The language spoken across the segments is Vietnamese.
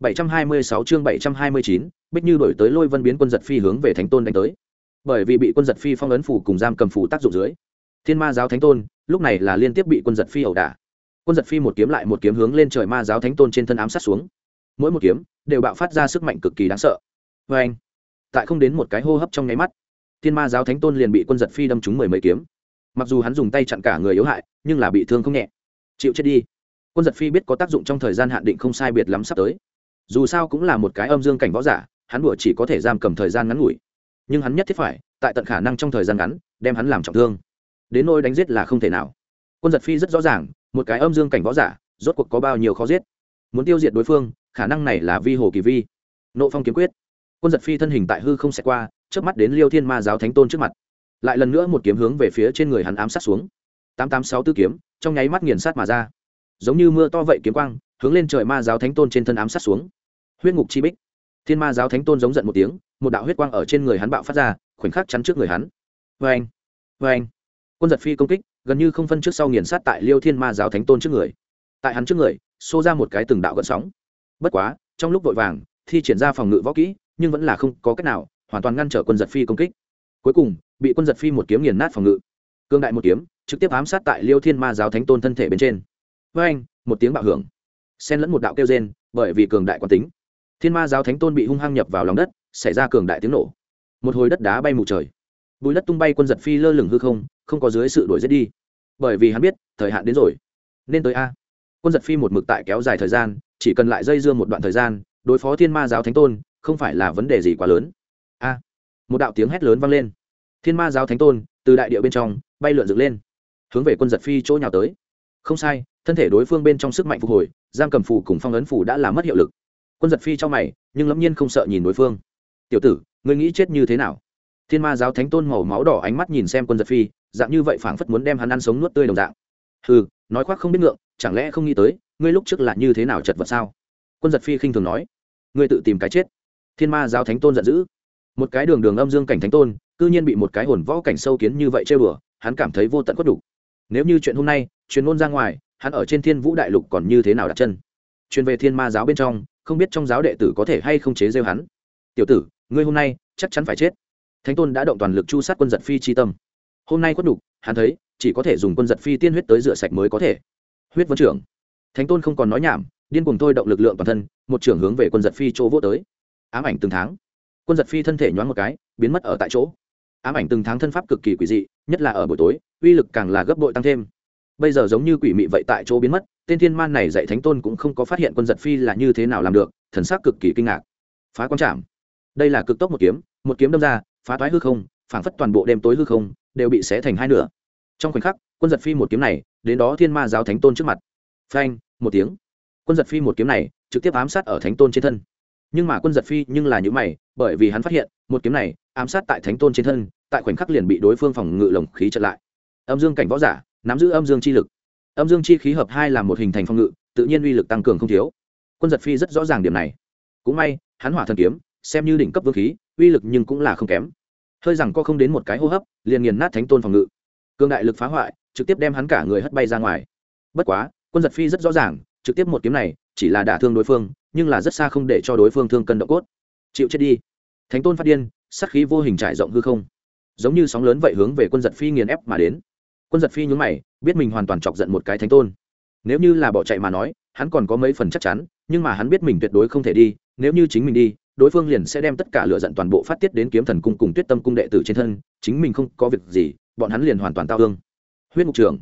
726 chương 729, Bích Như đổi tới Lôi Vân biến quân giật phi hướng về Thánh Tôn đánh tới. Bởi vì bị quân giật phi phong ấn phủ cùng giam cầm phủ tác dụng dưới, Thiên Ma giáo Thánh Tôn lúc này là liên tiếp bị quân giật phi ẩu đả. Quân giật phi một kiếm lại một kiếm hướng lên trời Ma giáo Thánh Tôn trên thân ám sát xuống. Mỗi một kiếm đều bạo phát ra sức mạnh cực kỳ đáng sợ. Và anh, tại không đến một cái hô hấp trong nháy mắt, Thiên Ma giáo Thánh Tôn liền bị quân giật phi đâm trúng mười mấy kiếm. Mặc dù hắn dùng tay chặn cả người yếu hại, nhưng là bị thương không nhẹ. Chịu chết đi. Quân giật phi biết có tác dụng trong thời gian hạn định không sai biệt lắm sắp tới dù sao cũng là một cái âm dương cảnh võ giả, hắn đùa chỉ có thể giam cầm thời gian ngắn ngủi. Nhưng hắn nhất thiết phải, tại tận khả năng trong thời gian ngắn, đem hắn làm trọng thương. Đến nôi đánh giết là không thể nào. Quân giật phi rất rõ ràng, một cái âm dương cảnh võ giả, rốt cuộc có bao nhiêu khó giết. Muốn tiêu diệt đối phương, khả năng này là vi hồ kỳ vi. Nộ phong kiếm quyết. Quân giật phi thân hình tại hư không xẹt qua trước mắt đến liêu thiên ma giáo thánh tôn trước mặt. Lại lần nữa một kiếm hướng về phía trên người hắn ám sát xuống. Tám tám sáu tư kiếm, trong nháy mắt nghiền sát mà ra. Giống như mưa to vậy kiếm quang, hướng lên trời ma giáo thánh tôn trên thân ám sát xuống huyết ngục chi bích. Thiên ma giáo thánh tôn giống giận một tiếng, một đạo huyết quang ở trên người hắn bạo phát ra, khoảnh khắc chắn trước người hắn. Vê anh vê anh quân giật phi công kích, gần như không phân trước sau nghiền sát tại liêu thiên ma giáo thánh tôn trước người. Tại hắn trước người, xô ra một cái từng đạo gợn sóng. Bất quá, trong lúc vội vàng, thi triển ra phòng ngự võ kỹ, nhưng vẫn là không có cách nào, hoàn toàn ngăn trở quân giật phi công kích. Cuối cùng, bị quân giật phi một kiếm nghiền nát phòng ngự. Cương đại một kiếm, trực tiếp ám sát tại liêu thiên ma giáo thánh tôn thân thể bên trên. Với anh một tiếng bạo hưởng. Xen lẫn một đạo kêu rên, bởi vì cường đại quán tính thiên ma giáo thánh tôn bị hung hăng nhập vào lòng đất, xảy ra cường đại tiếng nổ. Một hồi đất đá bay mù trời. Bùi đất tung bay quân giật phi lơ lửng hư không không có dưới sự đuổi giết đi. Bởi vì hắn biết, thời hạn đến rồi. Nên tới a. Quân giật phi một mực tại kéo dài thời gian, chỉ cần lại dây dưa một đoạn thời gian, đối phó thiên ma giáo thánh tôn, không phải là vấn đề gì quá lớn. A. Một đạo tiếng hét lớn vang lên. Thiên ma giáo thánh tôn, từ đại địa bên trong, bay lượn dựng lên. Hướng về quân giật phi chỗ nhào tới. Không sai, thân thể đối phương bên trong sức mạnh phục hồi, giam cầm phủ cùng phong ấn phủ đã làm mất hiệu lực quân giật phi cho mày, nhưng lẫm nhiên không sợ nhìn đối phương. Tiểu tử, ngươi nghĩ chết như thế nào? Thiên ma giáo thánh tôn màu máu đỏ ánh mắt nhìn xem quân giật phi, dạng như vậy phảng phất muốn đem hắn ăn sống nuốt tươi đồng dạng. Ừ nói khoác không biết ngượng, chẳng lẽ không nghĩ tới, ngươi lúc trước là như thế nào chật vật sao? Quân giật phi khinh thường nói. Ngươi tự tìm cái chết. Thiên ma giáo thánh tôn giận dữ. Một cái đường đường âm dương cảnh thánh tôn, cư nhiên bị một cái hồn võ cảnh sâu kiến như vậy chơi bừa hắn cảm thấy vô tận có đủ. Nếu như chuyện hôm nay truyền ngôn ra ngoài, hắn ở trên thiên vũ đại lục còn như thế nào đặt chân? Truyền về thiên ma giáo bên trong, không biết trong giáo đệ tử có thể hay không chế rêu hắn. Tiểu tử, ngươi hôm nay chắc chắn phải chết. Thánh tôn đã động toàn lực chu sát quân giật phi chi tâm. Hôm nay quất đục hắn thấy, chỉ có thể dùng quân giật phi tiên huyết tới rửa sạch mới có thể. Huyết vân trưởng. Thánh tôn không còn nói nhảm, điên cùng thôi động lực lượng toàn thân, một trưởng hướng về quân giật phi chỗ vô tới. Ám ảnh từng tháng. Quân giật phi thân thể nhoáng một cái, biến mất ở tại chỗ. Ám ảnh từng tháng thân pháp cực kỳ quỷ dị, nhất là ở buổi tối, uy lực càng là gấp bội tăng thêm bây giờ giống như quỷ mị vậy tại chỗ biến mất, tên thiên man này dạy thánh tôn cũng không có phát hiện quân giật phi là như thế nào làm được, thần sắc cực kỳ kinh ngạc. Phá quang trảm. Đây là cực tốc một kiếm một kiếm đâm ra, phá toái hư không, phảng phất toàn bộ đêm tối hư không, đều bị xé thành hai nửa. Trong khoảnh khắc, quân giật phi một kiếm này, đến đó thiên ma giáo thánh tôn trước mặt. Phanh, một tiếng. Quân giật phi một kiếm này, trực tiếp ám sát ở thánh tôn trên thân. Nhưng mà quân giật phi nhưng là những mày, bởi vì hắn phát hiện, một kiếm này, ám sát tại thánh tôn trên thân, tại khoảnh khắc liền bị đối phương phòng ngự lồng khí chặn lại. Âm dương cảnh võ giả nắm giữ âm dương chi lực. Âm dương chi khí hợp hai là một hình thành phòng ngự, tự nhiên uy lực tăng cường không thiếu. Quân giật phi rất rõ ràng điểm này. Cũng may, hắn hỏa thần kiếm, xem như đỉnh cấp vương khí, uy lực nhưng cũng là không kém. Hơi rằng co không đến một cái hô hấp, liền nghiền nát thánh tôn phòng ngự. Cương đại lực phá hoại, trực tiếp đem hắn cả người hất bay ra ngoài. Bất quá, quân giật phi rất rõ ràng, trực tiếp một kiếm này, chỉ là đả thương đối phương, nhưng là rất xa không để cho đối phương thương cân động cốt. Chịu chết đi. Thánh tôn phát điên, sát khí vô hình trải rộng hư không. Giống như sóng lớn vậy hướng về quân giật phi nghiền ép mà đến quân giật phi nhún mày, biết mình hoàn toàn chọc giận một cái thánh tôn. Nếu như là bỏ chạy mà nói, hắn còn có mấy phần chắc chắn, nhưng mà hắn biết mình tuyệt đối không thể đi, nếu như chính mình đi, đối phương liền sẽ đem tất cả lựa giận toàn bộ phát tiết đến kiếm thần cung cùng tuyết tâm cung đệ tử trên thân, chính mình không có việc gì, bọn hắn liền hoàn toàn tao hương huyết mục trưởng.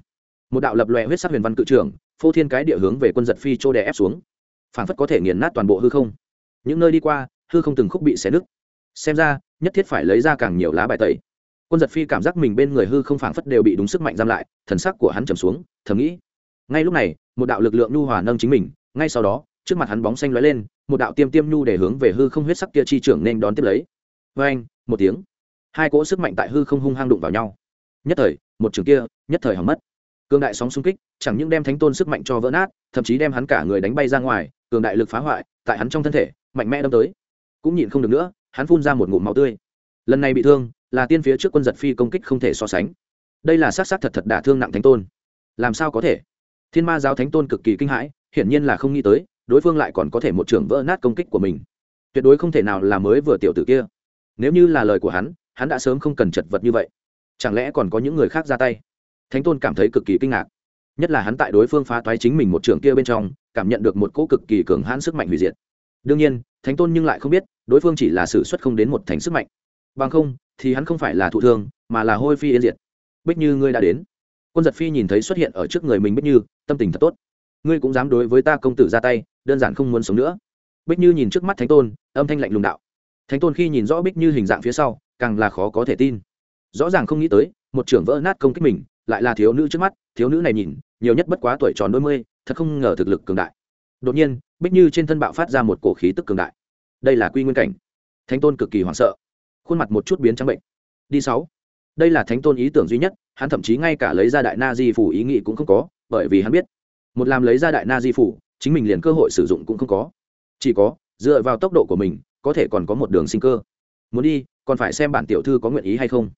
Một đạo lập lòe huyết sắc huyền văn cự trưởng, phô thiên cái địa hướng về quân giật phi trô đè ép xuống. Phản phất có thể nghiền nát toàn bộ hư không. Những nơi đi qua, hư không từng khúc bị xé nứt. Xem ra, nhất thiết phải lấy ra càng nhiều lá bài tẩy quân giật phi cảm giác mình bên người hư không phảng phất đều bị đúng sức mạnh giam lại, thần sắc của hắn trầm xuống, thầm nghĩ, ngay lúc này, một đạo lực lượng nhu hòa nâng chính mình, ngay sau đó, trước mặt hắn bóng xanh lóe lên, một đạo tiêm tiêm nhu để hướng về hư không huyết sắc kia chi trưởng nên đón tiếp lấy. Vê anh một tiếng, hai cỗ sức mạnh tại hư không hung hăng đụng vào nhau. Nhất thời, một trường kia, nhất thời hỏng mất. Cường đại sóng xung kích, chẳng những đem thánh tôn sức mạnh cho vỡ nát, thậm chí đem hắn cả người đánh bay ra ngoài, cường đại lực phá hoại, tại hắn trong thân thể, mạnh mẽ đâm tới. Cũng nhịn không được nữa, hắn phun ra một ngụm máu tươi. Lần này bị thương là tiên phía trước quân giật phi công kích không thể so sánh. Đây là s á t s á t thật thật đả thương nặng thánh tôn. Làm sao có thể? Thiên ma giáo thánh tôn cực kỳ kinh hãi, hiển nhiên là không nghĩ tới, đối phương lại còn có thể một trưởng vỡ nát công kích của mình. Tuyệt đối không thể nào là mới vừa tiểu tử kia. Nếu như là lời của hắn hắn đã sớm không cần chật vật như vậy. Chẳng lẽ còn có những người khác ra tay? Thánh tôn cảm thấy cực kỳ kinh ngạc. Nhất là hắn tại đối phương phá toái chính mình một trường kia bên trong, cảm nhận được một cỗ cực kỳ cường hãn sức mạnh hủy diệt. Đương nhiên, thánh tôn nhưng lại không biết, đối phương chỉ là s ử suất không đến một thành sức mạnh. Bằng không thì hắn không phải là thụ thương, mà là hôi phi yên diệt. Bích như, ngươi đã đến. Quân giật phi nhìn thấy xuất hiện ở trước người mình bích như, tâm tình thật tốt. Ngươi cũng dám đối với ta công tử ra tay, đơn giản không muốn sống nữa. Bích như nhìn trước mắt thánh tôn, âm thanh lạnh lùng đạo. Thánh tôn khi nhìn rõ bích như hình dạng phía sau, càng là khó có thể tin. Rõ ràng không nghĩ tới, một trưởng vỡ nát công kích mình, lại là thiếu nữ trước mắt, thiếu nữ này nhìn, nhiều nhất bất quá tuổi tròn đôi mươi, thật không ngờ thực lực cường đại. Đột nhiên, bích như trên thân bạo phát ra một cổ khí tức cường đại. Đây là quy nguyên cảnh. Thánh tôn cực kỳ hoảng sợ khuôn mặt một chút biến trắng bệnh. Đi sáu. Đây là thánh tôn ý tưởng duy nhất, hắn thậm chí ngay cả lấy ra đại na di phủ ý nghĩ cũng không có, bởi vì hắn biết, một làm lấy ra đại na di phủ, chính mình liền cơ hội sử dụng cũng không có. Chỉ có, dựa vào tốc độ của mình, có thể còn có một đường sinh cơ. Muốn đi, còn phải xem bản tiểu thư có nguyện ý hay không.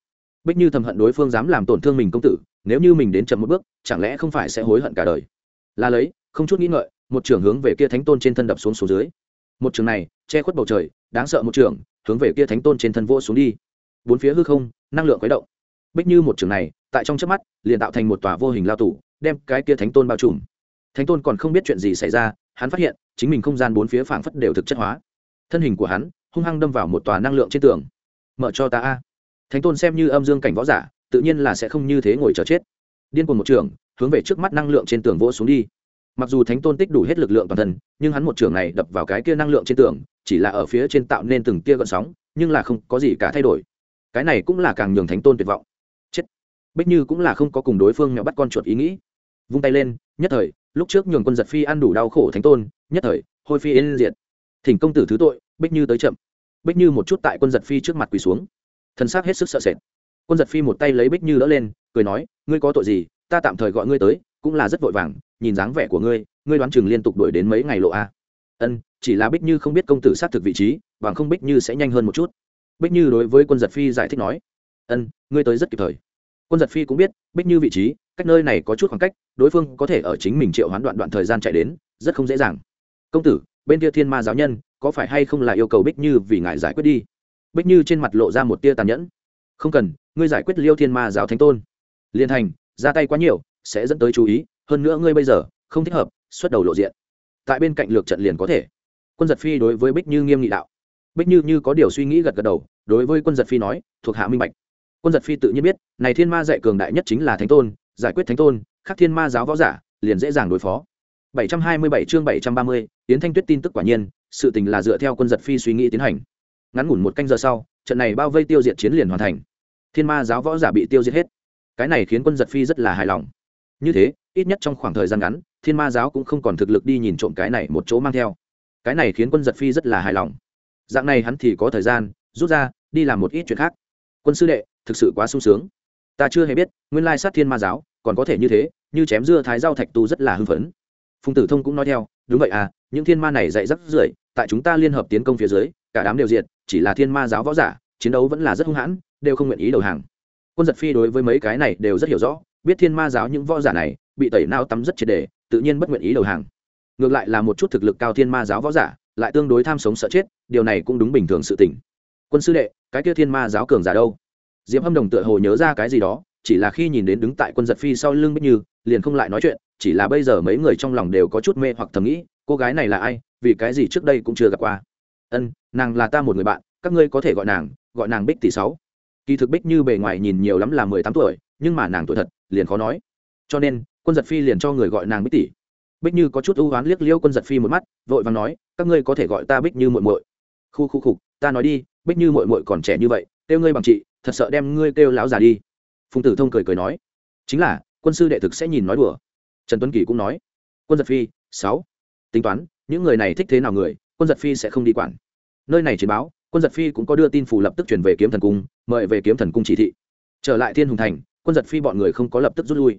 Bích như thầm hận đối phương dám làm tổn thương mình công tử, nếu như mình đến chậm một bước, chẳng lẽ không phải sẽ hối hận cả đời? Là lấy, không chút nghĩ ngợi, một trường hướng về kia thánh tôn trên thân đập xuống số dưới. Một trường này, che khuất bầu trời, đáng sợ một trường hướng về kia thánh tôn trên thân vô xuống đi. Bốn phía hư không, năng lượng khuấy động. Bích như một trường này, tại trong chớp mắt, liền tạo thành một tòa vô hình lao tủ đem cái kia thánh tôn bao trùm. Thánh tôn còn không biết chuyện gì xảy ra, hắn phát hiện, chính mình không gian bốn phía phảng phất đều thực chất hóa. Thân hình của hắn, hung hăng đâm vào một tòa năng lượng trên tường. Mở cho ta a. Thánh tôn xem như âm dương cảnh võ giả, tự nhiên là sẽ không như thế ngồi chờ chết. Điên cuồng một trường, hướng về trước mắt năng lượng trên tường vỗ xuống đi. Mặc dù thánh tôn tích đủ hết lực lượng toàn thân, nhưng hắn một trường này đập vào cái kia năng lượng trên tường chỉ là ở phía trên tạo nên từng tia gợn sóng, nhưng là không có gì cả thay đổi. Cái này cũng là càng nhường thánh tôn tuyệt vọng. Chết. Bích như cũng là không có cùng đối phương mẹo bắt con chuột ý nghĩ. Vung tay lên, nhất thời, lúc trước nhường quân giật phi ăn đủ đau khổ thánh tôn, nhất thời, hôi phi yên diệt. Thỉnh công tử thứ tội, bích như tới chậm. Bích như một chút tại quân giật phi trước mặt quỳ xuống. Thân xác hết sức sợ sệt. Quân giật phi một tay lấy bích như đỡ lên, cười nói, ngươi có tội gì, ta tạm thời gọi ngươi tới, cũng là rất vội vàng, nhìn dáng vẻ của ngươi ngươi đoán chừng liên tục đuổi đến mấy ngày lộ a. Ân chỉ là bích như không biết công tử xác thực vị trí, bằng không bích như sẽ nhanh hơn một chút. Bích như đối với quân giật phi giải thích nói, ân, ngươi tới rất kịp thời. Quân giật phi cũng biết, bích như vị trí, cách nơi này có chút khoảng cách, đối phương có thể ở chính mình triệu hoán đoạn đoạn thời gian chạy đến, rất không dễ dàng. Công tử, bên kia thiên ma giáo nhân, có phải hay không là yêu cầu bích như vì ngài giải quyết đi? Bích như trên mặt lộ ra một tia tàn nhẫn. Không cần, ngươi giải quyết liêu thiên ma giáo thánh tôn. Liên thành, ra tay quá nhiều, sẽ dẫn tới chú ý, hơn nữa ngươi bây giờ không thích hợp, xuất đầu lộ diện. Tại bên cạnh lược trận liền có thể quân giật phi đối với bích như nghiêm nghị đạo bích như như có điều suy nghĩ gật gật đầu đối với quân giật phi nói thuộc hạ minh bạch quân giật phi tự nhiên biết này thiên ma dạy cường đại nhất chính là thánh tôn giải quyết thánh tôn khắc thiên ma giáo võ giả liền dễ dàng đối phó 727 chương 730, Yến Thanh Tuyết tin tức quả nhiên, sự tình là dựa theo quân giật phi suy nghĩ tiến hành. Ngắn ngủn một canh giờ sau, trận này bao vây tiêu diệt chiến liền hoàn thành. Thiên ma giáo võ giả bị tiêu diệt hết. Cái này khiến quân giật phi rất là hài lòng. Như thế, ít nhất trong khoảng thời gian ngắn, Thiên ma giáo cũng không còn thực lực đi nhìn trộm cái này một chỗ mang theo. Cái này khiến quân giật phi rất là hài lòng. Dạng này hắn thì có thời gian rút ra, đi làm một ít chuyện khác. Quân sư đệ, thực sự quá sung sướng. Ta chưa hề biết, nguyên lai sát Thiên ma giáo còn có thể như thế, như chém dưa thái giao thạch tu rất là hưng phấn phùng tử thông cũng nói theo đúng vậy à những thiên ma này dạy rất rưởi tại chúng ta liên hợp tiến công phía dưới cả đám đều diệt chỉ là thiên ma giáo võ giả chiến đấu vẫn là rất hung hãn đều không nguyện ý đầu hàng quân giật phi đối với mấy cái này đều rất hiểu rõ biết thiên ma giáo những võ giả này bị tẩy nao tắm rất triệt đề tự nhiên bất nguyện ý đầu hàng ngược lại là một chút thực lực cao thiên ma giáo võ giả, lại tương đối tham sống sợ chết, điều này cũng đúng bình thường sự tình. Quân sư đệ, cái kia thiên ma giáo cường giả đâu? Diệp hâm đồng tựa hồ nhớ ra cái gì đó, chỉ là khi nhìn đến đứng tại quân giật phi sau lưng bích như, liền không lại nói chuyện, chỉ là bây giờ mấy người trong lòng đều có chút mê hoặc thầm nghĩ, cô gái này là ai, vì cái gì trước đây cũng chưa gặp qua. Ân, nàng là ta một người bạn, các ngươi có thể gọi nàng gọi nàng bích tỷ sáu. Kỳ thực bích như bề ngoài nhìn nhiều lắm là mười tám tuổi, nhưng mà nàng tuổi thật, liền khó nói. Cho nên, quân giật phi liền cho người gọi nàng bích tỷ bích như có chút ưu oán liếc liêu quân giật phi một mắt, vội vàng nói, các ngươi có thể gọi ta bích như muội muội. Khu khu khục ta nói đi, bích như muội muội còn trẻ như vậy, kêu ngươi bằng chị, thật sợ đem ngươi kêu lão già đi. Phùng tử thông cười cười nói, chính là, quân sư đệ thực sẽ nhìn nói đùa. Trần tuấn kỳ cũng nói, quân giật phi, sáu, tính toán, những người này thích thế nào người, quân giật phi sẽ không đi quản. Nơi này chỉ báo, quân giật phi cũng có đưa tin phủ lập tức chuyển về kiếm thần cung, mời về kiếm thần cung chỉ thị. Trở lại thiên hùng thành, quân giật phi bọn người không có lập tức rút lui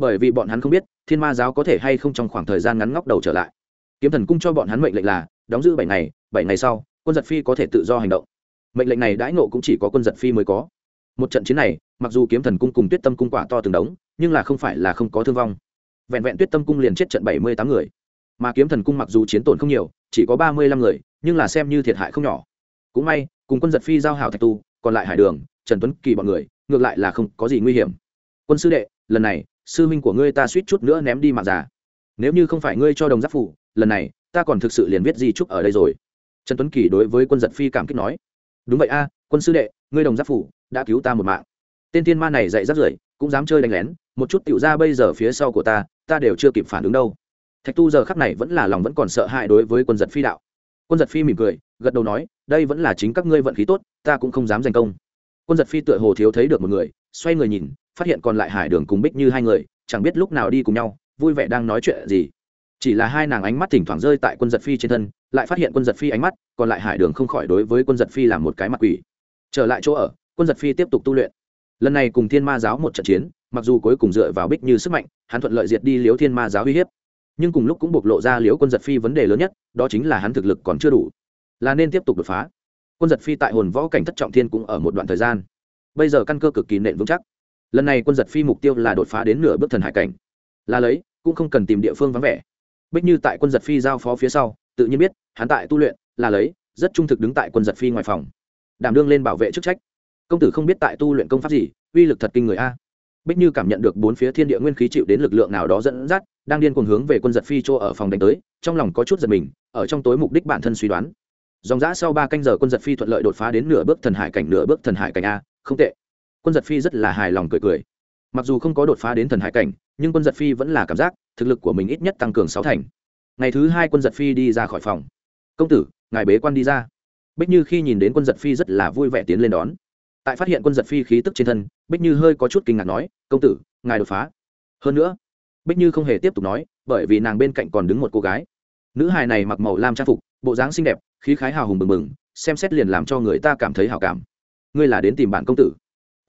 bởi vì bọn hắn không biết thiên ma giáo có thể hay không trong khoảng thời gian ngắn ngóc đầu trở lại. Kiếm thần cung cho bọn hắn mệnh lệnh là, đóng giữ bảy ngày bảy ngày sau, quân giật phi có thể tự do hành động. Mệnh lệnh này đãi nộ cũng chỉ có quân giật phi mới có. Một trận chiến này, mặc dù kiếm thần cung cùng tuyết tâm cung quả to từng đống, nhưng là không phải là không có thương vong. Vẹn vẹn tuyết tâm cung liền chết trận bảy mươi tám người. Mà kiếm thần cung mặc dù chiến tổn không nhiều, chỉ có ba mươi lăm người, nhưng là xem như thiệt hại không nhỏ. Cũng may, cùng quân giật phi giao hảo thạch tu, còn lại hải đường, trần tuấn kỳ bọn người, ngược lại là không có gì nguy hiểm. Quân sư đệ, lần này sư minh của ngươi ta suýt chút nữa ném đi mạng già. Nếu như không phải ngươi cho đồng giáp phủ, lần này, ta còn thực sự liền viết di trúc ở đây rồi. Trần tuấn kỳ đối với quân giật phi cảm kích nói. Đúng vậy a, quân sư đệ, ngươi đồng giáp phủ đã cứu ta một mạng. Tên thiên ma này dạy rất rưởi cũng dám chơi đánh lén, một chút tiểu ra bây giờ phía sau của ta ta đều chưa kịp phản ứng đâu. Thạch tu giờ khắc này vẫn là lòng vẫn còn sợ hãi đối với quân giật phi đạo. Quân giật phi mỉm cười, gật đầu nói, đây vẫn là chính các ngươi vận khí tốt, ta cũng không dám giành công. Quân giật phi tựa hồ thiếu thấy được một người, xoay người nhìn phát hiện còn lại hải đường cùng bích như hai người, chẳng biết lúc nào đi cùng nhau, vui vẻ đang nói chuyện gì. Chỉ là hai nàng ánh mắt thỉnh thoảng rơi tại quân giật phi trên thân, lại phát hiện quân giật phi ánh mắt, còn lại hải đường không khỏi đối với quân giật phi làm một cái mặt quỷ. Trở lại chỗ ở, quân giật phi tiếp tục tu luyện. Lần này cùng thiên ma giáo một trận chiến, mặc dù cuối cùng dựa vào bích như sức mạnh, hắn thuận lợi diệt đi liếu thiên ma giáo uy hiếp. Nhưng cùng lúc cũng bộc lộ ra liếu quân giật phi vấn đề lớn nhất, đó chính là hắn thực lực còn chưa đủ. Là nên tiếp tục đột phá. Quân giật phi tại hồn võ cảnh thất trọng thiên cũng ở một đoạn thời gian. Bây giờ căn cơ cực kỳ nện vững chắc lần này quân giật phi mục tiêu là đột phá đến nửa bước thần hải cảnh. Là lấy, cũng không cần tìm địa phương vắng vẻ. Bích như tại quân giật phi giao phó phía sau, tự nhiên biết, hắn tại tu luyện, là lấy, rất trung thực đứng tại quân giật phi ngoài phòng. Đảm đương lên bảo vệ chức trách. Công tử không biết tại tu luyện công pháp gì, uy lực thật kinh người a. Bích như cảm nhận được bốn phía thiên địa nguyên khí chịu đến lực lượng nào đó dẫn dắt, đang điên cuồng hướng về quân giật phi chỗ ở phòng đánh tới, trong lòng có chút giật mình, ở trong tối mục đích bản thân suy đoán. Dòng giã sau ba canh giờ quân giật phi thuận lợi đột phá đến nửa bước thần hải cảnh, nửa bước thần hải cảnh a, không tệ quân giật phi rất là hài lòng cười cười. Mặc dù không có đột phá đến thần hải cảnh, nhưng quân giật phi vẫn là cảm giác thực lực của mình ít nhất tăng cường sáu thành. Ngày thứ hai quân giật phi đi ra khỏi phòng. Công tử, ngài bế quan đi ra. Bích như khi nhìn đến quân giật phi rất là vui vẻ tiến lên đón. Tại phát hiện quân giật phi khí tức trên thân, bích như hơi có chút kinh ngạc nói, công tử, ngài đột phá. Hơn nữa, bích như không hề tiếp tục nói, bởi vì nàng bên cạnh còn đứng một cô gái. Nữ hài này mặc màu lam trang phục, bộ dáng xinh đẹp, khí khái hào hùng bừng bừng, xem xét liền làm cho người ta cảm thấy hào cảm. Ngươi là đến tìm bạn công tử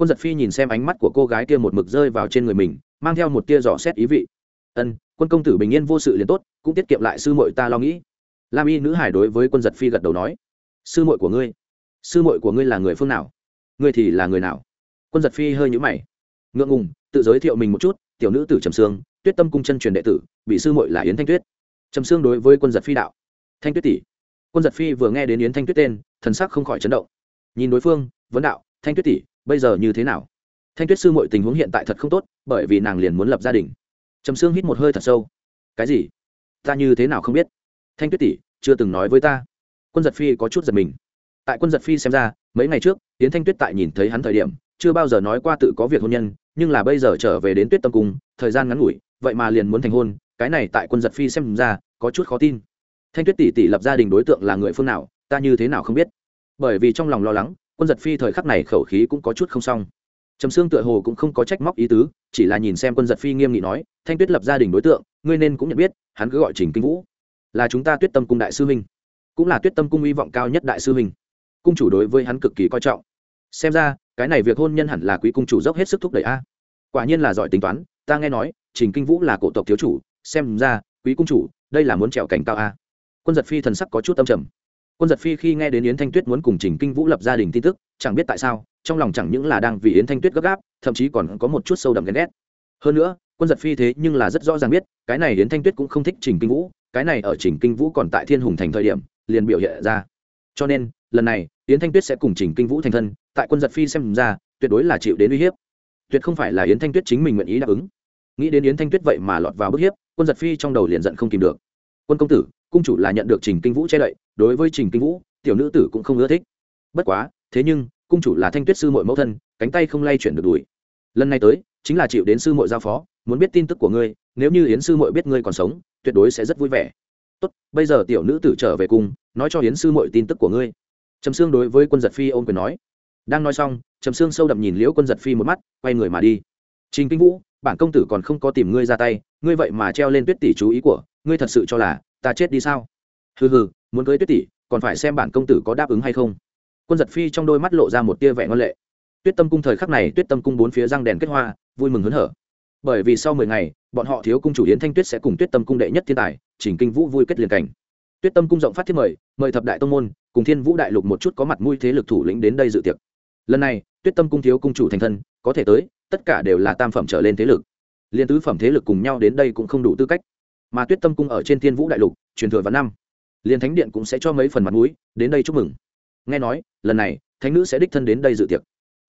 quân giật phi nhìn xem ánh mắt của cô gái kia một mực rơi vào trên người mình, mang theo một tia dò xét ý vị. Ân, quân công tử bình yên vô sự liền tốt, cũng tiết kiệm lại sư mội ta lo nghĩ. Lam y nữ hải đối với quân giật phi gật đầu nói. Sư mội của ngươi, sư mội của ngươi là người phương nào? Ngươi thì là người nào? Quân giật phi hơi nhũ mày. Ngượng ngùng, tự giới thiệu mình một chút, tiểu nữ tử trầm sương, tuyết tâm cung chân truyền đệ tử, bị sư mội là yến thanh tuyết. Trầm sương đối với quân giật phi đạo. Thanh tuyết tỷ. Quân giật phi vừa nghe đến yến thanh tuyết tên, thần sắc không khỏi chấn động. Nhìn đối phương, vấn đạo, thanh tuyết tỷ bây giờ như thế nào? Thanh tuyết sư mọi tình huống hiện tại thật không tốt, bởi vì nàng liền muốn lập gia đình. Trầm sương hít một hơi thật sâu. Cái gì? Ta như thế nào không biết? Thanh tuyết tỷ, chưa từng nói với ta. Quân giật phi có chút giật mình. Tại quân giật phi xem ra, mấy ngày trước tiến thanh tuyết tại nhìn thấy hắn thời điểm, chưa bao giờ nói qua tự có việc hôn nhân, nhưng là bây giờ trở về đến tuyết tâm cung, thời gian ngắn ngủi, vậy mà liền muốn thành hôn, cái này tại quân giật phi xem ra, có chút khó tin. Thanh tuyết tỷ tỷ lập gia đình đối tượng là người phương nào, ta như thế nào không biết. Bởi vì trong lòng lo lắng quân giật phi thời khắc này khẩu khí cũng có chút không xong. Trầm sương tựa hồ cũng không có trách móc ý tứ, chỉ là nhìn xem quân giật phi nghiêm nghị nói, thanh tuyết lập gia đình đối tượng, ngươi nên cũng nhận biết, hắn cứ gọi trình kinh vũ, là chúng ta tuyết tâm cung đại sư huynh, cũng là tuyết tâm cung hy vọng cao nhất đại sư huynh. Cung chủ đối với hắn cực kỳ coi trọng. Xem ra, cái này việc hôn nhân hẳn là quý cung chủ dốc hết sức thúc đẩy a. Quả nhiên là giỏi tính toán, ta nghe nói, trình kinh vũ là cổ tộc thiếu chủ, xem ra, quý cung chủ, đây là muốn trèo cảnh cao a. Quân giật phi thần sắc có chút tâm trầm quân giật phi khi nghe đến yến thanh tuyết muốn cùng trình kinh vũ lập gia đình tin tức, chẳng biết tại sao, trong lòng chẳng những là đang vì yến thanh tuyết gấp gáp, thậm chí còn có một chút sâu đậm ghen ghét. Hơn nữa, quân giật phi thế nhưng là rất rõ ràng biết, cái này yến thanh tuyết cũng không thích trình kinh vũ, cái này ở trình kinh vũ còn tại thiên hùng thành thời điểm, liền biểu hiện ra. Cho nên, lần này, yến thanh tuyết sẽ cùng trình kinh vũ thành thân, tại quân giật phi xem ra, tuyệt đối là chịu đến uy hiếp. Tuyệt không phải là yến thanh tuyết chính mình nguyện ý đáp ứng. Nghĩ đến yến thanh tuyết vậy mà lọt vào bức hiếp, quân giật phi trong đầu liền giận không kìm được. Quân công tử cung chủ là nhận được trình kinh vũ che đậy, đối với trình kinh vũ, tiểu nữ tử cũng không ưa thích. Bất quá, thế nhưng, cung chủ là thanh tuyết sư mội mẫu thân, cánh tay không lay chuyển được đuổi lần này tới, chính là chịu đến sư mội giao phó, muốn biết tin tức của ngươi, nếu như yến sư mội biết ngươi còn sống, tuyệt đối sẽ rất vui vẻ. Tốt, bây giờ tiểu nữ tử trở về cung, nói cho yến sư mội tin tức của ngươi. Trầm sương đối với quân giật phi ôm quyền nói. Đang nói xong, trầm sương sâu đậm nhìn liễu quân giật phi một mắt, quay người mà đi. Trình kinh vũ, bản công tử còn không có tìm ngươi ra tay, ngươi vậy mà treo lên tuyết tỷ chú ý của, ngươi thật sự cho là ta chết đi sao? Hừ hừ, muốn cưới tuyết tỷ, còn phải xem bản công tử có đáp ứng hay không. Quân giật phi trong đôi mắt lộ ra một tia vẻ ngon lệ. Tuyết tâm cung thời khắc này, tuyết tâm cung bốn phía răng đèn kết hoa, vui mừng hớn hở. Bởi vì sau mười ngày, bọn họ thiếu cung chủ yến thanh tuyết sẽ cùng tuyết tâm cung đệ nhất thiên tài chỉnh kinh vũ vui kết liền cảnh. Tuyết tâm cung rộng phát thiết mời mời thập đại tông môn, cùng thiên vũ đại lục một chút có mặt mũi thế lực thủ lĩnh đến đây dự tiệc. Lần này, tuyết tâm cung thiếu cung chủ thành thân, có thể tới, tất cả đều là tam phẩm trở lên thế lực. Liên tứ phẩm thế lực cùng nhau đến đây cũng không đủ tư cách mà tuyết tâm cung ở trên thiên vũ đại lục, truyền thừa vào năm. Liền thánh điện cũng sẽ cho mấy phần mặt mũi, đến đây chúc mừng. Nghe nói, lần này, thánh nữ sẽ đích thân đến đây dự tiệc.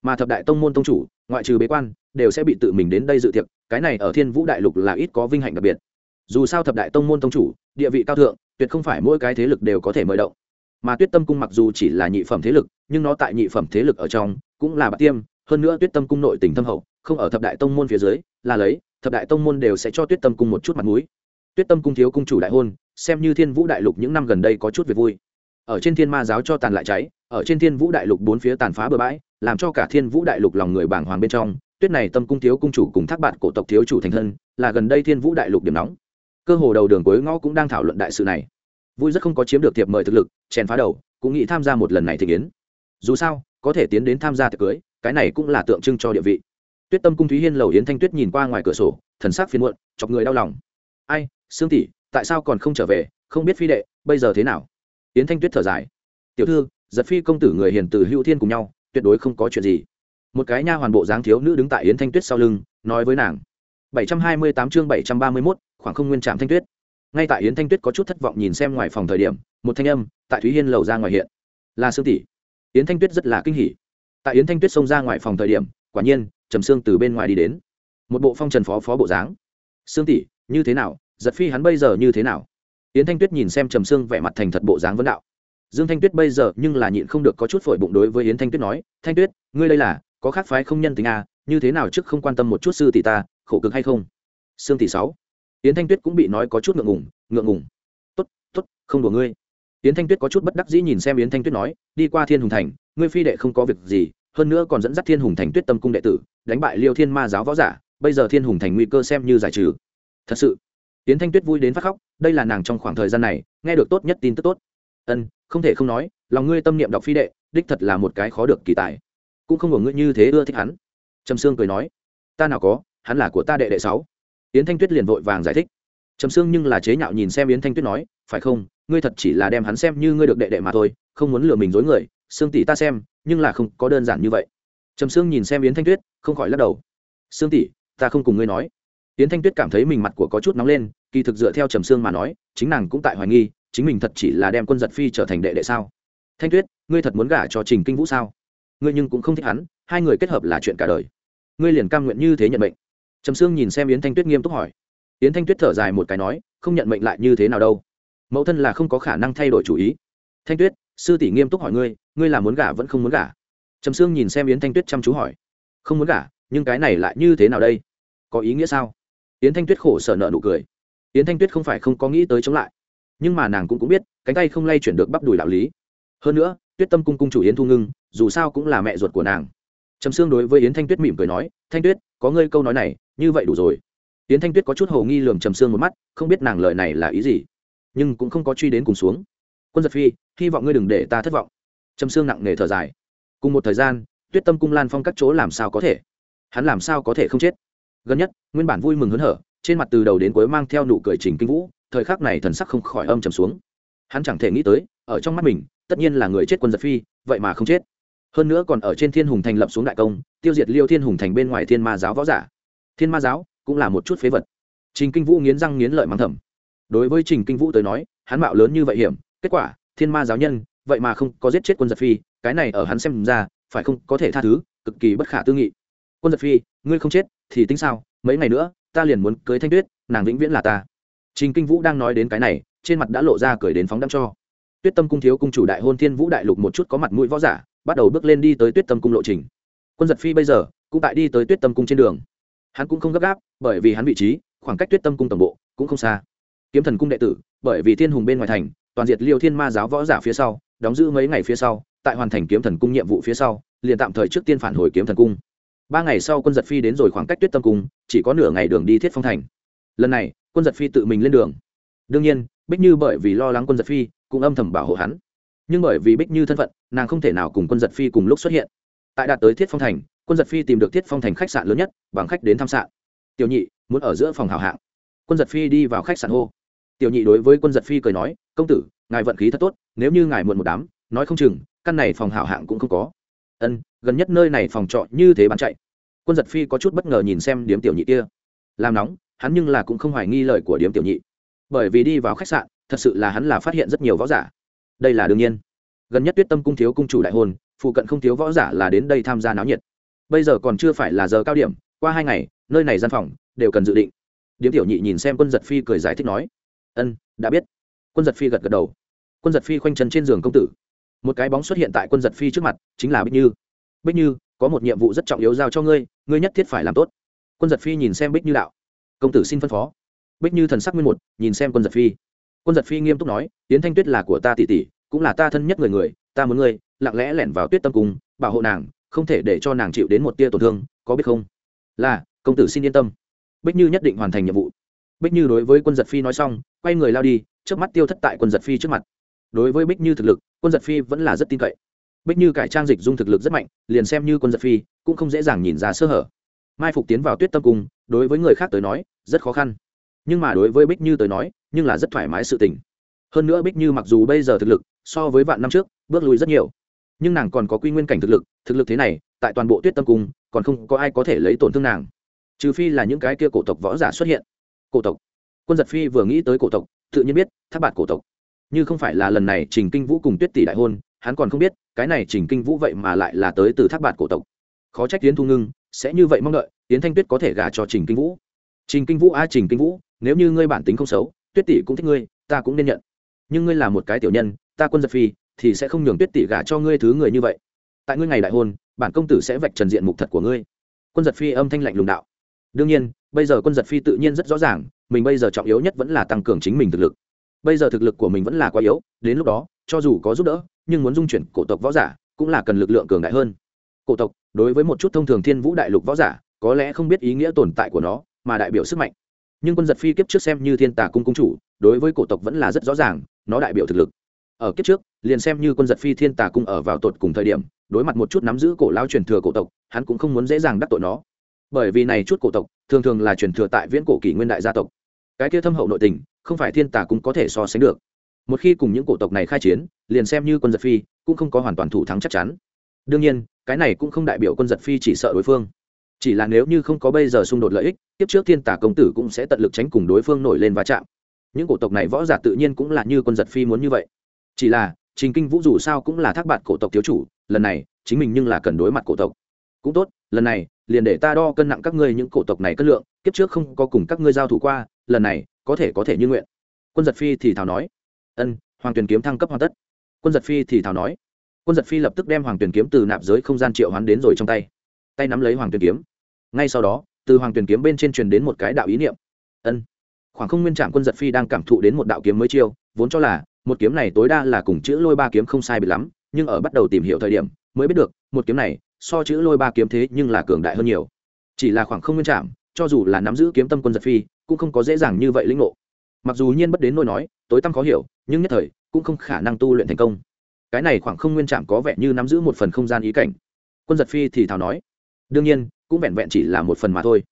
Mà thập đại tông môn tông chủ, ngoại trừ bế quan, đều sẽ bị tự mình đến đây dự tiệc, cái này ở thiên vũ đại lục là ít có vinh hạnh đặc biệt. Dù sao thập đại tông môn tông chủ, địa vị cao thượng, tuyệt không phải mỗi cái thế lực đều có thể mời động. Mà tuyết tâm cung mặc dù chỉ là nhị phẩm thế lực, nhưng nó tại nhị phẩm thế lực ở trong, cũng là bạc tiêm, hơn nữa tuyết tâm cung nội tình thâm hậu, không ở thập đại tông môn phía dưới, là lấy, thập đại tông môn đều sẽ cho tuyết tâm cung một chút mặt mũi tuyết tâm cung thiếu cung chủ đại hôn, xem như thiên vũ đại lục những năm gần đây có chút việc vui. Ở trên thiên ma giáo cho tàn lại cháy, ở trên thiên vũ đại lục bốn phía tàn phá bừa bãi, làm cho cả thiên vũ đại lục lòng người bảng hoàng bên trong, tuyết này tâm cung thiếu cung chủ cùng thác bạn cổ tộc thiếu chủ thành thân, là gần đây thiên vũ đại lục điểm nóng. Cơ hồ đầu đường cuối ngõ cũng đang thảo luận đại sự này. Vui rất không có chiếm được thiệp mời thực lực, chèn phá đầu, cũng nghĩ tham gia một lần này thị kiến. Dù sao, có thể tiến đến tham gia tiệc cưới, cái này cũng là tượng trưng cho địa vị. Tuyết tâm cung thúy hiên lầu yến thanh tuyết nhìn qua ngoài cửa sổ, thần sắc phiền muộn, chọc người đau lòng. Ai sương tỷ tại sao còn không trở về? Không biết phi đệ bây giờ thế nào? Yến thanh tuyết thở dài. Tiểu thư giật phi công tử người hiền từ hữu thiên cùng nhau tuyệt đối không có chuyện gì. Một cái nha hoàn bộ dáng thiếu nữ đứng tại yến thanh tuyết sau lưng nói với nàng. 728 chương 731, khoảng không nguyên trạm thanh tuyết. Ngay tại yến thanh tuyết có chút thất vọng nhìn xem ngoài phòng thời điểm một thanh âm tại thúy hiên lầu ra ngoài hiện. Là sương tỷ. Yến thanh tuyết rất là kinh hỉ. Tại yến thanh tuyết xông ra ngoài phòng thời điểm quả nhiên trầm sương từ bên ngoài đi đến. Một bộ phong trần phó phó bộ dáng. Sương tỷ như thế nào? Giật phi hắn bây giờ như thế nào? Yến thanh tuyết nhìn xem trầm sương vẻ mặt thành thật bộ dáng vấn đạo. Dương thanh tuyết bây giờ nhưng là nhịn không được có chút phổi bụng đối với yến thanh tuyết nói thanh tuyết ngươi đây là có khác phái không nhân tính à, như thế nào trước không quan tâm một chút sư tỷ ta khổ cực hay không? Sương tỷ sáu. Yến thanh tuyết cũng bị nói có chút ngượng ngùng ngượng ngùng. Tốt tốt không đùa ngươi. Yến thanh tuyết có chút bất đắc dĩ nhìn xem yến thanh tuyết nói đi qua thiên hùng thành ngươi phi đệ không có việc gì hơn nữa còn dẫn dắt thiên hùng thành tuyết tâm cung đệ tử đánh bại liêu thiên ma giáo võ giả bây giờ thiên hùng thành nguy cơ xem như giải trừ. Thật sự? Yến thanh tuyết vui đến phát khóc, đây là nàng trong khoảng thời gian này, nghe được tốt nhất tin tức tốt. Ân, không thể không nói, lòng ngươi tâm niệm đọc phi đệ, đích thật là một cái khó được kỳ tài. Cũng không của ngươi như thế ưa thích hắn. Trầm sương cười nói, ta nào có, hắn là của ta đệ đệ sáu. Yến thanh tuyết liền vội vàng giải thích. Trầm sương nhưng là chế nhạo nhìn xem yến thanh tuyết nói, phải không, ngươi thật chỉ là đem hắn xem như ngươi được đệ đệ mà thôi, không muốn lừa mình dối người, sương tỷ ta xem, nhưng là không có đơn giản như vậy. Trầm sương nhìn xem yến thanh tuyết, không khỏi lắc đầu. Sương tỷ, ta không cùng ngươi nói yến thanh tuyết cảm thấy mình mặt của có chút nóng lên, kỳ thực dựa theo trầm sương mà nói, chính nàng cũng tại hoài nghi, chính mình thật chỉ là đem quân giật phi trở thành đệ đệ sao? Thanh tuyết, ngươi thật muốn gả cho trình kinh vũ sao? Ngươi nhưng cũng không thích hắn, hai người kết hợp là chuyện cả đời. Ngươi liền cam nguyện như thế nhận mệnh. Trầm sương nhìn xem yến thanh tuyết nghiêm túc hỏi. Yến thanh tuyết thở dài một cái nói, không nhận mệnh lại như thế nào đâu. Mẫu thân là không có khả năng thay đổi chủ ý. Thanh tuyết, sư tỷ nghiêm túc hỏi ngươi ngươi là muốn gả vẫn không muốn gả? Trầm sương nhìn xem yến thanh tuyết chăm chú hỏi. Không muốn gả, nhưng cái này lại như thế nào đây? Có ý nghĩa sao? Yến thanh tuyết khổ sở nợ nụ cười. Yến thanh tuyết không phải không có nghĩ tới chống lại, nhưng mà nàng cũng cũng biết, cánh tay không lay chuyển được bắp đùi đạo lý. Hơn nữa, tuyết tâm cung cung chủ yến thu ngưng, dù sao cũng là mẹ ruột của nàng. Trầm sương đối với yến thanh tuyết mỉm cười nói, thanh tuyết, có ngươi câu nói này, như vậy đủ rồi. Yến thanh tuyết có chút hồ nghi lườm trầm sương một mắt, không biết nàng lời này là ý gì, nhưng cũng không có truy đến cùng xuống. Quân giật phi, hy vọng ngươi đừng để ta thất vọng. Trầm sương nặng nề thở dài. Cùng một thời gian, tuyết tâm cung lan phong các chỗ làm sao có thể? Hắn làm sao có thể không chết? Gần nhất, nguyên bản vui mừng hớn hở, trên mặt từ đầu đến cuối mang theo nụ cười trình kinh vũ, thời khắc này thần sắc không khỏi âm trầm xuống. Hắn chẳng thể nghĩ tới, ở trong mắt mình, tất nhiên là người chết quân giật phi, vậy mà không chết. Hơn nữa còn ở trên thiên hùng thành lập xuống đại công, tiêu diệt liêu thiên hùng thành bên ngoài thiên ma giáo võ giả. Thiên ma giáo cũng là một chút phế vật. Trình kinh vũ nghiến răng nghiến lợi mắng thầm. Đối với trình kinh vũ tới nói, hắn mạo lớn như vậy hiểm, kết quả, thiên ma giáo nhân, vậy mà không có giết chết quân giật phi, cái này ở hắn xem ra, phải không có thể tha thứ, cực kỳ bất khả tư nghị. Quân giật phi, ngươi không chết thì tính sao, mấy ngày nữa, ta liền muốn cưới thanh tuyết, nàng vĩnh viễn là ta. Trình kinh vũ đang nói đến cái này, trên mặt đã lộ ra cười đến phóng đắm cho. Tuyết tâm cung thiếu cung chủ đại hôn thiên vũ đại lục một chút có mặt mũi võ giả, bắt đầu bước lên đi tới tuyết tâm cung lộ trình. Quân giật phi bây giờ, cũng tại đi tới tuyết tâm cung trên đường. Hắn cũng không gấp gáp, bởi vì hắn vị trí, khoảng cách tuyết tâm cung tổng bộ, cũng không xa. Kiếm thần cung đệ tử, bởi vì thiên hùng bên ngoài thành, toàn diệt liêu thiên ma giáo võ giả phía sau, đóng giữ mấy ngày phía sau, tại hoàn thành kiếm thần cung nhiệm vụ phía sau, liền tạm thời trước tiên phản hồi kiếm thần cung ba ngày sau quân giật phi đến rồi khoảng cách tuyết tâm cung, chỉ có nửa ngày đường đi thiết phong thành. Lần này, quân giật phi tự mình lên đường. Đương nhiên, bích như bởi vì lo lắng quân giật phi, cũng âm thầm bảo hộ hắn. Nhưng bởi vì bích như thân phận, nàng không thể nào cùng quân giật phi cùng lúc xuất hiện. Tại đạt tới thiết phong thành, quân giật phi tìm được thiết phong thành khách sạn lớn nhất, bằng khách đến thăm sạn. Tiểu nhị, muốn ở giữa phòng hào hạng. Quân giật phi đi vào khách sạn hô. Tiểu nhị đối với quân giật phi cười nói, công tử, ngài vận khí thật tốt, nếu như ngài muộn một đám, nói không chừng, căn này phòng hảo hạng cũng không có. Ân, gần nhất nơi này phòng trọ như thế bán chạy quân giật phi có chút bất ngờ nhìn xem điếm tiểu nhị kia. Làm nóng, hắn nhưng là cũng không hoài nghi lời của điếm tiểu nhị. Bởi vì đi vào khách sạn, thật sự là hắn là phát hiện rất nhiều võ giả. Đây là đương nhiên. Gần nhất tuyết tâm cung thiếu cung chủ đại hôn, phụ cận không thiếu võ giả là đến đây tham gia náo nhiệt. Bây giờ còn chưa phải là giờ cao điểm, qua hai ngày, nơi này gian phòng đều cần dự định. Điếm tiểu nhị nhìn xem quân giật phi cười giải thích nói, ân, đã biết. Quân giật phi gật gật đầu. Quân giật phi khoanh chân trên giường công tử. Một cái bóng xuất hiện tại quân giật phi trước mặt, chính là bích như. Bích như có một nhiệm vụ rất trọng yếu giao cho ngươi ngươi nhất thiết phải làm tốt. Quân giật phi nhìn xem bích như đạo. Công tử xin phân phó. Bích như thần sắc nguyên một, nhìn xem quân giật phi. Quân giật phi nghiêm túc nói tiến thanh tuyết là của ta tỷ tỷ, cũng là ta thân nhất người người, ta muốn ngươi lặng lẽ lẻn vào tuyết tâm cung, bảo hộ nàng, không thể để cho nàng chịu đến một tia tổn thương, có biết không? Là, công tử xin yên tâm. Bích như nhất định hoàn thành nhiệm vụ. Bích như đối với quân giật phi nói xong, quay người lao đi, trước mắt tiêu thất tại quân giật phi trước mặt. Đối với bích như thực lực, quân giật phi vẫn là rất tin cậy bích như cải trang dịch dung thực lực rất mạnh, liền xem như quân giật phi, cũng không dễ dàng nhìn ra sơ hở. Mai phục tiến vào tuyết tâm cung, đối với người khác tới nói, rất khó khăn. Nhưng mà đối với bích như tới nói, nhưng là rất thoải mái sự tình. Hơn nữa bích như mặc dù bây giờ thực lực, so với vạn năm trước, bước lùi rất nhiều. Nhưng nàng còn có quy nguyên cảnh thực lực thực lực thế này, tại toàn bộ tuyết tâm cung, còn không có ai có thể lấy tổn thương nàng. Trừ phi là những cái kia cổ tộc võ giả xuất hiện. Cổ tộc. Quân giật phi vừa nghĩ tới cổ tộc, tự nhiên biết, tháp bạt cổ tộc. Như không phải là lần này trình kinh vũ cùng tuyết tỷ đại hôn hắn còn không biết, cái này trình kinh vũ vậy mà lại là tới từ thác bạt cổ tộc. Khó trách tiến thu ngưng, sẽ như vậy mong đợi tiến thanh tuyết có thể gả cho trình kinh vũ. Trình kinh vũ a, trình kinh vũ, nếu như ngươi bản tính không xấu, tuyết tỷ cũng thích ngươi, ta cũng nên nhận. Nhưng ngươi là một cái tiểu nhân, ta quân giật phi, thì sẽ không nhường tuyết tỷ gả cho ngươi thứ người như vậy. Tại ngươi ngày đại hôn, bản công tử sẽ vạch trần diện mục thật của ngươi. Quân giật phi âm thanh lạnh lùng đạo. Đương nhiên, bây giờ quân giật phi tự nhiên rất rõ ràng, mình bây giờ trọng yếu nhất vẫn là tăng cường chính mình thực lực. Bây giờ thực lực của mình vẫn là quá yếu, đến lúc đó, cho dù có giúp đỡ nhưng muốn dung chuyển cổ tộc võ giả cũng là cần lực lượng cường đại hơn. Cổ tộc, đối với một chút thông thường thiên vũ đại lục võ giả, có lẽ không biết ý nghĩa tồn tại của nó, mà đại biểu sức mạnh. Nhưng quân giật phi kiếp trước xem như thiên tà cung cung chủ, đối với cổ tộc vẫn là rất rõ ràng, nó đại biểu thực lực. Ở kiếp trước, liền xem như quân giật phi thiên tà cung ở vào tột cùng thời điểm, đối mặt một chút nắm giữ cổ lao truyền thừa cổ tộc, hắn cũng không muốn dễ dàng đắc tội nó. Bởi vì này chút cổ tộc, thường thường là truyền thừa tại viễn cổ kỷ nguyên đại gia tộc. Cái kia thâm hậu nội tình, không phải thiên tà cũng có thể so sánh được một khi cùng những cổ tộc này khai chiến, liền xem như quân giật phi, cũng không có hoàn toàn thủ thắng chắc chắn. Đương nhiên, cái này cũng không đại biểu quân giật phi chỉ sợ đối phương. Chỉ là nếu như không có bây giờ xung đột lợi ích, tiếp trước thiên tả công tử cũng sẽ tận lực tránh cùng đối phương nổi lên va chạm. Những cổ tộc này võ giả tự nhiên cũng là như quân giật phi muốn như vậy. Chỉ là, trình kinh vũ dù sao cũng là thác bạn cổ tộc thiếu chủ, lần này, chính mình nhưng là cần đối mặt cổ tộc. Cũng tốt, lần này, liền để ta đo cân nặng các ngươi những cổ tộc này cân lượng, kiếp trước không có cùng các ngươi giao thủ qua, lần này, có thể có thể như nguyện. Quân giật phi thì thào nói ân, hoàng tuyền kiếm thăng cấp hoàn tất. Quân giật phi thì thảo nói. Quân giật phi lập tức đem hoàng tuyền kiếm từ nạp giới không gian triệu hoán đến rồi trong tay. Tay nắm lấy hoàng tuyền kiếm. Ngay sau đó, từ hoàng tuyền kiếm bên trên truyền đến một cái đạo ý niệm. Ân. Khoảng không nguyên trạm quân giật phi đang cảm thụ đến một đạo kiếm mới chiêu, vốn cho là, một kiếm này tối đa là cùng chữ lôi ba kiếm không sai bị lắm, nhưng ở bắt đầu tìm hiểu thời điểm, mới biết được, một kiếm này, so chữ lôi ba kiếm thế nhưng là cường đại hơn nhiều. Chỉ là khoảng không nguyên trạm cho dù là nắm giữ kiếm tâm quân giật phi, cũng không có dễ dàng như vậy lĩnh ngộ mặc dù nhiên bất đến nỗi nói, tối tăm khó hiểu, nhưng nhất thời, cũng không khả năng tu luyện thành công. Cái này khoảng không nguyên trạm có vẻ như nắm giữ một phần không gian ý cảnh. Quân giật phi thì thào nói, đương nhiên, cũng vẹn vẹn chỉ là một phần mà thôi.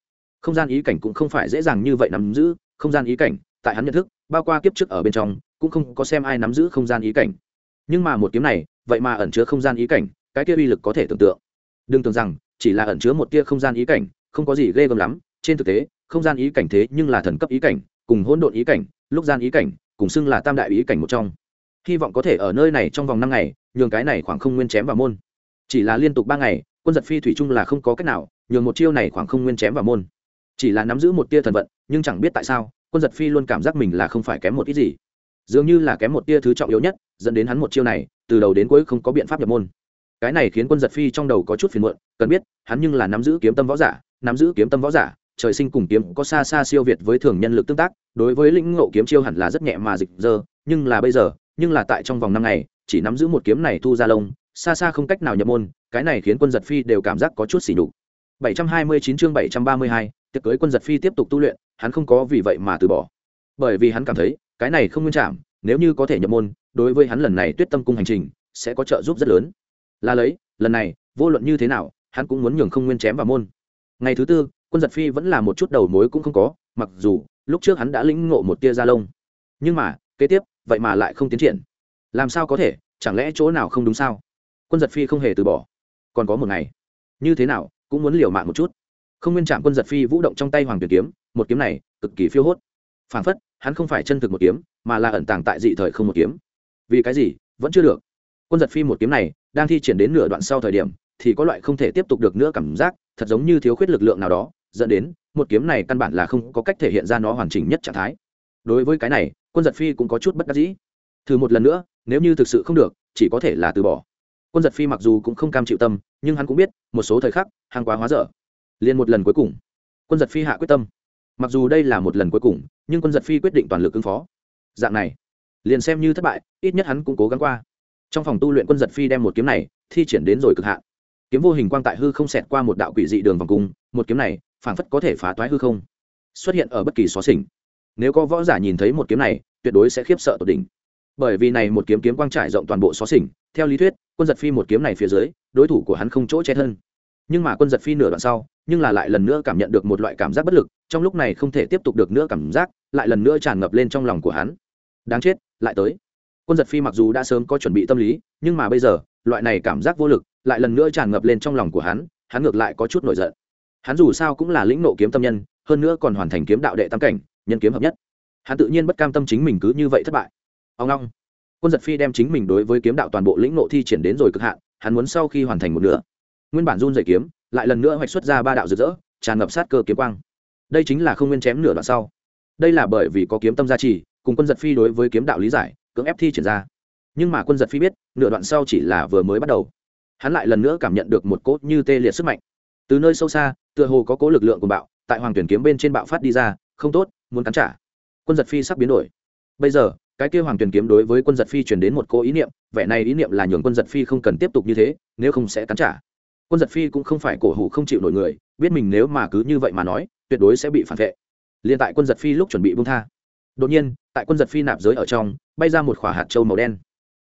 Không gian ý cảnh cũng không phải dễ dàng như vậy nắm giữ, không gian ý cảnh, tại hắn nhận thức, bao qua kiếp trước ở bên trong, cũng không có xem ai nắm giữ không gian ý cảnh. Nhưng mà một kiếm này, vậy mà ẩn chứa không gian ý cảnh, cái kia uy lực có thể tưởng tượng. Đừng tưởng rằng, chỉ là ẩn chứa một tia không gian ý cảnh, không có gì ghê gớm lắm, trên thực tế, không gian ý cảnh thế nhưng là thần cấp ý cảnh cùng hỗn độn ý cảnh, lúc gian ý cảnh, cùng xưng là tam đại ý cảnh một trong. Hy vọng có thể ở nơi này trong vòng năm ngày, nhường cái này khoảng không nguyên chém vào môn. Chỉ là liên tục ba ngày, quân giật phi thủy chung là không có cách nào, nhường một chiêu này khoảng không nguyên chém vào môn. Chỉ là nắm giữ một tia thần vận, nhưng chẳng biết tại sao, quân giật phi luôn cảm giác mình là không phải kém một ít gì. Dường như là kém một tia thứ trọng yếu nhất, dẫn đến hắn một chiêu này, từ đầu đến cuối không có biện pháp nhập môn. Cái này khiến quân giật phi trong đầu có chút phiền muộn, cần biết, hắn nhưng là nắm giữ kiếm tâm võ giả, nắm giữ kiếm tâm võ giả trời sinh cùng kiếm có xa xa siêu việt với thường nhân lực tương tác đối với lĩnh ngộ kiếm chiêu hẳn là rất nhẹ mà dịch dơ nhưng là bây giờ nhưng là tại trong vòng năm ngày chỉ nắm giữ một kiếm này thu ra lông xa xa không cách nào nhập môn cái này khiến quân giật phi đều cảm giác có chút xỉ đục 729 chương 732, tiệc cưới quân giật phi tiếp tục tu luyện hắn không có vì vậy mà từ bỏ. Bởi vì hắn cảm thấy cái này không nguyên chạm, nếu như có thể nhập môn đối với hắn lần này tuyết tâm cung hành trình sẽ có trợ giúp rất lớn. Là lấy lần này vô luận như thế nào hắn cũng muốn nhường không nguyên chém vào môn. Ngày thứ tư quân giật phi vẫn là một chút đầu mối cũng không có, mặc dù lúc trước hắn đã lĩnh ngộ một tia da lông. Nhưng mà, kế tiếp, vậy mà lại không tiến triển. Làm sao có thể, chẳng lẽ chỗ nào không đúng sao? Quân giật phi không hề từ bỏ. Còn có một ngày. Như thế nào, cũng muốn liều mạng một chút. Không nguyên trạm quân giật phi vũ động trong tay hoàng tuyển kiếm, một kiếm này, cực kỳ phiêu hốt. Phảng phất, hắn không phải chân thực một kiếm, mà là ẩn tàng tại dị thời không một kiếm. Vì cái gì, vẫn chưa được. Quân giật phi một kiếm này, đang thi triển đến nửa đoạn sau thời điểm, thì có loại không thể tiếp tục được nữa cảm giác, thật giống như thiếu khuyết lực lượng nào đó dẫn đến, một kiếm này căn bản là không có cách thể hiện ra nó hoàn chỉnh nhất trạng thái. Đối với cái này, quân giật phi cũng có chút bất đắc dĩ. Thử một lần nữa, nếu như thực sự không được, chỉ có thể là từ bỏ. Quân giật phi mặc dù cũng không cam chịu tâm, nhưng hắn cũng biết, một số thời khắc hàng quá hóa dở. Liền một lần cuối cùng, quân giật phi hạ quyết tâm. Mặc dù đây là một lần cuối cùng, nhưng quân giật phi quyết định toàn lực ứng phó. Dạng này, liền xem như thất bại, ít nhất hắn cũng cố gắng qua. Trong phòng tu luyện quân giật phi đem một kiếm này thi triển đến rồi cực hạn. Kiếm vô hình quang tại hư không xẹt qua một đạo quỷ dị đường vòng cung, một kiếm này phảng phất có thể phá toái hư không, xuất hiện ở bất kỳ xó xỉnh. Nếu có võ giả nhìn thấy một kiếm này, tuyệt đối sẽ khiếp sợ tột đỉnh. Bởi vì này một kiếm kiếm quang trải rộng toàn bộ xó xỉnh, theo lý thuyết, quân giật phi một kiếm này phía dưới, đối thủ của hắn không chỗ che thân. Nhưng mà quân giật phi nửa đoạn sau, nhưng là lại lần nữa cảm nhận được một loại cảm giác bất lực, trong lúc này không thể tiếp tục được nữa cảm giác, lại lần nữa tràn ngập lên trong lòng của hắn. Đáng chết, lại tới. Quân giật phi mặc dù đã sớm có chuẩn bị tâm lý, nhưng mà bây giờ, loại này cảm giác vô lực lại lần nữa tràn ngập lên trong lòng của hắn hắn ngược lại có chút nổi giận hắn dù sao cũng là lĩnh nộ kiếm tâm nhân, hơn nữa còn hoàn thành kiếm đạo đệ tam cảnh, nhân kiếm hợp nhất. Hắn tự nhiên bất cam tâm chính mình cứ như vậy thất bại. Ông long, quân giật phi đem chính mình đối với kiếm đạo toàn bộ lĩnh nộ thi triển đến rồi cực hạn, hắn muốn sau khi hoàn thành một nửa, nguyên bản run dày kiếm, lại lần nữa hoạch xuất ra ba đạo rực rỡ, tràn ngập sát cơ kiếm quang. Đây chính là không nguyên chém nửa đoạn sau. Đây là bởi vì có kiếm tâm gia trì, cùng quân giật phi đối với kiếm đạo lý giải, cưỡng ép thi triển ra. Nhưng mà quân giật phi biết, nửa đoạn sau chỉ là vừa mới bắt đầu. Hắn lại lần nữa cảm nhận được một cốt như tê liệt sức mạnh từ nơi sâu xa, tựa hồ có cố lực lượng của bạo, tại hoàng tuyển kiếm bên trên bạo phát đi ra, không tốt, muốn cắn trả. Quân giật phi sắp biến đổi. Bây giờ, cái kia hoàng tuyển kiếm đối với quân giật phi chuyển đến một cô ý niệm, vẻ này ý niệm là nhường quân giật phi không cần tiếp tục như thế, nếu không sẽ cắn trả. Quân giật phi cũng không phải cổ hủ không chịu nổi người, biết mình nếu mà cứ như vậy mà nói, tuyệt đối sẽ bị phản vệ. Liền tại quân giật phi lúc chuẩn bị bung tha. Đột nhiên, tại quân giật phi nạp giới ở trong, bay ra một khỏa hạt trâu màu đen.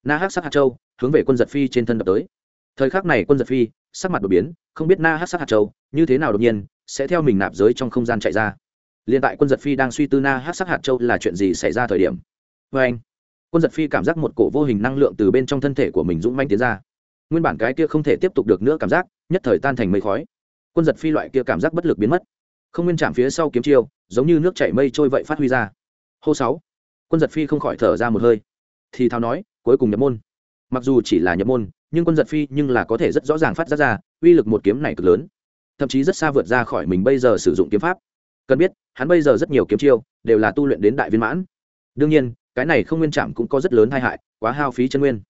Na hắc sắc hạt trâu hướng về quân giật phi trên thân đập tới thời khắc này quân giật phi, sắc mặt đột biến, không biết na hắc sắc hạt Châu, như thế nào đột nhiên, sẽ theo mình nạp giới trong không gian chạy ra. Liền tại quân giật phi đang suy tư na hắc sắc hạt Châu là chuyện gì xảy ra thời điểm. Vê anh, quân giật phi cảm giác một cổ vô hình năng lượng từ bên trong thân thể của mình dũng manh tiến ra. Nguyên bản cái kia không thể tiếp tục được nữa cảm giác, nhất thời tan thành mây khói. Quân giật phi loại kia cảm giác bất lực biến mất. Không nguyên chạm phía sau kiếm chiêu, giống như nước chảy mây trôi vậy phát huy ra. Hô sáu, quân giật phi không khỏi thở ra một hơi. Thì thao nói, cuối cùng nhập môn mặc dù chỉ là nhập môn, nhưng quân giật phi nhưng là có thể rất rõ ràng phát ra ra, uy lực một kiếm này cực lớn. Thậm chí rất xa vượt ra khỏi mình bây giờ sử dụng kiếm pháp. Cần biết, hắn bây giờ rất nhiều kiếm chiêu, đều là tu luyện đến đại viên mãn. Đương nhiên, cái này không nguyên chạm cũng có rất lớn tai hại, quá hao phí chân nguyên.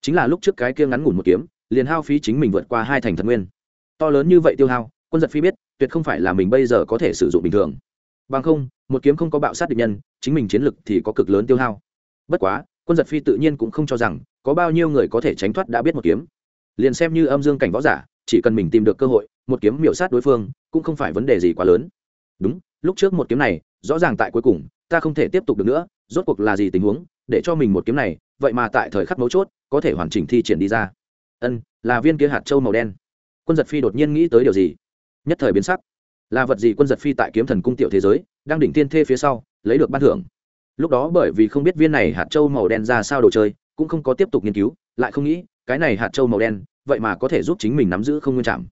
Chính là lúc trước cái kia ngắn ngủn một kiếm, liền hao phí chính mình vượt qua hai thành thần nguyên. To lớn như vậy tiêu hao, quân giật phi biết, tuyệt không phải là mình bây giờ có thể sử dụng bình thường. Bằng không, một kiếm không có bạo sát địch nhân, chính mình chiến lực thì có cực lớn tiêu hao. Bất quá, quân giật phi tự nhiên cũng không cho rằng có bao nhiêu người có thể tránh thoát đã biết một kiếm. Liền xem như âm dương cảnh võ giả, chỉ cần mình tìm được cơ hội, một kiếm miểu sát đối phương, cũng không phải vấn đề gì quá lớn. Đúng, lúc trước một kiếm này, rõ ràng tại cuối cùng, ta không thể tiếp tục được nữa, rốt cuộc là gì tình huống, để cho mình một kiếm này, vậy mà tại thời khắc mấu chốt, có thể hoàn chỉnh thi triển đi ra. Ân, là viên kia hạt trâu màu đen. Quân giật phi đột nhiên nghĩ tới điều gì? Nhất thời biến sắc. Là vật gì quân giật phi tại kiếm thần cung tiểu thế giới, đang đỉnh tiên thê phía sau, lấy được ban thưởng? Lúc đó bởi vì không biết viên này hạt trâu màu đen ra sao đồ chơi cũng không có tiếp tục nghiên cứu, lại không nghĩ, cái này hạt trâu màu đen, vậy mà có thể giúp chính mình nắm giữ không nguyên trạm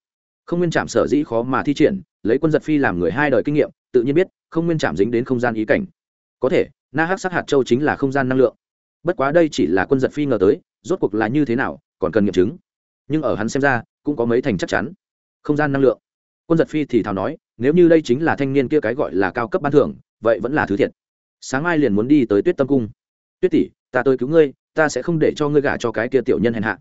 không nguyên trạm sở dĩ khó mà thi triển, lấy quân giật phi làm người hai đời kinh nghiệm, tự nhiên biết, không nguyên trạm dính đến không gian ý cảnh. Có thể, na hắc sắc hạt châu chính là không gian năng lượng. Bất quá đây chỉ là quân giật phi ngờ tới, rốt cuộc là như thế nào, còn cần nghiệm chứng. Nhưng ở hắn xem ra, cũng có mấy thành chắc chắn. Không gian năng lượng. Quân giật phi thì thào nói, nếu như đây chính là thanh niên kia cái gọi là cao cấp ban thưởng, vậy vẫn là thứ thiệt. Sáng mai liền muốn đi tới tuyết tâm cung. Tuyết tỷ ta tới cứu ngươi, ta sẽ không để cho ngươi gả cho cái kia tiểu nhân hèn hạ.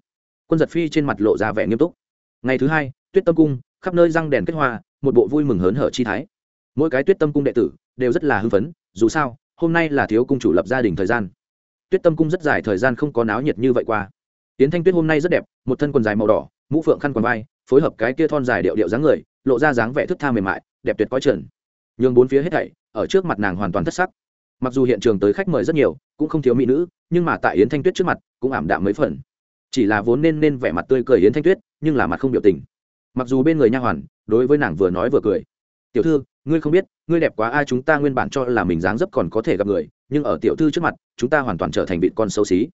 Quân giật phi trên mặt lộ ra vẻ nghiêm túc. Ngày thứ hai, tuyết tâm cung, khắp nơi răng đèn kết hoa, một bộ vui mừng hớn hở chi thái. Mỗi cái tuyết tâm cung đệ tử đều rất là hưng phấn, dù sao, hôm nay là thiếu cung chủ lập gia đình thời gian. Tuyết tâm cung rất dài thời gian không có náo nhiệt như vậy qua. Tiến thanh tuyết hôm nay rất đẹp, một thân quần dài màu đỏ, mũ phượng khăn quần vai, phối hợp cái kia thon dài điệu điệu dáng người, lộ ra dáng vẻ thức tha mềm mại, đẹp tuyệt có trần nhường bốn phía hết thảy, ở trước mặt nàng hoàn toàn thất sắc mặc dù hiện trường tới khách mời rất nhiều, cũng không thiếu mỹ nữ, nhưng mà tại yến thanh tuyết trước mặt, cũng ảm đạm mấy phần. Chỉ là vốn nên nên vẻ mặt tươi cười yến thanh tuyết, nhưng là mặt không biểu tình. Mặc dù bên người nha hoàn, đối với nàng vừa nói vừa cười. Tiểu thư, ngươi không biết, ngươi đẹp quá ai chúng ta nguyên bản cho là mình dáng dấp còn có thể gặp người, nhưng ở tiểu thư trước mặt, chúng ta hoàn toàn trở thành vị con xấu xí.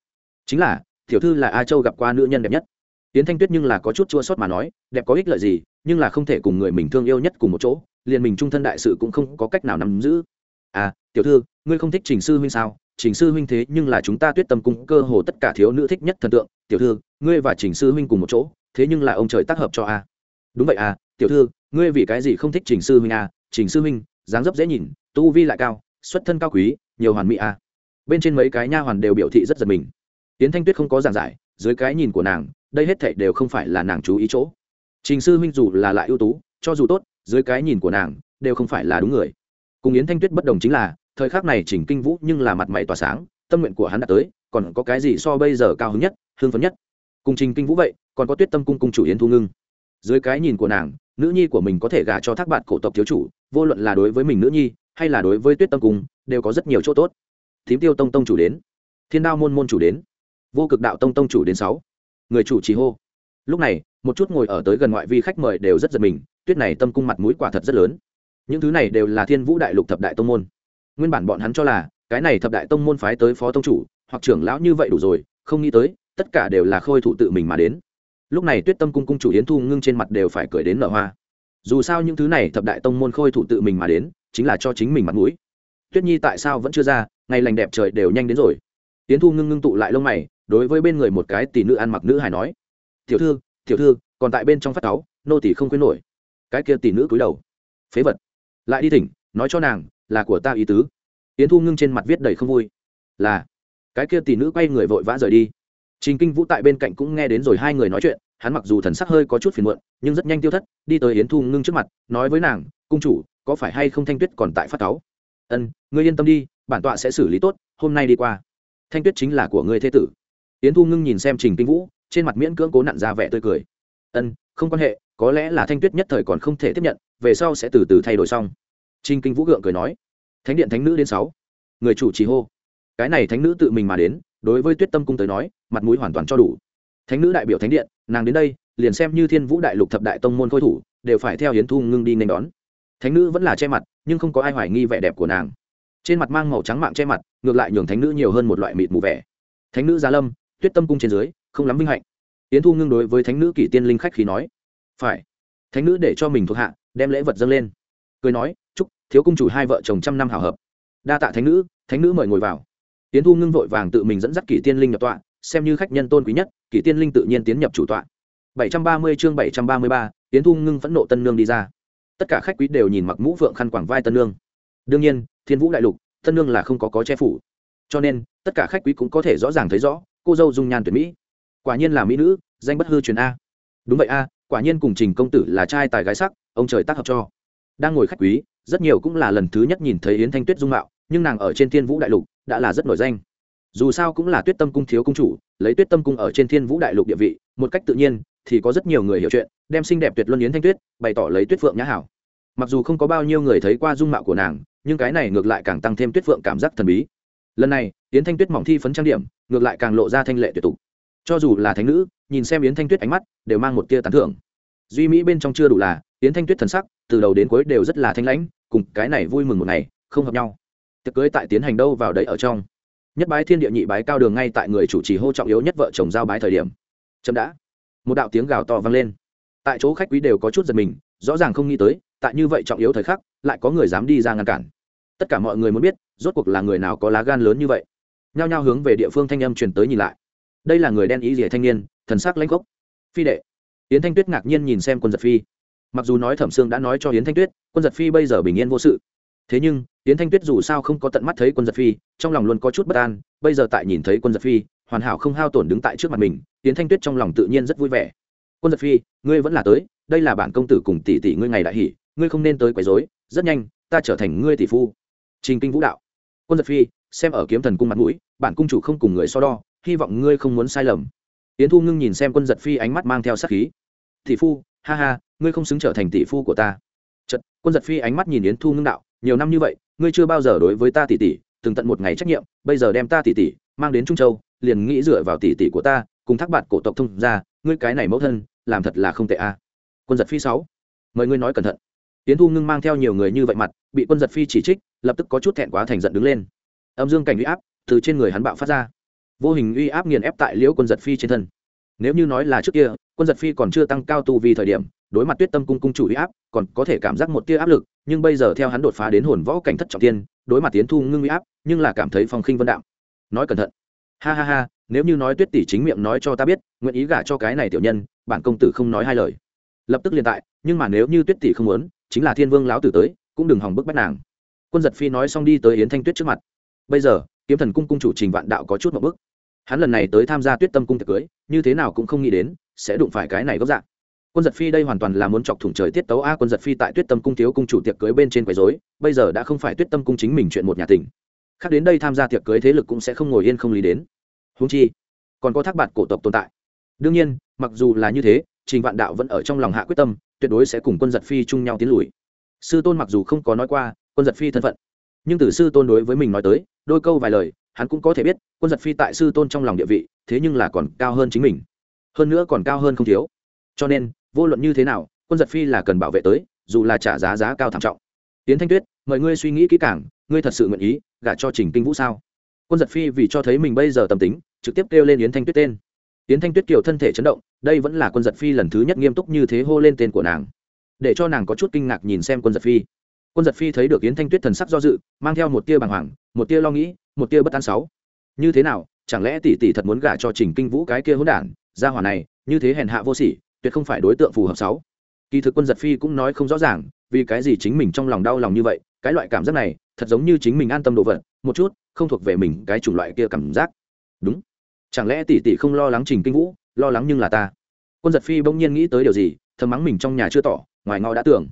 Chính là, tiểu thư là a châu gặp qua nữ nhân đẹp nhất. Yến thanh tuyết nhưng là có chút chua sót mà nói, đẹp có ích lợi gì, nhưng là không thể cùng người mình thương yêu nhất cùng một chỗ, liền mình trung thân đại sự cũng không có cách nào nắm giữ à tiểu thư, ngươi không thích trình sư huynh sao? Trình sư huynh thế nhưng là chúng ta tuyết tâm cung cơ hồ tất cả thiếu nữ thích nhất thần tượng. Tiểu thư, ngươi và trình sư huynh cùng một chỗ, thế nhưng là ông trời tác hợp cho a. Đúng vậy à tiểu thư, ngươi vì cái gì không thích trình sư huynh à? trình sư huynh, dáng dấp dễ nhìn, tu vi lại cao, xuất thân cao quý, nhiều hoàn mỹ à? bên trên mấy cái nha hoàn đều biểu thị rất giật mình. Tiến thanh tuyết không có giảng giải, dưới cái nhìn của nàng, đây hết thảy đều không phải là nàng chú ý chỗ. Trình sư huynh dù là lại ưu tú, cho dù tốt, dưới cái nhìn của nàng, đều không phải là đúng người cùng yến thanh tuyết bất đồng chính là, thời khắc này chỉnh kinh vũ nhưng là mặt mày tỏa sáng, tâm nguyện của hắn đã tới, còn có cái gì so bây giờ cao hứng nhất, hưng phấn nhất? Cùng trình kinh vũ vậy, còn có tuyết tâm cung cung chủ yến thu ngưng. Dưới cái nhìn của nàng, nữ nhi của mình có thể gả cho thác bạn cổ tộc thiếu chủ, vô luận là đối với mình nữ nhi, hay là đối với tuyết tâm cung, đều có rất nhiều chỗ tốt. Thím tiêu tông tông chủ đến. Thiên đao môn môn chủ đến. Vô cực đạo tông tông chủ đến sáu. Người chủ trì hô. Lúc này, một chút ngồi ở tới gần ngoại vi khách mời đều rất giật mình, tuyết này tâm cung mặt mũi quả thật rất lớn những thứ này đều là thiên vũ đại lục thập đại tông môn. Nguyên bản bọn hắn cho là, cái này thập đại tông môn phái tới phó tông chủ, hoặc trưởng lão như vậy đủ rồi, không nghĩ tới, tất cả đều là khôi thủ tự mình mà đến. Lúc này tuyết tâm cung cung chủ yến thu ngưng trên mặt đều phải cười đến nở hoa. Dù sao những thứ này thập đại tông môn khôi thủ tự mình mà đến, chính là cho chính mình mặt mũi. Tuyết nhi tại sao vẫn chưa ra, ngày lành đẹp trời đều nhanh đến rồi. Yến thu ngưng ngưng tụ lại lông mày, đối với bên người một cái tỷ nữ ăn mặc nữ hài nói, tiểu thư tiểu thư, còn tại bên trong phát cáu, nô tỷ không quên nổi. Cái kia tỷ nữ cúi đầu, phế vật lại đi thỉnh, nói cho nàng, là của ta ý tứ. Yến thu ngưng trên mặt viết đầy không vui. Là, cái kia tỷ nữ quay người vội vã rời đi. Trình kinh vũ tại bên cạnh cũng nghe đến rồi hai người nói chuyện, hắn mặc dù thần sắc hơi có chút phiền muộn, nhưng rất nhanh tiêu thất, đi tới yến thu ngưng trước mặt, nói với nàng, cung chủ, có phải hay không thanh tuyết còn tại phát cáu? Ân, ngươi yên tâm đi, bản tọa sẽ xử lý tốt, hôm nay đi qua. Thanh tuyết chính là của ngươi thế tử. Yến thu ngưng nhìn xem trình kinh vũ, trên mặt miễn cưỡng cố nặn ra vẻ tươi cười. Ân, không quan hệ có lẽ là thanh tuyết nhất thời còn không thể tiếp nhận, về sau sẽ từ từ thay đổi xong. Trinh kinh vũ gượng cười nói, thánh điện thánh nữ đến sáu. Người chủ trì hô. Cái này thánh nữ tự mình mà đến, đối với tuyết tâm cung tới nói, mặt mũi hoàn toàn cho đủ. Thánh nữ đại biểu thánh điện, nàng đến đây, liền xem như thiên vũ đại lục thập đại tông môn khôi thủ, đều phải theo hiến thu ngưng đi nên đón. Thánh nữ vẫn là che mặt, nhưng không có ai hoài nghi vẻ đẹp của nàng. Trên mặt mang màu trắng mạng che mặt, ngược lại nhường thánh nữ nhiều hơn một loại mịt mù vẻ. Thánh nữ gia lâm, tuyết tâm cung trên dưới, không lắm vinh hạnh. Yến thu ngưng đối với thánh nữ kỷ tiên linh khách khí nói phải. Thánh nữ để cho mình thuộc hạ, đem lễ vật dâng lên. Cười nói, chúc, thiếu cung chủ hai vợ chồng trăm năm hảo hợp. Đa tạ thánh nữ thánh nữ mời ngồi vào. Tiến thu ngưng vội vàng tự mình dẫn dắt kỷ tiên linh nhập tọa, xem như khách nhân tôn quý nhất, kỷ tiên linh tự nhiên tiến nhập chủ tọa. Bảy trăm ba mươi chương bảy trăm ba mươi ba, yến thu ngưng phẫn nộ tân nương đi ra. Tất cả khách quý đều nhìn mặc mũ phượng khăn quảng vai tân nương. Đương nhiên, thiên vũ đại lục, tân nương là không có có che phủ. Cho nên, tất cả khách quý cũng có thể rõ ràng thấy rõ, cô dâu dung nhan tuyệt mỹ. Quả nhiên là mỹ nữ, danh bất hư truyền a. Đúng vậy a quả nhiên cùng trình công tử là trai tài gái sắc, ông trời tác hợp cho. Đang ngồi khách quý, rất nhiều cũng là lần thứ nhất nhìn thấy yến thanh tuyết dung mạo, nhưng nàng ở trên thiên vũ đại lục đã là rất nổi danh. Dù sao cũng là tuyết tâm cung thiếu cung chủ, lấy tuyết tâm cung ở trên thiên vũ đại lục địa vị, một cách tự nhiên, thì có rất nhiều người hiểu chuyện, đem xinh đẹp tuyệt luân yến thanh tuyết bày tỏ lấy tuyết phượng nhã hảo. Mặc dù không có bao nhiêu người thấy qua dung mạo của nàng, nhưng cái này ngược lại càng tăng thêm tuyết phượng cảm giác thần bí. Lần này, yến thanh tuyết mỏng thi phấn trang điểm, ngược lại càng lộ ra thanh lệ tuyệt tục cho dù là thánh nữ, nhìn xem yến thanh tuyết ánh mắt, đều mang một tia tán thưởng. Duy mỹ bên trong chưa đủ là, yến thanh tuyết thần sắc, từ đầu đến cuối đều rất là thanh lãnh, cùng cái này vui mừng một ngày, không hợp nhau. Tiệc cưới tại tiến hành đâu vào đấy ở trong. Nhất bái thiên địa nhị bái cao đường ngay tại người chủ trì hô trọng yếu nhất vợ chồng giao bái thời điểm. Chậm đã. Một đạo tiếng gào to vang lên. Tại chỗ khách quý đều có chút giật mình, rõ ràng không nghĩ tới, tại như vậy trọng yếu thời khắc, lại có người dám đi ra ngăn cản. Tất cả mọi người muốn biết, rốt cuộc là người nào có lá gan lớn như vậy. Nhao nhao hướng về địa phương thanh âm truyền tới nhìn lại đây là người đen ý rỉa thanh niên, thần sắc lãnh gốc phi đệ. Yến thanh tuyết ngạc nhiên nhìn xem quân giật phi. Mặc dù nói thẩm sương đã nói cho yến thanh tuyết, quân giật phi bây giờ bình yên vô sự. Thế nhưng, yến thanh tuyết dù sao không có tận mắt thấy quân giật phi, trong lòng luôn có chút bất an, bây giờ tại nhìn thấy quân giật phi, hoàn hảo không hao tổn đứng tại trước mặt mình, yến thanh tuyết trong lòng tự nhiên rất vui vẻ. Quân giật phi, ngươi vẫn là tới, đây là bản công tử cùng tỷ tỷ ngươi ngày đại hỷ, ngươi không nên tới quấy rối, rất nhanh, ta trở thành ngươi tỷ phu. Trình kinh vũ đạo. Quân giật phi, xem ở kiếm thần cung mặt mũi, bản cung chủ không cùng người so đo hy vọng ngươi không muốn sai lầm. Yến thu ngưng nhìn xem quân giật phi ánh mắt mang theo sắc khí. Tỷ phu ha ha ngươi không xứng trở thành tỷ phu của ta. Chật, quân giật phi ánh mắt nhìn yến thu ngưng đạo nhiều năm như vậy ngươi chưa bao giờ đối với ta tỷ tỷ từng tận một ngày trách nhiệm bây giờ đem ta tỷ tỷ mang đến trung châu liền nghĩ dựa vào tỷ tỷ của ta cùng thác bạt cổ tộc thông ra ngươi cái này mẫu thân làm thật là không tệ a. Quân giật phi sáu mời ngươi nói cẩn thận. Tiến thu ngưng mang theo nhiều người như vậy mặt bị quân giật phi chỉ trích lập tức có chút thẹn quá thành giận đứng lên. Âm dương cảnh huy áp từ trên người hắn bạo phát ra vô hình uy áp nghiền ép tại liễu quân giật phi trên thân. Nếu như nói là trước kia, quân giật phi còn chưa tăng cao tu vì thời điểm, đối mặt tuyết tâm cung cung chủ uy áp, còn có thể cảm giác một tia áp lực, nhưng bây giờ theo hắn đột phá đến hồn võ cảnh thất trọng tiên, đối mặt tiến thu ngưng uy áp, nhưng là cảm thấy phong khinh vân đạo nói cẩn thận. Ha ha ha, nếu như nói tuyết tỷ chính miệng nói cho ta biết, nguyện ý gả cho cái này tiểu nhân, bản công tử không nói hai lời. Lập tức liền tại, nhưng mà nếu như tuyết tỷ không muốn, chính là thiên vương lão tử tới, cũng đừng hòng bức bách nàng. Quân giật phi nói xong đi tới yến thanh tuyết trước mặt. Bây giờ, kiếm thần cung cung chủ trình vạn đạo có chút một bức hắn lần này tới tham gia tuyết tâm cung tiệc cưới, như thế nào cũng không nghĩ đến, sẽ đụng phải cái này gốc dạng. Quân giật phi đây hoàn toàn là muốn chọc thủng trời tiết tấu a, quân giật phi tại tuyết tâm cung thiếu cung chủ tiệc cưới bên trên quấy dối bây giờ đã không phải tuyết tâm cung chính mình chuyện một nhà tỉnh khác đến đây tham gia tiệc cưới thế lực cũng sẽ không ngồi yên không lý đến. Húng chi, còn có thác bạt cổ tộc tồn tại. Đương nhiên, mặc dù là như thế, trình vạn đạo vẫn ở trong lòng hạ quyết tâm, tuyệt đối sẽ cùng quân giật phi chung nhau tiến lùi. Sư tôn mặc dù không có nói qua, quân giật phi thân phận. Nhưng từ sư tôn đối với mình nói tới, đôi câu vài lời hắn cũng có thể biết, quân giật phi tại sư tôn trong lòng địa vị, thế nhưng là còn cao hơn chính mình. Hơn nữa còn cao hơn không thiếu. Cho nên, vô luận như thế nào, quân giật phi là cần bảo vệ tới, dù là trả giá giá cao thảm trọng. Tiến thanh tuyết, mời ngươi suy nghĩ kỹ càng, ngươi thật sự nguyện ý gả cho trình kinh vũ sao? Quân giật phi vì cho thấy mình bây giờ tâm tính, trực tiếp kêu lên yến thanh tuyết tên. Yến thanh tuyết kiều thân thể chấn động, đây vẫn là quân giật phi lần thứ nhất nghiêm túc như thế hô lên tên của nàng. Để cho nàng có chút kinh ngạc nhìn xem quân giật phi. Quân giật phi thấy được yến thanh tuyết thần sắc do dự, mang theo một tia bàng hoàng, một tia lo nghĩ một tia bất an sáu. Như thế nào, chẳng lẽ tỷ tỷ thật muốn gả cho trình kinh vũ cái kia hỗn đản? Gia hỏa này, như thế hèn hạ vô sỉ, tuyệt không phải đối tượng phù hợp sáu. Kỳ thực quân giật phi cũng nói không rõ ràng, vì cái gì chính mình trong lòng đau lòng như vậy, cái loại cảm giác này, thật giống như chính mình an tâm đồ vật, một chút, không thuộc về mình, cái chủng loại kia cảm giác. Đúng. Chẳng lẽ tỷ tỷ không lo lắng trình kinh vũ, lo lắng nhưng là ta? Quân giật phi bỗng nhiên nghĩ tới điều gì, thầm mắng mình trong nhà chưa tỏ, ngoài ngõ đã tưởng.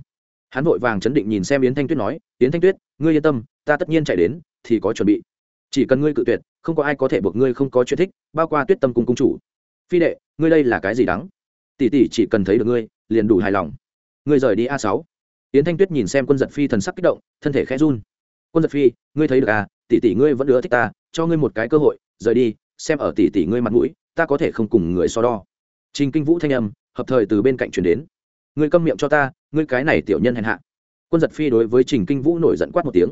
Hắn vội vàng chấn định nhìn xem yến thanh tuyết nói, yến thanh tuyết, ngươi yên tâm, ta tất nhiên chạy đến, thì có chuẩn bị chỉ cần ngươi cự tuyệt, không có ai có thể buộc ngươi không có chuyện thích, bao qua tuyết tâm cung cung chủ. Phi đệ, ngươi đây là cái gì đắng? Tỷ tỷ chỉ cần thấy được ngươi, liền đủ hài lòng. Ngươi rời đi a sáu. Yến thanh tuyết nhìn xem quân giật phi thần sắc kích động, thân thể khẽ run. Quân giật phi, ngươi thấy được à tỷ tỷ ngươi vẫn ưa thích ta, cho ngươi một cái cơ hội, rời đi, xem ở tỷ tỷ ngươi mặt mũi, ta có thể không cùng người so đo. Trình kinh vũ thanh âm, hợp thời từ bên cạnh chuyển đến. Ngươi câm miệng cho ta, ngươi cái này tiểu nhân hèn hạ. Quân giật phi đối với trình kinh vũ nổi giận quát một tiếng.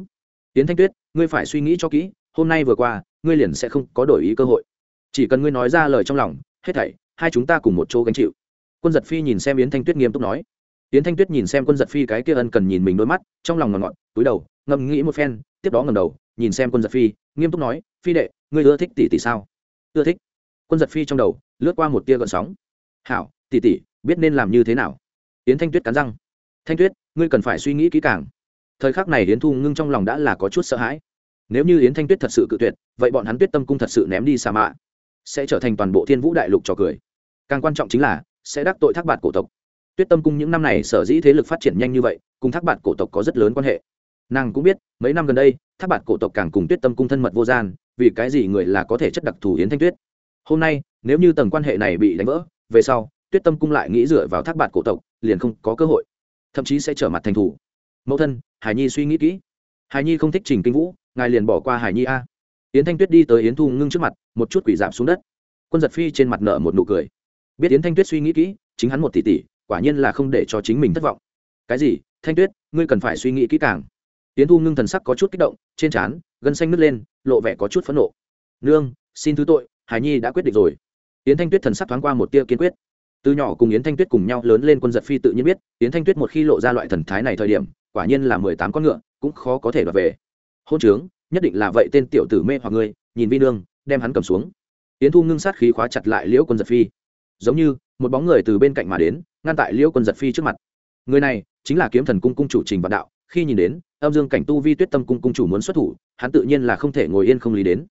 Tiến thanh tuyết, ngươi phải suy nghĩ cho kỹ hôm nay vừa qua, ngươi liền sẽ không có đổi ý cơ hội. Chỉ cần ngươi nói ra lời trong lòng, hết thảy, hai chúng ta cùng một chỗ gánh chịu. Quân giật phi nhìn xem yến thanh tuyết nghiêm túc nói. Yến thanh tuyết nhìn xem quân giật phi cái kia ân cần nhìn mình đôi mắt, trong lòng ngọn ngọn túi đầu ngầm nghĩ một phen, tiếp đó ngầm đầu, nhìn xem quân giật phi, nghiêm túc nói, phi đệ, ngươi ưa thích tỷ tỷ sao? Ưa thích. Quân giật phi trong đầu, lướt qua một tia gợn sóng. Hảo, tỷ tỷ, biết nên làm như thế nào? Yến thanh tuyết cắn răng. Thanh tuyết, ngươi cần phải suy nghĩ kỹ càng. Thời khắc này yến thu ngưng trong lòng đã là có chút sợ hãi nếu như yến thanh tuyết thật sự cự tuyệt, vậy bọn hắn tuyết tâm cung thật sự ném đi sa mạ, sẽ trở thành toàn bộ thiên vũ đại lục trò cười. Càng quan trọng chính là, sẽ đắc tội thác bạt cổ tộc. Tuyết tâm cung những năm này sở dĩ thế lực phát triển nhanh như vậy, cùng thác bạt cổ tộc có rất lớn quan hệ. Nàng cũng biết, mấy năm gần đây, thác bạt cổ tộc càng cùng tuyết tâm cung thân mật vô gian, vì cái gì người là có thể chất đặc thù yến thanh tuyết? Hôm nay, nếu như tầng quan hệ này bị đánh vỡ, về sau, tuyết tâm cung lại nghĩ dựa vào thác bạt cổ tộc, liền không có cơ hội. Thậm chí sẽ trở mặt thành thủ. Mẫu thân, hải nhi suy nghĩ kỹ. Hải nhi không thích trình kinh vũ ngài liền bỏ qua hải nhi a. Yến thanh tuyết đi tới yến thu ngưng trước mặt, một chút quỷ giảm xuống đất. Quân giật phi trên mặt nợ một nụ cười. Biết yến thanh tuyết suy nghĩ kỹ, chính hắn một tỷ tỷ, quả nhiên là không để cho chính mình thất vọng. Cái gì? Thanh tuyết, ngươi cần phải suy nghĩ kỹ càng. Yến thu ngưng thần sắc có chút kích động, trên trán, gân xanh nứt lên, lộ vẻ có chút phẫn nộ. Nương, xin thứ tội, hải nhi đã quyết định rồi. Yến thanh tuyết thần sắc thoáng qua một tia kiên quyết. Từ nhỏ cùng yến thanh tuyết cùng nhau lớn lên quân giật phi tự nhiên biết, yến thanh tuyết một khi lộ ra loại thần thái này thời điểm, quả nhiên là mười tám con ngựa, cũng khó có thể đoạt về hôn trướng, nhất định là vậy tên tiểu tử mê hoặc ngươi, nhìn vi nương, đem hắn cầm xuống. Yến thu ngưng sát khí khóa chặt lại liễu quân giật phi. Giống như, một bóng người từ bên cạnh mà đến, ngăn tại liễu quân giật phi trước mặt. Người này, chính là kiếm thần cung cung chủ trình vạn đạo, khi nhìn đến, âm dương cảnh tu vi tuyết tâm cung cung chủ muốn xuất thủ, hắn tự nhiên là không thể ngồi yên không lý đến.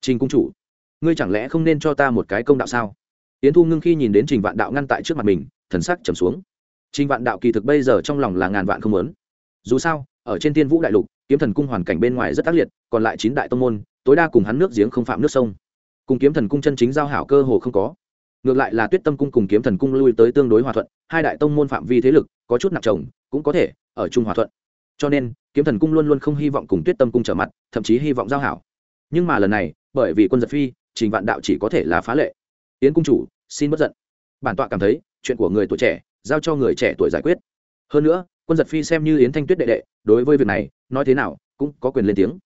Trình cung chủ, ngươi chẳng lẽ không nên cho ta một cái công đạo sao? Yến thu ngưng khi nhìn đến trình vạn đạo ngăn tại trước mặt mình, thần sắc trầm xuống. Trình vạn đạo kỳ thực bây giờ trong lòng là ngàn vạn không lớn dù sao ở trên thiên vũ đại lục, kiếm thần cung hoàn cảnh bên ngoài rất tác liệt, còn lại chín đại tông môn, tối đa cùng hắn nước giếng không phạm nước sông. Cùng kiếm thần cung chân chính giao hảo cơ hồ không có. Ngược lại là tuyết tâm cung cùng kiếm thần cung lui tới tương đối hòa thuận, hai đại tông môn phạm vi thế lực, có chút nặng chồng, cũng có thể ở chung hòa thuận. Cho nên, kiếm thần cung luôn luôn không hy vọng cùng tuyết tâm cung trở mặt, thậm chí hy vọng giao hảo. Nhưng mà lần này, bởi vì quân giật phi, trình vạn đạo chỉ có thể là phá lệ. Yến cung chủ, xin bất giận. Bản tọa cảm thấy, chuyện của người tuổi trẻ, giao cho người trẻ tuổi giải quyết. Hơn nữa quân giật phi xem như yến thanh tuyết đệ đệ, đối với việc này, nói thế nào, cũng có quyền lên tiếng.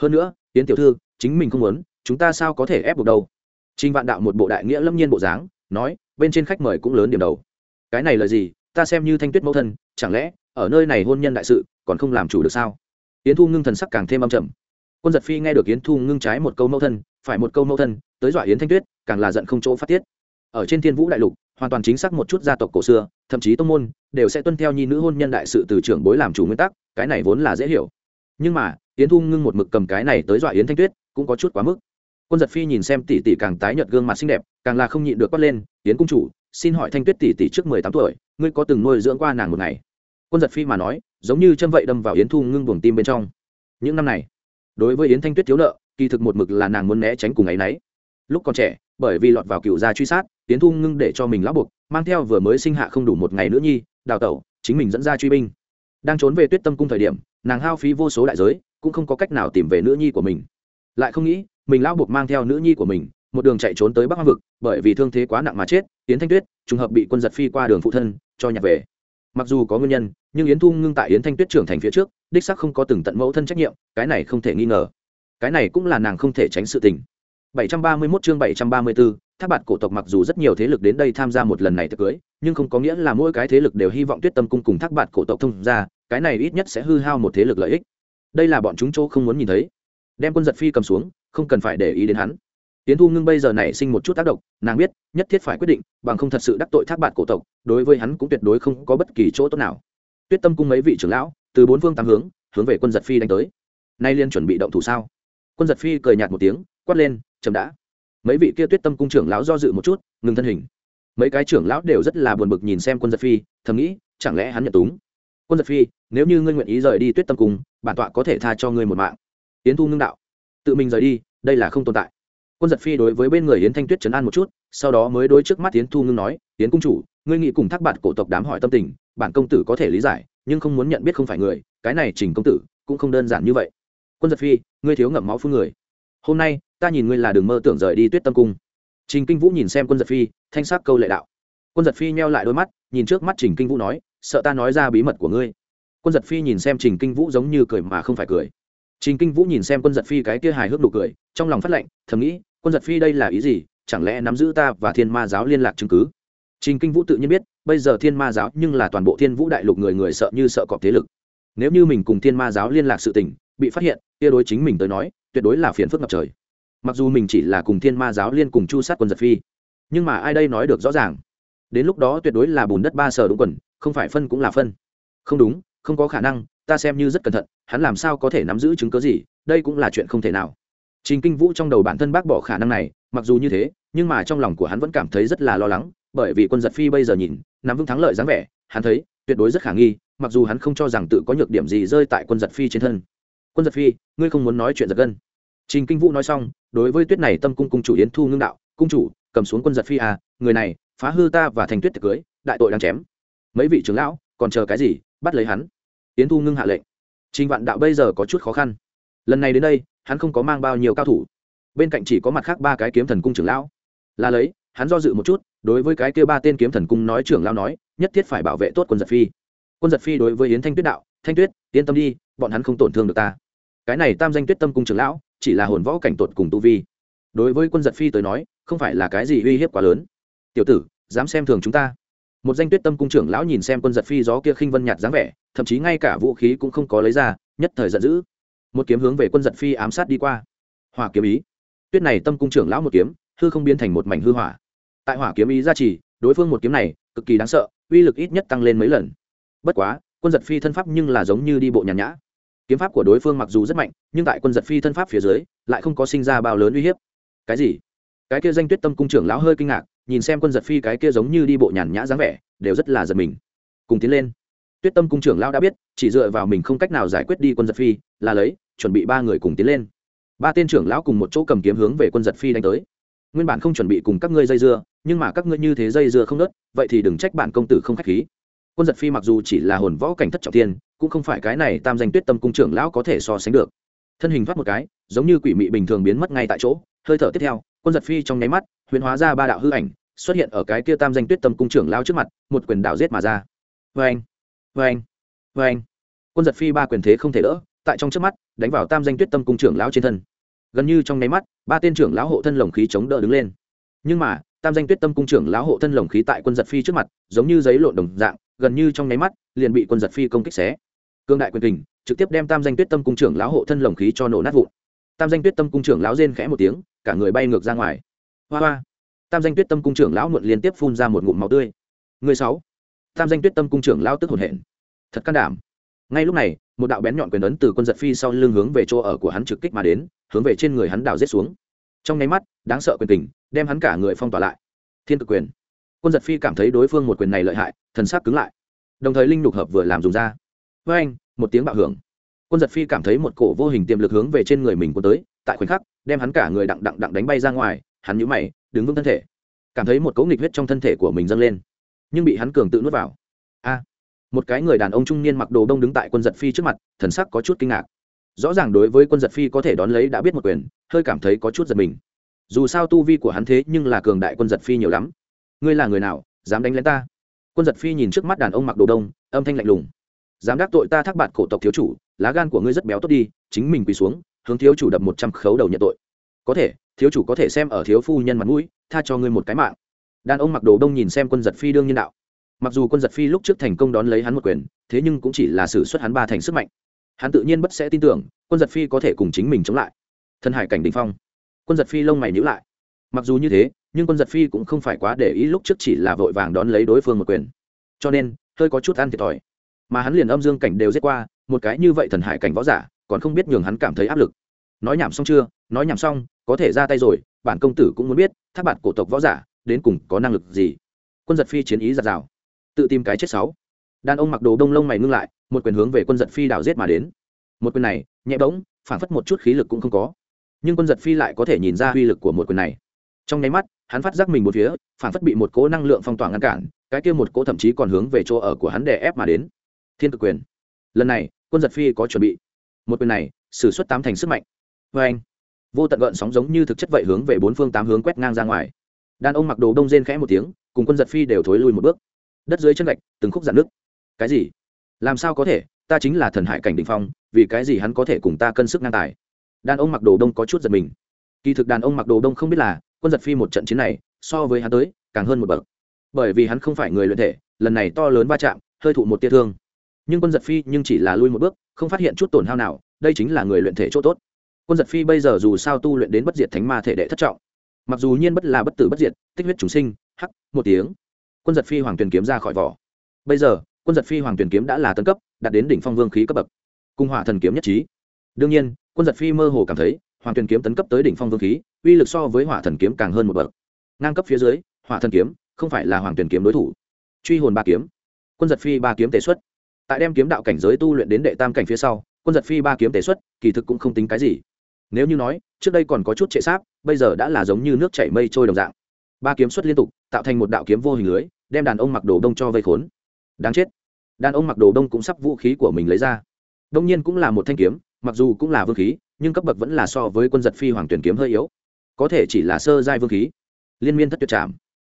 Hơn nữa, yến tiểu thư, chính mình không muốn, chúng ta sao có thể ép buộc đâu? Trình vạn đạo một bộ đại nghĩa lâm nhiên bộ dáng, nói, bên trên khách mời cũng lớn điểm đầu. Cái này là gì, ta xem như thanh tuyết mẫu thân, chẳng lẽ, ở nơi này hôn nhân đại sự, còn không làm chủ được sao? Yến thu ngưng thần sắc càng thêm âm trầm. Quân giật phi nghe được yến thu ngưng trái một câu mẫu thân, phải một câu mẫu thân, tới dọa yến thanh tuyết, càng là giận không chỗ phát tiết. Ở trên thiên vũ đại lục, hoàn toàn chính xác một chút gia tộc cổ xưa thậm chí tông môn đều sẽ tuân theo nhi nữ hôn nhân đại sự từ trưởng bối làm chủ nguyên tắc, cái này vốn là dễ hiểu. Nhưng mà, yến thu ngưng một mực cầm cái này tới dọa yến thanh tuyết, cũng có chút quá mức. Quân giật phi nhìn xem tỷ tỷ càng tái nhợt gương mặt xinh đẹp, càng là không nhịn được quát lên, yến cung chủ, xin hỏi thanh tuyết tỷ tỷ trước mười tám tuổi, ngươi có từng nuôi dưỡng qua nàng một ngày? Quân giật phi mà nói, giống như chân vậy đâm vào yến thu ngưng buồng tim bên trong. Những năm này, đối với yến thanh tuyết thiếu nợ, kỳ thực một mực là nàng muốn né tránh cùng ấy nấy. Lúc còn trẻ, bởi vì lọt vào cựu gia truy sát, yến thu ngưng để cho mình lão buộc mang theo vừa mới sinh hạ không đủ một ngày nữa nhi đào tẩu chính mình dẫn ra truy binh. Đang trốn về tuyết tâm cung thời điểm nàng hao phí vô số đại giới cũng không có cách nào tìm về nữ nhi của mình. Lại không nghĩ mình lão buộc mang theo nữ nhi của mình một đường chạy trốn tới bắc hoang vực bởi vì thương thế quá nặng mà chết yến thanh tuyết trùng hợp bị quân giật phi qua đường phụ thân cho nhặt về. Mặc dù có nguyên nhân nhưng yến thu ngưng tại yến thanh tuyết trưởng thành phía trước đích sắc không có từng tận mẫu thân trách nhiệm cái này không thể nghi ngờ. Cái này cũng là nàng không thể tránh sự tình. 731 chương 734, tháp bạt cổ tộc mặc dù rất nhiều thế lực đến đây tham gia một lần này thực cưới, nhưng không có nghĩa là mỗi cái thế lực đều hy vọng tuyết tâm cung cùng thác bạt cổ tộc thông ra cái này ít nhất sẽ hư hao một thế lực lợi ích. Đây là bọn chúng chỗ không muốn nhìn thấy. Đem quân giật phi cầm xuống, không cần phải để ý đến hắn. Tiến thu ngưng bây giờ nảy sinh một chút tác động, nàng biết, nhất thiết phải quyết định, bằng không thật sự đắc tội thác bạt cổ tộc, đối với hắn cũng tuyệt đối không có bất kỳ chỗ tốt nào. Tuyết tâm cung mấy vị trưởng lão, từ bốn phương tám hướng hướng về quân giật phi đánh tới. Nay liên chuẩn bị động thủ sao? Quân giật phi cười nhạt một tiếng, quát lên, chậm đã mấy vị kia tuyết tâm cung trưởng lão do dự một chút, ngừng thân hình. Mấy cái trưởng lão đều rất là buồn bực nhìn xem quân giật phi, thầm nghĩ, chẳng lẽ hắn nhận túng? Quân giật phi, nếu như ngươi nguyện ý rời đi tuyết tâm cung, bản tọa có thể tha cho ngươi một mạng. Yến thu ngưng đạo. Tự mình rời đi, đây là không tồn tại. Quân giật phi đối với bên người yến thanh tuyết chấn an một chút, sau đó mới đối trước mắt yến thu ngưng nói, yến cung chủ, ngươi nghĩ cùng thác bạn cổ tộc đám hỏi tâm tình, bản công tử có thể lý giải, nhưng không muốn nhận biết không phải người, cái này trình công tử cũng không đơn giản như vậy. Quân giật phi, ngươi thiếu ngậm máu phương người. Hôm nay ta nhìn ngươi là đường mơ tưởng rời đi tuyết tâm cung. Trình kinh vũ nhìn xem quân giật phi, thanh sắc câu lệ đạo. Quân giật phi meo lại đôi mắt, nhìn trước mắt trình kinh vũ nói, sợ ta nói ra bí mật của ngươi. Quân giật phi nhìn xem trình kinh vũ giống như cười mà không phải cười. Trình kinh vũ nhìn xem quân giật phi cái kia hài hước nụ cười, trong lòng phát lệnh, thầm nghĩ, quân giật phi đây là ý gì? Chẳng lẽ nắm giữ ta và thiên ma giáo liên lạc chứng cứ? Trình kinh vũ tự nhiên biết, bây giờ thiên ma giáo nhưng là toàn bộ thiên vũ đại lục người người sợ như sợ cọp thế lực. Nếu như mình cùng thiên ma giáo liên lạc sự tình, bị phát hiện, kia đối chính mình tới nói, tuyệt đối là phiền phức ngập trời mặc dù mình chỉ là cùng thiên ma giáo liên cùng chu sát quân giật phi, nhưng mà ai đây nói được rõ ràng. Đến lúc đó tuyệt đối là bùn đất ba sờ đúng quần, không phải phân cũng là phân. Không đúng, không có khả năng, ta xem như rất cẩn thận, hắn làm sao có thể nắm giữ chứng cớ gì, đây cũng là chuyện không thể nào. Trình kinh vũ trong đầu bản thân bác bỏ khả năng này, mặc dù như thế, nhưng mà trong lòng của hắn vẫn cảm thấy rất là lo lắng, bởi vì quân giật phi bây giờ nhìn, nắm vững thắng lợi dáng vẻ, hắn thấy, tuyệt đối rất khả nghi, mặc dù hắn không cho rằng tự có nhược điểm gì rơi tại quân giật phi trên thân. Quân giật phi, ngươi không muốn nói chuyện giật gân trình kinh vũ nói xong, đối với tuyết này tâm cung cung chủ yến thu ngưng đạo, cung chủ, cầm xuống quân giật phi à người này, phá hư ta và thành tuyết tiệc cưới, đại tội đang chém. Mấy vị trưởng lão, còn chờ cái gì, bắt lấy hắn. Yến thu ngưng hạ lệnh. Trình vạn đạo bây giờ có chút khó khăn. Lần này đến đây, hắn không có mang bao nhiêu cao thủ. Bên cạnh chỉ có mặt khác ba cái kiếm thần cung trưởng lão. Là lấy, hắn do dự một chút, đối với cái kia ba tên kiếm thần cung nói trưởng lão nói, nhất thiết phải bảo vệ tốt quân giật phi. Quân giật phi đối với yến thanh tuyết đạo, thanh tuyết, yên tâm đi, bọn hắn không tổn thương được ta. Cái này tam danh tuyết tâm cung trưởng lão chỉ là hồn võ cảnh tột cùng tu vi. Đối với quân giật phi tới nói, không phải là cái gì uy hiếp quá lớn. Tiểu tử, dám xem thường chúng ta. Một danh tuyết tâm cung trưởng lão nhìn xem quân giật phi gió kia khinh vân nhạt dáng vẻ, thậm chí ngay cả vũ khí cũng không có lấy ra, nhất thời giận dữ. Một kiếm hướng về quân giật phi ám sát đi qua. Hỏa kiếm ý. Tuyết này tâm cung trưởng lão một kiếm, hư không biến thành một mảnh hư hỏa. Tại hỏa kiếm ý ra trì, đối phương một kiếm này, cực kỳ đáng sợ, uy lực ít nhất tăng lên mấy lần. Bất quá, quân giật phi thân pháp nhưng là giống như đi bộ nhàn nhã kiếm pháp của đối phương mặc dù rất mạnh, nhưng tại quân giật phi thân pháp phía dưới, lại không có sinh ra bao lớn uy hiếp. Cái gì? Cái kia danh tuyết tâm cung trưởng lão hơi kinh ngạc, nhìn xem quân giật phi cái kia giống như đi bộ nhàn nhã dáng vẻ, đều rất là giật mình. Cùng tiến lên. Tuyết tâm cung trưởng lão đã biết, chỉ dựa vào mình không cách nào giải quyết đi quân giật phi, là lấy, chuẩn bị ba người cùng tiến lên. Ba tên trưởng lão cùng một chỗ cầm kiếm hướng về quân giật phi đánh tới. Nguyên bản không chuẩn bị cùng các ngươi dây dưa, nhưng mà các ngươi như thế dây dưa không nớt, vậy thì đừng trách bản công tử không k h á c h khí quân giật phi mặc dù chỉ là hồn võ cảnh thất trọng tiên cũng không phải cái này tam danh tuyết tâm cung trưởng lão có thể so sánh được. Thân hình thoát một cái, giống như quỷ mị bình thường biến mất ngay tại chỗ. Hơi thở tiếp theo, quân giật phi trong nháy mắt, huyền hóa ra ba đạo hư ảnh, xuất hiện ở cái kia tam danh tuyết tâm cung trưởng lao trước mặt, một quyền đạo giết mà ra. Vê anh vê anh vê anh quân giật phi ba quyền thế không thể đỡ, tại trong trước mắt, đánh vào tam danh tuyết tâm cung trưởng lão trên thân. Gần như trong nháy mắt, ba tên trưởng lão hộ thân lồng khí chống đỡ đứng lên. Nhưng mà, tam danh tuyết tâm cung trưởng lão hộ thân lồng khí tại quân giật phi trước mặt, giống như giấy lộn đồng dạng gần như trong nháy mắt, liền bị quân giật phi công kích xé. Cương đại quyền kình trực tiếp đem tam danh tuyết tâm cung trưởng lão hộ thân lồng khí cho nổ nát vụn. Tam danh tuyết tâm cung trưởng lão rên khẽ một tiếng, cả người bay ngược ra ngoài. Hoa hoa. Tam danh tuyết tâm cung trưởng lão muộn liên tiếp phun ra một ngụm máu tươi. Người sáu. Tam danh tuyết tâm cung trưởng lão tức hồn hển. Thật can đảm. Ngay lúc này, một đạo bén nhọn quyền ấn từ quân giật phi sau lưng hướng về chỗ ở của hắn trực kích mà đến, hướng về trên người hắn đảo giết xuống. Trong nháy mắt, đáng sợ quyền tình đem hắn cả người phong tỏa lại. Thiên cực quyền quân giật phi cảm thấy đối phương một quyền này lợi hại, thần sắc cứng lại. Đồng thời linh đục hợp vừa làm dùng ra. Với anh, một tiếng bạo hưởng. Quân giật phi cảm thấy một cổ vô hình tiềm lực hướng về trên người mình cuốn tới, tại khoảnh khắc, đem hắn cả người đặng đặng đặng đánh bay ra ngoài, hắn nhũ mày, đứng vững thân thể. Cảm thấy một cỗ nghịch huyết trong thân thể của mình dâng lên. Nhưng bị hắn cường tự nuốt vào. A! Một cái người đàn ông trung niên mặc đồ đông đứng tại quân giật phi trước mặt, thần sắc có chút kinh ngạc. Rõ ràng đối với quân giật phi có thể đón lấy đã biết một quyền, hơi cảm thấy có chút giật mình. Dù sao tu vi của hắn thế nhưng là cường đại quân giật phi nhiều lắm ngươi là người nào, dám đánh lén ta? Quân giật phi nhìn trước mắt đàn ông mặc đồ đông, âm thanh lạnh lùng. Dám đắc tội ta thác bạt cổ tộc thiếu chủ, lá gan của ngươi rất béo tốt đi, chính mình quỳ xuống, hướng thiếu chủ đập một trăm khấu đầu nhận tội. Có thể, thiếu chủ có thể xem ở thiếu phu nhân mặt mũi, tha cho ngươi một cái mạng. Đàn ông mặc đồ đông nhìn xem quân giật phi đương nhiên đạo. Mặc dù quân giật phi lúc trước thành công đón lấy hắn một quyền, thế nhưng cũng chỉ là xử suất hắn ba thành sức mạnh. Hắn tự nhiên bất sẽ tin tưởng, quân giật phi có thể cùng chính mình chống lại. Thân hải cảnh đình phong. Quân giật phi lông mày nhữ lại mặc dù như thế, nhưng quân giật phi cũng không phải quá để ý lúc trước chỉ là vội vàng đón lấy đối phương một quyền. Cho nên, hơi có chút ăn thiệt thòi. Mà hắn liền âm dương cảnh đều giết qua, một cái như vậy thần hải cảnh võ giả, còn không biết nhường hắn cảm thấy áp lực. Nói nhảm xong chưa? Nói nhảm xong, có thể ra tay rồi, bản công tử cũng muốn biết thác bạn cổ tộc võ giả, đến cùng có năng lực gì? Quân giật phi chiến ý giạt rào. Tự tìm cái chết sáu. Đàn ông mặc đồ đông lông mày ngưng lại, một quyền hướng về quân giật phi đảo giết mà đến. Một quyền này, nhẹ bỗng, phản phất một chút khí lực cũng không có. Nhưng quân giật phi lại có thể nhìn ra uy lực của một quyền này trong nháy mắt, hắn phát giác mình một phía, phản phất bị một cố năng lượng phong tỏa ngăn cản, cái kia một cố thậm chí còn hướng về chỗ ở của hắn đè ép mà đến. Thiên cực quyền. Lần này, quân giật phi có chuẩn bị. Một quyền này xử suất tám thành sức mạnh. Vê anh, vô tận gợn sóng giống như thực chất vậy hướng về bốn phương tám hướng quét ngang ra ngoài. Đàn ông mặc đồ đông rên khẽ một tiếng, cùng quân giật phi đều thối lui một bước. Đất dưới chân gạch, từng khúc dạn nước cái gì? Làm sao có thể? Ta chính là thần hải cảnh đình phong, vì cái gì hắn có thể cùng ta cân sức ngang tài? Đàn ông mặc đồ đông có chút giật mình. Kỳ thực đàn ông mặc đồ đông không biết là quân giật phi một trận chiến này, so với hắn tới, càng hơn một bậc. Bởi vì hắn không phải người luyện thể, lần này to lớn va chạm, hơi thụ một tia thương. Nhưng quân giật phi nhưng chỉ là lui một bước, không phát hiện chút tổn hao nào, đây chính là người luyện thể chỗ tốt. Quân giật phi bây giờ dù sao tu luyện đến bất diệt thánh ma thể đệ thất trọng, mặc dù nhiên bất là bất tử bất diệt, tích huyết chúng sinh, hắc, một tiếng, quân giật phi hoàng tuyền kiếm ra khỏi vỏ. Bây giờ, quân giật phi hoàng tuyền kiếm đã là tân cấp, đạt đến đỉnh phong vương khí cấp bậc, cung hỏa thần kiếm nhất trí. Đương nhiên, quân giật phi mơ hồ cảm thấy hoàng tuyền kiếm tấn cấp tới đỉnh phong vương khí, uy lực so với hỏa thần kiếm càng hơn một bậc. Ngang cấp phía dưới, hỏa thần kiếm không phải là hoàng tuyền kiếm đối thủ. Truy hồn ba kiếm, quân giật phi ba kiếm tế xuất. Tại đem kiếm đạo cảnh giới tu luyện đến đệ tam cảnh phía sau, quân giật phi ba kiếm tế xuất, kỳ thực cũng không tính cái gì. Nếu như nói, trước đây còn có chút trệ sáp, bây giờ đã là giống như nước chảy mây trôi đồng dạng. Ba kiếm xuất liên tục, tạo thành một đạo kiếm vô hình lưới, đem đàn ông mặc đồ đông cho vây khốn. Đáng chết. Đàn ông mặc đồ đông cũng sắp vũ khí của mình lấy ra. Đông nhiên cũng là một thanh kiếm, mặc dù cũng là vương khí nhưng cấp bậc vẫn là so với quân giật phi hoàng tuyển kiếm hơi yếu. Có thể chỉ là sơ giai vương khí. Liên miên thất tuyệt trảm.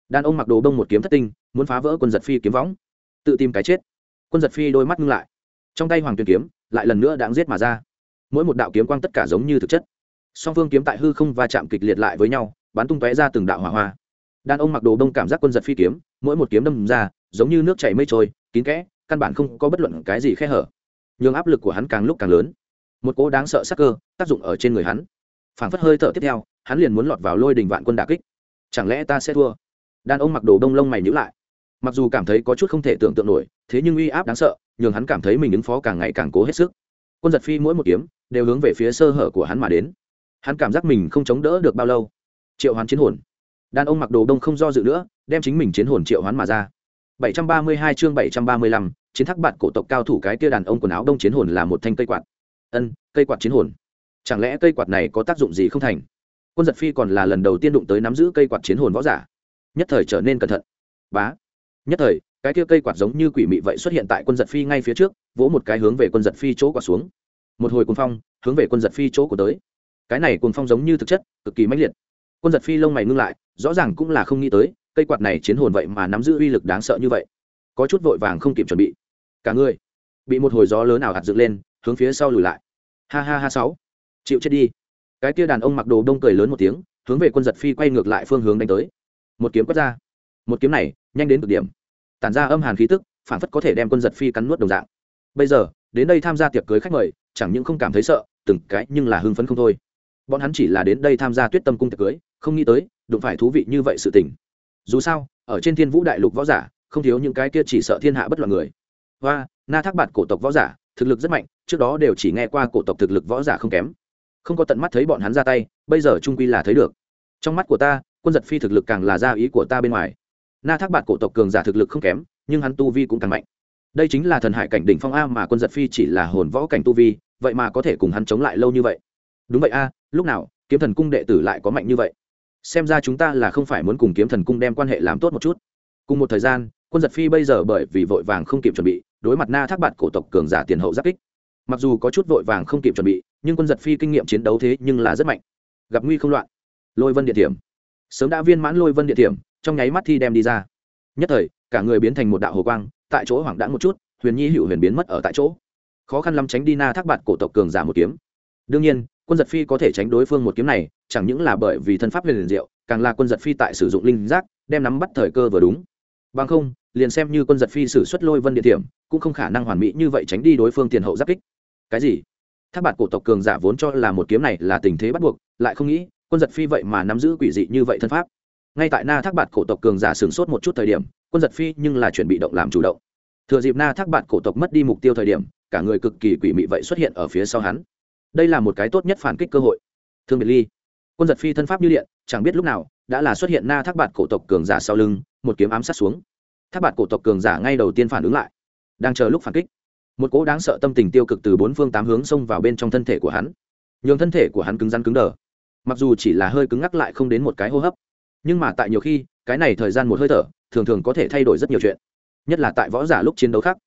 Đàn ông mặc đồ đông một kiếm thất tinh, muốn phá vỡ quân giật phi kiếm võng. Tự tìm cái chết. Quân giật phi đôi mắt ngưng lại. Trong tay hoàng tuyển kiếm, lại lần nữa đáng giết mà ra. Mỗi một đạo kiếm quang tất cả giống như thực chất. Song phương kiếm tại hư không va chạm kịch liệt lại với nhau, bắn tung tóe ra từng đạo hỏa hoa. Đàn ông mặc đồ đông cảm giác quân giật phi kiếm, mỗi một kiếm đâm ra, giống như nước chảy mây trôi, kín kẽ, căn bản không có bất luận cái gì khe hở. Nhưng áp lực của hắn càng lúc càng lớn một cỗ đáng sợ sắc cơ tác dụng ở trên người hắn. Phảng phất hơi thở tiếp theo hắn liền muốn lọt vào lôi đình vạn quân đà kích. Chẳng lẽ ta sẽ thua? Đàn ông mặc đồ đông lông mày nhữ lại. Mặc dù cảm thấy có chút không thể tưởng tượng nổi thế nhưng uy áp đáng sợ nhường hắn cảm thấy mình ứng phó càng ngày càng cố hết sức. Quân giật phi mỗi một kiếm đều hướng về phía sơ hở của hắn mà đến. Hắn cảm giác mình không chống đỡ được bao lâu. Triệu hoán chiến hồn. Đàn ông mặc đồ đông không do dự nữa đem chính mình chiến hồn triệu hoán mà ra. 732 chương 735, chiến thác bạn cổ tộc cao thủ cái kia đàn ông quần áo đông chiến hồn là một thanh cây quạt ân, cây quạt chiến hồn. Chẳng lẽ cây quạt này có tác dụng gì không thành? Quân giật phi còn là lần đầu tiên đụng tới nắm giữ cây quạt chiến hồn võ giả. Nhất thời trở nên cẩn thận. Bá. Nhất thời, cái kia cây quạt giống như quỷ mị vậy xuất hiện tại quân giật phi ngay phía trước, vỗ một cái hướng về quân giật phi chỗ quạt xuống. Một hồi cuồng phong, hướng về quân giật phi chỗ của tới. Cái này cuồng phong giống như thực chất, cực kỳ mãnh liệt. Quân giật phi lông mày ngưng lại, rõ ràng cũng là không nghĩ tới, cây quạt này chiến hồn vậy mà nắm giữ uy lực đáng sợ như vậy. Có chút vội vàng không kịp chuẩn bị. Cả người, bị một hồi gió lớn nào hạt dựng lên hướng phía sau lùi lại. Ha ha ha sáu. Chịu chết đi. Cái kia đàn ông mặc đồ đông cười lớn một tiếng, hướng về quân giật phi quay ngược lại phương hướng đánh tới. Một kiếm quất ra. Một kiếm này, nhanh đến cực điểm. Tản ra âm hàn khí tức, phản phất có thể đem quân giật phi cắn nuốt đồng dạng. Bây giờ, đến đây tham gia tiệc cưới khách mời, chẳng những không cảm thấy sợ, từng cái nhưng là hưng phấn không thôi. Bọn hắn chỉ là đến đây tham gia tuyết tâm cung tiệc cưới, không nghĩ tới, đụng phải thú vị như vậy sự tình. Dù sao, ở trên thiên vũ đại lục võ giả, không thiếu những cái kia chỉ sợ thiên hạ bất loạn người. Và na thác bạt cổ tộc võ giả, thực lực rất mạnh trước đó đều chỉ nghe qua cổ tộc thực lực võ giả không kém. Không có tận mắt thấy bọn hắn ra tay, bây giờ trung quy là thấy được. Trong mắt của ta, quân giật phi thực lực càng là gia ý của ta bên ngoài. Na thác bạt cổ tộc cường giả thực lực không kém, nhưng hắn tu vi cũng càng mạnh. Đây chính là thần hải cảnh đỉnh phong a mà quân giật phi chỉ là hồn võ cảnh tu vi, vậy mà có thể cùng hắn chống lại lâu như vậy. Đúng vậy a, lúc nào, kiếm thần cung đệ tử lại có mạnh như vậy? Xem ra chúng ta là không phải muốn cùng kiếm thần cung đem quan hệ làm tốt một chút. Cùng một thời gian, quân giật phi bây giờ bởi vì vội vàng không kịp chuẩn bị, đối mặt na thác bạt cổ tộc cường giả tiền hậu giáp kích mặc dù có chút vội vàng không kịp chuẩn bị, nhưng quân giật phi kinh nghiệm chiến đấu thế nhưng là rất mạnh. Gặp nguy không loạn. Lôi vân địa điểm sớm đã viên mãn lôi vân địa điểm trong nháy mắt thi đem đi ra. Nhất thời, cả người biến thành một đạo hồ quang, tại chỗ hoảng đãng một chút, huyền nhi hữu huyền biến mất ở tại chỗ. Khó khăn lắm tránh đi na thác bạt cổ tộc cường giả một kiếm. Đương nhiên, quân giật phi có thể tránh đối phương một kiếm này, chẳng những là bởi vì thân pháp huyền liền diệu, càng là quân giật phi tại sử dụng linh giác, đem nắm bắt thời cơ vừa đúng. Bằng không, liền xem như quân giật phi sử xuất lôi vân địa điểm cũng không khả năng hoàn mỹ như vậy tránh đi đối phương tiền hậu giáp kích cái gì? Tháp bạt cổ tộc cường giả vốn cho là một kiếm này là tình thế bắt buộc, lại không nghĩ, quân giật phi vậy mà nắm giữ quỷ dị như vậy thân pháp. Ngay tại na thác bạt cổ tộc cường giả sửng sốt một chút thời điểm, quân giật phi nhưng là chuẩn bị động làm chủ động. Thừa dịp na thác bạt cổ tộc mất đi mục tiêu thời điểm, cả người cực kỳ quỷ mị vậy xuất hiện ở phía sau hắn. Đây là một cái tốt nhất phản kích cơ hội. Thương biệt ly, quân giật phi thân pháp như điện, chẳng biết lúc nào, đã là xuất hiện na thác bạt cổ tộc cường giả sau lưng, một kiếm ám sát xuống. Thác bạt cổ tộc cường giả ngay đầu tiên phản ứng lại, đang chờ lúc phản kích một cỗ đáng sợ tâm tình tiêu cực từ bốn phương tám hướng xông vào bên trong thân thể của hắn. Nhường thân thể của hắn cứng rắn cứng đờ. Mặc dù chỉ là hơi cứng ngắc lại không đến một cái hô hấp, nhưng mà tại nhiều khi, cái này thời gian một hơi thở, thường thường có thể thay đổi rất nhiều chuyện. Nhất là tại võ giả lúc chiến đấu khác.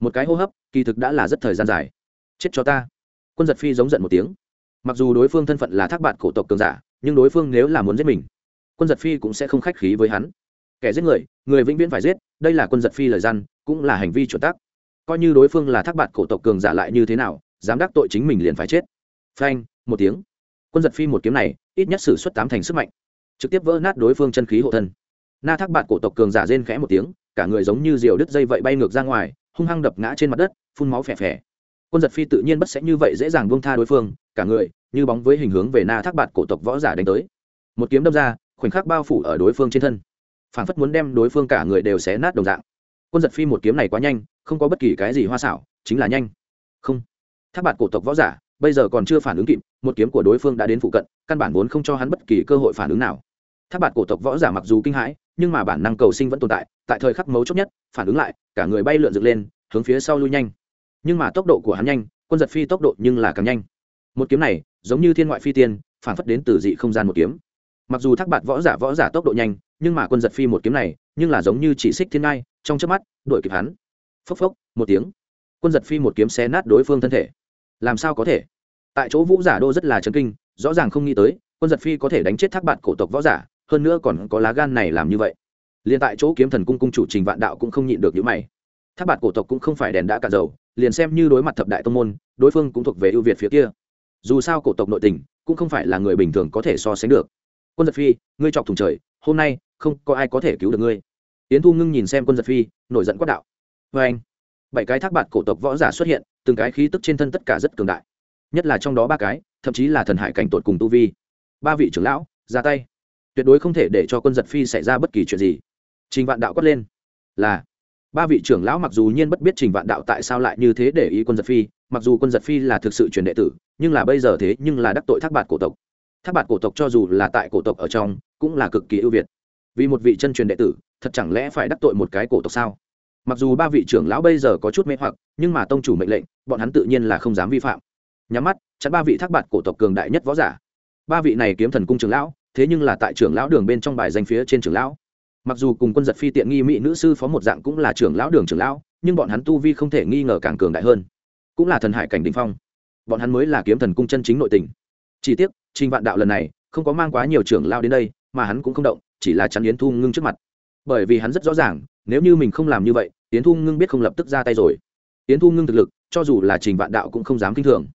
Một cái hô hấp, kỳ thực đã là rất thời gian dài. Chết cho ta. Quân giật phi giống giận một tiếng. Mặc dù đối phương thân phận là thác bạn cổ tộc cường giả, nhưng đối phương nếu là muốn giết mình, quân giật phi cũng sẽ không khách khí với hắn. Kẻ giết người người vĩnh viễn phải giết, đây là quân giật phi lời gian, cũng là hành vi chuẩn tắc coi như đối phương là thác bạt cổ tộc cường giả lại như thế nào, dám đắc tội chính mình liền phải chết. Phanh, một tiếng. Quân giật phi một kiếm này, ít nhất xử suất tám thành sức mạnh. Trực tiếp vỡ nát đối phương chân khí hộ thân. Na thác bạt cổ tộc cường giả rên khẽ một tiếng, cả người giống như diều đứt dây vậy bay ngược ra ngoài, hung hăng đập ngã trên mặt đất, phun máu phè phè. Quân giật phi tự nhiên bất sẽ như vậy dễ dàng buông tha đối phương, cả người, như bóng với hình hướng về na thác bạt cổ tộc võ giả đánh tới. Một kiếm đâm ra, khoảnh khắc bao phủ ở đối phương trên thân. Phảng phất muốn đem đối phương cả người đều xé nát đồng dạng quân giật phi một kiếm này quá nhanh, không có bất kỳ cái gì hoa xảo, chính là nhanh. Không. Tháp bạt cổ tộc võ giả, bây giờ còn chưa phản ứng kịp, một kiếm của đối phương đã đến phụ cận, căn bản vốn không cho hắn bất kỳ cơ hội phản ứng nào. Tháp bạt cổ tộc võ giả mặc dù kinh hãi, nhưng mà bản năng cầu sinh vẫn tồn tại tại thời khắc mấu chốt nhất, phản ứng lại, cả người bay lượn dựng lên, hướng phía sau lui nhanh. Nhưng mà tốc độ của hắn nhanh, quân giật phi tốc độ nhưng là càng nhanh. Một kiếm này, giống như thiên ngoại phi tiên, phản phất đến từ dị không gian một kiếm. Mặc dù thác bạt võ giả võ giả tốc độ nhanh, nhưng mà quân giật phi một kiếm này, nhưng là giống như chỉ xích thiên ngai trong chớp mắt, đuổi kịp hắn. Phốc phốc, một tiếng. Quân giật phi một kiếm xé nát đối phương thân thể. Làm sao có thể? Tại chỗ vũ giả đô rất là chấn kinh, rõ ràng không nghĩ tới, quân giật phi có thể đánh chết thác bạt cổ tộc võ giả, hơn nữa còn có lá gan này làm như vậy. Liền tại chỗ kiếm thần cung cung chủ trình vạn đạo cũng không nhịn được những mày. Tháp bạt cổ tộc cũng không phải đèn đã cả dầu, liền xem như đối mặt thập đại tông môn, đối phương cũng thuộc về ưu việt phía kia. Dù sao cổ tộc nội tình, cũng không phải là người bình thường có thể so sánh được. Quân giật phi, ngươi chọc thùng trời, hôm nay không có ai có thể cứu được ngươi yến thu ngưng nhìn xem quân giật phi, nổi giận quát đạo. Vê anh. Bảy cái thác bạt cổ tộc võ giả xuất hiện, từng cái khí tức trên thân tất cả rất cường đại. Nhất là trong đó ba cái, thậm chí là thần hải cảnh tột cùng tu vi. Ba vị trưởng lão, ra tay. Tuyệt đối không thể để cho quân giật phi xảy ra bất kỳ chuyện gì. Trình vạn đạo quát lên. Là. Ba vị trưởng lão mặc dù nhiên bất biết trình vạn đạo tại sao lại như thế để ý quân giật phi, mặc dù quân giật phi là thực sự truyền đệ tử, nhưng là bây giờ thế nhưng là đắc tội thác bạt cổ tộc. Thác bạt cổ tộc cho dù là tại cổ tộc ở trong, cũng là cực kỳ ưu việt. Vì một vị chân truyền đệ tử thật chẳng lẽ phải đắc tội một cái cổ tộc sao? Mặc dù ba vị trưởng lão bây giờ có chút mê hoặc, nhưng mà tông chủ mệnh lệnh, bọn hắn tự nhiên là không dám vi phạm. Nhắm mắt chắn ba vị thác bạt cổ tộc cường đại nhất võ giả. Ba vị này kiếm thần cung trưởng lão, thế nhưng là tại trưởng lão đường bên trong bài danh phía trên trưởng lão. Mặc dù cùng quân giật phi tiện nghi mỹ nữ sư phó một dạng cũng là trưởng lão đường trưởng lão, nhưng bọn hắn tu vi không thể nghi ngờ càng cường đại hơn. Cũng là thần hải cảnh đình phong. Bọn hắn mới là kiếm thần cung chân chính nội tình. Chỉ tiếc, trình vạn đạo lần này không có mang quá nhiều trưởng lao đến đây, mà hắn cũng không động, chỉ là chắn yến thu ngưng trước mặt bởi vì hắn rất rõ ràng, nếu như mình không làm như vậy tiến thu ngưng biết không lập tức ra tay rồi. Tiến thu ngưng thực lực, cho dù là trình vạn đạo cũng không dám kinh thường.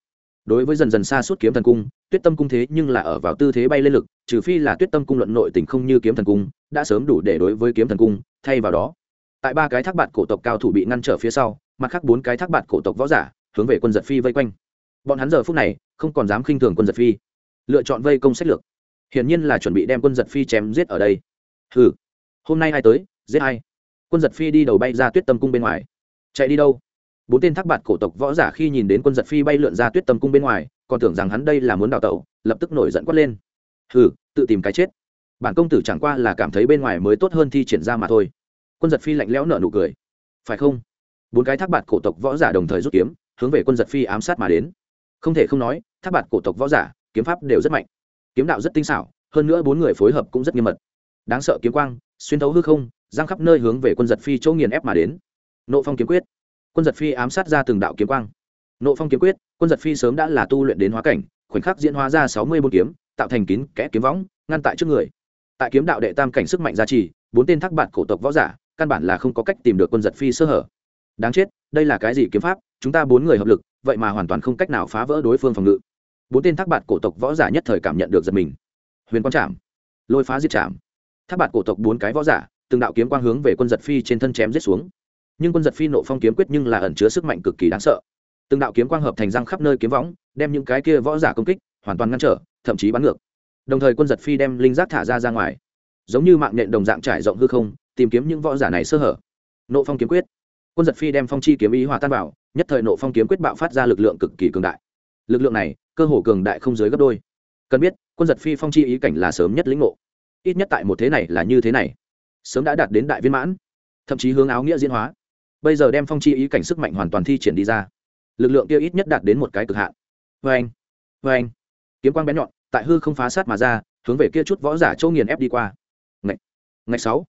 Đối với dần dần xa suốt kiếm thần cung, tuyết tâm cung thế nhưng là ở vào tư thế bay lên lực, trừ phi là tuyết tâm cung luận nội tình không như kiếm thần cung, đã sớm đủ để đối với kiếm thần cung, thay vào đó. Tại ba cái thác bạt cổ tộc cao thủ bị ngăn trở phía sau, mặt khác bốn cái thác bạt cổ tộc võ giả, hướng về quân giật phi vây quanh. Bọn hắn giờ phút này, không còn dám khinh thường quân giật phi. Lựa chọn vây công sách lược. Hiển nhiên là chuẩn bị đem quân giật phi chém giết ở đây. Ừ hôm nay ai tới, giết ai? Quân giật phi đi đầu bay ra tuyết tâm cung bên ngoài. Chạy đi đâu? Bốn tên thác bạt cổ tộc võ giả khi nhìn đến quân giật phi bay lượn ra tuyết tâm cung bên ngoài, còn tưởng rằng hắn đây là muốn đào tẩu, lập tức nổi giận quát lên. Hừ, tự tìm cái chết. Bản công tử chẳng qua là cảm thấy bên ngoài mới tốt hơn thi triển ra mà thôi. Quân giật phi lạnh lẽo nở nụ cười. Phải không? Bốn cái thác bạt cổ tộc võ giả đồng thời rút kiếm, hướng về quân giật phi ám sát mà đến. Không thể không nói, thác bạt cổ tộc võ giả, kiếm pháp đều rất mạnh. Kiếm đạo rất tinh xảo, hơn nữa bốn người phối hợp cũng rất nghiêm mật đáng sợ kiếm quang, xuyên thấu hư không giang khắp nơi hướng về quân giật phi chỗ nghiền ép mà đến. Nộ phong kiếm quyết. Quân giật phi ám sát ra từng đạo kiếm quang. Nộ phong kiếm quyết, quân giật phi sớm đã là tu luyện đến hóa cảnh, khoảnh khắc diễn hóa ra sáu mươi bốn kiếm, tạo thành kín kẽ kiếm võng, ngăn tại trước người. Tại kiếm đạo đệ tam cảnh sức mạnh gia trì, bốn tên thác bạn cổ tộc võ giả, căn bản là không có cách tìm được quân giật phi sơ hở. Đáng chết, đây là cái gì kiếm pháp? Chúng ta bốn người hợp lực, vậy mà hoàn toàn không cách nào phá vỡ đối phương phòng ngự. Bốn tên thác bạn cổ tộc võ giả nhất thời cảm nhận được giật mình. Huyền quang trảm lôi phá diệt trảm Tháp bạt cổ tộc bốn cái võ giả, từng đạo kiếm quang hướng về quân giật phi trên thân chém giết xuống. Nhưng quân giật phi nộ phong kiếm quyết nhưng là ẩn chứa sức mạnh cực kỳ đáng sợ. Từng đạo kiếm quang hợp thành răng khắp nơi kiếm võng, đem những cái kia võ giả công kích, hoàn toàn ngăn trở, thậm chí bắn ngược. Đồng thời quân giật phi đem linh giác thả ra ra ngoài. Giống như mạng nhện đồng dạng trải rộng hư không, tìm kiếm những võ giả này sơ hở. Nộ phong kiếm quyết. Quân giật phi đem phong chi kiếm ý hòa tan vào, nhất thời nộ phong kiếm quyết bạo phát ra lực lượng cực kỳ cường đại. Lực lượng này, cơ hồ cường đại không dưới gấp đôi. Cần biết, quân giật phi phong chi ý cảnh là sớm nhất lĩnh ngộ ít nhất tại một thế này là như thế này. Sớm đã đạt đến đại viên mãn thậm chí hướng áo nghĩa diễn hóa. Bây giờ đem phong chi ý cảnh sức mạnh hoàn toàn thi triển đi ra. Lực lượng kia ít nhất đạt đến một cái cực hạn. Vê anh vê anh. Kiếm quang bén nhọn tại hư không phá sát mà ra hướng về kia chút võ giả châu nghiền ép đi qua. Ngày, ngày sáu.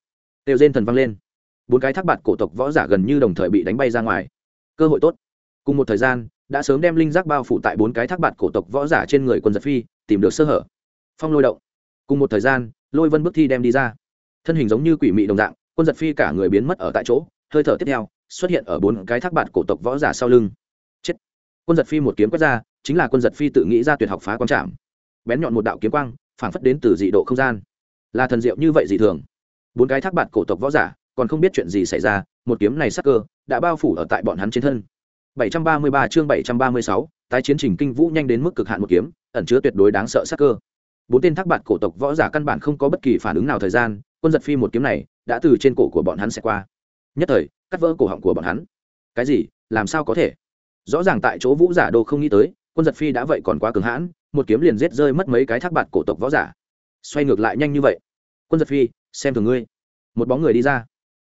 Đều rên thần văng lên. Bốn cái thác bạt cổ tộc võ giả gần như đồng thời bị đánh bay ra ngoài. Cơ hội tốt. Cùng một thời gian đã sớm đem linh giác bao phủ tại bốn cái thác bạt cổ tộc võ giả trên người quân giật phi tìm được sơ hở. Phong lôi động. Cùng một thời gian lôi vân bước thi đem đi ra thân hình giống như quỷ mị đồng dạng quân giật phi cả người biến mất ở tại chỗ hơi thở tiếp theo xuất hiện ở bốn cái thác bạt cổ tộc võ giả sau lưng chết quân giật phi một kiếm quét ra chính là quân giật phi tự nghĩ ra tuyệt học phá quang trạm bén nhọn một đạo kiếm quang phảng phất đến từ dị độ không gian là thần diệu như vậy dị thường bốn cái thác bạt cổ tộc võ giả còn không biết chuyện gì xảy ra một kiếm này sắc cơ đã bao phủ ở tại bọn hắn trên thân 733 chương 736, tái chiến trình kinh vũ nhanh đến mức cực hạn một kiếm ẩn chứa tuyệt đối đáng sợ sắc cơ bốn tên thác bạn cổ tộc võ giả căn bản không có bất kỳ phản ứng nào thời gian, quân giật phi một kiếm này đã từ trên cổ của bọn hắn sẽ qua. Nhất thời, cắt vỡ cổ họng của bọn hắn. Cái gì? Làm sao có thể? Rõ ràng tại chỗ vũ giả đô không nghĩ tới, quân giật phi đã vậy còn quá cường hãn, một kiếm liền giết rơi mất mấy cái thác bạt cổ tộc võ giả. Xoay ngược lại nhanh như vậy. Quân giật phi, xem thường ngươi. Một bóng người đi ra.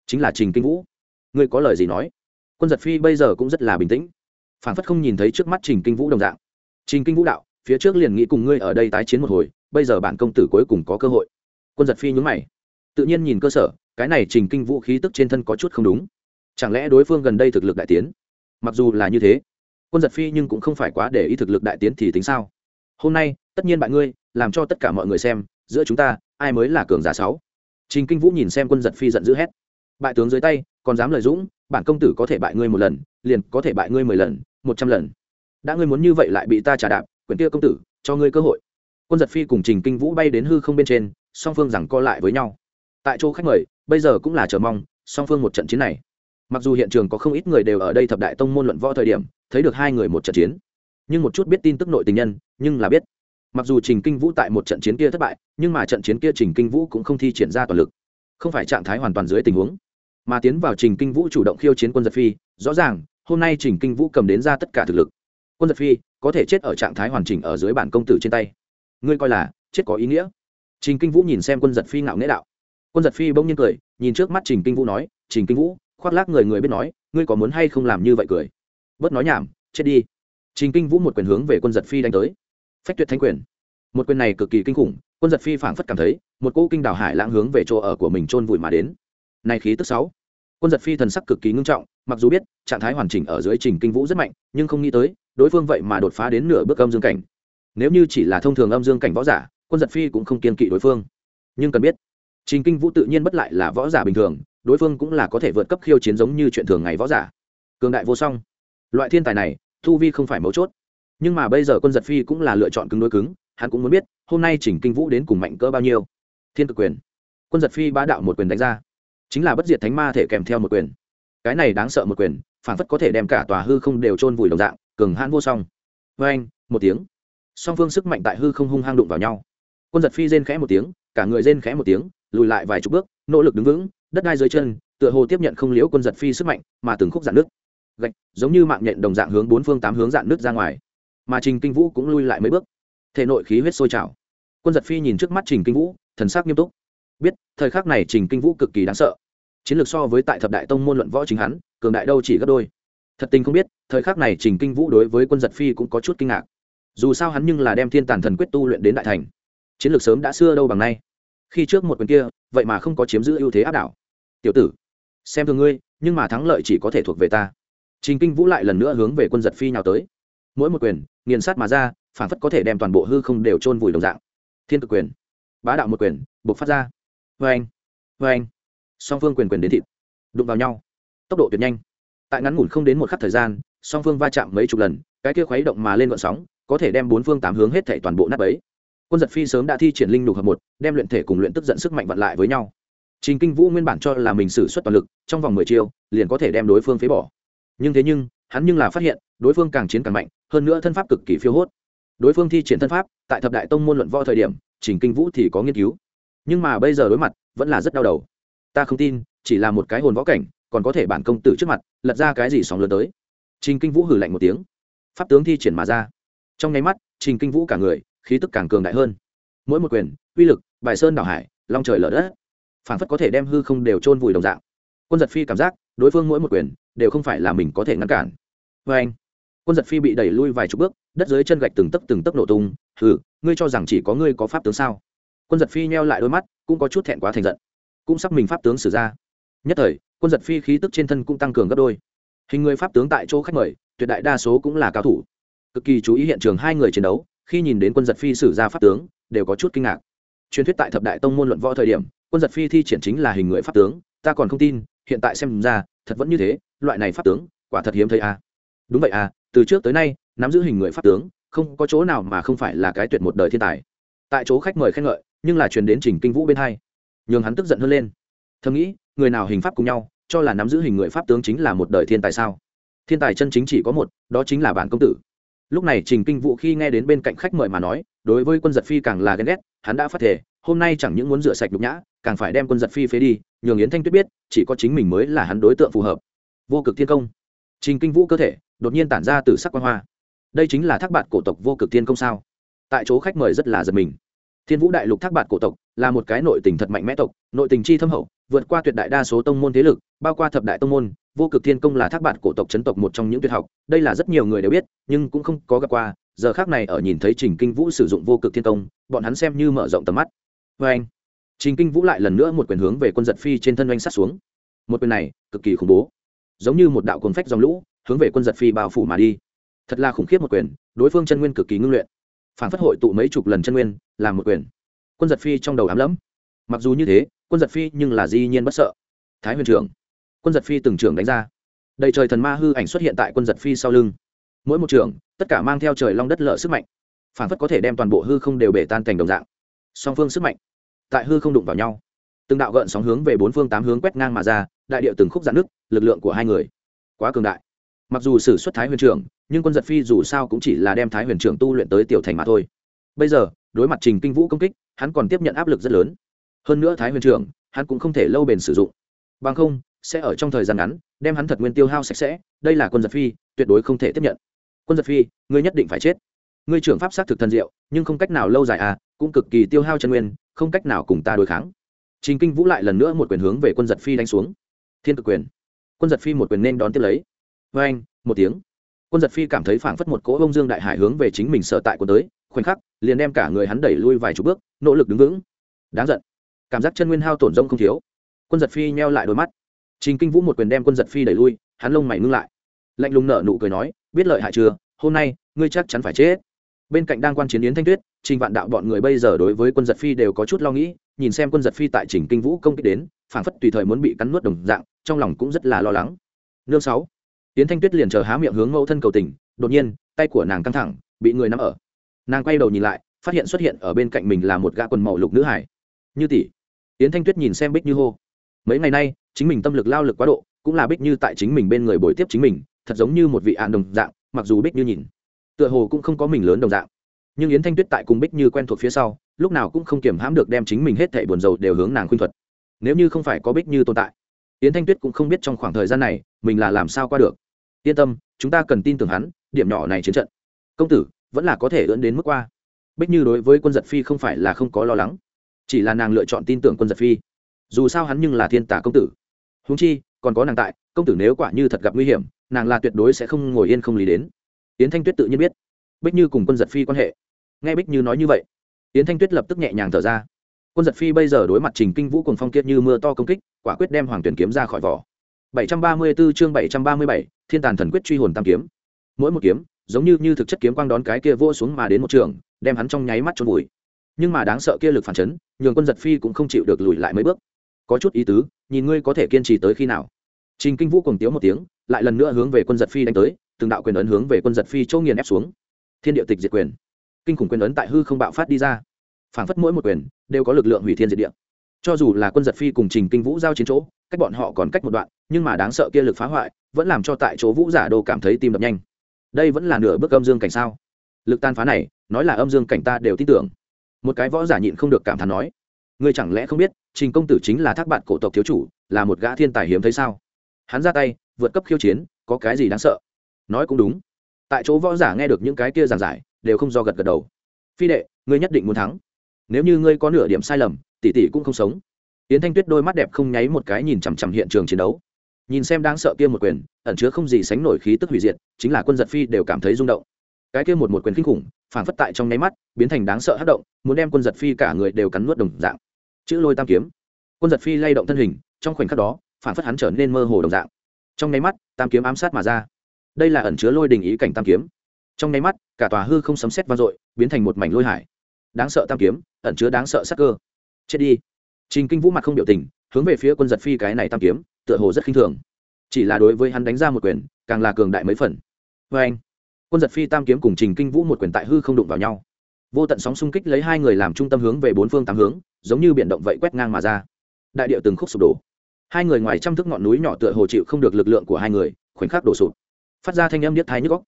Chính là trình kinh vũ. Ngươi có lời gì nói? Quân giật phi bây giờ cũng rất là bình tĩnh. Phản phất không nhìn thấy trước mắt trình kinh vũ đồng dạng. Trình kinh vũ đạo, phía trước liền nghĩ cùng ngươi ở đây tái chiến một hồi bây giờ bản công tử cuối cùng có cơ hội. Quân giật phi nhúng mày. Tự nhiên nhìn cơ sở, cái này trình kinh vũ khí tức trên thân có chút không đúng. Chẳng lẽ đối phương gần đây thực lực đại tiến? Mặc dù là như thế, quân giật phi nhưng cũng không phải quá để ý thực lực đại tiến thì tính sao? Hôm nay, tất nhiên bạn ngươi, làm cho tất cả mọi người xem, giữa chúng ta, ai mới là cường giả sáu? Trình kinh vũ nhìn xem quân giật phi giận dữ hét. Bại tướng dưới tay, còn dám lời dũng, bản công tử có thể bại ngươi một lần, liền có thể bại ngươi mười lần, một trăm lần. Đã ngươi muốn như vậy lại bị ta trả đạp, quyển kia công tử, cho ngươi cơ hội quân giật phi cùng trình kinh vũ bay đến hư không bên trên, song phương rằng co lại với nhau. Tại chỗ khách mời, bây giờ cũng là chờ mong, song phương một trận chiến này. Mặc dù hiện trường có không ít người đều ở đây thập đại tông môn luận võ thời điểm, thấy được hai người một trận chiến. Nhưng một chút biết tin tức nội tình nhân, nhưng là biết. Mặc dù trình kinh vũ tại một trận chiến kia thất bại, nhưng mà trận chiến kia trình kinh vũ cũng không thi triển ra toàn lực. Không phải trạng thái hoàn toàn dưới tình huống. Mà tiến vào trình kinh vũ chủ động khiêu chiến quân giật phi, rõ ràng, hôm nay trình kinh vũ cầm đến ra tất cả thực lực. Quân giật phi, có thể chết ở trạng thái hoàn chỉnh ở dưới bản công tử trên tay ngươi coi là chết có ý nghĩa. Trình kinh vũ nhìn xem quân giật phi ngạo nghễ đạo. Quân giật phi bỗng nhiên cười, nhìn trước mắt trình kinh vũ nói, trình kinh vũ, khoác lác người người biết nói, ngươi có muốn hay không làm như vậy cười? Bớt nói nhảm, chết đi. Trình kinh vũ một quyền hướng về quân giật phi đánh tới. Phách tuyệt thanh quyền. Một quyền này cực kỳ kinh khủng, quân giật phi phảng phất cảm thấy, một cỗ kinh đảo hải lãng hướng về chỗ ở của mình trôn vùi mà đến. Này khí tức sáu. Quân giật phi thần sắc cực kỳ ngưng trọng, mặc dù biết, trạng thái hoàn chỉnh ở dưới trình kinh vũ rất mạnh, nhưng không nghĩ tới, đối phương vậy mà đột phá đến nửa bước âm dương cảnh nếu như chỉ là thông thường âm dương cảnh võ giả, quân giật phi cũng không kiên kỵ đối phương. Nhưng cần biết, trình kinh vũ tự nhiên bất lại là võ giả bình thường, đối phương cũng là có thể vượt cấp khiêu chiến giống như chuyện thường ngày võ giả. Cường đại vô song. Loại thiên tài này, thu vi không phải mấu chốt. Nhưng mà bây giờ quân giật phi cũng là lựa chọn cứng đối cứng, hắn cũng muốn biết, hôm nay chỉnh kinh vũ đến cùng mạnh cỡ bao nhiêu. Thiên cực quyền. Quân giật phi bá đạo một quyền đánh ra. Chính là bất diệt thánh ma thể kèm theo một quyền. Cái này đáng sợ một quyền, phản phất có thể đem cả tòa hư không đều chôn vùi đồng dạng, cường hãn vô song. Vê anh một tiếng song phương sức mạnh tại hư không hung hang đụng vào nhau. Quân giật phi rên khẽ một tiếng, cả người rên khẽ một tiếng, lùi lại vài chục bước, nỗ lực đứng vững, đất đai dưới chân, tựa hồ tiếp nhận không liễu quân giật phi sức mạnh, mà từng khúc dạn nước gạch, giống như mạng nhện đồng dạng hướng bốn phương tám hướng dạn nước ra ngoài. Mà trình kinh vũ cũng lui lại mấy bước. Thể nội khí huyết sôi trào. Quân giật phi nhìn trước mắt trình kinh vũ, thần sắc nghiêm túc. Biết, thời khắc này trình kinh vũ cực kỳ đáng sợ. Chiến lược so với tại thập đại tông môn luận võ chính hắn, cường đại đâu chỉ gấp đôi. Thật tình không biết, thời khắc này trình kinh vũ đối với quân giật phi cũng có chút kinh ngạc dù sao hắn nhưng là đem thiên tàn thần quyết tu luyện đến đại thành. Chiến lược sớm đã xưa đâu bằng nay. Khi trước một quyền kia, vậy mà không có chiếm giữ ưu thế áp đảo. Tiểu tử, xem thường ngươi, nhưng mà thắng lợi chỉ có thể thuộc về ta. Trình kinh vũ lại lần nữa hướng về quân giật phi nào tới. Mỗi một quyền, nghiền sát mà ra, phản phất có thể đem toàn bộ hư không đều chôn vùi đồng dạng. Thiên cực quyền. Bá đạo một quyền buộc phát ra. Vê anh vê anh song phương quyền quyền đến thịt, đụng vào nhau. Tốc độ tuyệt nhanh. Tại ngắn ngủn không đến một khắc thời gian, song phương va chạm mấy chục lần, cái kia khuấy động mà lên gọn sóng có thể đem bốn phương tám hướng hết thảy toàn bộ nát ấy quân giật phi sớm đã thi triển linh lục hợp một, đem luyện thể cùng luyện tức giận sức mạnh vặn lại với nhau. Trình kinh vũ nguyên bản cho là mình xử suất toàn lực, trong vòng mười chiêu, liền có thể đem đối phương phế bỏ. Nhưng thế nhưng, hắn nhưng là phát hiện, đối phương càng chiến càng mạnh, hơn nữa thân pháp cực kỳ phiêu hốt. Đối phương thi triển thân pháp, tại thập đại tông môn luận võ thời điểm, trình kinh vũ thì có nghiên cứu. Nhưng mà bây giờ đối mặt, vẫn là rất đau đầu. Ta không tin, chỉ là một cái hồn võ cảnh, còn có thể bản công tử trước mặt, lật ra cái gì sóng lớn tới. Trình kinh vũ hử lạnh một tiếng. Pháp tướng thi triển mà ra trong nháy mắt, trình kinh vũ cả người, khí tức càng cường đại hơn. Mỗi một quyền, uy lực, bài sơn đảo hải, long trời lở đất phản phất có thể đem hư không đều chôn vùi đồng dạng. Quân giật phi cảm giác, đối phương mỗi một quyền đều không phải là mình có thể ngăn cản. Vê anh, quân giật phi bị đẩy lui vài chục bước, đất dưới chân gạch từng tấc từng tấc nổ tung. Hừ, ngươi cho rằng chỉ có ngươi có pháp tướng sao? Quân giật phi nheo lại đôi mắt, cũng có chút thẹn quá thành giận. Cũng sắp mình pháp tướng xử ra. Nhất thời, quân giật phi khí tức trên thân cũng tăng cường gấp đôi. Hình người pháp tướng tại chỗ khách mời, tuyệt đại đa số cũng là cao thủ cực kỳ chú ý hiện trường hai người chiến đấu, khi nhìn đến quân giật phi sử ra pháp tướng, đều có chút kinh ngạc. Truyền thuyết tại thập đại tông môn luận võ thời điểm, quân giật phi thi triển chính là hình người pháp tướng, ta còn không tin, hiện tại xem ra, thật vẫn như thế, loại này pháp tướng, quả thật hiếm thấy à. đúng vậy à từ trước tới nay, nắm giữ hình người pháp tướng, không có chỗ nào mà không phải là cái tuyệt một đời thiên tài. Tại chỗ khách mời khen ngợi, nhưng là truyền đến trình kinh vũ bên hai. Nhường hắn tức giận hơn lên. Thầm nghĩ, người nào hình pháp cùng nhau, cho là nắm giữ hình người pháp tướng chính là một đời thiên tài sao? Thiên tài chân chính chỉ có một, đó chính là bản công tử lúc này trình kinh vũ khi nghe đến bên cạnh khách mời mà nói, đối với quân giật phi càng là ghen ghét, hắn đã phát thể hôm nay chẳng những muốn rửa sạch nhục nhã, càng phải đem quân giật phi phế đi, nhường yến thanh tuyết biết, chỉ có chính mình mới là hắn đối tượng phù hợp. Vô cực thiên công. Trình kinh vũ cơ thể, đột nhiên tản ra từ sắc quan hoa. Đây chính là thác bạt cổ tộc vô cực thiên công sao? Tại chỗ khách mời rất là giật mình. Thiên vũ đại lục thác bạt cổ tộc là một cái nội tình thật mạnh mẽ tộc, nội tình chi thâm hậu, vượt qua tuyệt đại đa số tông môn thế lực, bao qua thập đại tông môn vô cực thiên công là thác bạt cổ tộc chấn tộc một trong những tuyệt học, đây là rất nhiều người đều biết, nhưng cũng không có gặp qua, giờ khác này ở nhìn thấy trình kinh vũ sử dụng vô cực thiên công, bọn hắn xem như mở rộng tầm mắt. Vê anh. Trình kinh vũ lại lần nữa một quyền hướng về quân giật phi trên thân oanh sát xuống. Một quyền này, cực kỳ khủng bố. Giống như một đạo cuồng phách dòng lũ, hướng về quân giật phi bao phủ mà đi. Thật là khủng khiếp một quyền, đối phương chân nguyên cực kỳ ngưng luyện. Phản phất hội tụ mấy chục lần chân nguyên, làm một quyền. Quân giật phi trong đầu ám lẫm. Mặc dù như thế, quân giật phi nhưng là di nhiên bất sợ. Thái huyền trưởng quân giật phi từng trưởng đánh ra. Đầy trời thần ma hư ảnh xuất hiện tại quân giật phi sau lưng. Mỗi một trưởng, tất cả mang theo trời long đất lở sức mạnh. Phản phất có thể đem toàn bộ hư không đều bể tan thành đồng dạng. Song phương sức mạnh tại hư không đụng vào nhau. Từng đạo gợn sóng hướng về bốn phương tám hướng quét ngang mà ra, đại điệu từng khúc dạn nước lực lượng của hai người quá cường đại. Mặc dù sử xuất thái huyền trưởng, nhưng quân giật phi dù sao cũng chỉ là đem thái huyền trưởng tu luyện tới tiểu thành mà thôi. Bây giờ, đối mặt trình kinh vũ công kích, hắn còn tiếp nhận áp lực rất lớn. Hơn nữa thái huyền trưởng, hắn cũng không thể lâu bền sử dụng. Bằng không sẽ ở trong thời gian ngắn, đem hắn thật nguyên tiêu hao sạch sẽ, đây là quân giật phi, tuyệt đối không thể tiếp nhận. Quân giật phi, ngươi nhất định phải chết. Ngươi trưởng pháp sát thực thần diệu, nhưng không cách nào lâu dài à cũng cực kỳ tiêu hao chân nguyên, không cách nào cùng ta đối kháng. Trình kinh vũ lại lần nữa một quyền hướng về quân giật phi đánh xuống. Thiên cực quyền. Quân giật phi một quyền nên đón tiếp lấy. Vê anh một tiếng. Quân giật phi cảm thấy phảng phất một cỗ bông dương đại hải hướng về chính mình sở tại của tới, khoảnh khắc, liền đem cả người hắn đẩy lui vài chục bước, nỗ lực đứng vững. Đáng giận. Cảm giác chân nguyên hao tổn rông không thiếu. Quân giật phi nheo lại đôi mắt trình kinh vũ một quyền đem quân giật phi đẩy lui, hắn lông mày ngưng lại. Lạnh lùng nở nụ cười nói, biết lợi hại chưa, hôm nay, ngươi chắc chắn phải chết. Bên cạnh đang quan chiến yến thanh tuyết, trình vạn đạo bọn người bây giờ đối với quân giật phi đều có chút lo nghĩ, nhìn xem quân giật phi tại trình kinh vũ công kích đến, phảng phất tùy thời muốn bị cắn nuốt đồng dạng, trong lòng cũng rất là lo lắng. Nương sáu, yến thanh tuyết liền chờ há miệng hướng mẫu thân cầu tình, đột nhiên, tay của nàng căng thẳng, bị người nắm ở. Nàng quay đầu nhìn lại, phát hiện xuất hiện ở bên cạnh mình là một gã quần màu lục nữ hải như tỷ. Yến thanh tuyết nhìn xem bích như hô. Mấy ngày nay chính mình tâm lực lao lực quá độ, cũng là bích như tại chính mình bên người bồi tiếp chính mình, thật giống như một vị ạn đồng dạng, mặc dù bích như nhìn, tựa hồ cũng không có mình lớn đồng dạng. Nhưng yến thanh tuyết tại cùng bích như quen thuộc phía sau, lúc nào cũng không kiềm hãm được đem chính mình hết thảy buồn rầu đều hướng nàng khuyên thuật. Nếu như không phải có bích như tồn tại, yến thanh tuyết cũng không biết trong khoảng thời gian này, mình là làm sao qua được. Yên tâm, chúng ta cần tin tưởng hắn, điểm nhỏ này chiến trận. Công tử, vẫn là có thể ưỡn đến mức qua. Bích như đối với quân giật phi không phải là không có lo lắng, chỉ là nàng lựa chọn tin tưởng quân giật phi. Dù sao hắn nhưng là thiên tả công tử húng chi còn có nàng tại công tử nếu quả như thật gặp nguy hiểm nàng là tuyệt đối sẽ không ngồi yên không lý đến. Yến thanh tuyết tự nhiên biết. Bích như cùng quân giật phi quan hệ. Nghe bích như nói như vậy yến thanh tuyết lập tức nhẹ nhàng thở ra. Quân giật phi bây giờ đối mặt trình kinh vũ cùng phong kiệt như mưa to công kích quả quyết đem hoàng tuyển kiếm ra khỏi vỏ. 734 chương 737, thiên tàn thần quyết truy hồn tam kiếm. Mỗi một kiếm giống như như thực chất kiếm quang đón cái kia vô xuống mà đến một trường đem hắn trong nháy mắt trôn vùi. Nhưng mà đáng sợ kia lực phản chấn nhường quân giật phi cũng không chịu được lùi lại mấy bước có chút ý tứ, nhìn ngươi có thể kiên trì tới khi nào. Trình kinh vũ cùng tiếu một tiếng, lại lần nữa hướng về quân giật phi đánh tới, từng đạo quyền ấn hướng về quân giật phi châu nghiền ép xuống. Thiên địa tịch diệt quyền. Kinh khủng quyền ấn tại hư không bạo phát đi ra. Phảng phất mỗi một quyền đều có lực lượng hủy thiên diệt địa. Cho dù là quân giật phi cùng trình kinh vũ giao chiến chỗ, cách bọn họ còn cách một đoạn, nhưng mà đáng sợ kia lực phá hoại vẫn làm cho tại chỗ vũ giả đồ cảm thấy tim đập nhanh. Đây vẫn là nửa bước âm dương cảnh sao? Lực tan phá này, nói là âm dương cảnh ta đều tin tưởng. Một cái võ giả nhịn không được cảm thán nói ngươi chẳng lẽ không biết, trình công tử chính là thác bạn cổ tộc thiếu chủ, là một gã thiên tài hiếm thấy sao? Hắn ra tay, vượt cấp khiêu chiến, có cái gì đáng sợ? Nói cũng đúng. Tại chỗ võ giả nghe được những cái kia giảng giải, đều không do gật gật đầu. Phi đệ, ngươi nhất định muốn thắng. Nếu như ngươi có nửa điểm sai lầm, tỷ tỷ cũng không sống. Yến thanh tuyết đôi mắt đẹp không nháy một cái nhìn chằm chằm hiện trường chiến đấu. Nhìn xem đáng sợ kia một quyền, ẩn chứa không gì sánh nổi khí tức hủy diệt, chính là quân giật phi đều cảm thấy rung động. Cái kia một một quyền kinh khủng phản phất tại trong nháy mắt, biến thành đáng sợ hất động, muốn đem quân giật phi cả người đều cắn nuốt đồng dạng chữ lôi tam kiếm. Quân giật phi lay động thân hình, trong khoảnh khắc đó, phản phất hắn trở nên mơ hồ đồng dạng. Trong nháy mắt, tam kiếm ám sát mà ra. Đây là ẩn chứa lôi đình ý cảnh tam kiếm. Trong nháy mắt, cả tòa hư không sấm xét vang dội, biến thành một mảnh lôi hải. Đáng sợ tam kiếm, ẩn chứa đáng sợ sắc cơ. Chết đi. Trình kinh vũ mặt không biểu tình, hướng về phía quân giật phi cái này tam kiếm, tựa hồ rất khinh thường. Chỉ là đối với hắn đánh ra một quyền, càng là cường đại mấy phần. Vê anh quân giật phi tam kiếm cùng trình kinh vũ một quyền tại hư không đụng vào nhau vô tận sóng xung kích lấy hai người làm trung tâm hướng về bốn phương tám hướng, giống như biển động vậy quét ngang mà ra. Đại điệu từng khúc sụp đổ. Hai người ngoài trăm thước ngọn núi nhỏ tựa hồ chịu không được lực lượng của hai người, khoảnh khắc đổ sụp. Phát ra thanh âm điếc thái nhức góc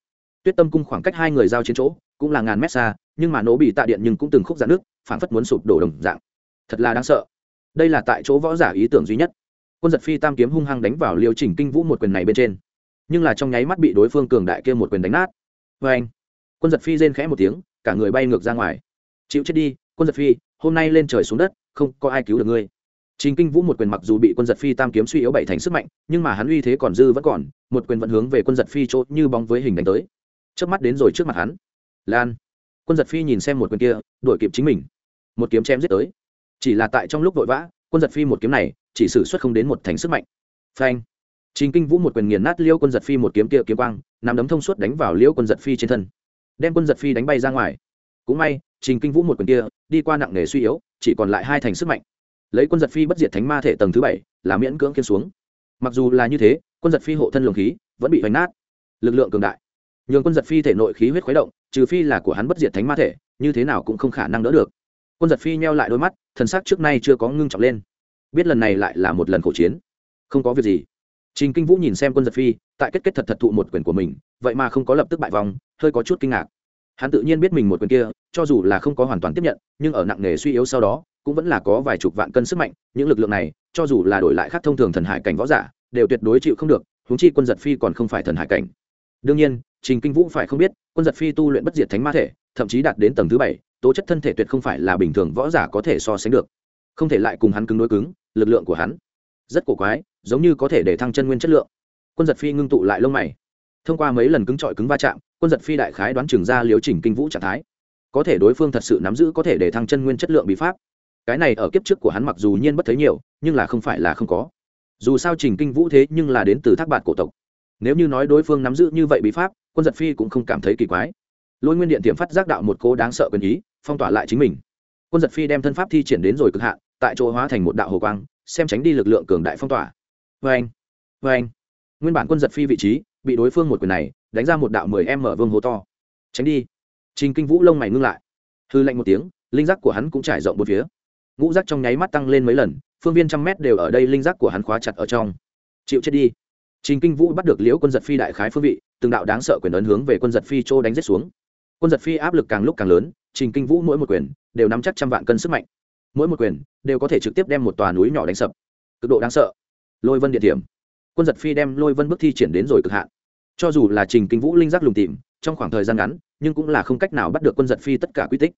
tuyết tâm cung khoảng cách hai người giao chiến chỗ cũng là ngàn mét xa, nhưng mà nổ bị tạ điện nhưng cũng từng khúc dạn nước, phảng phất muốn sụp đổ đồng dạng. Thật là đáng sợ. Đây là tại chỗ võ giả ý tưởng duy nhất. Quân giật phi tam kiếm hung hăng đánh vào liêu chỉnh kinh vũ một quyền này bên trên. Nhưng là trong nháy mắt bị đối phương cường đại kia một quyền đánh nát. Vê anh quân giật phi rên khẽ một tiếng cả người bay ngược ra ngoài chịu chết đi quân giật phi hôm nay lên trời xuống đất không có ai cứu được ngươi Trình Kinh Vũ một quyền mặc dù bị quân giật phi tam kiếm suy yếu bảy thành sức mạnh, nhưng mà hắn uy thế còn dư vẫn còn, một quyền vẫn hướng về quân giật phi chỗ như bóng với hình đánh tới. Chớp mắt đến rồi trước mặt hắn. Lan. Quân giật phi nhìn xem một quyền kia, đuổi kịp chính mình. Một kiếm chém giết tới. Chỉ là tại trong lúc vội vã, quân giật phi một kiếm này, chỉ sử xuất không đến một thành sức mạnh. Phanh. Trình Kinh Vũ một quyền nghiền nát Liêu Quân giật phi một kiếm kia kiếm quang, nắm đấm thông suốt đánh vào Liêu Quân giật phi trên thân, đem Quân giật phi đánh bay ra ngoài. Cũng may, Trình Kinh Vũ một quyền kia, đi qua nặng nề suy yếu, chỉ còn lại hai thành sức mạnh. Lấy quân giật phi bất diệt thánh ma thể tầng thứ bảy là miễn cưỡng kiên xuống. Mặc dù là như thế quân giật phi hộ thân lồng khí vẫn bị hoành nát. Lực lượng cường đại. Nhường quân giật phi thể nội khí huyết khuấy động trừ phi là của hắn bất diệt thánh ma thể như thế nào cũng không khả năng đỡ được. Quân giật phi nheo lại đôi mắt thần sắc trước nay chưa có ngưng trọng lên. Biết lần này lại là một lần khổ chiến. Không có việc gì trình kinh vũ nhìn xem quân giật phi, tại kết kết thật thật thụ một quyền của mình, vậy mà không có lập tức bại vòng hơi có chút kinh ngạc. Hắn tự nhiên biết mình một quyền kia, cho dù là không có hoàn toàn tiếp nhận, nhưng ở nặng nề suy yếu sau đó, cũng vẫn là có vài chục vạn cân sức mạnh, những lực lượng này, cho dù là đổi lại khác thông thường thần hải cảnh võ giả, đều tuyệt đối chịu không được, huống chi quân giật phi còn không phải thần hải cảnh. Đương nhiên, trình kinh vũ phải không biết, quân giật phi tu luyện bất diệt thánh ma thể, thậm chí đạt đến tầng thứ bảy, tố chất thân thể tuyệt không phải là bình thường võ giả có thể so sánh được. Không thể lại cùng hắn cứng đối cứng, lực lượng của hắn rất cổ quái, giống như có thể để thăng chân nguyên chất lượng. Quân giật phi ngưng tụ lại lông mày. Thông qua mấy lần cứng trọi cứng va chạm, quân giật phi đại khái đoán chừng ra liếu chỉnh kinh vũ trạng thái. Có thể đối phương thật sự nắm giữ có thể để thăng chân nguyên chất lượng bí pháp. Cái này ở kiếp trước của hắn mặc dù nhiên bất thấy nhiều, nhưng là không phải là không có. Dù sao trình kinh vũ thế nhưng là đến từ thác bạt cổ tộc. Nếu như nói đối phương nắm giữ như vậy bí pháp, quân giật phi cũng không cảm thấy kỳ quái. Lôi nguyên điện tiệm phát giác đạo một cô đáng sợ quyền ý, phong tỏa lại chính mình. Quân giật phi đem thân pháp thi triển đến rồi cực hạn, tại chỗ hóa thành một đạo hồ quang xem tránh đi lực lượng cường đại phong tỏa. Vê anh vê anh. Nguyên bản quân giật phi vị trí, bị đối phương một quyền này, đánh ra một đạo mười em mở vương hố to. Tránh đi. Trình kinh vũ lông mày ngưng lại. Hư lạnh một tiếng, linh giác của hắn cũng trải rộng một phía. Ngũ giác trong nháy mắt tăng lên mấy lần, phương viên trăm mét đều ở đây linh giác của hắn khóa chặt ở trong. Chịu chết đi. Trình kinh vũ bắt được liễu quân giật phi đại khái phương vị, từng đạo đáng sợ quyền ấn hướng về quân giật phi châu đánh giết xuống. Quân giật phi áp lực càng lúc càng lớn, trình kinh vũ mỗi một quyền đều nắm chắc trăm vạn cân sức mạnh mỗi một quyền đều có thể trực tiếp đem một tòa núi nhỏ đánh sập. Cực độ đáng sợ. Lôi vân địa điểm quân giật phi đem lôi vân bước thi triển đến rồi cực hạn. Cho dù là trình kinh vũ linh giác lùng tìm, trong khoảng thời gian ngắn, nhưng cũng là không cách nào bắt được quân giật phi tất cả quy tích.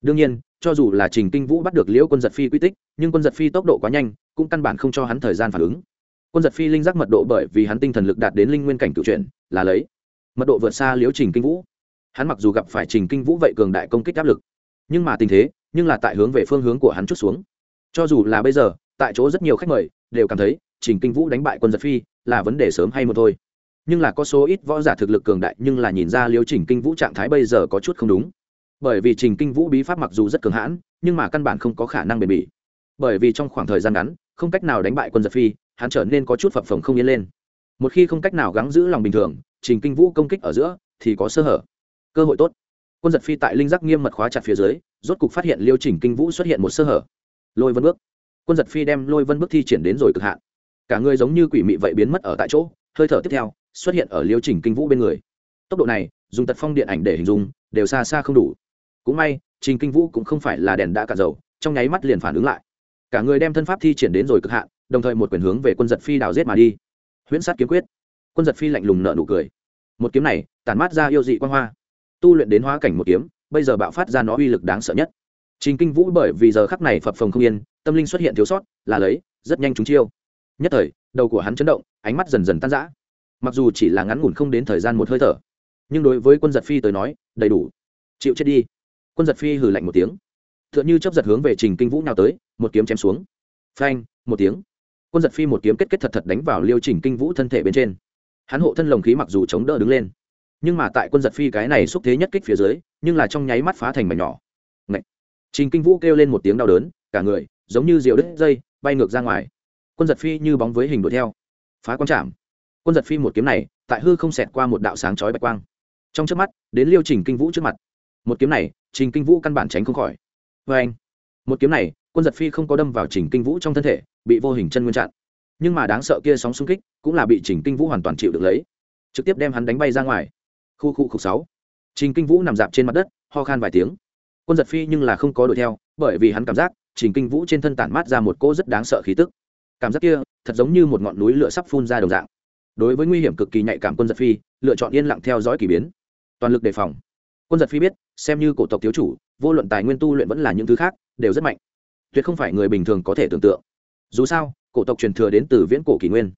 Đương nhiên, cho dù là trình kinh vũ bắt được liễu quân giật phi quy tích, nhưng quân giật phi tốc độ quá nhanh, cũng căn bản không cho hắn thời gian phản ứng. Quân giật phi linh giác mật độ bởi vì hắn tinh thần lực đạt đến linh nguyên cảnh cựu truyện là lấy mật độ vượt xa liễu trình kinh vũ. Hắn mặc dù gặp phải trình kinh vũ vậy cường đại công kích áp lực, nhưng mà tình thế nhưng là tại hướng về phương hướng của hắn chút xuống. Cho dù là bây giờ, tại chỗ rất nhiều khách mời, đều cảm thấy, trình kinh vũ đánh bại quân giật phi, là vấn đề sớm hay một thôi. Nhưng là có số ít võ giả thực lực cường đại, nhưng là nhìn ra liêu trình kinh vũ trạng thái bây giờ có chút không đúng. Bởi vì trình kinh vũ bí pháp mặc dù rất cường hãn, nhưng mà căn bản không có khả năng bền bỉ. Bởi vì trong khoảng thời gian ngắn, không cách nào đánh bại quân giật phi, hắn trở nên có chút phập phồng không yên lên. Một khi không cách nào gắng giữ lòng bình thường, trình kinh vũ công kích ở giữa, thì có sơ hở. Cơ hội tốt. Quân giật phi tại linh giác nghiêm mật khóa chặt phía dưới rốt cục phát hiện liêu trình kinh vũ xuất hiện một sơ hở. Lôi vân bước. Quân giật phi đem lôi vân bước thi triển đến rồi cực hạn. Cả người giống như quỷ mị vậy biến mất ở tại chỗ, hơi thở tiếp theo, xuất hiện ở liêu trình kinh vũ bên người. Tốc độ này, dùng tật phong điện ảnh để hình dung, đều xa xa không đủ. Cũng may, trình kinh vũ cũng không phải là đèn đã cả dầu, trong nháy mắt liền phản ứng lại. Cả người đem thân pháp thi triển đến rồi cực hạn, đồng thời một quyền hướng về quân giật phi đào giết mà đi. Huyễn sát kiếm quyết. Quân giật phi lạnh lùng nợ nụ cười. Một kiếm này, tản mát ra yêu dị quan hoa. Tu luyện đến hóa cảnh một kiếm bây giờ bạo phát ra nó uy lực đáng sợ nhất. Trình kinh vũ bởi vì giờ khắc này phập phồng không yên, tâm linh xuất hiện thiếu sót, là lấy, rất nhanh chúng chiêu. Nhất thời, đầu của hắn chấn động, ánh mắt dần dần tan rã. Mặc dù chỉ là ngắn ngủn không đến thời gian một hơi thở, nhưng đối với quân giật phi tới nói, đầy đủ. Chịu chết đi. Quân giật phi hừ lạnh một tiếng. T h ư ợ n h chấp giật hướng về trình kinh vũ nào tới, một kiếm chém xuống. Phanh, một tiếng. Quân giật phi một kiếm kết kết thật thật đánh vào liêu trình kinh vũ thân thể bên trên. Hắn hộ thân lồng khí mặc dù chống đỡ đứng lên nhưng mà tại quân giật phi cái này xúc thế nhất kích phía dưới, nhưng là trong nháy mắt phá thành mảnh nhỏ. Ngậy! trình kinh vũ kêu lên một tiếng đau đớn, cả người, giống như diều đứt dây, bay ngược ra ngoài. Quân giật phi như bóng với hình đuổi theo. Phá quang chạm quân giật phi một kiếm này, tại hư không xẹt qua một đạo sáng chói bạch quang. Trong trước mắt, đến liêu trình kinh vũ trước mặt. Một kiếm này, trình kinh vũ căn bản tránh không khỏi. Vê anh, một kiếm này, quân giật phi không có đâm vào trình kinh vũ trong thân thể, bị vô hình chân nguyên chặn. Nhưng mà đáng sợ kia sóng xung kích, cũng là bị trình kinh vũ hoàn toàn chịu được lấy. Trực tiếp đem hắn đánh bay ra ngoài khu khu khục sáu. Trình kinh vũ nằm dạp trên mặt đất, ho khan vài tiếng. Quân giật phi nhưng là không có đuổi theo, bởi vì hắn cảm giác trình kinh vũ trên thân tản mát ra một cô rất đáng sợ khí tức. Cảm giác kia thật giống như một ngọn núi lửa sắp phun ra đồng dạng. Đối với nguy hiểm cực kỳ nhạy cảm quân giật phi, lựa chọn yên lặng theo dõi k ỳ biến. Toàn lực đề phòng. Quân giật phi biết, xem như cổ tộc thiếu chủ, vô luận tài nguyên tu luyện vẫn là những thứ khác, đều rất mạnh. Tuyệt không phải người bình thường có thể tưởng tượng. Dù sao, cổ tộc truyền thừa đến từ viễn cổ kỷ nguyên.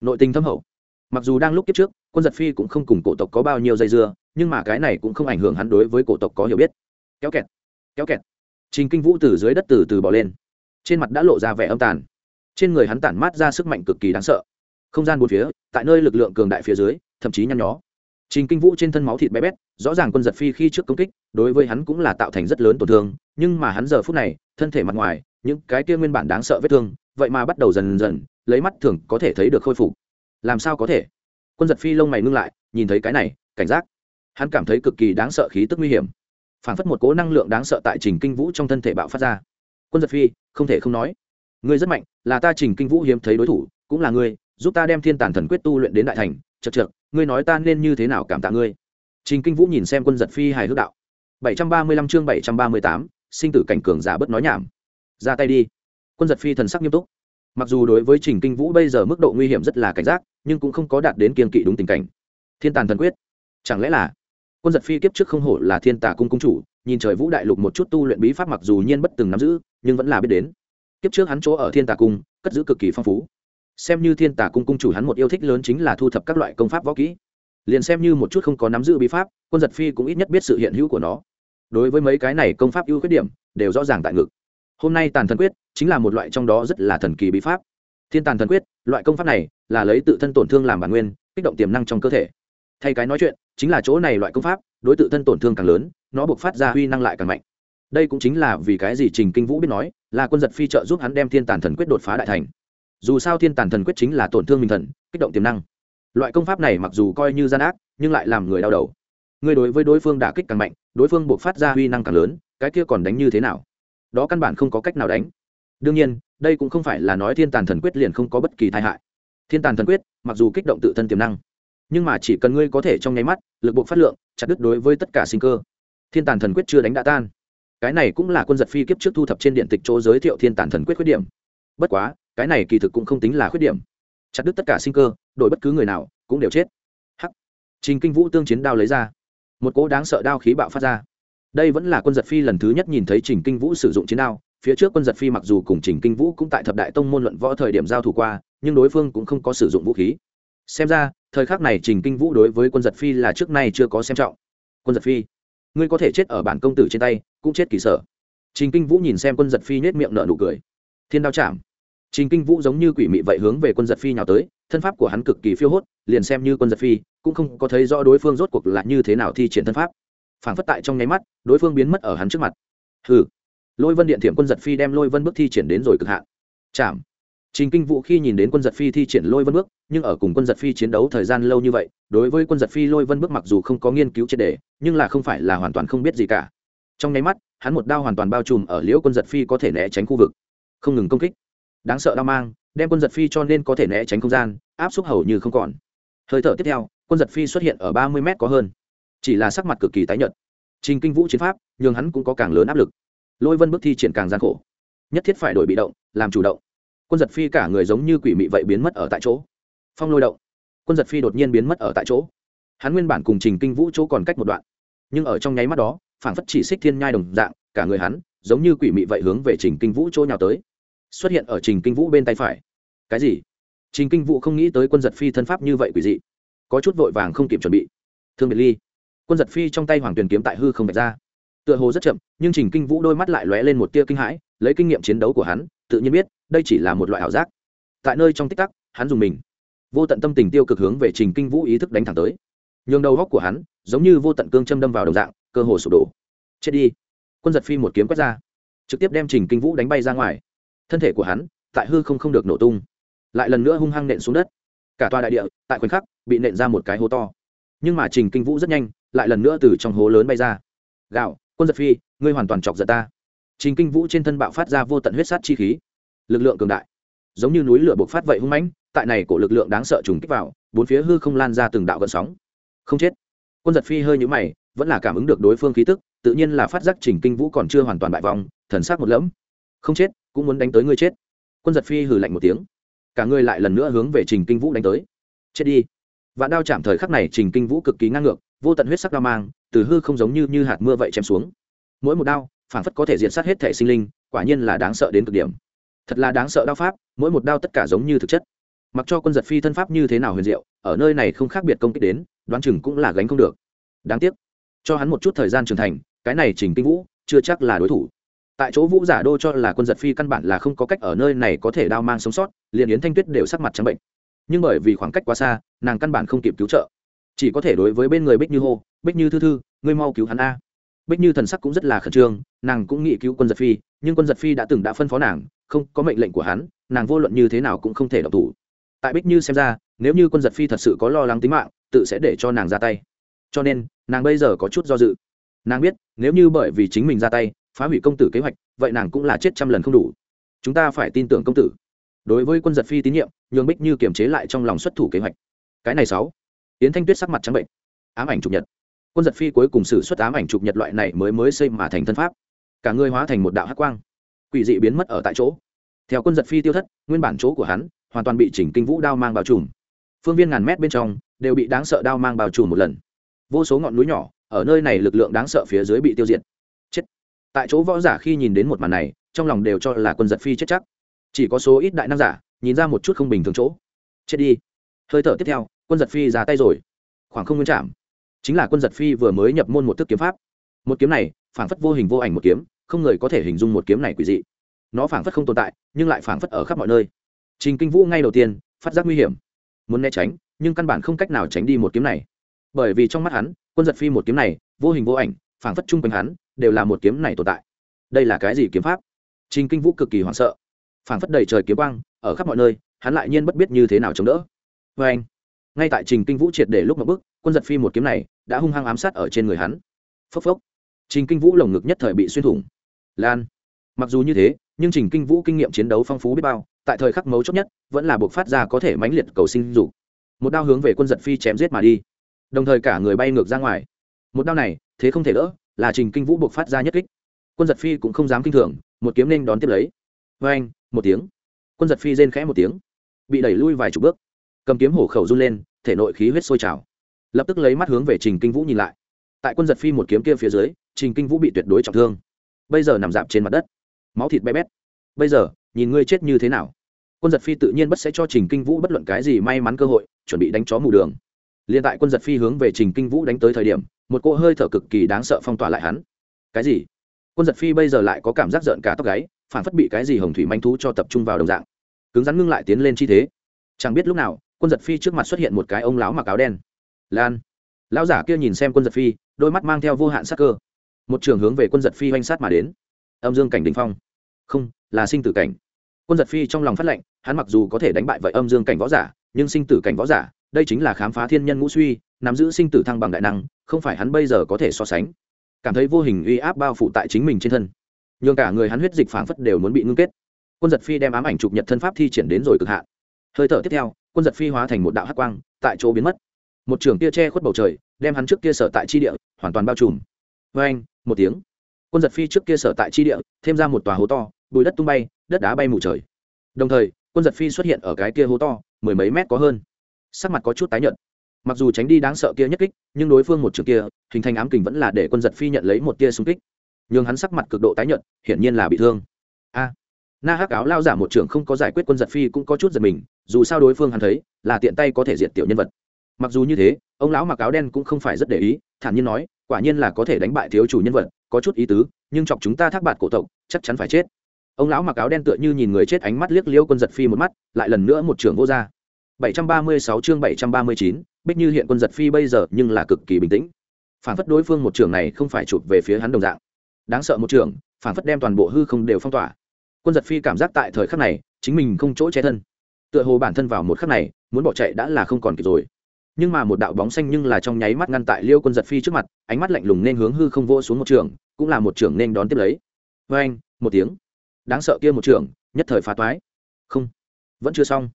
Nội tình thâm hậu. Mặc dù đang lúc kiếp trước quân giật phi cũng không cùng cổ tộc có bao nhiêu dây dưa, nhưng mà cái này cũng không ảnh hưởng hắn đối với cổ tộc có hiểu biết. Kéo kẹt kéo kẹt. Trình kinh vũ từ dưới đất từ từ bỏ lên. Trên mặt đã lộ ra vẻ âm tàn. Trên người hắn tản mát ra sức mạnh cực kỳ đáng sợ. Không gian bốn phía, tại nơi lực lượng cường đại phía dưới, thậm chí nhăn nhó. Trình kinh vũ trên thân máu thịt bé bét, rõ ràng quân giật phi khi trước công kích, đối với hắn cũng là tạo thành rất lớn tổn thương, nhưng mà hắn giờ phút này, thân thể mặt ngoài, những cái kia nguyên bản đáng sợ vết thương, vậy mà bắt đầu dần dần, lấy mắt thường có thể thấy được khôi phục. Làm sao có thể? Quân giật phi lông mày ngưng lại, nhìn thấy cái này, cảnh giác. Hắn cảm thấy cực kỳ đáng sợ khí tức nguy hiểm. Phản phất một cố năng lượng đáng sợ tại trình kinh vũ trong thân thể bạo phát ra. Quân giật phi, không thể không nói, ngươi rất mạnh, là ta trình kinh vũ hiếm thấy đối thủ, cũng là ngươi, giúp ta đem thiên tản thần quyết tu luyện đến đại thành. Chật chật ngươi nói ta nên như thế nào cảm tạ ngươi? Trình kinh vũ nhìn xem quân giật phi hài hước đạo. Bảy trăm ba mươi lăm chương bảy trăm ba mươi tám, sinh tử cảnh cường giả bất nói nhảm. Ra tay đi. Quân giật phi thần sắc nghiêm túc mặc dù đối với trình kinh vũ bây giờ mức độ nguy hiểm rất là cảnh giác, nhưng cũng không có đạt đến kiên kỵ đúng tình cảnh. Thiên tàn thần quyết. Chẳng lẽ là quân giật phi kiếp trước không hổ là thiên tà cung cung chủ, nhìn trời vũ đại lục một chút tu luyện bí pháp mặc dù nhiên bất từng nắm giữ, nhưng vẫn là biết đến. Kiếp trước hắn chỗ ở thiên tà cung, cất giữ cực kỳ phong phú. Xem như thiên tà cung cung chủ hắn một yêu thích lớn chính là thu thập các loại công pháp võ kỹ. Liền xem như một chút không có nắm giữ bí pháp, quân giật phi cũng ít nhất biết sự hiện hữu của nó. Đối với mấy cái này công pháp ưu khuyết điểm, đều rõ ràng tại ngực hôm nay tàn thần quyết chính là một loại trong đó rất là thần kỳ bí pháp. Thiên tàn thần quyết, loại công pháp này là lấy tự thân tổn thương làm bản nguyên, kích động tiềm năng trong cơ thể. Thay cái nói chuyện, chính là chỗ này loại công pháp, đối tự thân tổn thương càng lớn, nó buộc phát ra huy năng lại càng mạnh. Đây cũng chính là vì cái gì trình kinh vũ biết nói là quân giật phi trợ giúp hắn đem thiên tàn thần quyết đột phá đại thành. Dù sao thiên tàn thần quyết chính là tổn thương minh thần, kích động tiềm năng. Loại công pháp này mặc dù coi như gian ác, nhưng lại làm người đau đầu. Người đối với đối phương đả kích càng mạnh, đối phương buộc phát ra huy năng càng lớn, cái kia còn đánh như thế nào? Đó căn bản không có cách nào đánh. Đương nhiên, đây cũng không phải là nói thiên tàn thần quyết liền không có bất kỳ tai hại. Thiên tàn thần quyết, mặc dù kích động tự thân tiềm năng, nhưng mà chỉ cần ngươi có thể trong nháy mắt, lực buộc phát lượng, chặt đứt đối với tất cả sinh cơ, thiên tàn thần quyết chưa đánh đã tan. Cái này cũng là quân giật phi kiếp trước thu thập trên điện tịch chỗ giới thiệu thiên tàn thần quyết khuyết điểm. Bất quá, cái này kỳ thực cũng không tính là khuyết điểm. Chặt đứt tất cả sinh cơ, đổi bất cứ người nào cũng đều chết. Hắc. Trình kinh vũ tương chiến đao lấy ra. Một cỗ đáng sợ đao khí bạo phát ra đây vẫn là quân giật phi lần thứ nhất nhìn thấy trình kinh vũ sử dụng chiến đao. Phía trước quân giật phi mặc dù cùng trình kinh vũ cũng tại thập đại tông môn luận võ thời điểm giao thủ qua, nhưng đối phương cũng không có sử dụng vũ khí. Xem ra, thời khắc này trình kinh vũ đối với quân giật phi là trước nay chưa có xem trọng. Quân giật phi, ngươi có thể chết ở bản công tử trên tay, cũng chết kỳ sở. Trình kinh vũ nhìn xem quân giật phi nhét miệng nở nụ cười. Thiên đao chạm. Trình kinh vũ giống như quỷ mị vậy hướng về quân giật phi nhào tới, thân pháp của hắn cực kỳ phiêu hốt, liền xem như quân giật phi, cũng không có thấy rõ đối phương rốt cuộc là như thế nào thi triển thân pháp. Phảng phất tại trong nháy mắt, đối phương biến mất ở hắn trước mặt. Hừ. Lôi vân điện thiểm quân giật phi đem lôi vân bước thi triển đến rồi cực hạn. Chạm. Trình kinh vũ khi nhìn đến quân giật phi thi triển lôi vân bước, nhưng ở cùng quân giật phi chiến đấu thời gian lâu như vậy, đối với quân giật phi lôi vân bước mặc dù không có nghiên cứu triệt đề nhưng là không phải là hoàn toàn không biết gì cả. Trong nháy mắt, hắn một đao hoàn toàn bao trùm ở liễu quân giật phi có thể né tránh khu vực. Không ngừng công kích. Đáng sợ đao mang, đem quân giật phi cho nên có thể né tránh không gian, áp suất hầu như không còn. Hơi thở tiếp theo, quân giật phi xuất hiện ở ba mươi m có hơn chỉ là sắc mặt cực kỳ tái nhợt. Trình kinh vũ chiến pháp nhưng hắn cũng có càng lớn áp lực. Lôi vân bước thi triển càng gian khổ. Nhất thiết phải đổi bị động, làm chủ động. Quân giật phi cả người giống như quỷ mị vậy biến mất ở tại chỗ. Phong lôi động. Quân giật phi đột nhiên biến mất ở tại chỗ. Hắn nguyên bản cùng trình kinh vũ chỗ còn cách một đoạn. Nhưng ở trong nháy mắt đó, phảng phất chỉ xích thiên nhai đồng dạng, cả người hắn giống như quỷ mị vậy hướng về trình kinh vũ chỗ nhào tới. Xuất hiện ở trình kinh vũ bên tay phải. Cái gì? Trình kinh vũ không nghĩ tới quân giật phi thân pháp như vậy quỷ dị. Có chút vội vàng không kịp chuẩn bị. Thương biệt ly quân giật phi trong tay hoàng tuyền kiếm tại hư không vạch ra. Tựa hồ rất chậm, nhưng trình kinh vũ đôi mắt lại lóe lên một tia kinh hãi, lấy kinh nghiệm chiến đấu của hắn, tự nhiên biết, đây chỉ là một loại ảo giác. Tại nơi trong tích tắc, hắn dùng mình. Vô tận tâm tình tiêu cực hướng về trình kinh vũ ý thức đánh thẳng tới. Nhường đầu góc của hắn, giống như vô tận cương châm đâm vào đồng dạng, cơ hồ sụp đổ. Chết đi. Quân giật phi một kiếm quét ra. Trực tiếp đem trình kinh vũ đánh bay ra ngoài. Thân thể của hắn, tại hư không không được nổ tung. Lại lần nữa hung hăng nện xuống đất. Cả tòa đại địa, tại khoảnh khắc, bị nện ra một cái hố to nhưng mà trình kinh vũ rất nhanh lại lần nữa từ trong hố lớn bay ra. Gạo, quân giật phi, ngươi hoàn toàn chọc giận ta. Trình kinh vũ trên thân bạo phát ra vô tận huyết sát chi khí. Lực lượng cường đại. Giống như núi lửa bộc phát vậy hung mãnh, tại này của lực lượng đáng sợ trùng kích vào, bốn phía hư không lan ra từng đạo gợn sóng. Không chết. Quân giật phi hơi nhũ mày, vẫn là cảm ứng được đối phương khí tức, tự nhiên là phát giác trình kinh vũ còn chưa hoàn toàn bại vòng thần sắc một lẫm. Không chết, cũng muốn đánh tới ngươi chết. Quân giật phi hừ lạnh một tiếng. Cả ngươi lại lần nữa hướng về trình kinh vũ đánh tới. Chết đi và đao chạm thời khắc này trình kinh vũ cực kỳ ngang ngược, vô tận huyết sắc đao mang, từ hư không giống như như hạt mưa vậy chém xuống. Mỗi một đao phản phất có thể diện sát hết thể sinh linh, quả nhiên là đáng sợ đến cực điểm. Thật là đáng sợ đao pháp, mỗi một đao tất cả giống như thực chất. Mặc cho quân giật phi thân pháp như thế nào huyền diệu, ở nơi này không khác biệt công kích đến, đoán chừng cũng là gánh không được. Đáng tiếc, cho hắn một chút thời gian trưởng thành, cái này trình kinh vũ chưa chắc là đối thủ. Tại chỗ vũ giả đô cho là quân giật phi căn bản là không có cách ở nơi này có thể đao mang sống sót, liền yến thanh tuyết đều sắc mặt trắng bệnh nhưng bởi vì khoảng cách quá xa, nàng căn bản không kịp cứu trợ. Chỉ có thể đối với bên người bích như hô, bích như thư thư, ngươi mau cứu hắn a. Bích như thần sắc cũng rất là khẩn trương, nàng cũng nghĩ cứu quân giật phi, nhưng quân giật phi đã từng đã phân phó nàng, không có mệnh lệnh của hắn, nàng vô luận như thế nào cũng không thể đọc thủ. Tại bích như xem ra, nếu như quân giật phi thật sự có lo lắng tính mạng, tự sẽ để cho nàng ra tay. Cho nên, nàng bây giờ có chút do dự. Nàng biết, nếu như bởi vì chính mình ra tay, phá hủy công tử kế hoạch, vậy nàng cũng là chết trăm lần không đủ. Chúng ta phải tin tưởng công tử đối với quân giật phi tín nhiệm, nhường bích như kiềm chế lại trong lòng xuất thủ kế hoạch. Cái này sáu. Yến thanh tuyết sắc mặt trắng bệnh. Ám ảnh trục nhật. Quân giật phi cuối cùng xử xuất ám ảnh trục nhật loại này mới mới xây mà thành thân pháp. Cả người hóa thành một đạo hắc quang. Quỷ dị biến mất ở tại chỗ. Theo quân giật phi tiêu thất, nguyên bản chỗ của hắn hoàn toàn bị chỉnh kinh vũ đao mang bao trùm. Phương viên ngàn mét bên trong đều bị đáng sợ đao mang bao trùm một lần. Vô số ngọn núi nhỏ ở nơi này lực lượng đáng sợ phía dưới bị tiêu diệt. Chết. Tại chỗ võ giả khi nhìn đến một màn này, trong lòng đều cho là quân giật phi chết chắc chỉ có số ít đại năng giả, nhìn ra một chút không bình thường chỗ. Chết đi. Hơi thở tiếp theo, quân giật phi ra tay rồi. Khoảng không nguyên chạm chính là quân giật phi vừa mới nhập môn một thức kiếm pháp. Một kiếm này, phảng phất vô hình vô ảnh một kiếm, không người có thể hình dung một kiếm này quỷ dị. Nó phảng phất không tồn tại, nhưng lại phảng phất ở khắp mọi nơi. Trình kinh vũ ngay đầu tiên, phát giác nguy hiểm. Muốn né tránh, nhưng căn bản không cách nào tránh đi một kiếm này. Bởi vì trong mắt hắn, quân giật phi một kiếm này, vô hình vô ảnh, phảng phất chung quanh hắn, đều là một kiếm này tồn tại. Đây là cái gì kiếm pháp? Trình kinh vũ cực kỳ hoảng sợ phảng phất đầy trời kiếm quang, ở khắp mọi nơi, hắn lại nhiên bất biết như thế nào chống đỡ. Vê anh, ngay tại trình kinh vũ triệt để lúc mà bước, quân giật phi một kiếm này đã hung hăng ám sát ở trên người hắn. Phốc phốc. Trình kinh vũ lồng ngực nhất thời bị xuyên thủng. Lan. Mặc dù như thế, nhưng trình kinh vũ kinh nghiệm chiến đấu phong phú biết bao, tại thời khắc mấu chốt nhất, vẫn là buộc phát ra có thể mãnh liệt cầu sinh dục. Một đao hướng về quân giật phi chém giết mà đi. Đồng thời cả người bay ngược ra ngoài. Một đao này, thế không thể đỡ, là trình kinh vũ buộc phát ra nhất kích. Quân giật phi cũng không dám kinh thường, một kiếm nên đón tiếp lấy. Vê anh một tiếng. Quân giật phi rên khẽ một tiếng, bị đẩy lui vài chục bước. Cầm kiếm hổ khẩu run lên, thể nội khí huyết sôi trào. Lập tức lấy mắt hướng về trình kinh vũ nhìn lại. Tại quân giật phi một kiếm kia phía dưới, trình kinh vũ bị tuyệt đối trọng thương. Bây giờ nằm dạp trên mặt đất, máu thịt bé bét. Bây giờ, nhìn ngươi chết như thế nào? Quân giật phi tự nhiên bất sẽ cho trình kinh vũ bất luận cái gì may mắn cơ hội, chuẩn bị đánh chó mù đường. Liền tại quân giật phi hướng về trình kinh vũ đánh tới thời điểm, một cô hơi thở cực kỳ đáng sợ phong tỏa lại hắn. Cái gì? Quân giật phi bây giờ lại có cảm giác rợn cả tóc gáy phản phất bị cái gì hồng thủy manh thú cho tập trung vào đồng dạng. Cứng rắn ngưng lại tiến lên chi thế. Chẳng biết lúc nào, quân giật phi trước mặt xuất hiện một cái ông lão mặc áo đen. Lan. Lão giả kia nhìn xem quân giật phi, đôi mắt mang theo vô hạn sắc cơ. Một trường hướng về quân giật phi oanh sát mà đến. Âm dương cảnh đình phong. Không, là sinh tử cảnh. Quân giật phi trong lòng phát lệnh, hắn mặc dù có thể đánh bại vậy âm dương cảnh võ giả, nhưng sinh tử cảnh võ giả, đây chính là khám phá thiên nhân ngũ suy, nắm giữ sinh tử thăng bằng đại năng, không phải hắn bây giờ có thể so sánh. Cảm thấy vô hình uy áp bao phủ tại chính mình trên thân nhường cả người hắn huyết dịch phảng phất đều muốn bị ngưng kết. Quân giật phi đem ám ảnh chụp nhật thân pháp thi triển đến rồi cực hạn. Hơi thở tiếp theo, quân giật phi hóa thành một đạo hắc quang, tại chỗ biến mất. Một trường tia che khuất bầu trời, đem hắn trước kia sở tại chi địa, hoàn toàn bao trùm. Vê anh một tiếng. Quân giật phi trước kia sở tại chi địa, thêm ra một tòa hố to, bùi đất tung bay, đất đá bay mù trời. Đồng thời, quân giật phi xuất hiện ở cái kia hố to, mười mấy mét có hơn. Sắc mặt có chút tái nhợt. Mặc dù tránh đi đáng sợ kia nhất kích, nhưng đối phương một trường kia, hình thành ám kình vẫn là để quân giật phi nhận lấy một tia xung kích nhưng hắn sắc mặt cực độ tái nhợt hiển nhiên là bị thương a na hắc áo lao giả một trưởng không có giải quyết quân giật phi cũng có chút giật mình dù sao đối phương hắn thấy là tiện tay có thể diệt tiểu nhân vật mặc dù như thế ông lão mặc áo đen cũng không phải rất để ý thản nhiên nói quả nhiên là có thể đánh bại thiếu chủ nhân vật có chút ý tứ nhưng chọc chúng ta thác bạt cổ tộc chắc chắn phải chết ông lão mặc áo đen tựa như nhìn người chết ánh mắt liếc liêu quân giật phi một mắt lại lần nữa một trưởng vô ra. 736 chương 739, Bích Như hiện quân giật phi bây giờ nhưng là cực kỳ bình tĩnh. Phản phất đối phương một trưởng này không phải chụp về phía hắn đồng dạng. Đáng sợ một trường, phản phất đem toàn bộ hư không đều phong tỏa. Quân giật phi cảm giác tại thời khắc này, chính mình không chỗ che thân. Tựa hồ bản thân vào một khắc này, muốn bỏ chạy đã là không còn kịp rồi. Nhưng mà một đạo bóng xanh nhưng là trong nháy mắt ngăn tại Liêu Quân giật phi trước mặt, ánh mắt lạnh lùng nên hướng hư không vô xuống một trường, cũng là một trường nên đón tiếp lấy. Oeng, một tiếng. Đáng sợ kia một trường, nhất thời phá toái. Không, vẫn chưa xong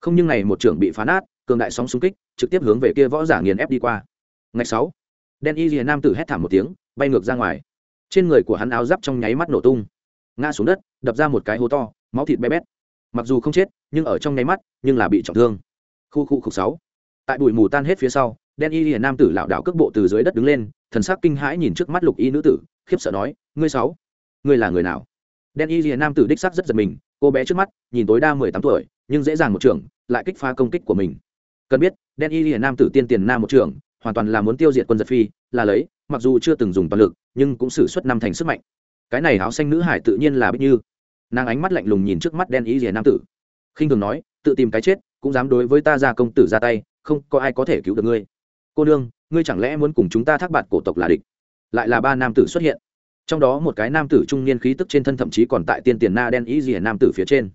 không nhưng này một trưởng bị phá nát cường đại sóng xung kích trực tiếp hướng về kia võ giả nghiền ép đi qua ngày sáu đen y rìa nam tử hét thảm một tiếng bay ngược ra ngoài trên người của hắn áo giáp trong nháy mắt nổ tung. Ngã xuống đất, đập ra một cái hố to, máu thịt bé bét. Mặc dù không chết, nhưng ở trong nháy mắt, nhưng là bị trọng thương. Khu khu khục sáu. Tại bụi mù tan hết phía sau, đen y hiền nam tử lảo đảo cước bộ từ dưới đất đứng lên, thần sắc kinh hãi nhìn trước mắt lục y nữ tử, khiếp sợ nói, ngươi sáu, ngươi là người nào? Đen y hiền nam tử đích sắc rất giật mình, cô bé trước mắt, nhìn tối đa mười tám tuổi, nhưng dễ dàng một trường, lại kích phá công kích của mình. Cần biết, đen y hiền nam tử tiên tiền nam một trường, hoàn toàn là muốn tiêu diệt quân giật phi, là lấy, mặc dù chưa từng dùng toàn lực nhưng cũng xử suất năm thành sức mạnh. Cái này áo xanh nữ hải tự nhiên là bích như. Nàng ánh mắt lạnh lùng nhìn trước mắt đen ý rìa nam tử. Khinh thường nói, tự tìm cái chết, cũng dám đối với ta ra công tử ra tay, không có ai có thể cứu được ngươi. Cô nương, ngươi chẳng lẽ muốn cùng chúng ta thác bạt cổ tộc là địch? Lại là ba nam tử xuất hiện. Trong đó một cái nam tử trung niên khí tức trên thân thậm chí còn tại tiên tiền na đen ý rìa nam tử phía trên.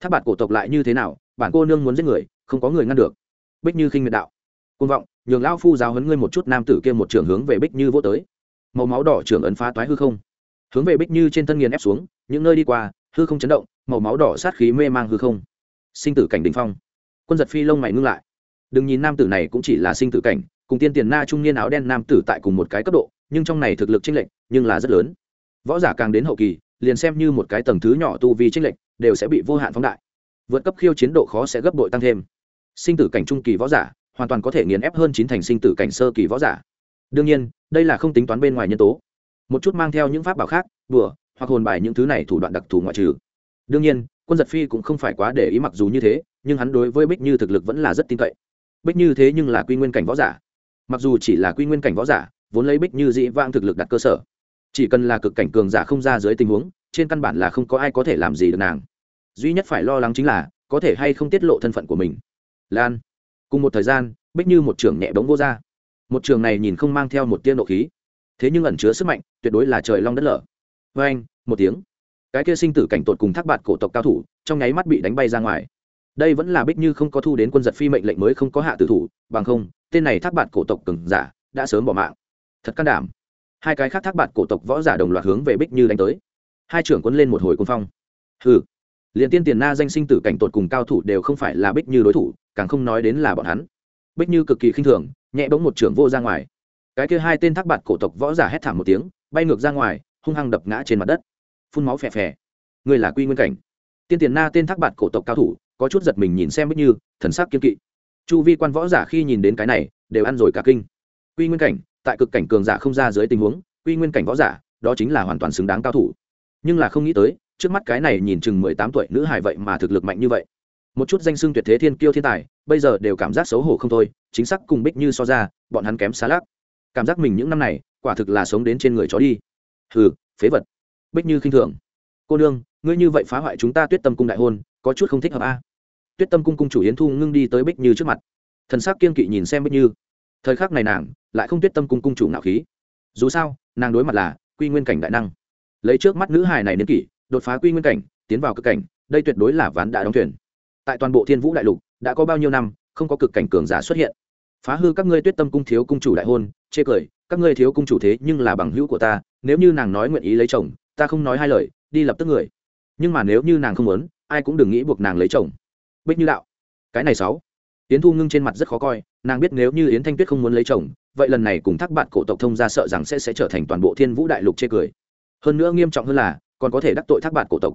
Thác bạt cổ tộc lại như thế nào? Bản cô nương muốn giết người, không có người ngăn được. Bích như khinh miệt đạo. Côn vọng, nhường lao phu giáo hấn ngươi một chút nam tử kia một trường hướng về bích như vô tới màu máu đỏ trưởng ấn phá toái hư không. Hướng về bích như trên thân nghiền ép xuống, những nơi đi qua, hư không chấn động, màu máu đỏ sát khí mê mang hư không. Sinh tử cảnh đình phong. Quân giật phi lông mày ngưng lại. Đừng nhìn nam tử này cũng chỉ là sinh tử cảnh, cùng tiên tiền na trung niên áo đen nam tử tại cùng một cái cấp độ, nhưng trong này thực lực tranh lệch, nhưng là rất lớn. Võ giả càng đến hậu kỳ, liền xem như một cái tầng thứ nhỏ tu vi tranh lệch, đều sẽ bị vô hạn phóng đại. Vượt cấp khiêu chiến độ khó sẽ gấp đội tăng thêm. Sinh tử cảnh trung kỳ võ giả, hoàn toàn có thể nghiền ép hơn chín thành sinh tử cảnh sơ kỳ võ giả đương nhiên, đây là không tính toán bên ngoài nhân tố. Một chút mang theo những pháp bảo khác, đùa, hoặc hồn bài những thứ này thủ đoạn đặc thù ngoại trừ. Đương nhiên, quân giật phi cũng không phải quá để ý mặc dù như thế, nhưng hắn đối với bích như thực lực vẫn là rất tin cậy. Bích như thế nhưng là quy nguyên cảnh võ giả. Mặc dù chỉ là quy nguyên cảnh võ giả, vốn lấy bích như dĩ vang thực lực đặt cơ sở. Chỉ cần là cực cảnh cường giả không ra dưới tình huống, trên căn bản là không có ai có thể làm gì được nàng. Duy nhất phải lo lắng chính là, có thể hay không tiết lộ thân phận của mình. Lan. Cùng một thời gian, bích như một trưởng nhẹ bóng vô ra một trường này nhìn không mang theo một tia nộ khí. Thế nhưng ẩn chứa sức mạnh, tuyệt đối là trời long đất lở. Vê anh, một tiếng. Cái kia sinh tử cảnh tột cùng thác bạt cổ tộc cao thủ, trong nháy mắt bị đánh bay ra ngoài. Đây vẫn là bích như không có thu đến quân giật phi mệnh lệnh mới không có hạ tử thủ, bằng không, tên này thác bạt cổ tộc cừng giả đã sớm bỏ mạng. Thật can đảm. Hai cái khác thác bạt cổ tộc võ giả đồng loạt hướng về bích như đánh tới. Hai trưởng quân lên một hồi quân phong. Hừ. Liền tiên tiền na danh sinh tử cảnh tột cùng cao thủ đều không phải là bích như đối thủ, càng không nói đến là bọn hắn. Bích như cực kỳ khinh thường nhẹ bỗng một trưởng vô ra ngoài. Cái kia hai tên thác bạt cổ tộc võ giả hét thảm một tiếng, bay ngược ra ngoài, hung hăng đập ngã trên mặt đất. Phun máu phè phè. Người là quy nguyên cảnh. Tiên tiền na tên thác bạt cổ tộc cao thủ, có chút giật mình nhìn xem bích như, thần sắc kiên kỵ. Chu vi quan võ giả khi nhìn đến cái này, đều ăn rồi cả kinh. Quy nguyên cảnh, tại cực cảnh cường giả không ra dưới tình huống, quy nguyên cảnh võ giả, đó chính là hoàn toàn xứng đáng cao thủ. Nhưng là không nghĩ tới, trước mắt cái này nhìn chừng mười tám tuổi nữ hài vậy mà thực lực mạnh như vậy một chút danh xưng tuyệt thế thiên kiêu thiên tài, bây giờ đều cảm giác xấu hổ không thôi, chính xác cùng bích như so ra, bọn hắn kém xa lắc. Cảm giác mình những năm này, quả thực là sống đến trên người chó đi. Hừ, phế vật. Bích như khinh thường. Cô nương, ngươi như vậy phá hoại chúng ta tuyết tâm cung đại hôn, có chút không thích hợp a. Tuyết tâm cung cung chủ yến thu ngưng đi tới bích như trước mặt. Thần sắc kiên kỵ nhìn xem bích như. Thời khắc này nàng lại không tuyết tâm cung cung chủ ngạo khí. Dù sao, nàng đối mặt là quy nguyên cảnh đại năng. Lấy trước mắt nữ hài này đến kỷ, đột phá quy nguyên cảnh, tiến vào cơ cảnh, đây tuyệt đối là ván đã đóng thuyền tại toàn bộ thiên vũ đại lục, đã có bao nhiêu năm, không có cực cảnh cường giả xuất hiện. Phá hư các ngươi tuyết tâm cung thiếu cung chủ đại hôn, chê cười, các ngươi thiếu cung chủ thế nhưng là bằng hữu của ta, nếu như nàng nói nguyện ý lấy chồng, ta không nói hai lời, đi lập tức người. Nhưng mà nếu như nàng không muốn, ai cũng đừng nghĩ buộc nàng lấy chồng. Bích như đạo, cái này sáu. Yến thu ngưng trên mặt rất khó coi, nàng biết nếu như yến thanh tuyết không muốn lấy chồng, vậy lần này cùng thác bạn cổ tộc thông ra sợ rằng sẽ sẽ trở thành toàn bộ thiên vũ đại lục chê cười. Hơn nữa nghiêm trọng hơn là, còn có thể đắc tội thác bạn cổ tộc.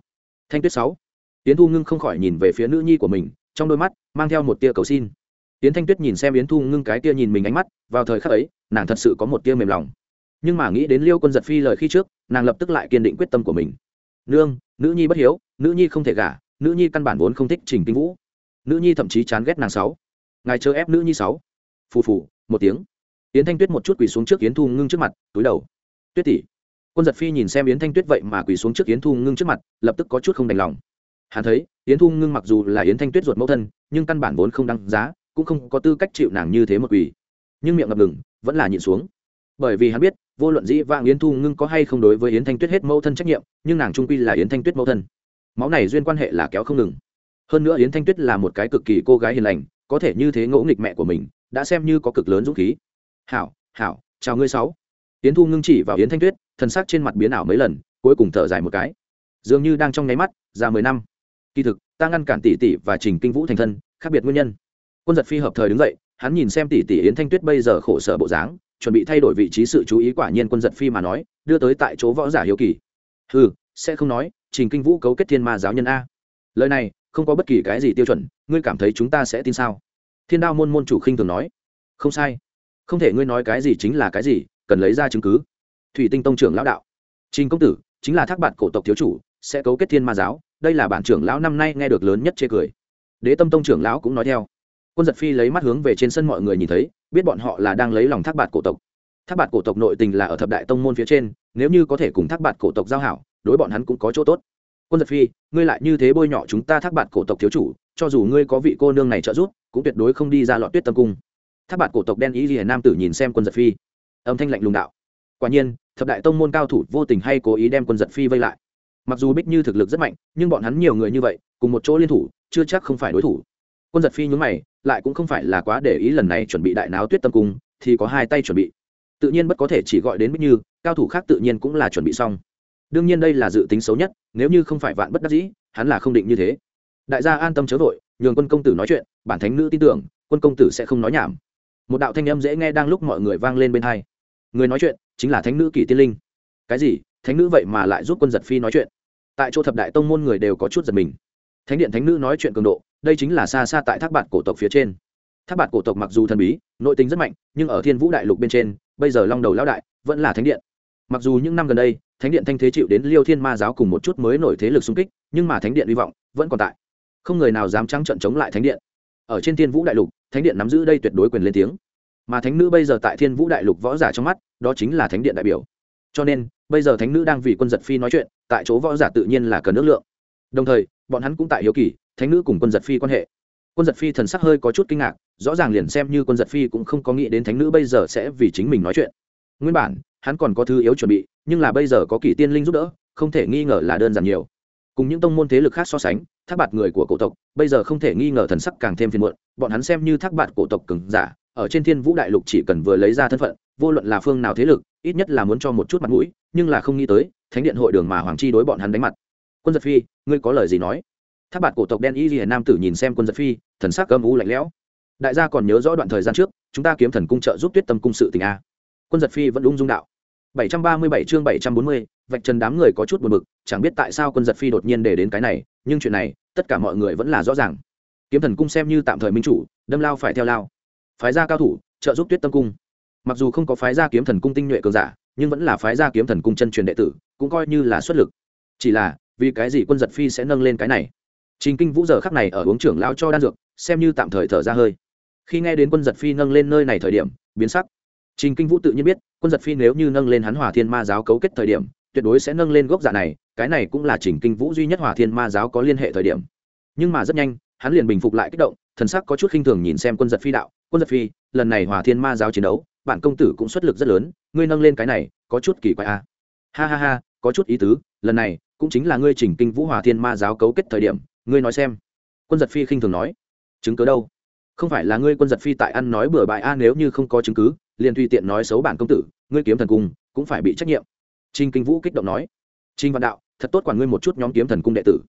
Thanh tuyết sáu yến thu ngưng không khỏi nhìn về phía nữ nhi của mình, trong đôi mắt mang theo một tia cầu xin. Yến thanh tuyết nhìn xem yến thu ngưng cái tia nhìn mình ánh mắt, vào thời khắc ấy, nàng thật sự có một tia mềm lòng. Nhưng mà nghĩ đến liêu quân giật phi lời khi trước, nàng lập tức lại kiên định quyết tâm của mình. Nương, nữ nhi bất hiếu, nữ nhi không thể gả, nữ nhi căn bản vốn không thích trình kinh vũ. Nữ nhi thậm chí chán ghét nàng sáu. Ngài chớ ép nữ nhi sáu. Phù phù, một tiếng. Yến thanh tuyết một chút quỳ xuống trước yến thu ngưng trước mặt, túi đầu. Tuyết tỷ. Quân giật phi nhìn xem yến thanh tuyết vậy mà quỳ xuống trước yến thu ngưng trước mặt, lập tức có chút không đành lòng hắn thấy, yến thu ngưng mặc dù là yến thanh tuyết ruột mẫu thân, nhưng căn bản vốn không đăng giá, cũng không có tư cách chịu nàng như thế một quỳ nhưng miệng ngập ngừng, vẫn là nhịn xuống. Bởi vì hắn biết, vô luận dĩ vang yến thu ngưng có hay không đối với yến thanh tuyết hết mẫu thân trách nhiệm, nhưng nàng trung quy là yến thanh tuyết mẫu thân. Máu này duyên quan hệ là kéo không ngừng. Hơn nữa yến thanh tuyết là một cái cực kỳ cô gái hiền lành, có thể như thế ngỗ nghịch mẹ của mình, đã xem như có cực lớn dũng khí. Hảo hảo, chào ngươi sáu. Yến thu ngưng chỉ vào yến thanh tuyết thân xác trên mặt biến ảo mấy lần, cuối cùng thở dài một cái. Dường như đang trong nháy mắt, ra mười năm kỳ thực, ta ngăn cản tỷ tỷ và trình kinh vũ thành thân, khác biệt nguyên nhân. Quân giật phi hợp thời đứng dậy, hắn nhìn xem tỷ tỷ yến thanh tuyết bây giờ khổ sở bộ dáng, chuẩn bị thay đổi vị trí sự chú ý quả nhiên quân giật phi mà nói, đưa tới tại chỗ võ giả hiếu kỳ. Ừ sẽ không nói, trình kinh vũ cấu kết thiên ma giáo nhân a. Lời này, không có bất kỳ cái gì tiêu chuẩn, ngươi cảm thấy chúng ta sẽ tin sao? Thiên đao môn môn chủ khinh thường nói. Không sai. Không thể ngươi nói cái gì chính là cái gì, cần lấy ra chứng cứ. Thủy tinh tông trưởng lão đạo. Trình công tử, chính là thác bạn cổ tộc thiếu chủ, sẽ cấu kết thiên ma giáo đây là bản trưởng lão năm nay nghe được lớn nhất chê cười. Đế tâm tông trưởng lão cũng nói theo. Quân giật phi lấy mắt hướng về trên sân mọi người nhìn thấy, biết bọn họ là đang lấy lòng thác bạt cổ tộc. Thác bạt cổ tộc nội tình là ở thập đại tông môn phía trên, nếu như có thể cùng thác bạt cổ tộc giao hảo, đối bọn hắn cũng có chỗ tốt. Quân giật phi, ngươi lại như thế bôi nhọ chúng ta thác bạt cổ tộc thiếu chủ, cho dù ngươi có vị cô nương này trợ giúp, cũng tuyệt đối không đi ra lọt tuyết tâm cung. Thác bạt cổ tộc đen ý gì nam tử nhìn xem quân giật phi. Âm thanh lạnh lùng đạo. Quả nhiên, thập đại tông môn cao thủ vô tình hay cố ý đem quân giật phi vây lại mặc dù bích như thực lực rất mạnh, nhưng bọn hắn nhiều người như vậy, cùng một chỗ liên thủ, chưa chắc không phải đối thủ. Quân giật phi nhún mày, lại cũng không phải là quá để ý lần này chuẩn bị đại náo tuyết tâm cung, thì có hai tay chuẩn bị. Tự nhiên bất có thể chỉ gọi đến bích như, cao thủ khác tự nhiên cũng là chuẩn bị xong. Đương nhiên đây là dự tính xấu nhất, nếu như không phải vạn bất đắc dĩ, hắn là không định như thế. Đại gia an tâm chớ vội, nhường quân công tử nói chuyện, bản thánh nữ tin tưởng, quân công tử sẽ không nói nhảm. Một đạo thanh âm dễ nghe đang lúc mọi người vang lên bên hai. Người nói chuyện chính là thánh nữ kỷ tiên linh. Cái gì? Thánh nữ vậy mà lại giúp quân giật phi nói chuyện. Tại chỗ thập đại tông môn người đều có chút giật mình. Thánh điện thánh nữ nói chuyện cường độ, đây chính là xa xa tại thác bạt cổ tộc phía trên. Thác bạt cổ tộc mặc dù thần bí, nội tính rất mạnh, nhưng ở thiên vũ đại lục bên trên, bây giờ long đầu lão đại vẫn là thánh điện. Mặc dù những năm gần đây, thánh điện thanh thế chịu đến liêu thiên ma giáo cùng một chút mới nổi thế lực xung kích, nhưng mà thánh điện hy vọng vẫn còn tại. Không người nào dám trắng trận chống lại thánh điện. Ở trên thiên vũ đại lục, thánh điện nắm giữ đây tuyệt đối quyền lên tiếng. Mà thánh nữ bây giờ tại thiên vũ đại lục võ giả trong mắt, đó chính là thánh điện đại biểu cho nên, bây giờ thánh nữ đang vì quân giật phi nói chuyện, tại chỗ võ giả tự nhiên là cần ước lượng. Đồng thời, bọn hắn cũng tại hiếu kỳ, thánh nữ cùng quân giật phi quan hệ. Quân giật phi thần sắc hơi có chút kinh ngạc, rõ ràng liền xem như quân giật phi cũng không có nghĩ đến thánh nữ bây giờ sẽ vì chính mình nói chuyện. Nguyên bản, hắn còn có thứ yếu chuẩn bị, nhưng là bây giờ có kỳ tiên linh giúp đỡ, không thể nghi ngờ là đơn giản nhiều. Cùng những tông môn thế lực khác so sánh, thác bạt người của cổ tộc, bây giờ không thể nghi ngờ thần sắc càng thêm phiền muộn, bọn hắn xem như thác bạt cổ tộc cứng giả, ở trên thiên vũ đại lục chỉ cần vừa lấy ra thân phận vô luận là phương nào thế lực ít nhất là muốn cho một chút mặt mũi nhưng là không nghĩ tới thánh điện hội đường mà hoàng chi đối bọn hắn đánh mặt. Quân giật phi ngươi có lời gì nói? Tháp bạt cổ tộc đen y lìa nam tử nhìn xem quân giật phi thần sắc âm u lạnh lẽo. Đại gia còn nhớ rõ đoạn thời gian trước chúng ta kiếm thần cung trợ giúp tuyết tâm cung sự tình a. Quân giật phi vẫn ung dung đạo. 737 chương 740, vạch trần đám người có chút buồn bực chẳng biết tại sao quân giật phi đột nhiên để đến cái này nhưng chuyện này tất cả mọi người vẫn là rõ ràng. Kiếm thần cung xem như tạm thời minh chủ đâm lao phải theo lao. Phái ra cao thủ trợ giúp tuyết tâm cung mặc dù không có phái gia kiếm thần cung tinh nhuệ cường giả, nhưng vẫn là phái gia kiếm thần cung chân truyền đệ tử, cũng coi như là xuất lực. Chỉ là, vì cái gì quân giật phi sẽ nâng lên cái này? Trình kinh vũ giờ khắc này ở uống trưởng lao cho đan dược, xem như tạm thời thở ra hơi. Khi nghe đến quân giật phi nâng lên nơi này thời điểm, biến sắc. Trình kinh vũ tự nhiên biết, quân giật phi nếu như nâng lên hắn hòa thiên ma giáo cấu kết thời điểm, tuyệt đối sẽ nâng lên gốc giả này, cái này cũng là trình kinh vũ duy nhất hòa thiên ma giáo có liên hệ thời điểm. Nhưng mà rất nhanh, hắn liền bình phục lại kích động, thần sắc có chút khinh thường nhìn xem quân giật phi đạo, quân giật phi, lần này hòa thiên ma giáo chiến đấu bạn công tử cũng xuất lực rất lớn, ngươi nâng lên cái này, có chút kỳ quái a à. ha ha ha, có chút ý tứ, lần này, cũng chính là ngươi chỉnh kinh vũ hòa thiên ma giáo cấu kết thời điểm, ngươi nói xem. Quân giật phi khinh thường nói. Chứng cứ đâu? Không phải là ngươi quân giật phi tại ăn nói bừa bãi a nếu như không có chứng cứ, liền tùy tiện nói xấu bản công tử, ngươi kiếm thần cung, cũng phải bị trách nhiệm. Trinh kinh vũ kích động nói. Trinh vạn đạo, thật tốt quản ngươi một chút nhóm kiếm thần cung đệ tử.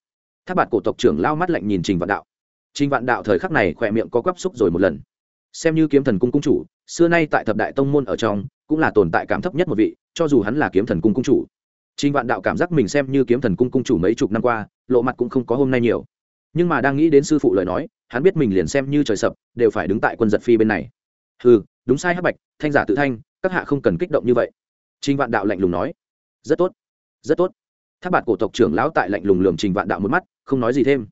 Tháp bạt cổ tộc trưởng lao mắt lạnh nhìn trình vạn đạo. Trình vạn đạo thời khắc này khỏe miệng có quắp xúc rồi một lần xem như kiếm thần cung cung chủ, xưa nay tại thập đại tông môn ở trong, cũng là tồn tại cảm thấp nhất một vị, cho dù hắn là kiếm thần cung cung chủ. Trình vạn đạo cảm giác mình xem như kiếm thần cung cung chủ mấy chục năm qua, lộ mặt cũng không có hôm nay nhiều. Nhưng mà đang nghĩ đến sư phụ lời nói, hắn biết mình liền xem như trời sập, đều phải đứng tại quân giật phi bên này. Ừ đúng sai hắc bạch, thanh giả tự thanh, các hạ không cần kích động như vậy. Trình vạn đạo lạnh lùng nói. Rất tốt rất tốt. Tháp bạt cổ tộc trưởng lão tại lạnh lùng lường trình vạn đạo một mắt, không nói gì thêm.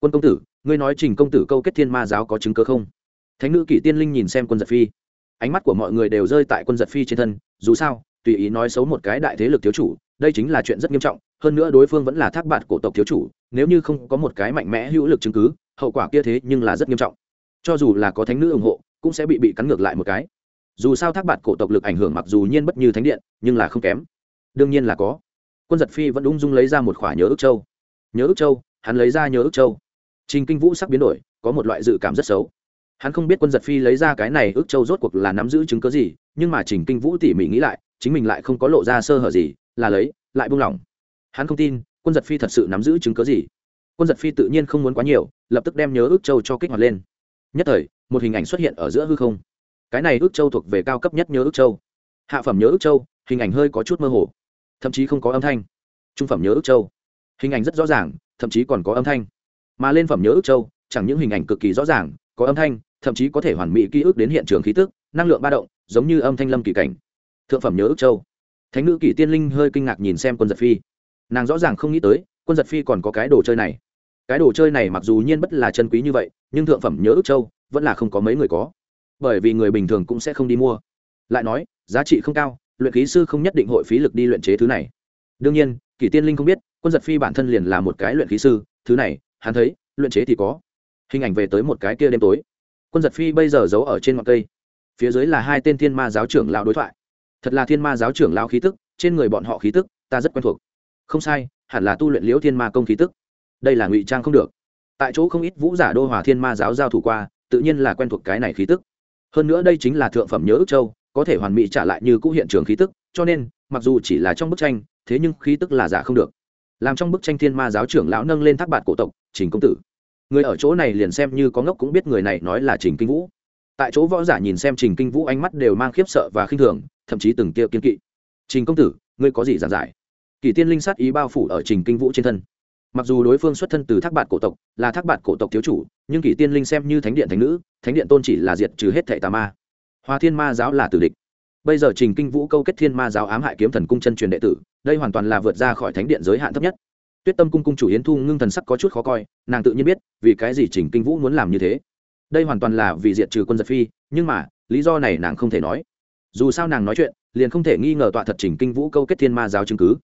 Quân công tử, ngươi nói trình công tử câu kết thiên ma giáo có chứng cơ không? Thánh nữ kỷ tiên linh nhìn xem quân giật phi. Ánh mắt của mọi người đều rơi tại quân giật phi trên thân, dù sao, tùy ý nói xấu một cái đại thế lực thiếu chủ, đây chính là chuyện rất nghiêm trọng, hơn nữa đối phương vẫn là thác bạt cổ tộc thiếu chủ, nếu như không có một cái mạnh mẽ hữu lực chứng cứ, hậu quả kia thế nhưng là rất nghiêm trọng. Cho dù là có thánh nữ ủng hộ, cũng sẽ bị bị cắn ngược lại một cái. Dù sao thác bạt cổ tộc lực ảnh hưởng mặc dù nhiên bất như thánh điện, nhưng là không kém. Đương nhiên là có. Quân giật phi vẫn ung dung lấy ra một khỏa nhớ ước châu. Nhớ ước châu, hắn lấy ra nhớ ước châu. Trình kinh vũ sắc biến đổi, có một loại dự cảm rất xấu hắn không biết quân giật phi lấy ra cái này ước châu rốt cuộc là nắm giữ chứng cớ gì, nhưng mà trình kinh vũ tỉ mỉ nghĩ lại, chính mình lại không có lộ ra sơ hở gì, là lấy, lại buông lỏng. Hắn không tin, quân giật phi thật sự nắm giữ chứng cớ gì. Quân giật phi tự nhiên không muốn quá nhiều, lập tức đem nhớ ước châu cho kích hoạt lên. Nhất thời, một hình ảnh xuất hiện ở giữa hư không. Cái này ước châu thuộc về cao cấp nhất nhớ ước châu. Hạ phẩm nhớ ước châu, hình ảnh hơi có chút mơ hồ. Thậm chí không có âm thanh. Trung phẩm nhớ ước châu. Hình ảnh rất rõ ràng, thậm chí còn có âm thanh. Mà lên phẩm nhớ ước châu, chẳng những hình ảnh cực kỳ rõ ràng có âm thanh, thậm chí có thể hoàn mỹ ký ức đến hiện trường khí tức, năng lượng ba động, giống như âm thanh lâm kỳ cảnh. Thượng phẩm nhớ ước châu. Thánh nữ kỷ tiên linh hơi kinh ngạc nhìn xem quân giật phi. Nàng rõ ràng không nghĩ tới, quân giật phi còn có cái đồ chơi này. Cái đồ chơi này mặc dù nhiên bất là chân quý như vậy, nhưng thượng phẩm nhớ ước châu vẫn là không có mấy người có. Bởi vì người bình thường cũng sẽ không đi mua. Lại nói, giá trị không cao, luyện k h í sư không nhất định hội phí lực đi luyện chế thứ này. Đương nhiên, kỷ tiên linh không biết, quân giật phi bản thân liền là một cái luyện k h í sư, thứ này, hắn thấy, luyện chế thì có hình ảnh về tới một cái kia đêm tối. Quân giật phi bây giờ giấu ở trên ngọn cây. Phía dưới là hai tên thiên ma giáo trưởng lão đối thoại. Thật là thiên ma giáo trưởng lão khí tức, trên người bọn họ khí tức, ta rất quen thuộc. Không sai, hẳn là tu luyện liễu thiên ma công khí tức. Đây là ngụy trang không được. Tại chỗ không ít vũ giả đô hòa thiên ma giáo giao thủ qua, tự nhiên là quen thuộc cái này khí tức. Hơn nữa đây chính là thượng phẩm nhớ ước châu, có thể hoàn mỹ trả lại như cũ hiện trường khí tức, cho nên, mặc dù chỉ là trong bức tranh, thế nhưng khí tức là giả không được. Làm trong bức tranh thiên ma giáo trưởng lão nâng lên thác bạt cổ tộc, trình công tử người ở chỗ này liền xem như có ngốc cũng biết người này nói là trình kinh vũ. Tại chỗ võ giả nhìn xem trình kinh vũ ánh mắt đều mang khiếp sợ và khinh thường, thậm chí từng kia kiên kỵ. Trình công tử, ngươi có gì giản giải? Kỳ tiên linh sát ý bao phủ ở trình kinh vũ trên thân. Mặc dù đối phương xuất thân từ thác bạt cổ tộc, là thác bạt cổ tộc thiếu chủ, nhưng kỷ tiên linh xem như thánh điện thánh nữ, thánh điện tôn chỉ là diệt trừ hết thệ tà ma. Hoa thiên ma giáo là tử địch. Bây giờ trình kinh vũ câu kết thiên ma giáo ám hại kiếm thần cung chân truyền đệ tử, đây hoàn toàn là vượt ra khỏi thánh điện giới hạn thấp nhất tuyết tâm cung cung chủ yến thu ngưng thần sắc có chút khó coi, nàng tự nhiên biết vì cái gì trình kinh vũ muốn làm như thế. Đây hoàn toàn là vì diệt trừ quân giật phi, nhưng mà, lý do này nàng không thể nói. Dù sao nàng nói chuyện, liền không thể nghi ngờ tọa thật trình kinh vũ câu kết thiên ma giáo chứng cứ.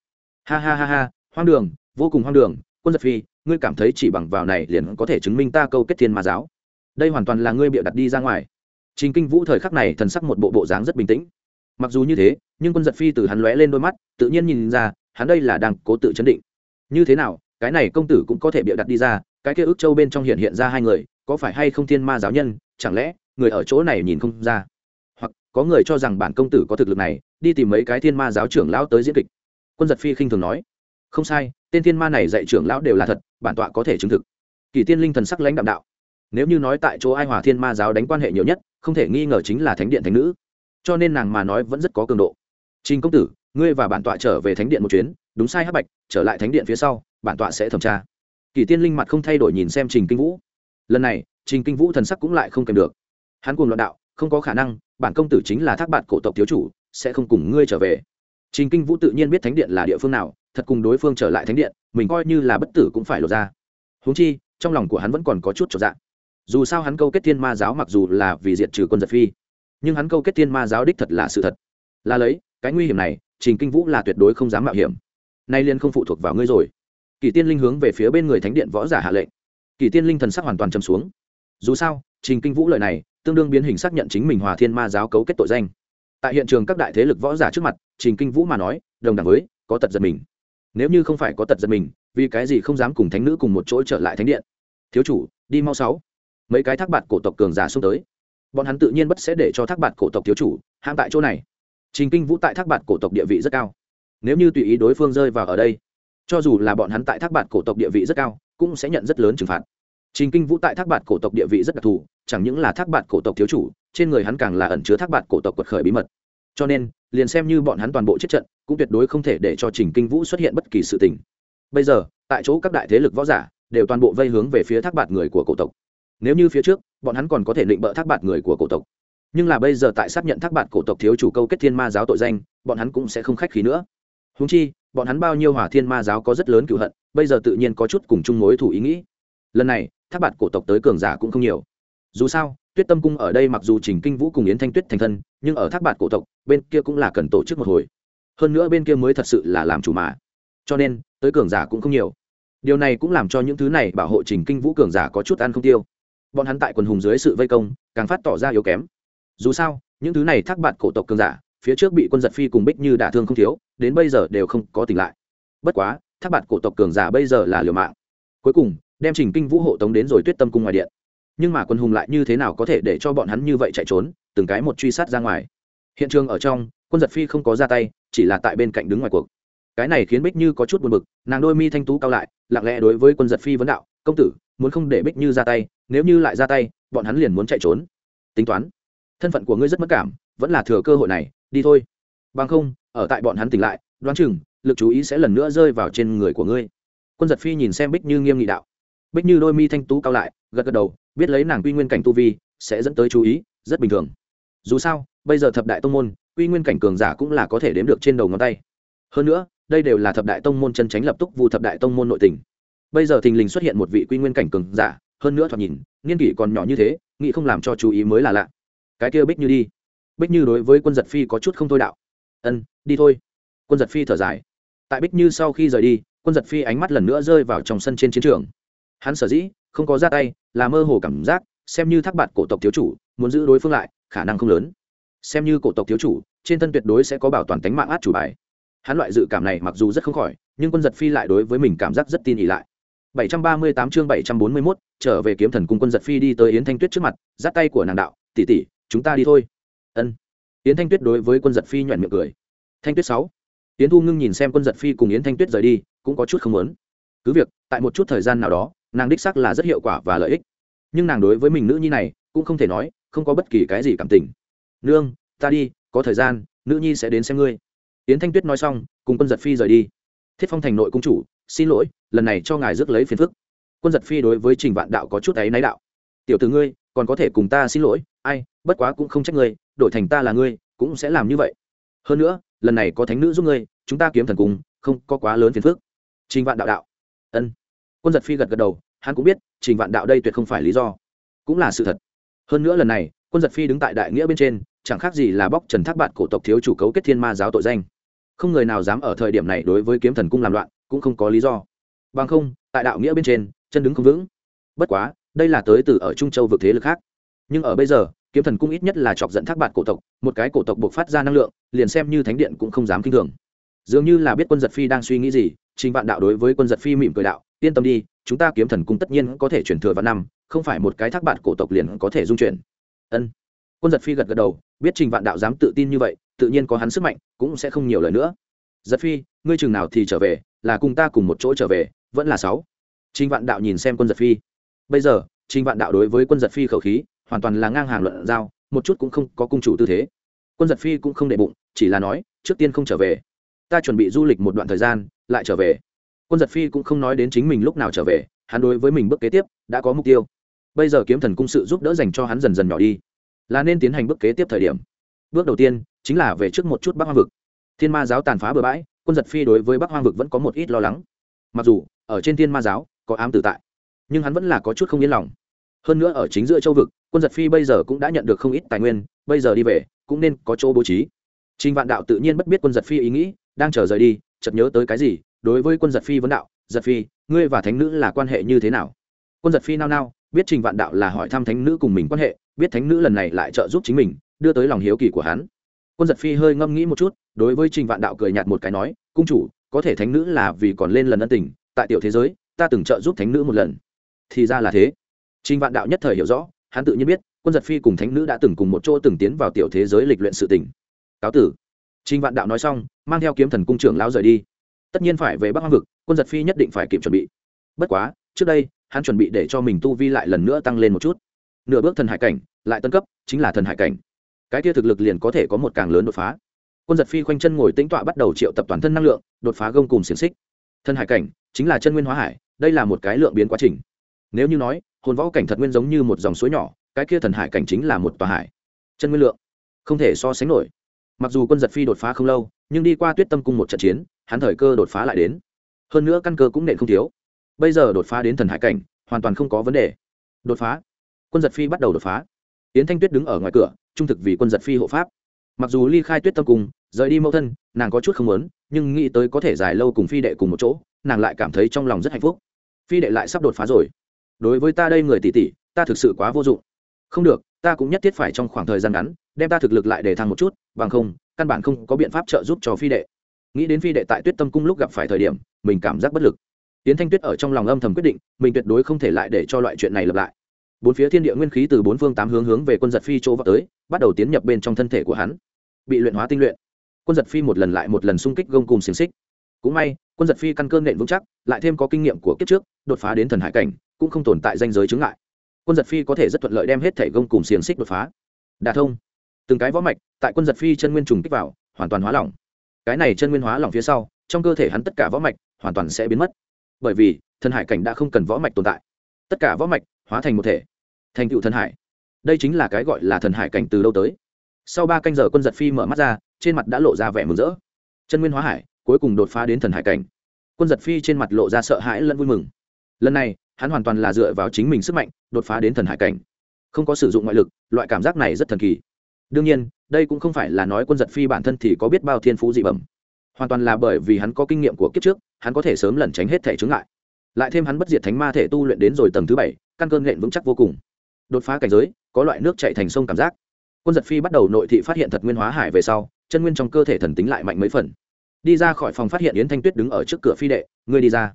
Ha ha ha ha, hoang đường, vô cùng hoang đường, quân giật phi, ngươi cảm thấy chỉ bằng vào này liền có thể chứng minh ta câu kết thiên ma giáo. Đây hoàn toàn là ngươi bịa đặt đi ra ngoài. Trình kinh vũ thời khắc này thần sắc một bộ bộ dáng rất bình tĩnh. Mặc dù như thế, nhưng quân giật phi từ hắn lóe lên đôi mắt, tự nhiên nhìn ra, hắn đây là đang cố tự chấn định như thế nào, cái này công tử cũng có thể bịa đặt đi ra, cái kia ước châu bên trong hiện hiện ra hai người, có phải hay không thiên ma giáo nhân, chẳng lẽ, người ở chỗ này nhìn không ra? Hoặc, có người cho rằng bản công tử có thực lực này, đi tìm mấy cái thiên ma giáo trưởng lão tới diễn kịch. Quân giật phi khinh thường nói. Không sai, tên thiên ma này dạy trưởng lão đều là thật, bản tọa có thể chứng thực. Kỳ tiên linh thần sắc lãnh đạm đạo. Nếu như nói tại chỗ ai hòa thiên ma giáo đánh quan hệ nhiều nhất, không thể nghi ngờ chính là thánh điện thánh nữ. Cho nên nàng mà nói vẫn rất có cường độ. Trình công tử, ngươi và bản tọa trở về thánh điện một chuyến đúng sai hắc bạch, trở lại thánh điện phía sau, bản tọa sẽ thẩm tra. Kỳ tiên linh mặt không thay đổi nhìn xem trình kinh vũ. Lần này, trình kinh vũ thần sắc cũng lại không kèm được. Hắn cùng loạn đạo, không có khả năng, bản công tử chính là thác bạn cổ tộc thiếu chủ, sẽ không cùng ngươi trở về. Trình kinh vũ tự nhiên biết thánh điện là địa phương nào, thật cùng đối phương trở lại thánh điện, mình coi như là bất tử cũng phải lột ra. Húng chi, trong lòng của hắn vẫn còn có chút trở dạng dù sao hắn câu kết thiên ma giáo mặc dù là vì diệt trừ quân giật phi, nhưng hắn câu kết thiên ma giáo đích thật là sự thật. Là lấy, cái nguy hiểm này, trình kinh vũ là tuyệt đối không dám mạo hiểm nay liên không phụ thuộc vào ngươi rồi. Kỳ tiên linh hướng về phía bên người thánh điện võ giả hạ lệnh. Kỳ tiên linh thần sắc hoàn toàn châm xuống. Dù sao, trình kinh vũ lời này, tương đương biến hình xác nhận chính mình hòa thiên ma giáo cấu kết tội danh. Tại hiện trường các đại thế lực võ giả trước mặt, trình kinh vũ mà nói, đồng đẳng với, có tật giật mình. Nếu như không phải có tật giật mình, vì cái gì không dám cùng thánh nữ cùng một chỗ trở lại thánh điện? Thiếu chủ, đi mau sáu. Mấy cái thác bạt cổ tộc cường giả xuống tới. Bọn hắn tự nhiên bất sẽ để cho thác bạt cổ tộc thiếu chủ hãm tại chỗ này. Trình kinh vũ tại thác bạt cổ tộc địa vị rất cao nếu như tùy ý đối phương rơi vào ở đây, cho dù là bọn hắn tại thác bạt cổ tộc địa vị rất cao, cũng sẽ nhận rất lớn trừng phạt. Trình kinh vũ tại thác bạt cổ tộc địa vị rất đặc thù, chẳng những là thác bạt cổ tộc thiếu chủ, trên người hắn càng là ẩn chứa thác bạt cổ tộc quật khởi bí mật. Cho nên, liền xem như bọn hắn toàn bộ chết trận, cũng tuyệt đối không thể để cho trình kinh vũ xuất hiện bất kỳ sự tình. Bây giờ, tại chỗ các đại thế lực võ giả đều toàn bộ vây hướng về phía thác bạt người của cổ tộc. Nếu như phía trước, bọn hắn còn có thể định bỡ thác bạt người của cổ tộc. Nhưng là bây giờ tại xác nhận thác bạt cổ tộc thiếu chủ câu kết thiên ma giáo tội danh, bọn hắn cũng sẽ không khách khí nữa húng chi, bọn hắn bao nhiêu hỏa thiên ma giáo có rất lớn cựu hận, bây giờ tự nhiên có chút cùng chung mối thủ ý nghĩ. Lần này thác bạt cổ tộc tới cường giả cũng không nhiều. Dù sao, tuyết tâm cung ở đây mặc dù trình kinh vũ cùng yến thanh tuyết thành thân, nhưng ở thác bạt cổ tộc, bên kia cũng là cần tổ chức một hồi. Hơn nữa bên kia mới thật sự là làm chủ mà. Cho nên, tới cường giả cũng không nhiều. Điều này cũng làm cho những thứ này bảo hộ trình kinh vũ cường giả có chút ăn không tiêu. Bọn hắn tại quần hùng dưới sự vây công, càng phát tỏ ra yếu kém. Dù sao, những thứ này thác bạt cổ tộc cường giả phía trước bị quân giật phi cùng bích như đả thương không thiếu, đến bây giờ đều không có tỉnh lại. Bất quá, thác bạt cổ tộc cường giả bây giờ là liều mạng. Cuối cùng, đem trình kinh vũ hộ tống đến rồi tuyết tâm cung ngoài điện. Nhưng mà quân hùng lại như thế nào có thể để cho bọn hắn như vậy chạy trốn, từng cái một truy sát ra ngoài. Hiện trường ở trong, quân giật phi không có ra tay, chỉ là tại bên cạnh đứng ngoài cuộc. Cái này khiến bích như có chút buồn bực, nàng đôi mi thanh tú cao lại, lặng lẽ đối với quân giật phi vấn đạo, công tử, muốn không để bích như ra tay, nếu như lại ra tay, bọn hắn liền muốn chạy trốn. Tính toán, thân phận của ngươi rất mất cảm, vẫn là thừa cơ hội này đi thôi. Bằng không, ở tại bọn hắn tỉnh lại, đoán chừng, lực chú ý sẽ lần nữa rơi vào trên người của ngươi. Quân giật phi nhìn xem bích như nghiêm nghị đạo. Bích như đôi mi thanh tú cao lại, gật gật đầu, biết lấy nàng quy nguyên cảnh tu vi, sẽ dẫn tới chú ý, rất bình thường. Dù sao, bây giờ thập đại tông môn, quy nguyên cảnh cường giả cũng là có thể đếm được trên đầu ngón tay. Hơn nữa, đây đều là thập đại tông môn chân tránh lập tức vụ thập đại tông môn nội tình. Bây giờ thình lình xuất hiện một vị quy nguyên cảnh cường giả, hơn nữa thoạt nhìn, niên kỷ còn nhỏ như thế, nghĩ không làm cho chú ý mới là lạ. Cái kia bích như đi bích như đối với quân giật phi có chút không thôi đạo. Ân đi thôi. Quân giật phi thở dài. Tại bích như sau khi rời đi quân giật phi ánh mắt lần nữa rơi vào trong sân trên chiến trường. Hắn sở dĩ không có ra tay là mơ hồ cảm giác xem như thác bạn cổ tộc thiếu chủ muốn giữ đối phương lại khả năng không lớn. Xem như cổ tộc thiếu chủ trên thân tuyệt đối sẽ có bảo toàn tính mạng át chủ bài. Hắn loại dự cảm này mặc dù rất không khỏi nhưng quân giật phi lại đối với mình cảm giác rất tin ỉ lại. 738 chương 741, trở về kiếm thần cung quân giật phi đi tới yến thanh tuyết trước mặt dắt tay của nàng đạo tỷ tỷ chúng ta đi thôi ân. Yến thanh tuyết đối với quân giật phi nhoẹn miệng cười. Thanh tuyết sáu. Yến thu ngưng nhìn xem quân giật phi cùng yến thanh tuyết rời đi, cũng có chút không muốn. Cứ việc, tại một chút thời gian nào đó, nàng đích sắc là rất hiệu quả và lợi ích. Nhưng nàng đối với mình nữ nhi này, cũng không thể nói, không có bất kỳ cái gì cảm tình. Nương, ta đi, có thời gian, nữ nhi sẽ đến xem ngươi. Yến thanh tuyết nói xong, cùng quân giật phi rời đi. Thiết phong thành nội cung chủ, xin lỗi, lần này cho ngài rước lấy phiền phức. Quân giật phi đối với trình vạn đạo có chút ấy náy đạo. Tiểu từ ngươi, còn có thể cùng ta xin lỗi, ai, bất quá cũng không trách ngươi đổi thành ta là ngươi, cũng sẽ làm như vậy. Hơn nữa, lần này có thánh nữ giúp ngươi, chúng ta kiếm thần cùng, không có quá lớn phiền phức. Trình vạn đạo đạo. Ân. Quân giật phi gật gật đầu, hắn cũng biết, trình vạn đạo đây tuyệt không phải lý do. Cũng là sự thật. Hơn nữa lần này, quân giật phi đứng tại đại nghĩa bên trên, chẳng khác gì là bóc trần thác bạn cổ tộc thiếu chủ cấu kết thiên ma giáo tội danh. Không người nào dám ở thời điểm này đối với kiếm thần cung làm loạn, cũng không có lý do. Bằng không, tại đạo nghĩa bên trên, chân đứng không vững. Bất quá, đây là tới từ ở trung châu vực thế lực khác. Nhưng ở bây giờ kiếm thần cung ít nhất là chọc giận thác bạn cổ tộc, một cái cổ tộc buộc phát ra năng lượng, liền xem như thánh điện cũng không dám kinh thường. Dường như là biết quân giật phi đang suy nghĩ gì, trình vạn đạo đối với quân giật phi mỉm cười đạo, yên tâm đi, chúng ta kiếm thần cung tất nhiên có thể chuyển thừa vào năm, không phải một cái thác bạn cổ tộc liền có thể dung chuyển. Ân. Quân giật phi gật gật đầu, biết trình vạn đạo dám tự tin như vậy, tự nhiên có hắn sức mạnh, cũng sẽ không nhiều lời nữa. Giật phi, ngươi chừng nào thì trở về, là cùng ta cùng một chỗ trở về, vẫn là sáu. Trình vạn đạo nhìn xem quân giật phi. Bây giờ, trình vạn đạo đối với quân giật phi khẩu khí hoàn toàn là ngang hàng luận giao, một chút cũng không có cung chủ tư thế. Quân giật phi cũng không đệ bụng, chỉ là nói, trước tiên không trở về. Ta chuẩn bị du lịch một đoạn thời gian, lại trở về. Quân giật phi cũng không nói đến chính mình lúc nào trở về, hắn đối với mình bước kế tiếp, đã có mục tiêu. Bây giờ kiếm thần cung sự giúp đỡ dành cho hắn dần dần nhỏ đi. Là nên tiến hành bước kế tiếp thời điểm. Bước đầu tiên, chính là về trước một chút bắc hoang vực. Thiên ma giáo tàn phá bừa bãi, quân giật phi đối với bắc hoang vực vẫn có một ít lo lắng. Mặc dù, ở trên thiên ma giáo, có ám tử tại, nhưng hắn vẫn là có chút không yên lòng. Hơn nữa ở chính giữa châu vực quân giật phi bây giờ cũng đã nhận được không ít tài nguyên, bây giờ đi về, cũng nên có chỗ bố trí. Trình vạn đạo tự nhiên bất biết quân giật phi ý nghĩ, đang chờ rời đi, chợt nhớ tới cái gì, đối với quân giật phi vấn đạo, giật phi, ngươi và thánh nữ là quan hệ như thế nào? Quân giật phi nao nao, biết trình vạn đạo là hỏi thăm thánh nữ cùng mình quan hệ, biết thánh nữ lần này lại trợ giúp chính mình, đưa tới lòng hiếu kỳ của hắn. Quân giật phi hơi ngâm nghĩ một chút, đối với trình vạn đạo cười nhạt một cái nói, cung chủ, có thể thánh nữ là vì còn lên lần ân tình, tại tiểu thế giới, ta từng trợ giúp thánh nữ một lần. Thì ra là thế. Trình vạn đạo nhất thời hiểu rõ hắn tự nhiên biết, quân giật phi cùng thánh nữ đã từng cùng một chỗ từng tiến vào tiểu thế giới lịch luyện sự tỉnh. cáo tử. Trình vạn đạo nói xong, mang theo kiếm thần cung trưởng lão rời đi. Tất nhiên phải về bắc hoang vực, quân giật phi nhất định phải kịp chuẩn bị. Bất quá, trước đây, hắn chuẩn bị để cho mình tu vi lại lần nữa tăng lên một chút. Nửa bước thần hải cảnh, lại tân cấp, chính là thần hải cảnh. Cái kia thực lực liền có thể có một càng lớn đột phá. Quân giật phi khoanh chân ngồi tĩnh tọa bắt đầu triệu tập toàn thân năng lượng, đột phá gông cùng xiềng xích. Thân hải cảnh, chính là chân nguyên hóa hải, đây là một cái lượng biến quá trình. Nếu như nói hồn võ cảnh thật nguyên giống như một dòng suối nhỏ, cái kia thần hải cảnh chính là một tòa hải. Chân nguyên lượng, không thể so sánh nổi. Mặc dù quân giật phi đột phá không lâu, nhưng đi qua tuyết tâm cung một trận chiến, hắn thời cơ đột phá lại đến. Hơn nữa căn cơ cũng nện không thiếu. Bây giờ đột phá đến thần hải cảnh, hoàn toàn không có vấn đề. Đột phá. Quân giật phi bắt đầu đột phá. Yến thanh tuyết đứng ở ngoài cửa, trung thực vì quân giật phi hộ pháp. Mặc dù ly khai tuyết tâm cung, rời đi mẫu thân, nàng có chút không muốn, nhưng nghĩ tới có thể dài lâu cùng phi đệ cùng một chỗ, nàng lại cảm thấy trong lòng rất hạnh phúc. Phi đệ lại sắp đột phá rồi đối với ta đây người tỷ tỷ ta thực sự quá vô dụng. Không được, ta cũng nhất thiết phải trong khoảng thời gian ngắn, đem ta thực lực lại để thăng một chút, bằng không, căn bản không có biện pháp trợ giúp cho phi đệ. Nghĩ đến phi đệ tại tuyết tâm cung lúc gặp phải thời điểm, mình cảm giác bất lực. Tiến thanh tuyết ở trong lòng âm thầm quyết định, mình tuyệt đối không thể lại để cho loại chuyện này lặp lại. Bốn phía thiên địa nguyên khí từ bốn phương tám hướng hướng về quân giật phi chỗ vào tới, bắt đầu tiến nhập bên trong thân thể của hắn. Bị luyện hóa tinh luyện. Quân giật phi một lần lại một lần xung kích gông cùng xiềng xích. Cũng may, quân giật phi căn cơ nện vững chắc, lại thêm có kinh nghiệm của kiếp trước, đột phá đến thần hải cảnh cũng không tồn tại danh giới chướng ngại. Quân giật phi có thể rất thuận lợi đem hết thể gông cùng xiềng xích đột phá. Đà thông. Từng cái võ mạch, tại quân giật phi chân nguyên trùng kích vào, hoàn toàn hóa lỏng. Cái này chân nguyên hóa lỏng phía sau, trong cơ thể hắn tất cả võ mạch hoàn toàn sẽ biến mất. Bởi vì, thần hải cảnh đã không cần võ mạch tồn tại. Tất cả võ mạch hóa thành một thể. Thành tựu thần hải. Đây chính là cái gọi là thần hải cảnh từ đâu tới. Sau ba canh giờ, quân giật phi mở mắt ra, trên mặt đã lộ ra vẻ mừng rỡ. Chân nguyên hóa hải, cuối cùng đột phá đến thần hải cảnh. Quân giật phi trên mặt lộ ra sợ hãi lẫn vui mừng lần này, hắn hoàn toàn là dựa vào chính mình sức mạnh, đột phá đến thần hải cảnh. Không có sử dụng ngoại lực, loại cảm giác này rất thần kỳ. Đương nhiên, đây cũng không phải là nói quân giật phi bản thân thì có biết bao thiên phú dị bẩm. Hoàn toàn là bởi vì hắn có kinh nghiệm của kiếp trước, hắn có thể sớm lẩn tránh hết thể chướng ngại. Lại thêm hắn bất diệt thánh ma thể tu luyện đến rồi tầng thứ bảy, căn cơn nghện vững chắc vô cùng. Đột phá cảnh giới, có loại nước chạy thành sông cảm giác. Quân giật phi bắt đầu nội thị phát hiện thật nguyên hóa hải về sau, chân nguyên trong cơ thể thần tính lại mạnh mấy phần. Đi ra khỏi phòng phát hiện yến thanh tuyết đứng ở trước cửa phi đệ, ngươi đi ra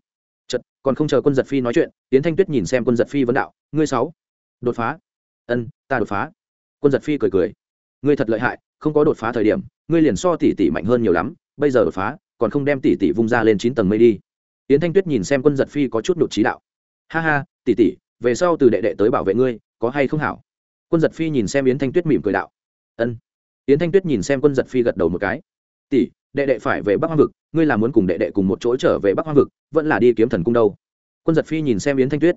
còn không chờ quân giật phi nói chuyện, yến thanh tuyết nhìn xem quân giật phi vấn đạo, ngươi sáu, đột phá. Ân, ta đột phá. Quân giật phi cười cười, ngươi thật lợi hại, không có đột phá thời điểm, ngươi liền so tỷ tỷ mạnh hơn nhiều lắm, bây giờ đột phá, còn không đem tỷ tỷ vung ra lên chín tầng mây đi. Yến thanh tuyết nhìn xem quân giật phi có chút đột trí đạo, ha ha, tỷ tỷ, về sau từ đệ đệ tới bảo vệ ngươi, có hay không hảo? Quân giật phi nhìn xem yến thanh tuyết mỉm cười đạo, ân. Yến thanh tuyết nhìn xem quân giật phi gật đầu một cái tỷ, đệ đệ phải về bắc hoang vực, ngươi là muốn cùng đệ đệ cùng một chỗ trở về bắc hoang vực, vẫn là đi kiếm thần cung đâu? Quân giật phi nhìn xem yến thanh tuyết.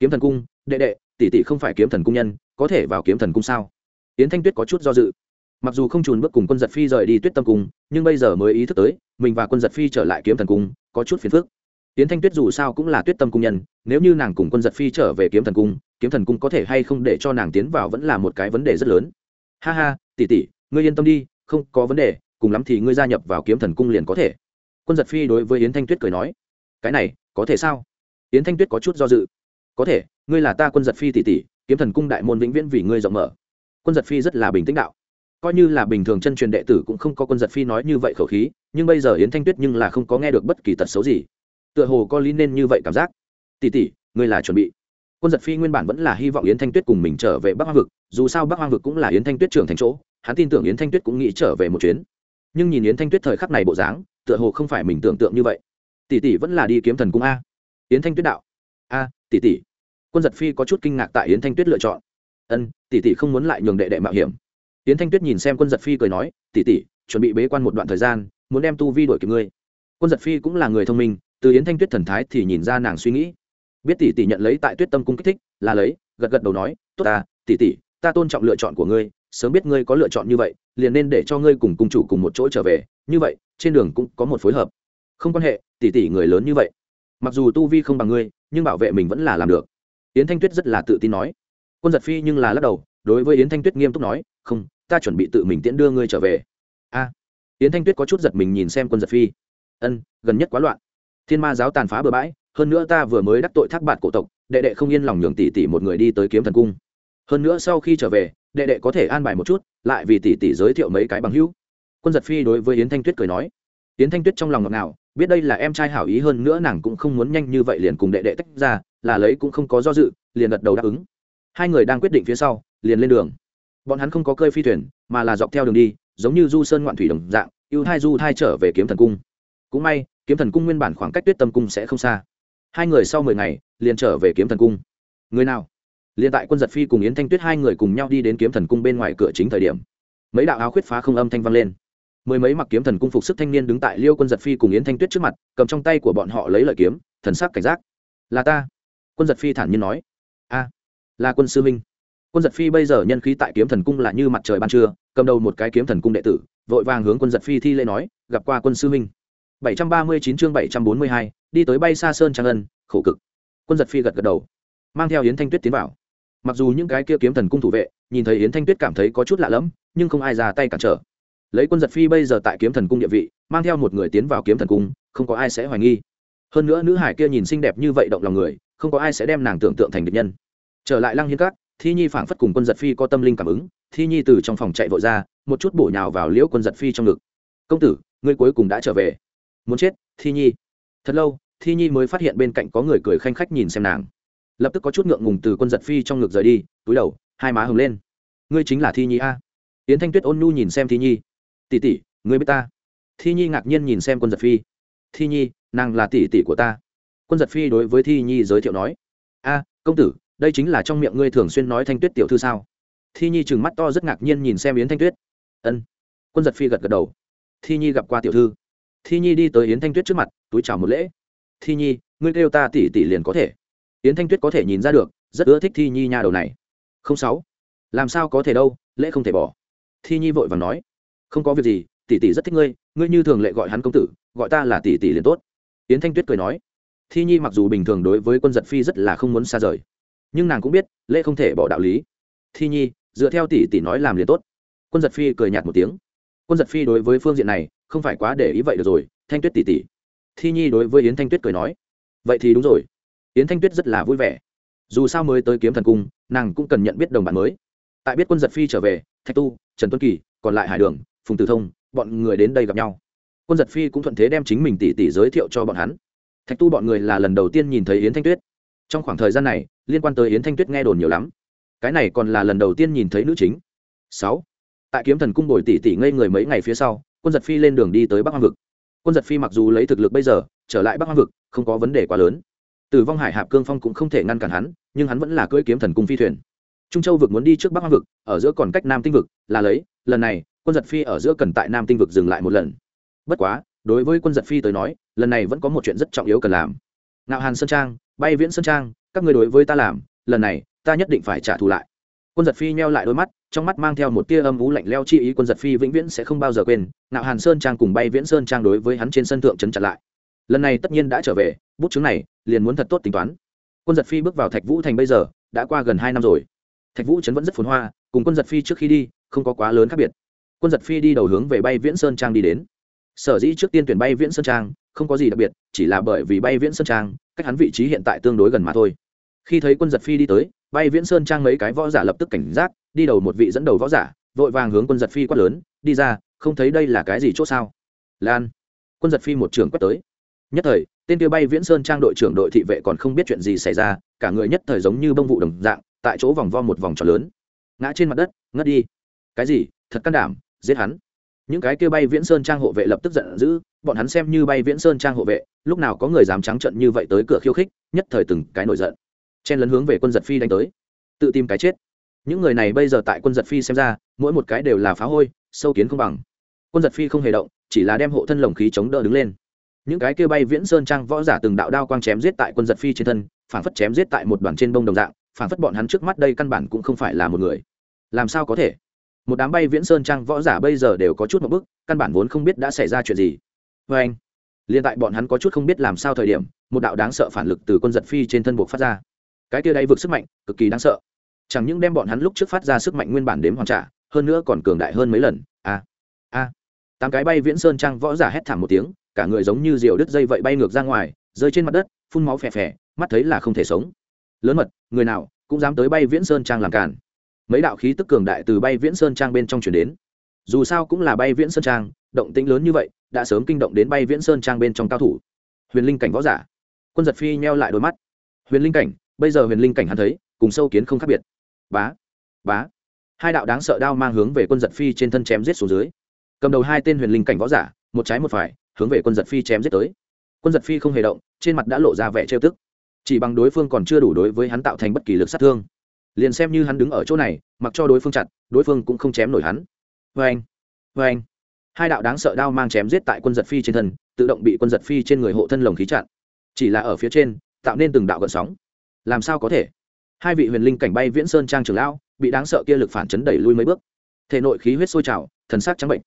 Kiếm thần cung, đệ đệ, tỷ tỷ không phải kiếm thần cung nhân, có thể vào kiếm thần cung sao? Yến thanh tuyết có chút do dự. Mặc dù không trùn bước cùng quân giật phi rời đi tuyết tâm cung, nhưng bây giờ mới ý thức tới, mình và quân giật phi trở lại kiếm thần cung, có chút phiền phức. Yến thanh tuyết dù sao cũng là tuyết tâm cung nhân, nếu như nàng cùng quân giật phi trở về kiếm thần cung, kiếm thần cung có thể hay không để cho nàng tiến vào vẫn là một cái vấn đề rất lớn. Ha ha, tỷ tỷ, ngươi yên tâm đi, không có vấn đề cùng lắm thì ngươi gia nhập vào kiếm thần cung liền có thể. Quân giật phi đối với yến thanh tuyết cười nói, cái này, có thể sao? Yến thanh tuyết có chút do dự. Có thể, ngươi là ta quân giật phi tỷ tỷ, kiếm thần cung đại môn vĩnh viễn vì ngươi rộng mở. Quân giật phi rất là bình tĩnh đạo. Coi như là bình thường chân truyền đệ tử cũng không có quân giật phi nói như vậy khẩu khí, nhưng bây giờ yến thanh tuyết nhưng là không có nghe được bất kỳ tật xấu gì. Tựa hồ có lý nên như vậy cảm giác. Tỷ tỷ, ngươi là chuẩn bị. Quân giật phi nguyên bản vẫn là hy vọng yến thanh tuyết cùng mình trở về bắc hoang vực, dù sao bắc hoang vực cũng là yến thanh tuyết trưởng thành chỗ, hắn tin tưởng yến thanh tuyết cũng nghĩ trở về một chuyến nhưng nhìn yến thanh tuyết thời khắc này bộ dáng, tựa hồ không phải mình tưởng tượng như vậy. Tỷ tỷ vẫn là đi kiếm thần cung a. Yến thanh tuyết đạo. A, tỷ tỷ. Quân giật phi có chút kinh ngạc tại yến thanh tuyết lựa chọn. Ân, tỷ tỷ không muốn lại nhường đệ đệ mạo hiểm. Yến thanh tuyết nhìn xem quân giật phi cười nói, tỷ tỷ, chuẩn bị bế quan một đoạn thời gian, muốn đem tu vi đổi kịp ngươi. Quân giật phi cũng là người thông minh, từ yến thanh tuyết thần thái thì nhìn ra nàng suy nghĩ. Biết tỷ tỷ nhận lấy tại tuyết tâm cung kích thích, là lấy, gật gật đầu nói, tốt ta, tỷ tỷ, ta tôn trọng lựa chọn của ngươi sớm biết ngươi có lựa chọn như vậy, liền nên để cho ngươi cùng cung chủ cùng một chỗ trở về, như vậy, trên đường cũng có một phối hợp. Không quan hệ, tỷ tỷ người lớn như vậy. Mặc dù tu vi không bằng ngươi, nhưng bảo vệ mình vẫn là làm được. Yến thanh tuyết rất là tự tin nói. Quân giật phi nhưng là lắc đầu, đối với yến thanh tuyết nghiêm túc nói, không, ta chuẩn bị tự mình tiễn đưa ngươi trở về. A. Yến thanh tuyết có chút giật mình nhìn xem quân giật phi. Ân, gần nhất quá loạn. Thiên ma giáo tàn phá bừa bãi, hơn nữa ta vừa mới đắc tội thác bạt cổ tộc, đệ đệ không yên lòng nhường tỷ tỷ một người đi tới kiếm thần cung hơn nữa sau khi trở về, đệ đệ có thể an bài một chút, lại vì tỷ tỷ giới thiệu mấy cái bằng hữu. Quân giật phi đối với yến thanh tuyết cười nói. Yến thanh tuyết trong lòng ngọt ngào, biết đây là em trai hảo ý hơn nữa nàng cũng không muốn nhanh như vậy liền cùng đệ đệ tách ra, là lấy cũng không có do dự, liền gật đầu đáp ứng. Hai người đang quyết định phía sau, liền lên đường. Bọn hắn không có cơi phi thuyền, mà là dọc theo đường đi, giống như du sơn ngoạn thủy đồng dạng, ưu thai du thai trở về kiếm thần cung. Cũng may, kiếm thần cung nguyên bản khoảng cách tuyết tâm cung sẽ không xa. Hai người sau mười ngày, liền trở về kiếm thần cung. Người nào? Liền tại quân giật phi cùng yến thanh tuyết hai người cùng nhau đi đến kiếm thần cung bên ngoài cửa chính thời điểm, mấy đạo áo khuyết phá không âm thanh vang lên. Mười mấy mặc kiếm thần cung phục sức thanh niên đứng tại liêu quân giật phi cùng yến thanh tuyết trước mặt, cầm trong tay của bọn họ lấy lợi kiếm, thần sắc cảnh giác. Là ta. Quân giật phi thản nhiên nói. A, là quân sư minh quân giật phi bây giờ nhân khí tại kiếm thần cung là như mặt trời ban trưa, cầm đầu một cái kiếm thần cung đệ tử, vội vàng hướng quân giật phi thi lễ nói, gặp qua quân sư minh bảy trăm ba mươi chín chương bảy trăm bốn mươi hai, đi tới bay xa sơn trang ân, khổ cực. Quân giật phi gật gật đầu. Mang theo yến thanh tuyết tiến vào mặc dù những cái kia kiếm thần cung thủ vệ, nhìn thấy yến thanh tuyết cảm thấy có chút lạ lẫm, nhưng không ai ra tay cản trở. Lấy quân giật phi bây giờ tại kiếm thần cung địa vị, mang theo một người tiến vào kiếm thần cung, không có ai sẽ hoài nghi. Hơn nữa nữ hải kia nhìn xinh đẹp như vậy động lòng người, không có ai sẽ đem nàng tưởng tượng thành địch nhân. Trở lại lăng hiên cát thi nhi phảng phất cùng quân giật phi có tâm linh cảm ứng, thi nhi từ trong phòng chạy vội ra, một chút bổ nhào vào liễu quân giật phi trong ngực. Công tử, ngươi cuối cùng đã trở về. Muốn chết, thi nhi. Thật lâu, thi nhi mới phát hiện bên cạnh có người cười khanh khách nhìn xem nàng lập tức có chút ngượng ngùng từ quân giật phi trong ngực rời đi, túi đầu, hai má hồng lên. Ngươi chính là thi nhi a. Yến thanh tuyết ôn nhu nhìn xem thi nhi. Tỷ tỷ, ngươi biết ta? Thi nhi ngạc nhiên nhìn xem quân giật phi. Thi nhi, nàng là tỷ tỷ của ta. Quân giật phi đối với thi nhi giới thiệu nói. A, công tử, đây chính là trong miệng ngươi thường xuyên nói thanh tuyết tiểu thư sao? Thi nhi trừng mắt to rất ngạc nhiên nhìn xem yến thanh tuyết. Ân. Quân giật phi gật gật đầu. Thi nhi gặp qua tiểu thư. Thi nhi đi tới yến thanh tuyết trước mặt, túi chào một lễ. Thi nhi, ngươi kêu ta tỷ tỷ liền có thể yến thanh tuyết có thể nhìn ra được, rất ưa thích thi nhi nhà đầu này. Không sáu. Làm sao có thể đâu, lễ không thể bỏ. Thi nhi vội và nói. Không có việc gì, tỷ tỷ rất thích ngươi ngươi như thường lệ gọi hắn công tử, gọi ta là tỷ tỷ liền tốt. Yến thanh tuyết cười nói. Thi nhi mặc dù bình thường đối với quân giật phi rất là không muốn xa rời, nhưng nàng cũng biết, lễ không thể bỏ đạo lý. Thi nhi, dựa theo tỷ tỷ nói làm liền tốt. Quân giật phi cười nhạt một tiếng. Quân giật phi đối với phương diện này, không phải quá để ý vậy được rồi, thanh tuyết tỷ tỷ. Thi nhi đối với yến thanh tuyết cười nói. Vậy thì đúng rồi yến thanh tuyết rất là vui vẻ. Dù sao mới tới kiếm thần cung, nàng cũng cần nhận biết đồng bạn mới. Tại biết quân giật phi trở về, thạch tu, trần tuấn kỳ, còn lại hải đường, phùng tử thông, bọn người đến đây gặp nhau. Quân giật phi cũng thuận thế đem chính mình tỷ tỷ giới thiệu cho bọn hắn. Thạch tu bọn người là lần đầu tiên nhìn thấy yến thanh tuyết. Trong khoảng thời gian này, liên quan tới yến thanh tuyết nghe đồn nhiều lắm. Cái này còn là lần đầu tiên nhìn thấy nữ chính. Sáu. Tại kiếm thần cung bồi tỷ tỷ ngây người mấy ngày phía sau, quân giật phi lên đường đi tới bắc hoang vực. Quân giật phi mặc dù lấy thực lực bây giờ, trở lại bắc hoang vực, không có vấn đề quá lớn tử vong hải hạp cương phong cũng không thể ngăn cản hắn, nhưng hắn vẫn là cưỡi kiếm thần cung phi thuyền. Trung châu vực muốn đi trước bắc hoang vực, ở giữa còn cách nam tinh vực, là lấy, lần này, quân giật phi ở giữa cần tại nam tinh vực dừng lại một lần. Bất quá, đối với quân giật phi tới nói, lần này vẫn có một chuyện rất trọng yếu cần làm. Nạo hàn sơn trang, bay viễn sơn trang, các người đối với ta làm, lần này, ta nhất định phải trả thù lại. Quân giật phi meo lại đôi mắt, trong mắt mang theo một tia âm ú lạnh leo chi ý, quân giật phi vĩnh viễn sẽ không bao giờ quên nạo hàn sơn trang cùng bay viễn sơn trang đối với hắn trên sân thượng trấn chặt lại. Lần này tất nhiên đã trở về bút chứng này liền muốn thật tốt tính toán. Quân giật phi bước vào thạch vũ thành bây giờ, đã qua gần hai năm rồi. Thạch vũ trấn vẫn rất phồn hoa, cùng quân giật phi trước khi đi, không có quá lớn khác biệt. Quân giật phi đi đầu hướng về bay viễn sơn trang đi đến. Sở dĩ trước tiên tuyển bay viễn sơn trang, không có gì đặc biệt, chỉ là bởi vì bay viễn sơn trang, cách hắn vị trí hiện tại tương đối gần mà thôi. Khi thấy quân giật phi đi tới, bay viễn sơn trang mấy cái võ giả lập tức cảnh giác, đi đầu một vị dẫn đầu võ giả, vội vàng hướng quân giật phi quát lớn, đi ra, không thấy đây là cái gì c h ỗ sao? Lan. Quân giật phi một trường quét tới nhất thời, tên kia bay viễn sơn trang đội trưởng đội thị vệ còn không biết chuyện gì xảy ra, cả người nhất thời giống như bông vụ đồng dạng, tại chỗ vòng vo một vòng tròn lớn. Ngã trên mặt đất, ngất đi. Cái gì? Thật can đảm, giết hắn. Những cái kia bay viễn sơn trang hộ vệ lập tức giận dữ, bọn hắn xem như bay viễn sơn trang hộ vệ, lúc nào có người dám trắng trận như vậy tới cửa khiêu khích, nhất thời từng cái nổi giận. Chen lấn hướng về quân giật phi đánh tới. Tự tìm cái chết. Những người này bây giờ tại quân giật phi xem ra, mỗi một cái đều là phá hôi, sâu kiến không bằng. Quân giật phi không hề động, chỉ là đem hộ thân lồng khí chống đỡ đứng lên những cái kia bay viễn sơn trang võ giả từng đạo đao quang chém giết tại quân giật phi trên thân phản phất chém giết tại một đoàn trên bông đồng dạng phản phất bọn hắn trước mắt đây căn bản cũng không phải là một người. Làm sao có thể? Một đám bay viễn sơn trang võ giả bây giờ đều có chút một bức, căn bản vốn không biết đã xảy ra chuyện gì. Vê anh, liền tại bọn hắn có chút không biết làm sao thời điểm, một đạo đáng sợ phản lực từ quân giật phi trên thân buộc phát ra. Cái kia đáy vực sức mạnh, cực kỳ đáng sợ. Chẳng những đem bọn hắn lúc trước phát ra sức mạnh nguyên bản đếm hoàn trả, hơn nữa còn cường đại hơn mấy lần. A a tám cái bay viễn sơn trang võ giả hét thảm một tiếng cả người giống như diều đứt dây vậy bay ngược ra ngoài, rơi trên mặt đất, phun máu phè phè, mắt thấy là không thể sống. Lớn mật, người nào cũng dám tới bay viễn sơn trang làm cản mấy đạo khí tức cường đại từ bay viễn sơn trang bên trong chuyển đến. Dù sao cũng là bay viễn sơn trang, động tĩnh lớn như vậy, đã sớm kinh động đến bay viễn sơn trang bên trong cao thủ. Huyền linh cảnh võ giả. Quân giật phi nheo lại đôi mắt. Huyền linh cảnh, bây giờ huyền linh cảnh hắn thấy, cùng sâu kiến không khác biệt. Bá bá. Hai đạo đáng sợ đao mang hướng về quân giật phi trên thân chém giết xuống dưới. Cầm đầu hai tên huyền linh cảnh võ giả, một trái một phải hướng về quân giật phi chém giết tới. Quân giật phi không hề động, trên mặt đã lộ ra vẻ trêu tức. Chỉ bằng đối phương còn chưa đủ đối với hắn tạo thành bất kỳ lực sát thương. Liền xem như hắn đứng ở chỗ này, mặc cho đối phương chặt, đối phương cũng không chém nổi hắn. Vê anh vê anh. Hai đạo đáng sợ đao mang chém giết tại quân giật phi trên thân, tự động bị quân giật phi trên người hộ thân lồng khí chặn. Chỉ là ở phía trên, tạo nên từng đạo gợn sóng. Làm sao có thể? Hai vị huyền linh cảnh bay viễn sơn trang trường lão, bị đáng sợ kia lực phản chấn đẩy lui mấy bước. Thể nội khí huyết sôi trào, thần sắc trắng bệnh.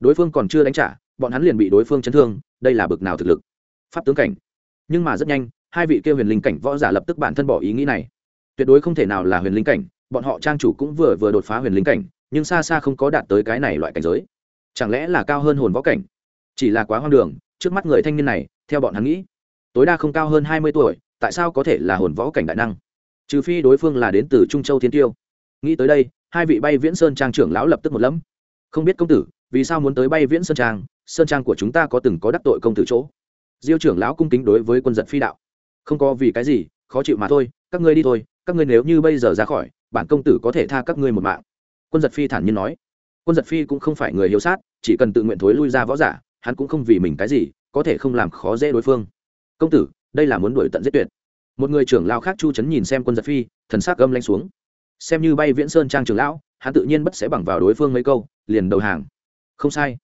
Đối phương còn chưa đánh trả bọn hắn liền bị đối phương chấn thương, đây là bực nào thực lực. Pháp tướng cảnh. Nhưng mà rất nhanh, hai vị kia huyền linh cảnh võ giả lập tức bản thân bỏ ý nghĩ này. Tuyệt đối không thể nào là huyền linh cảnh, bọn họ trang chủ cũng vừa vừa đột phá huyền linh cảnh, nhưng xa xa không có đạt tới cái này loại cảnh giới. Chẳng lẽ là cao hơn hồn võ cảnh? Chỉ là quá hoang đường, trước mắt người thanh niên này, theo bọn hắn nghĩ, tối đa không cao hơn hai mươi tuổi, tại sao có thể là hồn võ cảnh đại năng? Trừ phi đối phương là đến từ trung châu thiên tiêu. Nghĩ tới đây, hai vị bay viễn sơn trang trưởng lão lập tức một lẫm. Không biết công tử, vì sao muốn tới bay viễn sơn trang sơn trang của chúng ta có từng có đắc tội công tử chỗ. Diêu trưởng lão cung kính đối với quân giật phi đạo. Không có vì cái gì, khó chịu mà thôi, các ngươi đi thôi, các ngươi nếu như bây giờ ra khỏi, bản công tử có thể tha các ngươi một mạng. Quân giật phi thản nhiên nói. Quân giật phi cũng không phải người hiếu sát, chỉ cần tự nguyện thối lui ra võ giả, hắn cũng không vì mình cái gì, có thể không làm khó dễ đối phương. Công tử, đây là muốn đuổi tận giết tuyệt. Một người trưởng lao khác chu chấn nhìn xem quân giật phi, thần s á c gâm lanh xuống. Xem như bay viễn sơn trang trưởng lão, hắn tự nhiên bất sẽ bằng vào đối phương mấy câu, liền đầu hàng. Không sai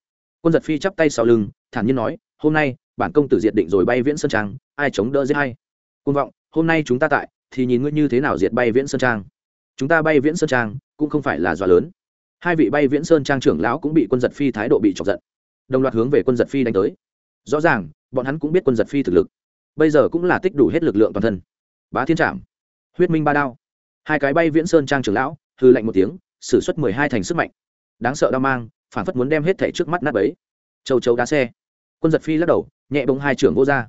quân giật phi chắp tay sau lưng, thản nhiên nói, hôm nay, bản công tử diệt định rồi bay viễn sơn trang, ai chống đỡ dễ hay côn vọng, hôm nay chúng ta tại, thì nhìn ngươi như thế nào diệt bay viễn sơn trang? Chúng ta bay viễn sơn trang, cũng không phải là dọa lớn. Hai vị bay viễn sơn trang trưởng lão cũng bị quân giật phi thái độ bị chọc giận. Đồng loạt hướng về quân giật phi đánh tới. Rõ ràng, bọn hắn cũng biết quân giật phi thực lực. Bây giờ cũng là tích đủ hết lực lượng toàn thân. Bá thiên trảm, huyết minh ba đao. Hai cái bay viễn sơn trang trưởng lão hư lạnh một tiếng s ử suất mười hai thành sức mạnh. Đáng sợ đao mang phản phất muốn đem hết thảy trước mắt nát ấy châu châu đá xe. Quân giật phi lắc đầu, nhẹ bông hai trưởng vô ra.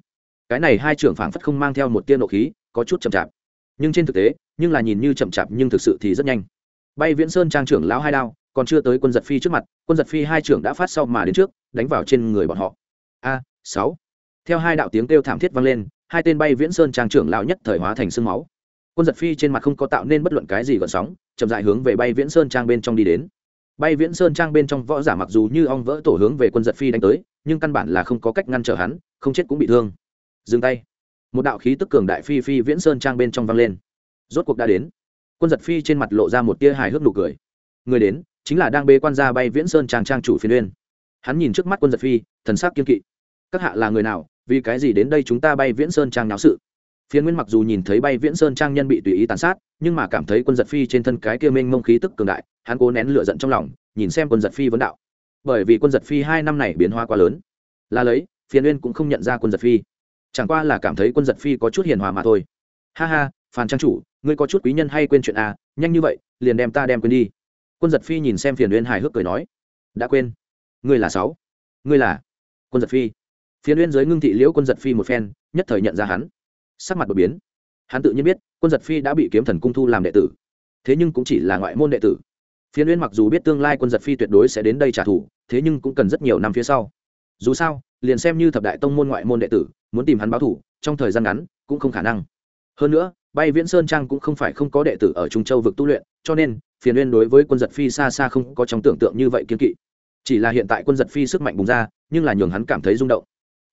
Cái này hai trưởng phản phất không mang theo một tiên nộ khí, có chút chậm chạp. Nhưng trên thực tế, nhưng là nhìn như chậm chạp nhưng thực sự thì rất nhanh. Bay viễn sơn trang trưởng lão hai đao, còn chưa tới quân giật phi trước mặt, quân giật phi hai trưởng đã phát sau mà đến trước, đánh vào trên người bọn họ. A, sáu. Theo hai đạo tiếng kêu thảm thiết vang lên, hai tên bay viễn sơn trang trưởng lão nhất thời hóa thành sương máu. Quân giật phi trên mặt không có tạo nên bất luận cái gì gợn sóng, chậm dại hướng về bay viễn sơn trang bên trong đi đến bay viễn sơn trang bên trong võ giả mặc dù như ong vỡ tổ hướng về quân giật phi đánh tới, nhưng căn bản là không có cách ngăn trở hắn, không chết cũng bị thương. Dừng tay. Một đạo khí tức cường đại phi phi viễn sơn trang bên trong vang lên. Rốt cuộc đã đến. Quân giật phi trên mặt lộ ra một tia hài hước nụ cười. Người đến, chính là đang bê quan gia bay viễn sơn trang trang chủ phiên uyên. Hắn nhìn trước mắt quân giật phi, thần sắc kiên kỵ. Các hạ là người nào? Vì cái gì đến đây chúng ta bay viễn sơn trang náo sự? Phiên nguyên mặc dù nhìn thấy bay viễn sơn trang nhân bị tùy ý tàn sát, nhưng mà cảm thấy quân giật phi trên thân cái kia minh mông khí tức cường đại hắn cố nén lửa giận trong lòng, nhìn xem quân giật phi vấn đạo. Bởi vì quân giật phi hai năm này biến hóa quá lớn. Là lấy, phiền uyên cũng không nhận ra quân giật phi. Chẳng qua là cảm thấy quân giật phi có chút hiền hòa mà thôi. Ha ha, phàn trang chủ, ngươi có chút quý nhân hay quên chuyện à nhanh như vậy, liền đem ta đem quên đi. Quân giật phi nhìn xem phiền uyên hài hước cười nói. Đã quên. Ngươi là sáu. Ngươi là quân giật phi. Phiền uyên dưới ngưng thị liễu quân giật phi một phen, nhất thời nhận ra hắn. Sắc mặt đột biến. Hắn tự nhiên biết, quân giật phi đã bị kiếm thần cung thu làm đệ tử. Thế nhưng cũng chỉ là ngoại môn đệ tử phiến uyên mặc dù biết tương lai quân giật phi tuyệt đối sẽ đến đây trả thù thế nhưng cũng cần rất nhiều năm phía sau. Dù sao liền xem như thập đại tông môn ngoại môn đệ tử muốn tìm hắn báo thủ trong thời gian ngắn cũng không khả năng. Hơn nữa bay viễn sơn trang cũng không phải không có đệ tử ở trung châu vực tu luyện cho nên phiền uyên đối với quân giật phi xa xa không có trong tưởng tượng như vậy kiên kỵ. Chỉ là hiện tại quân giật phi sức mạnh bùng ra nhưng là nhường hắn cảm thấy rung động.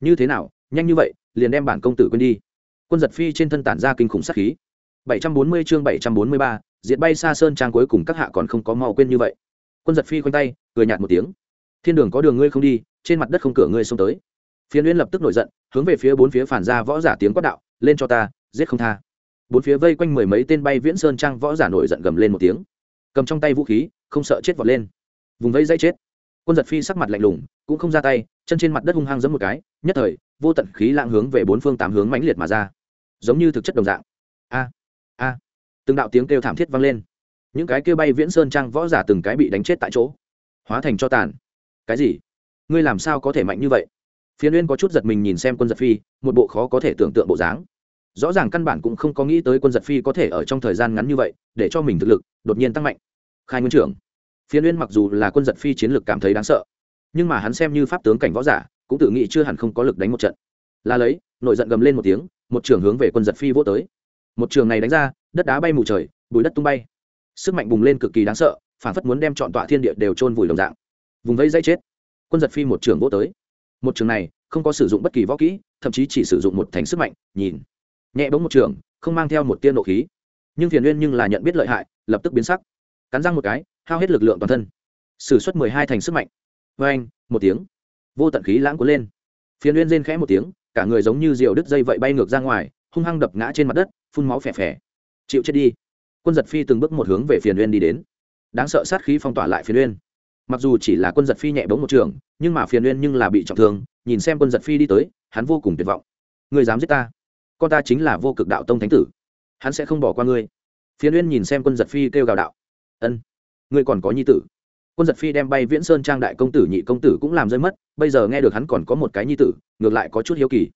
Như thế nào nhanh như vậy liền đem bản công tử quên đi. Quân giật phi trên thân tản ra kinh khủng sát khí. 740 chương 743, diện bay xa sơn trang cuối cùng các hạ còn không có mau quên như vậy. Quân giật phi khoanh tay, cười nhạt một tiếng. Thiên đường có đường ngươi không đi, trên mặt đất không cửa ngươi xông tới. Phiến uyên lập tức nổi giận, hướng về phía bốn phía phản ra võ giả tiếng quát đạo, lên cho ta, giết không tha. Bốn phía vây quanh mười mấy tên bay viễn sơn trang võ giả nổi giận gầm lên một tiếng. Cầm trong tay vũ khí, không sợ chết vọt lên. Vùng vây dây chết. Quân giật phi sắc mặt lạnh lùng, cũng không ra tay, chân trên mặt đất hung hăng giấm một cái, nhất thời, vô tận khí lạng hướng về bốn phương tám hướng mãnh liệt mà ra. Giống như thực chất đồng dạng. A a từng đạo tiếng kêu thảm thiết vang lên. Những cái kêu bay viễn sơn trang võ giả từng cái bị đánh chết tại chỗ. Hóa thành cho tàn. Cái gì? Ngươi làm sao có thể mạnh như vậy? Phiến uyên có chút giật mình nhìn xem quân giật phi, một bộ khó có thể tưởng tượng bộ dáng. Rõ ràng căn bản cũng không có nghĩ tới quân giật phi có thể ở trong thời gian ngắn như vậy, để cho mình thực lực đột nhiên tăng mạnh. Khai nguyên trưởng. Phiến uyên mặc dù là quân giật phi chiến lược cảm thấy đáng sợ, nhưng mà hắn xem như pháp tướng cảnh võ giả, cũng tự nghĩ chưa hẳn không có lực đánh một trận. Là lấy nội giận gầm lên một tiếng, một trưởng hướng về quân giật phi vô tới một trường này đánh ra, đất đá bay mù trời bụi đất tung bay. Sức mạnh bùng lên cực kỳ đáng sợ, phản phất muốn đem chọn tọa thiên địa đều trôn vùi đồng dạng. Vùng vẫy dây chết. Quân giật phi một trường vô tới. Một trường này, không có sử dụng bất kỳ võ kỹ, thậm chí chỉ sử dụng một thành sức mạnh, nhìn. Nhẹ bóng một trường, không mang theo một tiên độ khí. Nhưng phiền nguyên nhưng là nhận biết lợi hại, lập tức biến sắc. Cắn răng một cái, hao hết lực lượng toàn thân. S ử suất mười hai thành sức mạnh. Vê anh một tiếng. Vô tận khí lãng cuốn lên. Phiền nguyên rên khẽ một tiếng, cả người giống như diều đứt dây vậy bay ngược ra ngoài hung hăng đập ngã trên mặt đất, phun máu phè phè. Chịu chết đi. Quân giật phi từng bước một hướng về phiền uyên đi đến. Đáng sợ sát khí phong tỏa lại phiền uyên. Mặc dù chỉ là quân giật phi nhẹ bóng một trường, nhưng mà phiền uyên nhưng là bị trọng thương, nhìn xem quân giật phi đi tới, hắn vô cùng tuyệt vọng. Người dám giết ta? Con ta chính là vô cực đạo tông thánh tử. Hắn sẽ không bỏ qua ngươi. Phiền uyên nhìn xem quân giật phi kêu gào đạo. Ân, ngươi còn có nhi tử. Quân giật phi đem bay viễn sơn trang đại công tử, nhị công tử cũng làm rơi mất, bây giờ nghe được hắn còn có một cái nhi tử, ngược lại có chút hiếu kỳ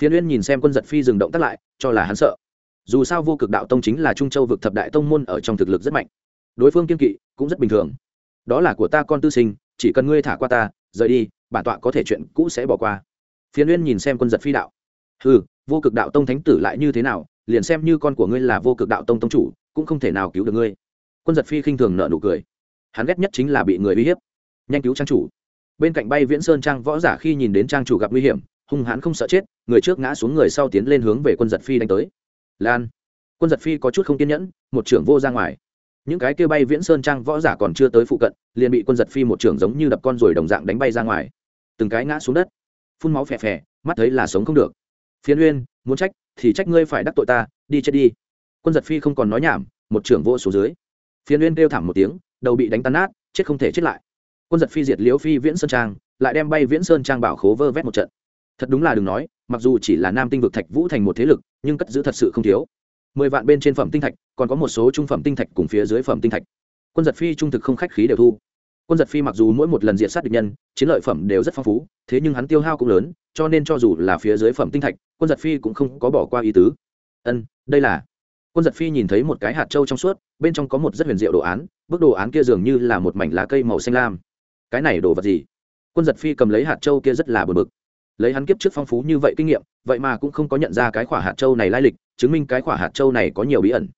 phiền uyên nhìn xem quân giật phi dừng động tắt lại, cho là hắn sợ. Dù sao vô cực đạo tông chính là trung châu vực thập đại tông môn ở trong thực lực rất mạnh. Đối phương kiên kỵ cũng rất bình thường. Đó là của ta con tư sinh, chỉ cần ngươi thả qua ta, rời đi, bản tọa có thể chuyện cũ sẽ bỏ qua. Phiến uyên nhìn xem quân giật phi đạo. Ừ vô cực đạo tông thánh tử lại như thế nào, liền xem như con của ngươi là vô cực đạo tông tông chủ, cũng không thể nào cứu được ngươi. Quân giật phi khinh thường nợ nụ cười. Hắn ghét nhất chính là bị người uy hiếp. Nhanh cứu trang chủ. Bên cạnh bay viễn sơn trang võ giả khi nhìn đến trang chủ gặp nguy hiểm hung hãn không sợ chết, người trước ngã xuống người sau tiến lên hướng về quân giật phi đánh tới. Lan, quân giật phi có chút không kiên nhẫn, một trưởng vô ra ngoài. Những cái kia bay viễn sơn trang võ giả còn chưa tới phụ cận, liền bị quân giật phi một trưởng giống như đập con rồi đồng dạng đánh bay ra ngoài. Từng cái ngã xuống đất. Phun máu phè phè, mắt thấy là sống không được. Phiến uyên, muốn trách, thì trách ngươi phải đắc tội ta, đi chết đi. Quân giật phi không còn nói nhảm, một trưởng vô số dưới. Phiến uyên kêu thảm một tiếng, đầu bị đánh tan nát, chết không thể chết lại. Quân giật phi diệt liễu phi viễn sơn trang, lại đem bay viễn sơn trang bảo khố vơ vét một trận thật đúng là đừng nói, mặc dù chỉ là nam tinh vực thạch vũ thành một thế lực, nhưng cất giữ thật sự không thiếu. Mười vạn bên trên phẩm tinh thạch, còn có một số trung phẩm tinh thạch cùng phía dưới phẩm tinh thạch. Quân giật phi trung thực không khách khí đều thu. Quân giật phi mặc dù mỗi một lần diện sát địch nhân, chiến lợi phẩm đều rất phong phú, thế nhưng hắn tiêu hao cũng lớn, cho nên cho dù là phía dưới phẩm tinh thạch, quân giật phi cũng không có bỏ qua ý tứ. Ân, đây là. Quân giật phi nhìn thấy một cái hạt trâu trong suốt, bên trong có một rất huyền diệu đồ án bức đồ án kia dường như là một mảnh lá cây màu xanh lam. Cái này đồ vật gì? Quân giật phi cầm lấy hạt trâu kia rất là bờ bực lấy hắn kiếp trước phong phú như vậy kinh nghiệm, vậy mà cũng không có nhận ra cái khỏa hạt châu này lai lịch, chứng minh cái khỏa hạt châu này có nhiều bí ẩn.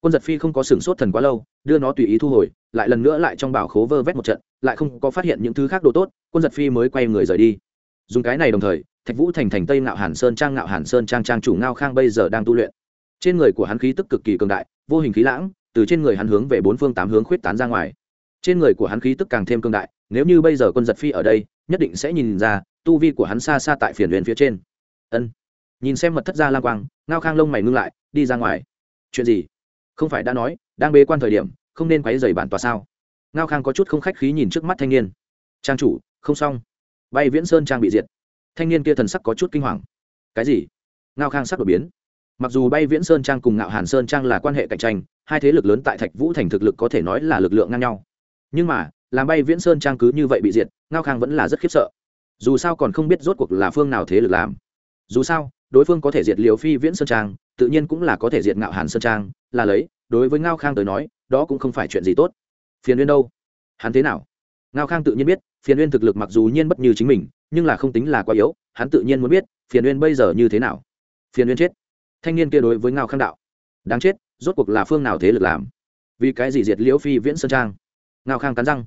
Quân giật phi không có sửng sốt thần quá lâu, đưa nó tùy ý thu hồi, lại lần nữa lại trong bảo khố vơ vét một trận, lại không có phát hiện những thứ khác đồ tốt, quân giật phi mới quay người rời đi. Dùng cái này đồng thời, thạch vũ thành thành tây ngạo hàn sơn trang ngạo hàn sơn trang trang chủ ngao khang bây giờ đang tu luyện. Trên người của hắn khí tức cực kỳ cường đại, vô hình khí lãng, từ trên người hắn hướng về bốn phương tám hướng khuyết tán ra ngoài. Trên người của hắn khí tức càng thêm cường đại, nếu như bây giờ quân giật phi ở đây nhất định sẽ nhìn ra, tu vi của hắn xa xa tại phiền huyền phía trên. Ân. Nhìn xem mật thất gia lang quang, ngao khang lông mày ngưng lại, đi ra ngoài. Chuyện gì? Không phải đã nói, đang bế quan thời điểm, không nên quấy dày bản tòa sao? Ngao khang có chút không khách khí nhìn trước mắt thanh niên. Trang chủ, không xong. Bay viễn sơn trang bị diệt. Thanh niên kia thần sắc có chút kinh hoàng. Cái gì? Ngao khang sắc đột biến. Mặc dù bay viễn sơn trang cùng ngạo hàn sơn trang là quan hệ cạnh tranh, hai thế lực lớn tại thạch vũ thành thực lực có thể nói là lực lượng ngang nhau. Nhưng mà làm bay viễn sơn trang cứ như vậy bị diệt, ngao khang vẫn là rất khiếp sợ. Dù sao còn không biết rốt cuộc là phương nào thế lực làm. Dù sao, đối phương có thể diệt liều phi viễn sơn trang, tự nhiên cũng là có thể diệt ngạo hàn sơn trang, là lấy, đối với ngao khang tới nói, đó cũng không phải chuyện gì tốt. Phiền uyên đâu? Hắn thế nào? Ngao khang tự nhiên biết, phiền uyên thực lực mặc dù nhiên bất như chính mình, nhưng là không tính là quá yếu, hắn tự nhiên muốn biết, phiền uyên bây giờ như thế nào. Phiền uyên chết. Thanh niên kia đối với ngao khang đạo. Đáng chết, rốt cuộc là phương nào thế lực làm? Vì cái gì diệt liễu phi viễn sơn trang? Ngao khang cắn răng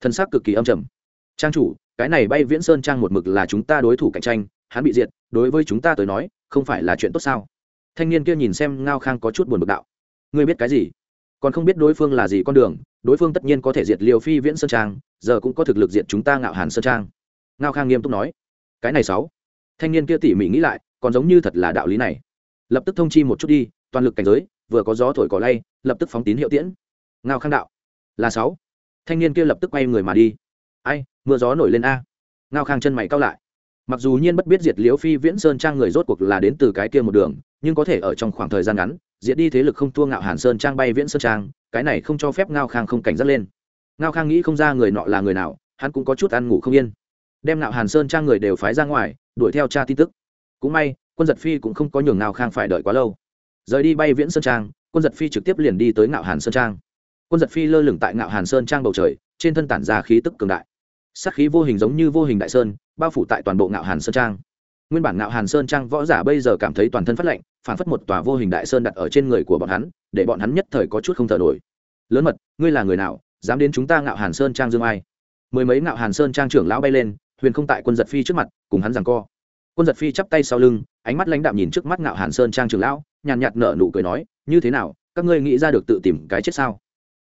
thân xác cực kỳ âm trầm. Trang chủ, cái này bay viễn sơn trang một mực là chúng ta đối thủ cạnh tranh, hắn bị diệt, đối với chúng ta tới nói, không phải là chuyện tốt sao? Thanh niên kia nhìn xem ngao khang có chút buồn bực đạo. Ngươi biết cái gì? Còn không biết đối phương là gì con đường, đối phương tất nhiên có thể diệt liều phi viễn sơn trang, giờ cũng có thực lực diệt chúng ta ngạo hàn sơn trang. Ngao khang nghiêm túc nói. Cái này sáu. Thanh niên kia tỉ mỉ nghĩ lại, còn giống như thật là đạo lý này. Lập tức thông chi một chút đi, toàn lực cảnh giới, vừa có gió thổi cỏ lay, lập tức phóng tín hiệu tiễn. Ngao khang đạo. Là sáu thanh niên kia lập tức quay người mà đi. Ai, mưa gió nổi lên a. Ngao khang chân mày cao lại. Mặc dù nhiên bất biết diệt liễu phi viễn sơn trang người rốt cuộc là đến từ cái kia một đường, nhưng có thể ở trong khoảng thời gian ngắn, diệt đi thế lực không thua ngạo hàn sơn trang bay viễn sơn trang, cái này không cho phép ngao khang không cảnh giác lên. Ngao khang nghĩ không ra người nọ là người nào, hắn cũng có chút ăn ngủ không yên. Đem ngạo hàn sơn trang người đều phái ra ngoài, đuổi theo tra tin tức. Cũng may, quân giật phi cũng không có nhường ngao khang phải đợi quá lâu. Rời đi bay viễn sơn trang, quân giật phi trực tiếp liền đi tới ngạo hàn sơn trang quân giật phi lơ lửng tại ngạo hàn sơn trang bầu trời, trên thân tản ra khí tức cường đại. Sắc khí vô hình giống như vô hình đại sơn, bao phủ tại toàn bộ ngạo hàn sơn trang. Nguyên bản ngạo hàn sơn trang võ giả bây giờ cảm thấy toàn thân phát lạnh, phản phất một tòa vô hình đại sơn đặt ở trên người của bọn hắn, để bọn hắn nhất thời có chút không thở nổi. Lớn mật, ngươi là người nào, dám đến chúng ta ngạo hàn sơn trang dương ai? Mười mấy ngạo hàn sơn trang trưởng lão bay lên, huyền không tại quân giật phi trước mặt, cùng hắn rằng co. Quân giật phi chắp tay sau lưng, ánh mắt lãnh đạm nhìn trước mắt ngạo hàn sơn trang trưởng lão, nhàn nhạt nở nụ cười nói, như thế nào, các ngươi nghĩ ra được tự tìm cái chết sao?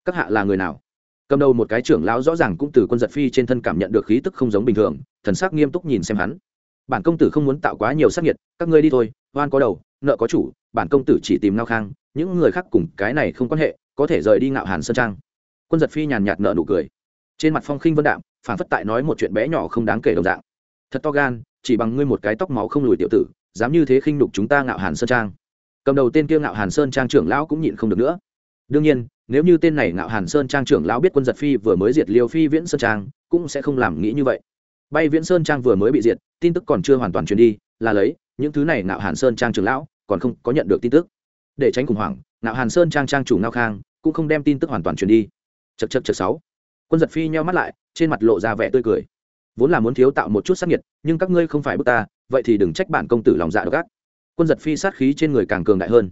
Các hạ là người nào? Cầm đầu một cái trưởng lão rõ ràng cũng từ quân giật phi trên thân cảm nhận được khí tức không giống bình thường, thần sắc nghiêm túc nhìn xem hắn. Bản công tử không muốn tạo quá nhiều sắc nhiệt các ngươi đi thôi, oan có đầu, nợ có chủ, bản công tử chỉ tìm ngao khang, những người khác cùng cái này không quan hệ, có thể rời đi ngạo hàn sơn trang. Quân giật phi nhàn nhạt nợ nụ cười. Trên mặt phong khinh vân đạm phản phất tại nói một chuyện bé nhỏ không đáng kể đồng dạng. Thật to gan, chỉ bằng ngươi một cái tóc máu không lùi tiểu tử, dám như thế khinh đục chúng ta ngạo hàn sơn trang. Cầm đầu tên kia ngạo hàn sơn trang trưởng lão cũng nhịn không được nữa đương nhiên, nếu như tên này ngạo hàn sơn trang trưởng lão biết quân giật phi vừa mới diệt liêu phi viễn sơn trang, cũng sẽ không làm nghĩ như vậy. Bay viễn sơn trang vừa mới bị diệt, tin tức còn chưa hoàn toàn truyền đi, là lấy, những thứ này ngạo hàn sơn trang trưởng lão còn không có nhận được tin tức. Để tránh khủng hoảng, ngạo hàn sơn trang trang chủ ngao khang cũng không đem tin tức hoàn toàn truyền đi. Chật chật chật sáu. Quân giật phi nheo mắt lại, trên mặt lộ ra vẻ tươi cười. Vốn là muốn thiếu tạo một chút sắc nhiệt, nhưng các ngươi không phải bức ta, vậy thì đừng trách bản công tử lòng dạ độc ác. Quân giật phi sát khí trên người càng cường đại hơn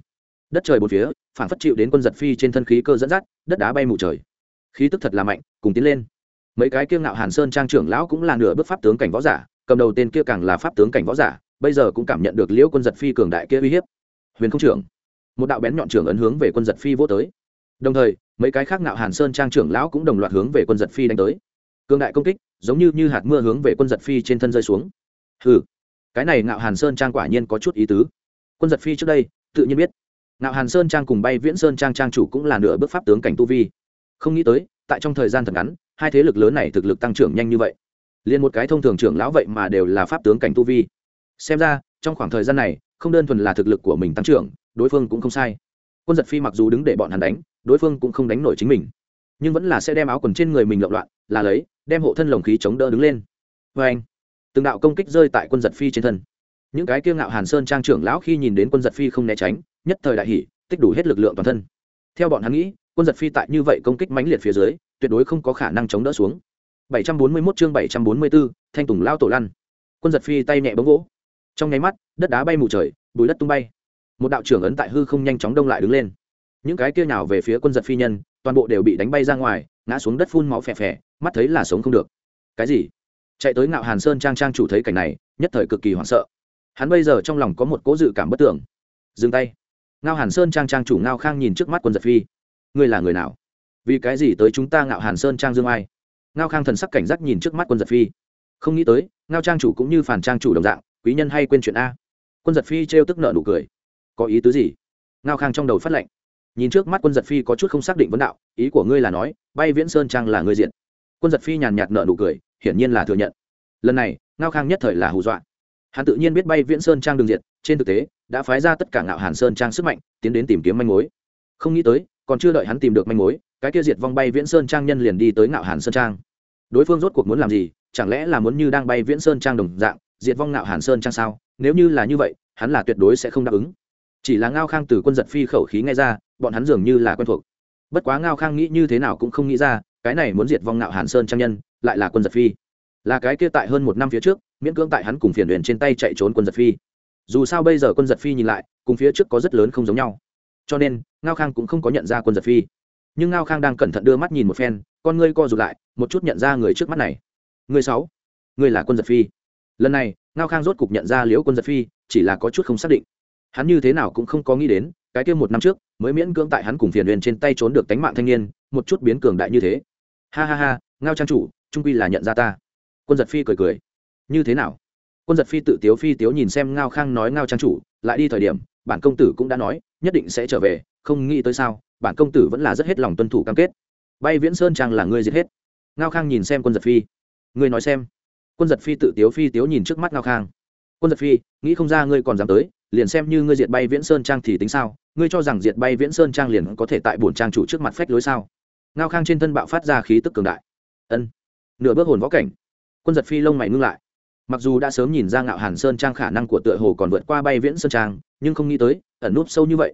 đất trời bốn phía phản phất chịu đến quân giật phi trên thân khí cơ dẫn dắt, đất đá bay mù trời. Khí tức thật là mạnh, cùng tiến lên. Mấy cái kiêng ngạo hàn sơn trang trưởng lão cũng là nửa bước pháp tướng cảnh võ giả, cầm đầu tên kia càng là pháp tướng cảnh võ giả, bây giờ cũng cảm nhận được liễu quân giật phi cường đại kia uy hiếp. Huyền không trưởng, một đạo bén nhọn trưởng ấn hướng về quân giật phi vô tới. Đồng thời, mấy cái khác ngạo hàn sơn trang trưởng lão cũng đồng loạt hướng về quân giật phi đánh tới. Cường đại công kích, giống như như hạt mưa hướng về quân giật phi trên thân rơi xuống. Ừ cái này ngạo hàn sơn trang quả nhiên có chút ý tứ. Quân giật phi trước đây, tự nhiên biết. Nạo hàn sơn trang cùng bay viễn sơn trang trang chủ cũng là nửa bước pháp tướng cảnh tu vi. Không nghĩ tới, tại trong thời gian thật ngắn, hai thế lực lớn này thực lực tăng trưởng nhanh như vậy. Liên một cái thông thường trưởng lão vậy mà đều là pháp tướng cảnh tu vi. Xem ra, trong khoảng thời gian này, không đơn thuần là thực lực của mình tăng trưởng, đối phương cũng không sai. Quân giật phi mặc dù đứng để bọn hắn đánh, đối phương cũng không đánh nổi chính mình. Nhưng vẫn là sẽ đem áo quần trên người mình lộn loạn, là lấy, đem hộ thân lồng khí chống đỡ đứng lên. Vê anh, từng đạo công kích rơi tại quân giật phi trên thân. Những cái kia ngạo hàn sơn trang trưởng lão khi nhìn đến quân giật phi không né tránh nhất thời đại hỷ tích đủ hết lực lượng toàn thân. Theo bọn hắn nghĩ quân giật phi tại như vậy công kích mãnh liệt phía dưới tuyệt đối không có khả năng chống đỡ xuống. 741 chương 744, thanh tùng lao tổ lăn. Quân giật phi tay nhẹ bấm gỗ. Trong nháy mắt đất đá bay mù trời bùi đất tung bay. Một đạo trưởng ấn tại hư không nhanh chóng đông lại đứng lên. Những cái kia nào về phía quân giật phi nhân toàn bộ đều bị đánh bay ra ngoài ngã xuống đất phun máu phè phè mắt thấy là sống không được. Cái gì? Chạy tới ngạo hàn sơn trang trang chủ thấy cảnh này nhất thời cực kỳ hoảng sợ. Hắn bây giờ trong lòng có một cố dự cảm bất tưởng. Dừng tay ngao hàn sơn trang trang chủ ngao khang nhìn trước mắt quân giật phi. Ngươi là người nào? Vì cái gì tới chúng ta ngạo hàn sơn trang dương ai? Ngao khang thần sắc cảnh giác nhìn trước mắt quân giật phi. Không nghĩ tới ngao trang chủ cũng như phản trang chủ đồng dạng quý nhân hay quên chuyện a. Quân giật phi trêu tức nợ nụ cười. Có ý tứ gì? Ngao khang trong đầu phát lệnh. Nhìn trước mắt quân giật phi có chút không xác định vấn đạo ý của ngươi là nói bay viễn sơn trang là ngươi diện quân giật phi nhàn nhạt nợ nụ cười hiển nhiên là thừa nhận. Lần này ngao khang nhất thời là hù dọa. Hắn tự nhiên biết bay viễn sơn trang đường diện, trên thực tế đã phái ra tất cả ngạo hàn sơn trang sức mạnh, tiến đến tìm kiếm manh mối. Không nghĩ tới, còn chưa đợi hắn tìm được manh mối, cái kia diệt vong bay viễn sơn trang nhân liền đi tới ngạo hàn sơn trang. Đối phương rốt cuộc muốn làm gì, chẳng lẽ là muốn như đang bay viễn sơn trang đồng dạng, diệt vong ngạo hàn sơn trang sao? Nếu như là như vậy, hắn là tuyệt đối sẽ không đáp ứng. Chỉ là ngao khang từ quân giật phi khẩu khí nghe ra, bọn hắn dường như là quen thuộc. Bất quá ngao khang nghĩ như thế nào cũng không nghĩ ra, cái này muốn diệt vong ngạo hàn sơn trang nhân, lại là quân giật phi. Là cái kia tại hơn một năm phía trước, miễn cưỡng tại hắn cùng phiền huyền trên tay chạy trốn quân giật phi dù sao bây giờ quân giật phi nhìn lại, cùng phía trước có rất lớn không giống nhau. Cho nên, ngao khang cũng không có nhận ra quân giật phi. Nhưng ngao khang đang cẩn thận đưa mắt nhìn một phen, con ngươi co rụt lại, một chút nhận ra người trước mắt này. Người sáu, người là quân giật phi. Lần này, ngao khang rốt cục nhận ra liễu quân giật phi, chỉ là có chút không xác định. Hắn như thế nào cũng không có nghĩ đến, cái kia một năm trước, mới miễn cưỡng tại hắn cùng phiền huyền trên tay trốn được tánh mạng thanh niên, một chút biến cường đại như thế. Ha ha ha, ngao trang chủ, trung quy là nhận ra ta. Quân giật phi cười cười. Như thế nào? Quân giật phi tự tiếu phi tiếu nhìn xem ngao khang nói ngao trang chủ, lại đi thời điểm, bản công tử cũng đã nói, nhất định sẽ trở về, không nghĩ tới sao, bản công tử vẫn là rất hết lòng tuân thủ cam kết. Bay viễn sơn trang là ngươi giết hết. Ngao khang nhìn xem quân giật phi. Ngươi nói xem. Quân giật phi tự tiếu phi tiếu nhìn trước mắt ngao khang. Quân giật phi, nghĩ không ra ngươi còn dám tới, liền xem như ngươi diệt bay viễn sơn trang thì tính sao, ngươi cho rằng diệt bay viễn sơn trang liền có thể tại bổn trang chủ trước mặt phách lối sao? Ngao khang trên thân bạo phát ra khí tức cường đại. Ân. Nửa bước hồn võ cảnh. Quân giật phi lông mày ngưng lại mặc dù đã sớm nhìn ra ngạo hàn sơn trang khả năng của tựa hồ còn vượt qua bay viễn sơn trang, nhưng không nghĩ tới, ẩn núp sâu như vậy.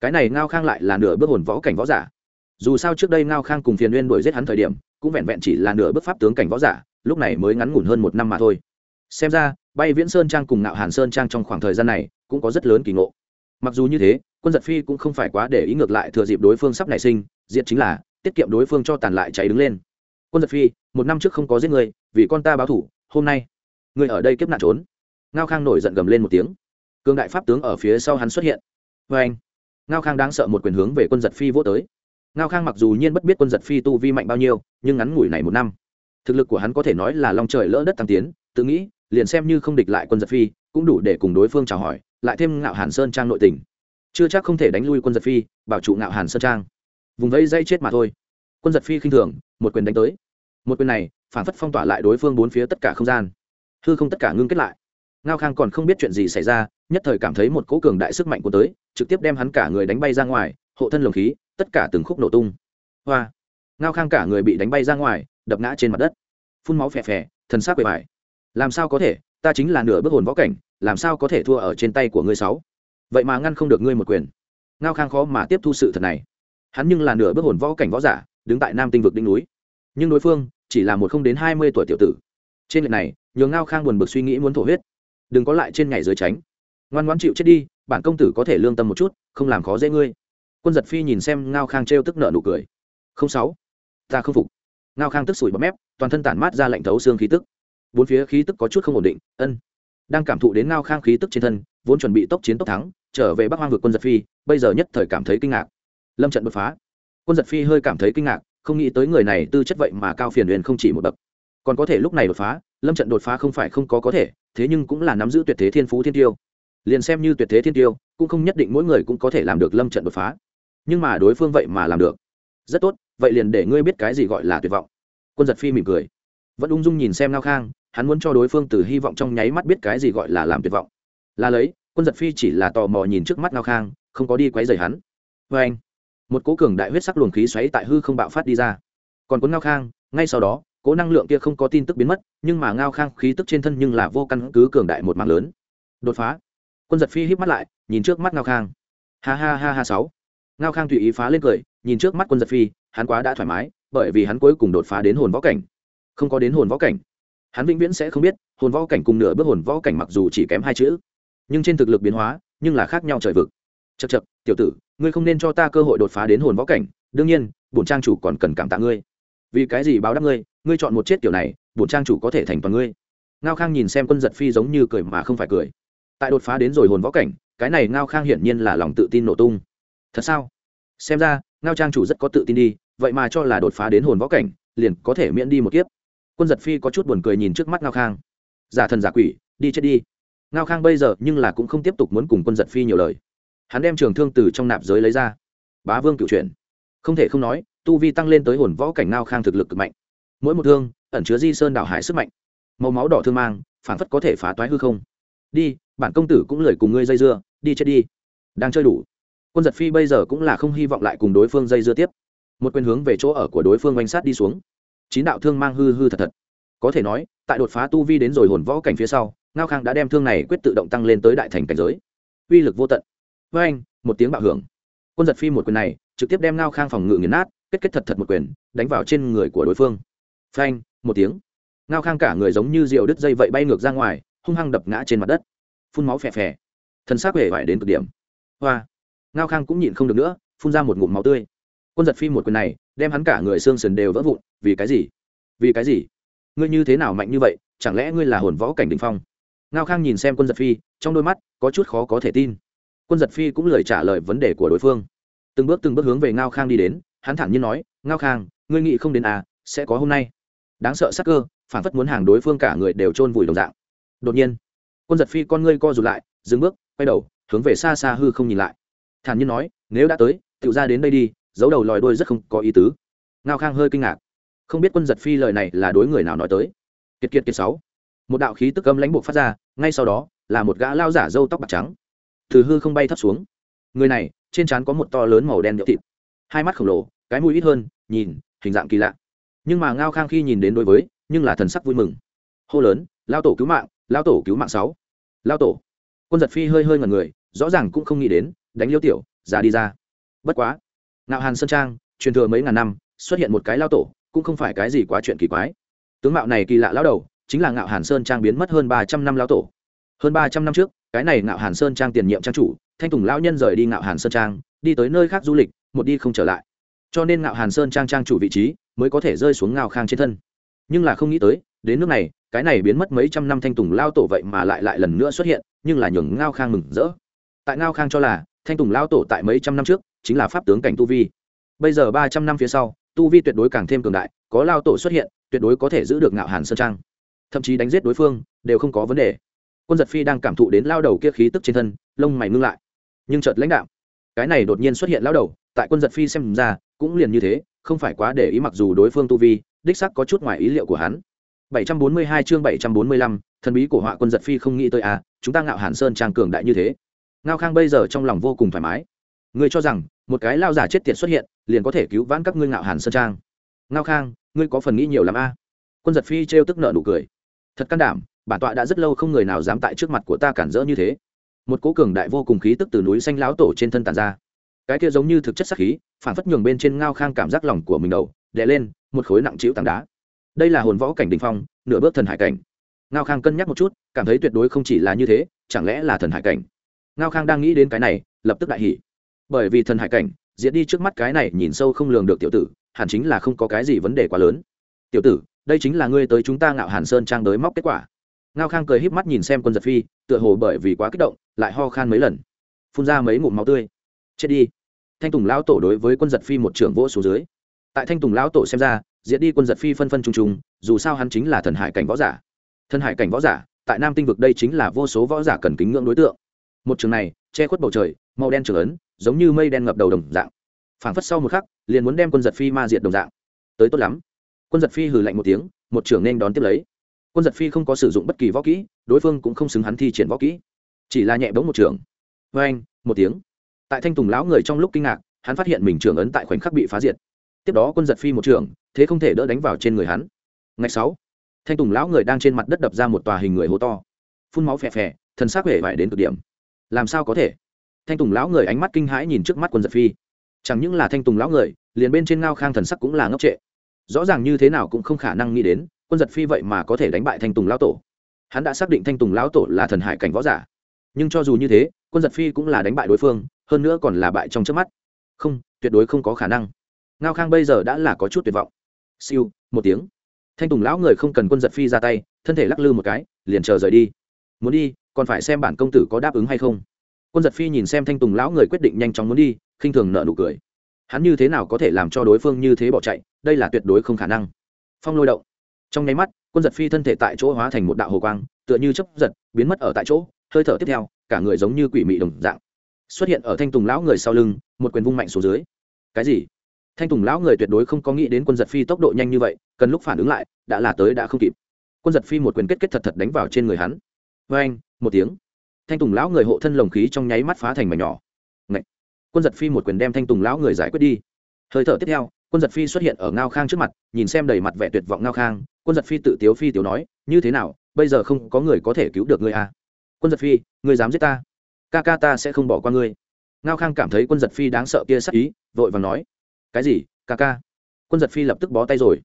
Cái này ngao khang lại là nửa bước hồn võ cảnh võ giả. Dù sao trước đây ngao khang cùng phiền nguyên đuổi giết hắn thời điểm, cũng vẹn vẹn chỉ là nửa bước pháp tướng cảnh võ giả, lúc này mới ngắn ngủn hơn một năm mà thôi. Xem ra, bay viễn sơn trang cùng ngạo hàn sơn trang trong khoảng thời gian này cũng có rất lớn kỳ ngộ. Mặc dù như thế, quân giật phi cũng không phải quá để ý ngược lại thừa dịp đối phương sắp nảy sinh, diệt chính là tiết kiệm đối phương cho tàn lại cháy đứng lên. Quân giật phi, một năm trước không có giết người, vì con ta báo thủ, hôm nay người ở đây kiếp nạn trốn. Ngao khang nổi giận gầm lên một tiếng. Cương đại pháp tướng ở phía sau hắn xuất hiện. Vê anh, ngao khang đáng sợ một quyền hướng về quân giật phi vô tới. Ngao khang mặc dù nhiên bất biết quân giật phi tu vi mạnh bao nhiêu, nhưng ngắn ngủi này một năm, thực lực của hắn có thể nói là lòng trời lỡ đất tăng tiến, tự nghĩ, liền xem như không địch lại quân giật phi, cũng đủ để cùng đối phương chào hỏi, lại thêm ngạo hàn sơn trang nội tình. Chưa chắc không thể đánh lui quân giật phi, bảo trụ ngạo hàn sơn trang. Vùng vẫy dây chết mà thôi. Quân giật phi khinh thường, một quyền đánh tới. Một quyền này, phản phất phong tỏa lại đối phương bốn phía tất cả không gian hư không tất cả ngưng kết lại. Ngao khang còn không biết chuyện gì xảy ra, nhất thời cảm thấy một cỗ cường đại sức mạnh của tới, trực tiếp đem hắn cả người đánh bay ra ngoài, hộ thân lồng khí, tất cả từng khúc nổ tung. Hoa! Ngao khang cả người bị đánh bay ra ngoài, đập ngã trên mặt đất. Phun máu phè phè, thần xác bề bài làm sao có thể? Ta chính là nửa bước hồn võ cảnh, làm sao có thể thua ở trên tay của ngươi sáu? Vậy mà ngăn không được ngươi một quyền. Ngao khang khó mà tiếp thu sự thật này. Hắn nhưng là nửa bước hồn võ cảnh võ giả, đứng tại nam tinh vực đỉnh núi. Nhưng đối phương chỉ là một không đến hai mươi tuổi tiểu tử. Trên lệch này nhường ngao khang buồn bực suy nghĩ muốn thổ huyết. Đừng có lại trên ngày dưới tránh. Ngoan ngoãn chịu chết đi, bản công tử có thể lương tâm một chút, không làm khó dễ ngươi. Quân giật phi nhìn xem ngao khang trêu tức nợ nụ cười. Không sáu, ta không phục. Ngao khang tức sủi bọt mép, toàn thân tản mát ra lạnh thấu xương khí tức. Bốn phía khí tức có chút không ổn định, ân. Đang cảm thụ đến ngao khang khí tức trên thân, vốn chuẩn bị tốc chiến tốc thắng, trở về bắc hoang vực quân giật phi, bây giờ nhất thời cảm thấy kinh ngạc. Lâm trận đột phá. Quân giật phi hơi cảm thấy kinh ngạc, không nghĩ tới người này tư chất vậy mà cao phiền huyền không chỉ một bậc còn có thể lúc này đột phá, lâm trận đột phá không phải không có có thể, thế nhưng cũng là nắm giữ tuyệt thế thiên phú thiên tiêu. Liền xem như tuyệt thế thiên tiêu, cũng không nhất định mỗi người cũng có thể làm được lâm trận đột phá. Nhưng mà đối phương vậy mà làm được. Rất tốt, vậy liền để ngươi biết cái gì gọi là tuyệt vọng. Quân giật phi mỉm cười. Vẫn ung dung nhìn xem ngao khang, hắn muốn cho đối phương từ hy vọng trong nháy mắt biết cái gì gọi là làm tuyệt vọng. Là lấy, quân giật phi chỉ là tò mò nhìn trước mắt ngao khang, không có đi quấy rầy hắn. Vê anh, một cố cường đại huyết sắc luồng khí xoáy tại hư không bạo phát đi ra. Còn cuốn ngao khang, ngay sau đó cố năng lượng kia không có tin tức biến mất, nhưng mà ngao khang khí tức trên thân nhưng là vô căn cứ cường đại một mạng lớn. Đột phá. Quân giật phi híp mắt lại, nhìn trước mắt ngao khang. Ha ha ha ha sáu. Ngao khang tùy ý phá lên cười, nhìn trước mắt quân giật phi, hắn quá đã thoải mái, bởi vì hắn cuối cùng đột phá đến hồn võ cảnh. Không có đến hồn võ cảnh. Hắn vĩnh viễn sẽ không biết, hồn võ cảnh cùng nửa bước hồn võ cảnh mặc dù chỉ kém hai chữ, nhưng trên thực lực biến hóa, nhưng là khác nhau trời vực. Chật chật tiểu tử, ngươi không nên cho ta cơ hội đột phá đến hồn võ cảnh, đương nhiên, bổn trang chủ còn cần cảm tạ ngươi. Vì cái gì báo đáp ngươi? Ngươi chọn một chết kiểu này, bổn trang chủ có thể thành toàn ngươi. Ngao khang nhìn xem quân giật phi giống như cười mà không phải cười. Tại đột phá đến rồi hồn võ cảnh, cái này ngao khang hiển nhiên là lòng tự tin nổ tung. Thật sao? Xem ra, ngao trang chủ rất có tự tin đi, vậy mà cho là đột phá đến hồn võ cảnh, liền có thể miễn đi một kiếp. Quân giật phi có chút buồn cười nhìn trước mắt ngao khang. Giả thần giả quỷ, đi chết đi. Ngao khang bây giờ nhưng là cũng không tiếp tục muốn cùng quân giật phi nhiều lời. Hắn đem trường thương từ trong nạp giới lấy ra. Bá vương cựu chuyển. Không thể không nói, tu vi tăng lên tới hồn võ cảnh ngao khang thực lực cực mạnh mỗi một thương ẩn chứa di sơn đảo hải sức mạnh màu máu đỏ thương mang phản phất có thể phá toái hư không đi bản công tử cũng lời cùng ngươi dây dưa đi chết đi đang chơi đủ quân giật phi bây giờ cũng là không hy vọng lại cùng đối phương dây dưa tiếp một quyền hướng về chỗ ở của đối phương oanh sát đi xuống chín đạo thương mang hư hư thật thật có thể nói tại đột phá tu vi đến rồi hồn võ cảnh phía sau ngao khang đã đem thương này quyết tự động tăng lên tới đại thành cảnh giới uy lực vô tận với anh một tiếng bạo hưởng quân giật phi một quyền này trực tiếp đem ngao khang phòng ngự nghiền nát kết kết thật thật một quyền đánh vào trên người của đối phương phanh, một tiếng. Ngao khang cả người giống như rượu đứt dây vậy bay ngược ra ngoài, hung hăng đập ngã trên mặt đất. Phun máu phè phè. Thân xác hề vải đến cực điểm. Hoa. Ngao khang cũng nhịn không được nữa, phun ra một ngụm máu tươi. Quân giật phi một quyền này, đem hắn cả người xương sườn đều vỡ vụn, vì cái gì? Vì cái gì? Ngươi như thế nào mạnh như vậy, chẳng lẽ ngươi là hồn võ cảnh đình phong? Ngao khang nhìn xem quân giật phi, trong đôi mắt có chút khó có thể tin. Quân giật phi cũng lời trả lời vấn đề của đối phương. Từng bước từng bước hướng về ngao khang đi đến, hắn thẳng nhiên nói, ngao khang, ngươi nghĩ không đến à sẽ có hôm nay đáng sợ sắc cơ phản phất muốn hàng đối phương cả người đều chôn vùi đồng dạng. Đột nhiên, quân giật phi con ngươi co rụt lại, dừng bước, quay đầu, hướng về xa xa hư không nhìn lại. Thản nhiên nói, nếu đã tới tự ra đến đây đi, giấu đầu lòi đôi rất không có ý tứ. Ngao khang hơi kinh ngạc. Không biết quân giật phi lời này là đối người nào nói tới. Kiệt kiệt kiệt sáu. Một đạo khí tức âm lãnh buộc phát ra, ngay sau đó, là một gã lao giả râu tóc bạc trắng. Từ hư không bay thấp xuống. Người này, trên trán có một to lớn màu đen nhựa thịt. Hai mắt khổng lồ, cái mũi ít hơn, nhìn, hình dạng kỳ lạ nhưng mà ngao khang khi nhìn đến đối với, nhưng là thần sắc vui mừng. Hô lớn, lao tổ cứu mạng, lao tổ cứu mạng sáu. Lao tổ. Quân giật phi hơi hơi ngần người, rõ ràng cũng không nghĩ đến, đánh liêu tiểu ra đi ra. Bất quá, ngạo hàn sơn trang, truyền thừa mấy ngàn năm, xuất hiện một cái lao tổ, cũng không phải cái gì quá chuyện kỳ quái. Tướng mạo này kỳ lạ lao đầu, chính là ngạo hàn sơn trang biến mất hơn ba trăm năm lao tổ. Hơn ba trăm năm trước, cái này ngạo hàn sơn trang tiền nhiệm trang chủ, thanh tùng lão nhân rời đi ngạo hàn sơn trang, đi tới nơi khác du lịch, một đi không trở lại. Cho nên ngạo hàn sơn trang trang chủ vị trí mới có thể rơi xuống ngao khang trên thân. Nhưng là không nghĩ tới, đến nước này, cái này biến mất mấy trăm năm thanh tùng lao tổ vậy mà lại lại lần nữa xuất hiện, nhưng là nhường ngao khang mừng rỡ. Tại ngao khang cho là, thanh tùng lao tổ tại mấy trăm năm trước, chính là pháp tướng cảnh tu vi. Bây giờ ba trăm năm phía sau, tu vi tuyệt đối càng thêm cường đại, có lao tổ xuất hiện, tuyệt đối có thể giữ được ngạo hàn sơn trang. Thậm chí đánh giết đối phương, đều không có vấn đề. Quân giật phi đang cảm thụ đến lao đầu kia khí tức trên thân, lông mày ngưng lại. Nhưng chợt lãnh đạo, cái này đột nhiên xuất hiện lao đầu, tại quân giật phi xem ra, cũng liền như thế không phải quá để ý mặc dù đối phương tu vi đích sắc có chút ngoài ý liệu của hắn. 742 chương 745, thần bí của họa quân giật phi không nghĩ tới à chúng ta ngạo hàn sơn trang cường đại như thế. Ngao khang bây giờ trong lòng vô cùng thoải mái. Ngươi cho rằng một cái lao giả chết tiệt xuất hiện liền có thể cứu vãn các ngươi ngạo hàn sơn trang. Ngao khang ngươi có phần nghĩ nhiều lắm a. À? quân giật phi trêu tức nợ nụ cười. Thật can đảm bản tọa đã rất lâu không người nào dám tại trước mặt của ta cản rỡ như thế. Một cố cường đại vô cùng khí tức từ núi xanh lão tổ trên thân tàn ra cái kia giống như thực chất sắc khí phản phất nhường bên trên ngao khang cảm giác lòng của mình đầu, đè lên, một khối nặng trĩu tảng đá. Đây là hồn võ cảnh đình phong, nửa bước thần hải cảnh. Ngao khang cân nhắc một chút, cảm thấy tuyệt đối không chỉ là như thế, chẳng lẽ là thần hải cảnh? Ngao khang đang nghĩ đến cái này, lập tức đại hỉ. Bởi vì thần hải cảnh, diễn đi trước mắt cái này nhìn sâu không lường được tiểu tử, hẳn chính là không có cái gì vấn đề quá lớn. Tiểu tử, đây chính là ngươi tới chúng ta ngạo hàn sơn trang đới móc kết quả. Ngao khang cười híp mắt nhìn xem quân giật phi, tựa hồ bởi vì quá kích động, lại ho khan mấy lần. Phun ra mấy ngụm máu tươi chết đi. Thanh tùng lão tổ đối với quân giật phi một trưởng vỗ xuống dưới. Tại thanh tùng lão tổ xem ra diễn đi quân giật phi phân phân t r dù sao hắn chính là thần hải cảnh võ giả. Thần hải cảnh võ giả, tại nam tinh vực đây chính là vô số võ giả cần kính ngưỡng đối tượng. Một trường này, che khuất bầu trời, màu đen trường ấn, giống như mây đen ngập đầu đồng dạng. Phảng phất sau một khắc, liền muốn đem quân giật phi ma diệt đồng dạng. Tới tốt lắm. Quân giật phi hừ lạnh một tiếng, một trưởng nên đón tiếp lấy. Quân giật phi không có sử dụng bất kỳ võ kỹ, đối phương cũng không xứng hắn thi triển võ kỹ. Chỉ là nhẹ bóng một trưởng. Vê anh một tiếng tại thanh tùng lão người trong lúc kinh ngạc, hắn phát hiện mình trưởng ấn tại khoảnh khắc bị phá diệt. Tiếp đó quân giật phi một trưởng, thế không thể đỡ đánh vào trên người hắn. Ngày sáu, thanh tùng lão người đang trên mặt đất đập ra một tòa hình người hố to. Phun máu phè phè, thần xác huệ vải đến cực điểm. Làm sao có thể? Thanh tùng lão người ánh mắt kinh hãi nhìn trước mắt quân giật phi. Chẳng những là thanh tùng lão người, liền bên trên ngao khang thần sắc cũng là ngốc trệ. Rõ ràng như thế nào cũng không khả năng nghĩ đến, quân giật phi vậy mà có thể đánh bại thanh tùng lão tổ. Hắn đã xác định thanh tùng lão tổ là thần hải cảnh võ giả nhưng cho dù như thế, quân giật phi cũng là đánh bại đối phương, hơn nữa còn là bại trong trước mắt. Không, tuyệt đối không có khả năng. Ngao khang bây giờ đã là có chút tuyệt vọng. Siêu, một tiếng. Thanh tùng lão người không cần quân giật phi ra tay, thân thể lắc lư một cái, liền chờ rời đi. Muốn đi, còn phải xem bản công tử có đáp ứng hay không. Quân giật phi nhìn xem thanh tùng lão người quyết định nhanh chóng muốn đi, khinh thường nợ nụ cười. Hắn như thế nào có thể làm cho đối phương như thế bỏ chạy, đây là tuyệt đối không khả năng. Phong lôi động. Trong nháy mắt, quân giật phi thân thể tại chỗ hóa thành một đạo hồ quang, tựa như chấp giật, biến mất ở tại chỗ hơi thở tiếp theo, cả người giống như quỷ mị đồng dạng. Xuất hiện ở thanh tùng lão người sau lưng, một quyền vung mạnh xuống dưới. Cái gì? Thanh tùng lão người tuyệt đối không có nghĩ đến quân giật phi tốc độ nhanh như vậy, cần lúc phản ứng lại, đã là tới đã không kịp. Quân giật phi một quyền kết kết thật thật đánh vào trên người hắn. Vê anh, một tiếng. Thanh tùng lão người hộ thân lồng khí trong nháy mắt phá thành mảnh nhỏ. Ngậy. quân giật phi một quyền đem thanh tùng lão người giải quyết đi. Hơi thở tiếp theo, quân giật phi xuất hiện ở ngao khang trước mặt, nhìn xem đầy mặt vẻ tuyệt vọng ngao khang. Quân giật phi tự tiếu phi tiếu nói, như thế nào, bây giờ không có người có thể cứu được ngươi à quân giật phi, ngươi dám giết ta? Ca ca ta sẽ không bỏ qua ngươi. Ngao khang cảm thấy quân giật phi đáng sợ kia sắc ý, vội và nói. Cái gì, ca ca? Quân giật phi lập tức bó tay rồi.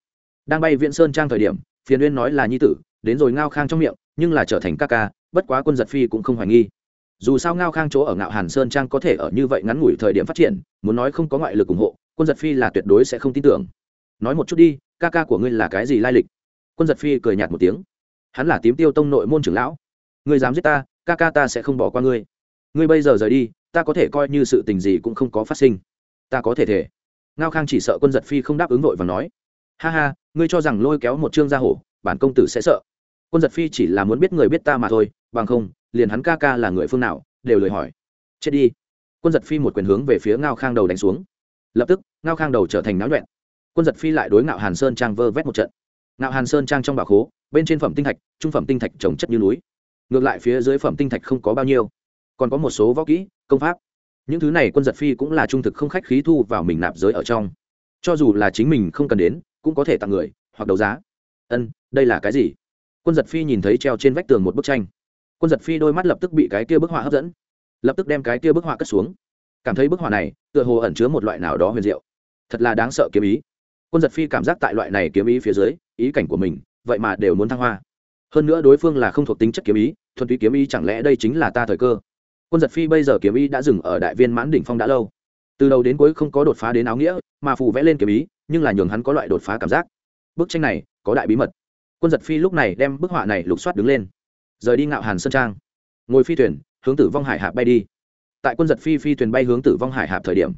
Đang bay viện sơn trang thời điểm, phiền uyên nói là nhi tử, đến rồi ngao khang trong miệng, nhưng là trở thành ca ca, bất quá quân giật phi cũng không hoài nghi. Dù sao ngao khang chỗ ở ngạo hàn sơn trang có thể ở như vậy ngắn ngủi thời điểm phát triển, muốn nói không có ngoại lực ủng hộ, quân giật phi là tuyệt đối sẽ không tin tưởng. Nói một chút đi, ca ca của ngươi là cái gì lai lịch? Quân giật phi cười nhạt một tiếng. Hắn là tím tiêu tông nội môn trưởng lão ngươi dám giết ta, ca ca ta sẽ không bỏ qua ngươi. Ngươi bây giờ rời đi, ta có thể coi như sự tình gì cũng không có phát sinh. Ta có thể thể. Ngao khang chỉ sợ quân giật phi không đáp ứng vội và nói. Ha ha, ngươi cho rằng lôi kéo một chương gia hổ, bản công tử sẽ sợ. Quân giật phi chỉ là muốn biết người biết ta mà thôi, bằng không, liền hắn ca ca là người phương nào, đều lời hỏi. Chết đi. Quân giật phi một quyền hướng về phía ngao khang đầu đánh xuống. Lập tức, ngao khang đầu trở thành náo nhuẹn. Quân giật phi lại đối ngạo hàn sơn trang vơ vét một trận. Ngạo hàn sơn trang trong bà khố, bên trên phẩm tinh thạch, trung phẩm tinh thạch trồng chất như núi ngược lại phía dưới phẩm tinh thạch không có bao nhiêu. Còn có một số võ kỹ, công pháp. Những thứ này quân giật phi cũng là trung thực không khách khí thu vào mình nạp giới ở trong. Cho dù là chính mình không cần đến, cũng có thể tặng người, hoặc đấu giá. Ân, đây là cái gì? Quân giật phi nhìn thấy treo trên vách tường một bức tranh. Quân giật phi đôi mắt lập tức bị cái kia bức họa hấp dẫn. Lập tức đem cái kia bức họa cất xuống. Cảm thấy bức họa này, tựa hồ ẩn chứa một loại nào đó huyền diệu. Thật là đáng sợ kiếm ý. Quân giật phi cảm giác tại loại này kiếm ý phía dưới, ý cảnh của mình, vậy mà đều muốn thăng hoa hơn nữa đối phương là không thuộc tính chất kiếm ý, thuần túy kiếm ý chẳng lẽ đây chính là ta thời cơ? Quân giật phi bây giờ kiếm ý đã dừng ở đại viên mãn đỉnh phong đã lâu. Từ đầu đến cuối không có đột phá đến áo nghĩa, mà phù vẽ lên kiếm ý, nhưng là nhường hắn có loại đột phá cảm giác. Bức tranh này, có đại bí mật. Quân giật phi lúc này đem bức họa này lục soát đứng lên. Rời đi ngạo hàn sơn trang. Ngồi phi thuyền, hướng tử vong hải hạp bay đi. Tại quân giật phi phi thuyền bay hướng tử vong hải hạp thời điểm,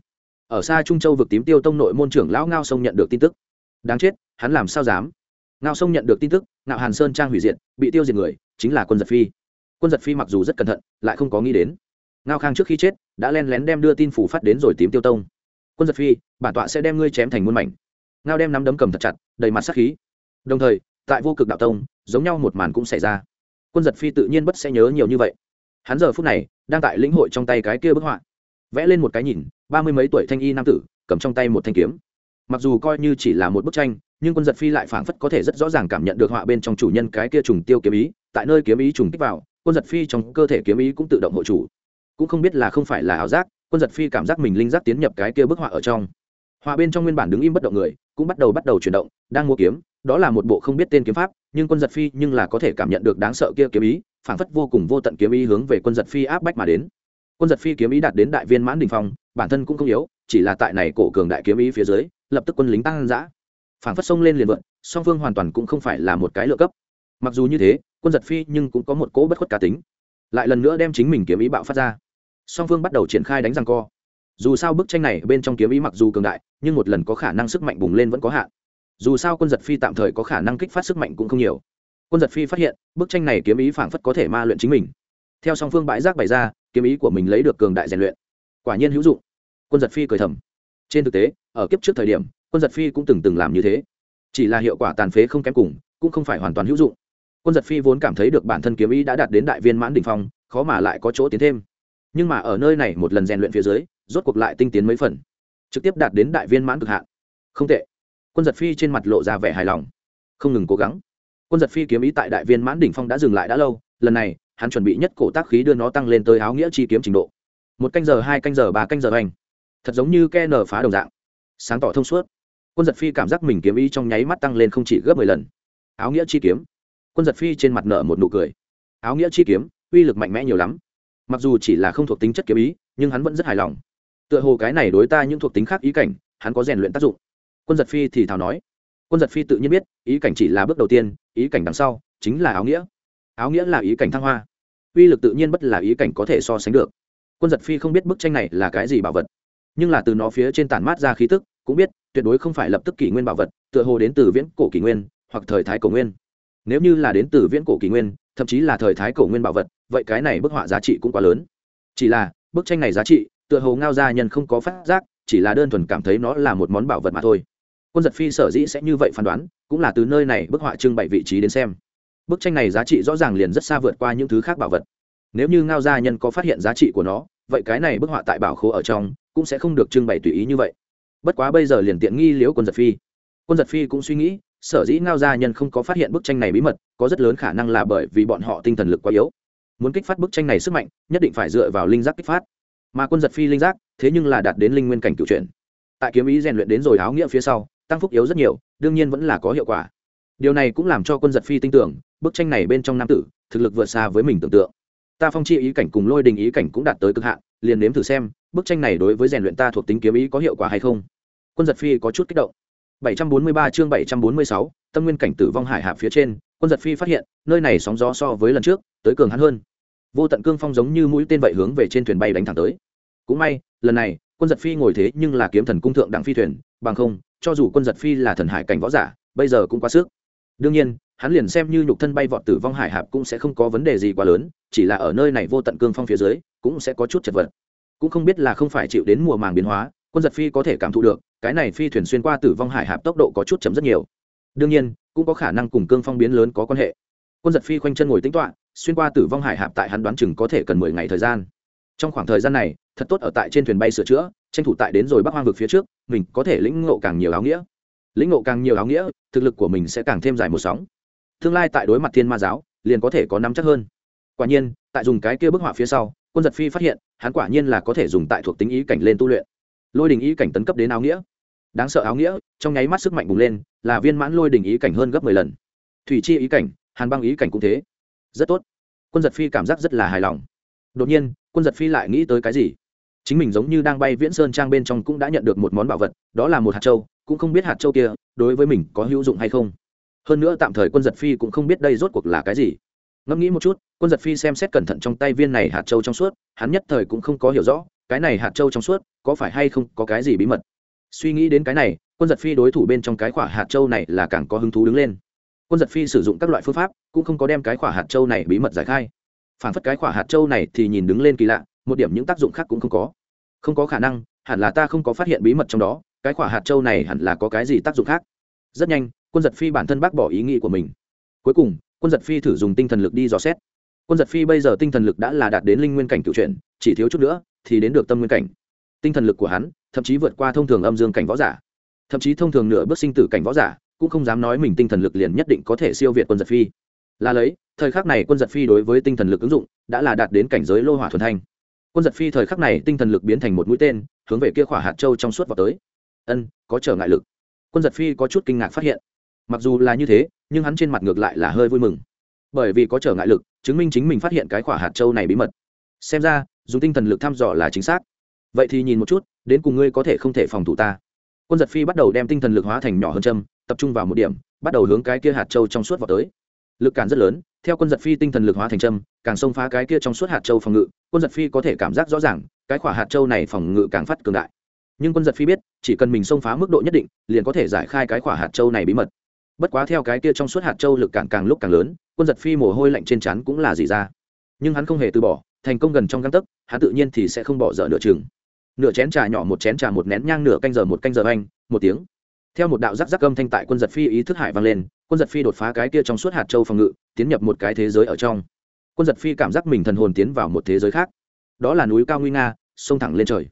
ở xa trung châu vực tím tiêu tông nội môn trưởng lão ngao sông nhận được tin tức. Đáng chết, hắn làm sao dám? Ngao sông nhận được tin tức, ngạo hàn sơn trang hủy diệt, bị tiêu diệt người, chính là quân giật phi. Quân giật phi mặc dù rất cẩn thận, lại không có nghĩ đến. Ngao khang trước khi chết, đã len lén đem đưa tin phủ phát đến rồi tím tiêu tông. Quân giật phi, bản tọa sẽ đem ngươi chém thành muôn mảnh. Ngao đem nắm đấm cầm thật chặt, đầy mặt sắc khí. Đồng thời, tại vô cực đạo tông, giống nhau một màn cũng xảy ra. Quân giật phi tự nhiên bất sẽ nhớ nhiều như vậy. Hắn giờ phút này, đang tại lĩnh hội trong tay cái kia bức họa. Vẽ lên một cái nhìn, ba mươi mấy tuổi thanh y nam tử, cầm trong tay một thanh kiếm mặc dù coi như chỉ là một bức tranh, nhưng quân giật phi lại phảng phất có thể rất rõ ràng cảm nhận được họa bên trong chủ nhân cái kia trùng tiêu kiếm ý, tại nơi kiếm ý trùng kích vào, quân giật phi trong cơ thể kiếm ý cũng tự động hộ chủ. Cũng không biết là không phải là ảo giác, quân giật phi cảm giác mình linh giác tiến nhập cái kia bức họa ở trong. Họa bên trong nguyên bản đứng im bất động người, cũng bắt đầu bắt đầu chuyển động, đang mua kiếm, đó là một bộ không biết tên kiếm pháp, nhưng quân giật phi nhưng là có thể cảm nhận được đáng sợ kia kiếm ý, phảng phất vô cùng vô tận kiếm ý hướng về quân giật phi áp bách mà đến. Quân giật phi kiếm ý đạt đến đại viên mãn đình phong, bản thân cũng không yếu, chỉ là tại này cổ cường đại kiếm ý phía dưới lập tức quân lính tăng giã. Phảng phất sông lên liền vượn, song phương hoàn toàn cũng không phải là một cái lựa cấp. Mặc dù như thế, quân giật phi nhưng cũng có một cỗ bất khuất cá tính. Lại lần nữa đem chính mình kiếm ý bạo phát ra. Song phương bắt đầu triển khai đánh răng co. Dù sao bức tranh này bên trong kiếm ý mặc dù cường đại, nhưng một lần có khả năng sức mạnh bùng lên vẫn có hạn. Dù sao quân giật phi tạm thời có khả năng kích phát sức mạnh cũng không nhiều. Quân giật phi phát hiện, bức tranh này kiếm ý phảng phất có thể ma luyện chính mình. Theo song phương bãi rác bày ra, kiếm ý của mình lấy được cường đại rèn luyện. Quả nhiên hữu dụng. Quân giật phi cười thầm. Trên thực tế ở kiếp trước thời điểm, quân giật phi cũng từng từng làm như thế. Chỉ là hiệu quả tàn phế không kém cùng, cũng không phải hoàn toàn hữu dụng. Quân giật phi vốn cảm thấy được bản thân kiếm ý đã đạt đến đại viên mãn đ ỉ n h phong, khó mà lại có chỗ tiến thêm. Nhưng mà ở nơi này một lần rèn luyện phía dưới, rốt cuộc lại tinh tiến mấy phần. Trực tiếp đạt đến đại viên mãn cực hạn. Không tệ. Quân giật phi trên mặt lộ ra vẻ hài lòng. Không ngừng cố gắng. Quân giật phi kiếm ý tại đại viên mãn đỉnh phong đã dừng lại đã lâu, lần này, hắn chuẩn bị nhất cổ tác khí đưa nó tăng lên tới áo nghĩa chi kiếm trình độ. Một canh giờ, hai canh giờ, ba canh giờ hành thật giống như ke nở phá đồng dạng sáng tỏ thông suốt. Quân giật phi cảm giác mình kiếm ý trong nháy mắt tăng lên không chỉ gấp mười lần. Áo nghĩa chi kiếm. Quân giật phi trên mặt nở một nụ cười. Áo nghĩa chi kiếm, uy lực mạnh mẽ nhiều lắm. Mặc dù chỉ là không thuộc tính chất kiếm ý, nhưng hắn vẫn rất hài lòng. Tựa hồ cái này đối ta những thuộc tính khác ý cảnh, hắn có rèn luyện tác dụng. Quân giật phi thì thào nói. Quân giật phi tự nhiên biết, ý cảnh chỉ là bước đầu tiên, ý cảnh đằng sau chính là áo nghĩa. Áo nghĩa là ý cảnh thăng hoa. Uy lực tự nhiên bất là ý cảnh có thể so sánh được. Quân giật phi không biết bức tranh này là cái gì bảo vật, nhưng là từ nó phía trên tản mát ra khí tức cũng biết, tuyệt đối không phải lập tức kỷ nguyên bảo vật, tựa hồ đến từ viễn cổ kỷ nguyên, hoặc thời thái cổ nguyên. Nếu như là đến từ viễn cổ kỷ nguyên, thậm chí là thời thái cổ nguyên bảo vật, vậy cái này bức họa giá trị cũng quá lớn. Chỉ là, bức tranh này giá trị, tựa hồ ngao gia nhân không có phát giác, chỉ là đơn thuần cảm thấy nó là một món bảo vật mà thôi. Quân giật phi sở dĩ sẽ như vậy phán đoán, cũng là từ nơi này bức họa trưng bày vị trí đến xem. Bức tranh này giá trị rõ ràng liền rất xa vượt qua những thứ khác bảo vật. Nếu như ngao gia nhân có phát hiện giá trị của nó, vậy cái này bức họa tại bảo khố ở trong, cũng sẽ không được trưng bày tùy ý như vậy bất quá bây giờ liền tiện nghi liếu quân giật phi. Quân giật phi cũng suy nghĩ, sở dĩ ngao gia nhân không có phát hiện bức tranh này bí mật, có rất lớn khả năng là bởi vì bọn họ tinh thần lực quá yếu. Muốn kích phát bức tranh này sức mạnh, nhất định phải dựa vào linh giác kích phát. Mà quân giật phi linh giác, thế nhưng là đạt đến linh nguyên cảnh cựu chuyển. Tại kiếm ý rèn luyện đến rồi áo nghĩa phía sau, tăng phúc yếu rất nhiều, đương nhiên vẫn là có hiệu quả. Điều này cũng làm cho quân giật phi tin tưởng, bức tranh này bên trong nam tử, thực lực vượt xa với mình tưởng tượng. Ta phong chi ý cảnh cùng lôi đình ý cảnh cũng đạt tới cực hạn, liền nếm thử xem bức tranh này đối với rèn luyện ta thuộc tính kiếm ý có hiệu quả hay không? Quân giật phi có chút kích động. 743 chương 746, tâm nguyên cảnh tử vong hải hạ phía trên quân giật phi phát hiện nơi này sóng gió so với lần trước tới cường hắn hơn. Vô tận cương phong giống như mũi tên vậy hướng về trên thuyền bay đánh thẳng tới. Cũng may lần này quân giật phi ngồi thế nhưng là kiếm thần cung thượng đẳng phi thuyền bằng không cho dù quân giật phi là thần hải cảnh võ giả bây giờ cũng quá sức. Đương nhiên hắn liền xem như nhục thân bay vọt tử vong hải hạp cũng sẽ không có vấn đề gì quá lớn chỉ là ở nơi này vô tận cương phong phía dưới cũng sẽ có chút chật vật cũng không biết là không phải chịu đến mùa màng biến hóa, quân giật phi có thể cảm thụ được, cái này phi thuyền xuyên qua tử vong hải hạp tốc độ có chút chấm rất nhiều. Đương nhiên, cũng có khả năng cùng cương phong biến lớn có quan hệ. Quân giật phi khoanh chân ngồi tính toạ xuyên qua tử vong hải hạp tại hắn đoán chừng có thể cần mười ngày thời gian. Trong khoảng thời gian này, thật tốt ở tại trên thuyền bay sửa chữa, tranh thủ tại đến rồi bắc hoang vực phía trước, mình có thể lĩnh ngộ càng nhiều áo nghĩa. Lĩnh ngộ càng nhiều áo nghĩa, thực lực của mình sẽ càng thêm dài một sóng. Tương lai tại đối mặt thiên ma giáo, liền có thể có nắm chắc hơn. Quả nhiên, tại dùng cái kia bức họa phía sau quân giật phi phát hiện, hắn quả nhiên là có thể dùng tại thuộc tính ý cảnh lên tu luyện. Lôi đình ý cảnh tấn cấp đến áo nghĩa. Đáng sợ áo nghĩa, trong nháy mắt sức mạnh bùng lên, là viên mãn lôi đình ý cảnh hơn gấp mười lần. Thủy chi ý cảnh, hàn băng ý cảnh cũng thế. Rất tốt. Quân giật phi cảm giác rất là hài lòng. Đột nhiên, quân giật phi lại nghĩ tới cái gì? Chính mình giống như đang bay viễn sơn trang bên trong cũng đã nhận được một món bảo vật, đó là một hạt châu, cũng không biết hạt châu kia, đối với mình có hữu dụng hay không. Hơn nữa tạm thời quân giật phi cũng không biết đây rốt cuộc là cái gì. Ngẫm nghĩ một chút quân giật phi xem xét cẩn thận trong tay viên này hạt châu trong suốt, hắn nhất thời cũng không có hiểu rõ, cái này hạt châu trong suốt, có phải hay không có cái gì bí mật? Suy nghĩ đến cái này, quân giật phi đối thủ bên trong cái khỏa hạt châu này là càng có hứng thú đứng lên. Quân giật phi sử dụng các loại phương pháp, cũng không có đem cái khỏa hạt châu này bí mật giải khai. Phản phất cái khỏa hạt châu này thì nhìn đứng lên kỳ lạ, một điểm những tác dụng khác cũng không có. Không có khả năng, hẳn là ta không có phát hiện bí mật trong đó, cái khỏa hạt châu này hẳn là có cái gì tác dụng khác. Rất nhanh, quân giật phi bản thân bác bỏ ý nghĩ của mình. Cuối cùng, quân giật phi thử dùng tinh thần lực đi dò xét quân giật phi bây giờ tinh thần lực đã là đạt đến linh nguyên cảnh cựu truyện chỉ thiếu chút nữa thì đến được tâm nguyên cảnh. Tinh thần lực của hắn, thậm chí vượt qua thông thường âm dương cảnh võ giả. Thậm chí thông thường nửa bước sinh tử cảnh võ giả, cũng không dám nói mình tinh thần lực liền nhất định có thể siêu việt quân giật phi. Là lấy, thời khắc này quân giật phi đối với tinh thần lực ứng dụng, đã là đạt đến cảnh giới lô hỏa thuần thanh. Quân giật phi thời khắc này tinh thần lực biến thành một mũi tên, hướng về kia khỏa hạt châu trong suốt vào tới. Ân, có trở ngại lực. Quân giật phi có chút kinh ngạc phát hiện. Mặc dù là như thế, nhưng hắn trên mặt ngược lại là hơi vui mừng bởi vì có trở ngại lực, chứng minh chính mình phát hiện cái khỏa hạt châu này bí mật. Xem ra, dùng tinh thần lực thăm dò là chính xác. Vậy thì nhìn một chút, đến cùng ngươi có thể không thể phòng thủ ta. Quân giật phi bắt đầu đem tinh thần lực hóa thành nhỏ hơn châm, tập trung vào một điểm, bắt đầu hướng cái kia hạt châu trong suốt vào tới. Lực cản rất lớn, theo quân giật phi tinh thần lực hóa thành châm, càng xông phá cái kia trong suốt hạt châu phòng ngự, quân giật phi có thể cảm giác rõ ràng, cái khỏa hạt châu này phòng ngự càng phát cường đại. Nhưng quân giật phi biết, chỉ cần mình xông phá mức độ nhất định, liền có thể giải khai cái khỏa hạt châu này bí mật bất quá theo cái kia trong suốt hạt châu lực cản càng lúc càng lớn, quân giật phi mồ hôi lạnh trên trán cũng là gì ra. Nhưng hắn không hề từ bỏ, thành công gần trong găng tấc, hắn tự nhiên thì sẽ không bỏ dở nửa chừng. Nửa chén trà nhỏ, một chén trà một nén nhang nửa canh giờ, một canh giờ anh, một tiếng. Theo một đạo rắc rắc âm thanh tại quân giật phi ý thức hải vang lên, quân giật phi đột phá cái kia trong suốt hạt châu phòng ngự, tiến nhập một cái thế giới ở trong. Quân giật phi cảm giác mình thần hồn tiến vào một thế giới khác. Đó là núi cao nguy nga, sông thẳng lên trời.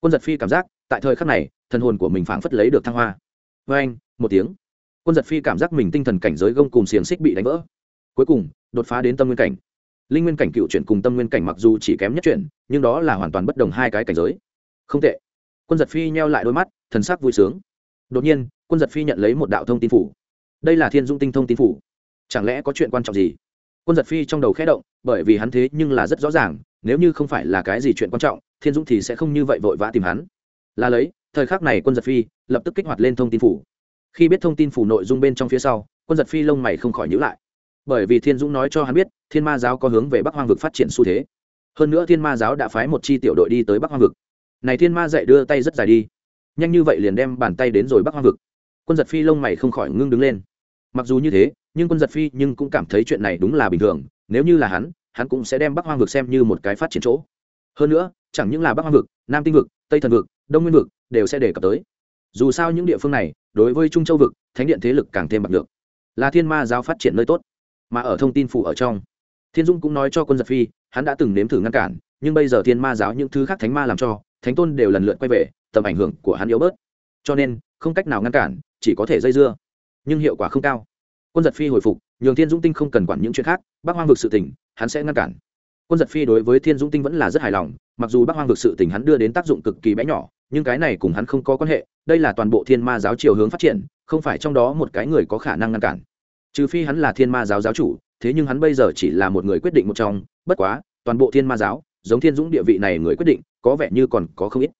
Quân giật phi cảm giác, tại thời khắc này, thần hồn của mình phảng phất lấy được thăng hoa. Vê anh một tiếng quân giật phi cảm giác mình tinh thần cảnh giới gông cùng xiềng xích bị đánh vỡ. Cuối cùng, đột phá đến tâm nguyên cảnh. Linh nguyên cảnh cựu chuyển cùng tâm nguyên cảnh mặc dù chỉ kém nhất chuyển, nhưng đó là hoàn toàn bất đồng hai cái cảnh giới. Không tệ. Quân giật phi nheo lại đôi mắt, thần sắc vui sướng. Đột nhiên, quân giật phi nhận lấy một đạo thông tin phủ. Đây là thiên dung tinh thông tin phủ. Chẳng lẽ có chuyện quan trọng gì? Quân giật phi trong đầu khẽ động, bởi vì hắn thế nhưng là rất rõ ràng, nếu như không phải là cái gì chuyện quan trọng, thiên dũng thì sẽ không như vậy vội vã tìm hắn. Là lấy, thời khắc này quân giật phi lập tức kích hoạt lên thông tin phủ khi biết thông tin phủ nội dung bên trong phía sau, quân giật phi lông mày không khỏi nhữ lại. Bởi vì thiên dũng nói cho hắn biết, thiên ma giáo có hướng về bắc hoang vực phát triển xu thế. Hơn nữa thiên ma giáo đã phái một chi tiểu đội đi tới bắc hoang vực. Này thiên ma dạy đưa tay rất dài đi. Nhanh như vậy liền đem bàn tay đến rồi bắc hoang vực. Quân giật phi lông mày không khỏi ngưng đứng lên. Mặc dù như thế, nhưng quân giật phi nhưng cũng cảm thấy chuyện này đúng là bình thường. Nếu như là hắn hắn cũng sẽ đem bắc hoang vực xem như một cái phát triển chỗ. Hơn nữa, chẳng những là bắc hoang vực, nam tinh vực, tây thần vực, đông nguyên vực đều sẽ đề cập tới dù sao những địa phương này, đối với trung châu vực, thánh điện thế lực càng thêm bạc được là thiên ma giáo phát triển nơi tốt, mà ở thông tin phủ ở trong. Thiên dung cũng nói cho quân giật phi, hắn đã từng nếm thử ngăn cản, nhưng bây giờ thiên ma giáo những thứ khác thánh ma làm cho, thánh tôn đều lần lượt quay về, tầm ảnh hưởng của hắn yếu bớt. Cho nên, không cách nào ngăn cản, chỉ có thể dây dưa. Nhưng hiệu quả không cao. Quân giật phi hồi phục, nhường thiên dũng tinh không cần quản những chuyện khác bác hoang vực sự tỉnh hắn sẽ ngăn cản. Quân giật phi đối với thiên dũng tinh vẫn là rất hài lòng, mặc dù bác hoang vực sự tỉnh hắn đưa đến tác dụng cực kỳ bé nhỏ nhưng cái này cùng hắn không có quan hệ, đây là toàn bộ thiên ma giáo chiều hướng phát triển, không phải trong đó một cái người có khả năng ngăn cản. Trừ phi hắn là thiên ma giáo giáo chủ, thế nhưng hắn bây giờ chỉ là một người quyết định một trong, bất quá, toàn bộ thiên ma giáo, giống thiên dũng địa vị này người quyết định, có vẻ như còn có không ít.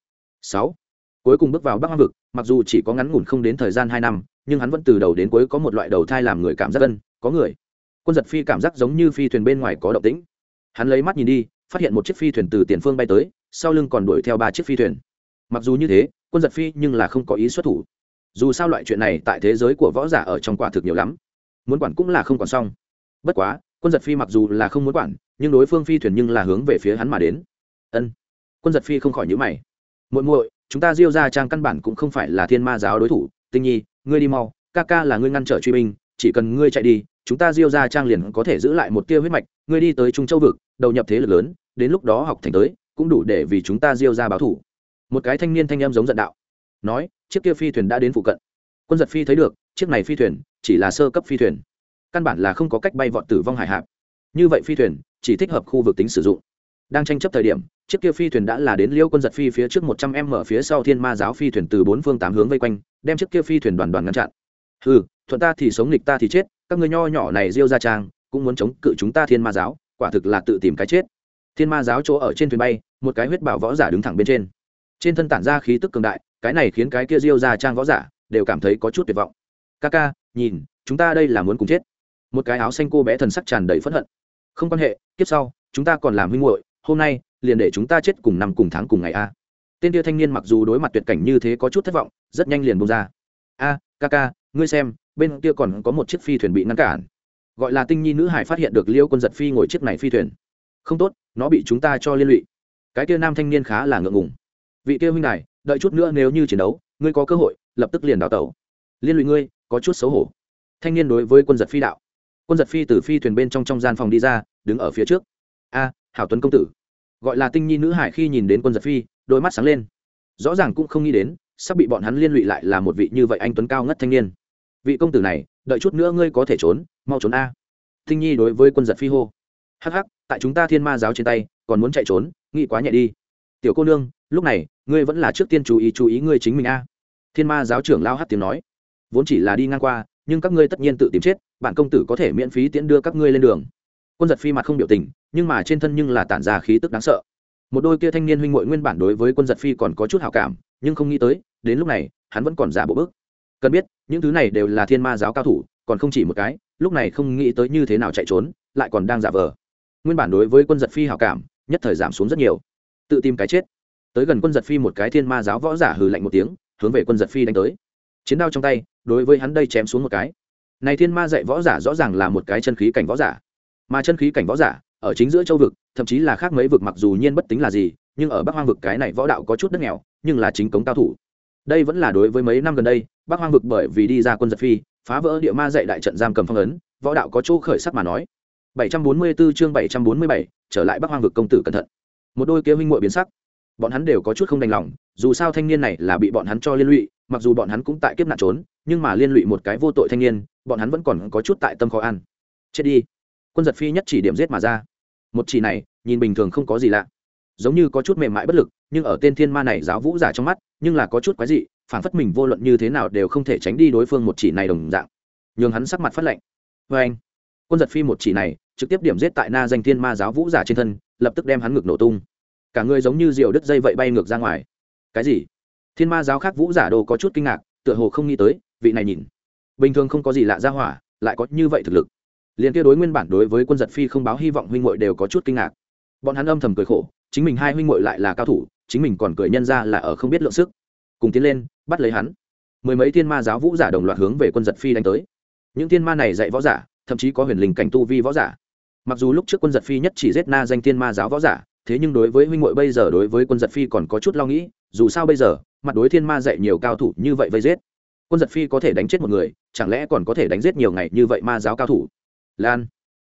Sáu. Cuối cùng bước vào bắc hoang vực, mặc dù chỉ có ngắn ngủn không đến thời gian hai năm, nhưng hắn vẫn từ đầu đến cuối có một loại đầu thai làm người cảm giác ân, có người. Quân giật phi cảm giác giống như phi thuyền bên ngoài có động tĩnh. Hắn lấy mắt nhìn đi, phát hiện một chiếc phi thuyền từ tiền phương bay tới, sau lưng còn đuổi theo ba chiếc phi thuyền mặc dù như thế, quân giật phi nhưng là không có ý xuất thủ. Dù sao loại chuyện này tại thế giới của võ giả ở trong quả thực nhiều lắm. Muốn quản cũng là không còn xong. Bất quá, quân giật phi mặc dù là không muốn quản, nhưng đối phương phi thuyền nhưng là hướng về phía hắn mà đến. Ân. Quân giật phi không khỏi nhữ mày. Muội muội, chúng ta diêu ra trang căn bản cũng không phải là thiên ma giáo đối thủ. Tinh nhi, ngươi đi mau, ca ca là ngươi ngăn trở truy binh, chỉ cần ngươi chạy đi, chúng ta diêu ra trang liền có thể giữ lại một tia huyết mạch, ngươi đi tới trung châu vực, đầu nhập thế lực lớn, đến lúc đó học thành tới, cũng đủ để vì chúng ta diêu ra báo thủ một cái thanh niên thanh em giống giận đạo. Nói, chiếc kia phi thuyền đã đến phụ cận. Quân giật phi thấy được, chiếc này phi thuyền chỉ là sơ cấp phi thuyền. Căn bản là không có cách bay vọt tử vong hải hạp. Như vậy phi thuyền chỉ thích hợp khu vực tính sử dụng. Đang tranh chấp thời điểm, chiếc kia phi thuyền đã là đến liêu quân giật phi phía trước một trăm em mở phía sau thiên ma giáo phi thuyền từ bốn phương tám hướng vây quanh, đem chiếc kia phi thuyền đoàn đoàn ngăn chặn. Ừ thuận ta thì sống nghịch ta thì chết, các người nho nhỏ này diêu ra trang, cũng muốn chống cự chúng ta thiên ma giáo, quả thực là tự tìm cái chết. Thiên ma giáo chỗ ở trên thuyền bay, một cái huyết bảo võ giả đứng thẳng bên trên trên thân tản ra khí tức cường đại, cái này khiến cái kia diêu ra trang võ giả đều cảm thấy có chút tuyệt vọng. Ca ca, nhìn, chúng ta đây là muốn cùng chết. Một cái áo xanh cô bé thần sắc tràn đầy phẫn hận. Không quan hệ, kiếp sau, chúng ta còn làm huynh muội, hôm nay liền để chúng ta chết cùng năm cùng tháng cùng ngày a. Tên kia thanh niên mặc dù đối mặt tuyệt cảnh như thế có chút thất vọng, rất nhanh liền bông ra. A, ca ca, ngươi xem, bên kia còn có một chiếc phi thuyền bị ngăn cản. Gọi là tinh nhi nữ hải phát hiện được liêu quân giật phi ngồi chiếc này phi thuyền. Không tốt, nó bị chúng ta cho liên lụy. Cái kia nam thanh niên khá là ngượng ngùng vị kia huynh này đợi chút nữa nếu như chiến đấu, ngươi có cơ hội, lập tức liền đào tẩu. Liên lụy ngươi, có chút xấu hổ. Thanh niên đối với quân giật phi đạo. Quân giật phi từ phi thuyền bên trong trong gian phòng đi ra, đứng ở phía trước. A, hảo tuấn công tử. Gọi là tinh nhi nữ hải khi nhìn đến quân giật phi, đôi mắt sáng lên. Rõ ràng cũng không nghĩ đến, sắp bị bọn hắn liên lụy lại là một vị như vậy anh tuấn cao ngất thanh niên. Vị công tử này, đợi chút nữa ngươi có thể trốn, mau trốn a. Tinh nhi đối với quân giật phi hô. Hắc hắc, tại chúng ta thiên ma giáo trên tay, còn muốn chạy trốn, nghĩ quá nhẹ đi. Tiểu cô nương lúc này, ngươi vẫn là trước tiên chú ý chú ý ngươi chính mình a. Thiên ma giáo trưởng lao hát tiếng nói. Vốn chỉ là đi ngang qua, nhưng các ngươi tất nhiên tự tìm chết, bạn công tử có thể miễn phí tiễn đưa các ngươi lên đường. Quân giật phi mặt không biểu tình, nhưng mà trên thân nhưng là tản ra khí tức đáng sợ. Một đôi kia thanh niên huynh muội nguyên bản đối với quân giật phi còn có chút hảo cảm, nhưng không nghĩ tới, đến lúc này, hắn vẫn còn giả bộ bước cần biết, những thứ này đều là thiên ma giáo cao thủ, còn không chỉ một cái, lúc này không nghĩ tới như thế nào chạy trốn, lại còn đang giả vờ. Nguyên bản đối với quân giật phi hảo cảm, nhất thời giảm xuống rất nhiều. Tự tìm cái chết tới gần quân giật phi một cái thiên ma giáo võ giả hừ lạnh một tiếng hướng về quân giật phi đánh tới. Chiến đao trong tay đối với hắn đây chém xuống một cái. Này thiên ma dạy võ giả rõ ràng là một cái chân khí cảnh võ giả. Mà chân khí cảnh võ giả ở chính giữa châu vực thậm chí là khác mấy vực mặc dù nhiên bất tính là gì nhưng ở bắc hoang vực cái này võ đạo có chút đất nghèo nhưng là chính cống cao thủ. Đây vẫn là đối với mấy năm gần đây bắc hoang vực bởi vì đi ra quân giật phi phá vỡ địa ma dạy đại trận giam cầm phong ấn võ đạo có chỗ khởi sắc mà nói. 744 chương 747, trở lại bắc hoang vực công tử cẩn thận. Một đôi kia huynh muội biến sắc bọn hắn đều có chút không đành lòng, dù sao thanh niên này là bị bọn hắn cho liên lụy, mặc dù bọn hắn cũng tại kiếp nạn trốn, nhưng mà liên lụy một cái vô tội thanh niên, bọn hắn vẫn còn có chút tại tâm khó ăn chết đi. Quân giật phi nhất chỉ điểm giết mà ra. Một chỉ này, nhìn bình thường không có gì lạ. Giống như có chút mềm mại bất lực, nhưng ở tên thiên ma này giáo vũ giả trong mắt, nhưng là có chút quái dị, phản phất mình vô luận như thế nào đều không thể tránh đi đối phương một chỉ này đồng dạng. Nhường hắn sắc mặt phát lệnh vê vâng anh. Quân giật phi một chỉ này, trực tiếp điểm giết tại na danh thiên ma giáo vũ giả trên thân, lập tức đem hắn ngực nổ tung cả người giống như diều đứt dây vậy bay ngược ra ngoài. Cái gì? Thiên ma giáo khác vũ giả đồ có chút kinh ngạc, tựa hồ không nghĩ tới, vị này nhìn. Bình thường không có gì lạ ra hỏa, lại có như vậy thực lực. Liền kia đối nguyên bản đối với quân giật phi không báo hy vọng huynh muội đều có chút kinh ngạc. Bọn hắn âm thầm cười khổ, chính mình hai huynh muội lại là cao thủ, chính mình còn cười nhân ra là ở không biết lượng sức. Cùng tiến lên, bắt lấy hắn. Mười mấy thiên ma giáo vũ giả đồng loạt hướng về quân giật phi đánh tới. Những thiên ma này dạy võ giả, thậm chí có huyền linh cảnh tu vi võ giả. Mặc dù lúc trước quân giật phi nhất chỉ giết na danh thiên ma giáo võ giả thế nhưng đối với huynh muội bây giờ đối với quân giật phi còn có chút lo nghĩ, dù sao bây giờ, mặt đối thiên ma dạy nhiều cao thủ như vậy vây giết. Quân giật phi có thể đánh chết một người, chẳng lẽ còn có thể đánh giết nhiều ngày như vậy ma giáo cao thủ? Lan.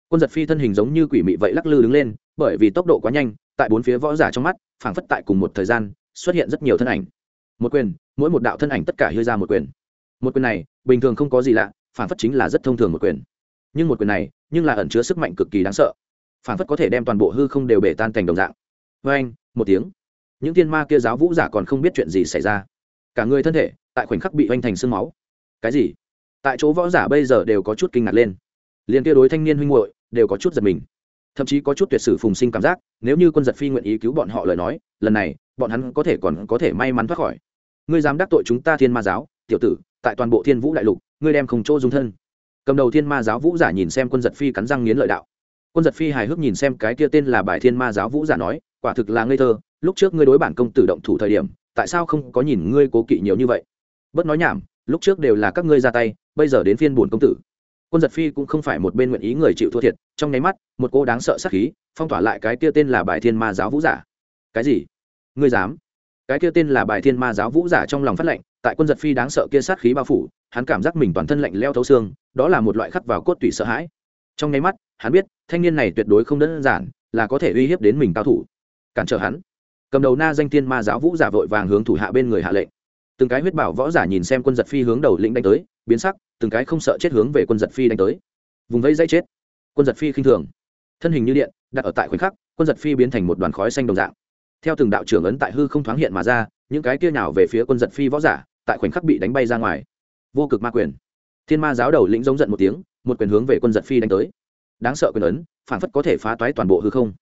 Quân giật phi thân hình giống như quỷ mị vậy lắc lư đứng lên, bởi vì tốc độ quá nhanh, tại bốn phía võ giả trong mắt, phảng phất tại cùng một thời gian, xuất hiện rất nhiều thân ảnh. Một quyền, mỗi một đạo thân ảnh tất cả hơi ra một quyền. Một quyền này, bình thường không có gì lạ, phảng phất chính là rất thông thường một quyền. Nhưng một quyền này, nhưng là ẩn chứa sức mạnh cực kỳ đáng sợ phản phất có thể đem toàn bộ hư không đều bể tan thành đồng dạng. Vê anh, một tiếng. Những thiên ma kia giáo vũ giả còn không biết chuyện gì xảy ra. Cả người thân thể, tại khoảnh khắc bị oanh thành sương máu. Cái gì? Tại chỗ võ giả bây giờ đều có chút kinh ngạc lên. Liền kia đối thanh niên huynh hội đều có chút giật mình. Thậm chí có chút tuyệt sử phùng sinh cảm giác, nếu như quân giật phi nguyện ý cứu bọn họ lời nói, lần này, bọn hắn có thể còn có thể may mắn thoát khỏi. Ngươi dám đắc tội chúng ta thiên ma giáo, tiểu tử, tại toàn bộ thiên vũ đại lục, ngươi đem không chỗ dung thân. Cầm đầu thiên ma giáo vũ giả nhìn xem quân giật phi cắn răng nghiến lợi đạo quân giật phi hài hước nhìn xem cái kia tên là bài thiên ma giáo vũ giả nói, quả thực là ngây thơ, lúc trước ngươi đối bản công tử động thủ thời điểm, tại sao không có nhìn ngươi cố kỵ nhiều như vậy? Bớt nói nhảm, lúc trước đều là các ngươi ra tay, bây giờ đến phiên bổn công tử. Quân giật phi cũng không phải một bên nguyện ý người chịu thua thiệt, trong nháy mắt, một cô đáng sợ sắc khí, phong tỏa lại cái kia tên là bài thiên ma giáo vũ giả. Cái gì? Ngươi dám? Cái kia tên là bài thiên ma giáo vũ giả trong lòng phát lệnh, tại quân giật phi đáng sợ kia sát khí bao phủ, hắn cảm giác mình toàn thân lạnh leo thấu xương, đó là một loại khắc vào cốt tủy sợ hãi trong nháy mắt, hắn biết, thanh niên này tuyệt đối không đơn giản, là có thể uy hiếp đến mình cao thủ. Cản trở hắn. Cầm đầu na danh thiên ma giáo vũ giả vội vàng hướng thủ hạ bên người hạ lệnh. Từng cái huyết bảo võ giả nhìn xem quân giật phi hướng đầu lĩnh đánh tới, biến sắc, từng cái không sợ chết hướng về quân giật phi đánh tới. Vùng vây dây chết. Quân giật phi khinh thường. Thân hình như điện, đặt ở tại khoảnh khắc, quân giật phi biến thành một đoàn khói xanh đồng dạng. Theo từng đạo trưởng ấn tại hư không thoáng hiện mà ra, những cái kia nào về phía quân giật phi võ giả, tại khoảnh khắc bị đánh bay ra ngoài. Vô cực ma quyền. Thiên ma giáo đầu lĩnh giống giận một tiếng một quyền hướng về quân giật phi đánh tới. Đáng sợ quyền ấn, phản phất có thể phá toái toàn bộ hư không.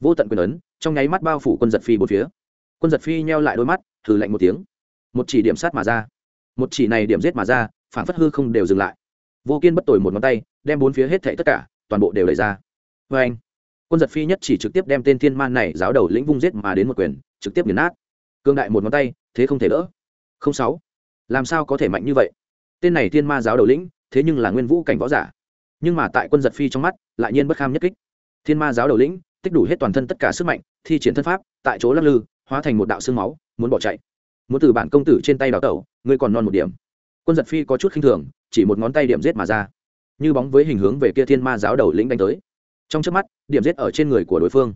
Vô tận quyền ấn, trong nháy mắt bao phủ quân giật phi bốn phía. Quân giật phi nheo lại đôi mắt thử lạnh một tiếng. Một chỉ điểm sát mà ra. Một chỉ này điểm giết mà ra, phản phất hư không đều dừng lại. Vô kiên bất tồi một ngón tay, đem bốn phía hết thảy tất cả, toàn bộ đều đẩy ra. Vê anh, quân giật phi nhất chỉ trực tiếp đem tên thiên man này giáo đầu lĩnh vung giết mà đến một quyền, trực tiếp nghiền nát. Cương đại một ngón tay, thế không thể đỡ. Không sáu, làm sao có thể mạnh như vậy? Tên này thiên ma giáo đầu lĩnh thế nhưng là nguyên vũ cảnh võ giả. Nhưng mà tại quân giật phi trong mắt, lại nhiên bất kham nhất kích. Thiên ma giáo đầu lĩnh, tích đủ hết toàn thân tất cả sức mạnh, thi triển thân pháp, tại chỗ lắc lư, hóa thành một đạo xương máu, muốn bỏ chạy. Muốn từ bản công tử trên tay đào tẩu, ngươi còn non một điểm. Quân giật phi có chút khinh thường, chỉ một ngón tay điểm giết mà ra. Như bóng với hình hướng về kia thiên ma giáo đầu lĩnh đánh tới. Trong trước mắt, điểm giết ở trên người của đối phương.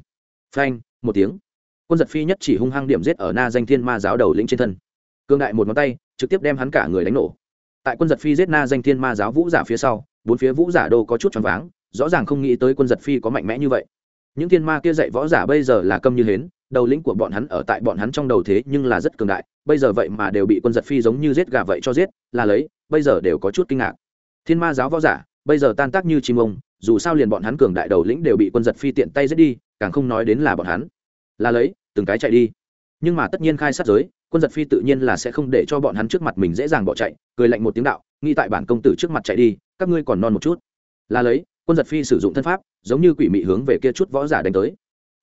Phanh, một tiếng. Quân giật phi nhất chỉ hung hăng điểm giết ở na danh thiên ma giáo đầu lĩnh trên thân. Cương đại một ngón tay, trực tiếp đem hắn cả người đánh nổ tại quân giật phi giết na danh thiên ma giáo vũ giả phía sau, bốn phía vũ giả đô có chút choáng váng, rõ ràng không nghĩ tới quân giật phi có mạnh mẽ như vậy. Những thiên ma kia dạy võ giả bây giờ là câm như hến, đầu lĩnh của bọn hắn ở tại bọn hắn trong đầu thế nhưng là rất cường đại, bây giờ vậy mà đều bị quân giật phi giống như giết gà vậy cho giết, là lấy, bây giờ đều có chút kinh ngạc. Thiên ma giáo võ giả, bây giờ tan tác như chim ông, dù sao liền bọn hắn cường đại đầu lĩnh đều bị quân giật phi tiện tay giết đi, càng không nói đến là bọn hắn. Là lấy, từng cái chạy đi. Nhưng mà tất nhiên khai sát giới quân giật phi tự nhiên là sẽ không để cho bọn hắn trước mặt mình dễ dàng bỏ chạy, cười lạnh một tiếng đạo, nghĩ tại bản công tử trước mặt chạy đi, các ngươi còn non một chút. Là lấy, quân giật phi sử dụng thân pháp, giống như quỷ mị hướng về kia chút võ giả đánh tới.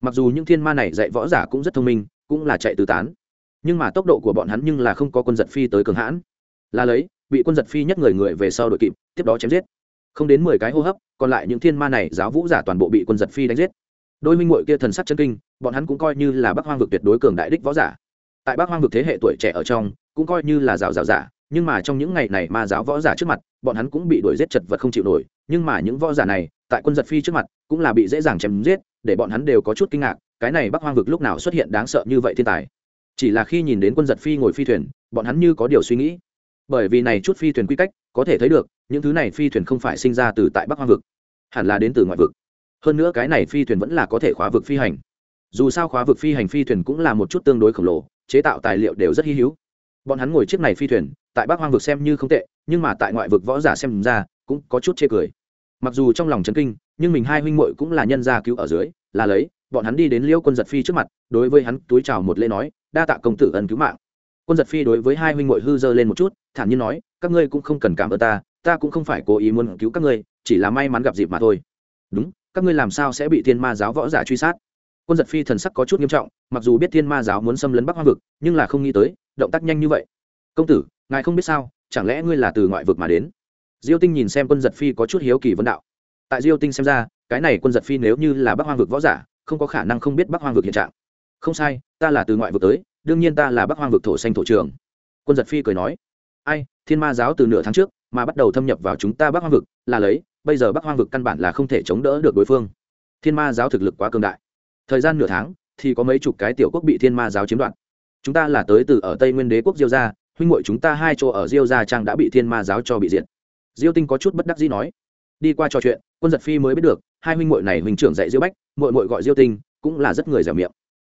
Mặc dù những thiên ma này dạy võ giả cũng rất thông minh, cũng là chạy tứ tán, nhưng mà tốc độ của bọn hắn nhưng là không có quân giật phi tới cường hãn. Là lấy, bị quân giật phi nhất người người về sau đội kịp, tiếp đó chém giết. Không đến mười cái hô hấp, còn lại những thiên ma này giáo vũ giả toàn bộ bị quân giật phi đánh giết. Đôi minh mội kia thần sắc chân kinh, bọn hắn cũng coi như là bắc hoang vực tuyệt đối cường đại đích võ giả tại bắc hoang vực thế hệ tuổi trẻ ở trong, cũng coi như là rào rào giả, nhưng mà trong những ngày này ma giáo võ giả trước mặt, bọn hắn cũng bị đuổi giết chật vật không chịu nổi, nhưng mà những võ giả này, tại quân giật phi trước mặt, cũng là bị dễ dàng chém giết, để bọn hắn đều có chút kinh ngạc, cái này bắc hoang vực lúc nào xuất hiện đáng sợ như vậy thiên tài. Chỉ là khi nhìn đến quân giật phi ngồi phi thuyền, bọn hắn như có điều suy nghĩ. Bởi vì này chút phi thuyền quy cách, có thể thấy được, những thứ này phi thuyền không phải sinh ra từ tại bắc hoang vực, hẳn là đến từ ngoại vực. Hơn nữa cái này phi thuyền vẫn là có thể khóa vực phi hành. Dù sao khóa vực phi hành phi thuyền cũng là một chút tương đối khổng lồ chế tạo tài liệu đều rất hy hữu. Bọn hắn ngồi chiếc này phi thuyền, tại bắc hoang vực xem như không tệ, nhưng mà tại ngoại vực võ giả xem ra, cũng có chút chê cười. Mặc dù trong lòng chấn kinh, nhưng mình hai huynh muội cũng là nhân gia cứu ở dưới, là lấy, bọn hắn đi đến liêu quân giật phi trước mặt, đối với hắn túi chào một lễ nói, đa tạ công tử ân cứu mạng. Quân giật phi đối với hai huynh muội hư dơ lên một chút, thản nhiên nói, các ngươi cũng không cần cảm ơn ta ta cũng không phải cố ý muốn cứu các ngươi, chỉ là may mắn gặp dịp mà thôi. Đúng, các ngươi làm sao sẽ bị thiên ma giáo võ giả truy sát? Quân giật phi thần sắc có chút nghiêm trọng, mặc dù biết thiên ma giáo muốn xâm lấn bắc hoa vực, nhưng là không nghĩ tới, động tác nhanh như vậy. Công tử, ngài không biết sao, chẳng lẽ ngươi là từ ngoại vực mà đến? Diêu tinh nhìn xem quân giật phi có chút hiếu kỳ vấn đạo. Tại diêu tinh xem ra, cái này quân giật phi nếu như là bắc hoang vực võ giả, không có khả năng không biết bắc hoang vực hiện trạng. Không sai, ta là từ ngoại vực tới, đương nhiên ta là bắc hoang vực thổ xanh thổ trường. Quân giật phi cười nói. Ai, thiên ma giáo từ nửa tháng trước mà bắt đầu thâm nhập vào chúng ta bắc hoang vực, là lấy, bây giờ bắc hoang vực căn bản là không thể chống đỡ được đối phương. Thiên ma giáo thực lực quá cường đại thời gian nửa tháng, thì có mấy chục cái tiểu quốc bị thiên ma giáo chiếm đoạt. Chúng ta là tới từ ở tây nguyên đế quốc diêu gia, huynh muội chúng ta hai chỗ ở diêu gia trang đã bị thiên ma giáo cho bị diệt. Diêu tinh có chút bất đắc dĩ nói. Đi qua trò chuyện, quân giật phi mới biết được, hai huynh muội này huynh trưởng dạy diêu bách, muội muội gọi diêu tinh, cũng là rất người dẻo miệng.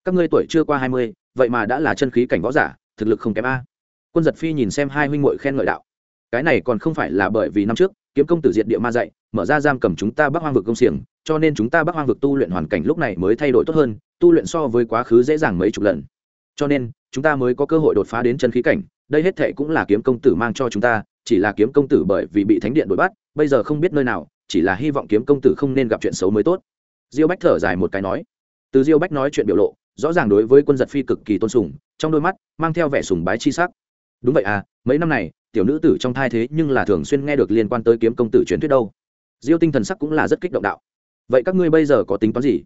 Các ngươi tuổi chưa qua hai mươi, vậy mà đã là chân khí cảnh võ giả, thực lực không kém a. Quân giật phi nhìn xem hai huynh muội khen ngợi đạo. Cái này còn không phải là bởi vì năm trước, kiếm công tử diệt địa ma dạy mở ra giam cầm chúng ta bắc hoang vực công xiềng, cho nên chúng ta bắc hoang vực tu luyện hoàn cảnh lúc này mới thay đổi tốt hơn, tu luyện so với quá khứ dễ dàng mấy chục lần. Cho nên, chúng ta mới có cơ hội đột phá đến chân khí cảnh, đây hết thệ cũng là kiếm công tử mang cho chúng ta, chỉ là kiếm công tử bởi vì bị thánh điện đuổi bắt, bây giờ không biết nơi nào, chỉ là hy vọng kiếm công tử không nên gặp chuyện xấu mới tốt. Diêu bách thở dài một cái nói. Từ diêu bách nói chuyện biểu lộ, rõ ràng đối với quân giật phi cực kỳ tôn sùng, trong đôi mắt mang theo vẻ sùng bái chi sắc. Đúng vậy à mấy năm này, tiểu nữ tử trong thai thế nhưng là thường xuyên nghe được liên quan tới kiếm công tử truyền thuyết đâu diêu tinh thần sắc cũng là rất kích động đạo. Vậy các ngươi bây giờ có tính toán gì?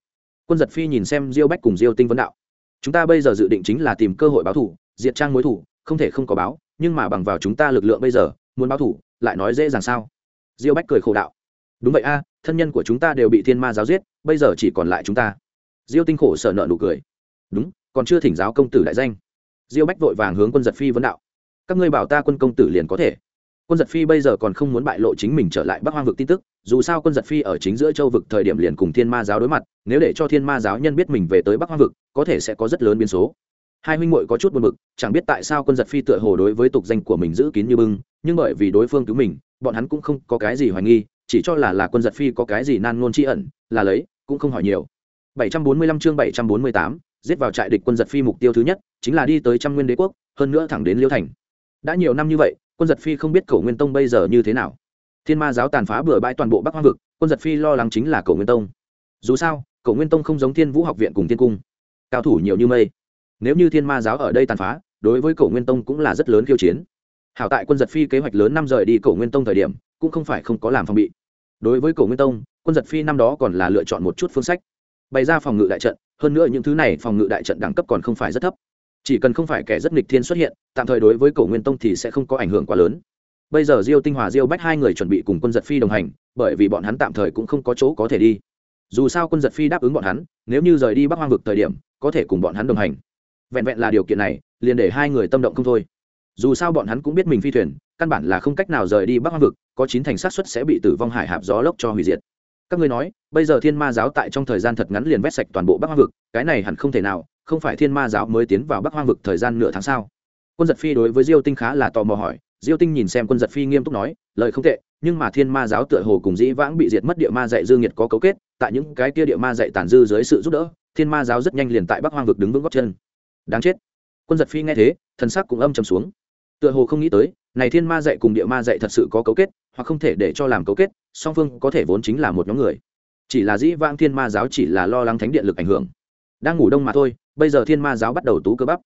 Quân giật phi nhìn xem diêu bách cùng diêu tinh vấn đạo. Chúng ta bây giờ dự định chính là tìm cơ hội báo thủ, diệt trang mối thủ, không thể không có báo, nhưng mà bằng vào chúng ta lực lượng bây giờ, muốn báo thủ, lại nói dễ dàng sao? Diêu bách cười khổ đạo. Đúng vậy a, thân nhân của chúng ta đều bị thiên ma giáo giết, bây giờ chỉ còn lại chúng ta. Diêu tinh khổ sợ nợ nụ cười. Đúng, còn chưa thỉnh giáo công tử đại danh. Diêu bách vội vàng hướng quân giật phi vấn đạo. Các ngươi bảo ta quân công tử liền có thể quân giật phi bây giờ còn không muốn bại lộ chính mình trở lại bắc hoang vực tin tức dù sao quân giật phi ở chính giữa châu vực thời điểm liền cùng thiên ma giáo đối mặt nếu để cho thiên ma giáo nhân biết mình về tới bắc hoang vực có thể sẽ có rất lớn biến số. Hai huynh muội có chút buồn bực chẳng biết tại sao quân giật phi tựa hồ đối với tục danh của mình giữ kín như bưng nhưng bởi vì đối phương cứu mình bọn hắn cũng không có cái gì hoài nghi chỉ cho là là quân giật phi có cái gì nan ngôn tri ẩn là lấy cũng không hỏi nhiều. 745 chương 748, giết vào trại địch quân giật phi mục tiêu thứ nhất chính là đi tới trăm nguyên đế quốc hơn nữa thẳng đến liêu thành. Đã nhiều năm như vậy quân giật phi không biết Cổ nguyên tông bây giờ như thế nào. Thiên ma giáo tàn phá bừa bãi toàn bộ bắc hoang vực, quân giật phi lo lắng chính là Cổ nguyên tông. Dù sao, Cổ nguyên tông không giống thiên vũ học viện cùng thiên cung. Cao thủ nhiều như mây. Nếu như thiên ma giáo ở đây tàn phá, đối với Cổ nguyên tông cũng là rất lớn khiêu chiến. Hảo tại quân giật phi kế hoạch lớn năm rời đi Cổ nguyên tông thời điểm, cũng không phải không có làm phòng bị. Đối với Cổ nguyên tông, quân giật phi năm đó còn là lựa chọn một chút phương sách. Bày ra phòng ngự đại trận, hơn nữa những thứ này phòng ngự đại trận đẳng cấp còn không phải rất thấp chỉ cần không phải kẻ rất nghịch thiên xuất hiện, tạm thời đối với cổ nguyên tông thì sẽ không có ảnh hưởng quá lớn. Bây giờ diêu tinh hòa, diêu bách hai người chuẩn bị cùng quân giật phi đồng hành, bởi vì bọn hắn tạm thời cũng không có chỗ có thể đi. Dù sao quân giật phi đáp ứng bọn hắn, nếu như rời đi bắc hoang vực thời điểm, có thể cùng bọn hắn đồng hành. Vẹn vẹn là điều kiện này, liền để hai người tâm động không thôi. Dù sao bọn hắn cũng biết mình phi thuyền, căn bản là không cách nào rời đi bắc hoang vực, có chín thành sát xuất sẽ bị tử vong hải hạp gió lốc cho hủy diệt. Các ngươi nói, bây giờ thiên ma giáo tại trong thời gian thật ngắn liền vét sạch toàn bộ bắc hoang vực, cái này hẳn không thể nào không phải thiên ma giáo mới tiến vào bắc hoang vực thời gian nửa tháng sau quân giật phi đối với diêu tinh khá là tò mò hỏi. Diêu tinh nhìn xem quân giật phi nghiêm túc nói, lời không tệ, nhưng mà thiên ma giáo tựa hồ cùng dĩ vãng bị diệt mất địa ma dạy dương nhiệt có cấu kết, tại những cái kia địa ma dạy tàn dư dưới sự giúp đỡ, thiên ma giáo rất nhanh liền tại bắc hoang vực đứng vững góc chân. Đáng chết. Quân giật phi nghe thế, thần sắc cũng âm trầm xuống. Tựa hồ không nghĩ tới, này thiên ma dạy cùng địa ma dạy thật sự có cấu kết, hoặc không thể để cho làm cấu kết, song phương có thể vốn chính là một nhóm người. Chỉ là dĩ vãng thiên ma giáo chỉ là lo lắng thánh điện lực ảnh hưởng đang ngủ đông mà thôi, bây giờ thiên ma giáo bắt đầu tú cơ bắp.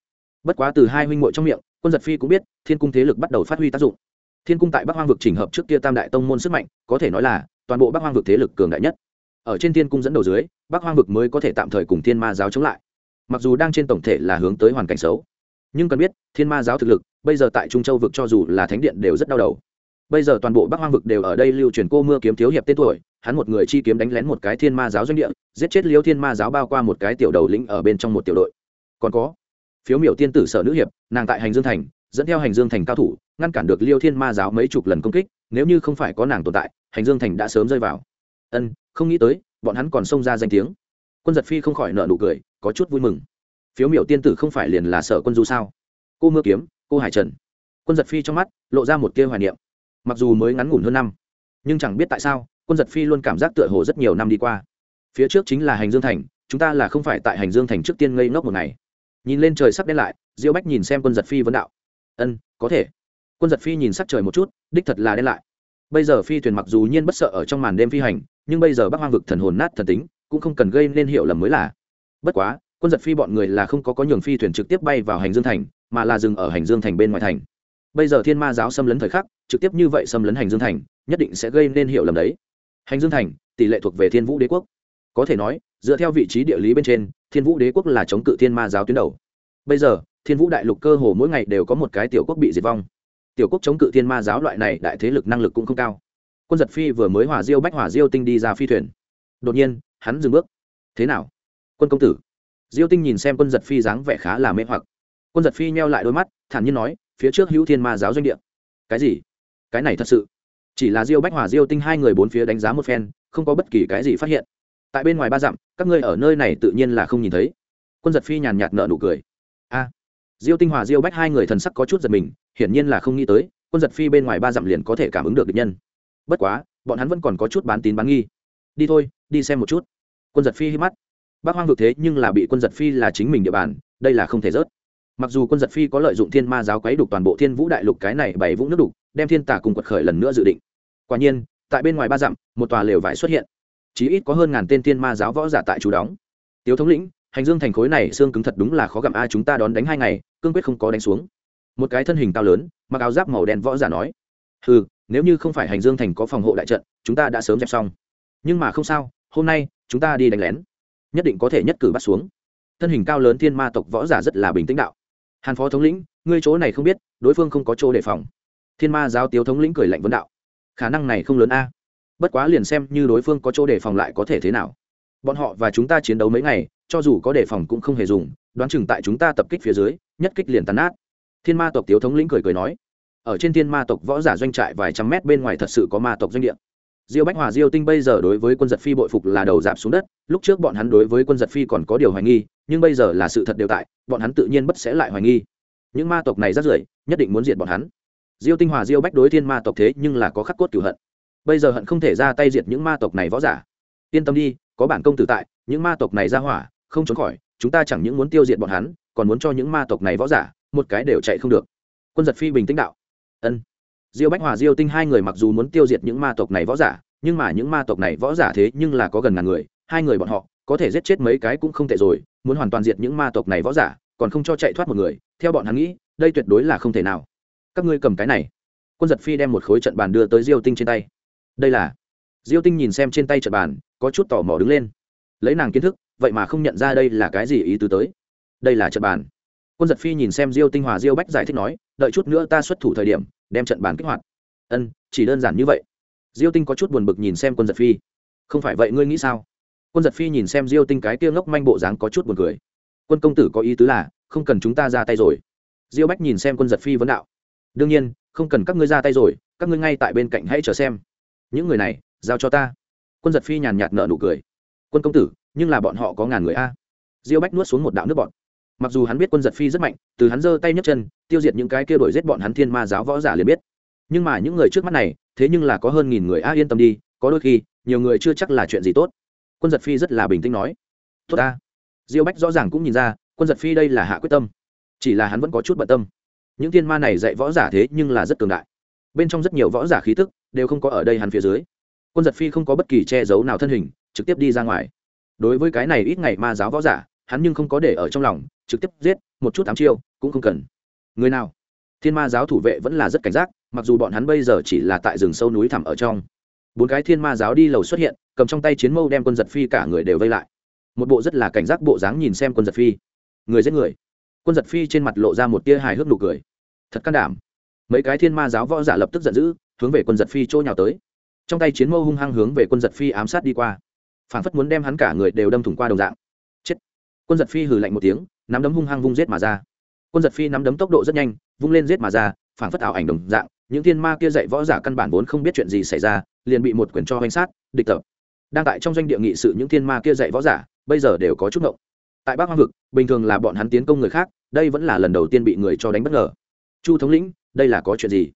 Bất quá từ hai huynh muội trong miệng, quân giật phi cũng biết, thiên cung thế lực bắt đầu phát huy tác dụng. Thiên cung tại bắc hoang vực chỉnh hợp trước kia tam đại tông môn sức mạnh, có thể nói là toàn bộ bắc hoang vực thế lực cường đại nhất. Ở trên thiên cung dẫn đầu dưới, bắc hoang vực mới có thể tạm thời cùng thiên ma giáo chống lại. Mặc dù đang trên tổng thể là hướng tới hoàn cảnh xấu, nhưng cần biết, thiên ma giáo thực lực, bây giờ tại trung châu vực cho dù là thánh điện đều rất đau đầu. Bây giờ toàn bộ bắc hoang vực đều ở đây lưu truyền cô mưa kiếm thiếu hiệp tên tuổi hắn một người chi kiếm đánh lén một cái thiên ma giáo doanh địa, giết chết liêu thiên ma giáo bao qua một cái tiểu đầu lĩnh ở bên trong một tiểu đội. Còn có, phiếu miểu tiên tử sở nữ hiệp, nàng tại hành dương thành, dẫn theo hành dương thành cao thủ, ngăn cản được liêu thiên ma giáo mấy chục lần công kích, nếu như không phải có nàng tồn tại, hành dương thành đã sớm rơi vào. Ân, không nghĩ tới, bọn hắn còn xông ra danh tiếng. Quân giật phi không khỏi nợ nụ cười, có chút vui mừng. Phiếu miểu tiên tử không phải liền là sở quân du sao? Cô mưa kiếm, cô hải trần. Quân giật phi trong mắt, lộ ra một tia hoài niệm. Mặc dù mới ngắn ngủn hơn năm, nhưng chẳng biết tại sao quân giật phi luôn cảm giác tựa hồ rất nhiều năm đi qua. Phía trước chính là hành dương thành, chúng ta là không phải tại hành dương thành trước tiên ngây ngốc một ngày. Nhìn lên trời sắp đen lại, diêu bách nhìn xem quân giật phi vấn đạo. Ân, có thể. Quân giật phi nhìn sắc trời một chút, đích thật là đen lại. Bây giờ phi thuyền mặc dù nhiên bất sợ ở trong màn đêm phi hành, nhưng bây giờ bắc hoang vực thần hồn nát thần tính, cũng không cần gây nên hiệu lầm mới là. Bất quá, quân giật phi bọn người là không có có nhường phi thuyền trực tiếp bay vào hành dương thành, mà là dừng ở hành dương thành bên ngoài thành. Bây giờ thiên ma giáo xâm lấn thời khắc, trực tiếp như vậy xâm lấn hành dương thành, nhất định sẽ gây nên hiệu lầm đấy hành dương thành, tỷ lệ thuộc về thiên vũ đế quốc. Có thể nói, dựa theo vị trí địa lý bên trên, thiên vũ đế quốc là chống cự thiên ma giáo tuyến đầu. Bây giờ, thiên vũ đại lục cơ hồ mỗi ngày đều có một cái tiểu quốc bị diệt vong. Tiểu quốc chống cự thiên ma giáo loại này đại thế lực năng lực cũng không cao. Quân giật phi vừa mới hỏa diêu bách hỏa diêu tinh đi ra phi thuyền. Đột nhiên, hắn dừng bước. Thế nào? Quân công tử. Diêu tinh nhìn xem quân giật phi dáng vẻ khá là mê hoặc. Quân giật phi nheo lại đôi mắt, thản nhiên nói, phía trước hữu thiên ma giáo doanh địa. Cái gì? Cái này thật sự? Chỉ là diêu bách hòa diêu tinh hai người bốn phía đánh giá một phen, không có bất kỳ cái gì phát hiện. Tại bên ngoài ba dặm, các ngươi ở nơi này tự nhiên là không nhìn thấy. Quân giật phi nhàn nhạt nợ nụ cười. A, diêu tinh hòa diêu bách hai người thần sắc có chút giật mình, hiển nhiên là không nghĩ tới, quân giật phi bên ngoài ba dặm liền có thể cảm ứng được địch nhân. Bất quá, bọn hắn vẫn còn có chút bán tín bán nghi. Đi thôi, đi xem một chút. Quân giật phi hít mắt. Bác hoang vực thế nhưng là bị quân giật phi là chính mình địa bàn, đây là không thể rớt. Mặc dù quân giật phi có lợi dụng thiên ma giáo quấy đục toàn bộ thiên vũ đại lục cái này bảy vũng nước đục, đem thiên tả cùng quật khởi lần nữa dự định quả nhiên, tại bên ngoài ba dặm, một tòa lều vải xuất hiện. Chí ít có hơn ngàn tên thiên ma giáo võ giả tại chú đóng. Tiếu thống lĩnh, hành dương thành khối này xương cứng thật đúng là khó gặm a, chúng ta đón đánh hai ngày, cương quyết không có đánh xuống. Một cái thân hình cao lớn, mặc áo giáp màu đen võ giả nói ừ nếu như không phải hành dương thành có phòng hộ đại trận, chúng ta đã sớm dẹp xong. Nhưng mà không sao, hôm nay, chúng ta đi đánh lén. Nhất định có thể nhất cử bắt xuống. Thân hình cao lớn thiên ma tộc võ giả rất là bình tĩnh đạo, hàn phó thống lĩnh, ngươi chỗ này không biết, đối phương không có chỗ đề phòng. Thiên ma giáo tiếu thống lĩnh cười lạnh vấn đạo khả năng này không lớn a. Bất quá liền xem như đối phương có chỗ đề phòng lại có thể thế nào. Bọn họ và chúng ta chiến đấu mấy ngày, cho dù có đề phòng cũng không hề dùng, đoán chừng tại chúng ta tập kích phía dưới, nhất kích liền tàn nát. Thiên ma tộc tiếu thống lĩnh cười cười nói, ở trên thiên ma tộc võ giả doanh trại vài trăm mét bên ngoài thật sự có ma tộc doanh địa. Diêu bách hòa, diêu tinh bây giờ đối với quân giật phi bội phục là đầu dạp xuống đất, lúc trước bọn hắn đối với quân giật phi còn có điều hoài nghi, nhưng bây giờ là sự thật đều tại, bọn hắn tự nhiên bất sẽ lại hoài nghi. Những ma tộc này rất rưởi, nhất định muốn diệt bọn hắn diêu tinh hòa diêu bách đối thiên ma tộc thế nhưng là có khắc cốt cửu hận. Bây giờ hận không thể ra tay diệt những ma tộc này võ giả. Yên tâm đi, có bản công tử tại, những ma tộc này ra hỏa, không trốn khỏi, chúng ta chẳng những muốn tiêu diệt bọn hắn, còn muốn cho những ma tộc này võ giả, một cái đều chạy không được. Quân giật phi bình tĩnh đạo. Ân. Diêu bách hòa diêu tinh hai người mặc dù muốn tiêu diệt những ma tộc này võ giả, nhưng mà những ma tộc này võ giả thế nhưng là có gần ngàn người, hai người bọn họ, có thể giết chết mấy cái cũng không tệ rồi, muốn hoàn toàn diệt những ma tộc này võ giả, còn không cho chạy thoát một người, theo bọn hắn nghĩ, đây tuyệt đối là không thể nào các ngươi cầm cái này. Quân giật phi đem một khối trận bàn đưa tới diêu tinh trên tay. Đây là. Diêu tinh nhìn xem trên tay trận bàn, có chút tò mò đứng lên. Lấy nàng kiến thức, vậy mà không nhận ra đây là cái gì ý tứ tới. Đây là trận bàn. Quân giật phi nhìn xem diêu tinh hòa diêu bách giải thích nói, đợi chút nữa ta xuất thủ thời điểm, đem trận bàn kích hoạt. Ân, chỉ đơn giản như vậy. Diêu tinh có chút buồn bực nhìn xem quân giật phi. Không phải vậy ngươi nghĩ sao? Quân giật phi nhìn xem diêu tinh cái kia ngốc manh bộ dáng có chút buồn cười. Quân công tử có ý tứ là, không cần chúng ta ra tay rồi. Diêu bách nhìn xem quân giật phi vấn đạo đương nhiên, không cần các ngươi ra tay rồi, các ngươi ngay tại bên cạnh hãy chờ xem. Những người này, giao cho ta. Quân giật phi nhàn nhạt nợ nụ cười. Quân công tử, nhưng là bọn họ có ngàn người a. Diêu bách nuốt xuống một đạo nước bọn mặc dù hắn biết quân giật phi rất mạnh, từ hắn giơ tay nhấc chân, tiêu diệt những cái kia đổi giết bọn hắn thiên ma giáo võ giả liền biết. Nhưng mà những người trước mắt này, thế nhưng là có hơn nghìn người a yên tâm đi, có đôi khi, nhiều người chưa chắc là chuyện gì tốt. Quân giật phi rất là bình tĩnh nói. Tốt ta. Diêu bách rõ ràng cũng nhìn ra, quân giật phi đây là hạ quyết tâm. Chỉ là hắn vẫn có chút bận tâm những thiên ma này dạy võ giả thế nhưng là rất cường đại. Bên trong rất nhiều võ giả khí tức đều không có ở đây hắn phía dưới. Quân giật phi không có bất kỳ che giấu nào thân hình, trực tiếp đi ra ngoài. Đối với cái này ít ngày ma giáo võ giả, hắn nhưng không có để ở trong lòng, trực tiếp giết, một chút tám chiêu, cũng không cần. Người nào? Thiên ma giáo thủ vệ vẫn là rất cảnh giác, mặc dù bọn hắn bây giờ chỉ là tại rừng sâu núi thẳm ở trong. Bốn cái thiên ma giáo đi lầu xuất hiện, cầm trong tay chiến mâu đem quân giật phi cả người đều vây lại. Một bộ rất là cảnh giác bộ dáng nhìn xem quân giật phi. Người giết người. Quân giật phi trên mặt lộ ra một tia hài hước nụ cười thật can đảm. Mấy cái thiên ma giáo võ giả lập tức giận dữ, hướng về quân giật phi chỗ nhào tới. Trong tay chiến mâu hung hăng hướng về quân giật phi ám sát đi qua. Phản phất muốn đem hắn cả người đều đâm thủng qua đồng dạng. Chết. Quân giật phi hừ lạnh một tiếng, nắm đấm hung hăng vung giết mà ra. Quân giật phi nắm đấm tốc độ rất nhanh, vung lên giết mà ra, phản phất ảo ảnh đồng dạng, những thiên ma kia dạy võ giả căn bản vốn không biết chuyện gì xảy ra, liền bị một quyền cho danh sát, địch tập. Đang tại trong doanh địa nghị sự những thiên ma kia dạy võ giả, bây giờ đều có chút ngộng. Tại bắc hoang vực, bình thường là bọn hắn tiến công người khác, đây vẫn là lần đầu tiên bị người cho đánh bất ngờ chu thống lĩnh, đây là có chuyện gì?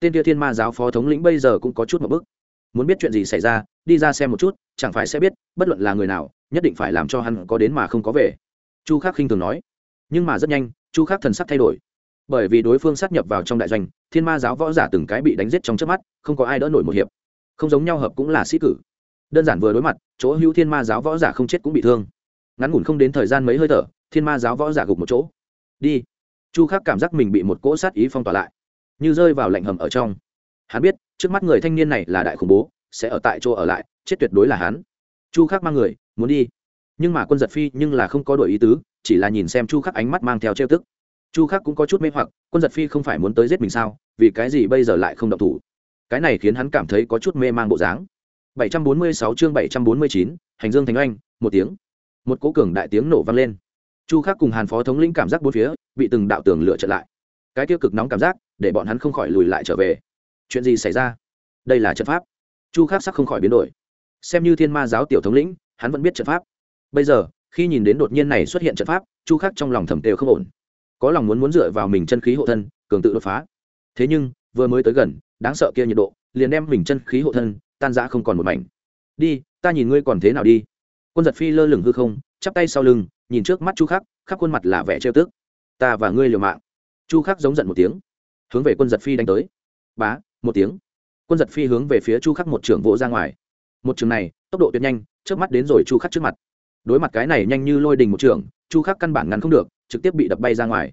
Tên kia thiên ma giáo phó thống lĩnh bây giờ cũng có chút một bức muốn biết chuyện gì xảy ra, đi ra xem một chút, chẳng phải sẽ biết, bất luận là người nào, nhất định phải làm cho hắn có đến mà không có về. Chu khắc khinh thường nói. Nhưng mà rất nhanh, chu khắc thần sắc thay đổi. Bởi vì đối phương sát nhập vào trong đại doanh, thiên ma giáo võ giả từng cái bị đánh giết trong trước mắt, không có ai đỡ nổi một hiệp. Không giống nhau hợp cũng là sĩ cử. Đơn giản vừa đối mặt, chỗ hữu thiên ma giáo võ giả không chết cũng bị thương. Ngắn ngủn không đến thời gian mấy hơi thở, thiên ma giáo võ giả gục một chỗ. Đi chu khắc cảm giác mình bị một cỗ sát ý phong tỏa lại như rơi vào lạnh hầm ở trong. Hắn biết trước mắt người thanh niên này là đại khủng bố sẽ ở tại chỗ ở lại chết tuyệt đối là hắn. Chu khắc mang người muốn đi. Nhưng mà quân giật phi nhưng là không có đổi ý tứ chỉ là nhìn xem chu khắc ánh mắt mang theo trêu tức. Chu khắc cũng có chút mê hoặc quân giật phi không phải muốn tới giết mình sao vì cái gì bây giờ lại không động thủ? Cái này khiến hắn cảm thấy có chút mê mang bộ dáng. 746 chương 749, hành dương thành oanh một tiếng. Một cố cường đại tiếng nổ vang lên chu khắc cùng hàn phó thống lĩnh cảm giác bốn phía, bị từng đạo tường lửa trở lại. Cái tiêu cực nóng cảm giác, để bọn hắn không khỏi lùi lại trở về. Chuyện gì xảy ra? Đây là trận pháp. Chu khắc sắc không khỏi biến đổi. Xem như thiên ma giáo tiểu thống lĩnh, hắn vẫn biết trận pháp. Bây giờ, khi nhìn đến đột nhiên này xuất hiện trận pháp, chu khắc trong lòng thầm tều không ổn. Có lòng muốn muốn dựa vào mình chân khí hộ thân, cường tự đột phá. Thế nhưng, vừa mới tới gần, đáng sợ kia nhiệt độ, liền đem mình chân khí hộ thân, tan rã không còn một mảnh. Đi, ta nhìn ngươi còn thế nào đi. Quân giật phi lơ lửng hư không, chắp tay sau lưng nhìn trước mắt chu khắc, khắp khuôn mặt là vẻ trêu tức. Ta và ngươi liều mạng. Chu khắc giống giận một tiếng, hướng về quân giật phi đánh tới. Bá, một tiếng. Quân giật phi hướng về phía chu khắc một trường vỗ ra ngoài. Một trường này, tốc độ tuyệt nhanh trước mắt đến rồi chu khắc trước mặt. Đối mặt cái này nhanh như lôi đình một trường chu khắc căn bản ngắn không được, trực tiếp bị đập bay ra ngoài.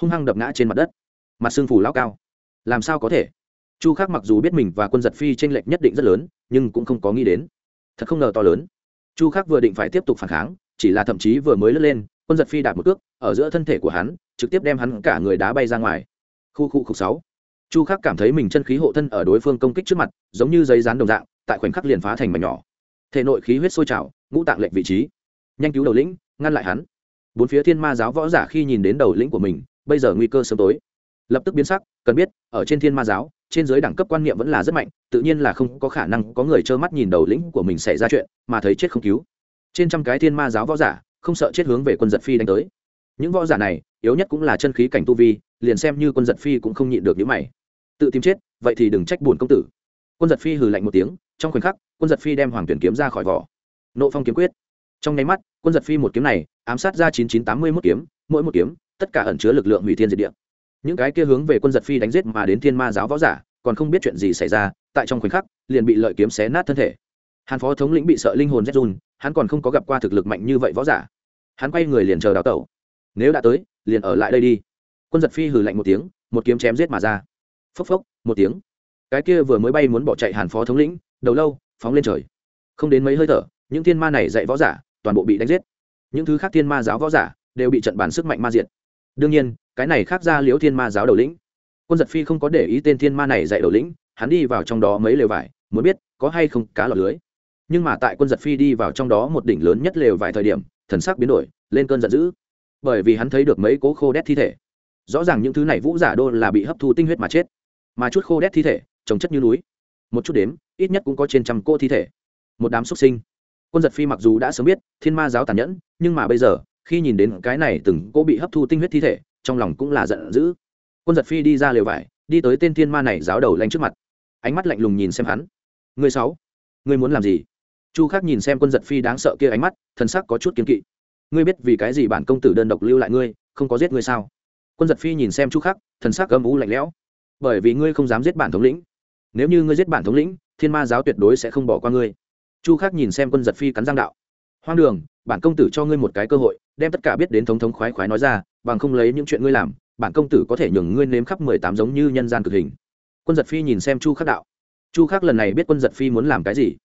Hung hăng đập ngã trên mặt đất. Mặt xương phủ lao cao. Làm sao có thể? Chu khắc mặc dù biết mình và quân giật phi t r ê n lệch nhất định rất lớn, nhưng cũng không có nghĩ đến. Thật không ngờ to lớn. Chu khắc vừa định phải tiếp tục phản kháng chỉ là thậm chí vừa mới lướt lên, quân giật phi đạp một cước, ở giữa thân thể của hắn, trực tiếp đem hắn cả người đá bay ra ngoài. Khu khu khục sáu. Chu khắc cảm thấy mình chân khí hộ thân ở đối phương công kích trước mặt, giống như giấy rán đồng dạng, tại khoảnh khắc liền phá thành mảnh nhỏ. Thể nội khí huyết sôi trào, ngũ tạng lệnh vị trí. Nhanh cứu đầu lĩnh, ngăn lại hắn. Bốn phía thiên ma giáo võ giả khi nhìn đến đầu lĩnh của mình, bây giờ nguy cơ sớm tối. Lập tức biến sắc, cần biết, ở trên thiên ma giáo, trên giới đẳng cấp quan niệm vẫn là rất mạnh, tự nhiên là không có khả năng có người trơ mắt nhìn đầu lĩnh của mình xảy ra chuyện, mà thấy chết không cứu trên trăm cái thiên ma giáo võ giả, không sợ chết hướng về quân giật phi đánh tới. Những võ giả này, yếu nhất cũng là chân khí cảnh tu vi, liền xem như quân giật phi cũng không nhịn được những mày. Tự tìm chết, vậy thì đừng trách buồn công tử. Quân giật phi hừ lạnh một tiếng, trong khoảnh khắc, quân giật phi đem hoàng tuyển kiếm ra khỏi vỏ. Nộ phong kiếm quyết. Trong nháy mắt, quân giật phi một kiếm này, ám sát ra chín chín tám mươi một kiếm, mỗi một kiếm, tất cả ẩn chứa lực lượng hủy thiên diệt địa. Những cái kia hướng về quân giật phi đánh giết mà đến thiên ma giáo võ giả, còn không biết chuyện gì xảy ra, tại trong khoảnh khắc, liền bị lợi kiếm xé nát thân thể. Hàn phó thống lĩnh bị sợ linh hồn rét run hắn còn không có gặp qua thực lực mạnh như vậy võ giả. Hắn quay người liền chờ đào tẩu. Nếu đã tới, liền ở lại đây đi. Quân giật phi hừ lạnh một tiếng, một kiếm chém giết mà ra. Phốc phốc, một tiếng. Cái kia vừa mới bay muốn bỏ chạy hàn phó thống lĩnh, đầu lâu, phóng lên trời. Không đến mấy hơi thở, những thiên ma này dạy võ giả, toàn bộ bị đánh giết. Những thứ khác thiên ma giáo võ giả, đều bị trận bản sức mạnh ma diệt. Đương nhiên, cái này khác ra liễu thiên ma giáo đầu lĩnh. Quân giật phi không có để ý tên thiên ma này dạy đầu lĩnh, hắn đi vào trong đó mấy lều vải, muốn biết có hay không cá lọc lưới nhưng mà tại quân giật phi đi vào trong đó một đỉnh lớn nhất lều vài thời điểm, thần sắc biến đổi, lên cơn giận dữ. Bởi vì hắn thấy được mấy cố khô đét thi thể. Rõ ràng những thứ này vũ giả đô là bị hấp thu tinh huyết mà chết. Mà chút khô đét thi thể, trồng chất như núi. Một chút đếm, ít nhất cũng có trên trăm cô thi thể. Một đám xuất sinh. Quân giật phi mặc dù đã sớm biết, thiên ma giáo tàn nhẫn, nhưng mà bây giờ, khi nhìn đến cái này từng cô bị hấp thu tinh huyết thi thể, trong lòng cũng là giận dữ. Quân giật phi đi ra lều vải, đi tới tên thiên ma này giáo đầu lanh trước mặt. Ánh mắt lạnh lùng nhìn xem hắn. Người sáu, người muốn làm gì? Chu khắc nhìn xem quân giật phi đáng sợ kia ánh mắt, thần sắc có chút kiếm kỵ. Ngươi biết vì cái gì bản công tử đơn độc lưu lại ngươi, không có giết ngươi sao? Quân giật phi nhìn xem chu khắc, thần sắc âm u lạnh lẽo. Bởi vì ngươi không dám giết bản thống lĩnh. Nếu như ngươi giết bản thống lĩnh, thiên ma giáo tuyệt đối sẽ không bỏ qua ngươi. Chu khắc nhìn xem quân giật phi cắn giang đạo. Hoang đường, bản công tử cho ngươi một cái cơ hội, đem tất cả biết đến thống thống khoái khoái nói ra, bằng không lấy những chuyện ngươi làm, bản công tử có thể nhường ngươi nếm khắp mười tám giống như nhân gian cực hình. Quân giật phi nhìn xem chu khắc đạo. Chu khắc lần này biết quân giật phi muốn làm cái gì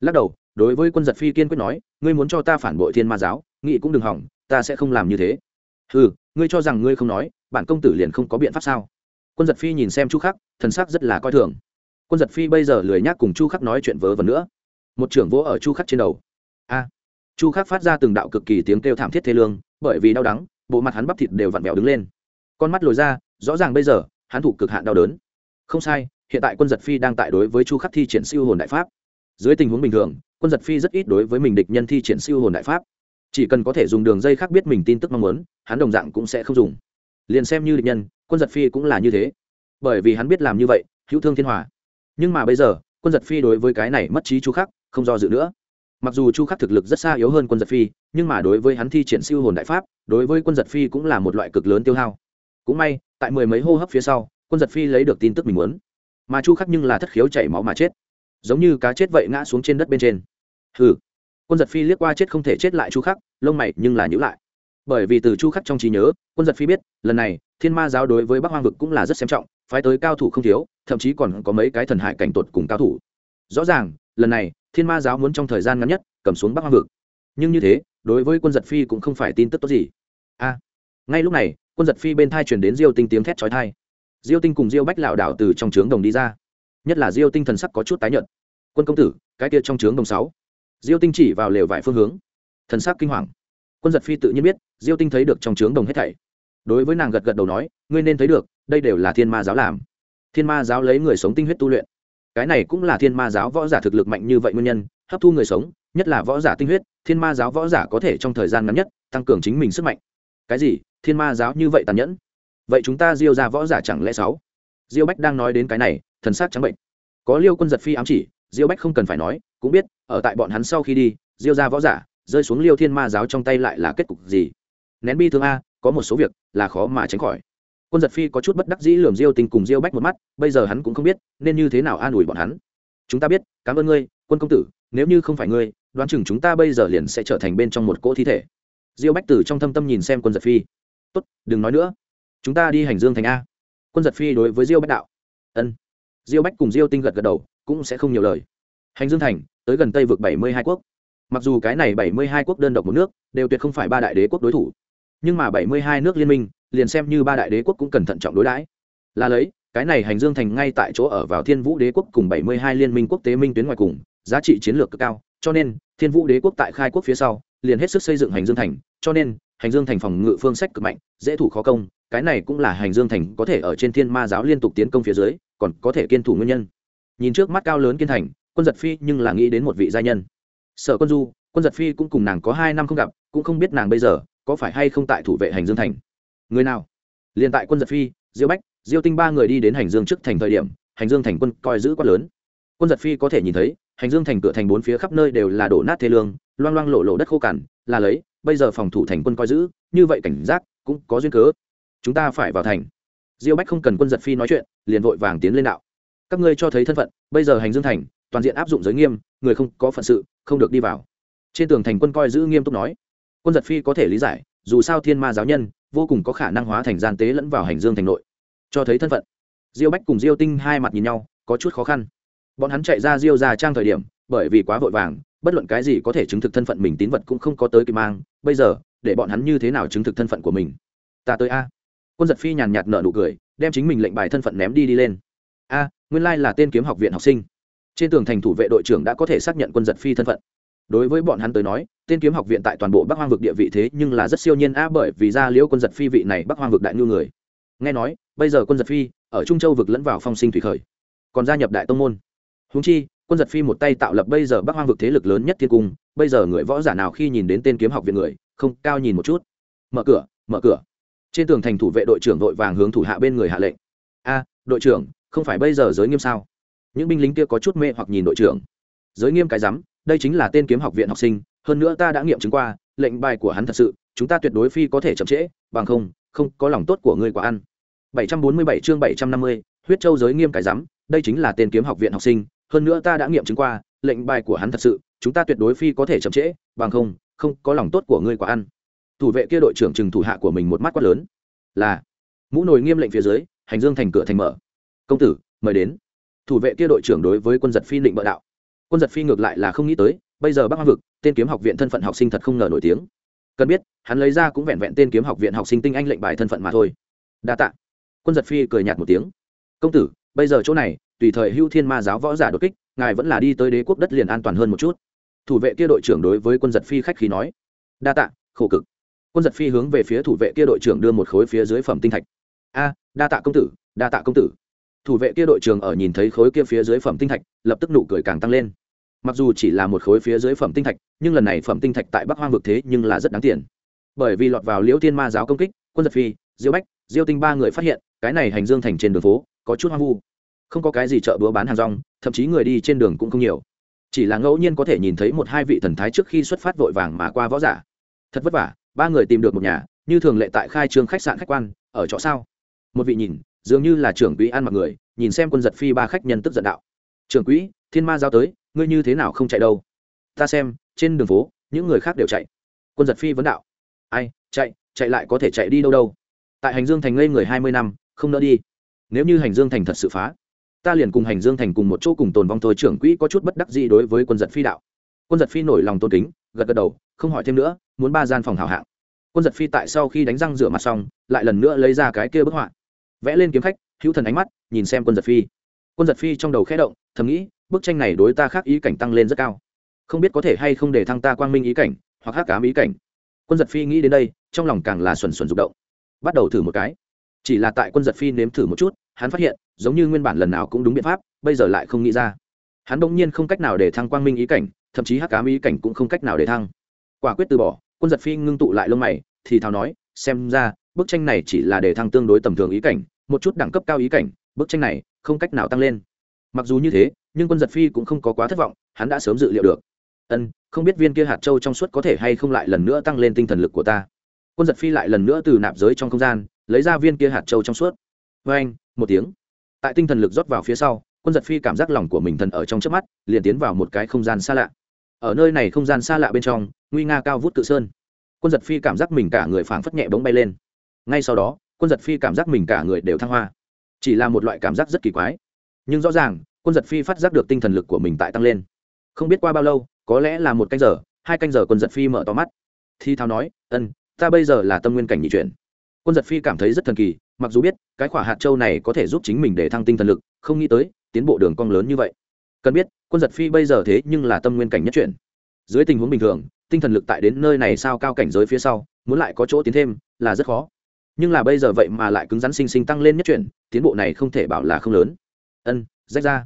lắc đầu, đối với quân giật phi kiên quyết nói, ngươi muốn cho ta phản bội thiên ma giáo nghị cũng đừng hỏng, ta sẽ không làm như thế. Ừ ngươi cho rằng ngươi không nói, bản công tử liền không có biện pháp sao? Quân giật phi nhìn xem chu khắc, thần sắc rất là coi thường. Quân giật phi bây giờ lười nhác cùng chu khắc nói chuyện vớ vẩn nữa. Một trưởng vỗ ở chu khắc trên đầu. A. Chu khắc phát ra từng đạo cực kỳ tiếng kêu thảm thiết thê lương, bởi vì đau đắng, bộ mặt hắn bắp thịt đều vặn vẹo đứng lên. Con mắt lồi ra, rõ ràng bây giờ, hắn thủ cực hạn đau đớn. Không sai, hiện tại quân giật phi đang tại đối với chu khắc thi triển siêu hồn đại pháp dưới tình huống bình thường, quân giật phi rất ít đối với mình địch nhân thi triển siêu hồn đại pháp. Chỉ cần có thể dùng đường dây khác biết mình tin tức mong muốn, hắn đồng dạng cũng sẽ không dùng. Liền xem như địch nhân, quân giật phi cũng là như thế. Bởi vì hắn biết làm như vậy, hữu thương thiên hòa. Nhưng mà bây giờ, quân giật phi đối với cái này mất trí chu khắc, không do dự nữa. Mặc dù chu khắc thực lực rất xa yếu hơn quân giật phi, nhưng mà đối với hắn thi triển siêu hồn đại pháp, đối với quân giật phi cũng là một loại cực lớn tiêu hao. Cũng may, tại mười mấy hô hấp phía sau, quân giật phi lấy được tin tức mình muốn. Mà chu khắc nhưng là thất khiếu chảy máu mà chết giống như cá chết vậy ngã xuống trên đất bên trên. Hừ. Quân giật phi liếc qua chết không thể chết lại chu khắc, lông mày nhưng là nhữ lại. Bởi vì từ chu khắc trong trí nhớ, quân giật phi biết, lần này, thiên ma giáo đối với bắc hoang vực cũng là rất xem trọng, phái tới cao thủ không thiếu, thậm chí còn có mấy cái thần hại cảnh tột cùng cao thủ. Rõ ràng, lần này, thiên ma giáo muốn trong thời gian ngắn nhất, cầm xuống bắc hoang vực. Nhưng như thế, đối với quân giật phi cũng không phải tin tức tốt gì. A. Ngay lúc này, quân giật phi bên thai chuyển đến diêu tinh tiếng thét trói thai diêu tinh cùng diêu bách lảo đảo từ trong trướng đồng đi ra nhất là diêu tinh thần sắc có chút tái nhợt. Quân công tử, cái kia trong trướng đồng sáu. Diêu tinh chỉ vào lều vải phương hướng. Thần sắc kinh hoàng. Quân giật phi tự nhiên biết, diêu tinh thấy được trong trướng đồng hết thảy. Đối với nàng gật gật đầu nói, ngươi nên thấy được, đây đều là thiên ma giáo làm. Thiên ma giáo lấy người sống tinh huyết tu luyện. Cái này cũng là thiên ma giáo võ giả thực lực mạnh như vậy nguyên nhân, hấp thu người sống, nhất là võ giả tinh huyết, thiên ma giáo võ giả có thể trong thời gian ngắn nhất, tăng cường chính mình sức mạnh. Cái gì? Thiên ma giáo như vậy tàn nhẫn? Vậy chúng ta diêu ra võ giả chẳng lẽ sáu? Diêu bách đang nói đến cái này thần sát trắng bệnh. Có liêu quân giật phi ám chỉ, diêu bách không cần phải nói, cũng biết, ở tại bọn hắn sau khi đi, diêu ra võ giả, rơi xuống liêu thiên ma giáo trong tay lại là kết cục gì? Nén bi thương a, có một số việc là khó mà tránh khỏi. Quân giật phi có chút bất đắc dĩ lườm diêu tình cùng diêu bách một mắt, bây giờ hắn cũng không biết, nên như thế nào an ủi bọn hắn. Chúng ta biết, cảm ơn ngươi, quân công tử, nếu như không phải ngươi, đoán chừng chúng ta bây giờ liền sẽ trở thành bên trong một cỗ thi thể. Diêu bách tử trong thâm tâm nhìn xem quân giật phi. Tốt, đừng nói nữa. Chúng ta đi hành dương thành a. Quân giật phi đối với diêu bách đạo. Ân diêu bách cùng diêu tinh gật gật đầu, cũng sẽ không nhiều lời. Hành dương thành, tới gần tây vực bảy mươi hai quốc. Mặc dù cái này bảy mươi hai quốc đơn độc một nước, đều tuyệt không phải ba đại đế quốc đối thủ. Nhưng mà bảy mươi hai nước liên minh, liền xem như ba đại đế quốc cũng cần thận trọng đối đãi. Là lấy, cái này hành dương thành ngay tại chỗ ở vào thiên vũ đế quốc cùng bảy mươi hai liên minh quốc tế minh tuyến ngoài cùng, giá trị chiến lược cực cao, cho nên, thiên vũ đế quốc tại khai quốc phía sau, liền hết sức xây dựng hành dương thành, cho nên, hành dương thành phòng ngự phương sách cực mạnh, dễ thủ khó công, cái này cũng là hành dương thành có thể ở trên thiên ma giáo liên tục tiến công phía dưới còn có thể kiên thủ nguyên nhân. Nhìn trước mắt cao lớn kiên thành, quân giật phi nhưng là nghĩ đến một vị gia nhân. Sở quân du, quân giật phi cũng cùng nàng có hai năm không gặp, cũng không biết nàng bây giờ có phải hay không tại thủ vệ hành dương thành. Người nào? Liền tại quân giật phi, diêu bách, diêu tinh ba người đi đến hành dương trước thành thời điểm, hành dương thành quân coi giữ quát lớn. Quân giật phi có thể nhìn thấy, hành dương thành cửa thành bốn phía khắp nơi đều là đổ nát thế lương, loang loang lộ lộ đất khô cằn, là lấy, bây giờ phòng thủ thành quân coi giữ, như vậy cảnh giác cũng có duyên cớ. Chúng ta phải vào thành diêu bách không cần quân giật phi nói chuyện, liền vội vàng tiến lên đạo. Các ngươi cho thấy thân phận, bây giờ hành dương thành, toàn diện áp dụng giới nghiêm, người không có phận sự, không được đi vào. Trên tường thành quân coi giữ nghiêm túc nói. Quân giật phi có thể lý giải, dù sao thiên ma giáo nhân, vô cùng có khả năng hóa thành gian tế lẫn vào hành dương thành nội. Cho thấy thân phận. Diêu bách cùng diêu tinh hai mặt nhìn nhau, có chút khó khăn. Bọn hắn chạy ra diêu ra trang thời điểm, bởi vì quá vội vàng, bất luận cái gì có thể chứng thực thân phận mình tín vật cũng không có tới kịp mang. Bây giờ, để bọn hắn như thế nào chứng thực thân phận của mình? Ta tới a quân giật phi nhàn nhạt nở nụ cười, đem chính mình lệnh bài thân phận ném đi đi lên. A, nguyên lai là tên kiếm học viện học sinh. Trên tường thành thủ vệ đội trưởng đã có thể xác nhận quân giật phi thân phận. Đối với bọn hắn tới nói, tên kiếm học viện tại toàn bộ bắc hoang vực địa vị thế nhưng là rất siêu nhiên a bởi vì ra liễu quân giật phi vị này bắc hoang vực đại ngư người. Nghe nói, bây giờ quân giật phi ở trung châu vực lẫn vào phong sinh thủy khởi, còn gia nhập đại tông môn. Húng chi, quân giật phi một tay tạo lập bây giờ bắc hoang vực thế lực lớn nhất thiên cung, bây giờ người võ giả nào khi nhìn đến tên kiếm học viện người, không cao nhìn một chút. Mở cửa mở cửa trên tường thành thủ vệ đội trưởng đội vàng hướng thủ hạ bên người hạ lệnh. A đội trưởng không phải bây giờ giới nghiêm sao? Những binh lính kia có chút mê hoặc nhìn đội trưởng. Giới nghiêm cái rắm đây chính là tên kiếm học viện học sinh hơn nữa ta đã nghiệm chứng qua lệnh bài của hắn thật sự chúng ta tuyệt đối phi có thể chậm trễ bằng không không có lòng tốt của ngươi quả ăn. 747 chương 750, huyết châu giới nghiêm cái rắm đây chính là tên kiếm học viện học sinh hơn nữa ta đã nghiệm chứng qua lệnh bài của hắn thật sự chúng ta tuyệt đối phi có thể chậm trễ bằng không không có lòng tốt của ngươi quả ăn thủ vệ kia đội trưởng trừng thủ hạ của mình một mắt quát lớn. Là, mũ nồi nghiêm lệnh phía dưới, hành dương thành cửa thành mở. Công tử, mời đến. Thủ vệ kia đội trưởng đối với quân giật phi định bợ đạo. Quân giật phi ngược lại là không nghĩ tới, bây giờ bắc hoa vực, tên kiếm học viện thân phận học sinh thật không ngờ nổi tiếng. Cần biết, hắn lấy ra cũng vẹn vẹn tên kiếm học viện học sinh tinh anh lệnh bài thân phận mà thôi. Đa tạ. Quân giật phi cười nhạt một tiếng. Công tử, bây giờ chỗ này, tùy thời hưu thiên ma giáo võ giả đột kích, ngài vẫn là đi tới đế quốc đất liền an toàn hơn một chút. Thủ vệ kia đội trưởng đối với quân giật phi khách khí nói. Đa tạ, khổ cực quân giật phi hướng về phía thủ vệ kia đội trưởng đưa một khối phía dưới phẩm tinh thạch. A, đa tạ công tử, đa tạ công tử. Thủ vệ kia đội trưởng ở nhìn thấy khối kia phía dưới phẩm tinh thạch, lập tức nụ cười càng tăng lên. Mặc dù chỉ là một khối phía dưới phẩm tinh thạch, nhưng lần này phẩm tinh thạch tại bắc hoang vực thế nhưng là rất đáng tiền. Bởi vì lọt vào liễu tiên ma giáo công kích, quân giật phi, diêu bách, diêu tinh ba người phát hiện, cái này hành dương thành trên đường phố, có chút hoang vu. Không có cái gì chợ búa bán hàng rong, thậm chí người đi trên đường cũng không nhiều. Chỉ là ngẫu nhiên có thể nhìn thấy một hai vị thần thái trước khi xuất phát vội vàng mà qua võ giả. Thật vất vả ba người tìm được một nhà, như thường lệ tại khai trương khách sạn khách quan, ở chỗ sao? Một vị nhìn, dường như là trưởng quỹ ăn mặc người, nhìn xem quân giật phi ba khách nhân tức giận đạo. Trưởng quỹ, thiên ma giao tới, ngươi như thế nào không chạy đâu? Ta xem, trên đường phố, những người khác đều chạy. Quân giật phi vấn đạo. Ai, chạy chạy lại có thể chạy đi đâu đâu? Tại hành dương thành ngây người hai mươi năm, không nỡ đi. Nếu như hành dương thành thật sự phá, ta liền cùng hành dương thành cùng một chỗ cùng tồn vong thôi. Trưởng quỹ có chút bất đắc gì đối với quân giật phi đạo. Quân giật phi nổi lòng tôn kính, gật gật đầu, không hỏi thêm nữa muốn ba gian phòng hảo hạng. Quân giật phi tại sau khi đánh răng rửa mặt xong, lại lần nữa lấy ra cái kia bức họa. Vẽ lên kiếm khách, hữu thần ánh mắt, nhìn xem quân giật phi. Quân giật phi trong đầu khẽ động, thầm nghĩ, bức tranh này đối ta khác ý cảnh tăng lên rất cao. Không biết có thể hay không để thăng ta quang minh ý cảnh, hoặc hát cám ý cảnh. Quân giật phi nghĩ đến đây, trong lòng càng là xuẩn xuẩn rụng động. Bắt đầu thử một cái. Chỉ là tại quân giật phi nếm thử một chút, hắn phát hiện, giống như nguyên bản lần nào cũng đúng biện pháp, bây giờ lại không nghĩ ra. Hắn đông nhiên không cách nào để thăng quang minh ý cảnh, thậm chí hắc cám ý cảnh cũng không cách nào để thăng. Quả quyết từ bỏ quân giật phi ngưng tụ lại lông mày, thì thào nói, xem ra, bức tranh này chỉ là để thăng tương đối tầm thường ý cảnh, một chút đẳng cấp cao ý cảnh, bức tranh này không cách nào tăng lên. Mặc dù như thế, nhưng quân giật phi cũng không có quá thất vọng, hắn đã sớm dự liệu được. Ân, không biết viên kia hạt châu trong suốt có thể hay không lại lần nữa tăng lên tinh thần lực của ta. Quân giật phi lại lần nữa từ nạp giới trong không gian, lấy ra viên kia hạt châu trong suốt. Vê anh, một tiếng. Tại tinh thần lực rót vào phía sau, quân giật phi cảm giác lòng của mình thần ở trong trước mắt, liền tiến vào một cái không gian xa lạ ở nơi này không gian xa lạ bên trong, nguy nga cao vút cự sơn. Quân giật phi cảm giác mình cả người phảng phất nhẹ bóng bay lên. Ngay sau đó, quân giật phi cảm giác mình cả người đều thăng hoa. Chỉ là một loại cảm giác rất kỳ quái. Nhưng rõ ràng, quân giật phi phát giác được tinh thần lực của mình tại tăng lên. Không biết qua bao lâu, có lẽ là một canh giờ, hai canh giờ quân giật phi mở to mắt. Thi thao nói, ân, ta bây giờ là tâm nguyên cảnh nhị chuyển. Quân giật phi cảm thấy rất thần kỳ, mặc dù biết, cái khỏa hạt châu này có thể giúp chính mình để thăng tinh thần lực, không nghĩ tới, tiến bộ đường cong lớn như vậy cần biết, quân giật phi bây giờ thế nhưng là tâm nguyên cảnh nhất chuyển. Dưới tình huống bình thường, tinh thần lực tại đến nơi này sao cao cảnh giới phía sau, muốn lại có chỗ tiến thêm, là rất khó. Nhưng là bây giờ vậy mà lại cứng rắn sinh sinh tăng lên nhất chuyển, tiến bộ này không thể bảo là không lớn. Ân, rách ra.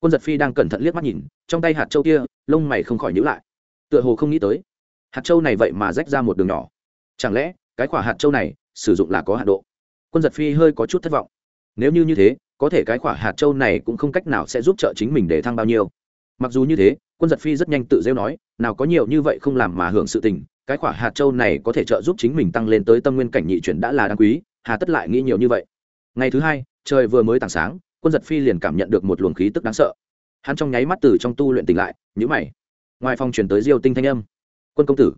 Quân giật phi đang cẩn thận liếc mắt nhìn, trong tay hạt châu kia, lông mày không khỏi nhữ lại. Tựa hồ không nghĩ tới, hạt châu này vậy mà rách ra một đường nhỏ. Chẳng lẽ, cái quả hạt châu này, sử dụng là có hạt độ? Quân giật phi hơi có chút thất vọng. Nếu như như thế có thể cái quả hạt châu này cũng không cách nào sẽ giúp trợ chính mình để thăng bao nhiêu. Mặc dù như thế, quân giật phi rất nhanh tự rêu nói, nào có nhiều như vậy không làm mà hưởng sự tình, cái quả hạt châu này có thể trợ giúp chính mình tăng lên tới tâm nguyên cảnh nhị chuyển đã là đáng quý, hà tất lại nghĩ nhiều như vậy. Ngày thứ hai, trời vừa mới tảng sáng, quân giật phi liền cảm nhận được một luồng khí tức đáng sợ. Hắn trong nháy mắt từ trong tu luyện tỉnh lại nhữ mày. Ngoài phòng chuyển tới diêu tinh thanh âm. Quân công tử.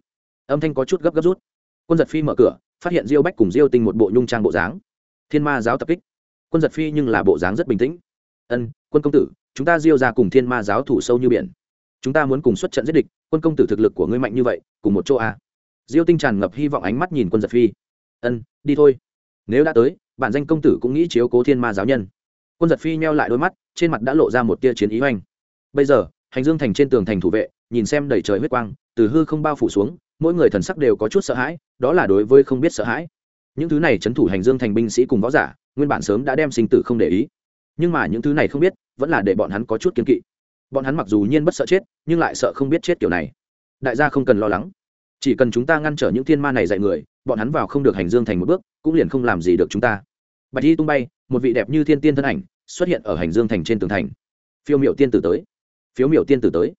Âm thanh có chút gấp gấp rút. Quân giật phi mở cửa, phát hiện diêu bách cùng diêu tinh một bộ nhung trang bộ dáng. Thiên ma giáo tập kích quân giật phi nhưng là bộ dáng rất bình tĩnh. Ân, quân công tử, chúng ta diêu ra cùng thiên ma giáo thủ sâu như biển. Chúng ta muốn cùng xuất trận giết địch, quân công tử thực lực của ngươi mạnh như vậy, cùng một chỗ a à. diêu tinh tràn ngập hy vọng ánh mắt nhìn quân giật phi. Ân, đi thôi. Nếu đã tới, bản danh công tử cũng nghĩ chiếu cố thiên ma giáo nhân. Quân giật phi nheo lại đôi mắt, trên mặt đã lộ ra một tia chiến ý oanh bây giờ, hành dương thành trên tường thành thủ vệ, nhìn xem đầy trời huyết quang, từ hư không bao phủ xuống, mỗi người thần sắc đều có chút sợ hãi, đó là đối với không biết sợ hãi. Những thứ này c h ấ n thủ hành dương thành binh sĩ cùng võ giả nguyên bản sớm đã đem sinh tử không để ý. Nhưng mà những thứ này không biết, vẫn là để bọn hắn có chút kiên kỵ. Bọn hắn mặc dù nhiên bất sợ chết, nhưng lại sợ không biết chết kiểu này. Đại gia không cần lo lắng. Chỉ cần chúng ta ngăn trở những thiên ma này dạy người, bọn hắn vào không được hành dương thành một bước, cũng liền không làm gì được chúng ta. Bạch y tung bay, một vị đẹp như thiên tiên thân ảnh xuất hiện ở hành dương thành trên tường thành. Phiêu miệu tiên tử tới. Phiếu miểu tiên tử tới.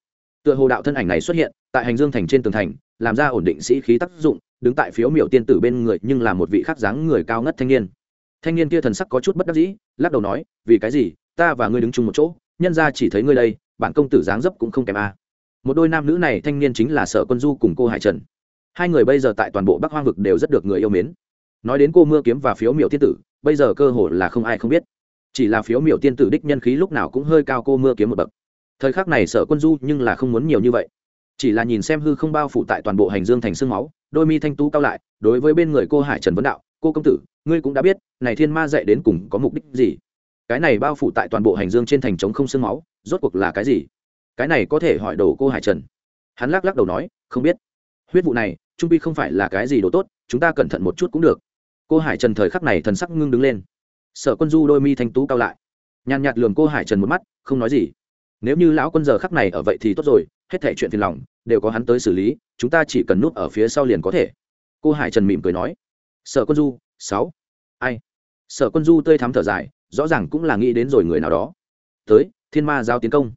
Tựa hồ đạo thân ảnh này xuất hiện tại hành dương thành trên tường thành, làm ra ổn định sĩ khí tác dụng, đứng tại phiếu miểu tiên tử bên người nhưng là một vị khắc dáng người cao ngất thanh niên thanh niên kia thần sắc có chút bất đắc dĩ, lắc đầu nói, vì cái gì? Ta và ngươi đứng chung một chỗ, nhân ra chỉ thấy ngươi đây, bản công tử dáng dấp cũng không kém a. Một đôi nam nữ này thanh niên chính là sở quân du cùng cô hải trần. Hai người bây giờ tại toàn bộ bắc hoang vực đều rất được người yêu mến. Nói đến cô mưa kiếm và phiếu miểu tiên tử, bây giờ cơ hội là không ai không biết. Chỉ là phiếu miểu tiên tử đích nhân khí lúc nào cũng hơi cao cô mưa kiếm một bậc. Thời khắc này sở quân du nhưng là không muốn nhiều như vậy. Chỉ là nhìn xem hư không bao phủ tại toàn bộ hành dương thành sương máu, đôi mi thanh tú cao lại, đối với bên người cô hải trần vấn đạo, cô công tử ngươi cũng đã biết, này thiên ma dạy đến cùng có mục đích gì. Cái này bao phủ tại toàn bộ hành dương trên thành trống không sương máu, rốt cuộc là cái gì? Cái này có thể hỏi đồ cô hải trần. Hắn lắc lắc đầu nói, không biết. Huyết vụ này, trung bi không phải là cái gì đồ tốt, chúng ta cẩn thận một chút cũng được. Cô hải trần thời khắc này thần sắc ngưng đứng lên. Sở quân du đôi mi thanh tú cao lại. Nhàn nhạt lường cô hải trần một mắt, không nói gì. Nếu như lão quân giờ khắc này ở vậy thì tốt rồi, hết thể chuyện phiền lòng, đều có hắn tới xử lý, chúng ta chỉ cần núp ở phía sau liền có thể. Cô hải trần mỉm cười nói. Sở quân du, sáu ai? Sở quân du tươi thắm thở dài, rõ ràng cũng là nghĩ đến rồi người nào đó. Tới, thiên ma giao tiến công.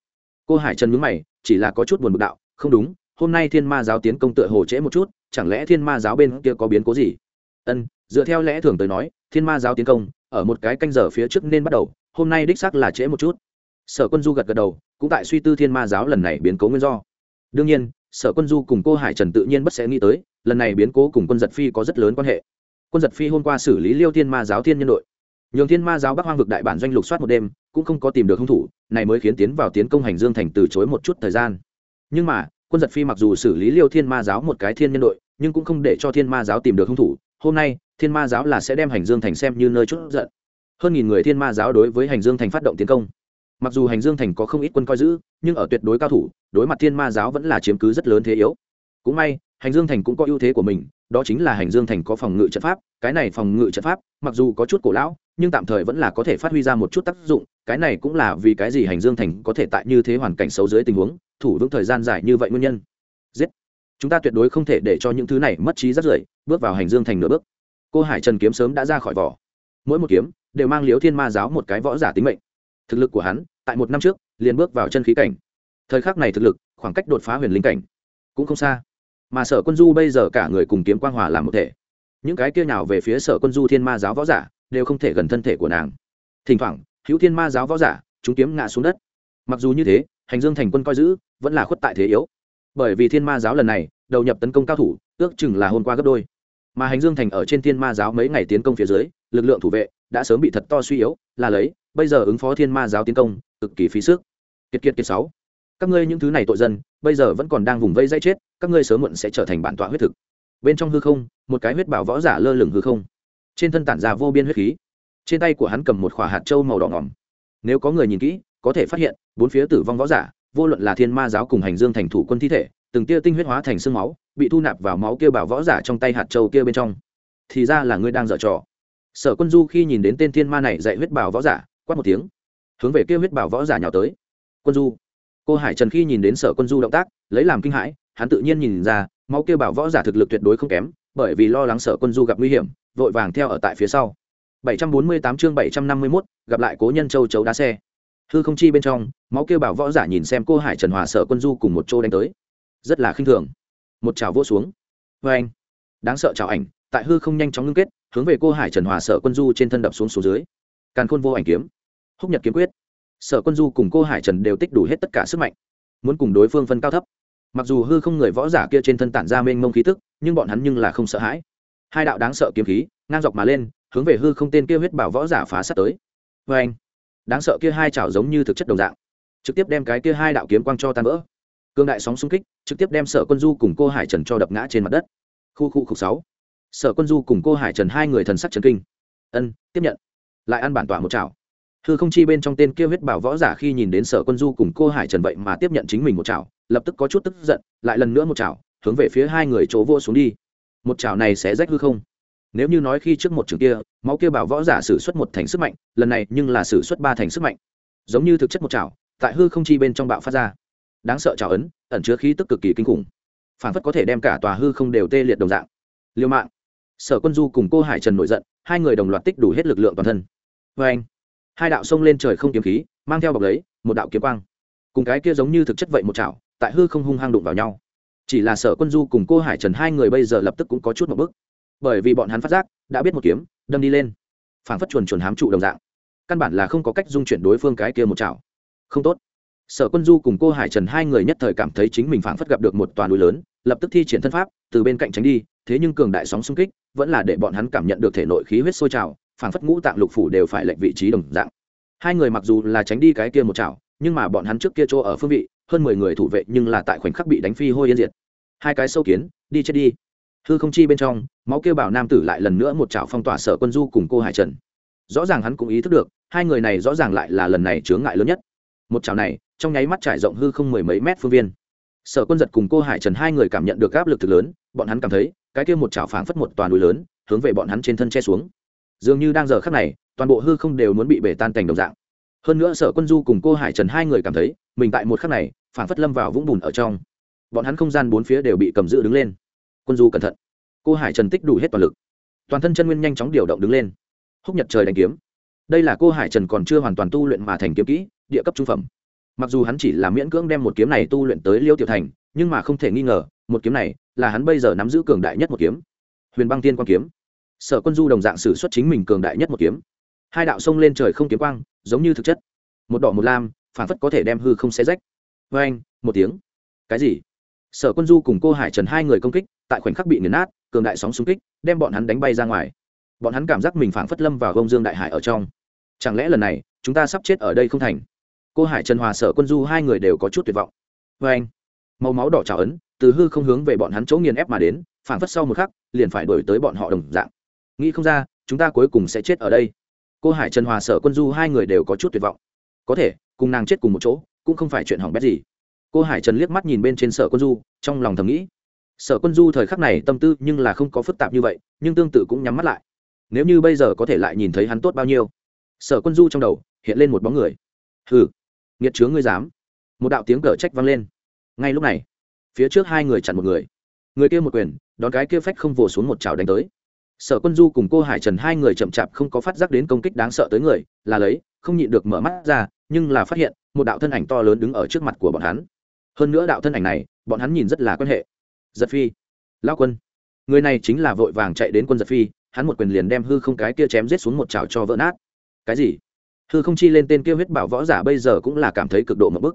Cô hải trần mướn mày, chỉ là có chút buồn bực đạo, không đúng, hôm nay thiên ma giáo tiến công tựa hồ trễ một chút, chẳng lẽ thiên ma giáo bên kia có biến cố gì? Ân, dựa theo lẽ thường tới nói, thiên ma giáo tiến công, ở một cái canh giờ phía trước nên bắt đầu, hôm nay đích xác là trễ một chút. Sở quân du gật gật đầu, cũng tại suy tư thiên ma giáo lần này biến cố nguyên do. Đương nhiên, sở quân du cùng cô hải trần tự nhiên bất sẽ nghĩ tới, lần này biến cố cùng quân giật phi có rất lớn quan hệ quân giật phi hôm qua xử lý liêu thiên ma giáo thiên nhân đội. Nhường thiên ma giáo bắc hoang vực đại bản doanh lục soát một đêm, cũng không có tìm được hung thủ, này mới khiến tiến vào tiến công hành dương thành từ chối một chút thời gian. Nhưng mà, quân giật phi mặc dù xử lý liêu thiên ma giáo một cái thiên nhân đội, nhưng cũng không để cho thiên ma giáo tìm được hung thủ. Hôm nay, thiên ma giáo là sẽ đem hành dương thành xem như nơi chút giận. Hơn nghìn người thiên ma giáo đối với hành dương thành phát động tiến công. Mặc dù hành dương thành có không ít quân coi giữ, nhưng ở tuyệt đối cao thủ, đối mặt thiên ma giáo vẫn là chiếm cứ rất lớn thế yếu. Cũng may, hành dương thành cũng có ưu thế của mình đó chính là hành dương thành có phòng ngự trận pháp, cái này phòng ngự trận pháp, mặc dù có chút cổ lão, nhưng tạm thời vẫn là có thể phát huy ra một chút tác dụng, cái này cũng là vì cái gì hành dương thành có thể tại như thế hoàn cảnh xấu dưới tình huống, thủ vững thời gian dài như vậy nguyên nhân. Giết! Chúng ta tuyệt đối không thể để cho những thứ này mất trí rất rưởi, bước vào hành dương thành nửa bước. Cô hải trần kiếm sớm đã ra khỏi vỏ. Mỗi một kiếm đều mang liếu thiên ma giáo một cái võ giả tính mệnh. Thực lực của hắn, tại một năm trước, liền bước vào chân khí cảnh. Thời khắc này thực lực, khoảng cách đột phá huyền linh cảnh cũng không xa mà sở quân du bây giờ cả người cùng kiếm quang hòa làm một thể. Những cái kia nào về phía sở quân du thiên ma giáo võ giả đều không thể gần thân thể của nàng. Thỉnh thoảng, hữu thiên ma giáo võ giả, chúng kiếm ngã xuống đất. Mặc dù như thế, hành dương thành quân coi giữ, vẫn là khuất tại thế yếu. Bởi vì thiên ma giáo lần này, đầu nhập tấn công cao thủ, ước chừng là hôm qua gấp đôi. Mà hành dương thành ở trên thiên ma giáo mấy ngày tiến công phía dưới, lực lượng thủ vệ đã sớm bị thật to suy yếu, là lấy, bây giờ ứng phó thiên ma giáo tiến công, cực kỳ phí sức. Kiệt kiệt kiệt sáu các ngươi những thứ này tội dân, bây giờ vẫn còn đang vùng vây dây chết, các ngươi sớm muộn sẽ trở thành bản tọa huyết thực. Bên trong hư không, một cái huyết bảo võ giả lơ lửng hư không. Trên thân tản ra vô biên huyết khí. Trên tay của hắn cầm một khỏa hạt trâu màu đỏ ngỏm. Nếu có người nhìn kỹ, có thể phát hiện, bốn phía tử vong võ giả, vô luận là thiên ma giáo cùng hành dương thành thủ quân thi thể, từng tia tinh huyết hóa thành xương máu, bị thu nạp vào máu kia bảo võ giả trong tay hạt trâu kia bên trong. Thì ra là ngươi đang dở trò. Sở quân du khi nhìn đến tên thiên ma này dạy huyết bảo võ giả, quát một tiếng. Hướng về kia huyết bảo võ giả nhào tới. Quân du cô hải trần khi nhìn đến sở quân du động tác lấy làm kinh hãi hắn tự nhiên nhìn ra máu Kêu bảo võ giả thực lực tuyệt đối không kém bởi vì lo lắng sở quân du gặp nguy hiểm vội vàng theo ở tại phía sau. 748 chương 751, gặp lại cố nhân châu chấu đá xe. Hư không chi bên trong máu Kêu bảo võ giả nhìn xem cô hải trần hòa sở quân du cùng một chỗ đánh tới. Rất là khinh thường. Một chảo vỗ xuống. Vê anh đáng sợ chảo ảnh tại hư không nhanh chóng ngưng kết hướng về cô hải trần hòa sở quân du trên thân đập xuống xuống dưới. Càn khôn vô ảnh kiếm. Húc nhật kiếm quyết sở quân du cùng cô hải trần đều tích đủ hết tất cả sức mạnh, muốn cùng đối phương phân cao thấp. Mặc dù hư không người võ giả kia trên thân tản ra mênh mông khí tức, nhưng bọn hắn nhưng là không sợ hãi. Hai đạo đáng sợ kiếm khí, ngang dọc mà lên, hướng về hư không tên kia huyết bảo võ giả phá sát tới. Vê anh, đáng sợ kia hai chảo giống như thực chất đồng dạng, trực tiếp đem cái kia hai đạo kiếm quang cho tan vỡ. Cương đại sóng xung kích, trực tiếp đem sở quân du cùng cô hải trần cho đập ngã trên mặt đất. Khu khu khu sáu, sở quân du cùng cô hải trần hai người thần sắc trần kinh. Ân, tiếp nhận. Lại ăn bản tỏa một chảo hư không chi bên trong tên kia huyết bảo võ giả khi nhìn đến sở quân du cùng cô hải trần vậy mà tiếp nhận chính mình một chảo, lập tức có chút tức giận, lại lần nữa một chảo, hướng về phía hai người chỗ vô xuống đi. Một chảo này sẽ rách hư không? Nếu như nói khi trước một trường kia, máu kia bảo võ giả sử xuất một thành sức mạnh, lần này nhưng là sử xuất ba thành sức mạnh. Giống như thực chất một chảo, tại hư không chi bên trong bạo phát ra. Đáng sợ chảo ấn, ẩn chứa khí tức cực kỳ kinh khủng. Phản phất có thể đem cả tòa hư không đều tê liệt đồng dạng. Liêu mạng. Sở quân du cùng cô hải trần nổi giận, hai người đồng loạt tích đủ hết lực lượng toàn thân. Vê anh hai đạo sông lên trời không kiếm khí, mang theo bọc lấy, một đạo kiếm quang. Cùng cái kia giống như thực chất vậy một chảo, tại hư không hung hăng đụng vào nhau. Chỉ là sở quân du cùng cô hải trần hai người bây giờ lập tức cũng có chút một bức bởi vì bọn hắn phát giác, đã biết một kiếm, đâm đi lên. Phảng phất chuồn chuồn hám trụ đồng dạng. Căn bản là không có cách dung chuyển đối phương cái kia một chảo. Không tốt. Sở quân du cùng cô hải trần hai người nhất thời cảm thấy chính mình phảng phất gặp được một toàn núi lớn, lập tức thi triển thân pháp, từ bên cạnh tránh đi, thế nhưng cường đại sóng xung kích, vẫn là để bọn hắn cảm nhận được thể nội khí huyết sôi trào phảng phất ngũ tạng lục phủ đều phải lệnh vị trí đồng dạng. Hai người mặc dù là tránh đi cái kia một chảo, nhưng mà bọn hắn trước kia chỗ ở phương vị, hơn mười người thủ vệ nhưng là tại khoảnh khắc bị đánh phi hôi yên diệt. Hai cái sâu kiến, đi chết đi. Hư không chi bên trong, máu kêu bảo nam tử lại lần nữa một chảo phong tỏa sở quân du cùng cô hải trần. Rõ ràng hắn cũng ý thức được, hai người này rõ ràng lại là lần này chướng ngại lớn nhất. Một chảo này, trong nháy mắt trải rộng hư không mười mấy mét phương viên. Sở quân giật cùng cô hải trần hai người cảm nhận được áp lực thực lớn, bọn hắn cảm thấy, cái kia một chảo phảng phất một toàn núi lớn, hướng về bọn hắn trên thân che xuống dường như đang giờ khắc này, toàn bộ hư không đều muốn bị bể tan cảnh đồng dạng. Hơn nữa sở quân du cùng cô hải trần hai người cảm thấy, mình tại một khắc này phảng phất lâm vào vũng bùn ở trong. Bọn hắn không gian bốn phía đều bị cầm giữ đứng lên. Quân du cẩn thận. Cô hải trần tích đủ hết toàn lực. Toàn thân chân nguyên nhanh chóng điều động đứng lên. Húc nhật trời đánh kiếm. Đây là cô hải trần còn chưa hoàn toàn tu luyện mà thành kiếm kỹ, địa cấp trung phẩm. Mặc dù hắn chỉ là miễn cưỡng đem một kiếm này tu luyện tới liêu tiểu thành, nhưng mà không thể nghi ngờ, một kiếm này là hắn bây giờ nắm giữ cường đại nhất một kiếm. Huyền băng tiên quang kiếm sở quân du đồng dạng sử xuất chính mình cường đại nhất một kiếm. Hai đạo sông lên trời không kiếm quang, giống như thực chất. Một đỏ một lam, phản phất có thể đem hư không xé rách. Vê anh, một tiếng. Cái gì? Sở quân du cùng cô hải trần hai người công kích, tại khoảnh khắc bị nghiền nát, cường đại sóng xung kích, đem bọn hắn đánh bay ra ngoài. Bọn hắn cảm giác mình phảng phất lâm vào gông dương đại hải ở trong. Chẳng lẽ lần này, chúng ta sắp chết ở đây không thành? Cô hải trần hòa sở quân du hai người đều có chút tuyệt vọng. Vê anh màu máu đỏ trào ấn, từ hư không hướng về bọn hắn chỗ nghiền ép mà đến phảng phất sau một khắc, liền phải đổi tới bọn họ đồng dạng nghĩ không ra, chúng ta cuối cùng sẽ chết ở đây. Cô hải trần hòa sở quân du hai người đều có chút tuyệt vọng. Có thể, cùng nàng chết cùng một chỗ, cũng không phải chuyện hỏng bét gì. Cô hải trần liếc mắt nhìn bên trên sở quân du, trong lòng thầm nghĩ. Sở quân du thời khắc này tâm tư nhưng là không có phức tạp như vậy, nhưng tương tự cũng nhắm mắt lại. Nếu như bây giờ có thể lại nhìn thấy hắn tốt bao nhiêu? Sở quân du trong đầu hiện lên một bóng người. Hừ, nghiệt chướng ngươi dám. Một đạo tiếng cở trách vang lên. Ngay lúc này, phía trước hai người chặn một người. Người kia một quyền, đón cái kia phách không vồ xuống một chảo đánh tới sở quân du cùng cô hải trần hai người chậm chạp không có phát giác đến công kích đáng sợ tới người, là lấy, không nhịn được mở mắt ra, nhưng là phát hiện, một đạo thân ảnh to lớn đứng ở trước mặt của bọn hắn. Hơn nữa đạo thân ảnh này, bọn hắn nhìn rất là quan hệ. Giật phi lao quân, người này chính là vội vàng chạy đến quân giật phi, hắn một quyền liền đem hư không cái kia chém giết xuống một trào cho vỡ nát. Cái gì? Hư không chi lên tên kia huyết bảo võ giả bây giờ cũng là cảm thấy cực độ một bức.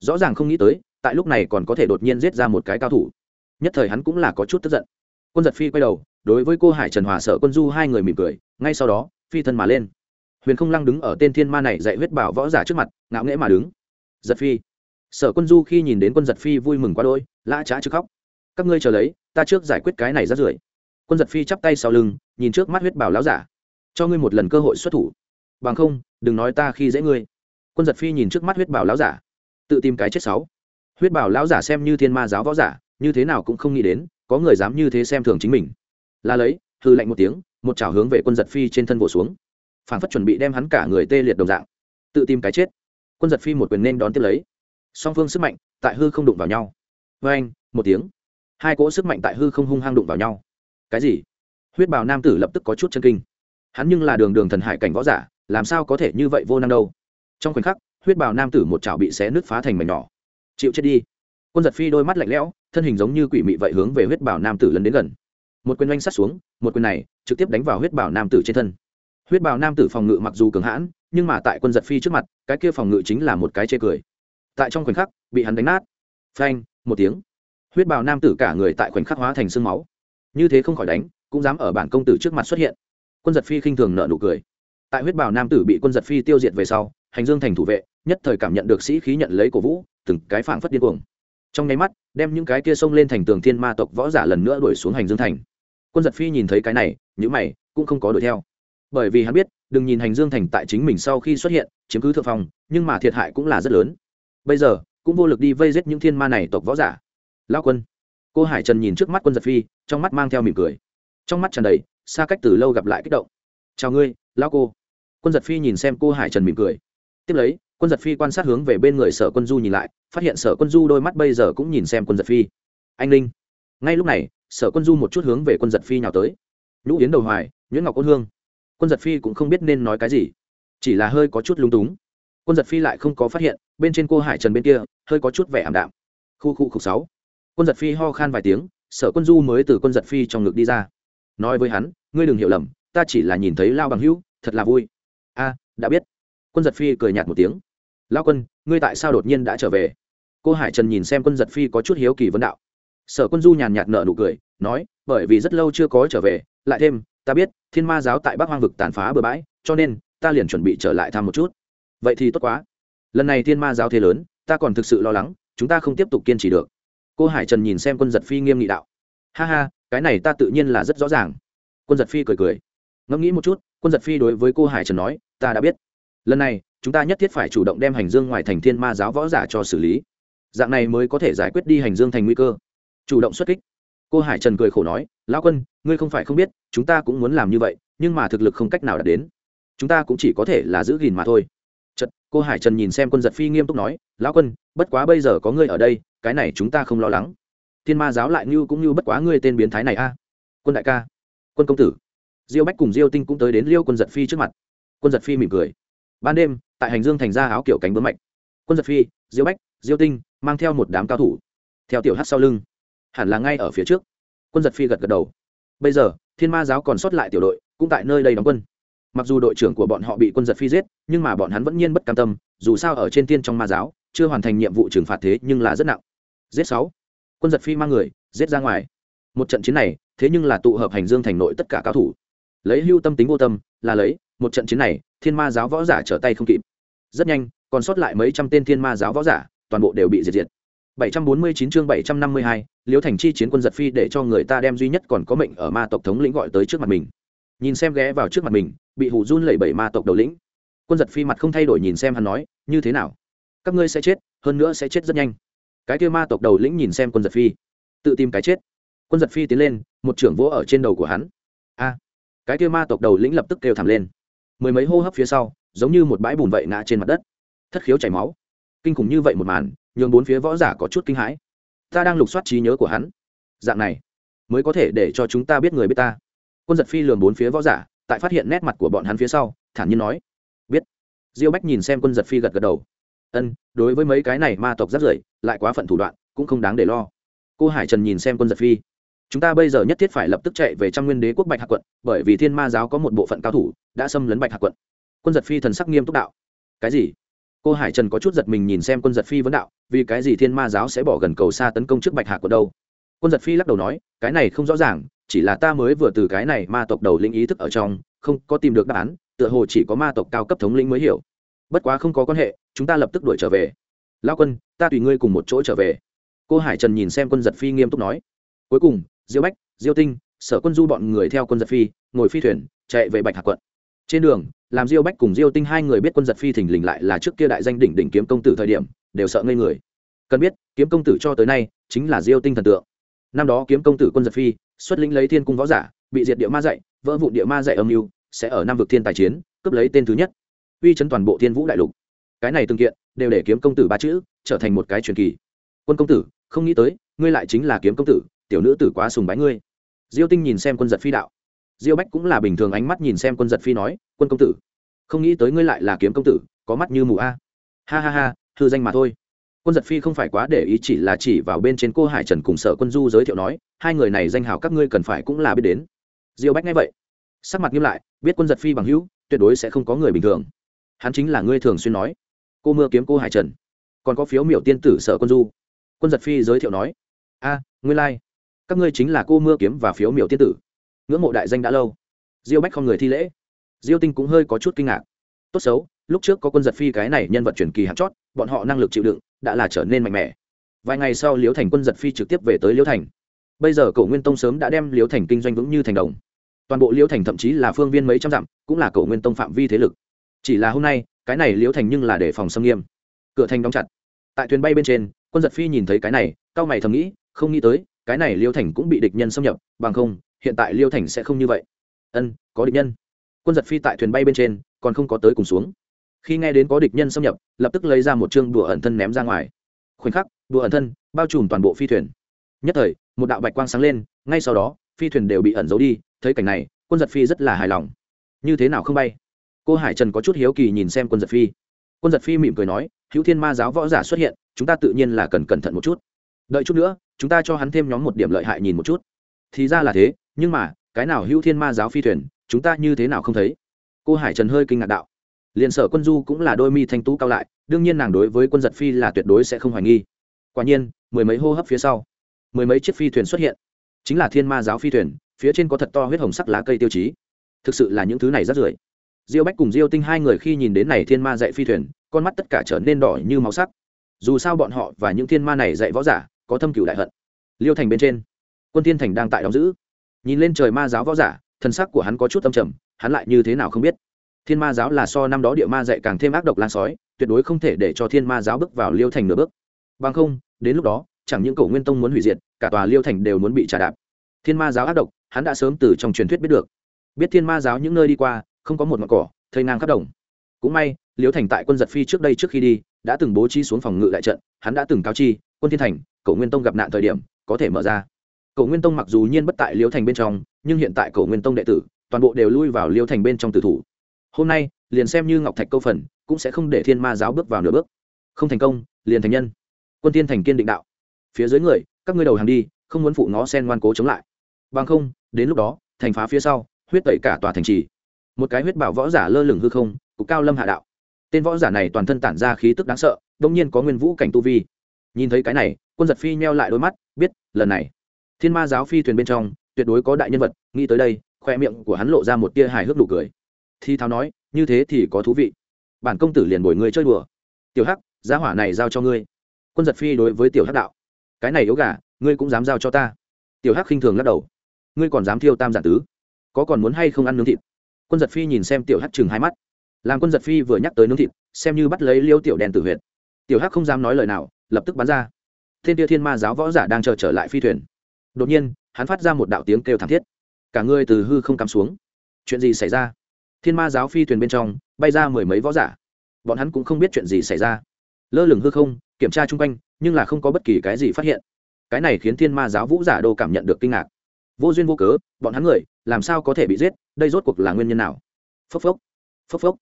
Rõ ràng không nghĩ tới, tại lúc này còn có thể đột nhiên giết ra một cái cao thủ. Nhất thời hắn cũng là có chút tức giận. Quân giật phi quay đầu đối với cô hải trần hòa sợ quân du hai người mỉm cười, ngay sau đó, phi thân mà lên. Huyền không lăng đứng ở tên thiên ma này dạy huyết bảo võ giả trước mặt, ngạo nghễ mà đứng. Giật phi. Sở quân du khi nhìn đến quân giật phi vui mừng quá đôi lã trá chứ khóc. Các ngươi chờ lấy, ta trước giải quyết cái này ra rưởi. Quân giật phi chắp tay sau lưng, nhìn trước mắt huyết bảo láo giả. Cho ngươi một lần cơ hội xuất thủ. Bằng không, đừng nói ta khi dễ ngươi. Quân giật phi nhìn trước mắt huyết bảo láo giả. Tự tìm cái chết sáu. Huyết bảo lão giả xem như thiên ma giáo võ giả, như thế nào cũng không nghĩ đến, có người dám như thế xem thường chính mình là lấy, hư lạnh một tiếng, một chảo hướng về quân giật phi trên thân vỗ xuống. Phản phất chuẩn bị đem hắn cả người tê liệt đồng dạng. Tự tìm cái chết. Quân giật phi một quyền nên đón tiếp lấy. Song phương sức mạnh tại hư không đụng vào nhau. Vê anh một tiếng. Hai cỗ sức mạnh tại hư không hung hăng đụng vào nhau. Cái gì? Huyết bào nam tử lập tức có chút chân kinh. Hắn nhưng là đường đường thần hải cảnh võ giả, làm sao có thể như vậy vô năng đâu? Trong khoảnh khắc, huyết bào nam tử một chảo bị xé nứt phá thành mảnh nhỏ. Chịu chết đi. Quân giật phi đôi mắt lạnh lẽo, thân hình giống như quỷ mị vậy hướng về huyết bào nam tử lấn đến gần một quyền oanh sát xuống, một quyền này trực tiếp đánh vào huyết bào nam tử trên thân. Huyết bào nam tử phòng ngự mặc dù cường hãn, nhưng mà tại quân giật phi trước mặt, cái kia phòng ngự chính là một cái chê cười. Tại trong khoảnh khắc, bị hắn đánh nát. Phanh, một tiếng. Huyết bào nam tử cả người tại khoảnh khắc hóa thành sương máu. Như thế không khỏi đánh, cũng dám ở bản công tử trước mặt xuất hiện. Quân giật phi khinh thường nợ nụ cười. Tại huyết bào nam tử bị quân giật phi tiêu diệt về sau, hành dương thành thủ vệ, nhất thời cảm nhận được sĩ khí nhận lấy cổ vũ, từng cái phảng phất điên cuồng. Trong nháy mắt, đem những cái kia xông lên thành tường thiên ma tộc võ giả lần nữa đuổi xuống hành dương thành quân giật phi nhìn thấy cái này những mày cũng không có đuổi theo. Bởi vì hắn biết đừng nhìn hành dương thành tại chính mình sau khi xuất hiện chiếm cứ thượng phòng, nhưng mà thiệt hại cũng là rất lớn. Bây giờ cũng vô lực đi vây giết những thiên ma này tộc võ giả. Lao quân. Cô hải trần nhìn trước mắt quân giật phi trong mắt mang theo mỉm cười. Trong mắt tràn đầy xa cách từ lâu gặp lại kích động. Chào ngươi lao cô. Quân giật phi nhìn xem cô hải trần mỉm cười. Tiếp lấy quân giật phi quan sát hướng về bên người sở quân du nhìn lại phát hiện sở quân du đôi mắt bây giờ cũng nhìn xem quân giật phi. Anh linh ngay lúc này, sở quân du một chút hướng về quân giật phi nhào tới. Nhũ yến đầu hoài, nhuyễn ngọc ôn hương. Quân giật phi cũng không biết nên nói cái gì, chỉ là hơi có chút lung túng. Quân giật phi lại không có phát hiện, bên trên cô hải trần bên kia, hơi có chút vẻ ảm đạm. Khu khu khục sáu. Quân giật phi ho khan vài tiếng, sở quân du mới từ quân giật phi trong ngực đi ra. Nói với hắn, ngươi đừng hiểu lầm, ta chỉ là nhìn thấy lao bằng hữu, thật là vui. A, đã biết. Quân giật phi cười nhạt một tiếng. Lao quân, ngươi tại sao đột nhiên đã trở về? Cô hải trần nhìn xem quân giật phi có chút hiếu kỳ vấn đạo sở quân du nhàn nhạt nợ nụ cười, nói, bởi vì rất lâu chưa có trở về, lại thêm, ta biết, thiên ma giáo tại bắc hoang vực tàn phá bừa bãi, cho nên, ta liền chuẩn bị trở lại thăm một chút. Vậy thì tốt quá. Lần này thiên ma giáo thế lớn, ta còn thực sự lo lắng, chúng ta không tiếp tục kiên trì được. Cô hải trần nhìn xem quân giật phi nghiêm nghị đạo. Ha ha, cái này ta tự nhiên là rất rõ ràng. Quân giật phi cười cười. Ngẫm nghĩ một chút, quân giật phi đối với cô hải trần nói, ta đã biết. Lần này, chúng ta nhất thiết phải chủ động đem hành dương ngoài thành thiên ma giáo võ giả cho xử lý. Dạng này mới có thể giải quyết đi hành dương thành nguy cơ chủ động xuất kích. Cô hải trần cười khổ nói, lão quân, ngươi không phải không biết, chúng ta cũng muốn làm như vậy, nhưng mà thực lực không cách nào đạt đến. Chúng ta cũng chỉ có thể là giữ gìn mà thôi. Chật cô hải trần nhìn xem quân giật phi nghiêm túc nói, lão quân, bất quá bây giờ có ngươi ở đây, cái này chúng ta không lo lắng. Thiên ma giáo lại như cũng như bất quá ngươi tên biến thái này a. Quân đại ca. Quân công tử. Diêu bách cùng diêu tinh cũng tới đến liêu quân giật phi trước mặt. Quân giật phi mỉm cười. Ban đêm, tại hành dương thành ra áo kiểu cánh bướm mạch. Quân giật phi, diêu bách, diêu tinh, mang theo một đám cao thủ. Theo tiểu hát sau lưng hẳn là ngay ở phía trước. Quân giật phi gật gật đầu. Bây giờ, thiên ma giáo còn sót lại tiểu đội, cũng tại nơi đây đóng quân. Mặc dù đội trưởng của bọn họ bị quân giật phi giết, nhưng mà bọn hắn vẫn nhiên bất cam tâm, dù sao ở trên tiên trong ma giáo, chưa hoàn thành nhiệm vụ trừng phạt thế nhưng là rất nặng. Giết sáu. Quân giật phi mang người, giết ra ngoài. Một trận chiến này, thế nhưng là tụ hợp hành dương thành nội tất cả cao thủ. Lấy hưu tâm tính vô tâm, là lấy, một trận chiến này, thiên ma giáo võ giả trở tay không kịp. Rất nhanh, còn sót lại mấy trăm tên thiên ma giáo võ giả, toàn bộ đều bị diệt diệt. 749 chương 752, Liễu Thành chi chiến quân giật phi để cho người ta đem duy nhất còn có mệnh ở ma tộc thống lĩnh gọi tới trước mặt mình. Nhìn xem ghé vào trước mặt mình, bị hù run lẩy bẩy ma tộc đầu lĩnh. Quân giật phi mặt không thay đổi nhìn xem hắn nói, như thế nào? Các ngươi sẽ chết, hơn nữa sẽ chết rất nhanh. Cái kia ma tộc đầu lĩnh nhìn xem quân giật phi, tự tìm cái chết. Quân giật phi tiến lên, một trưởng vỗ ở trên đầu của hắn. A! cái kia ma tộc đầu lĩnh lập tức kêu thảm lên. Mười mấy hô hấp phía sau, giống như một bãi bùn vậy ngã trên mặt đất. Thất khiếu chảy máu. Kinh khủng như vậy một màn, nhường bốn phía võ giả có chút kinh hãi. Ta đang lục soát trí nhớ của hắn. Dạng này, mới có thể để cho chúng ta biết người biết ta. Quân giật phi lường bốn phía võ giả, tại phát hiện nét mặt của bọn hắn phía sau, thản nhiên nói. Biết. Diêu bách nhìn xem quân giật phi gật gật đầu. Ân, đối với mấy cái này ma tộc rất rưởi lại quá phận thủ đoạn, cũng không đáng để lo. Cô hải trần nhìn xem quân giật phi. Chúng ta bây giờ nhất thiết phải lập tức chạy về trăm nguyên đế quốc bạch hạc quận, bởi vì thiên ma giáo có một bộ phận cao thủ, đã xâm lấn bạch hạc quận. Quân giật phi thần sắc nghiêm túc đạo. Cái gì? Cô hải trần có chút giật mình nhìn xem quân giật phi vấn đạo, vì cái gì thiên ma giáo sẽ bỏ gần cầu xa tấn công trước bạch hạc của đâu? Quân giật phi lắc đầu nói, cái này không rõ ràng, chỉ là ta mới vừa từ cái này ma tộc đầu lĩnh ý thức ở trong, không có tìm được đáp án, tựa hồ chỉ có ma tộc cao cấp thống lĩnh mới hiểu. Bất quá không có quan hệ, chúng ta lập tức đuổi trở về. Lao quân, ta tùy ngươi cùng một chỗ trở về. Cô hải trần nhìn xem quân giật phi nghiêm túc nói. Cuối cùng, diêu bách, diêu tinh, sở quân du bọn người theo quân giật phi, ngồi phi thuyền, chạy về bạch hạc quận. Trên đường làm diêu bách cùng diêu tinh hai người biết quân giật phi thình lình lại là trước kia đại danh đỉnh đỉnh kiếm công tử thời điểm, đều sợ ngây người. Cần biết, kiếm công tử cho tới nay chính là diêu tinh thần tượng. Năm đó kiếm công tử quân giật phi, xuất lĩnh lấy thiên cung võ giả, bị diệt địa ma dạy, vỡ vụ địa ma dạy âm mưu, sẽ ở nam vực thiên tài chiến, cướp lấy tên thứ nhất. Uy chấn toàn bộ thiên vũ đại lục. Cái này từng kiện, đều để kiếm công tử ba chữ, trở thành một cái truyền kỳ. Quân công tử, không nghĩ tới, ngươi lại chính là kiếm công tử, tiểu nữ tử quá sùng bái ngươi. Diêu tinh nhìn xem quân giật phi đạo diêu bách cũng là bình thường ánh mắt nhìn xem quân giật phi nói quân công tử không nghĩ tới ngươi lại là kiếm công tử có mắt như mù a. Ha ha ha thư danh mà thôi. Quân giật phi không phải quá để ý chỉ là chỉ vào bên trên cô hải trần cùng sở quân du giới thiệu nói hai người này danh hào các ngươi cần phải cũng là biết đến. Diêu bách nghe vậy sắc mặt nghiêm lại biết quân giật phi bằng hữu tuyệt đối sẽ không có người bình thường. Hắn chính là ngươi thường xuyên nói cô mưa kiếm cô hải trần còn có phiếu miểu tiên tử sở quân du. Quân giật phi giới thiệu nói a à, nguyên lai、like. các ngươi chính là cô mưa kiếm và phiếu miểu tiên tử ngưỡng mộ đại danh đã lâu. Diêu bách không người thi lễ. Diêu tinh cũng hơi có chút kinh ngạc. Tốt xấu, lúc trước có quân giật phi cái này nhân vật truyền kỳ hạt chót, bọn họ năng lực chịu đựng đã là trở nên mạnh mẽ. Vài ngày sau liễu thành quân giật phi trực tiếp về tới liễu thành. Bây giờ cổ nguyên tông sớm đã đem liễu thành kinh doanh vững như thành đồng. Toàn bộ liễu thành thậm chí là phương viên mấy trăm dặm, cũng là cổ nguyên tông phạm vi thế lực. Chỉ là hôm nay, cái này liễu thành nhưng là để phòng xâm nghiêm. Cửa thành đóng chặt. Tại thuyền bay bên trên, quân giật phi nhìn thấy cái này cao mày thầm nghĩ, không nghĩ tới, cái này liễu thành cũng bị địch nhân xâm nhập, bằng không hiện tại liêu thành sẽ không như vậy. Ân, có địch nhân. Quân giật phi tại thuyền bay bên trên, còn không có tới cùng xuống. Khi nghe đến có địch nhân xâm nhập, lập tức lấy ra một chương đùa ẩn thân ném ra ngoài. Khoảnh khắc, đùa ẩn thân bao trùm toàn bộ phi thuyền. Nhất thời, một đạo bạch quang sáng lên, ngay sau đó, phi thuyền đều bị ẩn giấu đi, thấy cảnh này, quân giật phi rất là hài lòng. Như thế nào không bay? Cô hải trần có chút hiếu kỳ nhìn xem quân giật phi. Quân giật phi mỉm cười nói, hữu thiên ma giáo võ giả xuất hiện, chúng ta tự nhiên là cần cẩn thận một chút. Đợi chút nữa, chúng ta cho hắn thêm nhóm một điểm lợi hại nhìn một chút. Thì ra là thế nhưng mà, cái nào hữu thiên ma giáo phi thuyền, chúng ta như thế nào không thấy? Cô hải trần hơi kinh ngạc đạo. Liền sở quân du cũng là đôi mi thanh tú cao lại, đương nhiên nàng đối với quân giật phi là tuyệt đối sẽ không hoài nghi. Quả nhiên, mười mấy hô hấp phía sau, mười mấy chiếc phi thuyền xuất hiện. Chính là thiên ma giáo phi thuyền, phía trên có thật to huyết hồng sắc lá cây tiêu chí. Thực sự là những thứ này rất rưởi. Diêu bách cùng diêu tinh hai người khi nhìn đến này thiên ma dạy phi thuyền, con mắt tất cả trở nên đỏ như máu sắc. Dù sao bọn họ và những thiên ma này dạy võ giả, có thâm cửu đại hận. Liêu thành bên trên, quân thiên thành đang tại đóng giữ nhìn lên trời ma giáo võ giả thân sắc của hắn có chút tâm trầm, hắn lại như thế nào không biết. Thiên ma giáo là so năm đó địa ma dạy càng thêm ác độc lan sói, tuyệt đối không thể để cho thiên ma giáo bước vào liêu thành nửa bước. Bằng không, đến lúc đó, chẳng những cổ nguyên tông muốn hủy diệt, cả tòa liêu thành đều muốn bị trả đạp. Thiên ma giáo ác độc, hắn đã sớm từ trong truyền thuyết biết được. Biết thiên ma giáo những nơi đi qua, không có một mặt cỏ, thây ngang khắp đồng. Cũng may, liêu thành tại quân giật phi trước đây trước khi đi, đã từng bố trí xuống phòng ngự đại trận, hắn đã từng cáo chi, quân thiên thành, cổ nguyên tông gặp nạn thời điểm, có thể mở ra cổ nguyên tông mặc dù nhiên bất tại liêu thành bên trong, nhưng hiện tại cổ nguyên tông đệ tử, toàn bộ đều lui vào liêu thành bên trong tử thủ. Hôm nay, liền xem như ngọc thạch câu phần, cũng sẽ không để thiên ma giáo bước vào nửa bước. Không thành công, liền thành nhân. Quân tiên thành kiên định đạo. Phía dưới người, các ngươi đầu hàng đi, không muốn phụ ngó sen ngoan cố chống lại. Bằng không, đến lúc đó, thành phá phía sau, huyết tẩy cả tòa thành trì. Một cái huyết bảo võ giả lơ lửng hư không, cục cao lâm hạ đạo. Tên võ giả này toàn thân tản ra khí tức đáng sợ, đông nhiên có nguyên vũ cảnh tu vi. Nhìn thấy cái này, quân giật phi nheo lại đôi mắt, biết, lần này thiên ma giáo phi thuyền bên trong, tuyệt đối có đại nhân vật, nghĩ tới đây, khoe miệng của hắn lộ ra một tia hài hước nụ cười. Thi tháo nói, như thế thì có thú vị. Bản công tử liền bồi ngươi chơi đùa. Tiểu hắc giá hỏa này giao cho ngươi. Quân giật phi đối với tiểu hắc đạo, cái này yếu gà, ngươi cũng dám giao cho ta. Tiểu hắc khinh thường lắc đầu, ngươi còn dám thiêu tam giản tứ, có còn muốn hay không ăn nướng thịt? Quân giật phi nhìn xem tiểu hắc chừng hai mắt. Làm quân giật phi vừa nhắc tới nướng thịt, xem như bắt lấy liêu tiểu đèn tử huyệt. Tiểu hắc không dám nói lời nào, lập tức bắn ra. Thiên tia thiên ma giáo võ giả đang chờ trở lại phi thuyền đột nhiên, hắn phát ra một đạo tiếng kêu thảm thiết. Cả người từ hư không cắm xuống. Chuyện gì xảy ra? Thiên ma giáo phi thuyền bên trong, bay ra mười mấy võ giả. Bọn hắn cũng không biết chuyện gì xảy ra. Lơ lửng hư không, kiểm tra chung quanh, nhưng là không có bất kỳ cái gì phát hiện. Cái này khiến thiên ma giáo vũ giả đô cảm nhận được kinh ngạc. Vô duyên vô cớ, bọn hắn người, làm sao có thể bị giết? Đây rốt cuộc là nguyên nhân nào? Phốc phốc phốc phốc.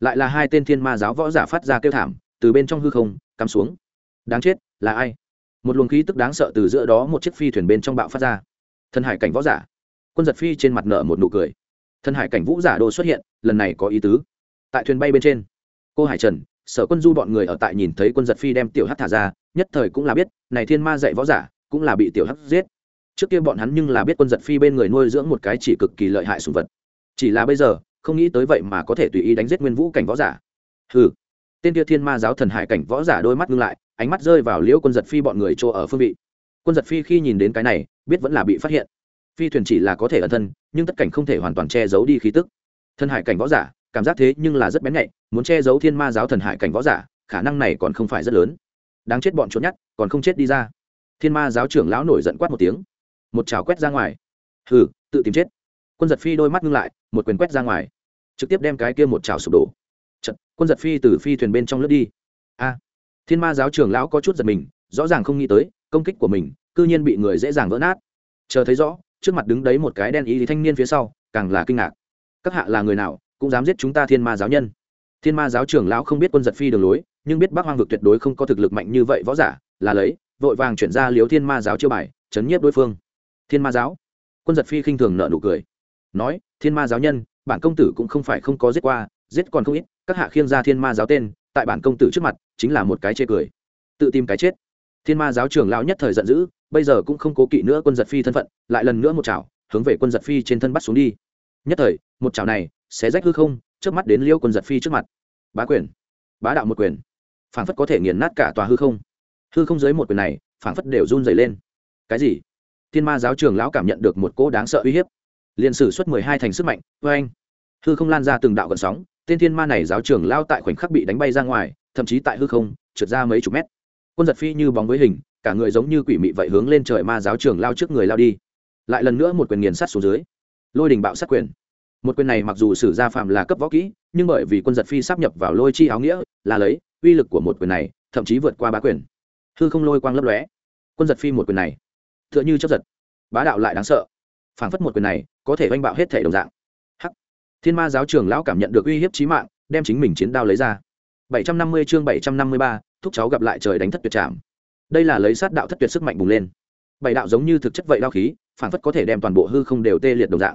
Lại là hai tên thiên ma giáo võ giả phát ra kêu thảm, từ bên trong hư không, cắm xuống. Đáng chết, là ai? Một luồng khí tức đáng sợ từ giữa đó một chiếc phi thuyền bên trong bạo phát ra. Thân hải cảnh võ giả. Quân giật phi trên mặt nợ một nụ cười. Thân hải cảnh vũ giả đô xuất hiện, lần này có ý tứ. Tại thuyền bay bên trên, cô hải trần, sở quân du bọn người ở tại nhìn thấy quân giật phi đem tiểu hắc thả ra, nhất thời cũng là biết, này thiên ma dạy võ giả, cũng là bị tiểu hắc giết. Trước kia bọn hắn nhưng là biết quân giật phi bên người nuôi dưỡng một cái chỉ cực kỳ lợi hại sùng vật. Chỉ là bây giờ, không nghĩ tới vậy mà có thể tùy ý đánh giết nguyên vũ cảnh võ giả. Hừ. Tên kia thiên ma giáo thần hải cảnh võ giả đôi mắt ngưng lại ánh mắt rơi vào liễu quân giật phi bọn người chỗ ở phương vị. Quân giật phi khi nhìn đến cái này biết vẫn là bị phát hiện. Phi thuyền chỉ là có thể ẩn thân nhưng tất cảnh không thể hoàn toàn che giấu đi khí tức. Thân hải cảnh võ giả cảm giác thế nhưng là rất bén nhạy muốn che giấu thiên ma giáo thần hải cảnh võ giả khả năng này còn không phải rất lớn. Đáng chết bọn trốn nhát còn không chết đi ra. Thiên ma giáo trưởng lão nổi giận quát một tiếng. Một trào quét ra ngoài. Hừ tự tìm chết. Quân giật phi đôi mắt ngưng lại một quyền quét ra ngoài. Trực tiếp đem cái kia một trào sụp đổ. Chật, quân giật phi từ phi thuyền bên trong lướt đi. A! Thiên ma giáo trưởng lão có chút giật mình, rõ ràng không nghĩ tới, công kích của mình, cư nhiên bị người dễ dàng vỡ nát. Chờ thấy rõ, trước mặt đứng đấy một cái đen ý thanh niên phía sau, càng là kinh ngạc. Các hạ là người nào, cũng dám giết chúng ta thiên ma giáo nhân? Thiên ma giáo trưởng lão không biết quân giật phi đường lối, nhưng biết bác hoang vực tuyệt đối không có thực lực mạnh như vậy võ giả, là lấy, vội vàng chuyển ra liếu thiên ma giáo chiêu bài, chấn nhiếp đối phương. Thiên ma giáo? Quân giật phi khinh thường nợ nụ cười. Nói, thiên ma giáo nhân, bản công tử cũng không phải không có giết qua, giết còn không ít, các hạ khiêng ra thiên ma giáo tên tại bản công tử trước mặt, chính là một cái chê cười. Tự tìm cái chết. Thiên ma giáo trưởng lão nhất thời giận dữ, bây giờ cũng không cố kỵ nữa quân giật phi thân phận, lại lần nữa một chảo, hướng về quân giật phi trên thân bắt xuống đi. Nhất thời, một chảo này sẽ rách hư không trước mắt đến liêu quân giật phi trước mặt. Bá quyền. Bá đạo một quyền. Phảng phất có thể nghiền nát cả tòa hư không. Hư không dưới một quyền này, phảng phất đều run dày lên. Cái gì? Thiên ma giáo trường lão cảm nhận được một cỗ đáng sợ uy hiếp. Liền sử xuất mười hai thành sức mạnh vê anh hư không lan ra từng đạo gần sóng tên thiên ma này giáo trưởng lao tại khoảnh khắc bị đánh bay ra ngoài, thậm chí tại hư không, trượt ra mấy chục mét. Quân giật phi như bóng với hình, cả người giống như quỷ mị vậy hướng lên trời ma giáo trưởng lao trước người lao đi. Lại lần nữa một quyền nghiền sát xuống dưới. Lôi đình bạo sát quyền. Một quyền này mặc dù sử gia phạm là cấp võ kỹ, nhưng bởi vì quân giật phi sắp nhập vào lôi chi áo nghĩa, là lấy uy lực của một quyền này, thậm chí vượt qua bá quyền. Hư không lôi quang lấp lóe. Quân giật phi một quyền này t h ư ợ n h ư chấp giật. Bá đạo lại đáng sợ. Phảng phất một quyền này, có thể oanh bạo hết thể đồng dạng thiên ma giáo trường lão cảm nhận được uy hiếp chí mạng, đem chính mình chiến đao lấy ra. Bảy trăm năm mươi chương bảy trăm năm mươi ba, thúc cháu gặp lại trời đánh thất tuyệt trảm. Đây là lấy sát đạo thất tuyệt sức mạnh bùng lên. Bảy đạo giống như thực chất vậy đao khí phảng phất có thể đem toàn bộ hư không đều tê liệt đồng dạng.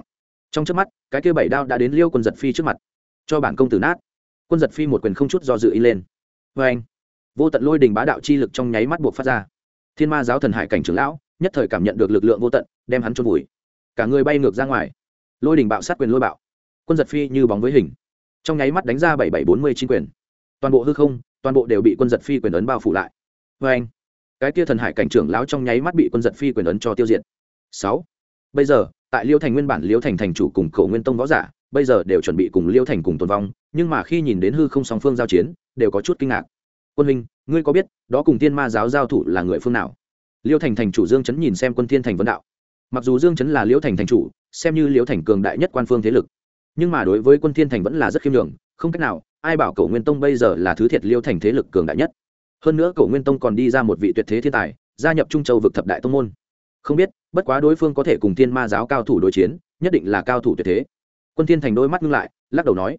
Trong trước mắt, cái kia bảy đao đã đến liêu quân giật phi trước mặt. Cho bản công tử nát. Quân giật phi một quyền không chút do dự y lên. Vê anh, vô tận lôi đình bá đạo chi lực trong nháy mắt buộc phát ra. Thiên ma giáo thần hải cảnh trưởng lão, nhất thời cảm nhận được lực lượng vô tận, đem hắn trôn vùi. Cả người bay ngược ra ngoài. Lôi đình bạo sát quyền lôi bạo quân giật phi như bóng với hình. Trong nháy mắt đánh ra bảy bảy bốn mươi chín quyền. Toàn bộ hư không toàn bộ đều bị quân giật phi quyền ấn bao phủ lại. Vê anh cái tia thần hải cảnh trưởng lão trong nháy mắt bị quân giật phi quyền ấn cho tiêu diệt. Sáu bây giờ tại liêu thành nguyên bản liêu thành thành chủ cùng cổ nguyên tông võ giả bây giờ đều chuẩn bị cùng liêu thành cùng tồn vong nhưng mà khi nhìn đến hư không song phương giao chiến đều có chút kinh ngạc. Quân Minh, ngươi có biết đó cùng tiên ma giáo giao thủ là người phương nào? Liêu thành thành chủ dương chấn nhìn xem quân thiên thành vấn đạo. Mặc dù dương chấn là liêu thành thành chủ xem như liêu thành cường đại nhất quan phương thế lực nhưng mà đối với quân thiên thành vẫn là rất khiêm nhường, không cách nào ai bảo cổ nguyên tông bây giờ là thứ thiệt liêu thành thế lực cường đại nhất. Hơn nữa cổ nguyên tông còn đi ra một vị tuyệt thế thiên tài gia nhập trung châu vực thập đại tông môn. Không biết bất quá đối phương có thể cùng thiên ma giáo cao thủ đối chiến nhất định là cao thủ tuyệt thế. Quân thiên thành đôi mắt ngưng lại lắc đầu nói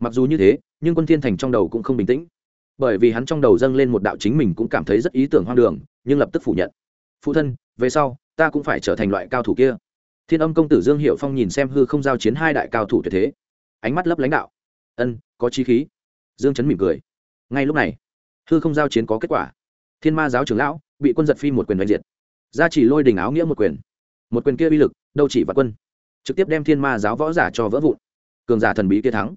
mặc dù như thế nhưng quân thiên thành trong đầu cũng không bình tĩnh. Bởi vì hắn trong đầu dâng lên một đạo chính mình cũng cảm thấy rất ý tưởng hoang đường nhưng lập tức phủ nhận. Phụ thân về sau ta cũng phải trở thành loại cao thủ kia thiên âm công tử dương hiệu phong nhìn xem hư không giao chiến hai đại cao thủ tuyệt thế. Ánh mắt lấp lãnh đạo. Ân, có chi khí. Dương chấn mỉm cười. Ngay lúc này, hư không giao chiến có kết quả. Thiên ma giáo trưởng lão bị quân giật phi một quyền đánh diệt. Gia chỉ lôi đình áo nghĩa một quyền. Một quyền kia uy lực, đâu chỉ và quân. Trực tiếp đem thiên ma giáo võ giả cho vỡ vụn. Cường giả thần bí kia thắng.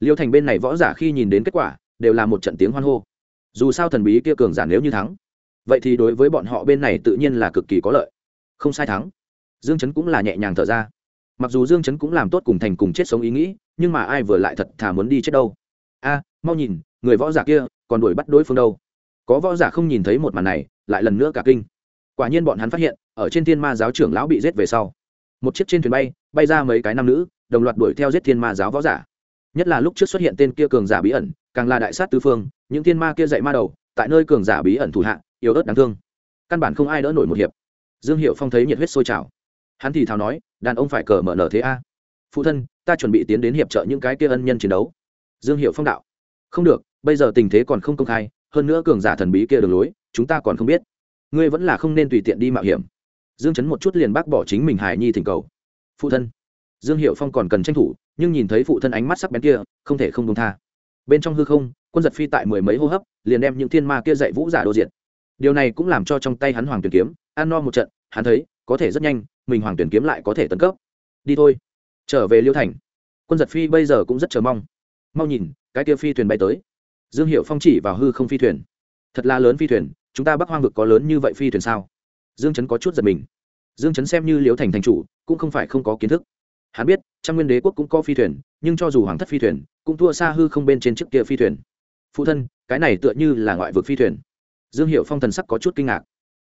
Liêu thành bên này võ giả khi nhìn đến kết quả, đều là một trận tiếng hoan hô. Dù sao thần bí kia cường giả nếu như thắng, vậy thì đối với bọn họ bên này tự nhiên là cực kỳ có lợi. Không sai thắng dương chấn cũng là nhẹ nhàng thở ra. Mặc dù dương chấn cũng làm tốt cùng thành cùng chết sống ý nghĩ, nhưng mà ai vừa lại thật thà muốn đi chết đâu? A, mau nhìn, người võ giả kia còn đuổi bắt đối phương đâu? Có võ giả không nhìn thấy một màn này, lại lần nữa cả kinh. Quả nhiên bọn hắn phát hiện, ở trên thiên ma giáo trưởng lão bị giết về sau, một chiếc trên thuyền bay bay ra mấy cái nam nữ, đồng loạt đuổi theo giết thiên ma giáo võ giả. Nhất là lúc trước xuất hiện tên kia cường giả bí ẩn, càng là đại sát tứ phương, những thiên ma kia dạy ma đầu, tại nơi cường giả bí ẩn thủ hạ, yếu ớt đáng thương. Căn bản không ai đỡ nổi một hiệp. Dương hiệu phong thấy nhiệt huyết sôi trào hắn thì thào nói, đàn ông phải cờ mở nở thế a. Phụ thân, ta chuẩn bị tiến đến hiệp trợ những cái kia ân nhân chiến đấu. Dương hiệu phong đạo. Không được, bây giờ tình thế còn không công khai, hơn nữa cường giả thần bí kia đường lối, chúng ta còn không biết. Ngươi vẫn là không nên tùy tiện đi mạo hiểm. Dương chấn một chút liền bác bỏ chính mình hài nhi thỉnh cầu. Phụ thân. Dương hiệu phong còn cần tranh thủ, nhưng nhìn thấy phụ thân ánh mắt sắc bén kia, không thể không công tha. Bên trong hư không, quân giật phi tại mười mấy hô hấp, liền đem những thiên ma kia dạy vũ giả đô diệt. Điều này cũng làm cho trong tay hắn hoàng tuyển kiếm, ăn no một trận, hắn thấy, có thể rất nhanh mình hoàng tuyển kiếm lại có thể tấn cấp. Đi thôi. Trở về liêu thành. Quân giật phi bây giờ cũng rất chờ mong. Mau nhìn, cái kia phi thuyền bay tới. Dương hiệu phong chỉ vào hư không phi thuyền. Thật là lớn phi thuyền, chúng ta bắc hoang vực có lớn như vậy phi thuyền sao? Dương chấn có chút giật mình. Dương chấn xem như liêu thành thành chủ, cũng không phải không có kiến thức. Hắn biết, trăm nguyên đế quốc cũng có phi thuyền, nhưng cho dù hoàng thất phi thuyền, cũng thua xa hư không bên trên trước kia phi thuyền. Phụ thân, cái này tựa như là ngoại vực phi thuyền. Dương hiệu phong thần sắc có chút kinh ngạc.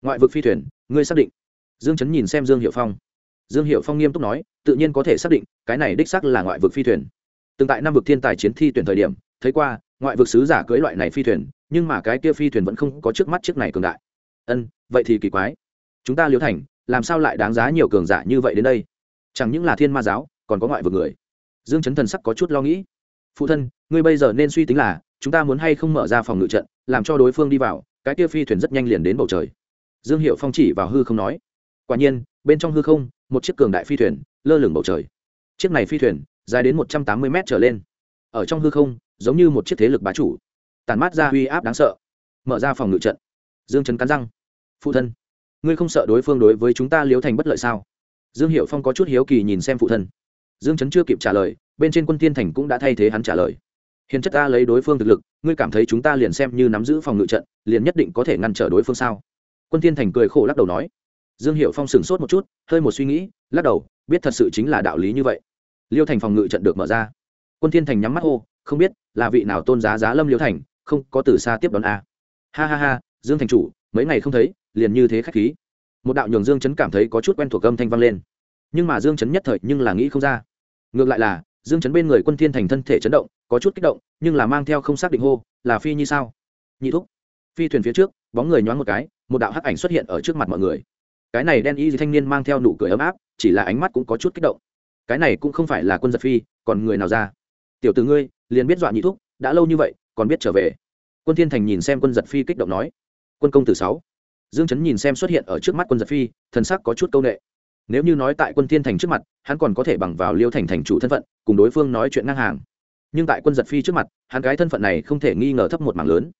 Ngoại vực phi thuyền, ngươi xác định dương chấn nhìn xem dương hiệu phong. Dương hiệu phong nghiêm túc nói, tự nhiên có thể xác định, cái này đích xác là ngoại vực phi thuyền. Từng tại năm vực thiên tài chiến thi tuyển thời điểm, thấy qua, ngoại vực sứ giả cưỡi loại này phi thuyền, nhưng mà cái kia phi thuyền vẫn không có trước mắt chiếc này cường đại. Ân, vậy thì kỳ quái. Chúng ta liễu thành, làm sao lại đáng giá nhiều cường giả như vậy đến đây? Chẳng những là thiên ma giáo, còn có ngoại vực người. Dương chấn thần sắc có chút lo nghĩ. Phụ thân, ngươi bây giờ nên suy tính là, chúng ta muốn hay không mở ra phòng ngự trận, làm cho đối phương đi vào, cái kia phi thuyền rất nhanh liền đến bầu trời. Dương hiệu phong chỉ vào hư không nói quả nhiên, bên trong hư không, một chiếc cường đại phi thuyền, lơ lửng bầu trời. Chiếc này phi thuyền, dài đến một trăm tám mươi mét trở lên. Ở trong hư không, giống như một chiếc thế lực bá chủ. Tàn mát ra uy áp đáng sợ. Mở ra phòng ngự trận. Dương chấn cắn răng. Phụ thân, ngươi không sợ đối phương đối với chúng ta liếu thành bất lợi sao? Dương hiệu phong có chút hiếu kỳ nhìn xem phụ thân. Dương chấn chưa kịp trả lời, bên trên quân tiên thành cũng đã thay thế hắn trả lời. Hiền chất ta lấy đối phương thực lực, ngươi cảm thấy chúng ta liền xem như nắm giữ phòng ngự trận, liền nhất định có thể ngăn trở đối phương sao? Quân tiên thành cười khổ lắc đầu nói dương hiệu phong sửng sốt một chút, hơi một suy nghĩ, lắc đầu, biết thật sự chính là đạo lý như vậy. Liêu thành phòng ngự trận được mở ra. Quân Thiên thành nhắm mắt ô không biết là vị nào tôn giá giá lâm liêu thành, không có từ xa tiếp đón a. Ha ha ha, dương thành chủ, mấy ngày không thấy, liền như thế khách khí. Một đạo nhường dương chấn cảm thấy có chút quen thuộc âm thanh vang lên. Nhưng mà dương chấn nhất thời nhưng là nghĩ không ra. Ngược lại là, dương chấn bên người quân thiên thành thân thể chấn động, có chút kích động, nhưng là mang theo không xác định hô, là phi như sao? Nhị thúc. Phi thuyền phía trước, bóng người nhoáng một cái, một đạo hắc ảnh xuất hiện ở trước mặt mọi người cái này đen y thanh niên mang theo nụ cười ấm áp, chỉ là ánh mắt cũng có chút kích động. Cái này cũng không phải là quân giật phi, còn người nào ra? Tiểu từ ngươi, liền biết dọa nhị thúc, đã lâu như vậy, còn biết trở về. Quân thiên thành nhìn xem quân giật phi kích động nói. Quân công tử sáu. Dương chấn nhìn xem xuất hiện ở trước mắt quân giật phi, thần sắc có chút câu ệ nếu như nói tại quân thiên thành trước mặt, hắn còn có thể bằng vào liêu thành thành chủ thân phận, cùng đối phương nói chuyện ngang hàng. Nhưng tại quân giật phi trước mặt, hắn cái thân phận này không thể nghi ngờ thấp một mảng lớn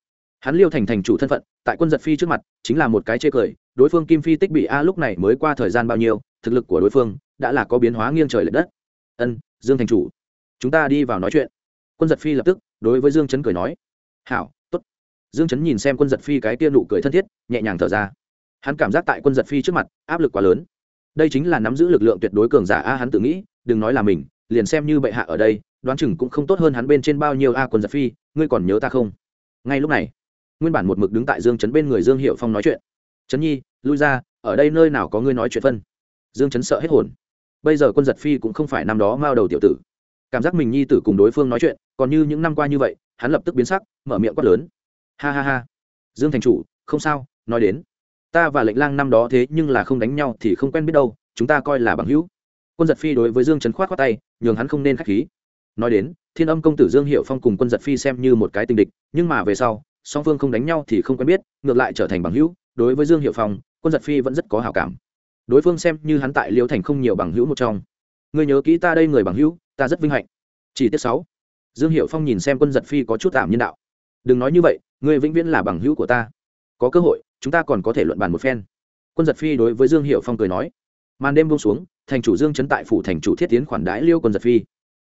hắn liêu thành thành chủ thân phận, tại quân giật phi trước mặt, chính là một cái chê cười, đối phương kim phi tích bị a lúc này mới qua thời gian bao nhiêu, thực lực của đối phương đã là có biến hóa nghiêng trời l ệ đất. Ân, dương thành chủ, chúng ta đi vào nói chuyện. Quân giật phi lập tức đối với dương chấn cười nói, hảo t ố t dương chấn nhìn xem quân giật phi cái tia nụ cười thân thiết, nhẹ nhàng thở ra. Hắn cảm giác tại quân giật phi trước mặt, áp lực quá lớn. Đây chính là nắm giữ lực lượng tuyệt đối cường giả a hắn tự nghĩ, đừng nói là mình, liền xem như bệ hạ ở đây, đoán chừng cũng không tốt hơn hắn bên trên bao nhiêu a quân giật phi, ngươi còn nhớ ta không? Ngay lúc này nguyên bản một mực đứng tại dương chấn bên người dương hiệu phong nói chuyện. Trấn nhi, lui ra, ở đây nơi nào có ngươi nói chuyện phân? Dương chấn sợ hết hồn. Bây giờ quân giật phi cũng không phải năm đó mao đầu tiểu tử. Cảm giác mình nhi tử cùng đối phương nói chuyện, còn như những năm qua như vậy, hắn lập tức biến sắc, mở miệng quát lớn. Ha ha ha. Dương thành chủ, không sao, nói đến. Ta và lệnh lang năm đó thế nhưng là không đánh nhau thì không quen biết đâu, chúng ta coi là bằng hữu. Quân giật phi đối với dương trấn khoát khoát tay, nhường hắn không nên k h á c h khí. Nói đến, thiên âm công tử dương hiệu phong cùng quân giật phi xem như một cái tình địch, nhưng mà về sau song phương không đánh nhau thì không quen biết, ngược lại trở thành bằng hữu, đối với dương hiệu phong, quân giật phi vẫn rất có hào cảm. Đối phương xem như hắn tại liêu thành không nhiều bằng hữu một trong. Người nhớ kỹ ta đây người bằng hữu, ta rất vinh hạnh. Chỉ tiết sáu. Dương hiệu phong nhìn xem quân giật phi có chút tạm nhân đạo. Đừng nói như vậy người vĩnh viễn là bằng hữu của ta. Có cơ hội, chúng ta còn có thể luận bàn một phen. Quân giật phi đối với dương hiệu phong cười nói. Màn đêm buông xuống, thành chủ dương chấn tại phủ thành chủ thiết tiến khoản đãi liêu quân giật phi.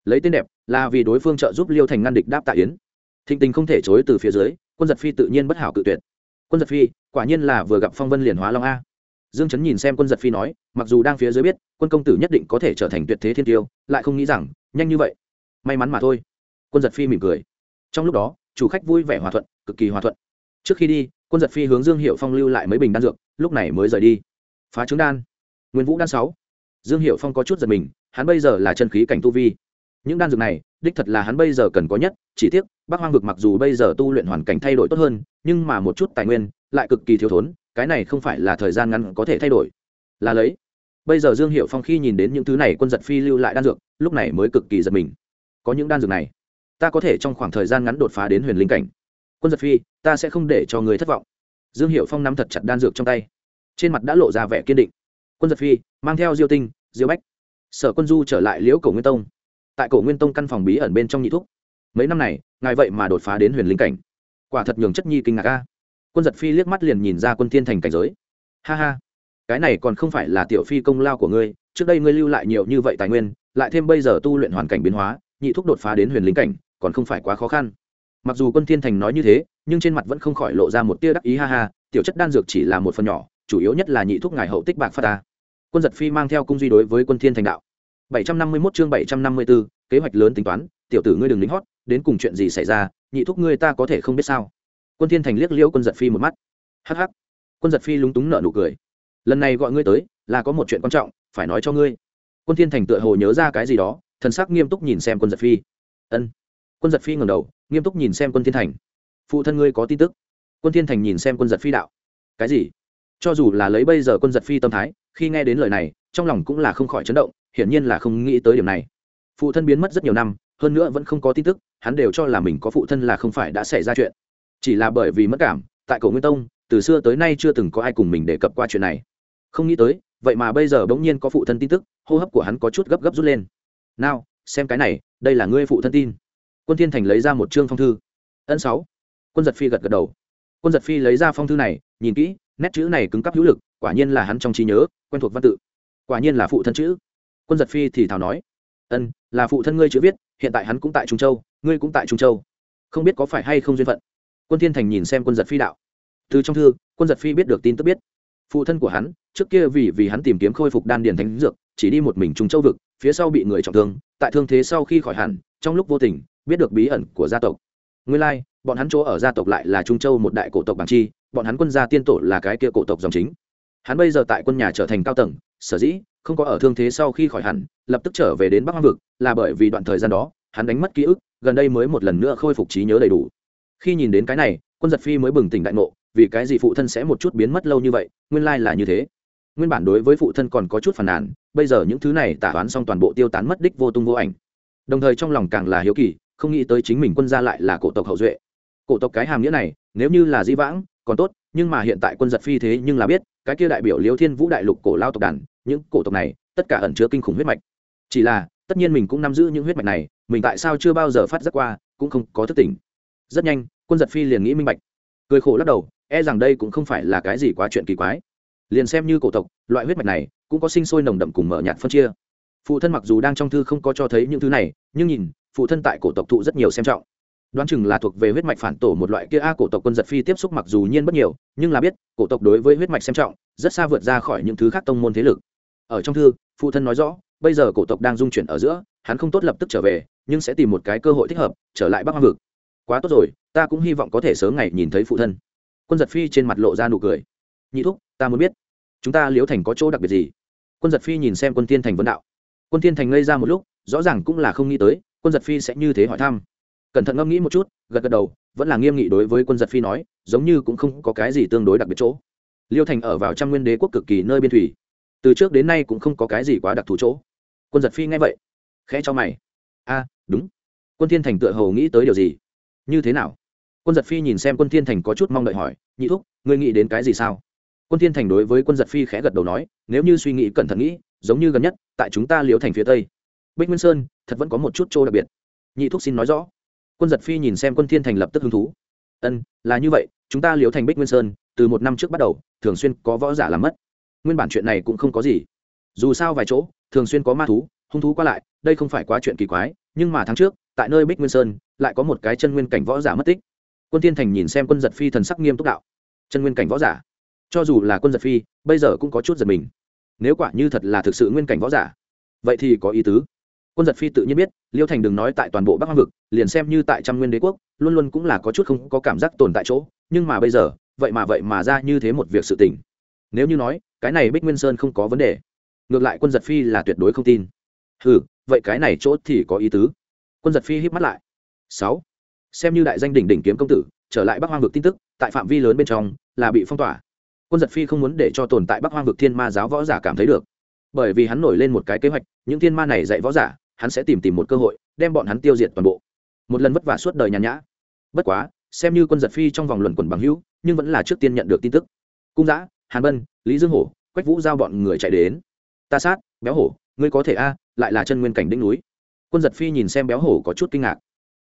Lấy tên đẹp, là vì đối phương trợ giúp liêu thành ngăn địch đáp tạ yến thịnh tình không thể chối từ phía dưới, quân giật phi tự nhiên bất hảo cự tuyệt. Quân giật phi, quả nhiên là vừa gặp phong vân liền hóa long a. Dương chấn nhìn xem quân giật phi nói, mặc dù đang phía dưới biết, quân công tử nhất định có thể trở thành tuyệt thế thiên tiêu, lại không nghĩ rằng, nhanh như vậy. May mắn mà thôi. Quân giật phi mỉm cười. Trong lúc đó, chủ khách vui vẻ hòa thuận, cực kỳ hòa thuận. Trước khi đi, quân giật phi hướng dương hiệu phong lưu lại mấy bình đan dược, lúc này mới rời đi. Phá trứng đan. Nguyên vũ đan sáu. Dương hiệu phong có chút giật mình, hắn bây giờ là chân khí cảnh tu vi những đan dược này, đích thật là hắn bây giờ cần có nhất, chỉ tiếc, bắc hoang vực mặc dù bây giờ tu luyện hoàn cảnh thay đổi tốt hơn, nhưng mà một chút tài nguyên lại cực kỳ thiếu thốn, cái này không phải là thời gian ngắn có thể thay đổi. Là lấy. Bây giờ dương hiệu phong khi nhìn đến những thứ này quân giật phi lưu lại đan dược, lúc này mới cực kỳ giật mình. Có những đan dược này, ta có thể trong khoảng thời gian ngắn đột phá đến huyền linh cảnh. Quân giật phi, ta sẽ không để cho người thất vọng. Dương hiệu phong nắm thật chặt đan dược trong tay. Trên mặt đã lộ ra vẻ kiên định. Quân giật phi, mang theo diêu tinh, diêu bách. Sở quân du trở lại liễu cổ nguyên tông tại cổ nguyên tông căn phòng bí ẩn bên trong nhị thúc. Mấy năm này, ngài vậy mà đột phá đến huyền linh cảnh. Quả thật nhường chất nhi kinh ngạc ca quân giật phi liếc mắt liền nhìn ra quân thiên thành cảnh giới. Ha ha, cái này còn không phải là tiểu phi công lao của ngươi, trước đây ngươi lưu lại nhiều như vậy tài nguyên, lại thêm bây giờ tu luyện hoàn cảnh biến hóa, nhị thúc đột phá đến huyền linh cảnh, còn không phải quá khó khăn. Mặc dù quân thiên thành nói như thế, nhưng trên mặt vẫn không khỏi lộ ra một tia đắc ý, ha ha, tiểu chất đan dược chỉ là một phần nhỏ, chủ yếu nhất là nhị thúc ngài hậu tích bạc phát ta. Quân giật phi mang theo cung duy đối với quân thiên thành đạo. 751 chương 754, kế hoạch lớn tính toán tiểu tử ngươi đừng lính hót đến cùng chuyện gì xảy ra nhị thúc ngươi ta có thể không biết sao. Quân thiên thành liếc liễu quân giật phi một mắt. Hắc hắc. Quân giật phi lúng túng nở nụ cười. Lần này gọi ngươi tới là có một chuyện quan trọng phải nói cho ngươi. Quân thiên thành tựa hồ nhớ ra cái gì đó thần sắc nghiêm túc nhìn xem quân giật phi. Ân. Quân giật phi ngẩng đầu nghiêm túc nhìn xem quân thiên thành. Phụ thân ngươi có tin tức. Quân thiên thành nhìn xem quân giật phi đạo. Cái gì? Cho dù là lấy bây giờ quân giật phi tâm thái khi nghe đến lời này trong lòng cũng là không khỏi chấn động hiển nhiên là không nghĩ tới điểm này. Phụ thân biến mất rất nhiều năm, hơn nữa vẫn không có tin tức, hắn đều cho là mình có phụ thân là không phải đã xảy ra chuyện. Chỉ là bởi vì mất cảm, tại cổ nguyên tông, từ xưa tới nay chưa từng có ai cùng mình đề cập qua chuyện này. Không nghĩ tới, vậy mà bây giờ bỗng nhiên có phụ thân tin tức, hô hấp của hắn có chút gấp gấp rút lên. Nào, xem cái này, đây là ngươi phụ thân tin. Quân thiên thành lấy ra một chương phong thư. Ân sáu. Quân giật phi gật gật đầu. Quân giật phi lấy ra phong thư này, nhìn kỹ, nét chữ này cứng cắp hữu lực, quả nhiên là hắn trong trí nhớ, quen thuộc văn tự. Quả nhiên là phụ thân chữ quân giật phi thì thào nói ân là phụ thân ngươi chữ viết hiện tại hắn cũng tại trung châu ngươi cũng tại trung châu. Không biết có phải hay không duyên phận? Quân thiên thành nhìn xem quân giật phi đạo. Từ trong thư quân giật phi biết được tin tức biết. Phụ thân của hắn trước kia vì vì hắn tìm kiếm khôi phục đan điền thánh dược chỉ đi một mình trung châu vực phía sau bị người trọng thương tại thương thế sau khi khỏi hẳn trong lúc vô tình biết được bí ẩn của gia tộc. Nguyên lai like, bọn hắn chỗ ở gia tộc lại là trung châu một đại cổ tộc bằng chi bọn hắn quân gia tiên tổ là cái kia cổ tộc dòng chính. Hắn bây giờ tại quân nhà trở thành cao tầng sở dĩ không có ở thương thế sau khi khỏi hẳn, lập tức trở về đến bắc hoang vực, là bởi vì đoạn thời gian đó, hắn đánh mất ký ức, gần đây mới một lần nữa khôi phục trí nhớ đầy đủ. Khi nhìn đến cái này, quân giật phi mới bừng tỉnh đại ngộ, vì cái gì phụ thân sẽ một chút biến mất lâu như vậy, nguyên lai là như thế. Nguyên bản đối với phụ thân còn có chút phản nàn, bây giờ những thứ này tả toán xong toàn bộ tiêu tán mất đích vô tung vô ảnh. Đồng thời trong lòng càng là hiếu kỳ, không nghĩ tới chính mình quân gia lại là cổ tộc hậu duệ. Cổ tộc cái hàm nghĩa này, nếu như là di vãng, còn tốt, nhưng mà hiện tại quân giật phi thế nhưng là biết, cái kia đại biểu liêu thiên vũ đại lục cổ lao tộc đàn những cổ tộc này, tất cả ẩn chứa kinh khủng huyết mạch. Chỉ là, tất nhiên mình cũng nắm giữ những huyết mạch này, mình tại sao chưa bao giờ phát giác qua, cũng không có thức tỉnh. Rất nhanh, quân giật phi liền nghĩ minh bạch. Cười khổ lắc đầu e rằng đây cũng không phải là cái gì quá chuyện kỳ quái. Liền xem như cổ tộc, loại huyết mạch này, cũng có sinh sôi nồng đậm cùng mở nhạt phân chia. Phụ thân mặc dù đang trong thư không có cho thấy những thứ này, nhưng nhìn, phụ thân tại cổ tộc thụ rất nhiều xem trọng. Đoán chừng là thuộc về huyết mạch phản tổ một loại kia a, cổ tộc quân giật phi tiếp xúc mặc dù nhiên bất nhiều, nhưng là biết, cổ tộc đối với huyết mạch xem trọng, rất xa vượt ra khỏi những thứ khác tông môn thế lực ở trong thư, phụ thân nói rõ, bây giờ cổ tộc đang dung chuyển ở giữa, hắn không tốt lập tức trở về, nhưng sẽ tìm một cái cơ hội thích hợp, trở lại bắc hoang vực. Quá tốt rồi, ta cũng hy vọng có thể sớm ngày nhìn thấy phụ thân. Quân giật phi trên mặt lộ ra nụ cười. Nhị thúc, ta muốn biết, chúng ta liếu thành có chỗ đặc biệt gì? Quân giật phi nhìn xem quân tiên thành vấn đạo. Quân tiên thành ngây ra một lúc, rõ ràng cũng là không nghĩ tới, quân giật phi sẽ như thế hỏi thăm. Cẩn thận ngẫm nghĩ một chút, gật gật đầu, vẫn là nghiêm nghị đối với quân giật phi nói, giống như cũng không có cái gì tương đối đặc biệt chỗ. Liêu thành ở vào trăm nguyên đế quốc cực kỳ nơi biên thủy từ trước đến nay cũng không có cái gì quá đặc thù chỗ. Quân giật phi nghe vậy, khẽ cho mày. A, đúng. Quân thiên thành tựa hồ nghĩ tới điều gì? Như thế nào? Quân giật phi nhìn xem quân thiên thành có chút mong đợi hỏi, nhị thúc, ngươi nghĩ đến cái gì sao? Quân thiên thành đối với quân giật phi khẽ gật đầu nói, nếu như suy nghĩ cẩn thận nghĩ, giống như gần nhất, tại chúng ta liễu thành phía tây, bích nguyên sơn, thật vẫn có một chút chỗ đặc biệt. Nhị thúc xin nói rõ. Quân giật phi nhìn xem quân thiên thành lập tức hứng thú. Ân, là như vậy, chúng ta liễu thành bích nguyên sơn, từ một năm trước bắt đầu, thường xuyên có võ giả làm mất nguyên bản chuyện này cũng không có gì. Dù sao vài chỗ, thường xuyên có ma thú, hung thú qua lại, đây không phải quá chuyện kỳ quái, nhưng mà tháng trước, tại nơi bích nguyên sơn, lại có một cái chân nguyên cảnh võ giả mất tích. Quân thiên thành nhìn xem quân giật phi thần sắc nghiêm túc đạo. Chân nguyên cảnh võ giả? Cho dù là quân giật phi, bây giờ cũng có chút giật mình. Nếu quả như thật là thực sự nguyên cảnh võ giả, vậy thì có ý tứ. Quân giật phi tự nhiên biết, liêu thành đừng nói tại toàn bộ bắc hoang vực, liền xem như tại trăm nguyên đế quốc, luôn luôn cũng là có chút không có cảm giác tồn tại chỗ, nhưng mà bây giờ, vậy mà vậy mà ra như thế một việc sự tình nếu như nói, cái này bích nguyên sơn không có vấn đề. Ngược lại quân giật phi là tuyệt đối không tin. Ừ vậy cái này chỗ thì có ý tứ. Quân giật phi hít mắt lại. Sáu. Xem như đại danh đỉnh đỉnh kiếm công tử, trở lại bắc hoang vực tin tức, tại phạm vi lớn bên trong, là bị phong tỏa. Quân giật phi không muốn để cho tồn tại bắc hoang vực thiên ma giáo võ giả cảm thấy được. Bởi vì hắn nổi lên một cái kế hoạch, những thiên ma này dạy võ giả, hắn sẽ tìm tìm một cơ hội, đem bọn hắn tiêu diệt toàn bộ. Một lần vất vả suốt đời nhàn nhã. Bất quá, xem như quân giật phi trong vòng luận quần bằng hữu, nhưng vẫn là trước tiên nhận được tin tức. Cung giã hàn bân, lý dương hổ, quách vũ giao bọn người chạy đến. Ta sát, béo hổ, ngươi có thể a, lại là chân nguyên cảnh đỉnh núi. Quân giật phi nhìn xem béo hổ có chút kinh ngạc.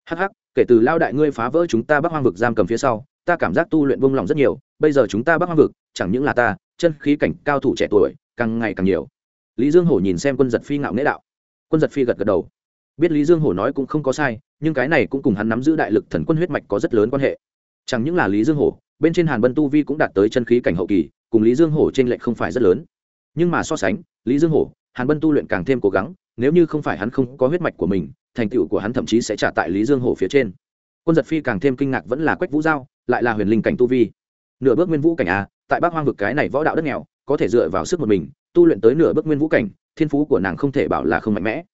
Hắc hắc, kể từ lao đại ngươi phá vỡ chúng ta bắc hoang vực giam cầm phía sau, ta cảm giác tu luyện vung lòng rất nhiều, bây giờ chúng ta bắc hoang vực, chẳng những là ta, chân khí cảnh cao thủ trẻ tuổi, càng ngày càng nhiều. Lý dương hổ nhìn xem quân giật phi ngạo nghễ đạo. Quân giật phi gật gật đầu. Biết lý dương hổ nói cũng không có sai, nhưng cái này cũng cùng hắn nắm giữ đại lực thần quân huyết mạch có rất lớn quan hệ. Chẳng những là lý dương hổ, bên trên hàn bân tu vi cũng đạt tới chân khí cảnh hậu kỳ cùng lý dương hổ t r ê n lệch không phải rất lớn. Nhưng mà so sánh, lý dương hổ, hàn bân tu luyện càng thêm cố gắng, nếu như không phải hắn không có huyết mạch của mình, thành tựu của hắn thậm chí sẽ trả tại lý dương hổ phía trên. Quân giật phi càng thêm kinh ngạc vẫn là quách vũ giao, lại là huyền linh cảnh tu vi. Nửa bước nguyên vũ cảnh a tại bắc hoang vực cái này võ đạo đất nghèo, có thể dựa vào sức một mình, tu luyện tới nửa bước nguyên vũ cảnh, thiên phú của nàng không thể bảo là không mạnh mẽ.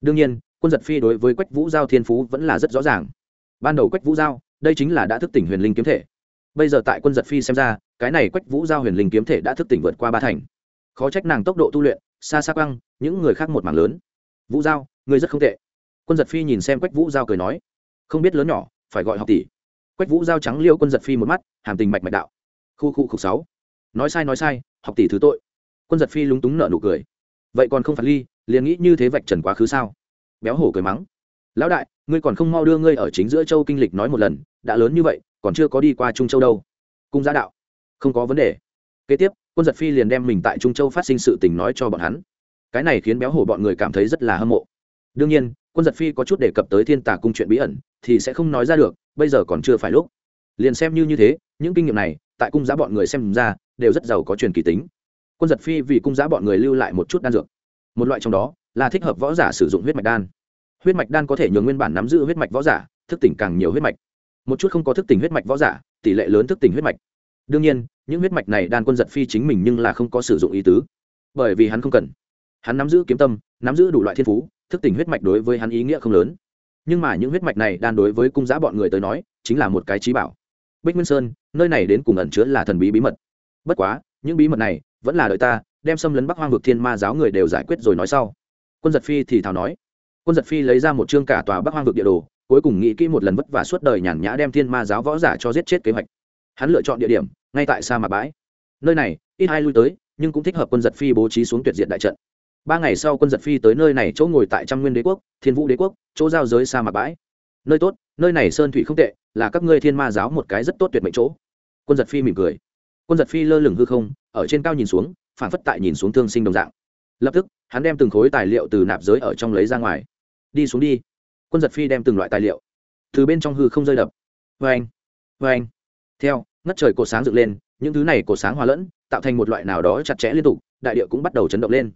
Đương nhiên, quân giật phi đối với quách vũ giao thiên phú vẫn là rất rõ ràng. Ban đầu quách vũ giao, đây chính là đã thức tỉnh huyền linh kiếm thể bây giờ tại quân giật phi xem ra, cái này quách vũ giao huyền linh kiếm thể đã thức tỉnh vượt qua ba thành. Khó trách nàng tốc độ tu luyện, xa xa quăng, những người khác một mảng lớn. Vũ giao người rất không tệ. Quân giật phi nhìn xem quách vũ giao cười nói, không biết lớn nhỏ, phải gọi học tỷ. Quách vũ giao trắng liêu quân giật phi một mắt, hàm tình mạch mạch đạo. Khu khu khu sáu. Nói sai nói sai, học tỷ thứ tội. Quân giật phi lúng túng nợ nụ cười. Vậy còn không phạt ly, liền nghĩ như thế vạch trần quá khứ sao? Béo hổ cười mắng. Lão đại, ngươi còn không mau đưa ngươi ở chính giữa châu kinh lịch nói một lần, đã lớn như vậy còn chưa có đi qua trung châu đâu. Cung giá đạo, không có vấn đề. Kế tiếp, quân giật phi liền đem mình tại trung châu phát sinh sự tình nói cho bọn hắn. Cái này khiến béo hổ bọn người cảm thấy rất là hâm mộ. Đương nhiên, quân giật phi có chút đề cập tới thiên tả cung chuyện bí ẩn, thì sẽ không nói ra được, bây giờ còn chưa phải lúc. Liền xem như như thế, những kinh nghiệm này, tại cung giá bọn người xem ra, đều rất giàu có truyền kỳ tính. Quân giật phi vì cung giá bọn người lưu lại một chút đan dược. Một loại trong đó, là thích hợp võ giả sử dụng huyết mạch đan. Huyết mạch đan có thể nhường nguyên bản nắm giữ huyết mạch võ giả, thức tỉnh càng nhiều huyết mạch một chút không có thức tỉnh huyết mạch võ giả, tỷ lệ lớn thức tỉnh huyết mạch. Đương nhiên, những huyết mạch này đan quân giật phi chính mình nhưng là không có sử dụng ý tứ. Bởi vì hắn không cần. Hắn nắm giữ kiếm tâm, nắm giữ đủ loại thiên phú, thức tỉnh huyết mạch đối với hắn ý nghĩa không lớn. Nhưng mà những huyết mạch này đan đối với cung giã bọn người tới nói, chính là một cái trí bảo. Bích nguyên sơn, nơi này đến cùng ẩn chứa là thần bí bí mật. Bất quá, những bí mật này vẫn là đợi ta, đem xâm lấn bắc hoang vực thiên ma giáo người đều giải quyết rồi nói sau. Quân giật phi thì thào nói. Quân giật phi lấy ra một chương cả tòa bắc hoang vực địa đồ cuối cùng nghĩ kỹ một lần vất vả suốt đời nhàn nhã đem thiên ma giáo võ giả cho giết chết kế hoạch. Hắn lựa chọn địa điểm, ngay tại sa mạc bãi. Nơi này, ít ai lui tới, nhưng cũng thích hợp quân giật phi bố trí xuống tuyệt diện đại trận. Ba ngày sau quân giật phi tới nơi này chỗ ngồi tại trăm nguyên đế quốc, thiên vũ đế quốc, chỗ giao giới sa mạc bãi. Nơi tốt, nơi này sơn thủy không tệ, là các ngươi thiên ma giáo một cái rất tốt tuyệt mệnh chỗ. Quân giật phi mỉm cười. Quân giật phi lơ lửng hư không, ở trên cao nhìn xuống phản phất tại nhìn xuống thương sinh đồng dạng. Lập tức, hắn đem từng khối tài liệu từ nạp giới ở trong lấy ra ngoài. Đi xuống đi quân giật phi đem từng loại tài liệu từ bên trong hư không rơi đập. Vê anh vê anh. Theo, ngất trời cột sáng dựng lên, những thứ này cột sáng hòa lẫn, tạo thành một loại nào đó chặt chẽ liên tục, đại địa cũng bắt đầu chấn động lên.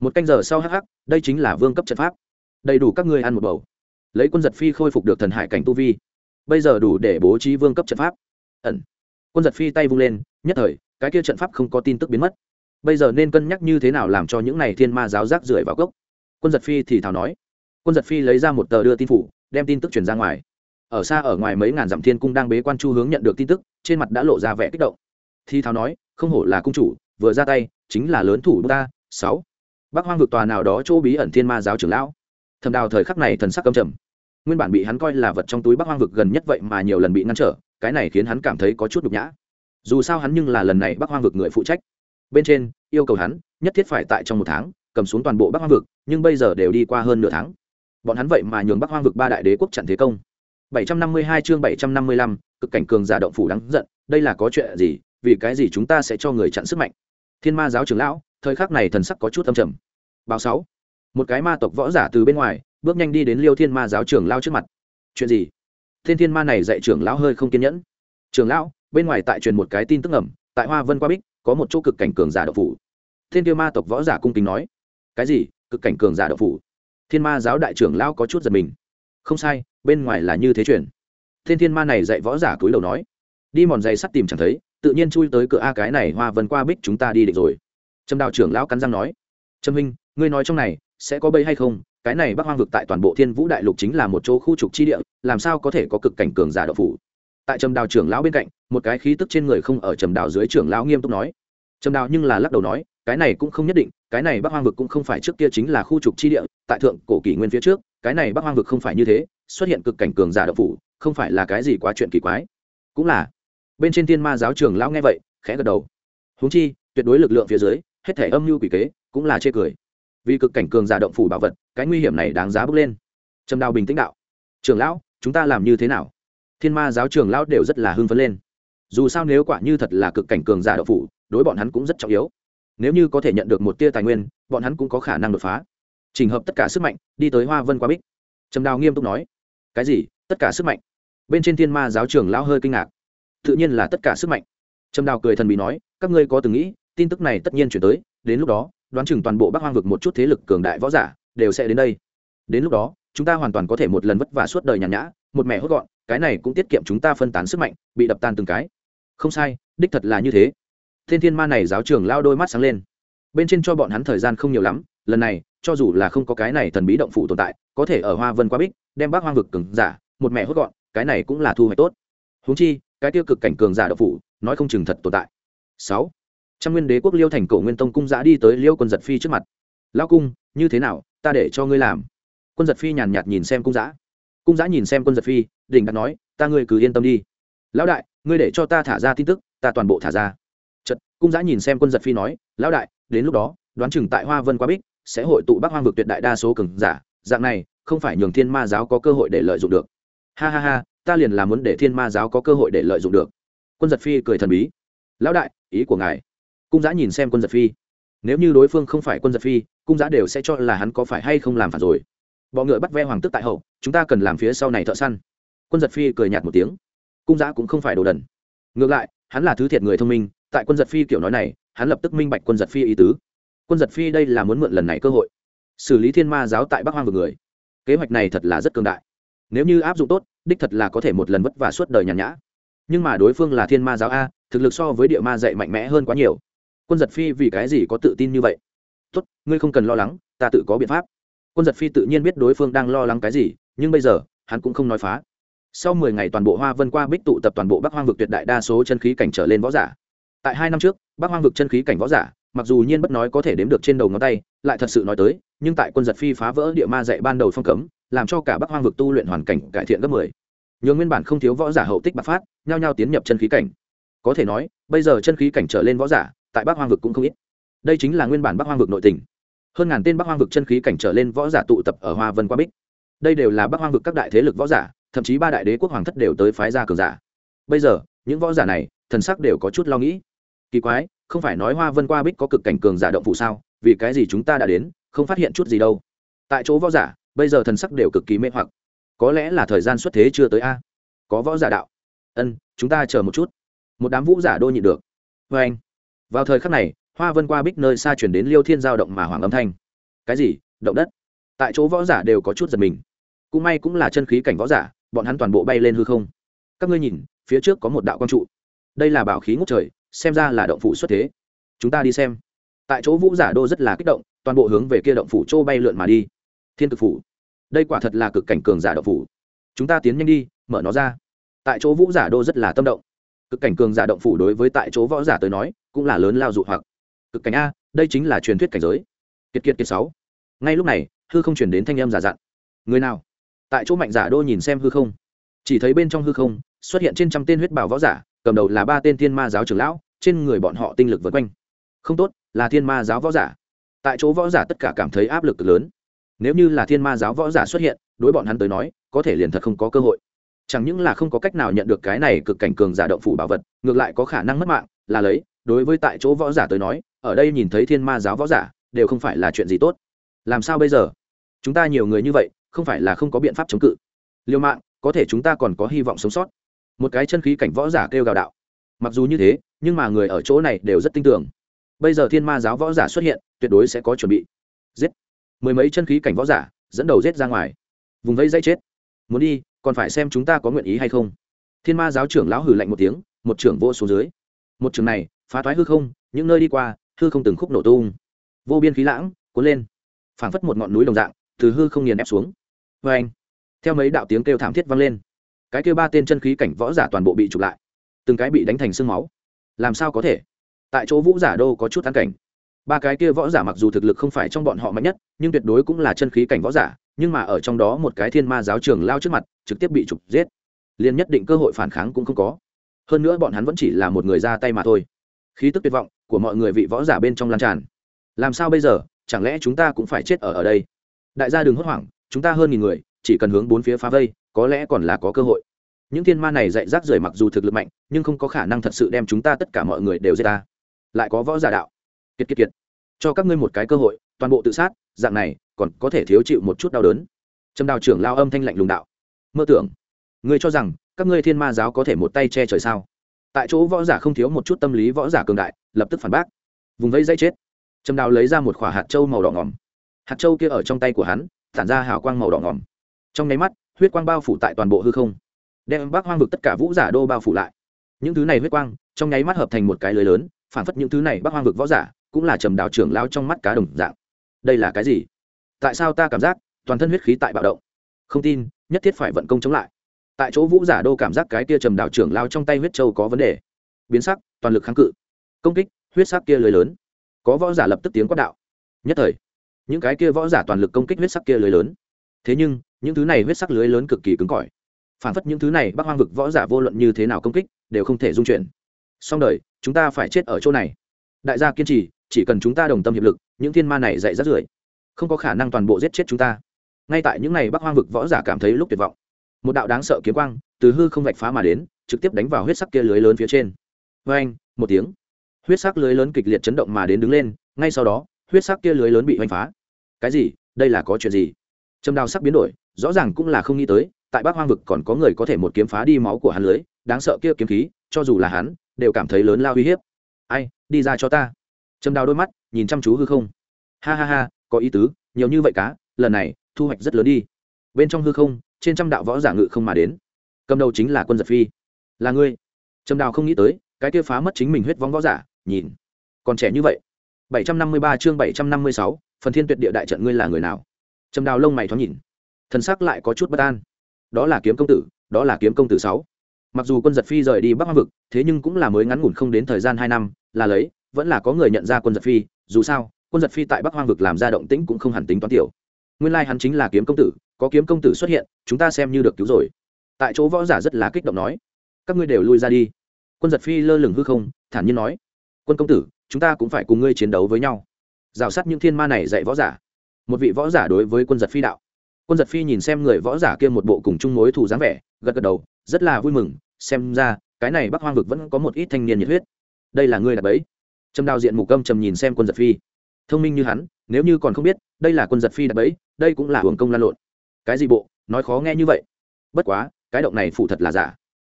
Một canh giờ sau hắc hắc, đây chính là vương cấp trận pháp. Đầy đủ các ngươi ăn một bầu. Lấy quân giật phi khôi phục được thần hải cảnh tu vi. Bây giờ đủ để bố trí vương cấp trận pháp. Ẩn. Quân giật phi tay vung lên, nhất thời, cái kia trận pháp không có tin tức biến mất. Bây giờ nên cân nhắc như thế nào làm cho những này thiên ma giáo rác rưởi vào gốc. Quân giật phi thì thào nói quân giật phi lấy ra một tờ đưa tin phủ, đem tin tức truyền ra ngoài. Ở xa ở ngoài mấy ngàn dặm thiên cung đang bế quan chu hướng nhận được tin tức, trên mặt đã lộ ra vẻ kích động. Thi tháo nói, không hổ là cung chủ, vừa ra tay, chính là lớn thủ ta, sáu. Bác hoang vực tòa nào đó chỗ bí ẩn thiên ma giáo trưởng lão. Thầm đào thời khắc này thần sắc cầm trầm. Nguyên bản bị hắn coi là vật trong túi bác hoang vực gần nhất vậy mà nhiều lần bị ngăn trở, cái này khiến hắn cảm thấy có chút nhục nhã. Dù sao hắn nhưng là lần này bác hoang vực người phụ trách. Bên trên, yêu cầu hắn, nhất thiết phải tại trong một tháng, cầm xuống toàn bộ bắc hoang vực, nhưng bây giờ đều đi qua hơn nửa tháng bọn hắn vậy mà nhường bắc hoang vực ba đại đế quốc chặn thế công. 752 chương 755, cực cảnh cường giả động phủ đáng giận đây là có chuyện gì vì cái gì chúng ta sẽ cho người chặn sức mạnh? Thiên ma giáo trưởng lão thời khắc này thần sắc có chút âm trầm. Báo sáu. Một cái ma tộc võ giả từ bên ngoài bước nhanh đi đến liêu thiên ma giáo trưởng lao trước mặt. Chuyện gì? Thiên thiên ma này dạy trưởng lão hơi không kiên nhẫn. Trưởng lão bên ngoài tại truyền một cái tin tức ẩm tại hoa vân qua bích có một chỗ cực cảnh cường giả động phủ. Thiên tiêu ma tộc võ giả cung kính nói. Cái gì? Cực cảnh cường giả động phủ? Thiên ma giáo đại trưởng lão có chút giật mình. Không sai, bên ngoài là như thế chuyển. Thiên thiên ma này dạy võ giả túi đầu nói. Đi mòn giày sắt tìm chẳng thấy, tự nhiên chui tới cửa a cái này hoa vân qua bích chúng ta đi định rồi. Trâm đào trưởng lão cắn răng nói. Trâm minh, ngươi nói trong này, sẽ có bây hay không? Cái này bắc hoang vực tại toàn bộ thiên vũ đại lục chính là một chỗ khu trục chi địa, làm sao có thể có cực cảnh cường giả độc phủ? Tại trầm đào trưởng lão bên cạnh, một cái khí tức trên người không ở trầm đào dưới trưởng lão nghiêm túc nói. Trầm đào nhưng là lắc đầu nói, cái này cũng không nhất định cái này bắc hoang vực cũng không phải trước kia chính là khu trục chi địa, tại thượng cổ kỷ nguyên phía trước, cái này bắc hoang vực không phải như thế, xuất hiện cực cảnh cường giả độc phủ, không phải là cái gì quá chuyện kỳ quái. Cũng là. Bên trên thiên ma giáo trưởng lão nghe vậy, khẽ gật đầu. Húng chi, tuyệt đối lực lượng phía dưới, hết thể âm mưu quỷ kế, cũng là chê cười. Vì cực cảnh cường giả động phủ bảo vật, cái nguy hiểm này đáng giá bước lên. Trầm đào bình tĩnh đạo. Trưởng lão, chúng ta làm như thế nào? Thiên ma giáo trường lão đều rất là hưng phấn lên. Dù sao nếu quả như thật là cực cảnh cường giả động phủ, đối bọn hắn cũng rất trọng yếu nếu như có thể nhận được một tia tài nguyên, bọn hắn cũng có khả năng đột phá. Trình hợp tất cả sức mạnh, đi tới hoa vân qua bích. Trầm đào nghiêm túc nói, cái gì? Tất cả sức mạnh? Bên trên thiên ma giáo trường lão hơi kinh ngạc. Tự nhiên là tất cả sức mạnh. Trầm đào cười thần bí nói, các ngươi có từng nghĩ, tin tức này tất nhiên chuyển tới, đến lúc đó, đoán chừng toàn bộ bắc hoang vực một chút thế lực cường đại võ giả đều sẽ đến đây. Đến lúc đó, chúng ta hoàn toàn có thể một lần vất vả suốt đời nhàn nhã, một mẹ hốt gọn, cái này cũng tiết kiệm chúng ta phân tán sức mạnh, bị đập tan từng cái. Không sai, đích thật là như thế thiên thiên ma này giáo trường lao đôi mắt sáng lên. Bên trên cho bọn hắn thời gian không nhiều lắm, lần này, cho dù là không có cái này thần bí động phụ tồn tại, có thể ở hoa vân quá bích, đem bác hoang vực cường giả, một mẹ hốt gọn, cái này cũng là thu hoạch tốt. Húng chi, cái tiêu cực cảnh cường giả động phụ nói không chừng thật tồn tại. Sáu. Trăm nguyên đế quốc liêu thành cổ nguyên tông cung giã đi tới liêu quân giật phi trước mặt. Lao cung, như thế nào, ta để cho ngươi làm? Quân giật phi nhàn nhạt nhìn xem cung giã cung giã nhìn xem quân giật phi, đỉnh đặt nói, ta ngươi cứ yên tâm đi. Lão đại, ngươi để cho ta thả ra tin tức, ta toàn bộ thả ra cung giã nhìn xem quân giật phi nói, lão đại, đến lúc đó, đoán chừng tại hoa vân quá bích sẽ hội tụ bắc hoang vực tuyệt đại đa số cường giả, dạng này, không phải nhường thiên ma giáo có cơ hội để lợi dụng được. Ha ha ha, ta liền là muốn để thiên ma giáo có cơ hội để lợi dụng được. Quân giật phi cười thần bí. Lão đại, ý của ngài. Cung giã nhìn xem quân giật phi. Nếu như đối phương không phải quân giật phi, cung giã đều sẽ cho là hắn có phải hay không làm phản rồi. Bọ ngựa bắt ve hoàng tức tại hậu, chúng ta cần làm phía sau này thợ săn. Quân giật phi cười nhạt một tiếng. Cung giã cũng không phải đồ đần. Ngược lại, hắn là thứ thiệt người thông minh tại quân giật phi kiểu nói này, hắn lập tức minh bạch quân giật phi ý tứ. Quân giật phi đây là muốn mượn lần này cơ hội, xử lý thiên ma giáo tại bắc hoang vực người. Kế hoạch này thật là rất cường đại. Nếu như áp dụng tốt, đích thật là có thể một lần vất vả suốt đời nhàn nhã. Nhưng mà đối phương là thiên ma giáo a, thực lực so với địa ma dạy mạnh mẽ hơn quá nhiều. Quân giật phi vì cái gì có tự tin như vậy? Tốt, ngươi không cần lo lắng, ta tự có biện pháp. Quân giật phi tự nhiên biết đối phương đang lo lắng cái gì, nhưng bây giờ, hắn cũng không nói phá. Sau mười ngày toàn bộ hoa vân qua bích tụ tập toàn bộ bắc hoang vực tuyệt đại đa số chân khí cảnh trở lên võ giả tại hai năm trước, bắc hoang vực chân khí cảnh võ giả, mặc dù nhiên bất nói có thể đếm được trên đầu ngón tay, lại thật sự nói tới, nhưng tại quân giật phi phá vỡ địa ma dạy ban đầu phong cấm, làm cho cả bắc hoang vực tu luyện hoàn cảnh cải thiện gấp mười. Nhường nguyên bản không thiếu võ giả hậu tích bạc phát, nhao nhao tiến nhập chân khí cảnh. Có thể nói, bây giờ chân khí cảnh trở lên võ giả, tại bắc hoang vực cũng không ít. Đây chính là nguyên bản bắc hoang vực nội tỉnh hơn ngàn tên bắc hoang vực chân khí cảnh trở lên võ giả tụ tập ở hoa vân qua bích. Đây đều là bắc hoang vực các đại thế lực võ giả, thậm chí ba đại đế quốc hoàng thất đều tới phái gia cường giả. Bây giờ, những võ giả này, thần sắc đều có chút lo nghĩ kỳ quái, không phải nói hoa vân qua bích có cực cảnh cường giả động phủ sao? Vì cái gì chúng ta đã đến, không phát hiện chút gì đâu? Tại chỗ võ giả, bây giờ thần sắc đều cực kỳ mê hoặc. Có lẽ là thời gian xuất thế chưa tới a. Có võ giả đạo. Ân, chúng ta chờ một chút. Một đám vũ giả đô nhịn được. Vê anh, vào thời khắc này, hoa vân qua bích nơi xa chuyển đến liêu thiên giao động mà hoàng âm thanh. Cái gì? Động đất? Tại chỗ võ giả đều có chút giật mình. Cũng may cũng là chân khí cảnh võ giả, bọn hắn toàn bộ bay lên hư không. Các ngươi nhìn, phía trước có một đạo quang trụ. Đây là bảo khí ngốc trời xem ra là động phủ xuất thế. Chúng ta đi xem. Tại chỗ vũ giả đô rất là kích động, toàn bộ hướng về kia động phủ châu bay lượn mà đi. Thiên cực phủ. Đây quả thật là cực cảnh cường giả động phủ. Chúng ta tiến nhanh đi, mở nó ra. Tại chỗ vũ giả đô rất là tâm động. Cực cảnh cường giả động phủ đối với tại chỗ võ giả tới nói, cũng là lớn lao dụ hoặc. Cực cảnh a, đây chính là truyền thuyết cảnh giới. Kiệt kiệt kiệt sáu. Ngay lúc này, hư không chuyển đến thanh âm giả dặn người nào? Tại chỗ mạnh giả đô nhìn xem hư không. Chỉ thấy bên trong hư không, xuất hiện trên trăm tên huyết bảo võ giả cầm đầu là ba tên thiên ma giáo trưởng lão, trên người bọn họ tinh lực vượt quanh. Không tốt, là thiên ma giáo võ giả. Tại chỗ võ giả tất cả cảm thấy áp lực cực lớn. Nếu như là thiên ma giáo võ giả xuất hiện, đối bọn hắn tới nói, có thể liền thật không có cơ hội. Chẳng những là không có cách nào nhận được cái này cực cảnh cường giả động phủ bảo vật, ngược lại có khả năng mất mạng, là lấy, đối với tại chỗ võ giả tới nói, ở đây nhìn thấy thiên ma giáo võ giả, đều không phải là chuyện gì tốt. Làm sao bây giờ? Chúng ta nhiều người như vậy, không phải là không có biện pháp chống cự. Liêu mạng, có thể chúng ta còn có hy vọng sống sót một cái chân khí cảnh võ giả kêu gào đạo. Mặc dù như thế, nhưng mà người ở chỗ này đều rất tin tưởng. Bây giờ thiên ma giáo võ giả xuất hiện, tuyệt đối sẽ có chuẩn bị. Giết. Mười mấy chân khí cảnh võ giả, dẫn đầu giết ra ngoài. Vùng vây dây chết. Muốn đi, còn phải xem chúng ta có nguyện ý hay không. Thiên ma giáo trưởng lão hử lạnh một tiếng, một trưởng vô xuống dưới. Một trường này, phá thoái hư không, những nơi đi qua, hư không từng khúc nổ tung. Vô biên khí lãng, cuốn lên. Phảng phất một ngọn núi đồng dạng, từ hư không nghiền ép xuống. Vê anh theo mấy đạo tiếng kêu thảm thiết vang lên cái kêu ba tên chân khí cảnh võ giả toàn bộ bị chụp lại, từng cái bị đánh thành sương máu. Làm sao có thể? Tại chỗ vũ giả đô có chút thắng cảnh. Ba cái kia võ giả mặc dù thực lực không phải trong bọn họ mạnh nhất, nhưng tuyệt đối cũng là chân khí cảnh võ giả, nhưng mà ở trong đó một cái thiên ma giáo trường lao trước mặt, trực tiếp bị trục giết. Liền nhất định cơ hội phản kháng cũng không có. Hơn nữa bọn hắn vẫn chỉ là một người ra tay mà thôi. Khí tức tuyệt vọng của mọi người vị võ giả bên trong lan tràn. Làm sao bây giờ? Chẳng lẽ chúng ta cũng phải chết ở ở đây? Đại gia đừng hốt hoảng, chúng ta hơn nghìn người, chỉ cần hướng bốn phía phá vây có lẽ còn là có cơ hội. Những thiên ma này dạy rác rưởi mặc dù thực lực mạnh, nhưng không có khả năng thật sự đem chúng ta tất cả mọi người đều giết ta. Lại có võ giả đạo. Kiệt kiệt kiệt. Cho các ngươi một cái cơ hội, toàn bộ tự sát, dạng này, còn có thể thiếu chịu một chút đau đớn. Trầm đào trưởng lao âm thanh lạnh lùng đạo. Mơ tưởng, ngươi cho rằng các ngươi thiên ma giáo có thể một tay che trời sao? Tại chỗ võ giả không thiếu một chút tâm lý võ giả cường đại, lập tức phản bác. Vùng vẫy dây chết. Trầm đào lấy ra một quả hạt trâu màu đỏ ngòm hạt trâu kia ở trong tay của hắn, tản ra hào quang màu đỏ ngòm trong nháy mắt huyết quang bao phủ tại toàn bộ hư không, đem bác hoang vực tất cả vũ giả đô bao phủ lại. Những thứ này huyết quang, trong nháy mắt hợp thành một cái lưới lớn, phản phất những thứ này bác hoang vực võ giả cũng là trầm đào trưởng lao trong mắt cá đồng dạng. Đây là cái gì? Tại sao ta cảm giác toàn thân huyết khí tại bạo động? Không tin, nhất thiết phải vận công chống lại. Tại chỗ vũ giả đô cảm giác cái kia trầm đào trưởng lao trong tay huyết châu có vấn đề. Biến sắc, toàn lực kháng cự. Công kích, huyết sắc kia lưới lớn. Có võ giả lập tức tiếng quát đạo. Nhất thời, những cái kia võ giả toàn lực công kích huyết sắc kia lưới lớn. Thế nhưng những thứ này huyết sắc lưới lớn cực kỳ cứng cỏi. Phản phất những thứ này bắc hoang vực võ giả vô luận như thế nào công kích, đều không thể dung chuyển. Song đời, chúng ta phải chết ở chỗ này. Đại gia kiên trì, chỉ cần chúng ta đồng tâm hiệp lực, những thiên ma này dạy rất rưởi không có khả năng toàn bộ giết chết chúng ta. Ngay tại những ngày bắc hoang vực võ giả cảm thấy lúc tuyệt vọng. Một đạo đáng sợ kiếm quang từ hư không vạch phá mà đến, trực tiếp đánh vào huyết sắc kia lưới lớn phía trên. Vê anh một tiếng. Huyết sắc lưới lớn kịch liệt chấn động mà đến đứng lên, ngay sau đó, huyết sắc kia lưới lớn bị hoành phá. Cái gì? Đây là có chuyện gì? Trầm đào sắc biến đổi rõ ràng cũng là không nghĩ tới tại bắc hoang vực còn có người có thể một kiếm phá đi máu của hắn lưới đáng sợ kia kiếm khí cho dù là hắn đều cảm thấy lớn lao uy hiếp. Ai đi ra cho ta. Châm đào đôi mắt nhìn chăm chú hư không. Ha ha ha có ý tứ nhiều như vậy cá lần này thu hoạch rất lớn đi. Bên trong hư không trên trăm đạo võ giả ngự không mà đến. Cầm đầu chính là quân giật phi. Là ngươi. Trầm đào không nghĩ tới cái kia phá mất chính mình huyết vong võ giả nhìn. Còn trẻ như vậy. 753 chương 756, phần thiên tuyệt địa đại trận ngươi là người nào? Trầm đào lông mày thoáng nhìn thần sắc lại có chút bất an. Đó là kiếm công tử, đó là kiếm công tử sáu. Mặc dù quân giật phi rời đi bắc hoa vực, thế nhưng cũng là mới ngắn ngủn không đến thời gian hai năm, là lấy, vẫn là có người nhận ra quân giật phi, dù sao, quân giật phi tại bắc hoang vực làm ra động tĩnh cũng không hẳn tính toán tiểu. Nguyên lai、like、hắn chính là kiếm công tử, có kiếm công tử xuất hiện, chúng ta xem như được cứu rồi. Tại chỗ võ giả rất là kích động nói, các ngươi đều lui ra đi. Quân giật phi lơ lửng hư không, thản nhiên nói, quân công tử, chúng ta cũng phải cùng ngươi chiến đấu với nhau. Rào sát những thiên ma này dạy võ giả. Một vị võ giả đối với quân giật phi đạo quân giật phi nhìn xem người võ giả kia một bộ cùng chung mối thù dáng vẻ gật gật đầu rất là vui mừng xem ra cái này bắc hoang vực vẫn có một ít thanh niên nhiệt huyết. Đây là ngươi đặt bẫy. trầm đào diện mục âm trầm nhìn xem quân giật phi. Thông minh như hắn nếu như còn không biết đây là quân giật phi đặt bẫy, đây cũng là hưởng công lan lộn. Cái gì bộ? Nói khó nghe như vậy. Bất quá cái động này phụ thật là giả.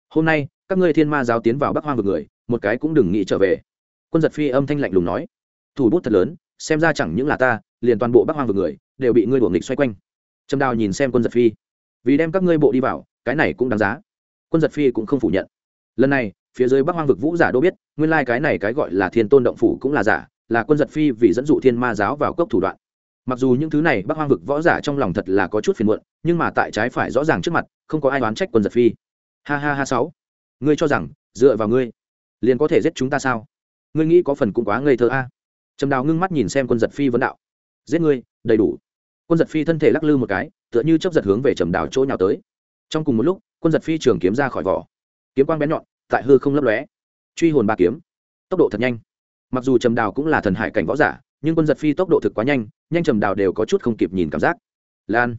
Hôm nay các ngươi thiên ma giáo tiến vào bắc hoang vực người một cái cũng đừng nghĩ trở về. Quân giật phi âm thanh lạnh lùng nói. Thủ bút thật lớn xem ra chẳng những là ta liền toàn bộ bắc hoang vực người đều bị ngươi đuổi nghịch xoay quanh trầm đào nhìn xem quân giật phi. Vì đem các ngươi bộ đi vào, cái này cũng đáng giá. Quân giật phi cũng không phủ nhận. Lần này, phía dưới bắc hoang vực vũ giả đô biết, nguyên lai cái này cái gọi là thiên tôn động phủ cũng là giả, là quân giật phi vì dẫn dụ thiên ma giáo vào cốc thủ đoạn. Mặc dù những thứ này bắc hoang vực võ giả trong lòng thật là có chút phiền muộn, nhưng mà tại trái phải rõ ràng trước mặt, không có ai oán trách quân giật phi. Ha ha ha sáu. Ngươi cho rằng, dựa vào ngươi, liền có thể giết chúng ta sao? Ngươi nghĩ có phần cũng quá ngây thơ a. Trầm đào ngưng mắt nhìn xem quân giật phi vấn đạo. Giết ngươi, đầy đủ quân giật phi thân thể lắc lư một cái, tựa như chấp giật hướng về trầm đào chỗ nhào tới. Trong cùng một lúc, quân giật phi trường kiếm ra khỏi vỏ. Kiếm quang bén nhọn, tại hư không lấp lóe. Truy hồn ba kiếm. Tốc độ thật nhanh. Mặc dù trầm đào cũng là thần hải cảnh võ giả, nhưng quân giật phi tốc độ thực quá nhanh nhanh trầm đào đều có chút không kịp nhìn cảm giác. Lan.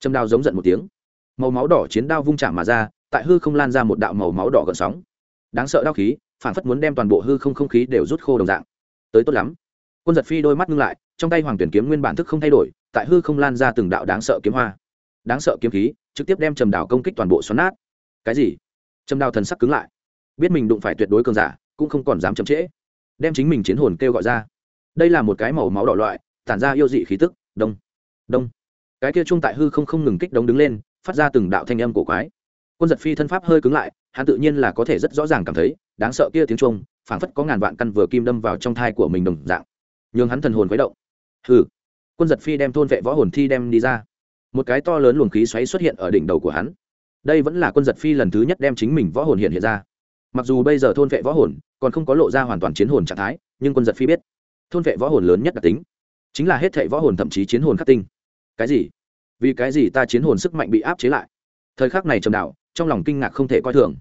Trầm đào giống giận một tiếng. Màu máu đỏ chiến đao vung chạm mà ra, tại hư không lan ra một đạo màu máu đỏ gợn sóng. Đáng sợ đao khí, phản phất muốn đem toàn bộ hư không không khí đều rút khô đồng dạng. Tới tốt lắm. Quân giật phi đôi mắt ngưng lại trong tay hoàng tuyển kiếm nguyên bản thức không thay đổi, tại hư không lan ra từng đạo đáng sợ kiếm hoa. Đáng sợ kiếm khí trực tiếp đem trầm đào công kích toàn bộ xoắn nát. Cái gì? Trầm đào thần sắc cứng lại. Biết mình đụng phải tuyệt đối cường giả, cũng không còn dám chậm trễ. Đem chính mình chiến hồn kêu gọi ra. Đây là một cái màu máu đỏ loại, tản ra yêu dị khí tức. Đông. Đông. Cái kia chung tại hư không không ngừng kích đống đứng lên, phát ra từng đạo thanh âm cổ quái. Quân giật phi thân pháp hơi cứng lại, hắn tự nhiên là có thể rất rõ ràng cảm thấy, đáng sợ kia tiếng trung phảng phất có ngàn vạn căn vừa kim đâm vào trong thai của mình đồng dạng. Nhường hắn thần hồn khuấy động hừ. Quân giật phi đem thôn vệ võ hồn thi đem đi ra. Một cái to lớn luồng khí xoáy xuất hiện ở đỉnh đầu của hắn. Đây vẫn là quân giật phi lần thứ nhất đem chính mình võ hồn hiện hiện ra. Mặc dù bây giờ thôn vệ võ hồn còn không có lộ ra hoàn toàn chiến hồn trạng thái, nhưng quân giật phi biết, thôn vệ võ hồn lớn nhất đặc tính chính là hết thệ võ hồn thậm chí chiến hồn khắc tinh. Cái gì? Vì cái gì ta chiến hồn sức mạnh bị áp chế lại? Thời khắc này trầm đạo, trong lòng kinh ngạc không thể coi thường.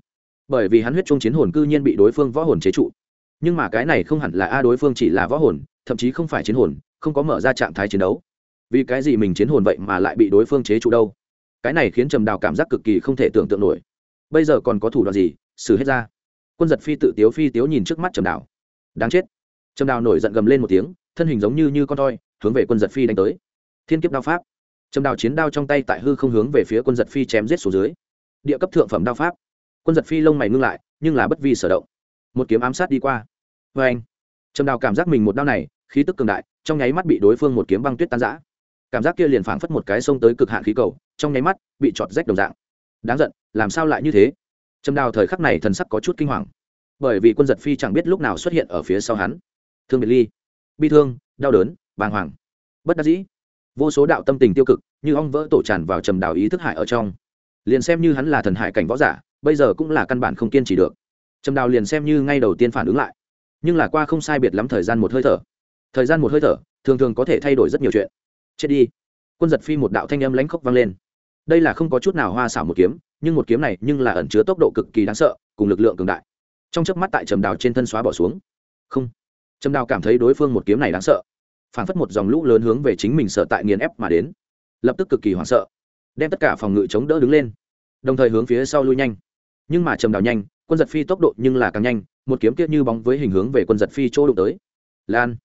Bởi vì hắn huyết trung chiến hồn cư nhiên bị đối phương võ hồn chế trụ. Nhưng mà cái này không hẳn là a đối phương chỉ là võ hồn, thậm chí không phải chiến hồn không có mở ra trạng thái chiến đấu. Vì cái gì mình chiến hồn vậy mà lại bị đối phương chế trụ đâu? Cái này khiến trầm đào cảm giác cực kỳ không thể tưởng tượng nổi. Bây giờ còn có thủ đoạn gì? Xử hết ra. Quân giật phi tự tiếu phi tiếu nhìn trước mắt trầm đào. Đáng chết. Trầm đào nổi giận gầm lên một tiếng, thân hình giống như như con toi, hướng về quân giật phi đánh tới. Thiên kiếp đao pháp. Trầm đào chiến đao trong tay tại hư không hướng về phía quân giật phi chém giết xuống dưới. Địa cấp thượng phẩm đao pháp. Quân giật phi lông mày ngưng lại, nhưng là bất vi sở động. Một kiếm ám sát đi qua. Vê anh trầm đào cảm giác mình một đao này khí tức cường đại, trong nháy mắt bị đối phương một kiếm băng tuyết tan giã cảm giác kia liền phảng phất một cái sông tới cực hạn khí cầu, trong nháy mắt bị chọt rách đồng dạng. Đáng giận, làm sao lại như thế? Trầm đào thời khắc này thần sắc có chút kinh hoàng. Bởi vì quân giật phi chẳng biết lúc nào xuất hiện ở phía sau hắn. Thương biệt ly, bi thương, đau đớn, bàng hoàng. Bất đắc dĩ. Vô số đạo tâm tình tiêu cực, như ong vỡ tổ tràn vào trầm đào ý thức hại ở trong. Liền xem như hắn là thần hải cảnh võ giả, bây giờ cũng là căn bản không kiên trì được. Trầm đào liền xem như ngay đầu tiên phản ứng lại. Nhưng là qua không sai biệt lắm thời gian một hơi thở thời gian một hơi thở, thường thường có thể thay đổi rất nhiều chuyện. Chết đi. Quân giật phi một đạo thanh âm lãnh khốc vang lên. Đây là không có chút nào hoa xảo một kiếm, nhưng một kiếm này nhưng là ẩn chứa tốc độ cực kỳ đáng sợ, cùng lực lượng cường đại. Trong chớp mắt tại trầm đào trên thân xóa bỏ xuống. Không. Trầm đào cảm thấy đối phương một kiếm này đáng sợ. Phản phất một dòng lũ lớn hướng về chính mình sợ tại nghiền ép mà đến. Lập tức cực kỳ hoảng sợ. Đem tất cả phòng ngự chống đỡ đứng lên. Đồng thời hướng phía sau lui nhanh. Nhưng mà trầm đào nhanh, quân giật phi tốc độ nhưng là càng nhanh, một kiếm kia như bóng với hình hướng về quân giật phi chỗ đụng tới. Lan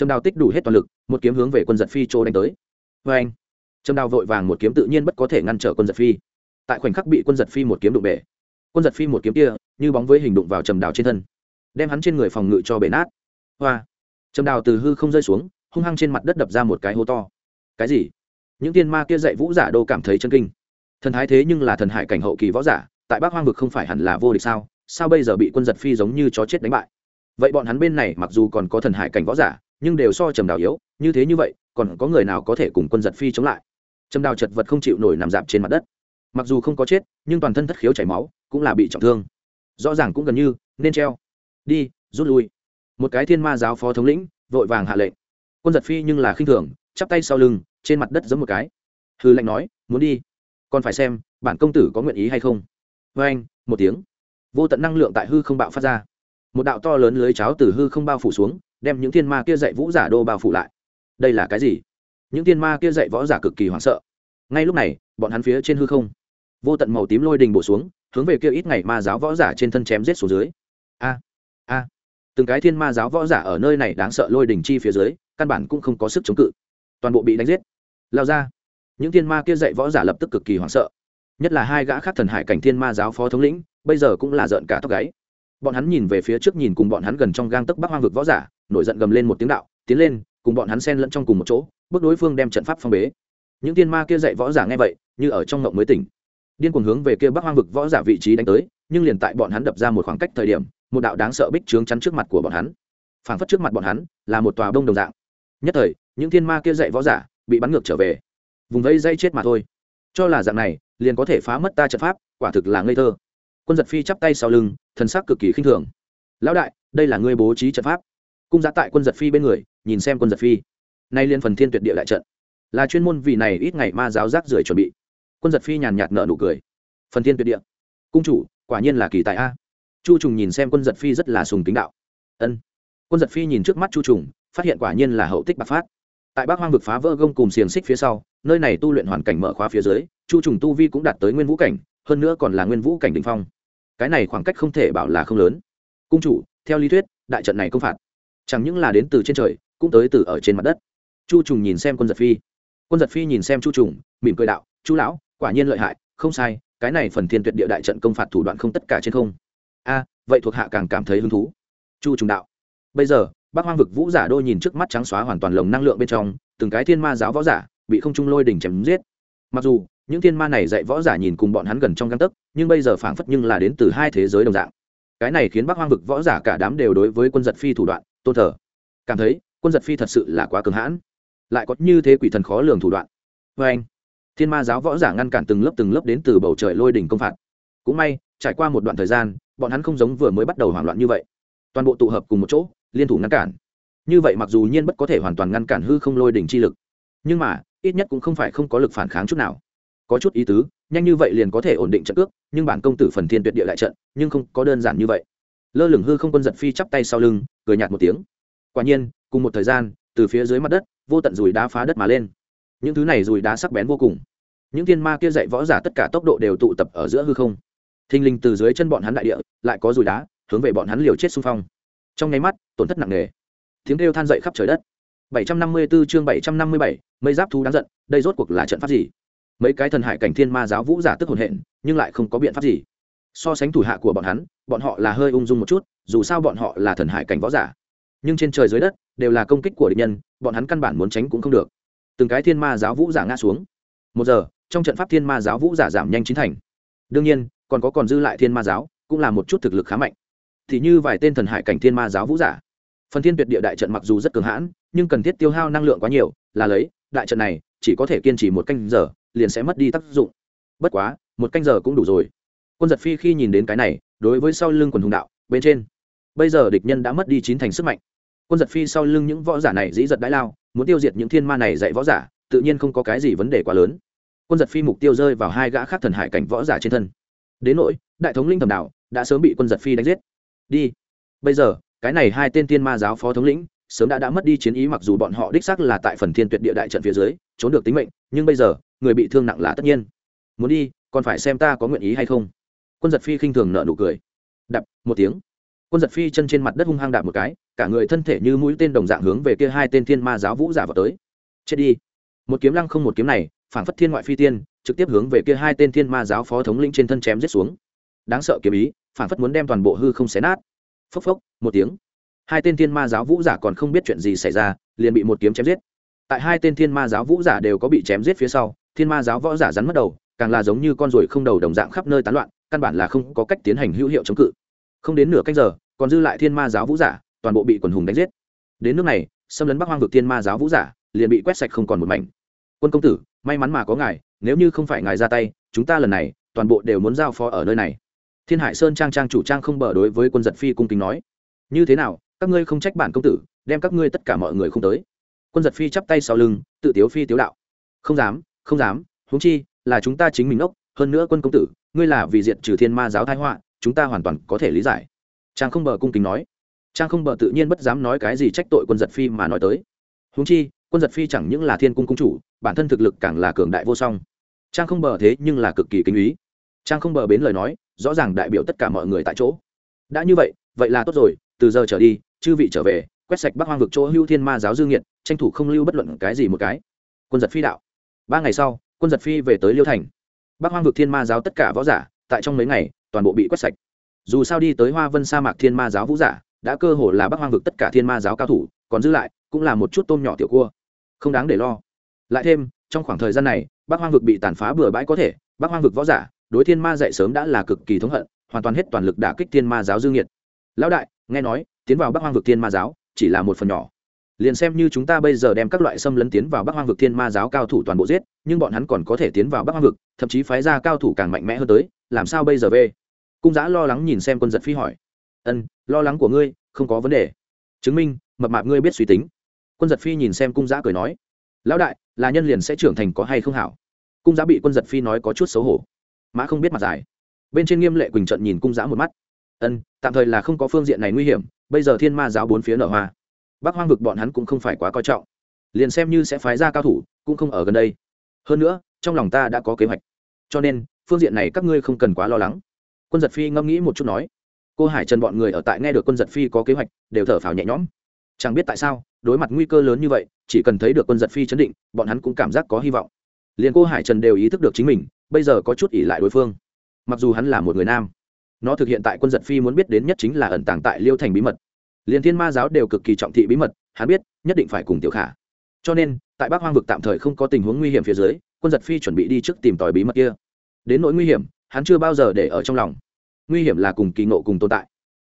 trầm đào tích đủ hết toàn lực, một kiếm hướng về quân giật phi chỗ đánh tới. Vê anh trầm đào vội vàng một kiếm tự nhiên bất có thể ngăn trở quân giật phi. Tại khoảnh khắc bị quân giật phi một kiếm đụng bể. Quân giật phi một kiếm kia, như bóng với hình đụng vào trầm đào trên thân, đem hắn trên người phòng ngự cho bể nát. Hoa trầm đào từ hư không rơi xuống, hung hăng trên mặt đất đập ra một cái hố to. Cái gì? Những tiên ma kia dạy vũ giả đô cảm thấy chân kinh. Thần thái thế nhưng là thần hải cảnh hậu kỳ võ giả, tại bắc hoang vực không phải hẳn là vô địch sao? Sao bây giờ bị quân giật phi giống như chó chết đánh bại? Vậy bọn hắn bên này mặc dù còn có thần hải cảnh võ giả nhưng đều so trầm đào yếu, như thế như vậy, còn có người nào có thể cùng quân giật phi chống lại? Trầm đào chật vật không chịu nổi nằm dạp trên mặt đất. Mặc dù không có chết, nhưng toàn thân thất khiếu chảy máu, cũng là bị trọng thương. Rõ ràng cũng gần như nên treo. Đi, rút lui. Một cái thiên ma giáo phó thống lĩnh, vội vàng hạ lệnh. Quân giật phi nhưng là khinh thường, chắp tay sau lưng, trên mặt đất giấm một cái. Hư lệnh nói, muốn đi. Còn phải xem, bản công tử có nguyện ý hay không. Vê anh, một tiếng. Vô tận năng lượng tại hư không bạo phát ra. Một đạo to lớn lưới cháo từ hư không bao phủ xuống đem những thiên ma kia dạy vũ giả đô bao phủ lại. Đây là cái gì? Những thiên ma kia dạy võ giả cực kỳ hoảng sợ. Ngay lúc này, bọn hắn phía trên hư không, vô tận màu tím lôi đình bổ xuống, hướng về kia ít ngày ma giáo võ giả trên thân chém giết xuống dưới. A a. Từng cái thiên ma giáo võ giả ở nơi này đáng sợ lôi đình chi phía dưới, căn bản cũng không có sức chống cự. Toàn bộ bị đánh giết. Lao ra. Những thiên ma kia dạy võ giả lập tức cực kỳ hoảng sợ. Nhất là hai gã khác thần hải cảnh thiên ma giáo phó thống lĩnh, bây giờ cũng là giận cả tóc gáy. Bọn hắn nhìn về phía trước nhìn cùng bọn hắn gần trong gang tấc bắc hoang vực võ giả nổi giận gầm lên một tiếng đạo, tiến lên, cùng bọn hắn xen lẫn trong cùng một chỗ, bước đối phương đem trận pháp phong bế. Những tiên ma kia dạy võ giả nghe vậy, như ở trong ngộng mới tỉnh. Điên cuồng hướng về kia bắc hoang vực võ giả vị trí đánh tới, nhưng liền tại bọn hắn đập ra một khoảng cách thời điểm, một đạo đáng sợ bích trướng chắn trước mặt của bọn hắn. Phảng phất trước mặt bọn hắn, là một tòa đông đồng dạng. Nhất thời, những thiên ma kia dạy võ giả bị bắn ngược trở về. Vùng vây dây chết mà thôi. Cho là dạng này, liền có thể phá mất ta trận pháp, quả thực là ngây thơ. Quân giật phi chắp tay sau lưng, thần sắc cực kỳ khinh thường. Lão đại, đây là ngươi bố trí trận pháp cung giá tại quân giật phi bên người, nhìn xem quân giật phi. Nay liên phần thiên tuyệt địa đại trận. Là chuyên môn vì này ít ngày ma giáo rác rưởi chuẩn bị. Quân giật phi nhàn nhạt nợ nụ cười. Phần thiên tuyệt địa. Cung chủ, quả nhiên là kỳ tài a. Chu trùng nhìn xem quân giật phi rất là sùng kính đạo. Ân. Quân giật phi nhìn trước mắt chu trùng, phát hiện quả nhiên là hậu tích bạc phát. Tại bắc hoang vực phá vỡ gông cùng xiềng xích phía sau, nơi này tu luyện hoàn cảnh mở khóa phía dưới, chu trùng tu vi cũng đạt tới nguyên vũ cảnh, hơn nữa còn là nguyên vũ cảnh đ ỉ n h phong. Cái này khoảng cách không thể bảo là không lớn. Cung chủ, theo lý thuyết, đại trận này công phạt chẳng những là đến từ trên trời, cũng tới từ ở trên mặt đất. Chu trùng nhìn xem quân giật phi. Quân giật phi nhìn xem chu trùng, mỉm cười đạo, chu lão, quả nhiên lợi hại, không sai, cái này phần thiên tuyệt địa đại trận công phạt thủ đoạn không tất cả trên không. A, vậy thuộc hạ càng cảm thấy hứng thú. Chu trùng đạo. Bây giờ bác hoang vực vũ giả đôi nhìn trước mắt trắng xóa hoàn toàn lồng năng lượng bên trong, từng cái thiên ma giáo võ giả bị không trung lôi đỉnh chém giết. Mặc dù, những thiên ma này dạy võ giả nhìn cùng bọn hắn gần trong găng tấc, nhưng bây giờ phảng phất nhưng là đến từ hai thế giới đồng dạng. Cái này khiến bác hoang vực võ giả cả đám đều đối với quân giật phi thủ đoạn tôn thờ. Cảm thấy, quân giật phi thật sự là quá cường hãn. Lại có như thế quỷ thần khó lường thủ đoạn. Vê anh, thiên ma giáo võ giả ngăn cản từng lớp từng lớp đến từ bầu trời lôi đỉnh công phạt. Cũng may, trải qua một đoạn thời gian, bọn hắn không giống vừa mới bắt đầu hoảng loạn như vậy. Toàn bộ tụ hợp cùng một chỗ, liên thủ ngăn cản. Như vậy mặc dù nhiên bất có thể hoàn toàn ngăn cản hư không lôi đỉnh chi lực, nhưng mà, ít nhất cũng không phải không có lực phản kháng chút nào. Có chút ý tứ, nhanh như vậy liền có thể ổn định trận cước, nhưng bản công tử phần thiên tuyệt địa lại trận, nhưng không có đơn giản như vậy lơ lửng hư không quân giật phi chắp tay sau lưng cười nhạt một tiếng. Quả nhiên cùng một thời gian từ phía dưới mặt đất vô tận rùi đá phá đất mà lên. Những thứ này rùi đá sắc bén vô cùng. Những thiên ma kia dạy võ giả tất cả tốc độ đều tụ tập ở giữa hư không. Thình lình từ dưới chân bọn hắn đại địa lại có dùi đá hướng về bọn hắn liều chết xung phong. Trong nháy mắt tổn thất nặng nề. Tiếng kêu than dậy khắp trời đất. 754 chương 757, mây giáp thú đáng giận đây rốt cuộc là trận pháp gì? Mấy cái thần hải cảnh thiên ma giáo vũ giả tức hồn hện nhưng lại không có biện pháp gì so sánh thủ hạ của bọn hắn, bọn họ là hơi ung dung một chút, dù sao bọn họ là thần hải cảnh võ giả. Nhưng trên trời dưới đất, đều là công kích của địch nhân, bọn hắn căn bản muốn tránh cũng không được. Từng cái thiên ma giáo vũ giả ngã xuống. Một giờ, trong trận pháp thiên ma giáo vũ giả giảm nhanh chín thành. Đương nhiên, còn có còn dư lại thiên ma giáo, cũng là một chút thực lực khá mạnh. Thì như vài tên thần hải cảnh thiên ma giáo vũ giả. Phần thiên tuyệt địa đại trận mặc dù rất cường hãn, nhưng cần thiết tiêu hao năng lượng quá nhiều, là lấy, đại trận này, chỉ có thể kiên trì một canh giờ, liền sẽ mất đi tác dụng. Bất quá, một canh giờ cũng đủ rồi quân giật phi khi nhìn đến cái này, đối với sau lưng quần hùng đạo, bên trên. Bây giờ địch nhân đã mất đi chín thành sức mạnh. Quân giật phi sau lưng những võ giả này dĩ giật đãi lao, muốn tiêu diệt những thiên ma này dạy võ giả, tự nhiên không có cái gì vấn đề quá lớn. Quân giật phi mục tiêu rơi vào hai gã khác thần hải cảnh võ giả trên thân. Đến nỗi, đại thống linh thẩm đạo, đã sớm bị quân giật phi đánh giết. Đi. Bây giờ, cái này hai tên thiên ma giáo phó thống lĩnh, sớm đã đã mất đi chiến ý mặc dù bọn họ đích xác là tại phần thiên tuyệt địa đại trận phía dưới, trốn được tính mệnh, nhưng bây giờ, người bị thương nặng là tất nhiên. Muốn đi, còn phải xem ta có nguyện ý hay không quân giật phi khinh thường nợ nụ cười. Đập một tiếng. Quân giật phi chân trên mặt đất hung hăng đạp một cái, cả người thân thể như mũi tên đồng dạng hướng về kia hai tên thiên ma giáo vũ giả vào tới. Chết đi. Một kiếm lăng không một kiếm này, phảng phất thiên ngoại phi tiên, trực tiếp hướng về kia hai tên thiên ma giáo phó thống lĩnh trên thân chém giết xuống. Đáng sợ kiếm ý, phảng phất muốn đem toàn bộ hư không xé nát. Phốc phốc, một tiếng. Hai tên thiên ma giáo vũ giả còn không biết chuyện gì xảy ra, liền bị một kiếm chém giết. Tại hai tên thiên ma giáo vũ giả đều có bị chém giết phía sau, thiên ma giáo võ giả rắn mất đầu, càng là giống như con ruồi không đầu đồng dạng khắp nơi tán loạn căn bản là không có cách tiến hành hữu hiệu chống cự. Không đến nửa canh giờ, còn dư lại thiên ma giáo vũ giả, toàn bộ bị quần hùng đánh giết. Đến nước này, xâm lấn bắc hoang vực thiên ma giáo vũ giả, liền bị quét sạch không còn một mảnh. Quân công tử, may mắn mà có ngài, nếu như không phải ngài ra tay, chúng ta lần này, toàn bộ đều muốn giao phó ở nơi này. Thiên hải sơn trang trang chủ trang không bờ đối với quân giật phi cung kính nói. Như thế nào, các ngươi không trách bản công tử, đem các ngươi tất cả mọi người không tới. Quân giật phi chắp tay sau lưng, tự tiếu phi tiếu đạo. Không dám không dám, huống chi là chúng ta chính mình ốc, hơn nữa quân công tử ngươi là vì diện trừ thiên ma giáo thái họa, chúng ta hoàn toàn có thể lý giải. Trang không bờ cung kính nói. Trang không bờ tự nhiên bất dám nói cái gì trách tội quân giật phi mà nói tới. Húng chi, quân giật phi chẳng những là thiên cung cung chủ, bản thân thực lực càng là cường đại vô song. Trang không bờ thế nhưng là cực kỳ kinh ý. Trang không bờ bến lời nói, rõ ràng đại biểu tất cả mọi người tại chỗ. Đã như vậy vậy là tốt rồi, từ giờ trở đi, chư vị trở về, quét sạch bắc hoang vực chỗ hưu thiên ma giáo dương nghiệt, tranh thủ không lưu bất luận cái gì một cái. Quân giật phi đạo. Ba ngày sau, quân giật phi về tới liêu thành bắc hoang vực thiên ma giáo tất cả võ giả, tại trong mấy ngày, toàn bộ bị quét sạch. Dù sao đi tới hoa vân sa mạc thiên ma giáo vũ giả, đã cơ hồ là bắc hoang vực tất cả thiên ma giáo cao thủ, còn dư lại, cũng là một chút tôm nhỏ tiểu cua. Không đáng để lo. Lại thêm, trong khoảng thời gian này, bắc hoang vực bị tàn phá bừa bãi có thể, bắc hoang vực võ giả, đối thiên ma dạy sớm đã là cực kỳ thống hận, hoàn toàn hết toàn lực đả kích thiên ma giáo dương nhiệt lão đại, nghe nói, tiến vào bắc hoang vực thiên ma giáo, chỉ là một phần nhỏ liền xem như chúng ta bây giờ đem các loại xâm lấn tiến vào bắc hoang vực thiên ma giáo cao thủ toàn bộ giết, nhưng bọn hắn còn có thể tiến vào bắc hoang vực, thậm chí phái ra cao thủ càng mạnh mẽ hơn tới, làm sao bây giờ về? Cung giã lo lắng nhìn xem quân giật phi hỏi. Ân, lo lắng của ngươi, không có vấn đề. Chứng minh, mập mạp ngươi biết suy tính. Quân giật phi nhìn xem cung giã cười nói. Lão đại, là nhân liền sẽ trưởng thành có hay không hảo? Cung giã bị quân giật phi nói có chút xấu hổ. Mã không biết mặt dài. Bên trên nghiêm lệ quỳnh trận nhìn cung giã một mắt. Ân, tạm thời là không có phương diện này nguy hiểm, bây giờ thiên ma giáo bốn phía nở hoa bắc hoang vực bọn hắn cũng không phải quá coi trọng. Liền xem như sẽ phái ra cao thủ, cũng không ở gần đây. Hơn nữa, trong lòng ta đã có kế hoạch. Cho nên, phương diện này các ngươi không cần quá lo lắng. Quân giật phi ngẫm nghĩ một chút nói. Cô hải trần bọn người ở tại nghe được quân giật phi có kế hoạch, đều thở phào nhẹ nhõm. Chẳng biết tại sao, đối mặt nguy cơ lớn như vậy, chỉ cần thấy được quân giật phi chấn định, bọn hắn cũng cảm giác có hy vọng. Liền cô hải trần đều ý thức được chính mình, bây giờ có chút ỉ lại đối phương. Mặc dù hắn là một người nam, nó thực hiện tại quân giật phi muốn biết đến nhất chính là ẩn tàng tại liêu thành bí mật liền thiên ma giáo đều cực kỳ trọng thị bí mật, hắn biết, nhất định phải cùng tiểu khả. Cho nên, tại bắc hoang vực tạm thời không có tình huống nguy hiểm phía dưới, quân giật phi chuẩn bị đi trước tìm tòi bí mật kia. Đến nỗi nguy hiểm, hắn chưa bao giờ để ở trong lòng. Nguy hiểm là cùng kỳ nộ cùng tồn tại.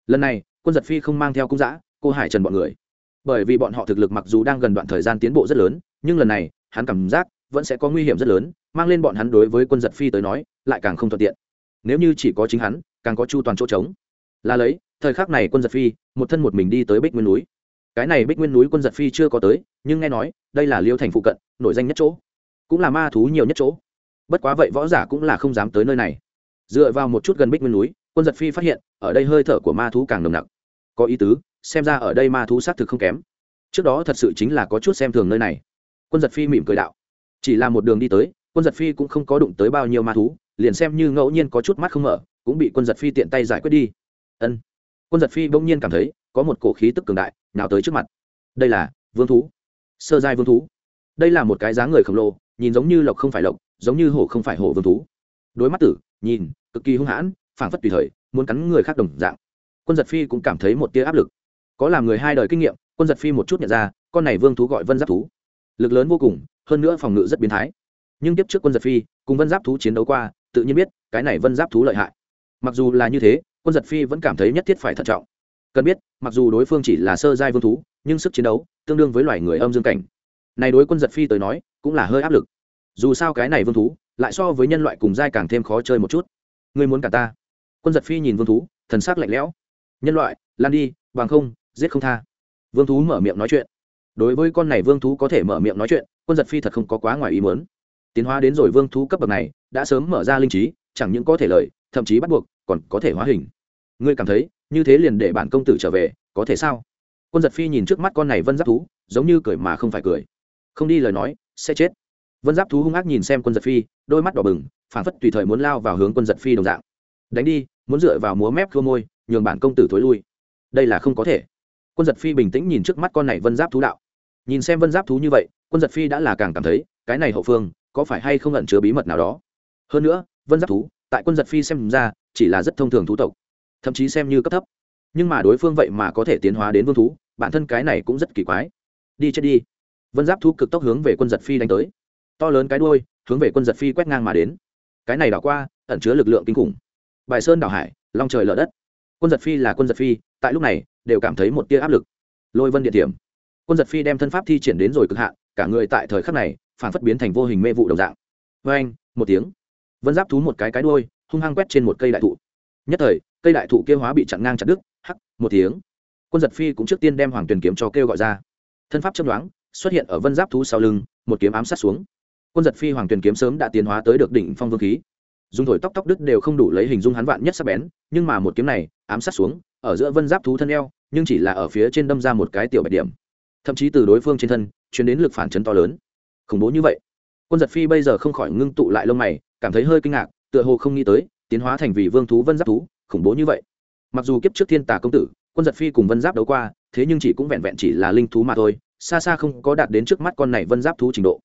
Lần này, quân giật phi không mang theo cung giã cô hải trần bọn người. Bởi vì bọn họ thực lực mặc dù đang gần đoạn thời gian tiến bộ rất lớn, nhưng lần này, hắn cảm giác vẫn sẽ có nguy hiểm rất lớn, mang lên bọn hắn đối với quân giật phi tới nói, lại càng không thuận tiện. Nếu như chỉ có chính hắn, càng có chu toàn chỗ trống. Là lấy thời khắc này quân giật phi, một thân một mình đi tới bích nguyên núi. Cái này bích nguyên núi quân giật phi chưa có tới, nhưng nghe nói, đây là liêu thành phụ cận, nổi danh nhất chỗ. Cũng là ma thú nhiều nhất chỗ. Bất quá vậy võ giả cũng là không dám tới nơi này. Dựa vào một chút gần bích nguyên núi, quân giật phi phát hiện, ở đây hơi thở của ma thú càng nồng nặc. Có ý tứ, xem ra ở đây ma thú xác thực không kém. Trước đó thật sự chính là có chút xem thường nơi này. Quân giật phi mỉm cười đạo. Chỉ là một đường đi tới, quân giật phi cũng không có đụng tới bao nhiêu ma thú, liền xem như ngẫu nhiên có chút mắt không mở, cũng bị quân giật phi tiện tay giải quyết đi. Ân quân giật phi bỗng nhiên cảm thấy có một cổ khí tức cường đại nào tới trước mặt. Đây là vương thú, sơ giai vương thú. Đây là một cái dáng người khổng lồ, nhìn giống như lộc không phải lộc, giống như hổ không phải hổ vương thú. Đối mắt tử, nhìn, cực kỳ hung hãn, phảng phất tùy thời, muốn cắn người khác đồng dạng. Quân giật phi cũng cảm thấy một tia áp lực. Có làm người hai đời kinh nghiệm, quân giật phi một chút nhận ra, con này vương thú gọi vân giáp thú. Lực lớn vô cùng, hơn nữa phòng ngự rất biến thái. Nhưng tiếp trước quân giật phi, cùng vân giáp thú chiến đấu qua, tự nhiên biết, cái này vân giáp thú lợi hại. Mặc dù là như thế quân giật phi vẫn cảm thấy nhất thiết phải thận trọng. Cần biết, mặc dù đối phương chỉ là sơ giai vương thú, nhưng sức chiến đấu tương đương với loài người âm dương cảnh. Này đối quân giật phi tới nói, cũng là hơi áp lực. Dù sao cái này vương thú, lại so với nhân loại cùng giai càng thêm khó chơi một chút. Ngươi muốn cả ta? Quân giật phi nhìn vương thú, thần sắc lạnh lẽo. Nhân loại, lan đi, bằng không, giết không tha. Vương thú mở miệng nói chuyện. Đối với con này vương thú có thể mở miệng nói chuyện, quân giật phi thật không có quá ngoài ý muốn. Tiến hóa đến rồi vương thú cấp bậc này, đã sớm mở ra linh trí, chẳng những có thể lợi thậm chí bắt buộc còn có thể hóa hình. Ngươi cảm thấy, như thế liền để bản công tử trở về, có thể sao? Quân giật phi nhìn trước mắt con này vân giáp thú, giống như cười mà không phải cười. Không đi lời nói, sẽ chết. Vân giáp thú hung ác nhìn xem quân giật phi, đôi mắt đỏ bừng phản phất tùy thời muốn lao vào hướng quân giật phi đồng dạng. Đánh đi, muốn dựa vào múa mép khua môi, nhường bản công tử thối lui. Đây là không có thể. Quân giật phi bình tĩnh nhìn trước mắt con này vân giáp thú đạo. Nhìn xem vân giáp thú như vậy, quân giật phi đã là càng cảm thấy, cái này hậu phương, có phải hay không ẩn chứa bí mật nào đó? Hơn nữa, vân giáp thú tại quân giật phi xem ra, chỉ là rất thông thường thú tộc, thậm chí xem như cấp thấp. Nhưng mà đối phương vậy mà có thể tiến hóa đến vương thú, bản thân cái này cũng rất kỳ quái. Đi chết đi. Vân giáp thú cực tốc hướng về quân giật phi đánh tới. To lớn cái đuôi, hướng về quân giật phi quét ngang mà đến. Cái này đảo qua, ẩn chứa lực lượng kinh khủng. Bài sơn đảo hải, long trời lở đất. Quân giật phi là quân giật phi, tại lúc này, đều cảm thấy một tia áp lực. Lôi vân địa điểm quân giật phi đem thân pháp thi triển đến rồi cực hạn, cả người tại thời khắc này phản phất biến thành vô hình mê vụ đồng dạng. Vê anh một tiếng vân giáp thú một cái cái đuôi, hung hăng quét trên một cây đại thụ. Nhất thời, cây đại thụ kia hóa bị chặn ngang chặt đứt, hắc, một tiếng. Quân giật phi cũng trước tiên đem hoàng tuyền kiếm cho kêu gọi ra. Thân pháp châm đoán, xuất hiện ở vân giáp thú sau lưng, một kiếm ám sát xuống. Quân giật phi hoàng tuyền kiếm sớm đã tiến hóa tới được đỉnh phong vương khí. Dùng thổi tóc tóc đứt đều không đủ lấy hình dung hắn vạn nhất sắc bén, nhưng mà một kiếm này, ám sát xuống, ở giữa vân giáp thú thân eo, nhưng chỉ là ở phía trên đâm ra một cái tiểu bạch điểm. Thậm chí từ đối phương trên thân, chuyển đến lực phản chấn to lớn. Khủng bố như vậy. Quân giật phi bây giờ không khỏi ngưng tụ lại lông mày cảm thấy hơi kinh ngạc, tựa hồ không nghĩ tới, tiến hóa thành vì vương thú vân giáp thú, khủng bố như vậy. Mặc dù kiếp trước thiên tà công tử, quân giật phi cùng vân giáp đấu qua, thế nhưng chỉ cũng vẹn vẹn chỉ là linh thú mà thôi, xa xa không có đạt đến trước mắt con này vân giáp thú trình độ.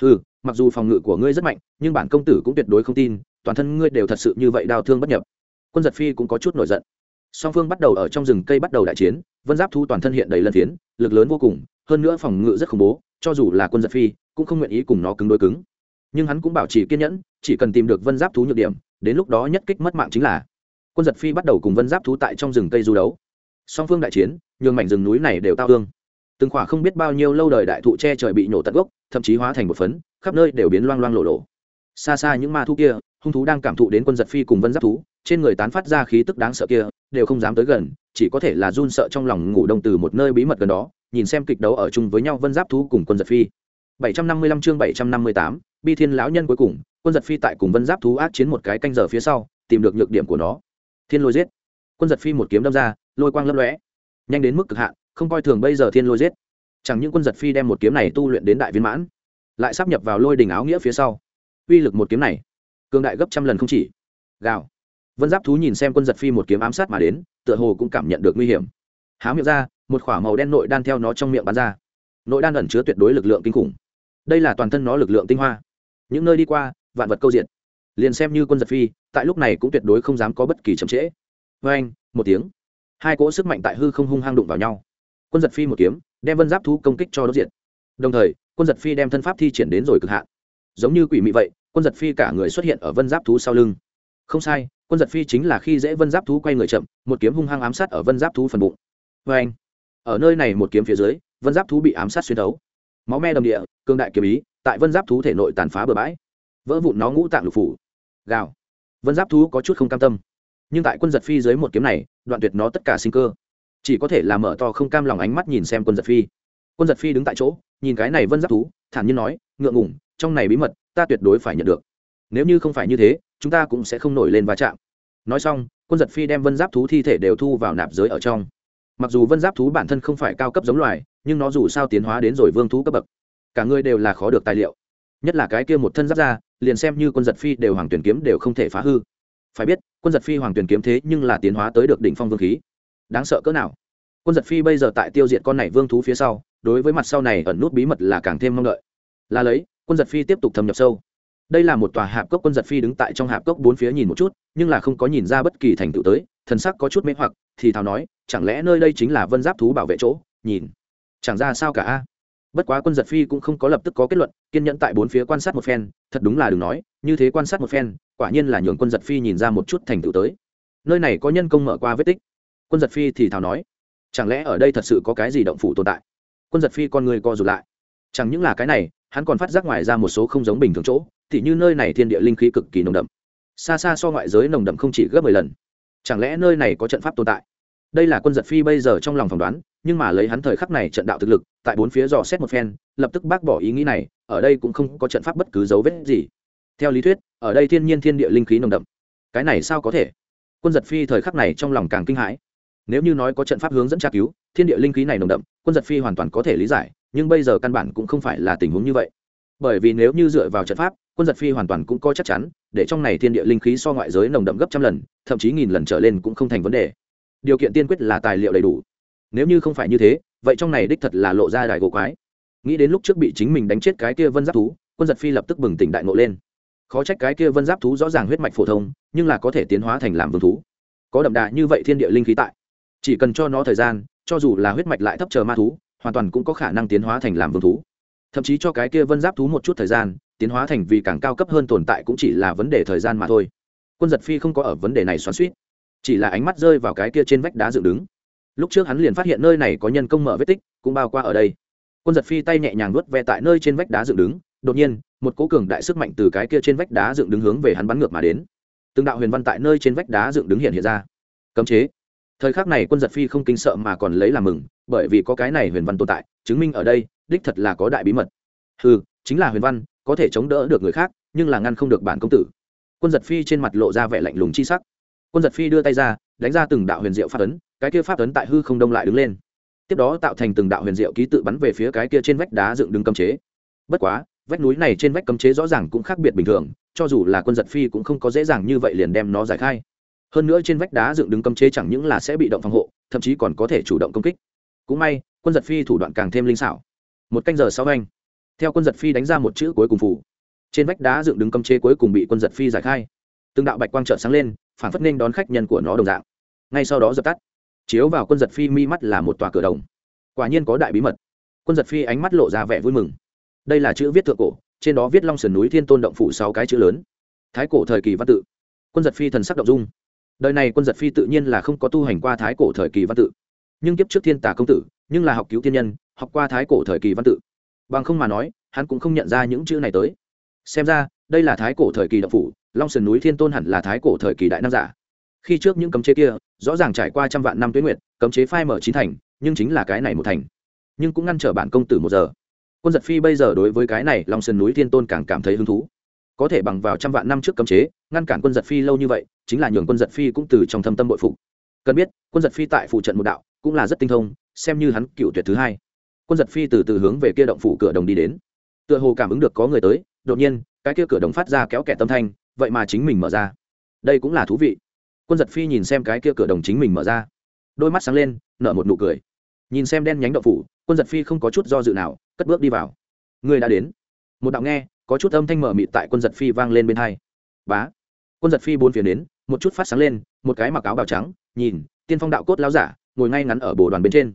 Ừ mặc dù phòng ngự của ngươi rất mạnh, nhưng bản công tử cũng tuyệt đối không tin, toàn thân ngươi đều thật sự như vậy đau thương bất nhập. Quân giật phi cũng có chút nổi giận. Song phương bắt đầu ở trong rừng cây bắt đầu đại chiến, vân giáp thú toàn thân hiện đầy lân phiến, lực lớn vô cùng, hơn nữa phòng ngự rất khủng bố, cho dù là quân giật phi, cũng không nguyện ý cùng nó cứng đối cứng nhưng hắn cũng bảo trì kiên nhẫn chỉ cần tìm được vân giáp thú nhược điểm đến lúc đó nhất kích mất mạng chính là quân giật phi bắt đầu cùng vân giáp thú tại trong rừng cây du đấu. Song phương đại chiến nhường mảnh rừng núi này đều tao thương. Từng khỏa không biết bao nhiêu lâu đời đại thụ che trời bị nhổ tận gốc thậm chí hóa thành một phấn khắp nơi đều biến loang loang lộ lộ xa xa những ma thú kia hung thú đang cảm thụ đến quân giật phi cùng vân giáp thú trên người tán phát ra khí tức đáng sợ kia đều không dám tới gần chỉ có thể là run sợ trong lòng ngủ đông từ một nơi bí mật gần đó nhìn xem kịch đấu ở chung với nhau vân giáp thú cùng quân giật phi. 755 chương 758, bi thiên lão nhân cuối cùng, quân giật phi tại cùng vân giáp thú ác chiến một cái canh giờ phía sau, tìm được nhược điểm của nó. Thiên lôi giết. Quân giật phi một kiếm đâm ra, lôi quang lấp lóe. Nhanh đến mức cực hạn, không coi thường bây giờ thiên lôi giết. Chẳng những quân giật phi đem một kiếm này tu luyện đến đại viên mãn, lại sắp nhập vào lôi đình áo nghĩa phía sau. Uy lực một kiếm này, cường đại gấp trăm lần không chỉ. Gào. Vân giáp thú nhìn xem quân giật phi một kiếm ám sát mà đến, tựa hồ cũng cảm nhận được nguy hiểm. Há miệng ra, một k h ỏ a màu đen nội đan theo nó trong miệng bắn ra. Nội đan ẩn chứa tuyệt đối lực lượng kinh khủng. Đây là toàn thân nó lực lượng tinh hoa những nơi đi qua, vạn vật câu diện liền xem như quân giật phi, tại lúc này cũng tuyệt đối không dám có bất kỳ chậm trễ. Vê anh, một tiếng. Hai cỗ sức mạnh tại hư không hung hang đụng vào nhau. Quân giật phi một kiếm, đem vân giáp thú công kích cho đốt diện đồng thời, quân giật phi đem thân pháp thi triển đến rồi cực hạn. Giống như quỷ mị vậy, quân giật phi cả người xuất hiện ở vân giáp thú sau lưng. Không sai, quân giật phi chính là khi dễ vân giáp thú quay người chậm, một kiếm hung hăng ám sát ở vân giáp thú phần bụng. Vê anh, ở nơi này một kiếm phía dưới, vân giáp thú bị ám sát xuyên thấu. Máu me đầm địa cương đại kiếm ý tại vân giáp thú thể nội tàn phá bừa bãi, vỡ vụn nó ngũ tạng lục phủ. Gào. Vân giáp thú có chút không cam tâm, nhưng tại quân giật phi dưới một kiếm này, đoạn tuyệt nó tất cả sinh cơ. Chỉ có thể là mở to không cam lòng ánh mắt nhìn xem quân giật phi. Quân giật phi đứng tại chỗ, nhìn cái này vân giáp thú, thản nhiên nói, ngượng ngủng trong này bí mật, ta tuyệt đối phải nhận được. Nếu như không phải như thế, chúng ta cũng sẽ không nổi lên va chạm. Nói xong, quân giật phi đem vân giáp thú thi thể đều thu vào nạp giới ở trong. Mặc dù vân giáp thú bản thân không phải cao cấp giống loài, nhưng nó dù sao tiến hóa đến rồi vương thú cấp bậc cả người đều là khó được tài liệu. Nhất là cái kia một thân giáp ra liền xem như quân giật phi đều hoàng tuyển kiếm đều không thể phá hư. Phải biết, quân giật phi hoàng tuyển kiếm thế nhưng là tiến hóa tới được đỉnh phong vương khí. Đáng sợ cỡ nào. Quân giật phi bây giờ tại tiêu diệt con này vương thú phía sau, đối với mặt sau này ẩn nút bí mật là càng thêm mong đợi. Là lấy, quân giật phi tiếp tục thâm nhập sâu. Đây là một tòa hạp cốc quân giật phi đứng tại trong hạp cốc bốn phía nhìn một chút, nhưng là không có nhìn ra bất kỳ thành tựu tới, thần sắc có chút mê hoặc, thì thào nói, chẳng lẽ nơi đây chính là vân giáp thú bảo vệ chỗ? Nhìn. Chẳng ra sao cả a? Bất quá quân giật phi cũng không có lập tức có kết luận, kiên nhẫn tại bốn phía quan sát một phen, thật đúng là đừng nói, như thế quan sát một phen, quả nhiên là nhường quân giật phi nhìn ra một chút thành tựu tới. Nơi này có nhân công mở qua vết tích. Quân giật phi thì thào nói, chẳng lẽ ở đây thật sự có cái gì động phủ tồn tại? Quân giật phi con người co rụt lại. Chẳng những là cái này, hắn còn phát giác ngoài ra một số không giống bình thường chỗ thì như nơi này thiên địa linh khí cực kỳ nồng đậm. Xa xa so ngoại giới nồng đậm không chỉ gấp mười lần. Chẳng lẽ nơi này có trận pháp tồn tại? Đây là quân giật phi bây giờ trong lòng phỏng đoán, nhưng mà lấy hắn thời khắc này trận đạo thực lực, tại bốn phía dò xét một phen, lập tức bác bỏ ý nghĩ này, ở đây cũng không có trận pháp bất cứ dấu vết gì. Theo lý thuyết, ở đây thiên nhiên thiên địa linh khí nồng đậm. Cái này sao có thể? Quân giật phi thời khắc này trong lòng càng kinh hãi. Nếu như nói có trận pháp hướng dẫn tra cứu, thiên địa linh khí này nồng đậm, quân giật phi hoàn toàn có thể lý giải, nhưng bây giờ căn bản cũng không phải là tình huống như vậy. Bởi vì nếu như dựa vào trận pháp, quân giật phi hoàn toàn cũng có chắc chắn, để trong này thiên địa linh khí so ngoại giới nồng đậm gấp trăm lần, thậm chí nghìn lần trở lên cũng không thành vấn đề điều kiện tiên quyết là tài liệu đầy đủ. Nếu như không phải như thế, vậy trong này đích thật là lộ ra đài gỗ quái. Nghĩ đến lúc trước bị chính mình đánh chết cái kia vân giáp thú, quân giật phi lập tức bừng tỉnh đại ngộ lên. Khó trách cái kia vân giáp thú rõ ràng huyết mạch phổ thông, nhưng là có thể tiến hóa thành làm vương thú. Có đậm đà như vậy thiên địa linh khí tại. Chỉ cần cho nó thời gian, cho dù là huyết mạch lại thấp chờ ma thú, hoàn toàn cũng có khả năng tiến hóa thành làm vương thú. Thậm chí cho cái kia vân giáp thú một chút thời gian, tiến hóa thành vì càng cao cấp hơn tồn tại cũng chỉ là vấn đề thời gian mà thôi. Quân giật phi không có ở vấn đề này xoắn suýt chỉ là ánh mắt rơi vào cái kia trên vách đá dựng đứng. Lúc trước hắn liền phát hiện nơi này có nhân công mở vết tích, cũng bao qua ở đây. Quân giật phi tay nhẹ nhàng nuốt ve tại nơi trên vách đá dựng đứng, đột nhiên, một cố cường đại sức mạnh từ cái kia trên vách đá dựng đứng hướng về hắn bắn ngược mà đến. Từng đạo huyền văn tại nơi trên vách đá dựng đứng hiện hiện ra. Cấm chế. Thời khắc này quân giật phi không kinh sợ mà còn lấy làm mừng, bởi vì có cái này huyền văn tồn tại, chứng minh ở đây, đích thật là có đại bí mật. Ừ chính là huyền văn, có thể chống đỡ được người khác, nhưng là ngăn không được bản công tử. Quân giật phi trên mặt lộ ra vẻ lạnh lùng chi sắc quân giật phi đưa tay ra, đánh ra từng đạo huyền diệu pháp ấn, cái kia pháp ấn tại hư không đông lại đứng lên. Tiếp đó tạo thành từng đạo huyền diệu ký tự bắn về phía cái kia trên vách đá dựng đứng cấm chế. Bất quá, vách núi này trên vách cấm chế rõ ràng cũng khác biệt bình thường, cho dù là quân giật phi cũng không có dễ dàng như vậy liền đem nó giải khai. Hơn nữa trên vách đá dựng đứng cấm chế chẳng những là sẽ bị động phòng hộ, thậm chí còn có thể chủ động công kích. Cũng may, quân giật phi thủ đoạn càng thêm linh xảo. Một canh giờ sau anh, theo quân giật phi đánh ra một chữ cuối cùng phủ trên vách đá dựng đứng cấm chế cuối cùng bị quân giật phi giải khai. Từng đạo bạch quang trợn sáng lên phản phất nên đón khách nhân của nó đồng dạng. Ngay sau đó dập tắt. Chiếu vào quân giật phi mi mắt là một tòa cửa đồng. Quả nhiên có đại bí mật. Quân giật phi ánh mắt lộ ra vẻ vui mừng. Đây là chữ viết thượng cổ, trên đó viết long sườn núi thiên tôn động phủ sáu cái chữ lớn. Thái cổ thời kỳ văn tự. Quân giật phi thần sắc động dung. Đời này quân giật phi tự nhiên là không có tu hành qua thái cổ thời kỳ văn tự. Nhưng kiếp trước thiên tả công tử, nhưng là học cứu thiên nhân, học qua thái cổ thời kỳ văn tự. Bằng không mà nói, hắn cũng không nhận ra những chữ này tới. Xem ra, đây là thái cổ thời kỳ động phủ long sườn núi thiên tôn hẳn là thái cổ thời kỳ đại nam giả. Khi trước những cấm chế kia, rõ ràng trải qua trăm vạn năm tuyến nguyệt, cấm chế phai mở chín thành, nhưng chính là cái này một thành. Nhưng cũng ngăn trở bản công tử một giờ. Quân giật phi bây giờ đối với cái này long sườn núi thiên tôn càng cảm thấy hứng thú. Có thể bằng vào trăm vạn năm trước cấm chế, ngăn cản quân giật phi lâu như vậy, chính là nhường quân giật phi cũng từ trong thâm tâm bội phục. Cần biết, quân giật phi tại phụ trận một đạo, cũng là rất tinh thông, xem như hắn cựu tuyệt thứ hai. Quân giật phi từ từ hướng về kia động phủ cửa đồng đi đến. Tựa hồ cảm ứng được có người tới, đột nhiên, cái kia cửa đồng phát ra kéo kẻ tâm thanh vậy mà chính mình mở ra. Đây cũng là thú vị. Quân giật phi nhìn xem cái kia cửa đồng chính mình mở ra. Đôi mắt sáng lên, nở một nụ cười. Nhìn xem đen nhánh đậu phủ, quân giật phi không có chút do dự nào, cất bước đi vào. Người đã đến. Một đạo nghe, có chút âm thanh mở mịt tại quân giật phi vang lên bên hai. Bá. Quân giật phi bốn phía đến, một chút phát sáng lên, một cái mặc áo bào trắng, nhìn, tiên phong đạo cốt láo giả, ngồi ngay ngắn ở bồ đoàn bên trên.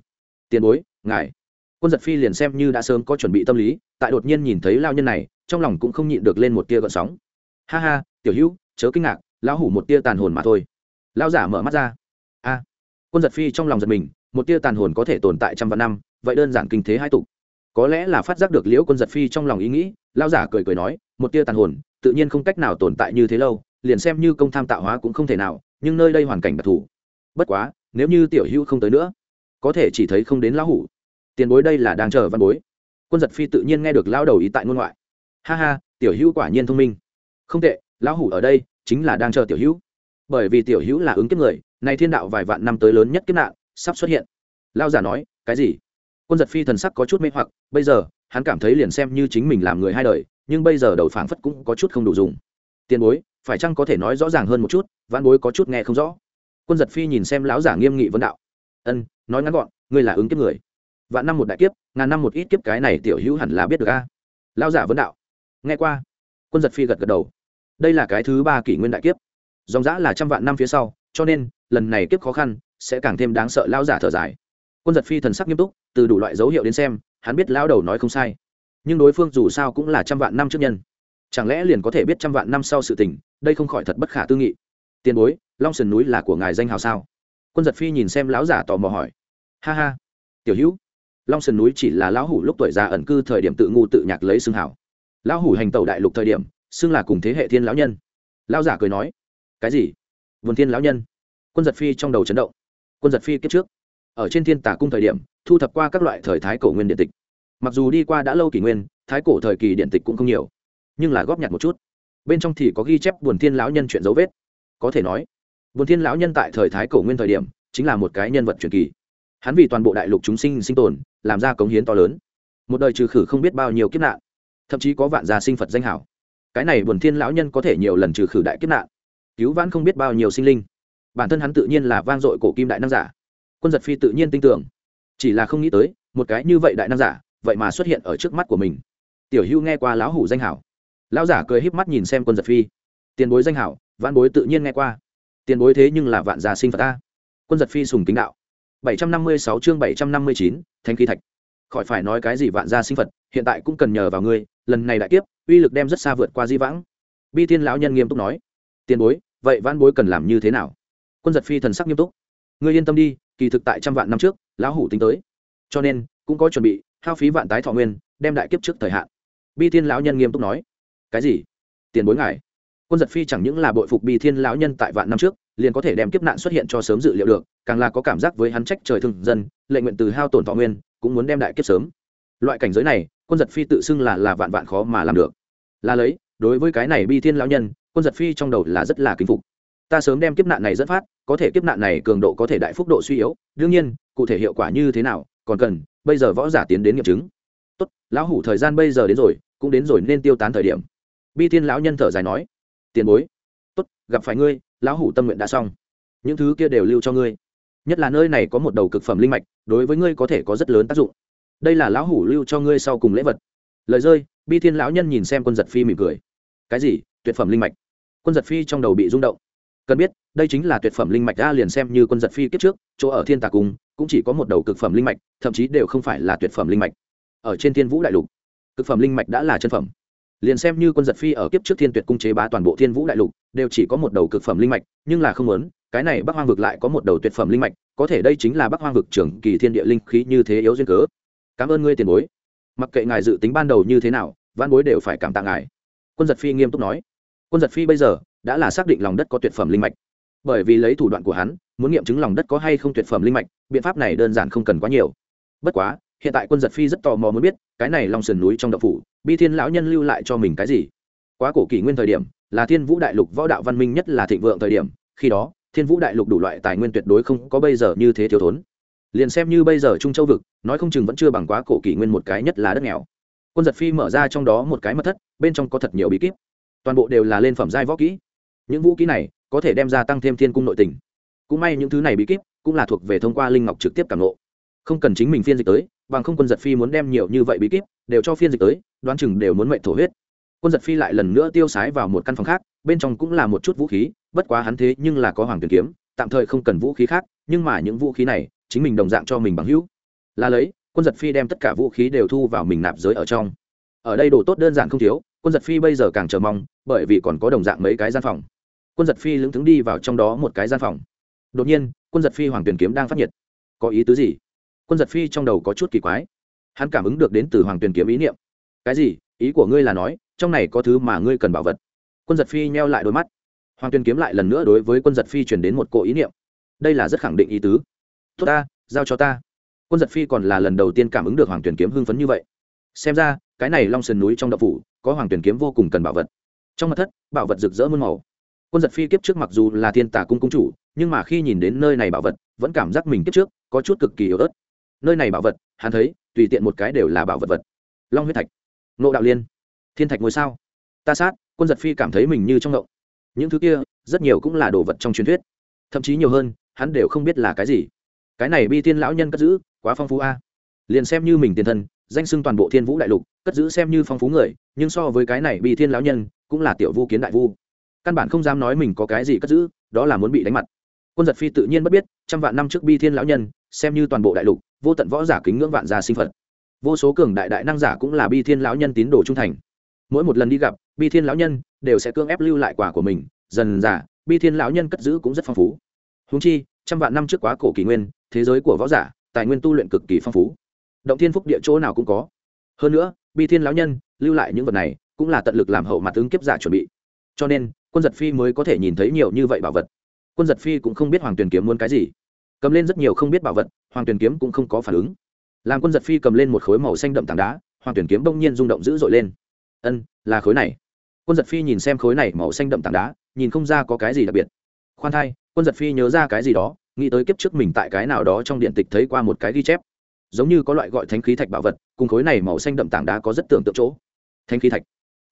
Tiền bối, ngài. Quân giật phi liền xem như đã sớm có chuẩn bị tâm lý, tại đột nhiên nhìn thấy lao nhân này, trong lòng cũng không nhịn được lên một tia gợn sóng ha ha, tiểu hữu, chớ kinh ngạc, lão hủ một tia tàn hồn mà thôi. Lão giả mở mắt ra. A, quân giật phi trong lòng giật mình, một tia tàn hồn có thể tồn tại trăm vạn năm, vậy đơn giản kinh thế hai tục. Có lẽ là phát giác được liễu quân giật phi trong lòng ý nghĩ, lão giả cười cười nói, một tia tàn hồn, tự nhiên không cách nào tồn tại như thế lâu, liền xem như công tham tạo hóa cũng không thể nào, nhưng nơi đây hoàn cảnh đặc thù. Bất quá, nếu như tiểu hữu không tới nữa, có thể chỉ thấy không đến lão hủ. Tiền bối đây là đang chờ văn bối. Quân giật phi tự nhiên nghe được lão đầu ý tại ngôn ngoại. Ha ha, tiểu hữu quả nhiên thông minh không tệ, lão hủ ở đây chính là đang chờ tiểu hữu. Bởi vì tiểu hữu là ứng kiếp người, nay thiên đạo vài vạn năm tới lớn nhất kiếp nạn, sắp xuất hiện. Lao giả nói, cái gì? Quân giật phi thần sắc có chút mê hoặc, bây giờ, hắn cảm thấy liền xem như chính mình làm người hai đời, nhưng bây giờ đầu phảng phất cũng có chút không đủ dùng. Tiền bối, phải chăng có thể nói rõ ràng hơn một chút văn bối có chút nghe không rõ? Quân giật phi nhìn xem lão giả nghiêm nghị vấn đạo. Ân, nói ngắn gọn, ngươi là ứng kiếp người. Vạn năm một đại kiếp, ngàn năm một ít kiếp, cái này tiểu hữu hẳn là biết được a. Lão giả vấn đạo. Nghe qua quân giật phi gật gật đầu. Đây là cái thứ ba kỷ nguyên đại kiếp. Dòng giã là trăm vạn năm phía sau, cho nên, lần này kiếp khó khăn, sẽ càng thêm đáng sợ lão giả thở dài. Quân giật phi thần sắc nghiêm túc, từ đủ loại dấu hiệu đến xem, hắn biết lão đầu nói không sai. Nhưng đối phương dù sao cũng là trăm vạn năm trước nhân. Chẳng lẽ liền có thể biết trăm vạn năm sau sự tình, đây không khỏi thật bất khả tư nghị. Tiền bối, long sườn núi là của ngài danh hào sao? Quân giật phi nhìn xem lão giả tò mò hỏi. Ha ha. Tiểu hữu, long sườn núi chỉ là lão hủ lúc tuổi già ẩn cư thời điểm tự ngu tự nhạc lấy xương hảo lão hủ hành tẩu đại lục thời điểm, xưng là cùng thế hệ thiên lão nhân. Lão giả cười nói, cái gì? Vườn thiên lão nhân? Quân giật phi trong đầu chấn động. Quân giật phi kiếp trước, ở trên thiên tả cung thời điểm, thu thập qua các loại thời thái cổ nguyên điện tịch. Mặc dù đi qua đã lâu kỷ nguyên, thái cổ thời kỳ điện tịch cũng không nhiều, nhưng là góp nhặt một chút. Bên trong thì có ghi chép buồn thiên lão nhân chuyện dấu vết. Có thể nói buồn thiên lão nhân tại thời thái cổ nguyên thời điểm, chính là một cái nhân vật truyền kỳ. Hắn vì toàn bộ đại lục chúng sinh sinh tồn, làm ra cống hiến to lớn. Một đời trừ khử không biết bao nhiêu kiếp nạn thậm chí có vạn gia sinh phật danh hảo. Cái này buồn thiên lão nhân có thể nhiều lần trừ khử đại kiếp nạn. Cứu vãn không biết bao nhiêu sinh linh. Bản thân hắn tự nhiên là vang dội cổ kim đại năng giả. Quân giật phi tự nhiên tin tưởng. Chỉ là không nghĩ tới, một cái như vậy đại năng giả, vậy mà xuất hiện ở trước mắt của mình. Tiểu hưu nghe qua lão hủ danh hảo. Lão giả cười híp mắt nhìn xem quân giật phi. Tiền bối danh hảo, vãn bối tự nhiên nghe qua. Tiền bối thế nhưng là vạn gia sinh phật ta. Quân giật phi sùng kính đạo. bảy trăm năm mươi sáu chương bảy trăm năm mươi chín thanh khí thạch. Khỏi phải nói cái gì vạn gia sinh phật, hiện tại cũng cần nhờ vào ngươi lần này đại kiếp, uy lực đem rất xa vượt qua di vãng. Bi thiên lão nhân nghiêm túc nói, tiền bối, vậy văn bối cần làm như thế nào? Quân giật phi thần sắc nghiêm túc, ngươi yên tâm đi, kỳ thực tại trăm vạn năm trước, lão hủ tính tới. Cho nên, cũng có chuẩn bị, hao phí vạn tái thọ nguyên, đem đại kiếp trước thời hạn. Bi thiên lão nhân nghiêm túc nói, cái gì? Tiền bối ngài? Quân giật phi chẳng những là bội phục bi thiên lão nhân tại vạn năm trước, liền có thể đem kiếp nạn xuất hiện cho sớm dự liệu được, càng là có cảm giác với hắn trách trời thường dân, lệ nguyện từ hao tổn thọ nguyên, cũng muốn đem đại kiếp sớm loại cảnh giới này, quân giật phi tự xưng là là vạn vạn khó mà làm được. Là lấy, đối với cái này bi thiên lão nhân, quân giật phi trong đầu là rất là kính phục. Ta sớm đem kiếp nạn này dẫn phát, có thể kiếp nạn này cường độ có thể đại phúc độ suy yếu, đương nhiên, cụ thể hiệu quả như thế nào, còn cần, bây giờ võ giả tiến đến nghiệm chứng. Tốt, lão hủ thời gian bây giờ đến rồi, cũng đến rồi nên tiêu tán thời điểm. Bi thiên lão nhân thở dài nói, tiền bối, tốt, gặp phải ngươi, lão hủ tâm nguyện đã xong. Những thứ kia đều lưu cho ngươi. Nhất là nơi này có một đầu cực phẩm linh mạch, đối với ngươi có thể có rất lớn tác dụng đây là lão hủ lưu cho ngươi sau cùng lễ vật. Lời rơi, bi thiên lão nhân nhìn xem quân giật phi mỉm cười. Cái gì? Tuyệt phẩm linh mạch. Quân giật phi trong đầu bị rung động. Cần biết, đây chính là tuyệt phẩm linh mạch a, liền xem như quân giật phi kiếp trước, chỗ ở thiên tà cung cũng chỉ có một đầu cực phẩm linh mạch, thậm chí đều không phải là tuyệt phẩm linh mạch. Ở trên thiên vũ đại lục, cực phẩm linh mạch đã là chân phẩm. Liền xem như quân giật phi ở kiếp trước thiên tuyệt cung chế bá toàn bộ thiên vũ đại lục, đều chỉ có một đầu cực phẩm linh mạch, nhưng là không lớn. cái này bắc hoang vực lại có một đầu tuyệt phẩm linh mạch, có thể đây chính là bắc hoang vực trưởng kỳ thiên địa linh khí như thế yếu duyên cớ cảm ơn ngươi tiền bối. Mặc kệ ngài dự tính ban đầu như thế nào, văn bối đều phải cảm tạ ngài. Quân giật phi nghiêm túc nói. Quân giật phi bây giờ đã là xác định lòng đất có tuyệt phẩm linh mạch. Bởi vì lấy thủ đoạn của hắn, muốn nghiệm chứng lòng đất có hay không tuyệt phẩm linh mạch, biện pháp này đơn giản không cần quá nhiều. Bất quá, hiện tại quân giật phi rất tò mò muốn biết, cái này lòng sườn núi trong đậu phủ, bi thiên lão nhân lưu lại cho mình cái gì? Quá cổ kỷ nguyên thời điểm, là thiên vũ đại lục võ đạo văn minh nhất là thịnh vượng thời điểm, khi đó, thiên vũ đại lục đủ loại tài nguyên tuyệt đối không có bây giờ như thế thiếu thốn liền xem như bây giờ trung châu vực, nói không chừng vẫn chưa bằng quá cổ kỷ nguyên một cái nhất là đất nghèo. Quân giật phi mở ra trong đó một cái mật thất, bên trong có thật nhiều bí kíp. Toàn bộ đều là lên phẩm giai võ kỹ. Những vũ kỹ này có thể đem ra tăng thêm thiên cung nội tình. Cũng may những thứ này bí kíp cũng là thuộc về thông qua linh ngọc trực tiếp cảm lộ không cần chính mình phiên dịch tới, bằng không quân giật phi muốn đem nhiều như vậy bí kíp đều cho phiên dịch tới, đoán chừng đều muốn mệnh thổ huyết. Quân giật phi lại lần nữa tiêu sái vào một căn phòng khác, bên trong cũng là một chút vũ khí, bất quá hắn thế nhưng là có hoàng tuyển kiếm, tạm thời không cần vũ khí khác, nhưng mà những vũ khí này chính mình đồng dạng cho mình bằng hữu. Là lấy, quân giật phi đem tất cả vũ khí đều thu vào mình nạp giới ở trong. Ở đây đồ tốt đơn giản không thiếu, quân giật phi bây giờ càng chờ mong, bởi vì còn có đồng dạng mấy cái gian phòng. Quân giật phi lững thững đi vào trong đó một cái gian phòng. Đột nhiên, quân giật phi hoàng tuyển kiếm đang phát nhiệt. Có ý tứ gì? Quân giật phi trong đầu có chút kỳ quái. Hắn cảm ứng được đến từ hoàng tuyển kiếm ý niệm. Cái gì? Ý của ngươi là nói, trong này có thứ mà ngươi cần bảo vật. Quân giật phi nheo lại đôi mắt. Hoàng tuyên kiếm lại lần nữa đối với quân giật phi chuyển đến một cỗ ý niệm. Đây là rất khẳng định ý tứ tốt ta, giao cho ta. Quân giật phi còn là lần đầu tiên cảm ứng được hoàng tuyển kiếm hưng phấn như vậy. Xem ra, cái này long sườn núi trong đậu phủ, có hoàng tuyển kiếm vô cùng cần bảo vật. Trong mặt thất, bảo vật rực rỡ muôn màu. Quân giật phi kiếp trước mặc dù là thiên tả cung cung chủ, nhưng mà khi nhìn đến nơi này bảo vật, vẫn cảm giác mình kiếp trước có chút cực kỳ yếu ớt. Nơi này bảo vật, hắn thấy, tùy tiện một cái đều là bảo vật vật. Long huyết thạch. Nộ đạo liên. Thiên thạch ngôi sao. Ta sát, quân giật phi cảm thấy mình như trong ngộng những thứ kia, rất nhiều cũng là đồ vật trong truyền thuyết. Thậm chí nhiều hơn, hắn đều không biết là cái gì cái này bi thiên lão nhân cất giữ, quá phong phú a. Liền xem như mình tiền thân, danh xưng toàn bộ thiên vũ đại lục, cất giữ xem như phong phú người, nhưng so với cái này bi thiên lão nhân, cũng là tiểu vu kiến đại vu. Căn bản không dám nói mình có cái gì cất giữ, đó là muốn bị đánh mặt. Quân giật phi tự nhiên bất biết, trăm vạn năm trước bi thiên lão nhân, xem như toàn bộ đại lục, vô tận võ giả kính ngưỡng vạn gia sinh phật. Vô số cường đại đại năng giả cũng là bi thiên lão nhân tín đồ trung thành. Mỗi một lần đi gặp, bi thiên lão nhân đều sẽ cưỡng ép lưu lại quả của mình. Dần giả bi thiên lão nhân cất giữ cũng rất phong phú. Húng chi trăm vạn năm trước quá cổ kỷ nguyên, thế giới của võ giả, tài nguyên tu luyện cực kỳ phong phú. Động thiên phúc địa chỗ nào cũng có. Hơn nữa, bi thiên lão nhân, lưu lại những vật này, cũng là tận lực làm hậu mặt ứng kiếp giả chuẩn bị. Cho nên, quân giật phi mới có thể nhìn thấy nhiều như vậy bảo vật. Quân giật phi cũng không biết hoàng tuyền kiếm muốn cái gì. Cầm lên rất nhiều không biết bảo vật, hoàng tuyền kiếm cũng không có phản ứng. Làm quân giật phi cầm lên một khối màu xanh đậm tảng đá, hoàng tuyển kiếm bỗng nhiên rung động dữ dội lên. Ân, là khối này. Quân giật phi nhìn xem khối này màu xanh đậm tảng đá, nhìn không ra có cái gì đặc biệt. Khoan thai quân giật phi nhớ ra cái gì đó, nghĩ tới kiếp trước mình tại cái nào đó trong điện tịch thấy qua một cái ghi chép. Giống như có loại gọi thánh khí thạch bảo vật, cùng khối này màu xanh đậm tảng đá có rất tưởng tượng chỗ. Thánh khí thạch.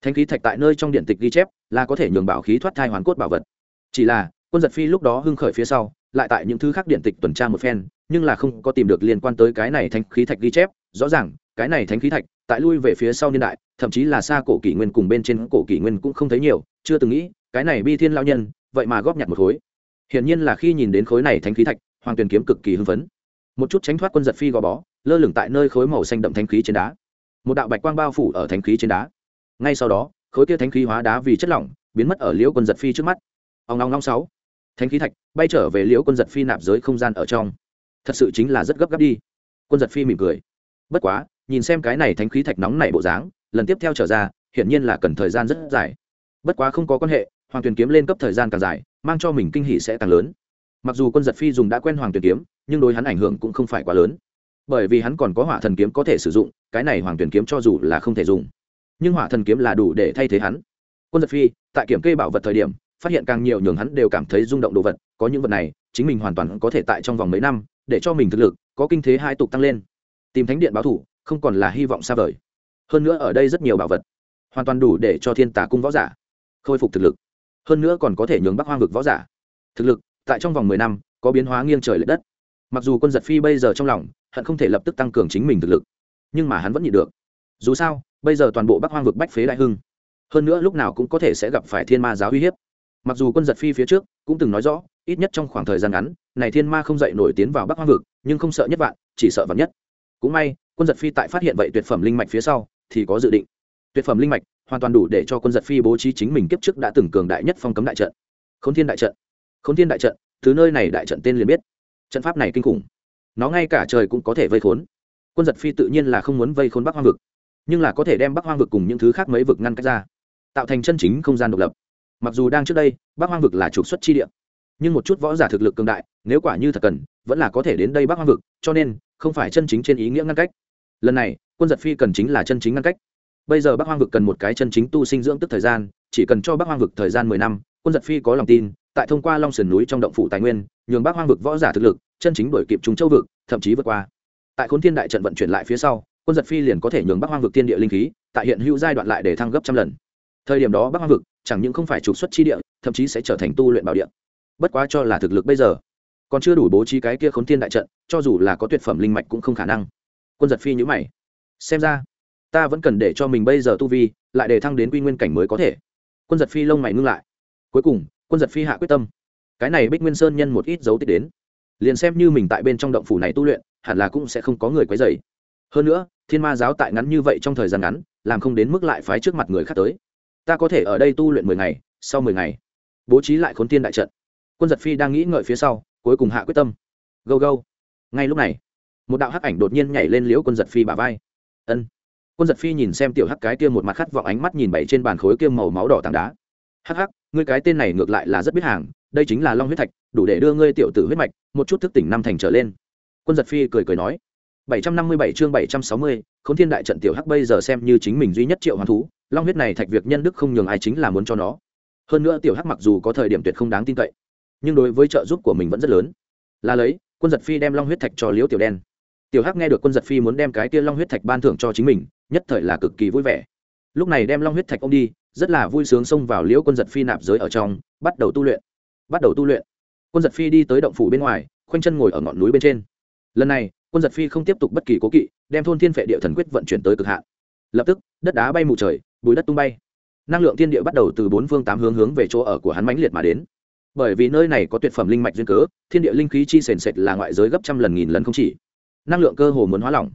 Thánh khí thạch tại nơi trong điện tịch ghi chép, là có thể nhường bảo khí thoát thai hoàn cốt bảo vật. Chỉ là, quân giật phi lúc đó hưng khởi phía sau, lại tại những thứ khác điện tịch tuần tra một phen, nhưng là không có tìm được liên quan tới cái này thánh khí thạch ghi chép. Rõ ràng, cái này thánh khí thạch, tại lui về phía sau niên đại, thậm chí là xa cổ kỷ nguyên cùng bên trên cổ kỷ nguyên cũng không thấy nhiều, chưa từng nghĩ, cái này bi thiên lao nhân, vậy mà góp nhặt một khối hiển nhiên là khi nhìn đến khối này thánh khí thạch, hoàng tuyền kiếm cực kỳ hưng phấn. Một chút tránh thoát quân giật phi gò bó, lơ lửng tại nơi khối màu xanh đậm thánh khí trên đá. Một đạo bạch quang bao phủ ở thánh khí trên đá. Ngay sau đó, khối kia thánh khí hóa đá vì chất lỏng, biến mất ở liễu quân giật phi trước mắt. Ông long long sáu. Thánh khí thạch bay trở về liễu quân giật phi nạp giới không gian ở trong. Thật sự chính là rất gấp gáp đi. Quân giật phi mỉm cười. Bất quá, nhìn xem cái này thánh khí thạch nóng này bộ dáng, lần tiếp theo trở ra, hiển nhiên là cần thời gian rất dài. Bất quá không có quan hệ hoàng tuyền kiếm lên cấp thời gian càng dài, mang cho mình kinh hỷ sẽ càng lớn. Mặc dù quân giật phi dùng đã quen hoàng tuyền kiếm, nhưng đối hắn ảnh hưởng cũng không phải quá lớn. Bởi vì hắn còn có hỏa thần kiếm có thể sử dụng, cái này hoàng tuyền kiếm cho dù là không thể dùng, nhưng hỏa thần kiếm là đủ để thay thế hắn. Quân giật phi, tại kiểm kê bảo vật thời điểm, phát hiện càng nhiều nhường hắn đều cảm thấy rung động đồ vật, có những vật này, chính mình hoàn toàn có thể tại trong vòng mấy năm, để cho mình thực lực, có kinh thế hai tục tăng lên. Tìm thánh điện báo thủ, không còn là hy vọng xa vời. Hơn nữa ở đây rất nhiều bảo vật, hoàn toàn đủ để cho thiên tả cung võ giả khôi phục thực lực hơn nữa còn có thể nhường bắc hoang vực võ giả. Thực lực, tại trong vòng mười năm, có biến hóa nghiêng trời l ệ đất. Mặc dù quân giật phi bây giờ trong lòng, hận không thể lập tức tăng cường chính mình thực lực, nhưng mà hắn vẫn nhịn được. Dù sao, bây giờ toàn bộ bắc hoang vực bách phế đại hưng. Hơn nữa lúc nào cũng có thể sẽ gặp phải thiên ma giáo uy hiếp. Mặc dù quân giật phi phía trước cũng từng nói rõ, ít nhất trong khoảng thời gian ngắn, này thiên ma không dậy nổi tiến vào bắc hoang vực, nhưng không sợ nhất vạn, chỉ sợ vạn nhất. Cũng may, quân giật phi tại phát hiện vậy tuyệt phẩm linh mạch phía sau, thì có dự định. Tuyệt phẩm linh mạch hoàn toàn đủ để cho quân giật phi bố trí chính mình kiếp trước đã từng cường đại nhất phong cấm đại trận. K h ố n thiên đại trận. K h ố n thiên đại trận thứ nơi này đại trận tên liền biết. Trận pháp này kinh khủng. Nó ngay cả trời cũng có thể vây khốn. Quân giật phi tự nhiên là không muốn vây khốn bắc hoang vực, nhưng là có thể đem bắc hoang vực cùng những thứ khác mấy vực ngăn cách ra, tạo thành chân chính không gian độc lập. Mặc dù đang trước đây, bắc hoang vực là trục xuất chi địa, nhưng một chút võ giả thực lực cường đại, nếu quả như thật cần, vẫn là có thể đến đây bắc hoang vực, cho nên không phải chân chính trên ý nghĩa ngăn cách. Lần này, quân giật phi cần chính là chân chính ngăn cách bây giờ bắc hoang vực cần một cái chân chính tu sinh dưỡng tức thời gian, chỉ cần cho bắc hoang vực thời gian mười năm, quân giật phi có lòng tin, tại thông qua long sườn núi trong động phủ tài nguyên, nhường bắc hoang vực võ giả thực lực, chân chính đổi kịp chúng châu vực, thậm chí vượt qua. Tại khốn thiên đại trận vận chuyển lại phía sau, quân giật phi liền có thể nhường bắc hoang vực tiên địa linh khí, tại hiện hữu giai đoạn lại để thăng gấp trăm lần. Thời điểm đó bắc hoang vực chẳng những không phải trục xuất chi địa, thậm chí sẽ trở thành tu luyện bảo địa. Bất quá cho là thực lực bây giờ, còn chưa đủ bố trí cái kia khốn thiên đại trận, cho dù là có tuyệt phẩm linh mạch cũng không khả năng. Quân giật phi nhữ mày. Xem ra ta vẫn cần để cho mình bây giờ tu vi, lại để thăng đến quy nguyên cảnh mới có thể. Quân giật phi lông mày ngưng lại. Cuối cùng, quân giật phi hạ quyết tâm. Cái này bích nguyên sơn nhân một ít dấu tích đến. Liền xem như mình tại bên trong động phủ này tu luyện, hẳn là cũng sẽ không có người quấy dày hơn nữa, thiên ma giáo tại ngắn như vậy trong thời gian ngắn, làm không đến mức lại phái trước mặt người khác tới. Ta có thể ở đây tu luyện mười ngày, sau mười ngày, bố trí lại khốn tiên đại trận. Quân giật phi đang nghĩ ngợi phía sau, cuối cùng hạ quyết tâm. Gâu gâu. Ngay lúc này, một đạo hắc ảnh đột nhiên nhảy lên liễu quân giật phi bà vai. Ân quân giật phi nhìn xem tiểu hắc cái kia một mặt khát vọng ánh mắt nhìn bảy trên bàn khối kia màu máu đỏ tảng đá hắc hắc ngươi cái tên này ngược lại là rất biết hàng đây chính là long huyết thạch đủ để đưa ngươi tiểu tử huyết mạch một chút thức tỉnh năm thành trở lên quân giật phi cười cười nói 757 chương 760, Khốn Thiên đại trận tiểu hắc bây giờ xem như chính mình duy nhất triệu hoàn thú, long huyết này thạch việc nhân đức không nhường ai chính là muốn cho nó. Hơn nữa tiểu hắc mặc dù có thời điểm tuyệt không đáng tin cậy, nhưng đối với trợ giúp của mình vẫn rất lớn. Là lấy, quân giật phi đem long huyết thạch cho Liễu Tiểu Đen tiểu hắc nghe được quân giật phi muốn đem cái kia long huyết thạch ban thưởng cho chính mình nhất thời là cực kỳ vui vẻ. Lúc này đem long huyết thạch ông đi, rất là vui sướng xông vào liễu quân giật phi nạp giới ở trong, bắt đầu tu luyện. Bắt đầu tu luyện. Quân giật phi đi tới động phủ bên ngoài, khoanh chân ngồi ở ngọn núi bên trên. Lần này, quân giật phi không tiếp tục bất kỳ cố kỵ, đem thôn thiên vệ địa thần quyết vận chuyển tới cực hạn. Lập tức, đất đá bay mù trời, bùi đất tung bay. Năng lượng thiên địa bắt đầu từ bốn phương tám hướng hướng về chỗ ở của hắn mãnh liệt mà đến. Bởi vì nơi này có tuyệt phẩm linh mạch duyên cớ, thiên địa linh khí chi sền sệt là ngoại giới gấp trăm lần nghìn lần không chỉ. Năng lượng cơ hồ muốn hóa lỏng.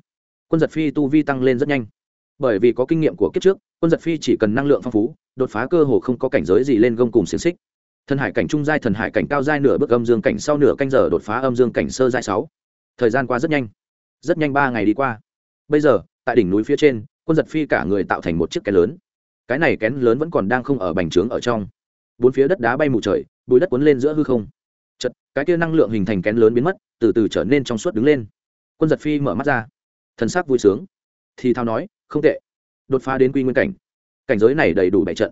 Quân giật phi tu vi tăng lên rất nhanh bởi vì có kinh nghiệm của kiếp trước, quân giật phi chỉ cần năng lượng phong phú, đột phá cơ hồ không có cảnh giới gì lên gông cùng xiềng xích. Thần hải cảnh trung giai, thần hải cảnh cao giai nửa bước âm dương cảnh sau nửa canh giờ đột phá âm dương cảnh sơ giai sáu. Thời gian qua rất nhanh rất nhanh ba ngày đi qua. Bây giờ, tại đỉnh núi phía trên, quân giật phi cả người tạo thành một chiếc kén lớn. Cái này kén lớn vẫn còn đang không ở bành trướng ở trong. Bốn phía đất đá bay mù trời, bụi đất cuốn lên giữa hư không. Chật cái kia năng lượng hình thành kén lớn biến mất, từ từ trở nên trong suốt đứng lên. Quân giật phi mở mắt ra. Thần sắc vui sướng. Thì thao nói không tệ. Đột phá đến quy nguyên cảnh. Cảnh giới này đầy đủ bảy trận.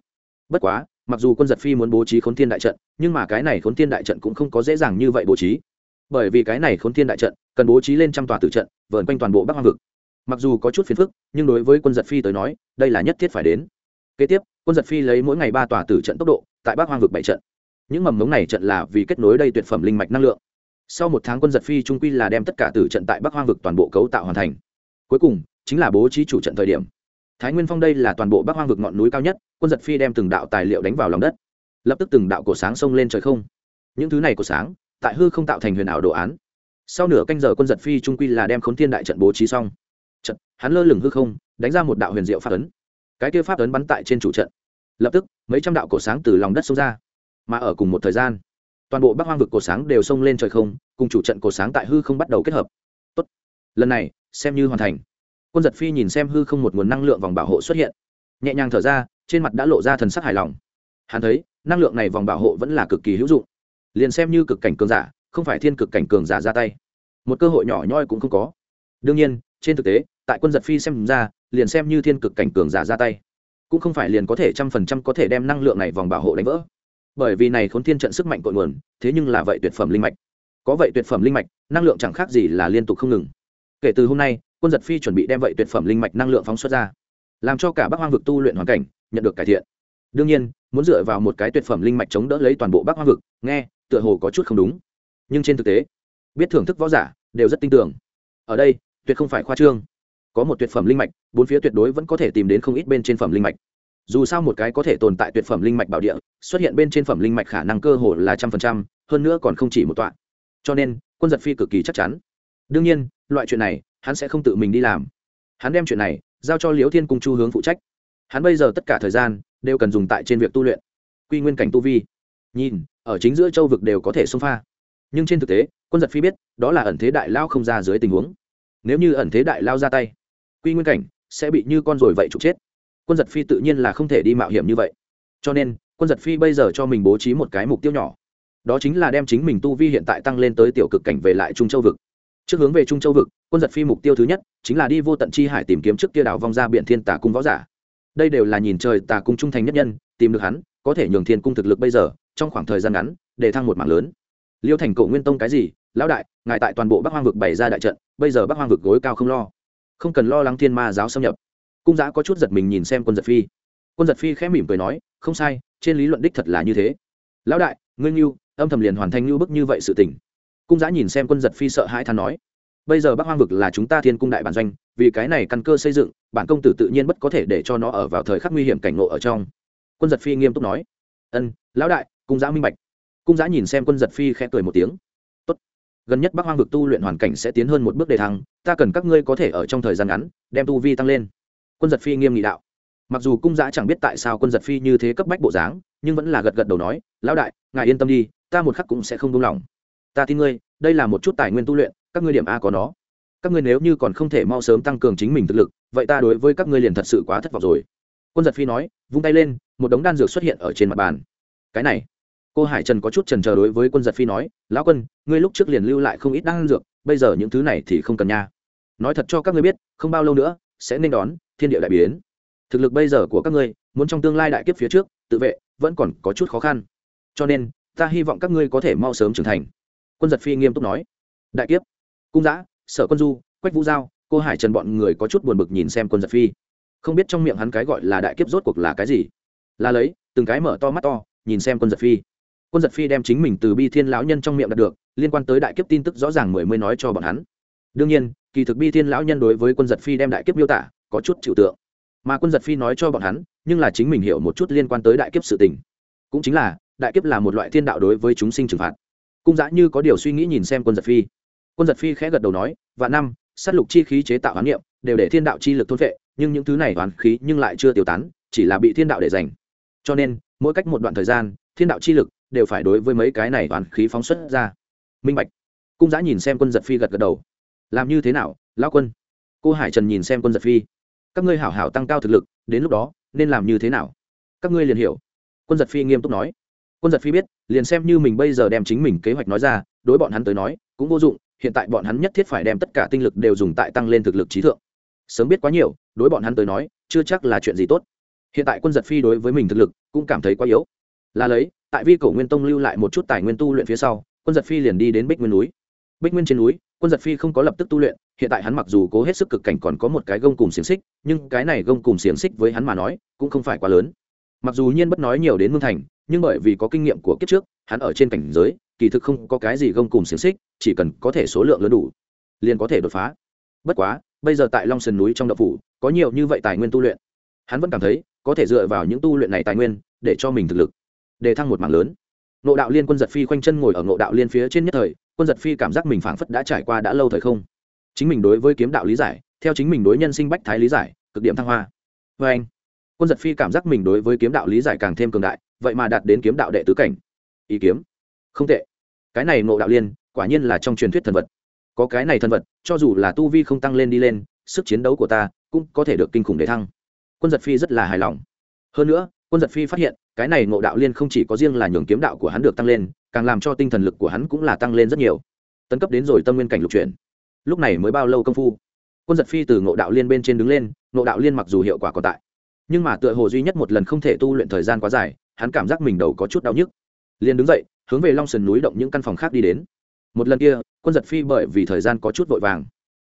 Bất quá, mặc dù quân giật phi muốn bố trí khốn thiên đại trận, nhưng mà cái này khốn thiên đại trận cũng không có dễ dàng như vậy bố trí. Bởi vì cái này khốn thiên đại trận cần bố trí lên trăm tòa tử trận, vờn quanh toàn bộ bắc hoang vực. Mặc dù có chút phiền phức, nhưng đối với quân giật phi tới nói, đây là nhất thiết phải đến. Kế tiếp, quân giật phi lấy mỗi ngày ba tòa tử trận tốc độ, tại bắc hoang vực bảy trận. Những mầm mống này trận là vì kết nối đây tuyệt phẩm linh mạch năng lượng. Sau một tháng quân giật phi trung quy là đem tất cả tử trận tại bắc hoang vực toàn bộ cấu tạo hoàn thành. Cuối cùng chính là bố trí chủ trận thời điểm. Thái nguyên phong đây là toàn bộ bắc hoang vực ngọn núi cao nhất, quân giật phi đem từng đạo tài liệu đánh vào lòng đất. Lập tức từng đạo cổ sáng xông lên trời không. Những thứ này của sáng, tại hư không tạo thành huyền ảo đồ án. Sau nửa canh giờ quân giật phi trung quy là đem khốn thiên đại trận bố trí xong. Trận, hắn lơ lửng hư không, đánh ra một đạo huyền diệu pháp ấn. Cái kia pháp ấn bắn tại trên chủ trận. Lập tức, mấy trăm đạo cổ sáng từ lòng đất xông ra. Mà ở cùng một thời gian, toàn bộ bắc hoang vực cổ sáng đều xông lên trời không, cùng chủ trận cổ sáng tại hư không bắt đầu kết hợp. Tốt. lần này, xem như hoàn thành quân giật phi nhìn xem hư không một nguồn năng lượng vòng bảo hộ xuất hiện. Nhẹ nhàng thở ra, trên mặt đã lộ ra thần sắc hài lòng. Hắn thấy, năng lượng này vòng bảo hộ vẫn là cực kỳ hữu dụng. Liền xem như cực cảnh cường giả, không phải thiên cực cảnh cường giả ra tay. Một cơ hội nhỏ nhoi cũng không có. Đương nhiên, trên thực tế, tại quân giật phi xem ra, liền xem như thiên cực cảnh cường giả ra tay, cũng không phải liền có thể trăm phần trăm có thể đem năng lượng này vòng bảo hộ đánh vỡ. Bởi vì này khốn thiên trận sức mạnh cội nguồn, thế nhưng là vậy tuyệt phẩm linh mạch. Có vậy tuyệt phẩm linh mạch, năng lượng chẳng khác gì là liên tục không ngừng. Kể từ hôm nay quân giật phi chuẩn bị đem vậy tuyệt phẩm linh mạch năng lượng phóng xuất ra, làm cho cả bắc hoang vực tu luyện hoàn cảnh, nhận được cải thiện. Đương nhiên, muốn dựa vào một cái tuyệt phẩm linh mạch chống đỡ lấy toàn bộ bắc hoang vực, nghe, tựa hồ có chút không đúng. Nhưng trên thực tế, biết thưởng thức võ giả đều rất tin tưởng. Ở đây, tuyệt không phải khoa trương. Có một tuyệt phẩm linh mạch, bốn phía tuyệt đối vẫn có thể tìm đến không ít bên trên phẩm linh mạch. Dù sao một cái có thể tồn tại tuyệt phẩm linh mạch bảo địa, xuất hiện bên trên phẩm linh mạch khả năng cơ hồ là trăm phần trăm, hơn nữa còn không chỉ một tọa. Cho nên, quân giật phi cực kỳ chắc chắn. Đương nhiên, loại chuyện này hắn sẽ không tự mình đi làm. Hắn đem chuyện này giao cho liễu thiên cung chu hướng phụ trách. Hắn bây giờ tất cả thời gian đều cần dùng tại trên việc tu luyện, quy nguyên cảnh tu vi. Nhìn, ở chính giữa châu vực đều có thể xông pha. Nhưng trên thực tế, quân giật phi biết, đó là ẩn thế đại lao không ra dưới tình huống. Nếu như ẩn thế đại lao ra tay, quy nguyên cảnh sẽ bị như con rồi vậy trục chết. Quân giật phi tự nhiên là không thể đi mạo hiểm như vậy. Cho nên, quân giật phi bây giờ cho mình bố trí một cái mục tiêu nhỏ. Đó chính là đem chính mình tu vi hiện tại tăng lên tới tiểu cực cảnh về lại trung châu vực trước hướng về trung châu vực, quân giật phi mục tiêu thứ nhất chính là đi vô tận chi hải tìm kiếm trước kia đảo vong ra biển thiên tà cung võ giả. Đây đều là nhìn trời tà cung trung thành nhất nhân, tìm được hắn, có thể nhường thiên cung thực lực bây giờ, trong khoảng thời gian ngắn, để thăng một mạng lớn. Liêu thành cổ nguyên tông cái gì? Lão đại, ngài tại toàn bộ bắc hoang vực bày ra đại trận, bây giờ bắc hoang vực gối cao không lo. Không cần lo lắng thiên ma giáo xâm nhập. Cung giã có chút giật mình nhìn xem quân giật phi. Quân giật phi khẽ mỉm cười nói, không sai, trên lý luận đích thật là như thế. Lão đại, ngươi ngưu, âm thầm liền hoàn thành như bức như vậy sự tình cung giã nhìn xem quân giật phi sợ hãi than nói, bây giờ bắc hoang vực là chúng ta thiên cung đại bản doanh, vì cái này căn cơ xây dựng, bản công tử tự nhiên bất có thể để cho nó ở vào thời khắc nguy hiểm cảnh ngộ ở trong. Quân giật phi nghiêm túc nói, ân, lão đại, cung giã minh bạch. Cung giã nhìn xem quân giật phi khẽ cười một tiếng, Tốt. gần nhất bắc hoang vực tu luyện hoàn cảnh sẽ tiến hơn một bước đề thăng, ta cần các ngươi có thể ở trong thời gian ngắn, đem tu vi tăng lên. Quân giật phi nghiêm nghị đạo. Mặc dù cung giã chẳng biết tại sao quân giật phi như thế cấp bách bộ dáng, nhưng vẫn là gật gật đầu nói, lão đại, ngài yên tâm đi, ta một khắc cũng sẽ không buông lỏng ta tin ngươi, đây là một chút tài nguyên tu luyện, các ngươi điểm a có nó. Các ngươi nếu như còn không thể mau sớm tăng cường chính mình thực lực, vậy ta đối với các ngươi liền thật sự quá thất vọng rồi. Quân giật phi nói, vung tay lên, một đống đan dược xuất hiện ở trên mặt bàn. Cái này, cô hải trần có chút trần chờ đối với quân giật phi nói, lão quân, ngươi lúc trước liền lưu lại không ít đan dược, bây giờ những thứ này thì không cần nha. Nói thật cho các ngươi biết, không bao lâu nữa, sẽ nên đón thiên địa đại biến. Thực lực bây giờ của các ngươi, muốn trong tương lai đại kiếp phía trước, tự vệ, vẫn còn có chút khó khăn. Cho nên, ta hy vọng các ngươi có thể mau sớm trưởng thành quân giật phi nghiêm túc nói. Đại kiếp. Cung giã sở quân du, quách vũ giao, cô hải trần bọn người có chút buồn bực nhìn xem quân giật phi. Không biết trong miệng hắn cái gọi là đại kiếp rốt cuộc là cái gì. Là lấy, từng cái mở to mắt to, nhìn xem quân giật phi. Quân giật phi đem chính mình từ bi thiên lão nhân trong miệng đạt được, liên quan tới đại kiếp tin tức rõ ràng mười mới nói cho bọn hắn. Đương nhiên, kỳ thực bi thiên lão nhân đối với quân giật phi đem đại kiếp miêu tả, có chút chịu tượng. Mà quân giật phi nói cho bọn hắn, nhưng là chính mình hiểu một chút liên quan tới đại kiếp sự tình. Cũng chính là, đại kiếp là một loại thiên đạo đối với chúng sinh trừng phạt cung giã như có điều suy nghĩ nhìn xem quân giật phi. Quân giật phi khẽ gật đầu nói và năm s á t lục chi khí chế tạo hoán niệm, đều để thiên đạo chi lực thôn vệ nhưng những thứ này hoán khí nhưng lại chưa tiêu tán, chỉ là bị thiên đạo để dành cho nên, mỗi cách một đoạn thời gian, thiên đạo chi lực đều phải đối với mấy cái này hoán khí phóng xuất ra. Minh bạch. Cung giã nhìn xem quân giật phi gật gật đầu. Làm như thế nào, lão quân? Cô hải trần nhìn xem quân giật phi. Các ngươi hảo hảo tăng cao thực lực, đến lúc đó, nên làm như thế nào? Các ngươi liền hiểu. Quân giật phi nghiêm túc nói quân giật phi biết, liền xem như mình bây giờ đem chính mình kế hoạch nói ra, đối bọn hắn tới nói, cũng vô dụng, hiện tại bọn hắn nhất thiết phải đem tất cả tinh lực đều dùng tại tăng lên thực lực trí thượng. Sớm biết quá nhiều, đối bọn hắn tới nói, chưa chắc là chuyện gì tốt. Hiện tại quân giật phi đối với mình thực lực, cũng cảm thấy quá yếu. Là lấy, tại vi cổ nguyên tông lưu lại một chút tài nguyên tu luyện phía sau, quân giật phi liền đi đến bích nguyên núi. Bích nguyên trên núi, quân giật phi không có lập tức tu luyện, hiện tại hắn mặc dù cố hết sức cực cảnh còn có một cái gông cùng xiềng xích, nhưng cái này gông cùng xiềng xích với hắn mà nói, cũng không phải quá lớn. Mặc dù nhiên bất nói nhiều đến mương thành nhưng bởi vì có kinh nghiệm của kiếp trước, hắn ở trên cảnh giới, kỳ thực không có cái gì gông cùng xiềng xích, chỉ cần có thể số lượng lớn đủ, liền có thể đột phá. Bất quá, bây giờ tại long sơn núi trong đậu phủ, có nhiều như vậy tài nguyên tu luyện. Hắn vẫn cảm thấy, có thể dựa vào những tu luyện này tài nguyên, để cho mình thực lực, để thăng một mảng lớn. Nộ đạo liên quân giật phi khoanh chân ngồi ở nộ đạo liên phía trên nhất thời, quân giật phi cảm giác mình phảng phất đã trải qua đã lâu thời không. Chính mình đối với kiếm đạo lý giải, theo chính mình đối nhân sinh bách thái lý giải, cực điểm thăng hoa. Vê anh quân giật phi cảm giác mình đối với kiếm đạo lý giải càng thêm cường đại vậy mà đạt đến kiếm đạo đệ tứ cảnh. Ý kiếm? Không tệ. Cái này ngộ đạo liên, quả nhiên là trong truyền thuyết thần vật. Có cái này thần vật, cho dù là tu vi không tăng lên đi lên, sức chiến đấu của ta cũng có thể được kinh khủng để thăng. Quân giật phi rất là hài lòng. Hơn nữa, quân giật phi phát hiện, cái này ngộ đạo liên không chỉ có riêng là nhường kiếm đạo của hắn được tăng lên, càng làm cho tinh thần lực của hắn cũng là tăng lên rất nhiều. Tấn cấp đến rồi tâm nguyên cảnh lục chuyển. Lúc này mới bao lâu công phu? Quân giật phi từ ngộ đạo liên bên trên đứng lên, ngộ đạo liên mặc dù hiệu quả còn tại, nhưng mà tựa hồ duy nhất một lần không thể tu luyện thời gian quá dài hắn cảm giác mình đầu có chút đau nhức. Liền đứng dậy, hướng về long sườn núi động những căn phòng khác đi đến. Một lần kia, quân giật phi bởi vì thời gian có chút vội vàng.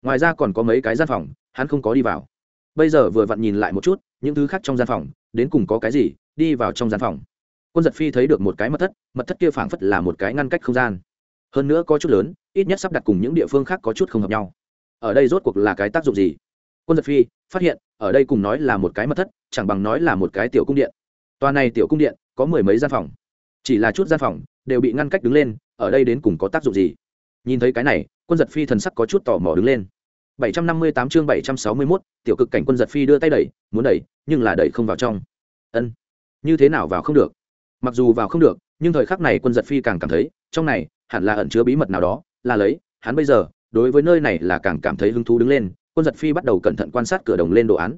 Ngoài ra còn có mấy cái gian phòng, hắn không có đi vào. Bây giờ vừa vặn nhìn lại một chút, những thứ khác trong gian phòng, đến cùng có cái gì, đi vào trong gian phòng. Quân giật phi thấy được một cái mật thất mật thất kia phảng phất là một cái ngăn cách không gian. Hơn nữa có chút lớn, ít nhất sắp đặt cùng những địa phương khác có chút không hợp nhau. Ở đây rốt cuộc là cái tác dụng gì? Quân giật phi phát hiện, ở đây cùng nói là một cái mật thất, chẳng bằng nói là một cái tiểu cung điện tòa này tiểu cung điện có mười mấy gian phòng. Chỉ là chút gian phòng đều bị ngăn cách đứng lên ở đây đến cùng có tác dụng gì? Nhìn thấy cái này quân giật phi thần sắc có chút tò mò đứng lên. 758 chương 761, tiểu cực cảnh quân giật phi đưa tay đẩy muốn đẩy nhưng là đẩy không vào trong. Ân như thế nào vào không được? Mặc dù vào không được nhưng thời khắc này quân giật phi càng cảm thấy trong này hẳn là ẩn chứa bí mật nào đó là lấy hắn bây giờ đối với nơi này là càng cảm thấy hứng thú đứng lên quân giật phi bắt đầu cẩn thận quan sát cửa đồng lên đồ án.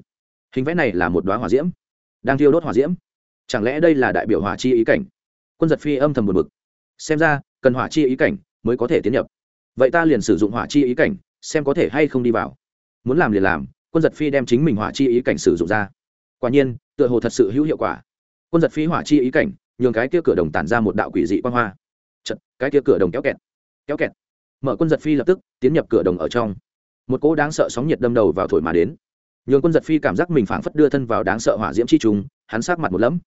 Hình vẽ này là một đoá hỏa diễm. Đang thiêu đốt hỏa diễm chẳng lẽ đây là đại biểu hỏa chi ý cảnh? Quân giật phi âm thầm buồn bực. Xem ra cần hỏa chi ý cảnh mới có thể tiến nhập. Vậy ta liền sử dụng hỏa chi ý cảnh xem có thể hay không đi vào. Muốn làm liền làm quân giật phi đem chính mình hỏa chi ý cảnh sử dụng ra. Quả nhiên tựa hồ thật sự hữu hiệu quả. Quân giật phi hỏa chi ý cảnh nhường cái kia cửa đồng tản ra một đạo quỷ dị quan hoa. Chật, cái kia cửa đồng kéo kẹt. Kéo kẹt. Mở quân giật phi lập tức tiến nhập cửa đồng ở trong. Một cỗ đáng sợ sóng nhiệt đâm đầu vào thổi mà đến. Nhường quân giật phi cảm giác mình phảng phất đưa thân vào đáng sợ hỏa diễm chi trùng hắn sát mặt một lẫm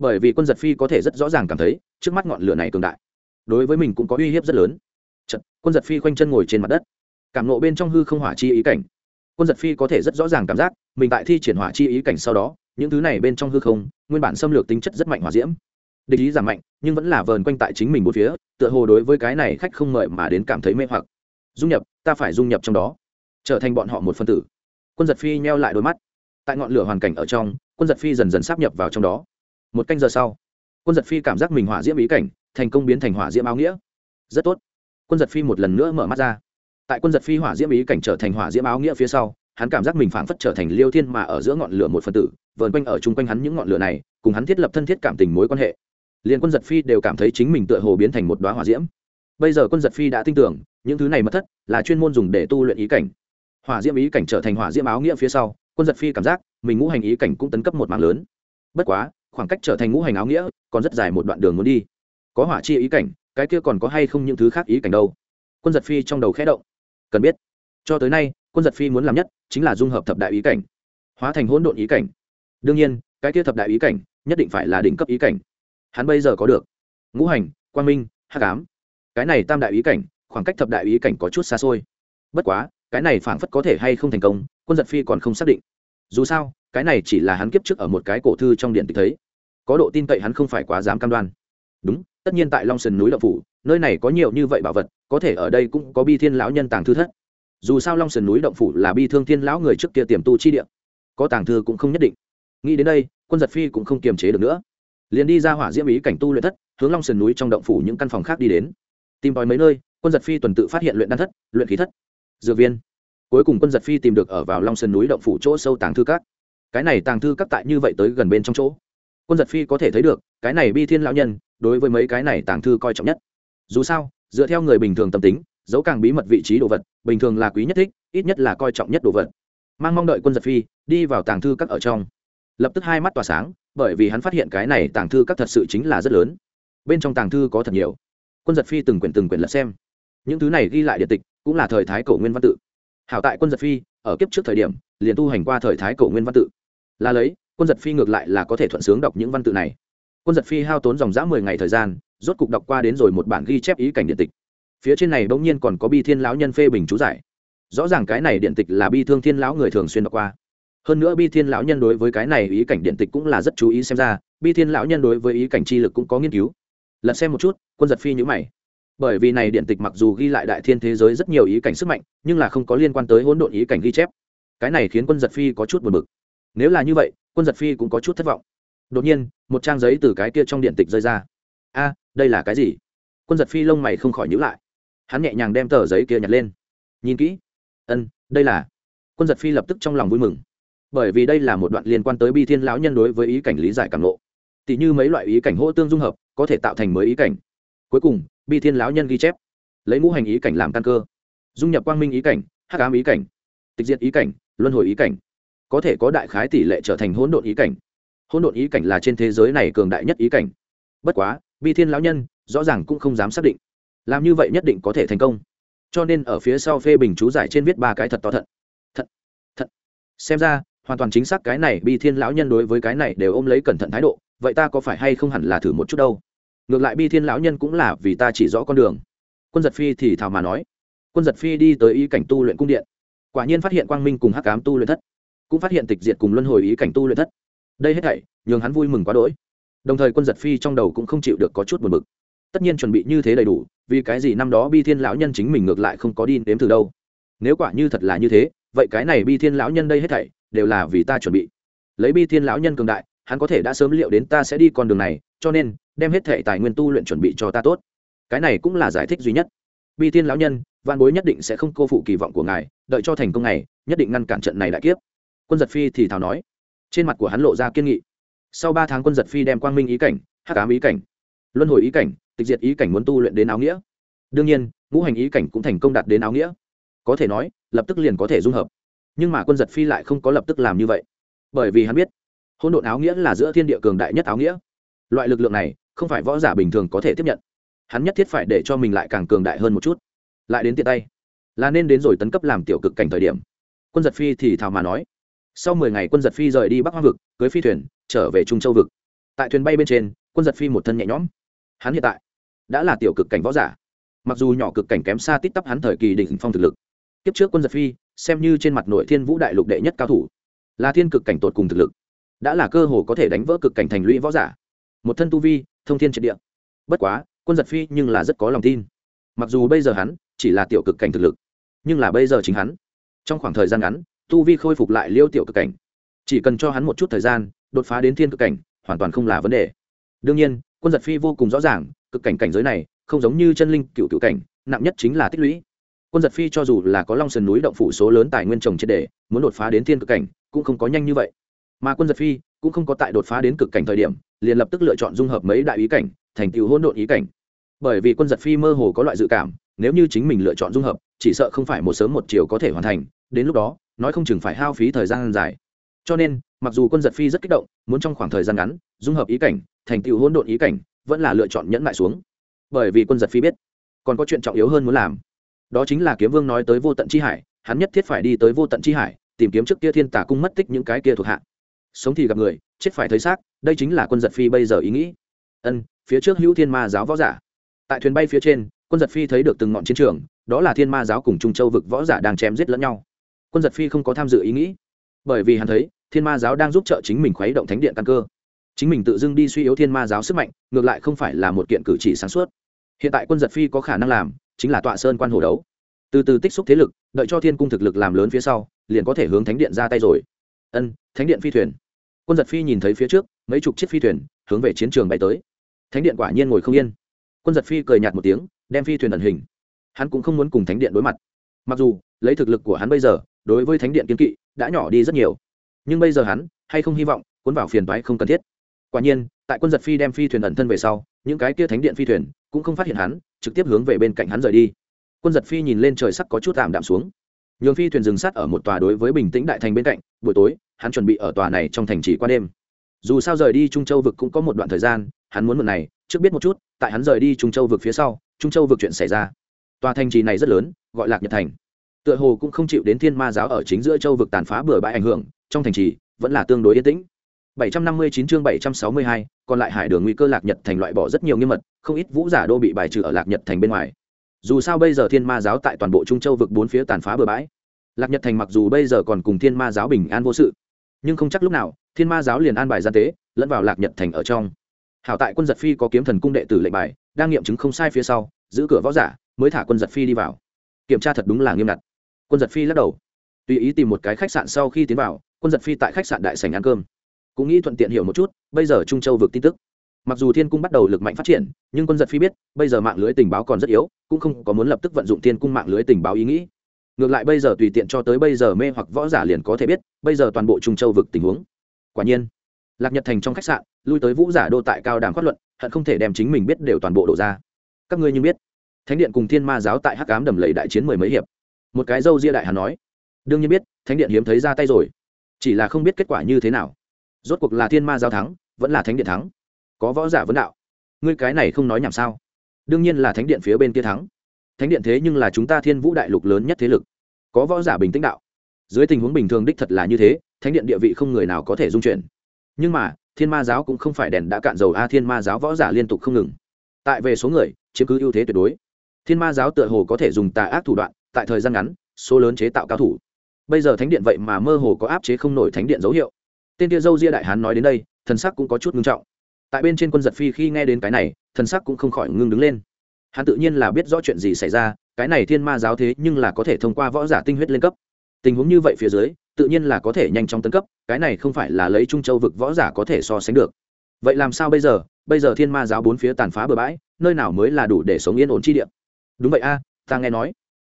bởi vì quân giật phi có thể rất rõ ràng cảm thấy trước mắt ngọn lửa này cường đại. Đối với mình cũng có uy hiếp rất lớn. Chật, quân giật phi khoanh chân ngồi trên mặt đất. Cảm nộ bên trong hư không hỏa chi ý cảnh. Quân giật phi có thể rất rõ ràng cảm giác mình tại thi triển hỏa chi ý cảnh sau đó những thứ này bên trong hư không nguyên bản xâm lược tính chất rất mạnh hỏa diễm. Địch ý giảm mạnh nhưng vẫn là vờn quanh tại chính mình một phía tựa hồ đối với cái này khách không mời mà đến cảm thấy mê hoặc. Dung nhập ta phải dung nhập trong đó. Trở thành bọn họ một phân tử. Quân giật phi nheo lại đôi mắt. Tại ngọn lửa hoàn cảnh ở trong quân giật phi dần dần sáp nhập vào trong đó một canh giờ sau, quân giật phi cảm giác mình hỏa diễm ý cảnh, thành công biến thành hỏa diễm áo nghĩa. Rất tốt. Quân giật phi một lần nữa mở mắt ra. Tại quân giật phi hỏa diễm ý cảnh trở thành hỏa diễm áo nghĩa phía sau, hắn cảm giác mình phảng phất trở thành liêu thiên mà ở giữa ngọn lửa một phân tử, vờn quanh ở chung quanh hắn những ngọn lửa này, cùng hắn thiết lập thân thiết cảm tình mối quan hệ. Liền quân giật phi đều cảm thấy chính mình tựa hồ biến thành một đoá hỏa diễm. Bây giờ quân giật phi đã tin tưởng, những thứ này mất thất là chuyên môn dùng để tu luyện ý cảnh. Hỏa diễm ý cảnh trở thành hỏa diễm áo nghĩa phía sau, quân giật phi cảm giác mình ngũ hành ý cảnh cũng tấn cấp một mạng lớn. Bất quá khoảng cách trở thành ngũ hành áo nghĩa, còn rất dài một đoạn đường muốn đi. Có hỏa chi ý cảnh, cái kia còn có hay không những thứ khác ý cảnh đâu. Quân giật phi trong đầu khẽ động. Cần biết, cho tới nay, quân giật phi muốn làm nhất chính là dung hợp thập đại ý cảnh, hóa thành hỗn độn ý cảnh. Đương nhiên, cái kia thập đại ý cảnh nhất định phải là đỉnh cấp ý cảnh. Hắn bây giờ có được ngũ hành, quang minh, hắc ám. Cái này tam đại ý cảnh, khoảng cách thập đại ý cảnh có chút xa xôi. Bất quá, cái này phảng phất có thể hay không thành công, quân giật phi còn không xác định. Dù sao cái này chỉ là hắn kiếp trước ở một cái cổ thư trong điện tịch thấy. Có độ tin cậy hắn không phải quá dám cam đoan. Đúng, tất nhiên tại long sơn núi động phủ, nơi này có nhiều như vậy bảo vật, có thể ở đây cũng có bi thiên lão nhân tàng thư thất. Dù sao long sơn núi động phủ là bi thương thiên lão người trước kia tiềm tu chi địa. Có tàng thư cũng không nhất định. Nghĩ đến đây, quân giật phi cũng không kiềm chế được nữa. Liền đi ra hỏa diễm ý cảnh tu luyện thất, hướng long sơn núi trong động phủ những căn phòng khác đi đến. Tìm tòi mấy nơi, quân giật phi tuần tự phát hiện luyện đan thất, luyện khí thất. Dược viên. Cuối cùng quân giật phi tìm được ở vào long sơn núi động phủ chỗ sâu tàng thư các cái này tàng thư các tại như vậy tới gần bên trong chỗ. Quân giật phi có thể thấy được, cái này bi thiên lão nhân, đối với mấy cái này tàng thư coi trọng nhất. Dù sao, dựa theo người bình thường tâm tính dấu càng bí mật vị trí đồ vật, bình thường là quý nhất thích, ít nhất là coi trọng nhất đồ vật. Mang mong đợi quân giật phi, đi vào tàng thư các ở trong. Lập tức hai mắt tỏa sáng, bởi vì hắn phát hiện cái này tàng thư các thật sự chính là rất lớn. Bên trong tàng thư có thật nhiều. Quân giật phi từng quyển từng quyển lật xem. Những thứ này ghi lại địa tịch, cũng là thời thái cổ nguyên văn tự. Hảo tại quân giật phi, ở kiếp trước thời điểm, liền tu hành qua thời thái cổ nguyên văn tự là lấy, quân giật phi ngược lại là có thể thuận sướng đọc những văn tự này. Quân giật phi hao tốn dòng dã mười ngày thời gian, rốt cục đọc qua đến rồi một bản ghi chép ý cảnh điện tịch. Phía trên này bỗng nhiên còn có bi thiên lão nhân phê bình chú giải. Rõ ràng cái này điện tịch là bi thương thiên lão người thường xuyên đọc qua. Hơn nữa bi thiên lão nhân đối với cái này ý cảnh điện tịch cũng là rất chú ý xem ra, bi thiên lão nhân đối với ý cảnh chi lực cũng có nghiên cứu. Lật xem một chút, quân giật phi nhữ mày. Bởi vì này điện tịch mặc dù ghi lại đại thiên thế giới rất nhiều ý cảnh sức mạnh, nhưng là không có liên quan tới hỗn độn ý cảnh ghi chép. Cái này khiến quân giật phi có chút buồn bực nếu là như vậy, quân giật phi cũng có chút thất vọng. Đột nhiên, một trang giấy từ cái kia trong điện tịch rơi ra. A, đây là cái gì? Quân giật phi lông mày không khỏi nhữ lại. Hắn nhẹ nhàng đem tờ giấy kia nhặt lên. Nhìn kỹ. Ân, đây là. Quân giật phi lập tức trong lòng vui mừng. Bởi vì đây là một đoạn liên quan tới bi thiên lão nhân đối với ý cảnh lý giải cảm lộ tỷ như mấy loại ý cảnh hỗ tương dung hợp, có thể tạo thành mới ý cảnh. Cuối cùng, bi thiên lão nhân ghi chép. Lấy ngũ hành ý cảnh làm căn cơ. Dung nhập quang minh ý cảnh, hắc ám ý cảnh, tịch diệt ý cảnh, luân hồi ý cảnh có thể có đại khái tỷ lệ trở thành hỗn độn ý cảnh. Hỗn độn ý cảnh là trên thế giới này cường đại nhất ý cảnh. Bất quá, bi thiên lão nhân rõ ràng cũng không dám xác định. Làm như vậy nhất định có thể thành công. Cho nên ở phía sau phê bình chú giải trên viết ba cái thật to thận thật thật. Xem ra, hoàn toàn chính xác cái này bi thiên lão nhân đối với cái này đều ôm lấy cẩn thận thái độ, vậy ta có phải hay không hẳn là thử một chút đâu? Ngược lại bi thiên lão nhân cũng là vì ta chỉ rõ con đường. Quân giật phi thì thào mà nói. Quân giật phi đi tới ý cảnh tu luyện cung điện. Quả nhiên phát hiện quang minh cùng hắc cám tu luyện thất cũng phát hiện tịch diệt cùng luân hồi ý cảnh tu luyện thất. Đây hết thảy, nhường hắn vui mừng quá đỗi. Đồng thời quân giật phi trong đầu cũng không chịu được có chút buồn bực. Tất nhiên chuẩn bị như thế đầy đủ, vì cái gì năm đó bi thiên lão nhân chính mình ngược lại không có đi đếm từ đâu. Nếu quả như thật là như thế, vậy cái này bi thiên lão nhân đây hết thảy, đều là vì ta chuẩn bị. Lấy bi thiên lão nhân cường đại, hắn có thể đã sớm liệu đến ta sẽ đi con đường này, cho nên, đem hết thảy tài nguyên tu luyện chuẩn bị cho ta tốt. Cái này cũng là giải thích duy nhất. Bi thiên lão nhân văn bối nhất định sẽ không cô phụ kỳ vọng của ngài, đợi cho thành công này, nhất định ngăn cản trận này đại kiếp quân giật phi thì thào nói. Trên mặt của hắn lộ ra kiên nghị. Sau ba tháng quân giật phi đem quang minh ý cảnh, hắc ám ý cảnh, luân hồi ý cảnh, tịch diệt ý cảnh muốn tu luyện đến áo nghĩa. Đương nhiên, ngũ hành ý cảnh cũng thành công đạt đến áo nghĩa. Có thể nói, lập tức liền có thể dung hợp. Nhưng mà quân giật phi lại không có lập tức làm như vậy. Bởi vì hắn biết hôn độn áo nghĩa là giữa thiên địa cường đại nhất áo nghĩa. Loại lực lượng này, không phải võ giả bình thường có thể tiếp nhận. Hắn nhất thiết phải để cho mình lại càng cường đại hơn một chút. Lại đến tiện tay. Là nên đến rồi tấn cấp làm tiểu cực cảnh thời điểm. Quân giật phi thì thào mà nói sau mười ngày quân giật phi rời đi bắc hoa vực, cưới phi thuyền, trở về trung châu vực. Tại thuyền bay bên trên, quân giật phi một thân nhẹ nhõm. Hắn hiện tại đã là tiểu cực cảnh võ giả. Mặc dù nhỏ cực cảnh kém xa tít tắp hắn thời kỳ đỉnh phong thực lực, kiếp trước quân giật phi xem như trên mặt nội thiên vũ đại lục đệ nhất cao thủ, là thiên cực cảnh tột cùng thực lực, đã là cơ hồ có thể đánh vỡ cực cảnh thành lũy võ giả. Một thân tu vi, thông thiên triệt địa. Bất quá, quân giật phi nhưng là rất có lòng tin. Mặc dù bây giờ hắn chỉ là tiểu cực cảnh thực lực, nhưng là bây giờ chính hắn, trong khoảng thời gian ngắn tu vi khôi phục lại liêu tiểu cực cảnh. Chỉ cần cho hắn một chút thời gian, đột phá đến thiên cực cảnh, hoàn toàn không là vấn đề. Đương nhiên, quân giật phi vô cùng rõ ràng, cực cảnh cảnh giới này, không giống như chân linh cựu cựu cảnh, nặng nhất chính là tích lũy. Quân giật phi cho dù là có long sườn núi động phủ số lớn tài nguyên trồng trên đề muốn đột phá đến thiên cực cảnh, cũng không có nhanh như vậy. Mà quân giật phi cũng không có tại đột phá đến cực cảnh thời điểm, liền lập tức lựa chọn dung hợp mấy đại ý cảnh, thành tựu hỗn độn ý cảnh. Bởi vì quân giật phi mơ hồ có loại dự cảm, nếu như chính mình lựa chọn dung hợp, chỉ sợ không phải một sớm một chiều có thể hoàn thành, đến lúc đó nói không chừng phải hao phí thời gian dài. Cho nên, mặc dù quân giật phi rất kích động, muốn trong khoảng thời gian ngắn, dung hợp ý cảnh, thành tựu hỗn độn ý cảnh, vẫn là lựa chọn nhẫn lại xuống. Bởi vì quân giật phi biết, còn có chuyện trọng yếu hơn muốn làm. Đó chính là kiếm vương nói tới vô tận chi hải, hắn nhất thiết phải đi tới vô tận chi hải, tìm kiếm trước kia thiên tả cung mất tích những cái kia thuộc hạ. Sống thì gặp người, chết phải thấy xác, đây chính là quân giật phi bây giờ ý nghĩ. Ân, phía trước hữu thiên ma giáo võ giả. Tại thuyền bay phía trên, quân giật phi thấy được từng ngọn chiến trường, đó là thiên ma giáo cùng trung châu vực võ giả đang chém giết lẫn nhau quân giật phi không có tham dự ý nghĩ. Bởi vì hắn thấy, thiên ma giáo đang giúp trợ chính mình khuấy động thánh điện căn cơ. Chính mình tự dưng đi suy yếu thiên ma giáo sức mạnh, ngược lại không phải là một kiện cử chỉ sáng suốt. Hiện tại quân giật phi có khả năng làm, chính là tọa sơn quan hồ đấu. Từ từ tích xúc thế lực, đợi cho thiên cung thực lực làm lớn phía sau, liền có thể hướng thánh điện ra tay rồi. Ân, thánh điện phi thuyền. Quân giật phi nhìn thấy phía trước, mấy chục chiếc phi thuyền, hướng về chiến trường bay tới. Thánh điện quả nhiên ngồi không yên. Quân giật phi cười nhạt một tiếng, đem phi thuyền ẩn hình. Hắn cũng không muốn cùng thánh điện đối mặt. Mặc dù, lấy thực lực của hắn bây giờ đối với thánh điện kiên kỵ đã nhỏ đi rất nhiều. Nhưng bây giờ hắn hay không hy vọng cuốn vào phiền toái không cần thiết. Quả nhiên, tại quân giật phi đem phi thuyền ẩn thân về sau, những cái kia thánh điện phi thuyền cũng không phát hiện hắn, trực tiếp hướng về bên cạnh hắn rời đi. Quân giật phi nhìn lên trời sắc có chút tạm đạm xuống. Nhường phi thuyền dừng sát ở một tòa đối với bình tĩnh đại thành bên cạnh, buổi tối, hắn chuẩn bị ở tòa này trong thành trì qua đêm. Dù sao rời đi trung châu vực cũng có một đoạn thời gian, hắn muốn một này, trước biết một chút, tại hắn rời đi trung châu vực phía sau, trung châu vực chuyện xảy ra. Tòa thành trì này rất lớn, gọi lạc nhật thành tựa hồ cũng không chịu đến thiên ma giáo ở chính giữa châu vực tàn phá bừa bãi ảnh hưởng trong thành trì vẫn là tương đối yên tĩnh. 759 chương 762, còn lại hải đường nguy cơ lạc nhật thành loại bỏ rất nhiều nghiêm mật không ít vũ giả đô bị bài trừ ở lạc nhật thành bên ngoài. Dù sao bây giờ thiên ma giáo tại toàn bộ trung châu vực bốn phía tàn phá bừa bãi lạc nhật thành mặc dù bây giờ còn cùng thiên ma giáo bình an vô sự nhưng không chắc lúc nào thiên ma giáo liền an bài gian tế lẫn vào lạc nhật thành ở trong. Hảo tại quân giật phi có kiếm thần cung đệ tử lệnh bài đang nghiệm chứng không sai phía sau giữ cửa võ giả mới thả quân giật phi đi vào. Kiểm tra thật đúng là nghiêm ngặt quân giật phi lắc đầu. Tùy ý tìm một cái khách sạn sau khi tiến vào, quân giật phi tại khách sạn đại sành ăn cơm. Cũng nghĩ thuận tiện hiểu một chút, bây giờ trung châu vượt tin tức. Mặc dù thiên cung bắt đầu lực mạnh phát triển, nhưng quân giật phi biết, bây giờ mạng lưới tình báo còn rất yếu, cũng không có muốn lập tức vận dụng thiên cung mạng lưới tình báo ý nghĩ. Ngược lại bây giờ tùy tiện cho tới bây giờ mê hoặc võ giả liền có thể biết, bây giờ toàn bộ trung châu vực tình huống. Quả nhiên, lạc nhật thành trong khách sạn, lui tới vũ giả đô tại cao đàm phát luận, hận không thể đem chính mình biết đều toàn bộ đổ ra. Các ngươi như biết, thánh điện cùng thiên ma giáo tại hắc cám đầm lầy đại chiến mười mấy hiệp một cái dâu ria đại hà nói, đương nhiên biết, thánh điện hiếm thấy ra tay rồi. Chỉ là không biết kết quả như thế nào. Rốt cuộc là thiên ma giáo thắng, vẫn là thánh điện thắng. Có võ giả vấn đạo. Ngươi cái này không nói nhảm sao? Đương nhiên là thánh điện phía bên kia thắng. Thánh điện thế nhưng là chúng ta thiên vũ đại lục lớn nhất thế lực. Có võ giả bình tĩnh đạo. Dưới tình huống bình thường đích thật là như thế, thánh điện địa vị không người nào có thể dung chuyển. Nhưng mà, thiên ma giáo cũng không phải đèn đã cạn dầu a, thiên ma giáo võ giả liên tục không ngừng. Tại về số người, chiếm cứ ưu thế tuyệt đối. Thiên ma giáo tựa hồ có thể dùng tà ác thủ đoạn tại thời gian ngắn, số lớn chế tạo cao thủ. Bây giờ thánh điện vậy mà mơ hồ có áp chế không nổi thánh điện dấu hiệu. Tên tia dâu ria đại hán nói đến đây, thần sắc cũng có chút ngưng trọng. Tại bên trên quân giật phi khi nghe đến cái này, thần sắc cũng không khỏi ngưng đứng lên. Hắn tự nhiên là biết rõ chuyện gì xảy ra, cái này thiên ma giáo thế nhưng là có thể thông qua võ giả tinh huyết lên cấp. Tình huống như vậy phía dưới, tự nhiên là có thể nhanh chóng tấn cấp, cái này không phải là lấy trung châu vực võ giả có thể so sánh được. Vậy làm sao bây giờ? Bây giờ thiên ma giáo bốn phía tàn phá bừa bãi, nơi nào mới là đủ để sống yên ổn chi địa? Đúng vậy a, ta nghe nói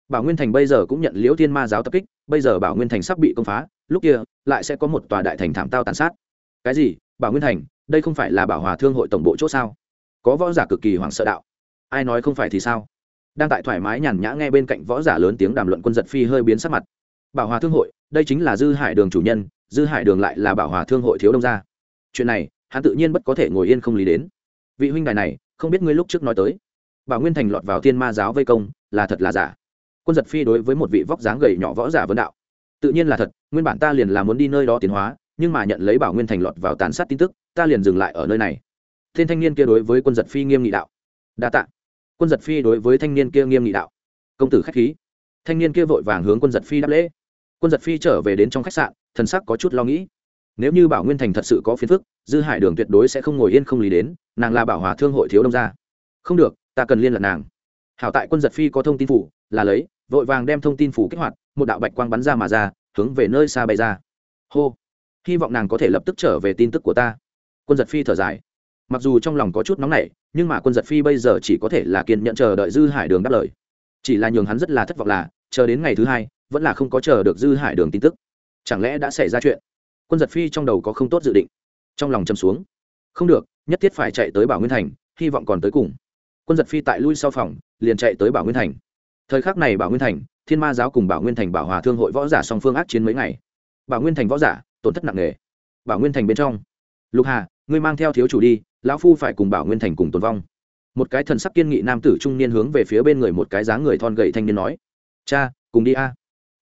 bảo nguyên thành bây giờ cũng nhận liễu thiên ma giáo tập kích, bây giờ bảo nguyên thành sắp bị công phá, lúc kia, lại sẽ có một tòa đại thành thảm tao tàn sát. Cái gì? Bảo nguyên thành, đây không phải là bảo hòa thương hội tổng bộ c h ỗ sao? Có võ giả cực kỳ hoảng sợ đạo. Ai nói không phải thì sao? Đang tại thoải mái nhàn nhã nghe bên cạnh võ giả lớn tiếng đàm luận quân giật phi hơi biến sắc mặt. Bảo hòa thương hội, đây chính là dư hải đường chủ nhân, dư hải đường lại là bảo hòa thương hội thiếu đông gia. Chuyện này, hắn tự nhiên bất có thể ngồi yên không lý đến. Vị huynh đài này, không biết ngươi lúc trước nói tới. Bảo nguyên thành lọt vào thiên ma giáo vây công, là thật là giả? Quân giật phi đối với một vị vóc dáng gầy nhỏ võ giả vấn đạo. Tự nhiên là thật, nguyên bản ta liền là muốn đi nơi đó tiến hóa, nhưng mà nhận lấy bảo nguyên thành lọt vào tàn sát tin tức, ta liền dừng lại ở nơi này. Thiên thanh niên kia đối với quân giật phi nghiêm nghị đạo. Đa tạ. Quân giật phi đối với thanh niên kia nghiêm nghị đạo. Công tử k h á c h khí. Thanh niên kia vội vàng hướng quân giật phi đáp lễ. Quân giật phi trở về đến trong khách sạn, thần sắc có chút lo nghĩ. Nếu như bảo nguyên thành thật sự có phiền phức, dư hải đường tuyệt đối sẽ không ngồi yên không lý đến, nàng là bảo hòa thương hội thiếu đông gia. Không được, ta cần liên lạc nàng. Hảo tại quân giật phi có thông tin phủ, là lấy vội vàng đem thông tin phủ kích hoạt, một đạo bạch quang bắn ra mà ra, hướng về nơi xa bay ra. Hô! Hy vọng nàng có thể lập tức trở về tin tức của ta. Quân giật phi thở dài. Mặc dù trong lòng có chút nóng nảy, nhưng mà quân giật phi bây giờ chỉ có thể là kiên nhận chờ đợi dư hải đường đáp lời. Chỉ là nhường hắn rất là thất vọng là, chờ đến ngày thứ hai, vẫn là không có chờ được dư hải đường tin tức. Chẳng lẽ đã xảy ra chuyện? Quân giật phi trong đầu có không tốt dự định. Trong lòng châm xuống. Không được, nhất thiết phải chạy tới bảo nguyên thành, hy vọng còn tới cùng. Quân giật phi tại lui sau phòng, liền chạy tới bảo nguyên thành thời khắc này bảo nguyên thành, thiên ma giáo cùng bảo nguyên thành bảo hòa thương hội võ giả song phương ác chiến mấy ngày. Bảo nguyên thành võ giả, tổn thất nặng nề. Bảo nguyên thành bên trong. Lục hà, ngươi mang theo thiếu chủ đi, lão phu phải cùng bảo nguyên thành cùng tồn vong. Một cái thần sắc kiên nghị nam tử trung niên hướng về phía bên người một cái dáng người thon gậy thanh niên nói. Cha, cùng đi a.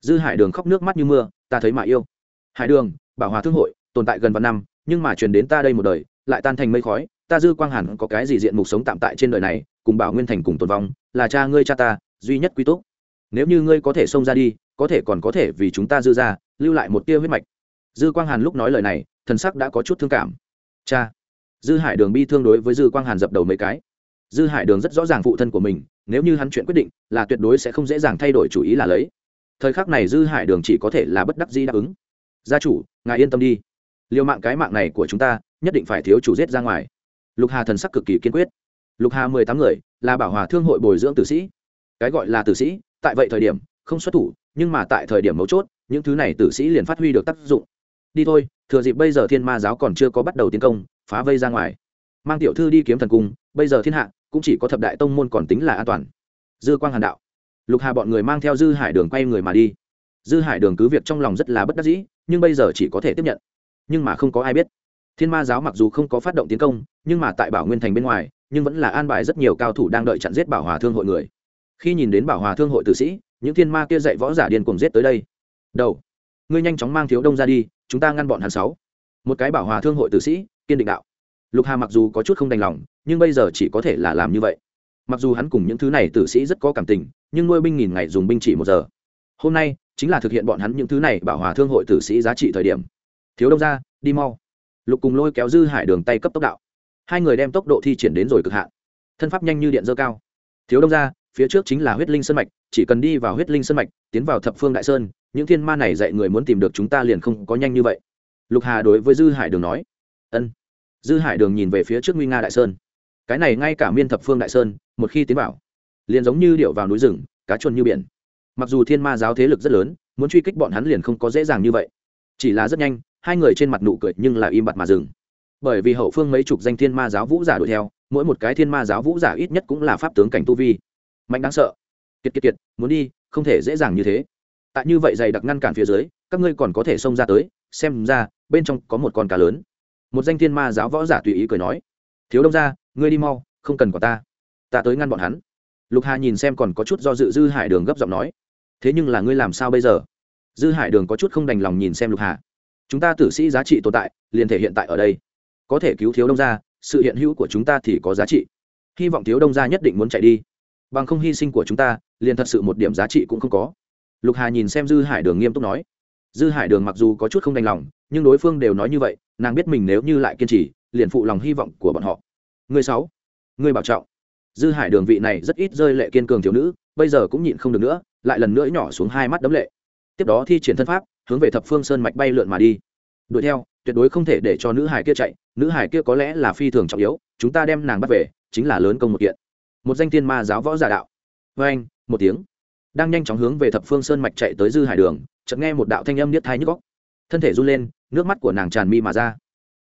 Dư hải đường khóc nước mắt như mưa, ta thấy mà yêu. Hải đường, bảo hòa thương hội, tồn tại gần vạn năm, nhưng mà truyền đến ta đây một đời, lại tan thành mây khói, ta dư quang hẳn có cái gì diện mục sống tạm tại trên đời này, cùng bảo nguyên thành cùng tồn vong, là cha ngươi cha ta duy nhất quy túc. Nếu như ngươi có thể xông ra đi, có thể còn có thể vì chúng ta dư ra, lưu lại một tia huyết mạch. Dư quang hàn lúc nói lời này, thần sắc đã có chút thương cảm. Cha, dư hải đường bi thương đối với dư quang hàn dập đầu mấy cái. Dư hải đường rất rõ ràng phụ thân của mình, nếu như hắn chuyện quyết định, là tuyệt đối sẽ không dễ dàng thay đổi chủ ý là lấy. Thời khắc này dư hải đường chỉ có thể là bất đắc dĩ đáp ứng. Gia chủ, ngài yên tâm đi. Liều mạng cái mạng này của chúng ta, nhất định phải thiếu chủ giết ra ngoài. Lục hà thần sắc cực kỳ kiên quyết. Lục hà mười tám người, là bảo hòa thương hội bồi dưỡng tử sĩ cái gọi là tử sĩ, tại vậy thời điểm, không xuất thủ, nhưng mà tại thời điểm mấu chốt, những thứ này tử sĩ liền phát huy được tác dụng. Đi thôi, thừa dịp bây giờ thiên ma giáo còn chưa có bắt đầu tiến công, phá vây ra ngoài. Mang tiểu thư đi kiếm thần cung, bây giờ thiên hạ cũng chỉ có thập đại tông môn còn tính là an toàn. Dư quang hàn đạo. Lục hà bọn người mang theo dư hải đường quay người mà đi. Dư hải đường cứ việc trong lòng rất là bất đắc dĩ, nhưng bây giờ chỉ có thể tiếp nhận. Nhưng mà không có ai biết. Thiên ma giáo mặc dù không có phát động tiến công, nhưng mà tại bảo nguyên thành bên ngoài, nhưng vẫn là an bài rất nhiều cao thủ đang đợi chặn giết bảo hòa thương hội người khi nhìn đến bảo hòa thương hội tử sĩ, những thiên ma kia dạy võ giả điên cùng giết tới đây. Đầu, ngươi nhanh chóng mang thiếu đông ra đi, chúng ta ngăn bọn hắn sáu. Một cái bảo hòa thương hội tử sĩ, kiên định đạo. Lục hà mặc dù có chút không đành lòng, nhưng bây giờ chỉ có thể là làm như vậy. Mặc dù hắn cùng những thứ này tử sĩ rất có cảm tình, nhưng nuôi binh nghìn ngày dùng binh chỉ một giờ. Hôm nay, chính là thực hiện bọn hắn những thứ này bảo hòa thương hội tử sĩ giá trị thời điểm. Thiếu đông ra, đi mau. Lục cùng lôi kéo dư hải đường tay cấp tốc đạo. Hai người đem tốc độ thi triển đến rồi cực hạn. Thân pháp nhanh như điện dơ cao. Thiếu đông ra phía trước chính là huyết linh sơn mạch, chỉ cần đi vào huyết linh sơn mạch, tiến vào thập phương đại sơn, những thiên ma này dạy người muốn tìm được chúng ta liền không có nhanh như vậy. Lục hà đối với dư hải đường nói, ân. Dư hải đường nhìn về phía trước nguy nga đại sơn. Cái này ngay cả miên thập phương đại sơn, một khi tiến vào, liền giống như điệu vào núi rừng, cá chuồn như biển. Mặc dù thiên ma giáo thế lực rất lớn, muốn truy kích bọn hắn liền không có dễ dàng như vậy. Chỉ là rất nhanh, hai người trên mặt nụ cười nhưng là im bặt mà dừng. Bởi vì hậu phương mấy chục danh thiên ma giáo vũ giả đuổi theo, mỗi một cái thiên ma giáo vũ giả ít nhất cũng là pháp tướng cảnh tu vi mạnh đáng sợ. Kiệt kiệt kiệt, muốn đi, không thể dễ dàng như thế. Tại như vậy dày đặc ngăn cản phía dưới, các ngươi còn có thể xông ra tới, xem ra, bên trong có một con cá lớn. Một danh thiên ma giáo võ giả tùy ý cười nói, thiếu đông ra ngươi đi mau, không cần có ta. Ta tới ngăn bọn hắn. Lục hà nhìn xem còn có chút do dự dư hải đường gấp giọng nói, thế nhưng là ngươi làm sao bây giờ? Dư hải đường có chút không đành lòng nhìn xem lục hà, chúng ta tử sĩ giá trị tồn tại, liền thể hiện tại ở đây. Có thể cứu thiếu đông gia, sự hiện hữu của chúng ta thì có giá trị. Hy vọng thiếu đông gia nhất định muốn chạy đi bằng không hy sinh của chúng ta, liền thật sự một điểm giá trị cũng không có. Lục hà nhìn xem dư hải đường nghiêm túc nói. Dư hải đường mặc dù có chút không đành lòng, nhưng đối phương đều nói như vậy, nàng biết mình nếu như lại kiên trì, liền phụ lòng hy vọng của bọn họ. Người sáu, người bảo trọng. Dư hải đường vị này rất ít rơi lệ kiên cường thiếu nữ, bây giờ cũng nhịn không được nữa, lại lần nữa nhỏ xuống hai mắt đấm lệ. Tiếp đó thi triển thân pháp, hướng về thập phương sơn mạch bay lượn mà đi. Đuổi theo, tuyệt đối không thể để cho nữ hải kia chạy, nữ hải kia có lẽ là phi thường trọng yếu, chúng ta đem nàng bắt về, chính là lớn công một kiện một danh thiên ma giáo võ giả đạo. Vê anh, một tiếng. Đang nhanh chóng hướng về thập phương sơn mạch chạy tới dư hải đường, chợt nghe một đạo thanh âm niết thai nhức góc thân thể run lên, nước mắt của nàng tràn mi mà ra.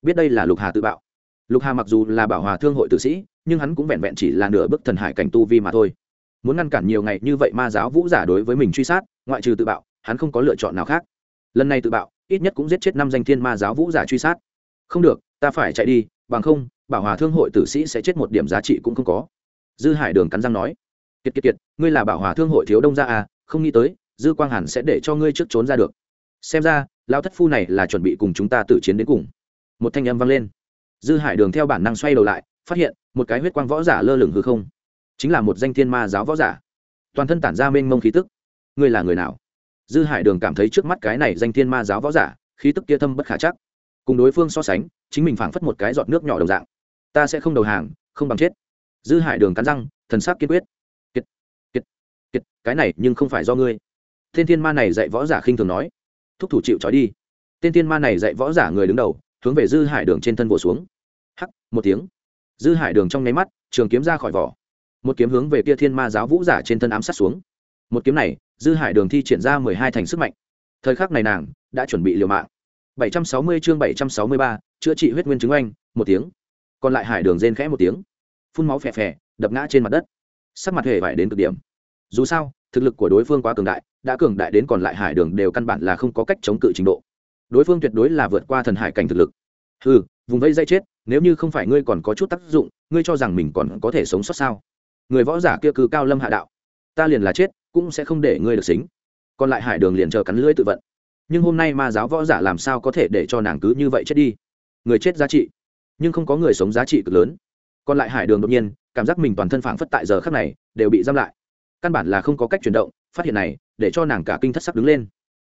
Biết đây là lục hà tự bạo. Lục hà mặc dù là bảo hòa thương hội tử sĩ, nhưng hắn cũng vẹn vẹn chỉ là nửa bức thần hải cảnh tu vi mà thôi. Muốn ngăn cản nhiều ngày như vậy ma giáo vũ giả đối với mình truy sát, ngoại trừ tự bạo, hắn không có lựa chọn nào khác. Lần này tự bạo, ít nhất cũng giết chết năm danh thiên ma giáo vũ giả truy sát. Không được, ta phải chạy đi, bằng không, bảo hòa thương hội tử sĩ sẽ chết một điểm giá trị cũng không có dư hải đường cắn răng nói, kiệt kiệt kiệt, ngươi là bảo hòa thương hội thiếu đông gia à không nghĩ tới, dư quang hàn sẽ để cho ngươi trước trốn ra được. Xem ra lao thất phu này là chuẩn bị cùng chúng ta tử chiến đến cùng. Một thanh âm vang lên. Dư hải đường theo bản năng xoay đầu lại, phát hiện một cái huyết quang võ giả lơ lửng hư không. Chính là một danh thiên ma giáo võ giả. Toàn thân tản ra mênh mông khí tức. Ngươi là người nào? Dư hải đường cảm thấy trước mắt cái này danh thiên ma giáo võ giả, khí tức kia thâm bất khả chắc. Cùng đối phương so sánh, chính mình phảng phất một cái giọt nước nhỏ đồng dạng. Ta sẽ không đầu hàng, không bằng chết dư hải đường cắn răng, thần sắc kiên quyết. Kiệt kiệt kiệt, cái này nhưng không phải do ngươi. Tên thiên ma này dạy võ giả khinh thường nói. Thúc thủ chịu trói đi. Tên thiên ma này dạy võ giả người đứng đầu, hướng về dư hải đường trên thân vỗ xuống. Hắc, một tiếng. Dư hải đường trong nháy mắt, trường kiếm ra khỏi vỏ. Một kiếm hướng về kia thiên ma giáo vũ giả trên thân ám sát xuống. Một kiếm này, dư hải đường thi triển ra mười hai thành sức mạnh. Thời khắc này nàng đã chuẩn bị liều mạng. Bảy trăm sáu mươi chương bảy trăm sáu mươi ba, chữa trị huyết nguyên chứng oanh, một tiếng. Còn lại hải đường rên khẽ một tiếng phun máu phè phè, đập ngã trên mặt đất. Sắc mặt hề vải đến cực điểm. Dù sao, thực lực của đối phương quá cường đại, đã cường đại đến còn lại hải đường đều căn bản là không có cách chống cự trình độ. Đối phương tuyệt đối là vượt qua thần hải cảnh thực lực. Ừ vùng vây dây chết, nếu như không phải ngươi còn có chút tác dụng, ngươi cho rằng mình còn có thể sống sót sao? Người võ giả kia cứ cao lâm hạ đạo. Ta liền là chết, cũng sẽ không để ngươi được xính. Còn lại hải đường liền chờ cắn lưỡi tự vận. Nhưng hôm nay ma giáo võ giả làm sao có thể để cho nàng cứ như vậy chết đi? Người chết giá trị. Nhưng không có người sống giá trị cực lớn còn lại hải đường đột nhiên, cảm giác mình toàn thân phảng phất tại giờ khắc này, đều bị giam lại. Căn bản là không có cách chuyển động, phát hiện này, để cho nàng cả kinh thất sắc đứng lên.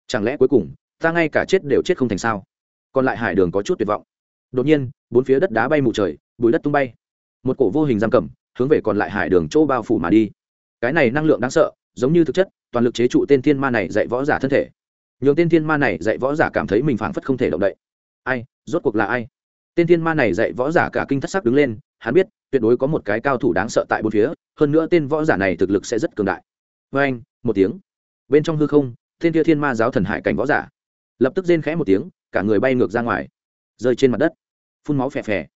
Chẳng lẽ cuối cùng, ta ngay cả chết đều chết không thành sao? Còn lại hải đường có chút tuyệt vọng. Đột nhiên, bốn phía đất đá bay mù trời, bụi đất tung bay. Một cổ vô hình giam cầm, hướng về còn lại hải đường chỗ bao phủ mà đi. Cái này năng lượng đáng sợ, giống như thực chất, toàn lực chế trụ tên thiên ma này dạy võ giả thân thể. Nhường tên thiên ma này dạy võ giả cảm thấy mình phảng phất không thể động đậy. Ai, rốt cuộc là ai? Tên thiên ma này dạy võ giả cả kinh thất sắc đứng lên, hắn biết, tuyệt đối có một cái cao thủ đáng sợ tại bốn phía, hơn nữa tên võ giả này thực lực sẽ rất cường đại. Vê anh, một tiếng. Bên trong hư không, tên kia thiên ma giáo thần hải cảnh võ giả. Lập tức rên khẽ một tiếng, cả người bay ngược ra ngoài. Rơi trên mặt đất. Phun máu phè phè.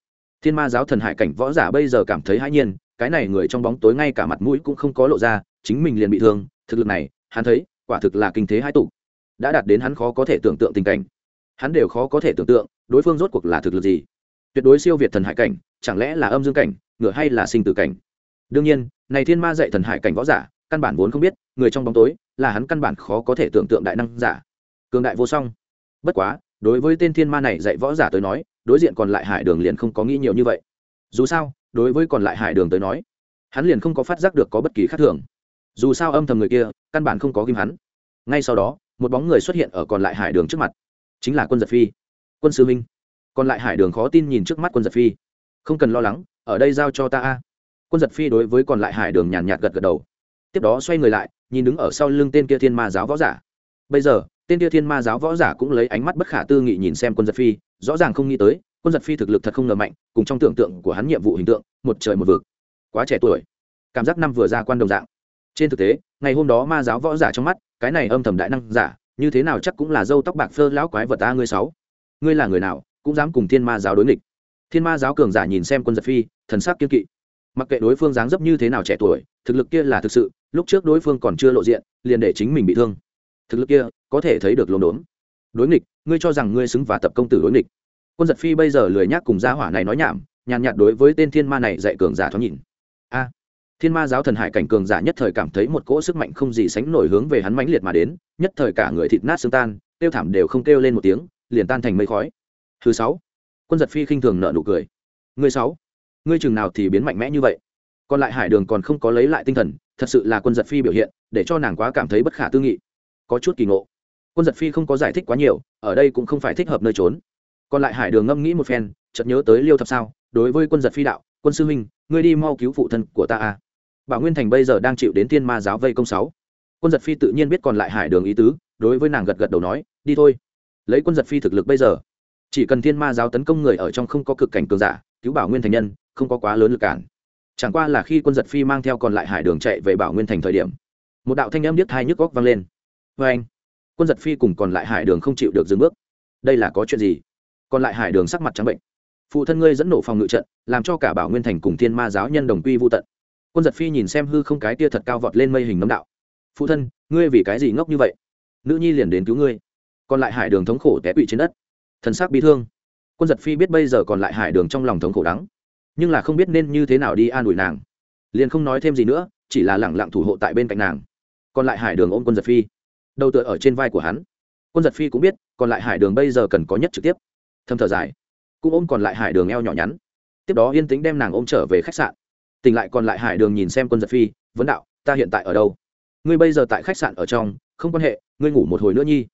Thiên ma giáo thần hải cảnh võ giả bây giờ cảm thấy hãi nhiên, cái này người trong bóng tối ngay cả mặt mũi cũng không có lộ ra, chính mình liền bị thương. Thực lực này, hắn thấy, quả thực là kinh thế hai tụ. Đã đạt đến hắn khó có thể tưởng tượng tình cảnh hắn đều khó có thể tưởng tượng, đối phương rốt cuộc là thực lực gì. Tuyệt đối siêu việt thần hải cảnh, chẳng lẽ là âm dương cảnh, ngựa hay là sinh tử cảnh? Đương nhiên, này thiên ma dạy thần hải cảnh võ giả, căn bản vốn không biết, người trong bóng tối, là hắn căn bản khó có thể tưởng tượng đại năng giả. Cường đại vô song. Bất quá, đối với tên thiên ma này dạy võ giả tới nói, đối diện còn lại hải đường liền không có nghĩ nhiều như vậy. Dù sao, đối với còn lại hải đường tới nói, hắn liền không có phát giác được có bất kỳ khác thường. Dù sao âm thầm người kia, căn bản không có ghim hắn. Ngay sau đó, một bóng người xuất hiện ở còn lại hải đường trước mặt chính là quân giật phi. Quân sư minh còn lại hải đường khó tin nhìn trước mắt quân giật phi. Không cần lo lắng, ở đây giao cho ta a. Quân giật phi đối với còn lại hải đường nhàn nhạt gật gật đầu. Tiếp đó xoay người lại, nhìn đứng ở sau lưng tên kia thiên ma giáo võ giả. Bây giờ, tên kia thiên ma giáo võ giả cũng lấy ánh mắt bất khả tư nghị nhìn xem quân giật phi, rõ ràng không nghĩ tới, quân giật phi thực lực thật không ngờ mạnh, cùng trong tưởng tượng của hắn nhiệm vụ hình tượng, một trời một vực. Quá trẻ tuổi, cảm giác năm vừa ra quan đồng dạng. Trên thực tế, ngày hôm đó ma giáo võ giả trong mắt, cái này âm thầm đại năng giả như thế nào chắc cũng là dâu tóc bạc phơ lão quái vật ta ngươi sáu. Ngươi là người nào, cũng dám cùng thiên ma giáo đối nghịch. Thiên ma giáo cường giả nhìn xem quân giật phi, thần sắc kiên kỵ. Mặc kệ đối phương dáng dấp như thế nào trẻ tuổi, thực lực kia là thực sự, lúc trước đối phương còn chưa lộ diện, liền để chính mình bị thương. Thực lực kia, có thể thấy được lồn đốn. Đối nghịch, ngươi cho rằng ngươi xứng và tập công tử đối nghịch. Quân giật phi bây giờ lười nhác cùng gia hỏa này nói nhảm, nhàn nhạt đối với tên thiên ma này dạy cường giả thoáng nhìn thiên ma giáo thần hải cảnh cường giả nhất thời cảm thấy một cỗ sức mạnh không gì sánh nổi hướng về hắn mãnh liệt mà đến, nhất thời cả người thịt nát xương tan, tiêu thảm đều không kêu lên một tiếng, liền tan thành mây khói. Thứ sáu, quân giật phi khinh thường nợ nụ cười. Người sáu, ngươi chừng nào thì biến mạnh mẽ như vậy? Còn lại hải đường còn không có lấy lại tinh thần, thật sự là quân giật phi biểu hiện, để cho nàng quá cảm thấy bất khả tư nghị. Có chút kỳ ngộ. Quân giật phi không có giải thích quá nhiều, ở đây cũng không phải thích hợp nơi trốn. Còn lại hải đường ngâm nghĩ một phen, chợt nhớ tới liêu thập sao, đối với quân giật phi đạo, quân sư huynh, ngươi đi mau cứu phụ thân của ta à? Bảo nguyên thành bây giờ đang chịu đến Thiên ma giáo vây công sáu. Quân giật phi tự nhiên biết còn lại hải đường ý tứ, đối với nàng gật gật đầu nói, đi thôi. Lấy quân giật phi thực lực bây giờ, chỉ cần thiên ma giáo tấn công người ở trong không có cực cảnh cường giả, cứu bảo nguyên thành nhân, không có quá lớn lực cản. Chẳng qua là khi quân giật phi mang theo còn lại hải đường chạy về bảo nguyên thành thời điểm, một đạo thanh âm điếc thai nhức góc vang lên. Vê anh, quân giật phi cùng còn lại hải đường không chịu được dừng bước. Đây là có chuyện gì? Còn lại hải đường sắc mặt trắng bệnh. Phụ thân ngươi dẫn nổ phòng ngự trận, làm cho cả bảo nguyên thành cùng thiên ma giáo nhân đồng quy vô tận quân giật phi nhìn xem hư không cái tia thật cao vọt lên mây hình nấm đạo. Phụ thân, ngươi vì cái gì ngốc như vậy? Nữ nhi liền đến cứu ngươi, còn lại hải đường thống khổ té quỵ trên đất. Thần sắc bị thương. Quân giật phi biết bây giờ còn lại hải đường trong lòng thống khổ đắng, nhưng là không biết nên như thế nào đi an ủi nàng. Liền không nói thêm gì nữa, chỉ là lẳng lặng thủ hộ tại bên cạnh nàng. Còn lại hải đường ôm quân giật phi, đầu tựa ở trên vai của hắn. Quân giật phi cũng biết, còn lại hải đường bây giờ cần có nhất trực tiếp. Thâm thở dài, cũng ôm còn lại hải đường eo nhỏ nhắn. Tiếp đó yên tĩnh đem nàng ôm trở về khách sạn tỉnh lại còn lại hải đường nhìn xem quân giật phi, vấn đạo, ta hiện tại ở đâu? Ngươi bây giờ tại khách sạn ở trong, không quan hệ, ngươi ngủ một hồi nữa nhi.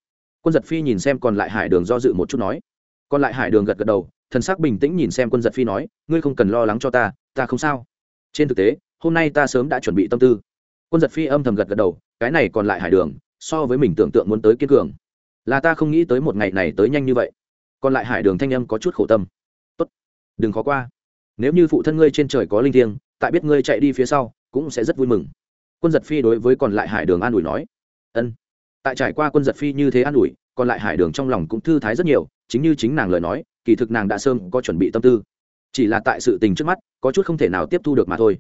Quân giật phi nhìn xem còn lại hải đường do dự một chút nói. Còn lại hải đường gật gật đầu, thần sắc bình tĩnh nhìn xem quân giật phi nói, ngươi không cần lo lắng cho ta ta không sao. Trên thực tế, hôm nay ta sớm đã chuẩn bị tâm tư. Quân giật phi âm thầm gật gật đầu, cái này còn lại hải đường, so với mình tưởng tượng muốn tới kiên cường. Là ta không nghĩ tới một ngày này tới nhanh như vậy. Còn lại hải đường thanh âm có chút khổ tâm. Tốt, đừng khó qua. Nếu như phụ thân ngươi trên trời có linh thiêng tại biết ngươi chạy đi phía sau, cũng sẽ rất vui mừng. Quân giật phi đối với còn lại hải đường an ủi nói, ân. Tại trải qua quân giật phi như thế an ủi, còn lại hải đường trong lòng cũng thư thái rất nhiều, chính như chính nàng lời nói, kỳ thực nàng đã sơm có chuẩn bị tâm tư. Chỉ là tại sự tình trước mắt, có chút không thể nào tiếp thu được mà thôi.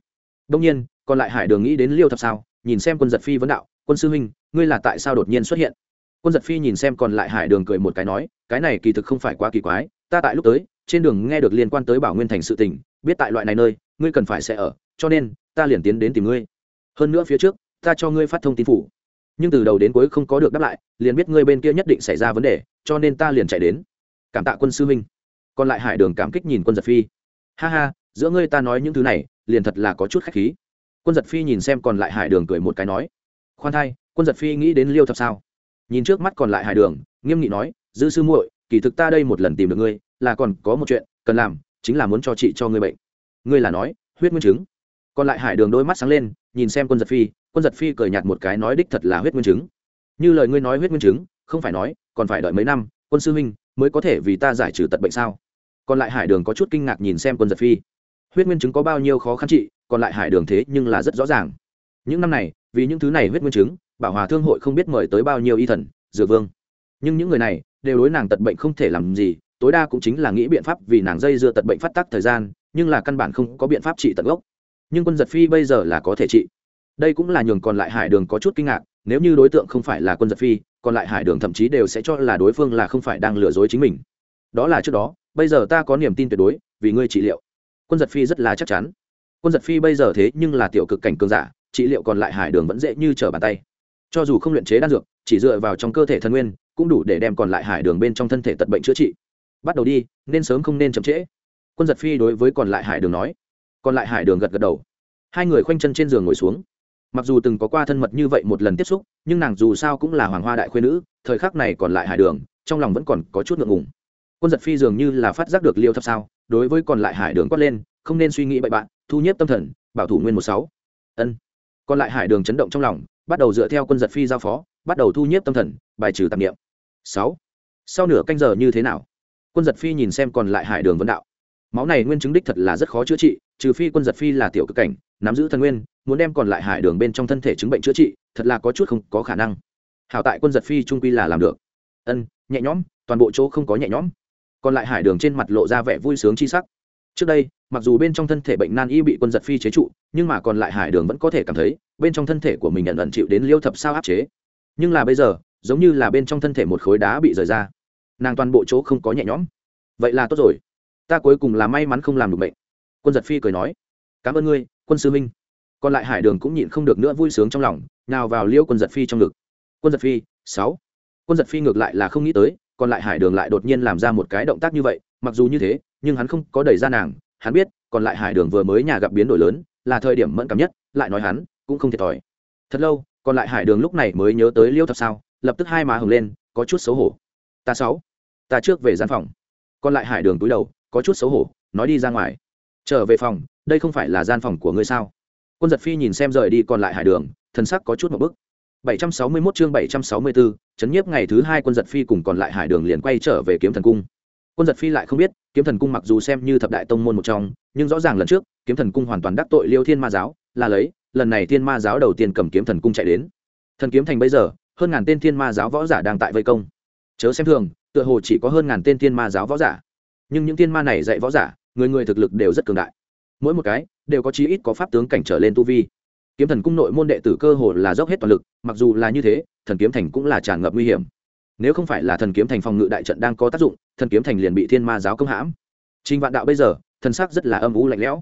Đông nhiên, còn lại hải đường nghĩ đến liêu thập sao, nhìn xem quân giật phi vấn đạo, quân sư huynh, ngươi là tại sao đột nhiên xuất hiện? Quân giật phi nhìn xem còn lại hải đường cười một cái nói, cái này kỳ thực không phải quá kỳ quái, ta tại lúc tới, trên đường nghe được liên quan tới bảo nguyên thành sự tình, biết tại loại này nơi ngươi cần phải sẽ ở, cho nên, ta liền tiến đến tìm ngươi. Hơn nữa phía trước, ta cho ngươi phát thông tin phủ. Nhưng từ đầu đến cuối không có được đáp lại, liền biết ngươi bên kia nhất định xảy ra vấn đề, cho nên ta liền chạy đến. Cảm tạ quân sư minh còn lại hải đường cảm kích nhìn quân giật phi. Ha ha, giữa ngươi ta nói những thứ này, liền thật là có chút khách khí. Quân giật phi nhìn xem còn lại hải đường cười một cái nói. Khoan thai, quân giật phi nghĩ đến liêu thập sao? Nhìn trước mắt còn lại hải đường, nghiêm nghị nói, dư sư muội, kỳ thực ta đây một lần tìm được ngươi, là còn có một chuyện cần làm, chính là muốn cho chị cho ngươi bệnh ngươi là nói, huyết nguyên chứng còn lại hải đường đôi mắt sáng lên, nhìn xem quân giật phi, quân giật phi cười nhạt một cái nói đích thật là huyết nguyên chứng như lời ngươi nói huyết nguyên chứng không phải nói, còn phải đợi mấy năm, quân sư huynh mới có thể vì ta giải trừ tật bệnh sao? Còn lại hải đường có chút kinh ngạc nhìn xem quân giật phi. Huyết nguyên chứng có bao nhiêu khó khăn trị còn lại hải đường thế nhưng là rất rõ ràng. Những năm này, vì những thứ này huyết nguyên chứng bảo hòa thương hội không biết mời tới bao nhiêu y thần, dược vương. Nhưng những người này đều đối nàng tật bệnh không thể làm gì, tối đa cũng chính là nghĩ biện pháp vì nàng dây dưa tật bệnh phát tác thời gian nhưng là căn bản không có biện pháp trị tận gốc. Nhưng quân giật phi bây giờ là có thể trị. Đây cũng là nhường còn lại hải đường có chút kinh ngạc, nếu như đối tượng không phải là quân giật phi, còn lại hải đường thậm chí đều sẽ cho là đối phương là không phải đang lừa dối chính mình. Đó là trước đó, bây giờ ta có niềm tin tuyệt đối, vì ngươi trị liệu. Quân giật phi rất là chắc chắn. Quân giật phi bây giờ thế nhưng là tiểu cực cảnh cường giả, trị liệu còn lại hải đường vẫn dễ như trở bàn tay. Cho dù không luyện chế đan dược, chỉ dựa vào trong cơ thể thân nguyên, cũng đủ để đem còn lại hải đường bên trong thân thể tật bệnh chữa trị. Bắt đầu đi, nên sớm không nên chậm trễ quân giật phi đối với còn lại hải đường nói. Còn lại hải đường gật gật đầu. Hai người khoanh chân trên giường ngồi xuống. Mặc dù từng có qua thân mật như vậy một lần tiếp xúc, nhưng nàng dù sao cũng là hoàng hoa đại khuyên nữ, thời khắc này còn lại hải đường, trong lòng vẫn còn có chút ngượng ngùng. Quân giật phi dường như là phát giác được liêu thập sao, đối với còn lại hải đường quát lên, không nên suy nghĩ bậy bạn, thu nhếp tâm thần, bảo thủ nguyên một sáu. Ân. Còn lại hải đường chấn động trong lòng, bắt đầu dựa theo quân giật phi giao phó, bắt đầu thu nhếp tâm thần, bài trừ tạp niệm. sáu. Sau nửa canh giờ như thế nào? Quân giật phi nhìn xem còn lại hải đường vấn đạo máu này nguyên chứng đích thật là rất khó chữa trị, trừ phi quân giật phi là tiểu cực cảnh, nắm giữ thần nguyên, muốn đem còn lại hải đường bên trong thân thể chứng bệnh chữa trị, thật là có chút không có khả năng. Hảo tại quân giật phi trung quy là làm được. Ân, nhẹ nhõm, toàn bộ chỗ không có nhẹ nhõm. Còn lại hải đường trên mặt lộ ra vẻ vui sướng chi sắc. Trước đây, mặc dù bên trong thân thể bệnh nan y bị quân giật phi chế trụ, nhưng mà còn lại hải đường vẫn có thể cảm thấy, bên trong thân thể của mình nhận ẩn chịu đến liêu thập sao áp chế. Nhưng là bây giờ, giống như là bên trong thân thể một khối đá bị rời ra. Nàng toàn bộ chỗ không có nhẹ nhõm. Vậy là tốt rồi ta cuối cùng là may mắn không làm được bệnh quân giật phi cười nói, cảm ơn ngươi, quân sư minh còn lại hải đường cũng nhịn không được nữa vui sướng trong lòng, nào vào liêu quân giật phi trong ngực. Quân giật phi, sáu. Quân giật phi ngược lại là không nghĩ tới, còn lại hải đường lại đột nhiên làm ra một cái động tác như vậy, mặc dù như thế, nhưng hắn không có đẩy ra nàng. Hắn biết, còn lại hải đường vừa mới nhà gặp biến đổi lớn, là thời điểm mẫn cảm nhất, lại nói hắn, cũng không thiệt thòi. Thật lâu, còn lại hải đường lúc này mới nhớ tới liêu thập sao, lập tức hai má hừng lên, có chút xấu hổ. Ta sáu, ta trước về gian phòng. Còn lại hải đường túi đầu có chút xấu hổ nói đi ra ngoài. Trở về phòng đây không phải là gian phòng của ngươi sao? Quân giật phi nhìn xem rời đi còn lại hải đường thân sắc có chút một bức. 761 chương 764, chấn nhiếp ngày thứ hai quân giật phi cùng còn lại hải đường liền quay trở về kiếm thần cung. Quân giật phi lại không biết kiếm thần cung mặc dù xem như thập đại tông môn một trong nhưng rõ ràng lần trước kiếm thần cung hoàn toàn đắc tội liêu thiên ma giáo là lấy lần này thiên ma giáo đầu tiên cầm kiếm thần cung chạy đến. Thần kiếm thành bây giờ hơn ngàn tên thiên ma giáo võ giả đang tại vây công. Chớ xem thường tựa hồ chỉ có hơn ngàn tên thiên ma giáo võ giả nhưng những thiên ma này dạy võ giả, người người thực lực đều rất cường đại. Mỗi một cái đều có chí ít có pháp tướng cảnh trở lên tu vi. Kiếm thần cung nội môn đệ tử cơ hồ là dốc hết toàn lực, mặc dù là như thế, thần kiếm thành cũng là tràn ngập nguy hiểm. Nếu không phải là thần kiếm thành phòng ngự đại trận đang có tác dụng, thần kiếm thành liền bị thiên ma giáo công hãm. Trình vạn đạo bây giờ, thần sắc rất là âm u lạnh lẽo.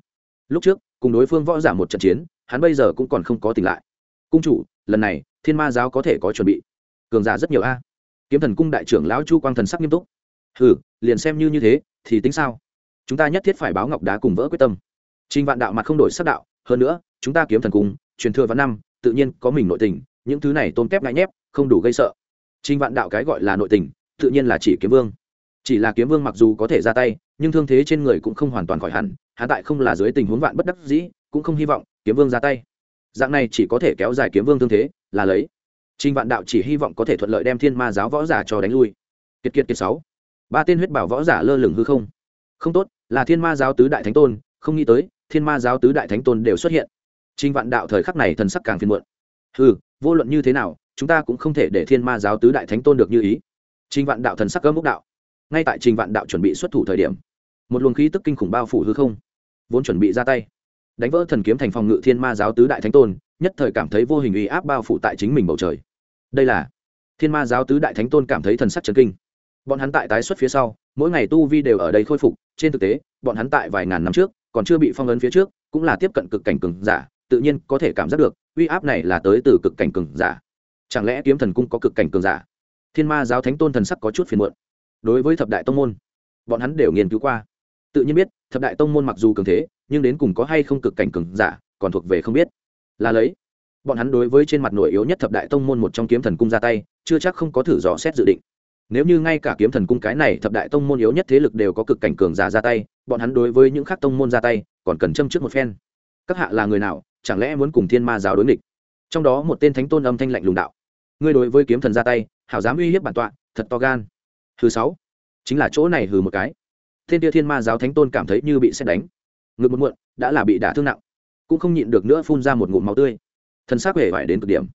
Lúc trước, cùng đối phương võ giả một trận chiến, hắn bây giờ cũng còn không có tỉnh lại. Cung chủ, lần này, thiên ma giáo có thể có chuẩn bị. Cường giả rất nhiều a. Kiếm thần cung đại trưởng lão chu quang thần sắc nghiêm túc. Hừ, liền xem như như thế thì tính sao? Chúng ta nhất thiết phải báo ngọc đá cùng vỡ quyết tâm. Trình vạn đạo mặt không đổi sắc đạo, hơn nữa, chúng ta kiếm thần cung truyền thừa văn năm, tự nhiên có mình nội tình, những thứ này tôn tép ngại nhép, không đủ gây sợ. Trình vạn đạo cái gọi là nội tình, tự nhiên là chỉ kiếm vương. Chỉ là kiếm vương mặc dù có thể ra tay, nhưng thương thế trên người cũng không hoàn toàn khỏi hẳn hạ tại không là dưới tình huống vạn bất đắc dĩ, cũng không hy vọng kiếm vương ra tay. Dạng này chỉ có thể kéo dài kiếm vương thương thế, là lấy. Trình vạn đạo chỉ hy vọng có thể thuận lợi đem thiên ma giáo võ giả cho đánh lui. Kiệt kiệt kiệt sáu ba tên huyết bảo võ giả lơ lửng hư không. Không tốt, là thiên ma giáo tứ đại thánh tôn, không nghĩ tới, thiên ma giáo tứ đại thánh tôn đều xuất hiện. Trình vạn đạo thời khắc này thần sắc càng phiền muộn. Ừ vô luận như thế nào, chúng ta cũng không thể để thiên ma giáo tứ đại thánh tôn được như ý. Trình vạn đạo thần sắc cơm múc đạo. Ngay tại trình vạn đạo chuẩn bị xuất thủ thời điểm, một luồng khí tức kinh khủng bao phủ hư không, vốn chuẩn bị ra tay. Đánh vỡ thần kiếm thành phòng ngự thiên ma giáo tứ đại thánh tôn, nhất thời cảm thấy vô hình uy áp bao phủ tại chính mình bầu trời. Đây là thiên ma giáo tứ đại thánh tôn cảm thấy thần sắc chấn kinh bọn hắn tại tái xuất phía sau, mỗi ngày tu vi đều ở đây khôi phục, trên thực tế, bọn hắn tại vài ngàn năm trước, còn chưa bị phong ấn phía trước, cũng là tiếp cận cực cảnh cường giả, tự nhiên có thể cảm giác được, uy áp này là tới từ cực cảnh cường giả. Chẳng lẽ kiếm thần cung có cực cảnh cường giả? Thiên ma giáo thánh tôn thần sắc có chút phiền muộn. Đối với thập đại tông môn, bọn hắn đều nghiên cứu qua. Tự nhiên biết, thập đại tông môn mặc dù cường thế, nhưng đến cùng có hay không cực cảnh cường giả, còn thuộc về không biết. Là lấy, bọn hắn đối với trên mặt nội yếu nhất thập đại tông môn một trong kiếm thần cung ra tay, chưa chắc không có thử dò xét dự định nếu như ngay cả kiếm thần cung cái này thập đại tông môn yếu nhất thế lực đều có cực cảnh cường giả ra tay, bọn hắn đối với những khác tông môn ra tay, còn cần châm trước một phen. Các hạ là người nào, chẳng lẽ muốn cùng thiên ma giáo đối nghịch? Trong đó một tên thánh tôn âm thanh lạnh lùng đạo. Ngươi đối với kiếm thần ra tay, hảo dám uy hiếp bản tọa, thật to gan. Thứ sáu, chính là chỗ này hừ một cái. Thiên tia thiên ma giáo thánh tôn cảm thấy như bị xét đánh. Ngực một muộn, đã là bị đả thương nặng. Cũng không nhịn được nữa phun ra một ngụm máu tươi. Thân xác hề vải đến cực điểm.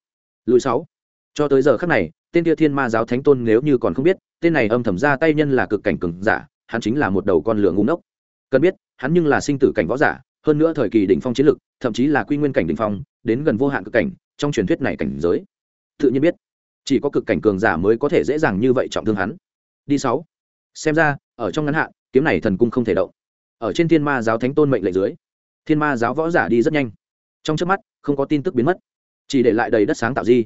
Lùi sáu, cho tới giờ khắc này tên kia thiên ma giáo thánh tôn nếu như còn không biết, tên này âm thầm ra tay nhân là cực cảnh cường giả, hắn chính là một đầu con lửa ngu ngốc. Cần biết, hắn nhưng là sinh tử cảnh võ giả, hơn nữa thời kỳ đỉnh phong chiến lực, thậm chí là quy nguyên cảnh đỉnh phong, đến gần vô hạn cực cảnh, trong truyền thuyết này cảnh giới. Tự nhiên biết, chỉ có cực cảnh cường giả mới có thể dễ dàng như vậy trọng thương hắn. Đi sáu. Xem ra, ở trong ngắn hạn, kiếm này thần cung không thể động. Ở trên thiên ma giáo thánh tôn mệnh lệnh dưới, thiên ma giáo võ giả đi rất nhanh. Trong trước mắt, không có tin tức biến mất, chỉ để lại đầy đất sáng tạo di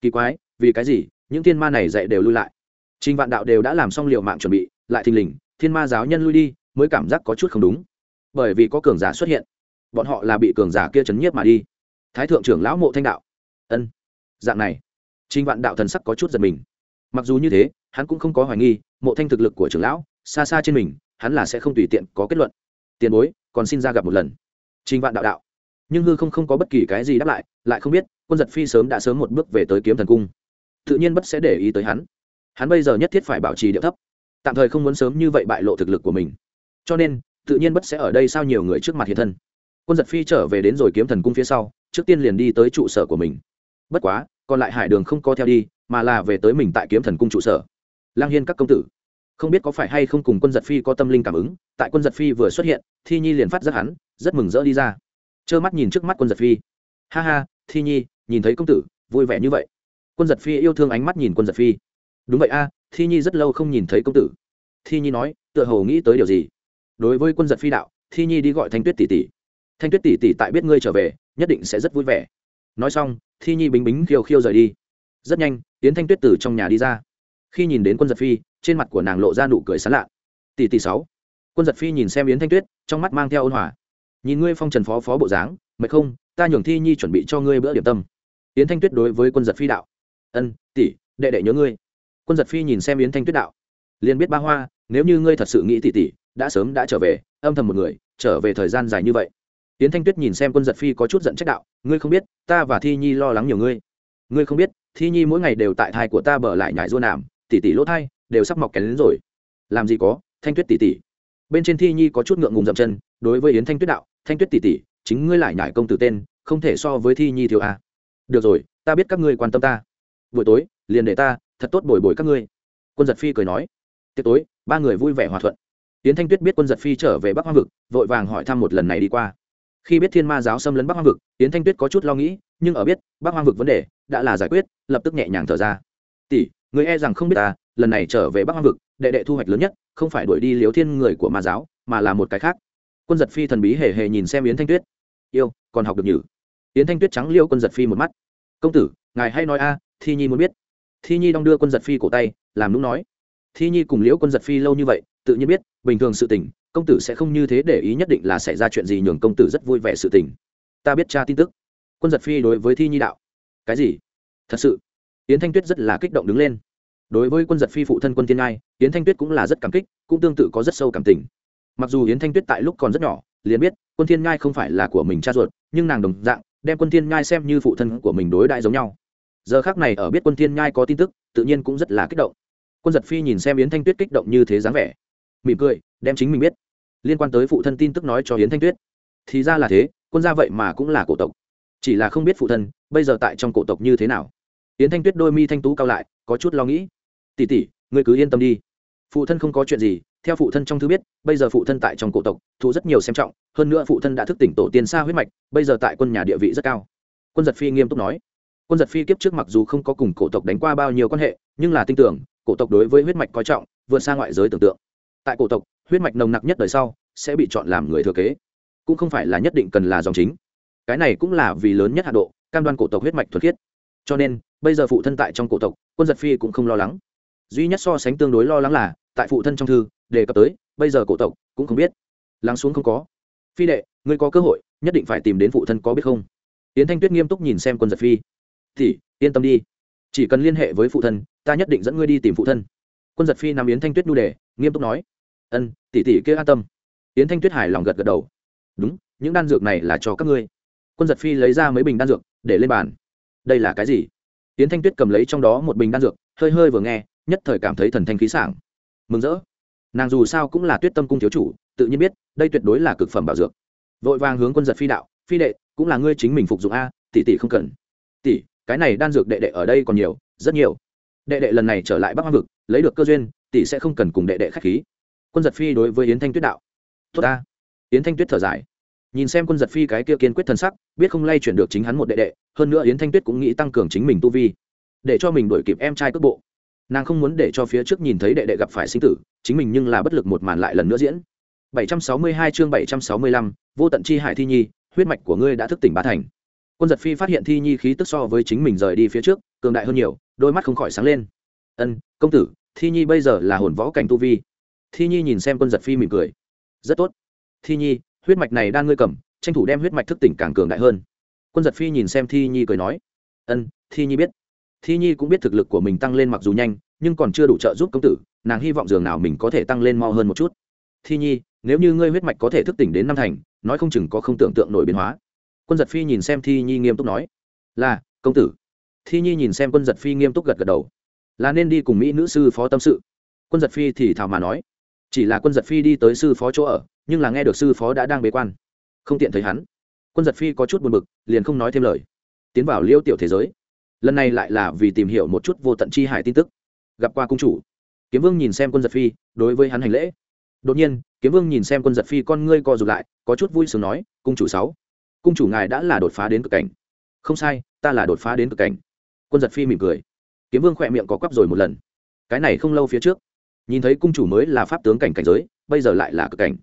kỳ quái, vì cái gì, những thiên ma này dạy đều lui lại. Trình vạn đạo đều đã làm xong liệu mạng chuẩn bị, lại thình lình, thiên ma giáo nhân lui đi, mới cảm giác có chút không đúng. Bởi vì có cường giả xuất hiện, bọn họ là bị cường giả kia chấn nhiếp mà đi. Thái thượng trưởng lão mộ thanh đạo. Ân, dạng này. Trình vạn đạo thần sắc có chút giật mình. Mặc dù như thế, hắn cũng không có hoài nghi, mộ thanh thực lực của trưởng lão, xa xa trên mình, hắn là sẽ không tùy tiện có kết luận. Tiền bối, còn xin ra gặp một lần. Trình vạn đạo đạo nhưng hư không không có bất kỳ cái gì đáp lại lại không biết, quân giật phi sớm đã sớm một bước về tới kiếm thần cung. Tự nhiên bất sẽ để ý tới hắn. Hắn bây giờ nhất thiết phải bảo trì điệu thấp. Tạm thời không muốn sớm như vậy bại lộ thực lực của mình. Cho nên, tự nhiên bất sẽ ở đây sao nhiều người trước mặt hiện thân. Quân giật phi trở về đến rồi kiếm thần cung phía sau, trước tiên liền đi tới trụ sở của mình. Bất quá, còn lại hải đường không co theo đi, mà là về tới mình tại kiếm thần cung trụ sở. Lang hiên các công tử, không biết có phải hay không cùng quân giật phi có tâm linh cảm ứng, tại quân giật phi vừa xuất hiện, thi nhi liền phát giác hắn, rất mừng rỡ đi ra trơ mắt nhìn trước mắt quân giật phi. Ha ha, thi nhi, nhìn thấy công tử, vui vẻ như vậy. Quân giật phi yêu thương ánh mắt nhìn quân giật phi. Đúng vậy a, thi nhi rất lâu không nhìn thấy công tử. Thi nhi nói, tựa hồ nghĩ tới điều gì? Đối với quân giật phi đạo, thi nhi đi gọi thanh tuyết tỷ tỷ. Thanh tuyết tỷ tỷ tại biết ngươi trở về, nhất định sẽ rất vui vẻ. Nói xong, thi nhi bính bính khiêu khiêu rời đi. Rất nhanh tiến thanh tuyết từ trong nhà đi ra. Khi nhìn đến quân giật phi, trên mặt của nàng lộ ra nụ cười sán lạ. Tỷ tỷ sáu. Quân giật phi nhìn xem yến thanh tuyết, trong mắt mang theo ôn hòa nhìn ngươi phong trần phó phó bộ dáng, mệt không? Ta nhường thi nhi chuẩn bị cho ngươi bữa điểm tâm. Yến thanh tuyết đối với quân giật phi đạo. Ân, tỷ, đệ đệ nhớ ngươi. Quân giật phi nhìn xem yến thanh tuyết đạo. Liền biết ba hoa, nếu như ngươi thật sự nghĩ tỷ tỷ, đã sớm đã trở về, âm thầm một người, trở về thời gian dài như vậy. Yến thanh tuyết nhìn xem quân giật phi có chút giận trách đạo. Ngươi không biết, ta và thi nhi lo lắng nhiều ngươi. Ngươi không biết, thi nhi mỗi ngày đều tại thai của ta bở lại nhải rua nàm tỷ tỷ lỗ thai, đều sắp mọc kén đến rồi. Làm gì có, thanh tuyết tỷ tỷ. Bên trên thi nhi có chút ngượng ngùng dậm chân, đối với yến thanh tuyết đạo thanh tuyết tỷ tỷ, chính ngươi lại nhải công tử tên, không thể so với thi nhi thiếu a. À. được rồi, ta biết các ngươi quan tâm ta. Buổi tối, liền để ta, thật tốt bồi bồi các ngươi. Quân giật phi cười nói. Tiệc tối, ba người vui vẻ hòa thuận. Tiến thanh tuyết biết quân giật phi trở về bắc hoang vực, vội vàng hỏi thăm một lần này đi qua. Khi biết thiên ma giáo xâm lấn bắc hoang vực tiến thanh tuyết có chút lo nghĩ, nhưng ở biết bắc hoang vực vấn đề, đã là giải quyết, lập tức nhẹ nhàng thở ra. Tỷ người e rằng không biết ta, lần này trở về bắc hoang vực, đệ đệ thu hoạch lớn nhất, không phải đuổi đi liếu thiên người của ma giáo, mà là một cái khác quân giật phi thần bí hề hề nhìn xem yến thanh tuyết yêu còn học được nhử yến thanh tuyết trắng liêu quân giật phi một mắt công tử ngài hay nói a thi nhi muốn biết thi nhi đong đưa quân giật phi cổ tay làm đúng nói thi nhi cùng liễu quân giật phi lâu như vậy tự nhiên biết bình thường sự tình công tử sẽ không như thế để ý nhất định là xảy ra chuyện gì nhường công tử rất vui vẻ sự tình ta biết cha tin tức quân giật phi đối với thi nhi đạo cái gì thật sự yến thanh tuyết rất là kích động đứng lên đối với quân giật phi phụ thân quân thiên ngai yến thanh tuyết cũng là rất cảm kích cũng tương tự có rất sâu cảm tình mặc dù yến thanh tuyết tại lúc còn rất nhỏ, liền biết quân thiên ngai không phải là của mình cha ruột, nhưng nàng đồng dạng đem quân thiên ngai xem như phụ thân của mình đối đại giống nhau. Giờ khác này ở biết quân thiên ngai có tin tức, tự nhiên cũng rất là kích động. Quân giật phi nhìn xem yến thanh tuyết kích động như thế dáng vẻ, mỉm cười, đem chính mình biết. Liên quan tới phụ thân tin tức nói cho yến thanh tuyết. Thì ra là thế, quân gia vậy mà cũng là cổ tộc. Chỉ là không biết phụ thân bây giờ tại trong cổ tộc như thế nào. Yến thanh tuyết đôi mi thanh tú cao lại, có chút lo nghĩ. Tỉ tỉ ngươi cứ yên tâm đi. Phụ thân không có chuyện gì theo phụ thân trong thư biết, bây giờ phụ thân tại trong cổ tộc, thụ rất nhiều xem trọng, hơn nữa phụ thân đã thức tỉnh tổ tiên xa huyết mạch, bây giờ tại quân nhà địa vị rất cao. Quân giật phi nghiêm túc nói, quân giật phi kiếp trước mặc dù không có cùng cổ tộc đánh qua bao nhiêu quan hệ, nhưng là tin tưởng, cổ tộc đối với huyết mạch coi trọng, vượt xa ngoại giới tưởng tượng. Tại cổ tộc, huyết mạch nồng nặc nhất đời sau, sẽ bị chọn làm người thừa kế, cũng không phải là nhất định cần là dòng chính. Cái này cũng là vì lớn nhất hạ độ, cam đoan cổ tộc huyết mạch thuật khiết. Cho nên, bây giờ phụ thân tại trong cổ tộc, quân giật phi cũng không lo lắng. Duy nhất so sánh tương đối lo lắng là tại phụ thân trong thư, đề cập tới, bây giờ cổ tộc cũng không biết. Lắng xuống không có. Phi đệ, ngươi có cơ hội, nhất định phải tìm đến phụ thân có biết không? Yến thanh tuyết nghiêm túc nhìn xem quân giật phi. Thì, yên tâm đi. Chỉ cần liên hệ với phụ thân, ta nhất định dẫn ngươi đi tìm phụ thân. Quân giật phi nằm yến thanh tuyết nu đề, nghiêm túc nói. Ân, tỷ tỷ kia an tâm. Yến thanh tuyết hài lòng gật gật đầu. Đúng, những đan dược này là cho các ngươi. Quân giật phi lấy ra mấy bình đan dược, để lên bàn. Đây là cái gì? Yến thanh tuyết cầm lấy trong đó một bình đan dược, hơi hơi vừa nghe, nhất thời cảm thấy thần thanh khí sảng mừng rỡ. Nàng dù sao cũng là tuyết tâm cung thiếu chủ, tự nhiên biết, đây tuyệt đối là cực phẩm bảo dược. Vội vàng hướng quân giật phi đạo, phi đệ, cũng là ngươi chính mình phục dụng a, tỷ tỷ không cần. Tỷ, cái này đan dược đệ đệ ở đây còn nhiều, rất nhiều. Đệ đệ lần này trở lại bắc hoang vực, lấy được cơ duyên, tỷ sẽ không cần cùng đệ đệ khách khí. Quân giật phi đối với yến thanh tuyết đạo, tốt ta. Yến thanh tuyết thở dài, nhìn xem quân giật phi cái kia kiên quyết thân sắc, biết không lay chuyển được chính hắn một đệ đệ, hơn nữa yến thanh tuyết cũng nghĩ tăng cường chính mình tu vi, để cho mình đổi kịp em trai cước bộ nàng không muốn để cho phía trước nhìn thấy đệ đệ gặp phải sinh tử chính mình nhưng là bất lực một màn lại lần nữa diễn. 762 chương 765, vô tận chi hải thi nhi huyết mạch của ngươi đã thức tỉnh bá thành. Quân giật phi phát hiện thi nhi khí tức so với chính mình rời đi phía trước cường đại hơn nhiều đôi mắt không khỏi sáng lên. Ân công tử thi nhi bây giờ là hồn võ cảnh tu vi. Thi nhi nhìn xem quân giật phi mỉm cười. Rất tốt. Thi nhi huyết mạch này đang ngươi cầm tranh thủ đem huyết mạch thức tỉnh càng cường đại hơn. Quân giật phi nhìn xem thi nhi cười nói. Ân thi nhi biết thi nhi cũng biết thực lực của mình tăng lên mặc dù nhanh, nhưng còn chưa đủ trợ giúp công tử, nàng hy vọng dường nào mình có thể tăng lên mau hơn một chút. Thi nhi, nếu như ngươi huyết mạch có thể thức tỉnh đến năm thành, nói không chừng có không tưởng tượng nổi biến hóa. Quân giật phi nhìn xem thi nhi nghiêm túc nói, là, công tử. Thi nhi nhìn xem quân giật phi nghiêm túc gật gật đầu. Là nên đi cùng mỹ nữ sư phó tâm sự. Quân giật phi thì thào mà nói, chỉ là quân giật phi đi tới sư phó chỗ ở, nhưng là nghe được sư phó đã đang bế quan. Không tiện thấy hắn. Quân giật phi có chút buồn b ự c liền không nói thêm lời. Tiến vào liêu tiểu thế giới lần này lại là vì tìm hiểu một chút vô tận chi hải tin tức. Gặp qua cung chủ. Kiếm vương nhìn xem quân giật phi, đối với hắn hành lễ. Đột nhiên, kiếm vương nhìn xem quân giật phi con ngươi co r ụ t lại, có chút vui sướng nói, cung chủ sáu, cung chủ ngài đã là đột phá đến cực cảnh. Không sai, ta là đột phá đến cực cảnh. Quân giật phi mỉm cười. Kiếm vương khỏe miệng có quắp rồi một lần. Cái này không lâu phía trước, nhìn thấy cung chủ mới là pháp tướng cảnh cảnh giới, bây giờ lại là cực cảnh.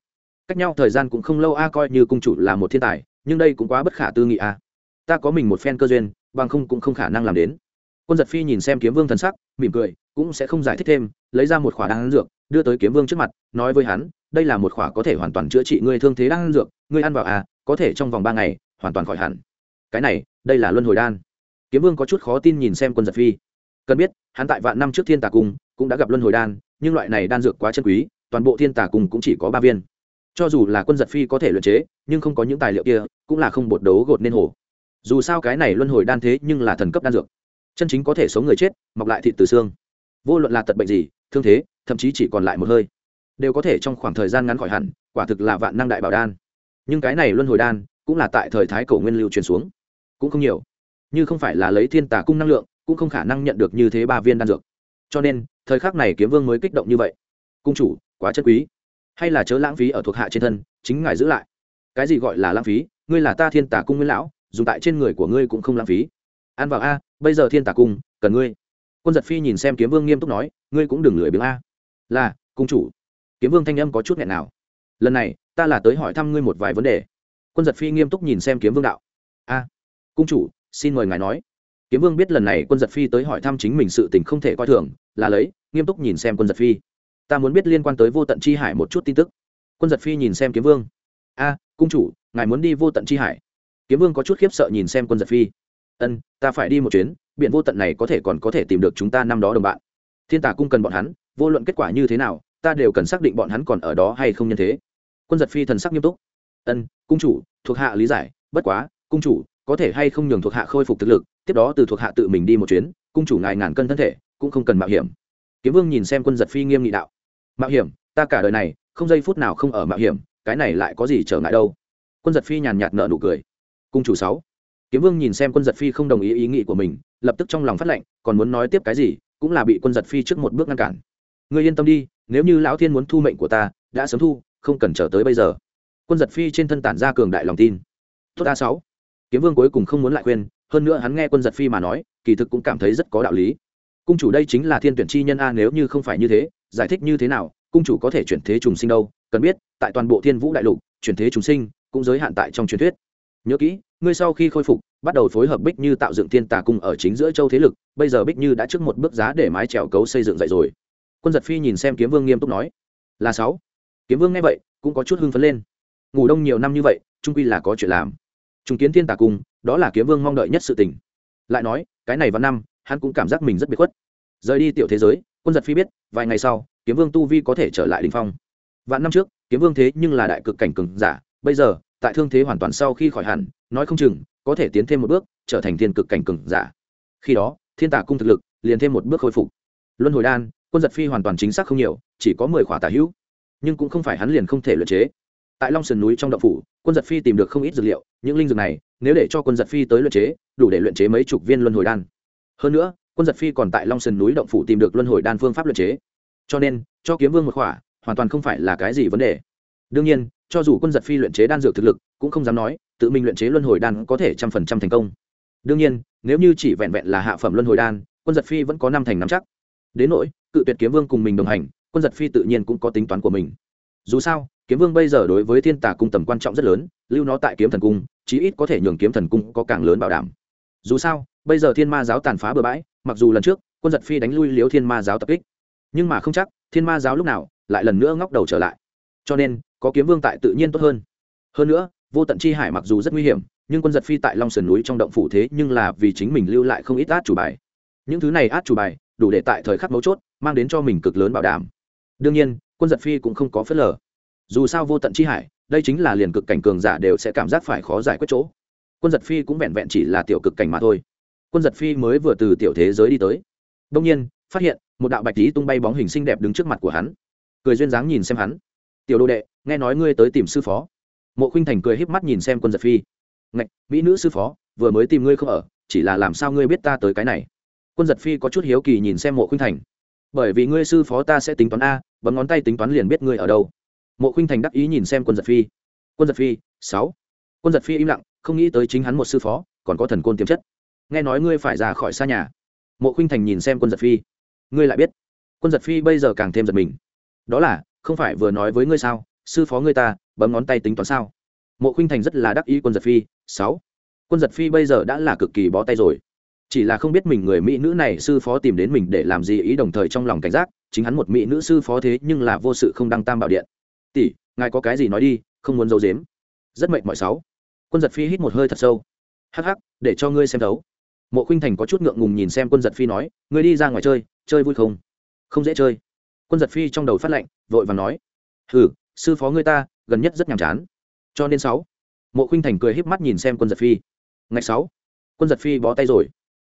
Cách nhau thời gian cũng không lâu a, coi như cung chủ là một thiên tài, nhưng đây cũng quá bất khả tư nghị a. Ta có mình một phen cơ duyên bằng không cũng không khả năng làm đến. Quân giật phi nhìn xem kiếm vương thần sắc, mỉm cười, cũng sẽ không giải thích thêm, lấy ra một khỏa đan dược, đưa tới kiếm vương trước mặt, nói với hắn, đây là một khỏa có thể hoàn toàn chữa trị ngươi thương thế đan dược, ngươi ăn vào à có thể trong vòng ba ngày, hoàn toàn khỏi hẳn. Cái này, đây là luân hồi đan. Kiếm vương có chút khó tin nhìn xem quân giật phi. Cần biết, hắn tại vạn năm trước thiên tà cung, cũng đã gặp luân hồi đan, nhưng loại này đan dược quá chân quý, toàn bộ thiên tà cung cũng chỉ có ba viên. Cho dù là quân giật phi có thể luyện chế, nhưng không có những tài liệu kia, cũng là không bột đấu gột nên hồ dù sao cái này luân hồi đan thế nhưng là thần cấp đan dược. Chân chính có thể sống người chết, mọc lại thịt từ xương. Vô luận là tật bệnh gì, thương thế, thậm chí chỉ còn lại một hơi, đều có thể trong khoảng thời gian ngắn khỏi hẳn, quả thực là vạn năng đại bảo đan. Nhưng cái này luân hồi đan, cũng là tại thời thái cổ nguyên lưu truyền xuống. Cũng không nhiều. Như không phải là lấy thiên tà cung năng lượng, cũng không khả năng nhận được như thế ba viên đan dược. Cho nên, thời khắc này kiếm vương mới kích động như vậy. Cung chủ, quá chất quý. Hay là chớ lãng phí ở thuộc hạ trên thân, chính ngài giữ lại. Cái gì gọi là lãng phí? Ngươi là ta thiên tà cung nguyên lão dùng tại trên người của ngươi cũng không lãng phí. Ăn vào a, bây giờ thiên tả cung, cần ngươi. Quân giật phi nhìn xem kiếm vương nghiêm túc nói, ngươi cũng đừng lười biếng a. Là, cung chủ. Kiếm vương thanh âm có chút nghẹn nào. Lần này, ta là tới hỏi thăm ngươi một vài vấn đề. Quân giật phi nghiêm túc nhìn xem kiếm vương đạo. A, cung chủ, xin mời ngài nói. Kiếm vương biết lần này quân giật phi tới hỏi thăm chính mình sự tình không thể coi thường, là lấy, nghiêm túc nhìn xem quân giật phi. Ta muốn biết liên quan tới vô tận chi hải một chút tin tức. Quân giật phi nhìn xem kiếm vương. A, cung chủ, ngài muốn đi vô tận chi hải? Kiếm vương có chút khiếp sợ nhìn xem quân giật phi. Ân, ta phải đi một chuyến biện vô tận này có thể còn có thể tìm được chúng ta năm đó đồng bạn. Thiên tả cung cần bọn hắn, vô luận kết quả như thế nào, ta đều cần xác định bọn hắn còn ở đó hay không nhân thế. Quân giật phi thần sắc nghiêm túc. Ân, cung chủ, thuộc hạ lý giải, bất quá, cung chủ, có thể hay không nhường thuộc hạ khôi phục thực lực, tiếp đó từ thuộc hạ tự mình đi một chuyến, cung chủ ngài ngàn cân thân thể, cũng không cần mạo hiểm. Kiếm vương nhìn xem quân giật phi nghiêm nghị đạo. Mạo hiểm, ta cả đời này, không giây phút nào không ở mạo hiểm, cái này lại có gì trở ngại đâu. Quân giật phi nhàn nhạt nợ nụ cười cung chủ sáu. Kiếm vương nhìn xem quân giật phi không đồng ý ý nghĩ của mình, lập tức trong lòng phát lệnh, còn muốn nói tiếp cái gì, cũng là bị quân giật phi trước một bước ngăn cản. Ngươi yên tâm đi, nếu như lão thiên muốn thu mệnh của ta, đã sớm thu, không cần chờ tới bây giờ. Quân giật phi trên thân tản ra cường đại lòng tin. Tốt a sáu. Kiếm vương cuối cùng không muốn lại khuyên, hơn nữa hắn nghe quân giật phi mà nói, kỳ thực cũng cảm thấy rất có đạo lý. Cung chủ đây chính là thiên tuyển chi nhân a, nếu như không phải như thế, giải thích như thế nào, cung chủ có thể chuyển thế trùng sinh đâu. Cần biết, tại toàn bộ thiên vũ đại lục, chuyển thế trùng sinh, cũng giới hạn tại trong truyền thuyết. Nhớ kỹ ngươi sau khi khôi phục, bắt đầu phối hợp bích như tạo dựng thiên tà cung ở chính giữa châu thế lực, bây giờ bích như đã trước một bước giá để mái trèo cấu xây dựng dậy rồi. Quân giật phi nhìn xem kiếm vương nghiêm túc nói, là sáu. Kiếm vương nghe vậy, cũng có chút hưng phấn lên. Ngủ đông nhiều năm như vậy trung quy là có chuyện làm. Trùng kiến thiên tà cung, đó là kiếm vương mong đợi nhất sự tình. Lại nói, cái này vào năm, hắn cũng cảm giác mình rất bị khuất. Rời đi tiểu thế giới, quân giật phi biết, vài ngày sau, kiếm vương tu vi có thể trở lại đình phong. Vạn năm trước, kiếm vương thế nhưng là đại cực cảnh cường giả, bây giờ, tại thương thế hoàn toàn sau khi khỏi hẳn nói không chừng, có thể tiến thêm một bước, trở thành thiên cực cảnh cường giả. Khi đó, thiên tả cung thực lực liền thêm một bước khôi phục. Luân hồi đan, quân giật phi hoàn toàn chính xác không nhiều, chỉ có mười khỏa tả hữu. Nhưng cũng không phải hắn liền không thể luyện chế. Tại long sườn núi trong đậu phủ, quân giật phi tìm được không ít dược liệu, những linh dược này, nếu để cho quân giật phi tới luyện chế, đủ để luyện chế mấy chục viên luân hồi đan. Hơn nữa, quân giật phi còn tại long sườn núi động phủ tìm được luân hồi đan phương pháp luyện chế. Cho nên, cho kiếm vương một khỏa, hoàn toàn không phải là cái gì vấn đề. Đương nhiên, cho dù quân giật phi luyện chế đan dược thực lực, cũng không dám nói tự mình luyện chế luân hồi đan có thể trăm phần trăm thành công. Đương nhiên, nếu như chỉ vẹn vẹn là hạ phẩm luân hồi đan, quân giật phi vẫn có năm thành năm chắc. Đến nỗi, cự tuyệt kiếm vương cùng mình đồng hành, quân giật phi tự nhiên cũng có tính toán của mình. Dù sao, kiếm vương bây giờ đối với thiên tà cung tầm quan trọng rất lớn, lưu nó tại kiếm thần cung, chí ít có thể nhường kiếm thần cung có càng lớn bảo đảm. Dù sao, bây giờ thiên ma giáo tàn phá bừa bãi, mặc dù lần trước, quân giật phi đánh lui liếu thiên ma giáo tập kích. Nhưng mà không chắc, thiên ma giáo lúc nào lại lần nữa ngóc đầu trở lại. Cho nên, có kiếm vương tại tự nhiên tốt hơn. Hơn nữa vô tận chi hải mặc dù rất nguy hiểm, nhưng quân giật phi tại long sườn núi trong động phủ thế nhưng là vì chính mình lưu lại không ít át chủ bài. Những thứ này át chủ bài, đủ để tại thời khắc mấu chốt, mang đến cho mình cực lớn bảo đảm. Đương nhiên, quân giật phi cũng không có phớt lờ. Dù sao vô tận chi hải, đây chính là liền cực cảnh cường giả đều sẽ cảm giác phải khó giải quyết chỗ. Quân giật phi cũng vẹn vẹn chỉ là tiểu cực cảnh mà thôi. Quân giật phi mới vừa từ tiểu thế giới đi tới. Đông nhiên, phát hiện, một đạo bạch lý tung bay bóng hình xinh đẹp đứng trước mặt của hắn. Cười duyên dáng nhìn xem hắn. Tiểu đồ đệ, nghe nói ngươi tới tìm sư phó mộ khinh thành cười híp mắt nhìn xem quân giật phi. Ngạch, mỹ nữ sư phó, vừa mới tìm ngươi không ở, chỉ là làm sao ngươi biết ta tới cái này? Quân giật phi có chút hiếu kỳ nhìn xem mộ khinh thành. Bởi vì ngươi sư phó ta sẽ tính toán a, bấm ngón tay tính toán liền biết ngươi ở đâu. Mộ khinh thành đắc ý nhìn xem quân giật phi. Quân giật phi, sáu. Quân giật phi im lặng, không nghĩ tới chính hắn một sư phó, còn có thần côn tiềm chất. Nghe nói ngươi phải ra khỏi xa nhà. Mộ khinh thành nhìn xem quân giật phi. Ngươi lại biết. Quân giật phi bây giờ càng thêm giật mình. Đó là, không phải vừa nói với ngươi sao, sư phó ngươi ta bấm ngón tay tính toán sao? Mộ khinh thành rất là đắc ý quân giật phi, sáu. Quân giật phi bây giờ đã là cực kỳ bó tay rồi. Chỉ là không biết mình người mỹ nữ này sư phó tìm đến mình để làm gì ý đồng thời trong lòng cảnh giác, chính hắn một mỹ nữ sư phó thế nhưng là vô sự không đăng tam bảo điện. Tỷ, ngài có cái gì nói đi, không muốn giấu dếm rất mệt mọi sáu. Quân giật phi hít một hơi thật sâu. Hắc hắc, để cho ngươi xem đấu mộ khinh thành có chút ngượng ngùng nhìn xem quân giật phi nói, ngươi đi ra ngoài chơi chơi vui không? Không dễ chơi. Quân giật phi trong đầu phát lệnh, vội và nói, hừ, sư phó ngươi ta gần nhất rất nhàm chán. Cho nên sáu, mộ khinh thành cười híp mắt nhìn xem quân giật phi. Ngày sáu, quân giật phi bó tay rồi.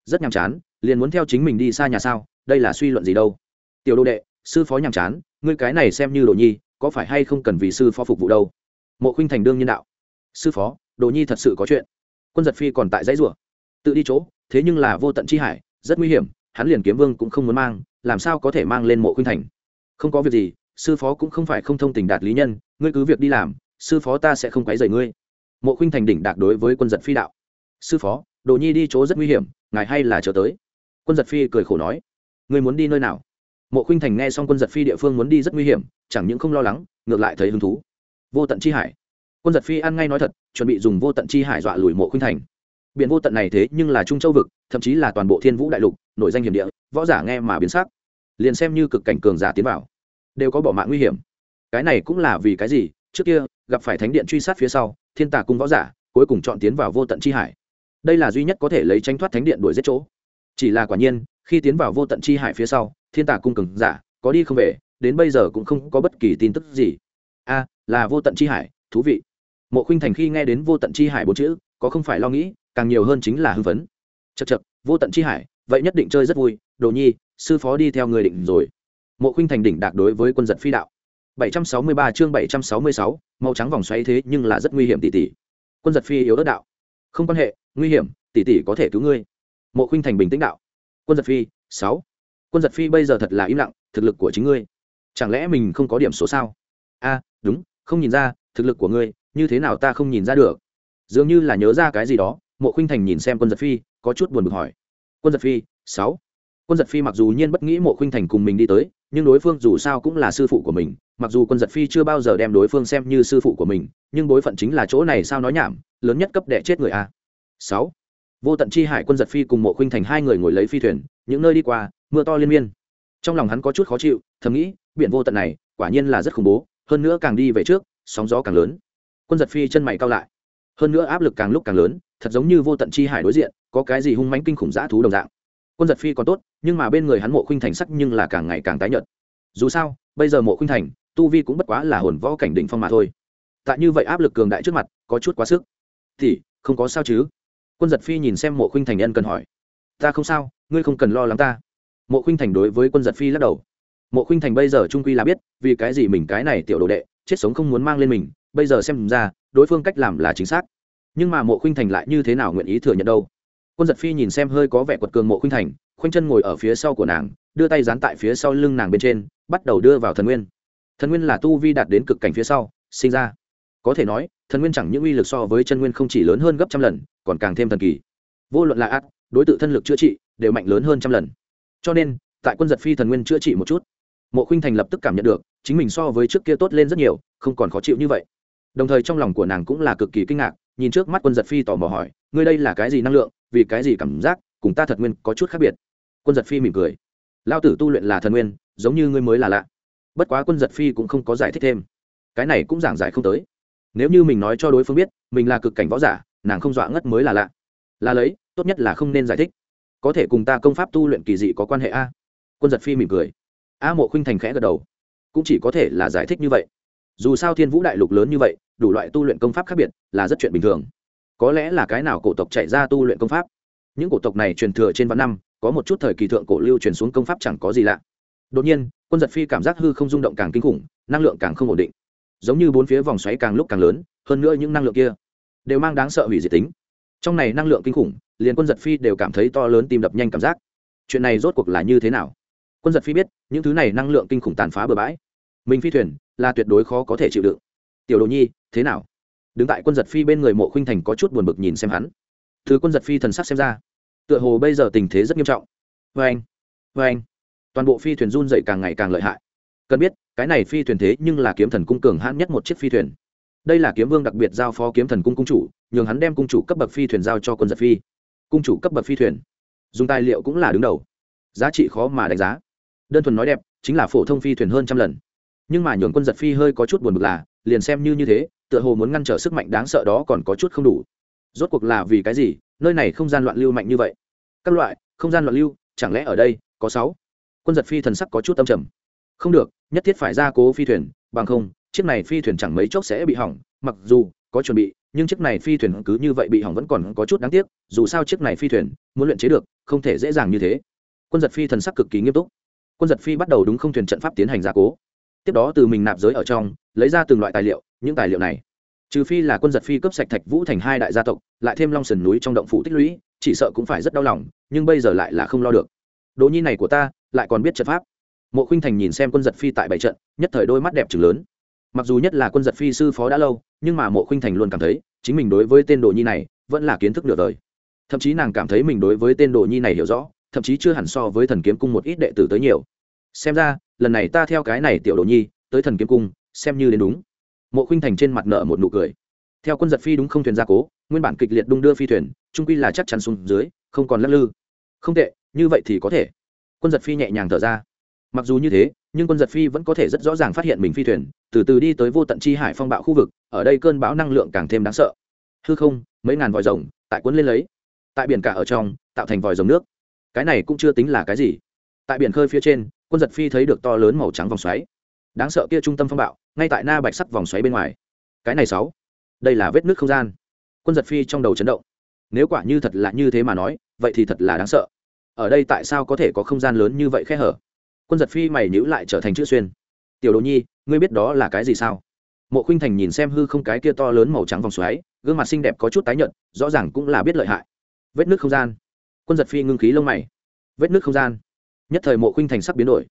Rất nhàm chán, liền muốn theo chính mình đi xa nhà sao, đây là suy luận gì đâu. Tiểu đô đệ, sư phó nhàm chán, ngươi cái này xem như đồ nhi, có phải hay không cần vì sư phó phục vụ đâu? Mộ khinh thành đương nhiên đạo. Sư phó, đồ nhi thật sự có chuyện. Quân giật phi còn tại dãy rủa. Tự đi chỗ, thế nhưng là vô tận chi hải, rất nguy hiểm, hắn liền kiếm vương cũng không muốn mang, làm sao có thể mang lên mộ khinh thành? Không có việc gì sư phó cũng không phải không thông tình đạt lý nhân, ngươi cứ việc đi làm, sư phó ta sẽ không quấy rầy ngươi. Mộ khinh thành đỉnh đạt đối với quân giật phi đạo. Sư phó, đồ nhi đi chỗ rất nguy hiểm, ngài hay là chờ tới. Quân giật phi cười khổ nói. Ngươi muốn đi nơi nào? Mộ khinh thành nghe xong quân giật phi địa phương muốn đi rất nguy hiểm, chẳng những không lo lắng, ngược lại thấy hứng thú. Vô tận chi hải. Quân giật phi ăn ngay nói thật, chuẩn bị dùng vô tận chi hải dọa lùi mộ khinh thành. Biển vô tận này thế nhưng là trung châu vực, thậm chí là toàn bộ thiên vũ đại lục, nổi danh hiểm địa, võ giả nghe mà biến sắc. Liền xem như cực cảnh cường giả tiến vào đều có bỏ mạng nguy hiểm. Cái này cũng là vì cái gì? Trước kia, gặp phải thánh điện truy sát phía sau, thiên tà cung võ giả, cuối cùng chọn tiến vào vô tận chi hải. Đây là duy nhất có thể lấy tranh thoát thánh điện đuổi giết chỗ. Chỉ là quả nhiên, khi tiến vào vô tận chi hải phía sau, thiên tà cung cường giả, có đi không về, đến bây giờ cũng không có bất kỳ tin tức gì. A, là vô tận chi hải, thú vị. Mộ khinh thành khi nghe đến vô tận chi hải bốn chữ, có không phải lo nghĩ, càng nhiều hơn chính là hưng phấn. Chật chật vô tận chi hải, vậy nhất định chơi rất vui. Đồ nhi, sư phó đi theo người định rồi mộ khuynh thành đỉnh đạt đối với quân giật phi đạo. 763 chương 766, màu trắng vòng xoáy thế nhưng là rất nguy hiểm tỷ tỷ. Quân giật phi yếu đất đạo. Không quan hệ nguy hiểm tỷ tỷ có thể cứu ngươi. Mộ khuynh thành bình tĩnh đạo. Quân giật phi sáu. Quân giật phi bây giờ thật là im lặng thực lực của chính ngươi. Chẳng lẽ mình không có điểm số sao? A đúng không nhìn ra thực lực của ngươi như thế nào ta không nhìn ra được. Dường như là nhớ ra cái gì đó mộ khuynh thành nhìn xem quân giật phi có chút buồn bực hỏi. Quân giật phi sáu quân giật phi mặc dù nhiên bất nghĩ mộ khuynh thành cùng mình đi tới, nhưng đối phương dù sao cũng là sư phụ của mình, mặc dù quân giật phi chưa bao giờ đem đối phương xem như sư phụ của mình, nhưng bối phận chính là chỗ này sao nói nhảm, lớn nhất cấp đệ chết người a. Sáu. Vô tận chi hải quân giật phi cùng mộ khuynh thành hai người ngồi lấy phi thuyền, những nơi đi qua, mưa to liên miên. Trong lòng hắn có chút khó chịu, thầm nghĩ, biển vô tận này, quả nhiên là rất khủng bố, hơn nữa càng đi về trước, sóng gió càng lớn. Quân giật phi chân mày cao lại. Hơn nữa áp lực càng lúc càng lớn, thật giống như vô tận chi hải đối diện, có cái gì hung mãnh kinh khủng dã thú đồng dạng quân giật phi còn tốt, nhưng mà bên người hắn mộ khuynh thành sắc nhưng là càng ngày càng tái nhợt. Dù sao, bây giờ mộ khuynh thành, tu vi cũng bất quá là hồn võ cảnh đỉnh phong mà thôi. Tại như vậy áp lực cường đại trước mặt, có chút quá sức. Thì, không có sao chứ? Quân giật phi nhìn xem mộ khuynh thành nhân cần hỏi. Ta không sao, ngươi không cần lo lắng ta. Mộ khuynh thành đối với quân giật phi lắc đầu. Mộ khuynh thành bây giờ trung quy là biết, vì cái gì mình cái này tiểu đồ đệ, chết sống không muốn mang lên mình, bây giờ xem ra, đối phương cách làm là chính xác. Nhưng mà mộ khuynh thành lại như thế nào nguyện ý thừa nhận đâu? Quân giật phi nhìn xem hơi có vẻ quật cường mộ khuynh thành, khoanh chân ngồi ở phía sau của nàng, đưa tay dán tại phía sau lưng nàng bên trên, bắt đầu đưa vào thần nguyên. Thần nguyên là tu vi đạt đến cực cảnh phía sau, sinh ra. Có thể nói, thần nguyên chẳng những uy lực so với chân nguyên không chỉ lớn hơn gấp trăm lần, còn càng thêm thần kỳ. Vô luận là ác, đối tượng thân lực chữa trị, đều mạnh lớn hơn trăm lần. Cho nên, tại quân giật phi thần nguyên chữa trị một chút, mộ khuynh thành lập tức cảm nhận được, chính mình so với trước kia tốt lên rất nhiều, không còn khó chịu như vậy. Đồng thời trong lòng của nàng cũng là cực kỳ kinh ngạc, nhìn trước mắt quân giật phi tò mò hỏi, ngươi đây là cái gì năng lượng? Vì cái gì cảm giác cùng ta thật nguyên có chút khác biệt? Quân giật phi mỉm cười. Lao tử tu luyện là thần nguyên, giống như ngươi mới là lạ. Bất quá quân giật phi cũng không có giải thích thêm. Cái này cũng giảng giải không tới. Nếu như mình nói cho đối phương biết, mình là cực cảnh võ giả, nàng không dọa ngất mới là lạ. Là lấy, tốt nhất là không nên giải thích. Có thể cùng ta công pháp tu luyện kỳ dị có quan hệ a? Quân giật phi mỉm cười. A mộ khinh thành khẽ gật đầu. Cũng chỉ có thể là giải thích như vậy. Dù sao thiên vũ đại lục lớn như vậy, đủ loại tu luyện công pháp khác biệt là rất chuyện bình thường có lẽ là cái nào cổ tộc chạy ra tu luyện công pháp. Những cổ tộc này truyền thừa trên vạn năm, có một chút thời kỳ thượng cổ lưu truyền xuống công pháp chẳng có gì lạ. Đột nhiên, quân giật phi cảm giác hư không rung động càng kinh khủng, năng lượng càng không ổn định. Giống như bốn phía vòng xoáy càng lúc càng lớn, hơn nữa những năng lượng kia đều mang đáng sợ hủy diệt tính. Trong này năng lượng kinh khủng, liền quân giật phi đều cảm thấy to lớn tim đập nhanh cảm giác. Chuyện này rốt cuộc là như thế nào? Quân giật phi biết, những thứ này năng lượng kinh khủng tàn phá bừa bãi. Mình phi thuyền là tuyệt đối khó có thể chịu đựng. Tiểu đồ nhi, thế nào? Đứng tại quân giật phi bên người mộ khuynh thành có chút buồn bực nhìn xem hắn. Thứ quân giật phi thần sắc xem ra, tựa hồ bây giờ tình thế rất nghiêm trọng. Vê anh vê anh. Toàn bộ phi thuyền run dậy càng ngày càng lợi hại. Cần biết, cái này phi thuyền thế nhưng là kiếm thần cung cường hãn nhất một chiếc phi thuyền. Đây là kiếm vương đặc biệt giao phó kiếm thần cung cung chủ, nhường hắn đem cung chủ cấp bậc phi thuyền giao cho quân giật phi. Cung chủ cấp bậc phi thuyền. Dùng tài liệu cũng là đứng đầu. Giá trị khó mà đánh giá. Đơn thuần nói đẹp, chính là phổ thông phi thuyền hơn trăm lần. Nhưng mà nhường quân giật phi hơi có chút buồn bực là, liền xem như như thế tựa hồ muốn ngăn trở sức mạnh đáng sợ đó còn có chút không đủ. Rốt cuộc là vì cái gì? Nơi này không gian loạn lưu mạnh như vậy. Các loại, không gian loạn lưu, chẳng lẽ ở đây có sáu? Quân giật phi thần sắc có chút tâm trầm. Không được, nhất thiết phải ra cố phi thuyền, bằng không, chiếc này phi thuyền chẳng mấy chốc sẽ bị hỏng. Mặc dù có chuẩn bị, nhưng chiếc này phi thuyền cứ như vậy bị hỏng vẫn còn có chút đáng tiếc, dù sao chiếc này phi thuyền, muốn luyện chế được, không thể dễ dàng như thế. Quân giật phi thần sắc cực kỳ nghiêm túc. Quân giật phi bắt đầu đúng không thuyền trận pháp tiến hành gia cố. Tiếp đó từ mình nạp giới ở trong, lấy ra từng loại tài liệu những tài liệu này. Trừ phi là quân giật phi cấp sạch thạch vũ thành hai đại gia tộc, lại thêm long sườn núi trong động phủ tích lũy, chỉ sợ cũng phải rất đau lòng, nhưng bây giờ lại là không lo được. Đồ nhi này của ta, lại còn biết trận pháp. Mộ khinh thành nhìn xem quân giật phi tại bảy trận, nhất thời đôi mắt đẹp trừng lớn. Mặc dù nhất là quân giật phi sư phó đã lâu, nhưng mà mộ khinh thành luôn cảm thấy, chính mình đối với tên đồ nhi này, vẫn là kiến thức nửa đời. Thậm chí nàng cảm thấy mình đối với tên đồ nhi này hiểu rõ, thậm chí chưa hẳn so với thần kiếm cung một ít đệ tử tới nhiều. Xem ra, lần này ta theo cái này tiểu đồ nhi, tới thần kiếm cung, xem như đến đúng mộ khinh thành trên mặt nợ một nụ cười. Theo quân giật phi đúng không thuyền gia cố, nguyên bản kịch liệt đung đưa phi thuyền, trung quy là chắc chắn xuống dưới, không còn lắc lư. Không tệ, như vậy thì có thể. Quân giật phi nhẹ nhàng thở ra. Mặc dù như thế, nhưng quân giật phi vẫn có thể rất rõ ràng phát hiện mình phi thuyền, từ từ đi tới vô tận chi hải phong bạo khu vực, ở đây cơn bão năng lượng càng thêm đáng sợ. Hư không, mấy ngàn vòi rồng, tại quân lên lấy. Tại biển cả ở trong, tạo thành vòi rồng nước. Cái này cũng chưa tính là cái gì. Tại biển khơi phía trên, quân giật phi thấy được to lớn màu trắng vòng xoáy đáng sợ kia trung tâm phong bạo, ngay tại na bạch sắc vòng xoáy bên ngoài. Cái này sáu, đây là vết nước không gian. Quân giật phi trong đầu chấn động. Nếu quả như thật là như thế mà nói, vậy thì thật là đáng sợ. Ở đây tại sao có thể có không gian lớn như vậy khe hở? Quân giật phi mày nhữ lại trở thành chữ xuyên. Tiểu đồ nhi, ngươi biết đó là cái gì sao? Mộ khuynh thành nhìn xem hư không cái kia to lớn màu trắng vòng xoáy, gương mặt xinh đẹp có chút tái nhợt, rõ ràng cũng là biết lợi hại. Vết nước không gian. Quân giật phi ngưng khí lông mày. Vết nước không gian. Nhất thời mộ khuynh thành sắc biến đổi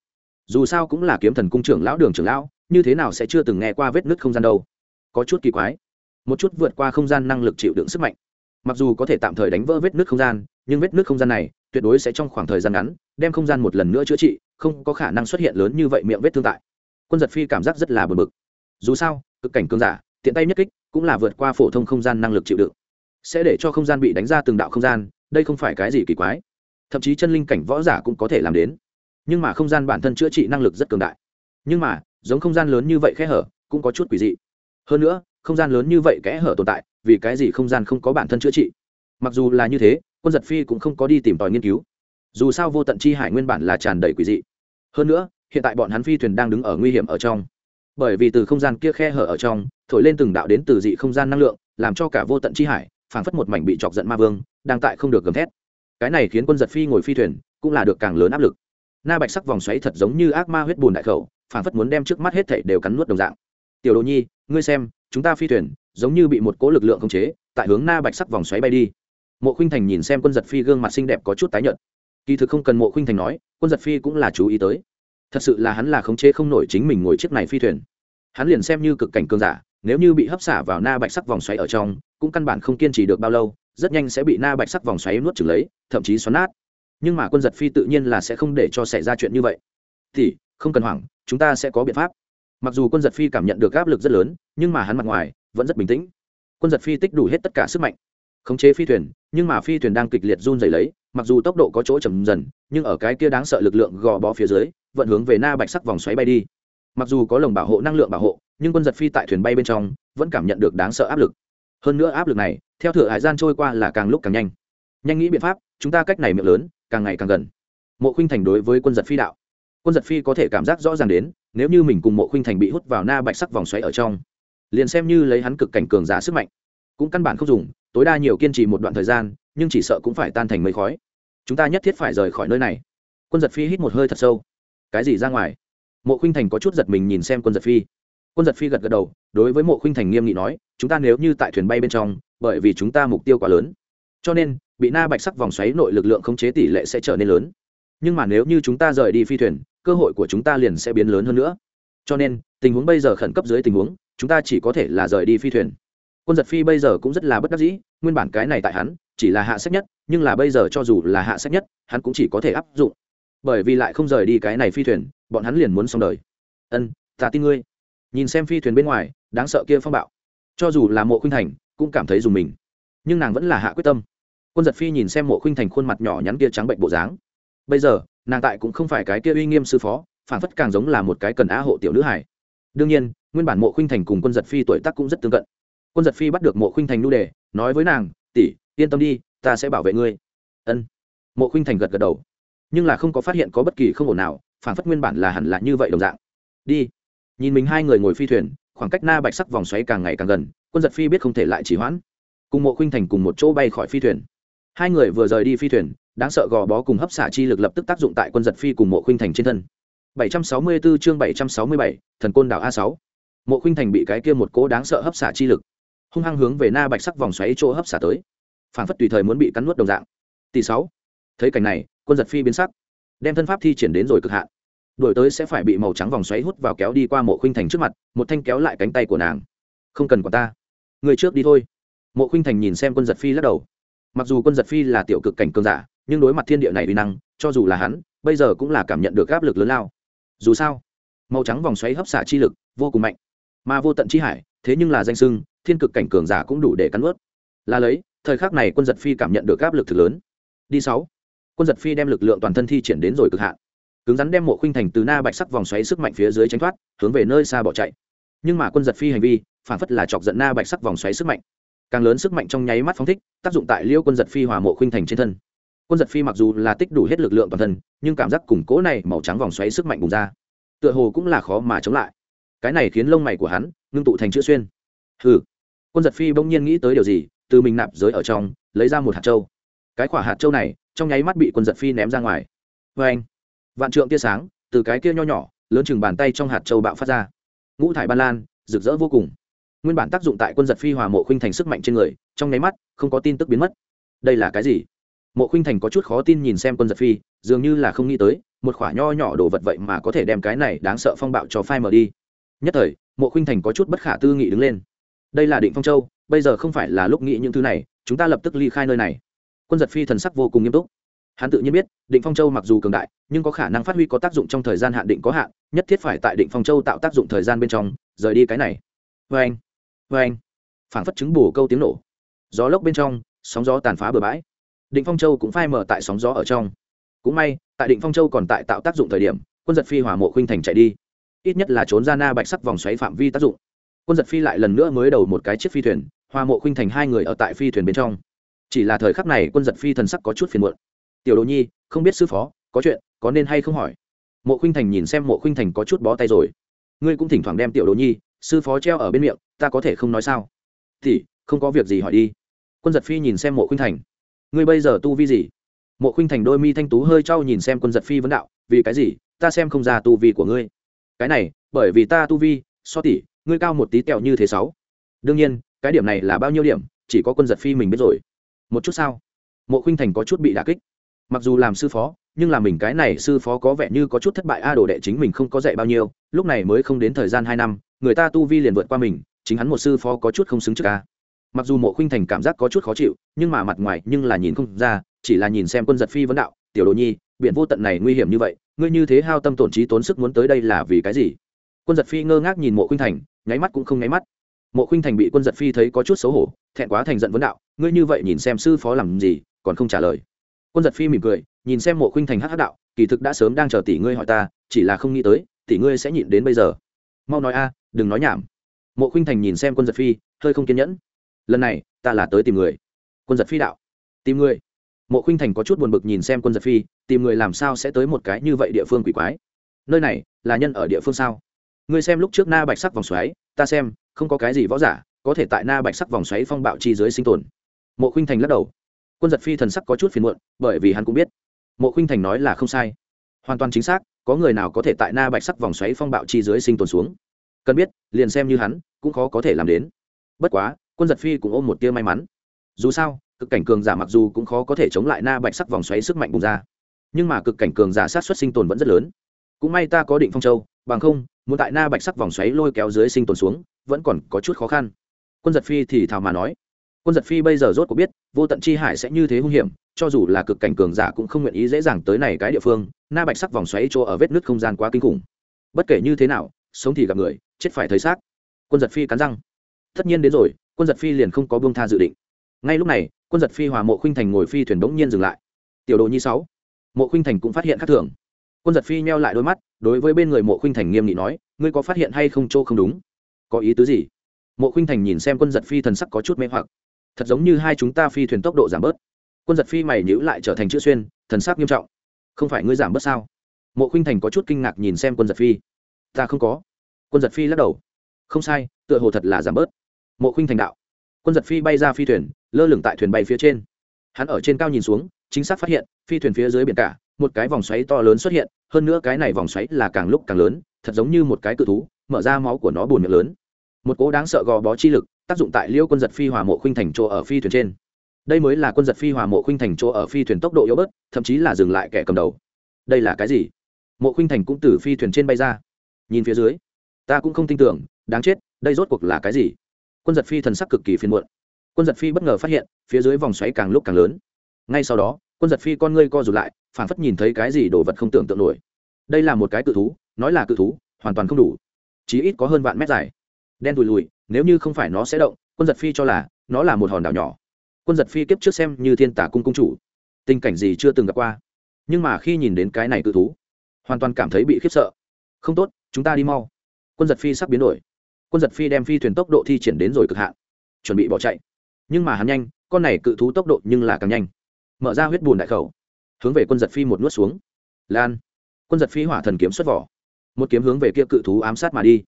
dù sao cũng là kiếm thần cung trưởng lão đường trưởng lão, như thế nào sẽ chưa từng nghe qua vết nứt không gian đâu. Có chút kỳ quái. Một chút vượt qua không gian năng lực chịu đựng sức mạnh. Mặc dù có thể tạm thời đánh vỡ vết nứt không gian, nhưng vết nứt không gian này tuyệt đối sẽ trong khoảng thời gian ngắn đem không gian một lần nữa chữa trị, không có khả năng xuất hiện lớn như vậy miệng vết thương tại. Quân giật phi cảm giác rất là bờ bực. Dù sao, cực cảnh cương giả, tiện tay nhất kích, cũng là vượt qua phổ thông không gian năng lực chịu đựng. Sẽ để cho không gian bị đánh ra từng đạo không gian, đây không phải cái gì kỳ quái. Thậm chí chân linh cảnh võ giả cũng có thể làm đến nhưng mà không gian bản thân chữa trị năng lực rất cường đại. Nhưng mà, giống không gian lớn như vậy kẽ hở, cũng có chút quỷ dị. Hơn nữa, không gian lớn như vậy kẽ hở tồn tại, vì cái gì không gian không có bản thân chữa trị? Mặc dù là như thế, quân giật phi cũng không có đi tìm tòi nghiên cứu. Dù sao vô tận chi hải nguyên bản là tràn đầy quỷ dị. Hơn nữa, hiện tại bọn hắn phi thuyền đang đứng ở nguy hiểm ở trong. Bởi vì từ không gian kia khe hở ở trong, thổi lên từng đạo đến từ dị không gian năng lượng, làm cho cả vô tận chi hải, phảng phất một mảnh bị chọc giận ma vương, đang tại không được gầm thét. Cái này khiến quân giật phi ngồi phi thuyền, cũng là được càng lớn áp lực na bạch sắc vòng xoáy thật giống như ác ma huyết bùn đại khẩu phản phất muốn đem trước mắt hết thảy đều cắn nuốt đồng dạng. Tiểu đồ nhi, ngươi xem, chúng ta phi thuyền, giống như bị một cỗ lực lượng khống chế, tại hướng na bạch sắc vòng xoáy bay đi. Mộ khinh thành nhìn xem quân giật phi gương mặt xinh đẹp có chút tái nhợt. Kỳ thực không cần mộ khinh thành nói, quân giật phi cũng là chú ý tới. Thật sự là hắn là khống chế không nổi chính mình ngồi chiếc này phi thuyền. Hắn liền xem như cực cảnh cương giả, nếu như bị hấp xả vào na bạch sắc vòng xoáy ở trong, cũng căn bản không kiên trì được bao lâu, rất nhanh sẽ bị na bạch sắc vòng xoáy nuốt trừng lấy, thậm chí xoắn nát nhưng mà quân giật phi tự nhiên là sẽ không để cho xảy ra chuyện như vậy. Thì, không cần hoảng, chúng ta sẽ có biện pháp. Mặc dù quân giật phi cảm nhận được áp lực rất lớn, nhưng mà hắn mặt ngoài, vẫn rất bình tĩnh. Quân giật phi tích đủ hết tất cả sức mạnh. Khống chế phi thuyền, nhưng mà phi thuyền đang kịch liệt run dày lấy, mặc dù tốc độ có chỗ chậm dần, nhưng ở cái kia đáng sợ lực lượng gò bó phía dưới vận hướng về na bạch sắc vòng xoáy bay đi. Mặc dù có lồng bảo hộ, năng lượng bảo hộ, nhưng quân giật phi tại thuyền bay bên trong, vẫn cảm nhận được đáng sợ áp lực. Hơn nữa áp lực này, theo thửa hải gian trôi qua là càng lúc càng nhanh nhanh nghĩ biện pháp, chúng ta cách này miệng lớn, càng ngày càng gần. Mộ khuynh thành đối với quân giật phi đạo. Quân giật phi có thể cảm giác rõ ràng đến, nếu như mình cùng mộ khuynh thành bị hút vào na bạch sắc vòng xoáy ở trong, liền xem như lấy hắn cực cảnh cường giả sức mạnh, cũng căn bản không dùng, tối đa nhiều kiên trì một đoạn thời gian, nhưng chỉ sợ cũng phải tan thành mây khói. Chúng ta nhất thiết phải rời khỏi nơi này. Quân giật phi hít một hơi thật sâu. Cái gì ra ngoài? Mộ khuynh thành có chút giật mình nhìn xem quân giật phi. Quân giật phi gật gật đầu, đối với mộ khuynh thành nghiêm nghị nói, chúng ta nếu như tại thuyền bay bên trong, bởi vì chúng ta mục tiêu quá lớn, cho nên bị na bạch sắc vòng xoáy nội lực lượng khống chế tỷ lệ sẽ trở nên lớn. Nhưng mà nếu như chúng ta rời đi phi thuyền, cơ hội của chúng ta liền sẽ biến lớn hơn nữa. Cho nên, tình huống bây giờ khẩn cấp dưới tình huống, chúng ta chỉ có thể là rời đi phi thuyền. Quân giật phi bây giờ cũng rất là bất đắc dĩ, nguyên bản cái này tại hắn, chỉ là hạ sách nhất, nhưng là bây giờ cho dù là hạ sách nhất, hắn cũng chỉ có thể áp dụng. Bởi vì lại không rời đi cái này phi thuyền, bọn hắn liền muốn xong đời. Ân, ta tin ngươi. Nhìn xem phi thuyền bên ngoài, đáng sợ kia phong bạo. Cho dù là mộ khuynh thành, cũng cảm thấy dùng mình. Nhưng nàng vẫn là hạ quyết tâm quân giật phi nhìn xem mộ khuynh thành khuôn mặt nhỏ nhắn kia trắng bệnh bộ dáng. Bây giờ, nàng tại cũng không phải cái kia uy nghiêm sư phó phản phất càng giống là một cái cần á hộ tiểu nữ hải đương nhiên, nguyên bản mộ khuynh thành cùng quân giật phi tuổi tác cũng rất tương cận. Quân giật phi bắt được mộ khuynh thành nu đề, nói với nàng, tỷ, yên tâm đi, ta sẽ bảo vệ ngươi. Ân. Mộ khuynh thành gật gật đầu. Nhưng là không có phát hiện có bất kỳ không ổn nào phản phất nguyên bản là hẳn là như vậy đồng dạng. Đi. Nhìn mình hai người ngồi phi thuyền, khoảng cách na bạch sắc vòng xoáy càng ngày càng gần, quân giật phi biết không thể lại chỉ hoãn. Cùng mộ khuynh thành cùng một chỗ bay khỏi phi thuyền hai người vừa rời đi phi thuyền đáng sợ gò bó cùng hấp xả chi lực lập tức tác dụng tại quân giật phi cùng mộ khuynh thành trên thân. 764 chương 767, thần côn đảo a 6 mộ khuynh thành bị cái kia một cố đáng sợ hấp xả chi lực hung hăng hướng về na bạch sắc vòng xoáy chỗ hấp xả tới. Phản phất tùy thời muốn bị cắn nuốt đồng dạng. Tỷ sáu. Thấy cảnh này quân giật phi biến sắc đem thân pháp thi triển đến rồi cực hạn. Đổi tới sẽ phải bị màu trắng vòng xoáy hút vào kéo đi qua mộ khuynh thành trước mặt một thanh kéo lại cánh tay của nàng. Không cần quả ta. Người trước đi thôi. Mộ khuynh thành nhìn xem quân giật phi lắc đầu mặc dù quân giật phi là tiểu cực cảnh cường giả, nhưng đối mặt thiên địa này uy năng, cho dù là hắn, bây giờ cũng là cảm nhận được áp lực lớn lao. Dù sao, màu trắng vòng xoáy hấp xả chi lực vô cùng mạnh, mà vô tận chi hải, thế nhưng là danh sưng, thiên cực cảnh cường giả cũng đủ để cắn ướt là lấy, thời khắc này quân giật phi cảm nhận được áp lực thực lớn. Đi sáu, quân giật phi đem lực lượng toàn thân thi triển đến rồi cực hạn. Cứng rắn đem mộ khuynh thành từ na bạch sắc vòng xoáy sức mạnh phía dưới tránh thoát, hướng về nơi xa bỏ chạy. Nhưng mà quân giật phi hành vi, phản phất là chọc giận na bạch sắc vòng xoáy sức mạnh càng lớn sức mạnh trong nháy mắt phóng thích, tác dụng tại liêu quân giật phi hòa mộ khuynh thành trên thân. Quân giật phi mặc dù là tích đủ hết lực lượng toàn thân, nhưng cảm giác củng cố này màu trắng vòng xoáy sức mạnh bùng ra, tựa hồ cũng là khó mà chống lại. Cái này khiến lông mày của hắn ngưng tụ thành chữ xuyên. Hừ. Quân giật phi bỗng nhiên nghĩ tới điều gì, từ mình nạp giới ở trong, lấy ra một hạt trâu cái quả hạt trâu này, trong nháy mắt bị quân giật phi ném ra ngoài. Vê anh, vạn trượng tia sáng, từ cái kia nho nhỏ, lớn chừng bàn tay trong hạt trâu bạo phát ra. Ngũ thải ban lan, rực rỡ vô cùng nguyên bản tác dụng tại quân giật phi hòa mộ khuynh thành sức mạnh trên người, trong nháy mắt, không có tin tức biến mất. Đây là cái gì? Mộ khuynh thành có chút khó tin nhìn xem quân giật phi, dường như là không nghĩ tới, một khoả nho nhỏ đồ vật vậy mà có thể đem cái này đáng sợ phong bạo cho phai mở đi. Nhất thời, mộ khuynh thành có chút bất khả tư nghị đứng lên. Đây là định phong châu, bây giờ không phải là lúc nghĩ những thứ này, chúng ta lập tức ly khai nơi này. Quân giật phi thần sắc vô cùng nghiêm túc. Hắn tự nhiên biết, định phong châu mặc dù cường đại, nhưng có khả năng phát huy có tác dụng trong thời gian hạn định có hạn, nhất thiết phải tại định phong châu tạo tác dụng thời gian bên trong, rời đi cái này. Vê anh vê anh, phảng phất chứng bù câu tiếng nổ. Gió lốc bên trong, sóng gió tàn phá bừa bãi. Định phong châu cũng phai mở tại sóng gió ở trong. Cũng may, tại định phong châu còn tại tạo tác dụng thời điểm, quân giật phi hỏa mộ khuynh thành chạy đi. Ít nhất là trốn ra na bạch sắc vòng xoáy phạm vi tác dụng. Quân giật phi lại lần nữa mới đầu một cái chiếc phi thuyền hòa mộ khuynh thành hai người ở tại phi thuyền bên trong. Chỉ là thời khắc này quân giật phi thần sắc có chút phiền muộn. Tiểu đồ nhi, không biết sư phó, có chuyện, có nên hay không hỏi? Mộ khuynh thành nhìn xem mộ khuynh thành có chút bó tay rồi. Ngươi cũng thỉnh thoảng đem tiểu đồ nhi, sư phó treo ở bên miệng ta có thể không nói sao? Thì, không có việc gì hỏi đi. Quân giật phi nhìn xem mộ khuynh thành. Ngươi bây giờ tu vi gì? Mộ khuynh thành đôi mi thanh tú hơi trau nhìn xem quân giật phi vấn đạo, vì cái gì? Ta xem không ra tu vi của ngươi. Cái này, bởi vì ta tu vi, so tỷ, ngươi cao một tí kẹo như thế sáu. Đương nhiên, cái điểm này là bao nhiêu điểm, chỉ có quân giật phi mình biết rồi. Một chút sao? Mộ khuynh thành có chút bị đà kích. Mặc dù làm sư phó, nhưng là mình cái này sư phó có vẻ như có chút thất bại, a đồ đệ chính mình không có dạy bao nhiêu, lúc này mới không đến thời gian hai năm, người ta tu vi liền vượt qua mình chính hắn một sư phó có chút không xứng trước ca. Mặc dù mộ khuynh thành cảm giác có chút khó chịu, nhưng mà mặt ngoài nhưng là nhìn không ra, chỉ là nhìn xem quân giật phi vấn đạo, tiểu đồ nhi biện vô tận này nguy hiểm như vậy, ngươi như thế hao tâm tổn trí tốn sức muốn tới đây là vì cái gì? Quân giật phi ngơ ngác nhìn mộ khuynh thành, nháy mắt cũng không nháy mắt. Mộ khuynh thành bị quân giật phi thấy có chút xấu hổ, thẹn quá thành giận vấn đạo, ngươi như vậy nhìn xem sư phó làm gì, còn không trả lời? Quân giật phi mỉm cười, nhìn xem mộ khuynh thành hắc hắc đạo, kỳ thực đã sớm đang chờ tỷ ngươi hỏi ta, chỉ là không nghĩ tới, tỷ ngươi sẽ nhịn đến bây giờ. Mau nói a, đừng nói nhảm mộ khinh thành nhìn xem quân giật phi, hơi không kiên nhẫn. Lần này, ta là tới tìm người. Quân giật phi đạo. Tìm người. Mộ khinh thành có chút buồn bực nhìn xem quân giật phi, tìm người làm sao sẽ tới một cái như vậy địa phương quỷ quái? Nơi này, là nhân ở địa phương sao? Ngươi xem lúc trước na bạch sắc vòng xoáy, ta xem, không có cái gì võ giả có thể tại na bạch sắc vòng xoáy phong bạo chi dưới sinh tồn. Mộ khinh thành lắc đầu. Quân giật phi thần sắc có chút phiền muộn, bởi vì hắn cũng biết. Mộ khinh thành nói là không sai. Hoàn toàn chính xác, có người nào có thể tại na bạch sắc vòng xoáy phong bạo chi dưới sinh tồn xuống? Cần biết, liền xem như hắn, cũng khó có thể làm đến. Bất quá, quân giật phi cũng ôm một tia may mắn. Dù sao, cực cảnh cường giả mặc dù cũng khó có thể chống lại na bạch sắc vòng xoáy sức mạnh bùng ra. Nhưng mà cực cảnh cường giả sát xuất sinh tồn vẫn rất lớn. Cũng may ta có định phong châu, bằng không, muốn tại na bạch sắc vòng xoáy lôi kéo dưới sinh tồn xuống, vẫn còn có chút khó khăn. Quân giật phi thì thào mà nói. Quân giật phi bây giờ rốt cuộc biết, vô tận chi hải sẽ như thế hung hiểm, cho dù là cực cảnh cường giả cũng không nguyện ý dễ dàng tới này cái địa phương, na bạch sắc vòng xoáy chỗ ở vết nứt không gian quá kinh khủng. Bất kể như thế nào sống thì gặp người, chết phải thấy xác. Quân giật phi cắn răng. Tất nhiên đến rồi, quân giật phi liền không có buông tha dự định. Ngay lúc này, quân giật phi hòa mộ khuynh thành ngồi phi thuyền bỗng nhiên dừng lại. Tiểu đồ nhi sáu. Mộ khuynh thành cũng phát hiện khác thường. Quân giật phi nheo lại đôi mắt, đối với bên người mộ khuynh thành nghiêm nghị nói, ngươi có phát hiện hay không chỗ không đúng? Có ý tứ gì? Mộ khuynh thành nhìn xem quân giật phi thần sắc có chút mê hoặc. Thật giống như hai chúng ta phi thuyền tốc độ giảm bớt. Quân giật phi mày nhữ lại trở thành chữ xuyên, thần sắc nghiêm trọng. Không phải ngươi giảm bớt sao? Mộ khuynh thành có chút kinh ngạc nhìn xem quân giật phi ta không có. Quân giật phi lắc đầu. Không sai, tựa hồ thật là giảm bớt. Mộ khinh thành đạo. Quân giật phi bay ra phi thuyền, lơ lửng tại thuyền bay phía trên. Hắn ở trên cao nhìn xuống, chính xác phát hiện, phi thuyền phía dưới biển cả, một cái vòng xoáy to lớn xuất hiện, hơn nữa cái này vòng xoáy là càng lúc càng lớn, thật giống như một cái cự thú, mở ra máu của nó bùn miệng lớn. Một cố đáng sợ gò bó chi lực, tác dụng tại liêu quân giật phi hòa mộ khinh thành chỗ ở phi thuyền trên. Đây mới là quân giật phi hòa mộ khinh thành chỗ ở phi thuyền tốc độ yếu bớt, thậm chí là dừng lại kẻ cầm đầu. Đây là cái gì? Mộ khinh thành cũng từ phi thuyền trên bay ra nhìn phía dưới, ta cũng không tin tưởng, đáng chết, đây rốt cuộc là cái gì? Quân giật phi thần sắc cực kỳ phiền muộn. Quân giật phi bất ngờ phát hiện, phía dưới vòng xoáy càng lúc càng lớn. Ngay sau đó, quân giật phi con ngươi co rụt lại phản phất nhìn thấy cái gì đồ vật không tưởng tượng nổi. Đây là một cái cự thú, nói là cự thú, hoàn toàn không đủ. Chí ít có hơn vạn mét dài. Đen lùi lùi nếu như không phải nó sẽ động, quân giật phi cho là, nó là một hòn đảo nhỏ. Quân giật phi kiếp trước xem như thiên tả cung cung chủ. Tình cảnh gì chưa từng gặp qua. Nhưng mà khi nhìn đến cái này cự thú, hoàn toàn cảm thấy bị khiếp sợ. Không tốt chúng ta đi mau. Quân giật phi sắp biến đổi. Quân giật phi đem phi thuyền tốc độ thi triển đến rồi cực hạn. Chuẩn bị bỏ chạy. Nhưng mà hắn nhanh, con này cự thú tốc độ nhưng là càng nhanh. Mở ra huyết bùn đại khẩu. Hướng về quân giật phi một nuốt xuống. Lan. Quân giật phi hỏa thần kiếm xuất vỏ. Một kiếm hướng về kia cự thú ám sát mà đi.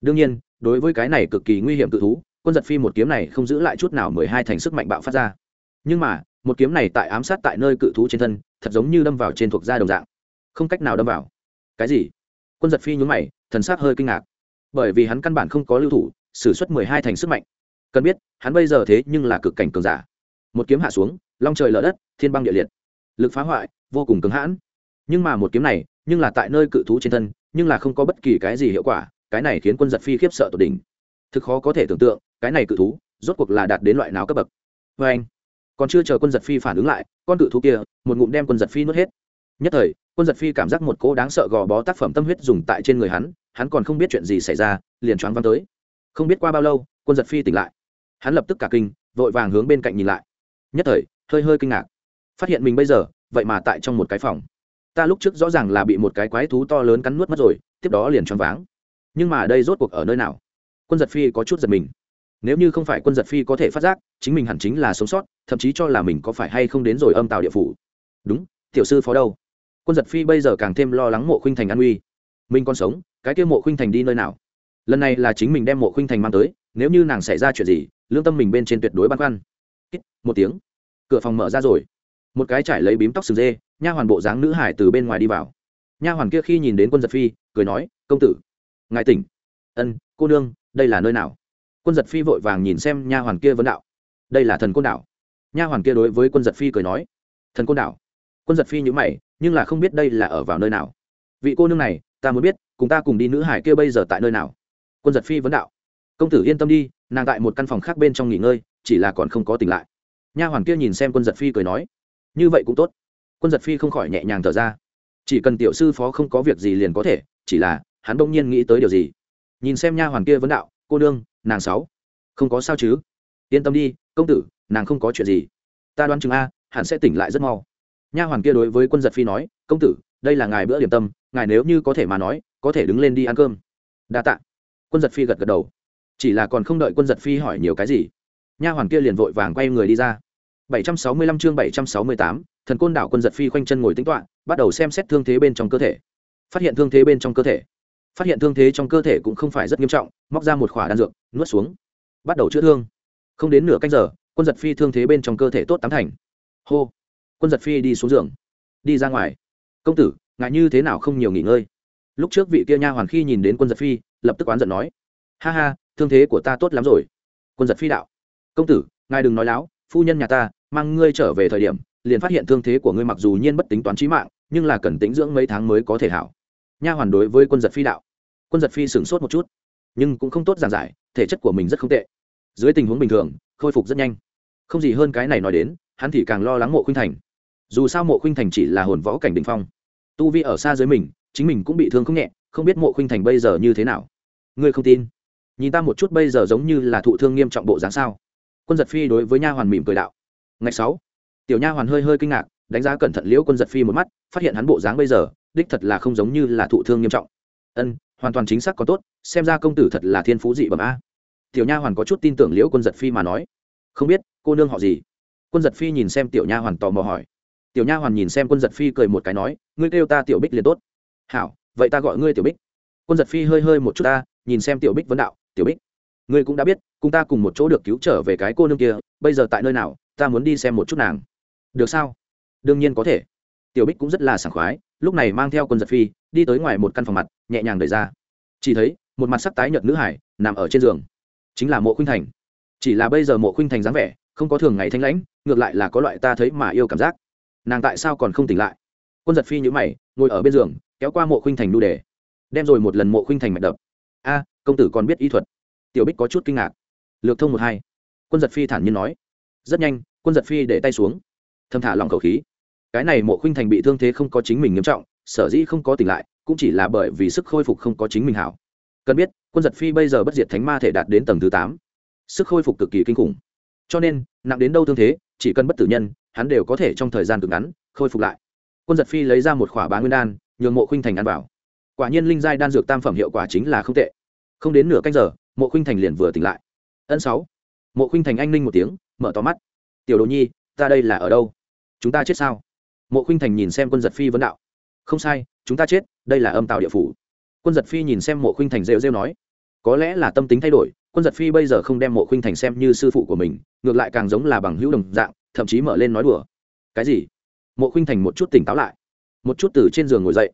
Đương nhiên, đối với cái này cực kỳ nguy hiểm cự thú, quân giật phi một kiếm này không giữ lại chút nào mười hai thành sức mạnh bạo phát ra. Nhưng mà, một kiếm này tại ám sát tại nơi cự thú trên thân, thật giống như đâm vào trên thuộc da đồng dạng. Không cách nào đâm vào. Cái gì? Quân giật phi nhún mày, thần s hơi kinh ngạc. Bởi vì hắn căn bản không có lưu thủ s ử suất mười hai thành sức mạnh. Cần biết, hắn bây giờ thế nhưng là cực cảnh cường giả. Một kiếm hạ xuống, long trời lở đất, thiên băng địa liệt. Lực phá hoại, vô cùng cứng hãn. Nhưng mà một kiếm này, nhưng là tại nơi cự thú trên thân, nhưng là không có bất kỳ cái gì hiệu quả, cái này khiến quân giật phi khiếp sợ tột đỉnh. Thực khó có thể tưởng tượng, cái này cự thú, rốt cuộc là đạt đến loại nào cấp bậc. Vê anh còn chưa chờ quân giật phi phản ứng lại, con cự thú kia, một ngụm đem quân giật phi nuốt hết nhất thời, quân giật phi cảm giác một cỗ đáng sợ gò bó tác phẩm tâm huyết dùng tại trên người hắn hắn còn không biết chuyện gì xảy ra, liền choáng văng tới. Không biết qua bao lâu, quân giật phi tỉnh lại. Hắn lập tức cả kinh, vội vàng hướng bên cạnh nhìn lại. Nhất thời, hơi hơi kinh ngạc. Phát hiện mình bây giờ, vậy mà tại trong một cái phòng. Ta lúc trước rõ ràng là bị một cái quái thú to lớn cắn nuốt mất rồi, tiếp đó liền choáng váng. Nhưng mà đây rốt cuộc ở nơi nào? Quân giật phi có chút giật mình. Nếu như không phải quân giật phi có thể phát giác, chính mình hẳn chính là sống sót, thậm chí cho là mình có phải hay không đến rồi âm tàu địa phủ. Đúng, tiểu sư phó đâu? Quân giật phi bây giờ càng thêm lo lắng mộ khuynh thành an uy. Mình còn sống, cái kia mộ khuynh thành đi nơi nào? Lần này là chính mình đem mộ khuynh thành mang tới, nếu như nàng xảy ra chuyện gì, lương tâm mình bên trên tuyệt đối băn khoăn. Một tiếng. Cửa phòng mở ra rồi. Một cái trải lấy bím tóc sừng dê, nha hoàn bộ dáng nữ hải từ bên ngoài đi vào. Nha hoàn kia khi nhìn đến quân giật phi, cười nói, công tử, ngài tỉnh. Ân, cô nương, đây là nơi nào? Quân giật phi vội vàng nhìn xem nha hoàn kia vấn đạo. Đây là thần côn đảo. Nha hoàn kia đối với quân giật phi cười nói, thần côn đảo quân giật phi nhữ mày, nhưng là không biết đây là ở vào nơi nào. Vị cô nương này, ta muốn biết, cùng ta cùng đi nữ hải kia bây giờ tại nơi nào? Quân giật phi vấn đạo. Công tử yên tâm đi, nàng tại một căn phòng khác bên trong nghỉ ngơi, chỉ là còn không có tỉnh lại. Nha hoàn kia nhìn xem quân giật phi cười nói. Như vậy cũng tốt. Quân giật phi không khỏi nhẹ nhàng thở ra. Chỉ cần tiểu sư phó không có việc gì liền có thể, chỉ là, hắn đông nhiên nghĩ tới điều gì? Nhìn xem nha hoàn kia vấn đạo, cô nương, nàng sáu. Không có sao chứ? Yên tâm đi, công tử, nàng không có chuyện gì. Ta đoán chừng a, hắn sẽ tỉnh lại rất mau nha hoàn kia đối với quân giật phi nói công tử đây là ngài bữa điểm tâm ngài nếu như có thể mà nói có thể đứng lên đi ăn cơm đa tạ quân giật phi gật gật đầu chỉ là còn không đợi quân giật phi hỏi nhiều cái gì nha hoàn kia liền vội vàng quay người đi ra 765 chương 768, thần côn đảo quân giật phi khoanh chân ngồi tính tọa, bắt đầu xem xét thương thế bên trong cơ thể. Phát hiện thương thế bên trong cơ thể. Phát hiện thương thế trong cơ thể cũng không phải rất nghiêm trọng, móc ra một khỏa đan dược, nuốt xuống. Bắt đầu chữa thương. Không đến nửa canh giờ, quân giật phi thương thế bên trong cơ thể tốt tám thành. Hô. Quân giật phi đi xuống giường, đi ra ngoài. Công tử, ngại như thế nào không nhiều nghỉ ngơi? Lúc trước vị kia nha hoàn khi nhìn đến quân giật phi, lập tức oán giận nói: "Ha ha, thương thế của ta tốt lắm rồi." Quân giật phi đạo: "Công tử, ngài đừng nói láo, phu nhân nhà ta mang ngươi trở về thời điểm liền phát hiện thương thế của ngươi mặc dù nhiên bất tính toán trí mạng nhưng là cần tính dưỡng mấy tháng mới có thể hảo nha hoàn đối với quân giật phi đạo quân giật phi sửng sốt một chút nhưng cũng không tốt giản giải thể chất của mình rất không tệ dưới tình huống bình thường khôi phục rất nhanh không gì hơn cái này nói đến hắn thì càng lo lắng mộ khuynh thành dù sao mộ khuynh thành chỉ là hồn võ cảnh đình phong tu vi ở xa dưới mình chính mình cũng bị thương không nhẹ không biết mộ khuynh thành bây giờ như thế nào ngươi không tin nhìn ta một chút bây giờ giống như là thụ thương nghiêm trọng bộ dáng sao quân giật phi đối với nha hoàn mỉm cười đạo ngày sáu tiểu nha hoàn hơi hơi kinh ngạc đánh giá cẩn thận liễu quân giật phi một mắt phát hiện hắn bộ dáng bây giờ đích thật là không giống như là thụ thương nghiêm trọng ân hoàn toàn chính xác có tốt xem ra công tử thật là thiên phú dị bẩm a tiểu nha hoàn có chút tin tưởng liễu quân giật phi mà nói không biết cô nương họ gì quân giật phi nhìn xem tiểu nha hoàn tò mò hỏi tiểu nha hoàn nhìn xem quân giật phi cười một cái nói, ngươi kêu ta tiểu bích liền tốt. Hảo, vậy ta gọi ngươi tiểu bích. Quân giật phi hơi hơi một chút ta, nhìn xem tiểu bích vấn đạo, tiểu bích, ngươi cũng đã biết, cùng ta cùng một chỗ được cứu trở về cái cô nương kia, bây giờ tại nơi nào, ta muốn đi xem một chút nàng. Được sao? Đương nhiên có thể. Tiểu bích cũng rất là sảng khoái, lúc này mang theo quân giật phi, đi tới ngoài một căn phòng mặt, nhẹ nhàng đẩy ra. Chỉ thấy, một mặt sắc tái nhợt nữ hải, nằm ở trên giường. Chính là mộ khuynh thành. Chỉ là bây giờ mộ khuynh thành dáng vẻ, không có thường ngày thanh lãnh, ngược lại là có loại ta thấy mà yêu cảm giác nàng tại sao còn không tỉnh lại? Quân giật phi nhữ mày, ngồi ở bên giường, kéo qua mộ khuynh thành đu đề. Đem rồi một lần mộ khuynh thành mạch đập. A, công tử còn biết y thuật. Tiểu bích có chút kinh ngạc. Lược thông một hai. Quân giật phi thản nhiên nói. Rất nhanh, quân giật phi để tay xuống. Thâm thả lòng khẩu khí. Cái này mộ khuynh thành bị thương thế không có chính mình nghiêm trọng, sở dĩ không có tỉnh lại, cũng chỉ là bởi vì sức khôi phục không có chính mình hảo. Cần biết, quân giật phi bây giờ bất diệt thánh ma thể đạt đến tầng thứ tám. Sức khôi phục cực kỳ kinh khủng. Cho nên, nặng đến đâu thương thế, chỉ cần bất tử nhân hắn đều có thể trong thời gian cực ngắn khôi phục lại. Quân giật phi lấy ra một khỏa bá nguyên đan, nhường mộ khuynh thành ăn vào. Quả nhiên linh giai đan dược tam phẩm hiệu quả chính là không tệ. Không đến nửa canh giờ, mộ khuynh thành liền vừa tỉnh lại. Ân sáu. Mộ khuynh thành anh ninh một tiếng, mở to mắt. Tiểu đồ nhi, ta đây là ở đâu? Chúng ta chết sao? Mộ khuynh thành nhìn xem quân giật phi vấn đạo. Không sai, chúng ta chết, đây là âm tạo địa phủ. Quân giật phi nhìn xem mộ khuynh thành rêu rêu nói. Có lẽ là tâm tính thay đổi, quân giật phi bây giờ không đem mộ khuynh thành xem như sư phụ của mình, ngược lại càng giống là bằng hữu đồng dạng thậm chí mở lên nói đùa. Cái gì? Mộ khinh thành một chút tỉnh táo lại. Một chút từ trên giường ngồi dậy.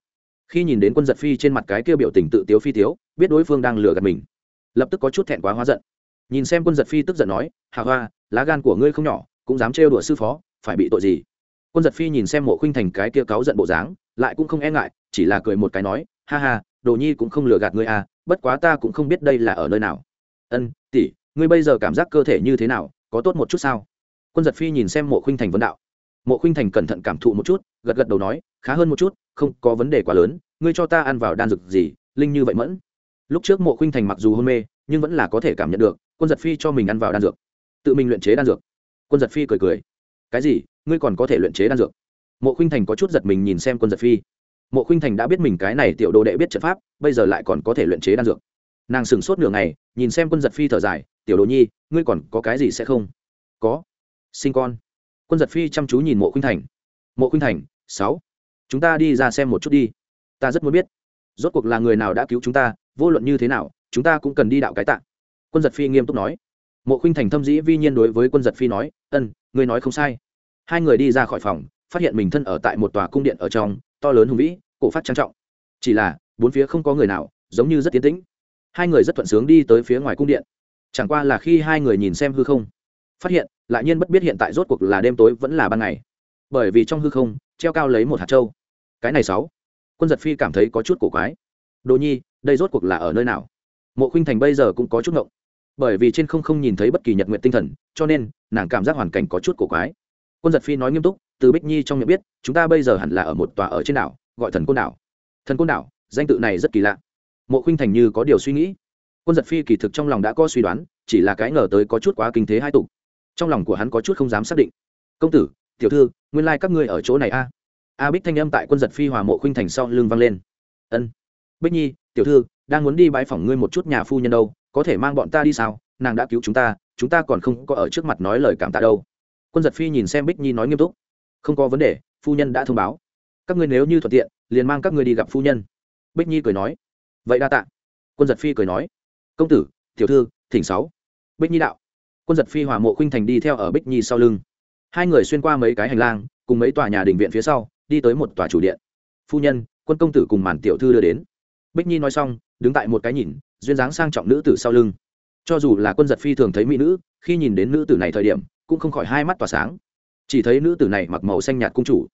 Khi nhìn đến quân giật phi trên mặt cái kia biểu tình tự tiếu phi tiếu, biết đối phương đang lừa gạt mình. Lập tức có chút thẹn quá hóa giận. Nhìn xem quân giật phi tức giận nói, hà hoa, lá gan của ngươi không nhỏ, cũng dám trêu đùa sư phó, phải bị tội gì? Quân giật phi nhìn xem mộ khinh thành cái kia cáu giận bộ dáng, lại cũng không e ngại, chỉ là cười một cái nói, ha ha, đồ nhi cũng không lừa gạt ngươi à bất quá ta cũng không biết đây là ở nơi nào. Ân, tỷ, ngươi bây giờ cảm giác cơ thể như thế nào, có tốt một chút sao? Quân giật phi nhìn xem mộ khuynh thành vấn đạo. Mộ khuynh thành cẩn thận cảm thụ một chút, gật gật đầu nói, khá hơn một chút, không có vấn đề quá lớn, ngươi cho ta ăn vào đan dược gì, linh như vậy mẫn. Lúc trước mộ khuynh thành mặc dù hôn mê, nhưng vẫn là có thể cảm nhận được, quân giật phi cho mình ăn vào đan dược. Tự mình luyện chế đan dược. Quân giật phi cười cười. Cái gì? Ngươi còn có thể luyện chế đan dược? Mộ khinh thành có chút giật mình nhìn xem quân giật phi. Mộ khinh thành đã biết mình cái này tiểu đồ đệ biết trận pháp, bây giờ lại còn có thể luyện chế đan dược. Nàng sửng sốt nửa ngày, nhìn xem quân giật phi thở dài, tiểu đồ nhi, ngươi còn có cái gì sẽ không? Có sinh con. Quân giật phi chăm chú nhìn mộ khuynh thành. Mộ khuynh thành, sáu. Chúng ta đi ra xem một chút đi. Ta rất muốn biết, rốt cuộc là người nào đã cứu chúng ta, vô luận như thế nào, chúng ta cũng cần đi đạo cái tạng quân giật phi nghiêm túc nói. Mộ khuynh thành thâm dĩ vi nhiên đối với quân giật phi nói, ân, ngươi nói không sai. Hai người đi ra khỏi phòng, phát hiện mình thân ở tại một tòa cung điện ở trong, to lớn hùng vĩ, cổ phát trang trọng. Chỉ là, bốn phía không có người nào, giống như rất tiến tĩnh. Hai người rất thuận sướng đi tới phía ngoài cung điện. Chẳng qua là khi hai người nhìn xem hư không, phát hiện lại nhiên bất biết hiện tại rốt cuộc là đêm tối vẫn là ban ngày. Bởi vì trong hư không, treo cao lấy một hạt trâu cái này sáu. Quân giật phi cảm thấy có chút cổ quái. Đồ nhi, đây rốt cuộc là ở nơi nào? Mộ khuynh thành bây giờ cũng có chút ngộng. Bởi vì trên không không nhìn thấy bất kỳ nhật nguyện tinh thần, cho nên nàng cảm giác hoàn cảnh có chút cổ quái. Quân giật phi nói nghiêm túc, từ bích nhi trong miệng biết, chúng ta bây giờ hẳn là ở một tòa ở trên đảo, gọi thần côn đảo. Thần côn đảo, danh tự này rất kỳ lạ. Mộ khuynh thành như có điều suy nghĩ. Quân giật phi kỳ thực trong lòng đã có suy đoán, chỉ là cái ngờ tới có chút quá kinh thế hai tục trong lòng của hắn có chút không dám xác định. Công tử, tiểu thư, nguyên lai、like、các ngươi ở chỗ này a? A bích thanh âm tại quân giật phi hòa mộ khuynh thành sau lưng vang lên. Ân. Bích nhi, tiểu thư, đang muốn đi bãi phỏng ngươi một chút nhà phu nhân đâu, có thể mang bọn ta đi sao? Nàng đã cứu chúng ta chúng ta còn không có ở trước mặt nói lời cảm tạ đâu. Quân giật phi nhìn xem bích nhi nói nghiêm túc. Không có vấn đề, phu nhân đã thông báo. Các ngươi nếu như thuận tiện, liền mang các ngươi đi gặp phu nhân. Bích nhi cười nói. Vậy đa tạ. Quân giật phi cười nói. Công tử, tiểu thư, thỉnh sáu. Bích nhi đạo quân giật phi hòa mộ khuynh thành đi theo ở bích nhi sau lưng hai người xuyên qua mấy cái hành lang cùng mấy tòa nhà đình viện phía sau đi tới một tòa chủ điện phu nhân quân công tử cùng màn tiểu thư đưa đến bích nhi nói xong đứng tại một cái nhìn duyên dáng sang trọng nữ tử sau lưng cho dù là quân giật phi thường thấy mỹ nữ khi nhìn đến nữ tử này thời điểm cũng không khỏi hai mắt tỏa sáng chỉ thấy nữ tử này mặc màu xanh nhạt cung chủ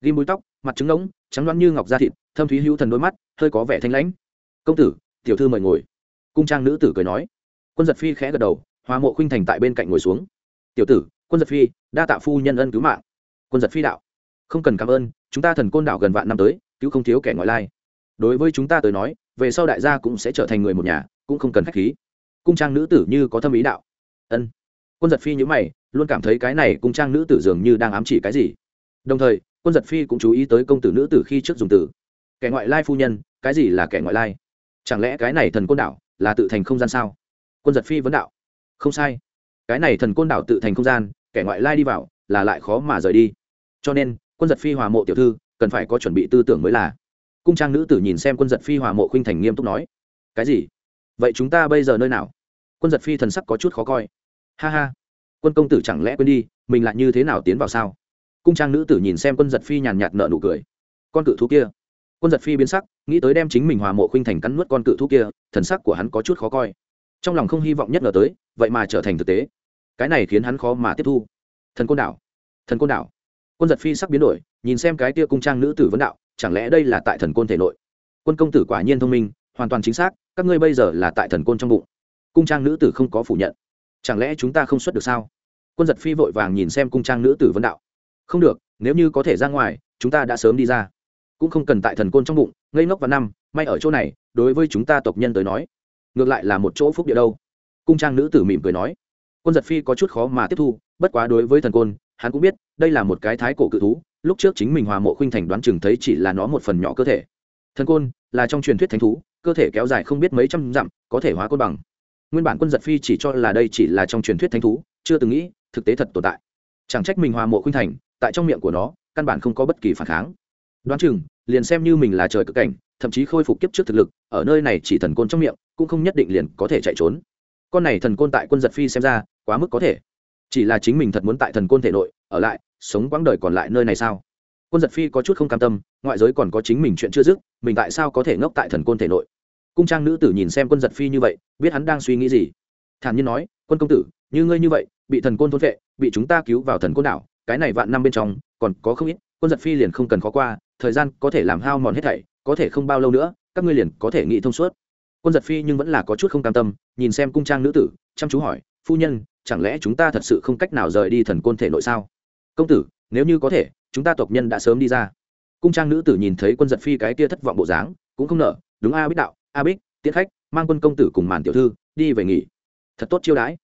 ghim búi tóc mặt trứng ngỗng trắng loáng như ngọc da thịt thâm thúy hữu thần đôi mắt hơi có vẻ thanh lãnh công tử tiểu thư mời ngồi cung trang nữ tử cười nói quân giật phi khẽ gật đầu hoa mộ khuynh thành tại bên cạnh ngồi xuống. Tiểu tử, quân giật phi, đa tạ phu nhân ân cứu mạng. Quân giật phi đạo. Không cần cảm ơn, chúng ta thần côn đảo gần vạn năm tới, cứu không thiếu kẻ ngoại lai. Đối với chúng ta tới nói, về sau đại gia cũng sẽ trở thành người một nhà, cũng không cần khách khí. Cung trang nữ tử như có thâm ý đạo. Ân. Quân giật phi nhữ mày, luôn cảm thấy cái này cung trang nữ tử dường như đang ám chỉ cái gì. Đồng thời, quân giật phi cũng chú ý tới công tử nữ tử khi trước dùng từ. Kẻ ngoại lai phu nhân, cái gì là kẻ ngoại lai? Chẳng lẽ cái này thần côn đảo là tự thành không gian sao? Quân giật phi vấn đạo không sai. Cái này thần côn đảo tự thành không gian, kẻ ngoại lai đi vào, là lại khó mà rời đi. Cho nên, quân giật phi hòa mộ tiểu thư, cần phải có chuẩn bị tư tưởng mới là. Cung trang nữ tử nhìn xem quân giật phi hòa mộ khuynh thành nghiêm túc nói, cái gì? Vậy chúng ta bây giờ nơi nào? Quân giật phi thần sắc có chút khó coi. Ha ha, quân công tử chẳng lẽ quên đi, mình lại như thế nào tiến vào sao? Cung trang nữ tử nhìn xem quân giật phi nhàn nhạt nợ nụ cười. Con cự thú kia. Quân giật phi biến sắc, nghĩ tới đem chính mình hòa mộ khuynh thành cắn nuốt con cự thú kia, thần sắc của hắn có chút khó coi trong lòng không hy vọng nhất ngờ tới, vậy mà trở thành thực tế. Cái này khiến hắn khó mà tiếp thu. Thần côn đảo, thần côn đảo. Quân giật phi sắc biến đổi, nhìn xem cái tia cung trang nữ tử vấn đạo, chẳng lẽ đây là tại thần côn thể nội? Quân công tử quả nhiên thông minh, hoàn toàn chính xác, các ngươi bây giờ là tại thần côn trong bụng. Cung trang nữ tử không có phủ nhận. Chẳng lẽ chúng ta không xuất được sao? Quân giật phi vội vàng nhìn xem cung trang nữ tử vấn đạo. Không được, nếu như có thể ra ngoài, chúng ta đã sớm đi ra. Cũng không cần tại thần côn trong bụng, ngây ngốc vào năm, may ở chỗ này, đối với chúng ta tộc nhân tới nói ngược lại là một chỗ phúc địa đâu. Cung trang nữ tử mỉm cười nói. Quân giật phi có chút khó mà tiếp thu, bất quá đối với thần côn, hắn cũng biết, đây là một cái thái cổ cự thú, lúc trước chính mình hòa mộ khuynh thành đoán chừng thấy chỉ là nó một phần nhỏ cơ thể. Thần côn là trong truyền thuyết thánh thú, cơ thể kéo dài không biết mấy trăm dặm, có thể hóa côn bằng. Nguyên bản quân giật phi chỉ cho là đây chỉ là trong truyền thuyết thánh thú, chưa từng nghĩ, thực tế thật tồn tại. Chẳng trách mình hòa mộ khuynh thành, tại trong miệng của nó, căn bản không có bất kỳ phản kháng. Đoán chừng, liền xem như mình là trời cực cảnh thậm chí khôi phục kiếp trước thực lực, ở nơi này chỉ thần côn trong miệng, cũng không nhất định liền có thể chạy trốn. Con này thần côn tại quân giật phi xem ra, quá mức có thể. Chỉ là chính mình thật muốn tại thần côn thể nội, ở lại, sống quãng đời còn lại nơi này sao? Quân giật phi có chút không cam tâm, ngoại giới còn có chính mình chuyện chưa dứt, mình tại sao có thể ngốc tại thần côn thể nội? Cung trang nữ tử nhìn xem quân giật phi như vậy, biết hắn đang suy nghĩ gì. Thản nhiên nói, quân công tử, như ngươi như vậy, bị thần côn thôn vệ bị chúng ta cứu vào thần côn đảo, cái này vạn năm bên trong, còn có không ít, quân giật phi liền không cần khó qua, thời gian có thể làm hao mòn hết thảy có thể không bao lâu nữa, các ngươi liền có thể nghĩ thông suốt. Quân giật phi nhưng vẫn là có chút không cam tâm, nhìn xem cung trang nữ tử, chăm chú hỏi, phu nhân, chẳng lẽ chúng ta thật sự không cách nào rời đi thần côn thể nội sao? Công tử, nếu như có thể, chúng ta tộc nhân đã sớm đi ra. Cung trang nữ tử nhìn thấy quân giật phi cái kia thất vọng bộ dáng, cũng không nợ, đúng a bích đạo, a bích tiết khách, mang quân công tử cùng màn tiểu thư, đi về nghỉ. Thật tốt chiêu đãi.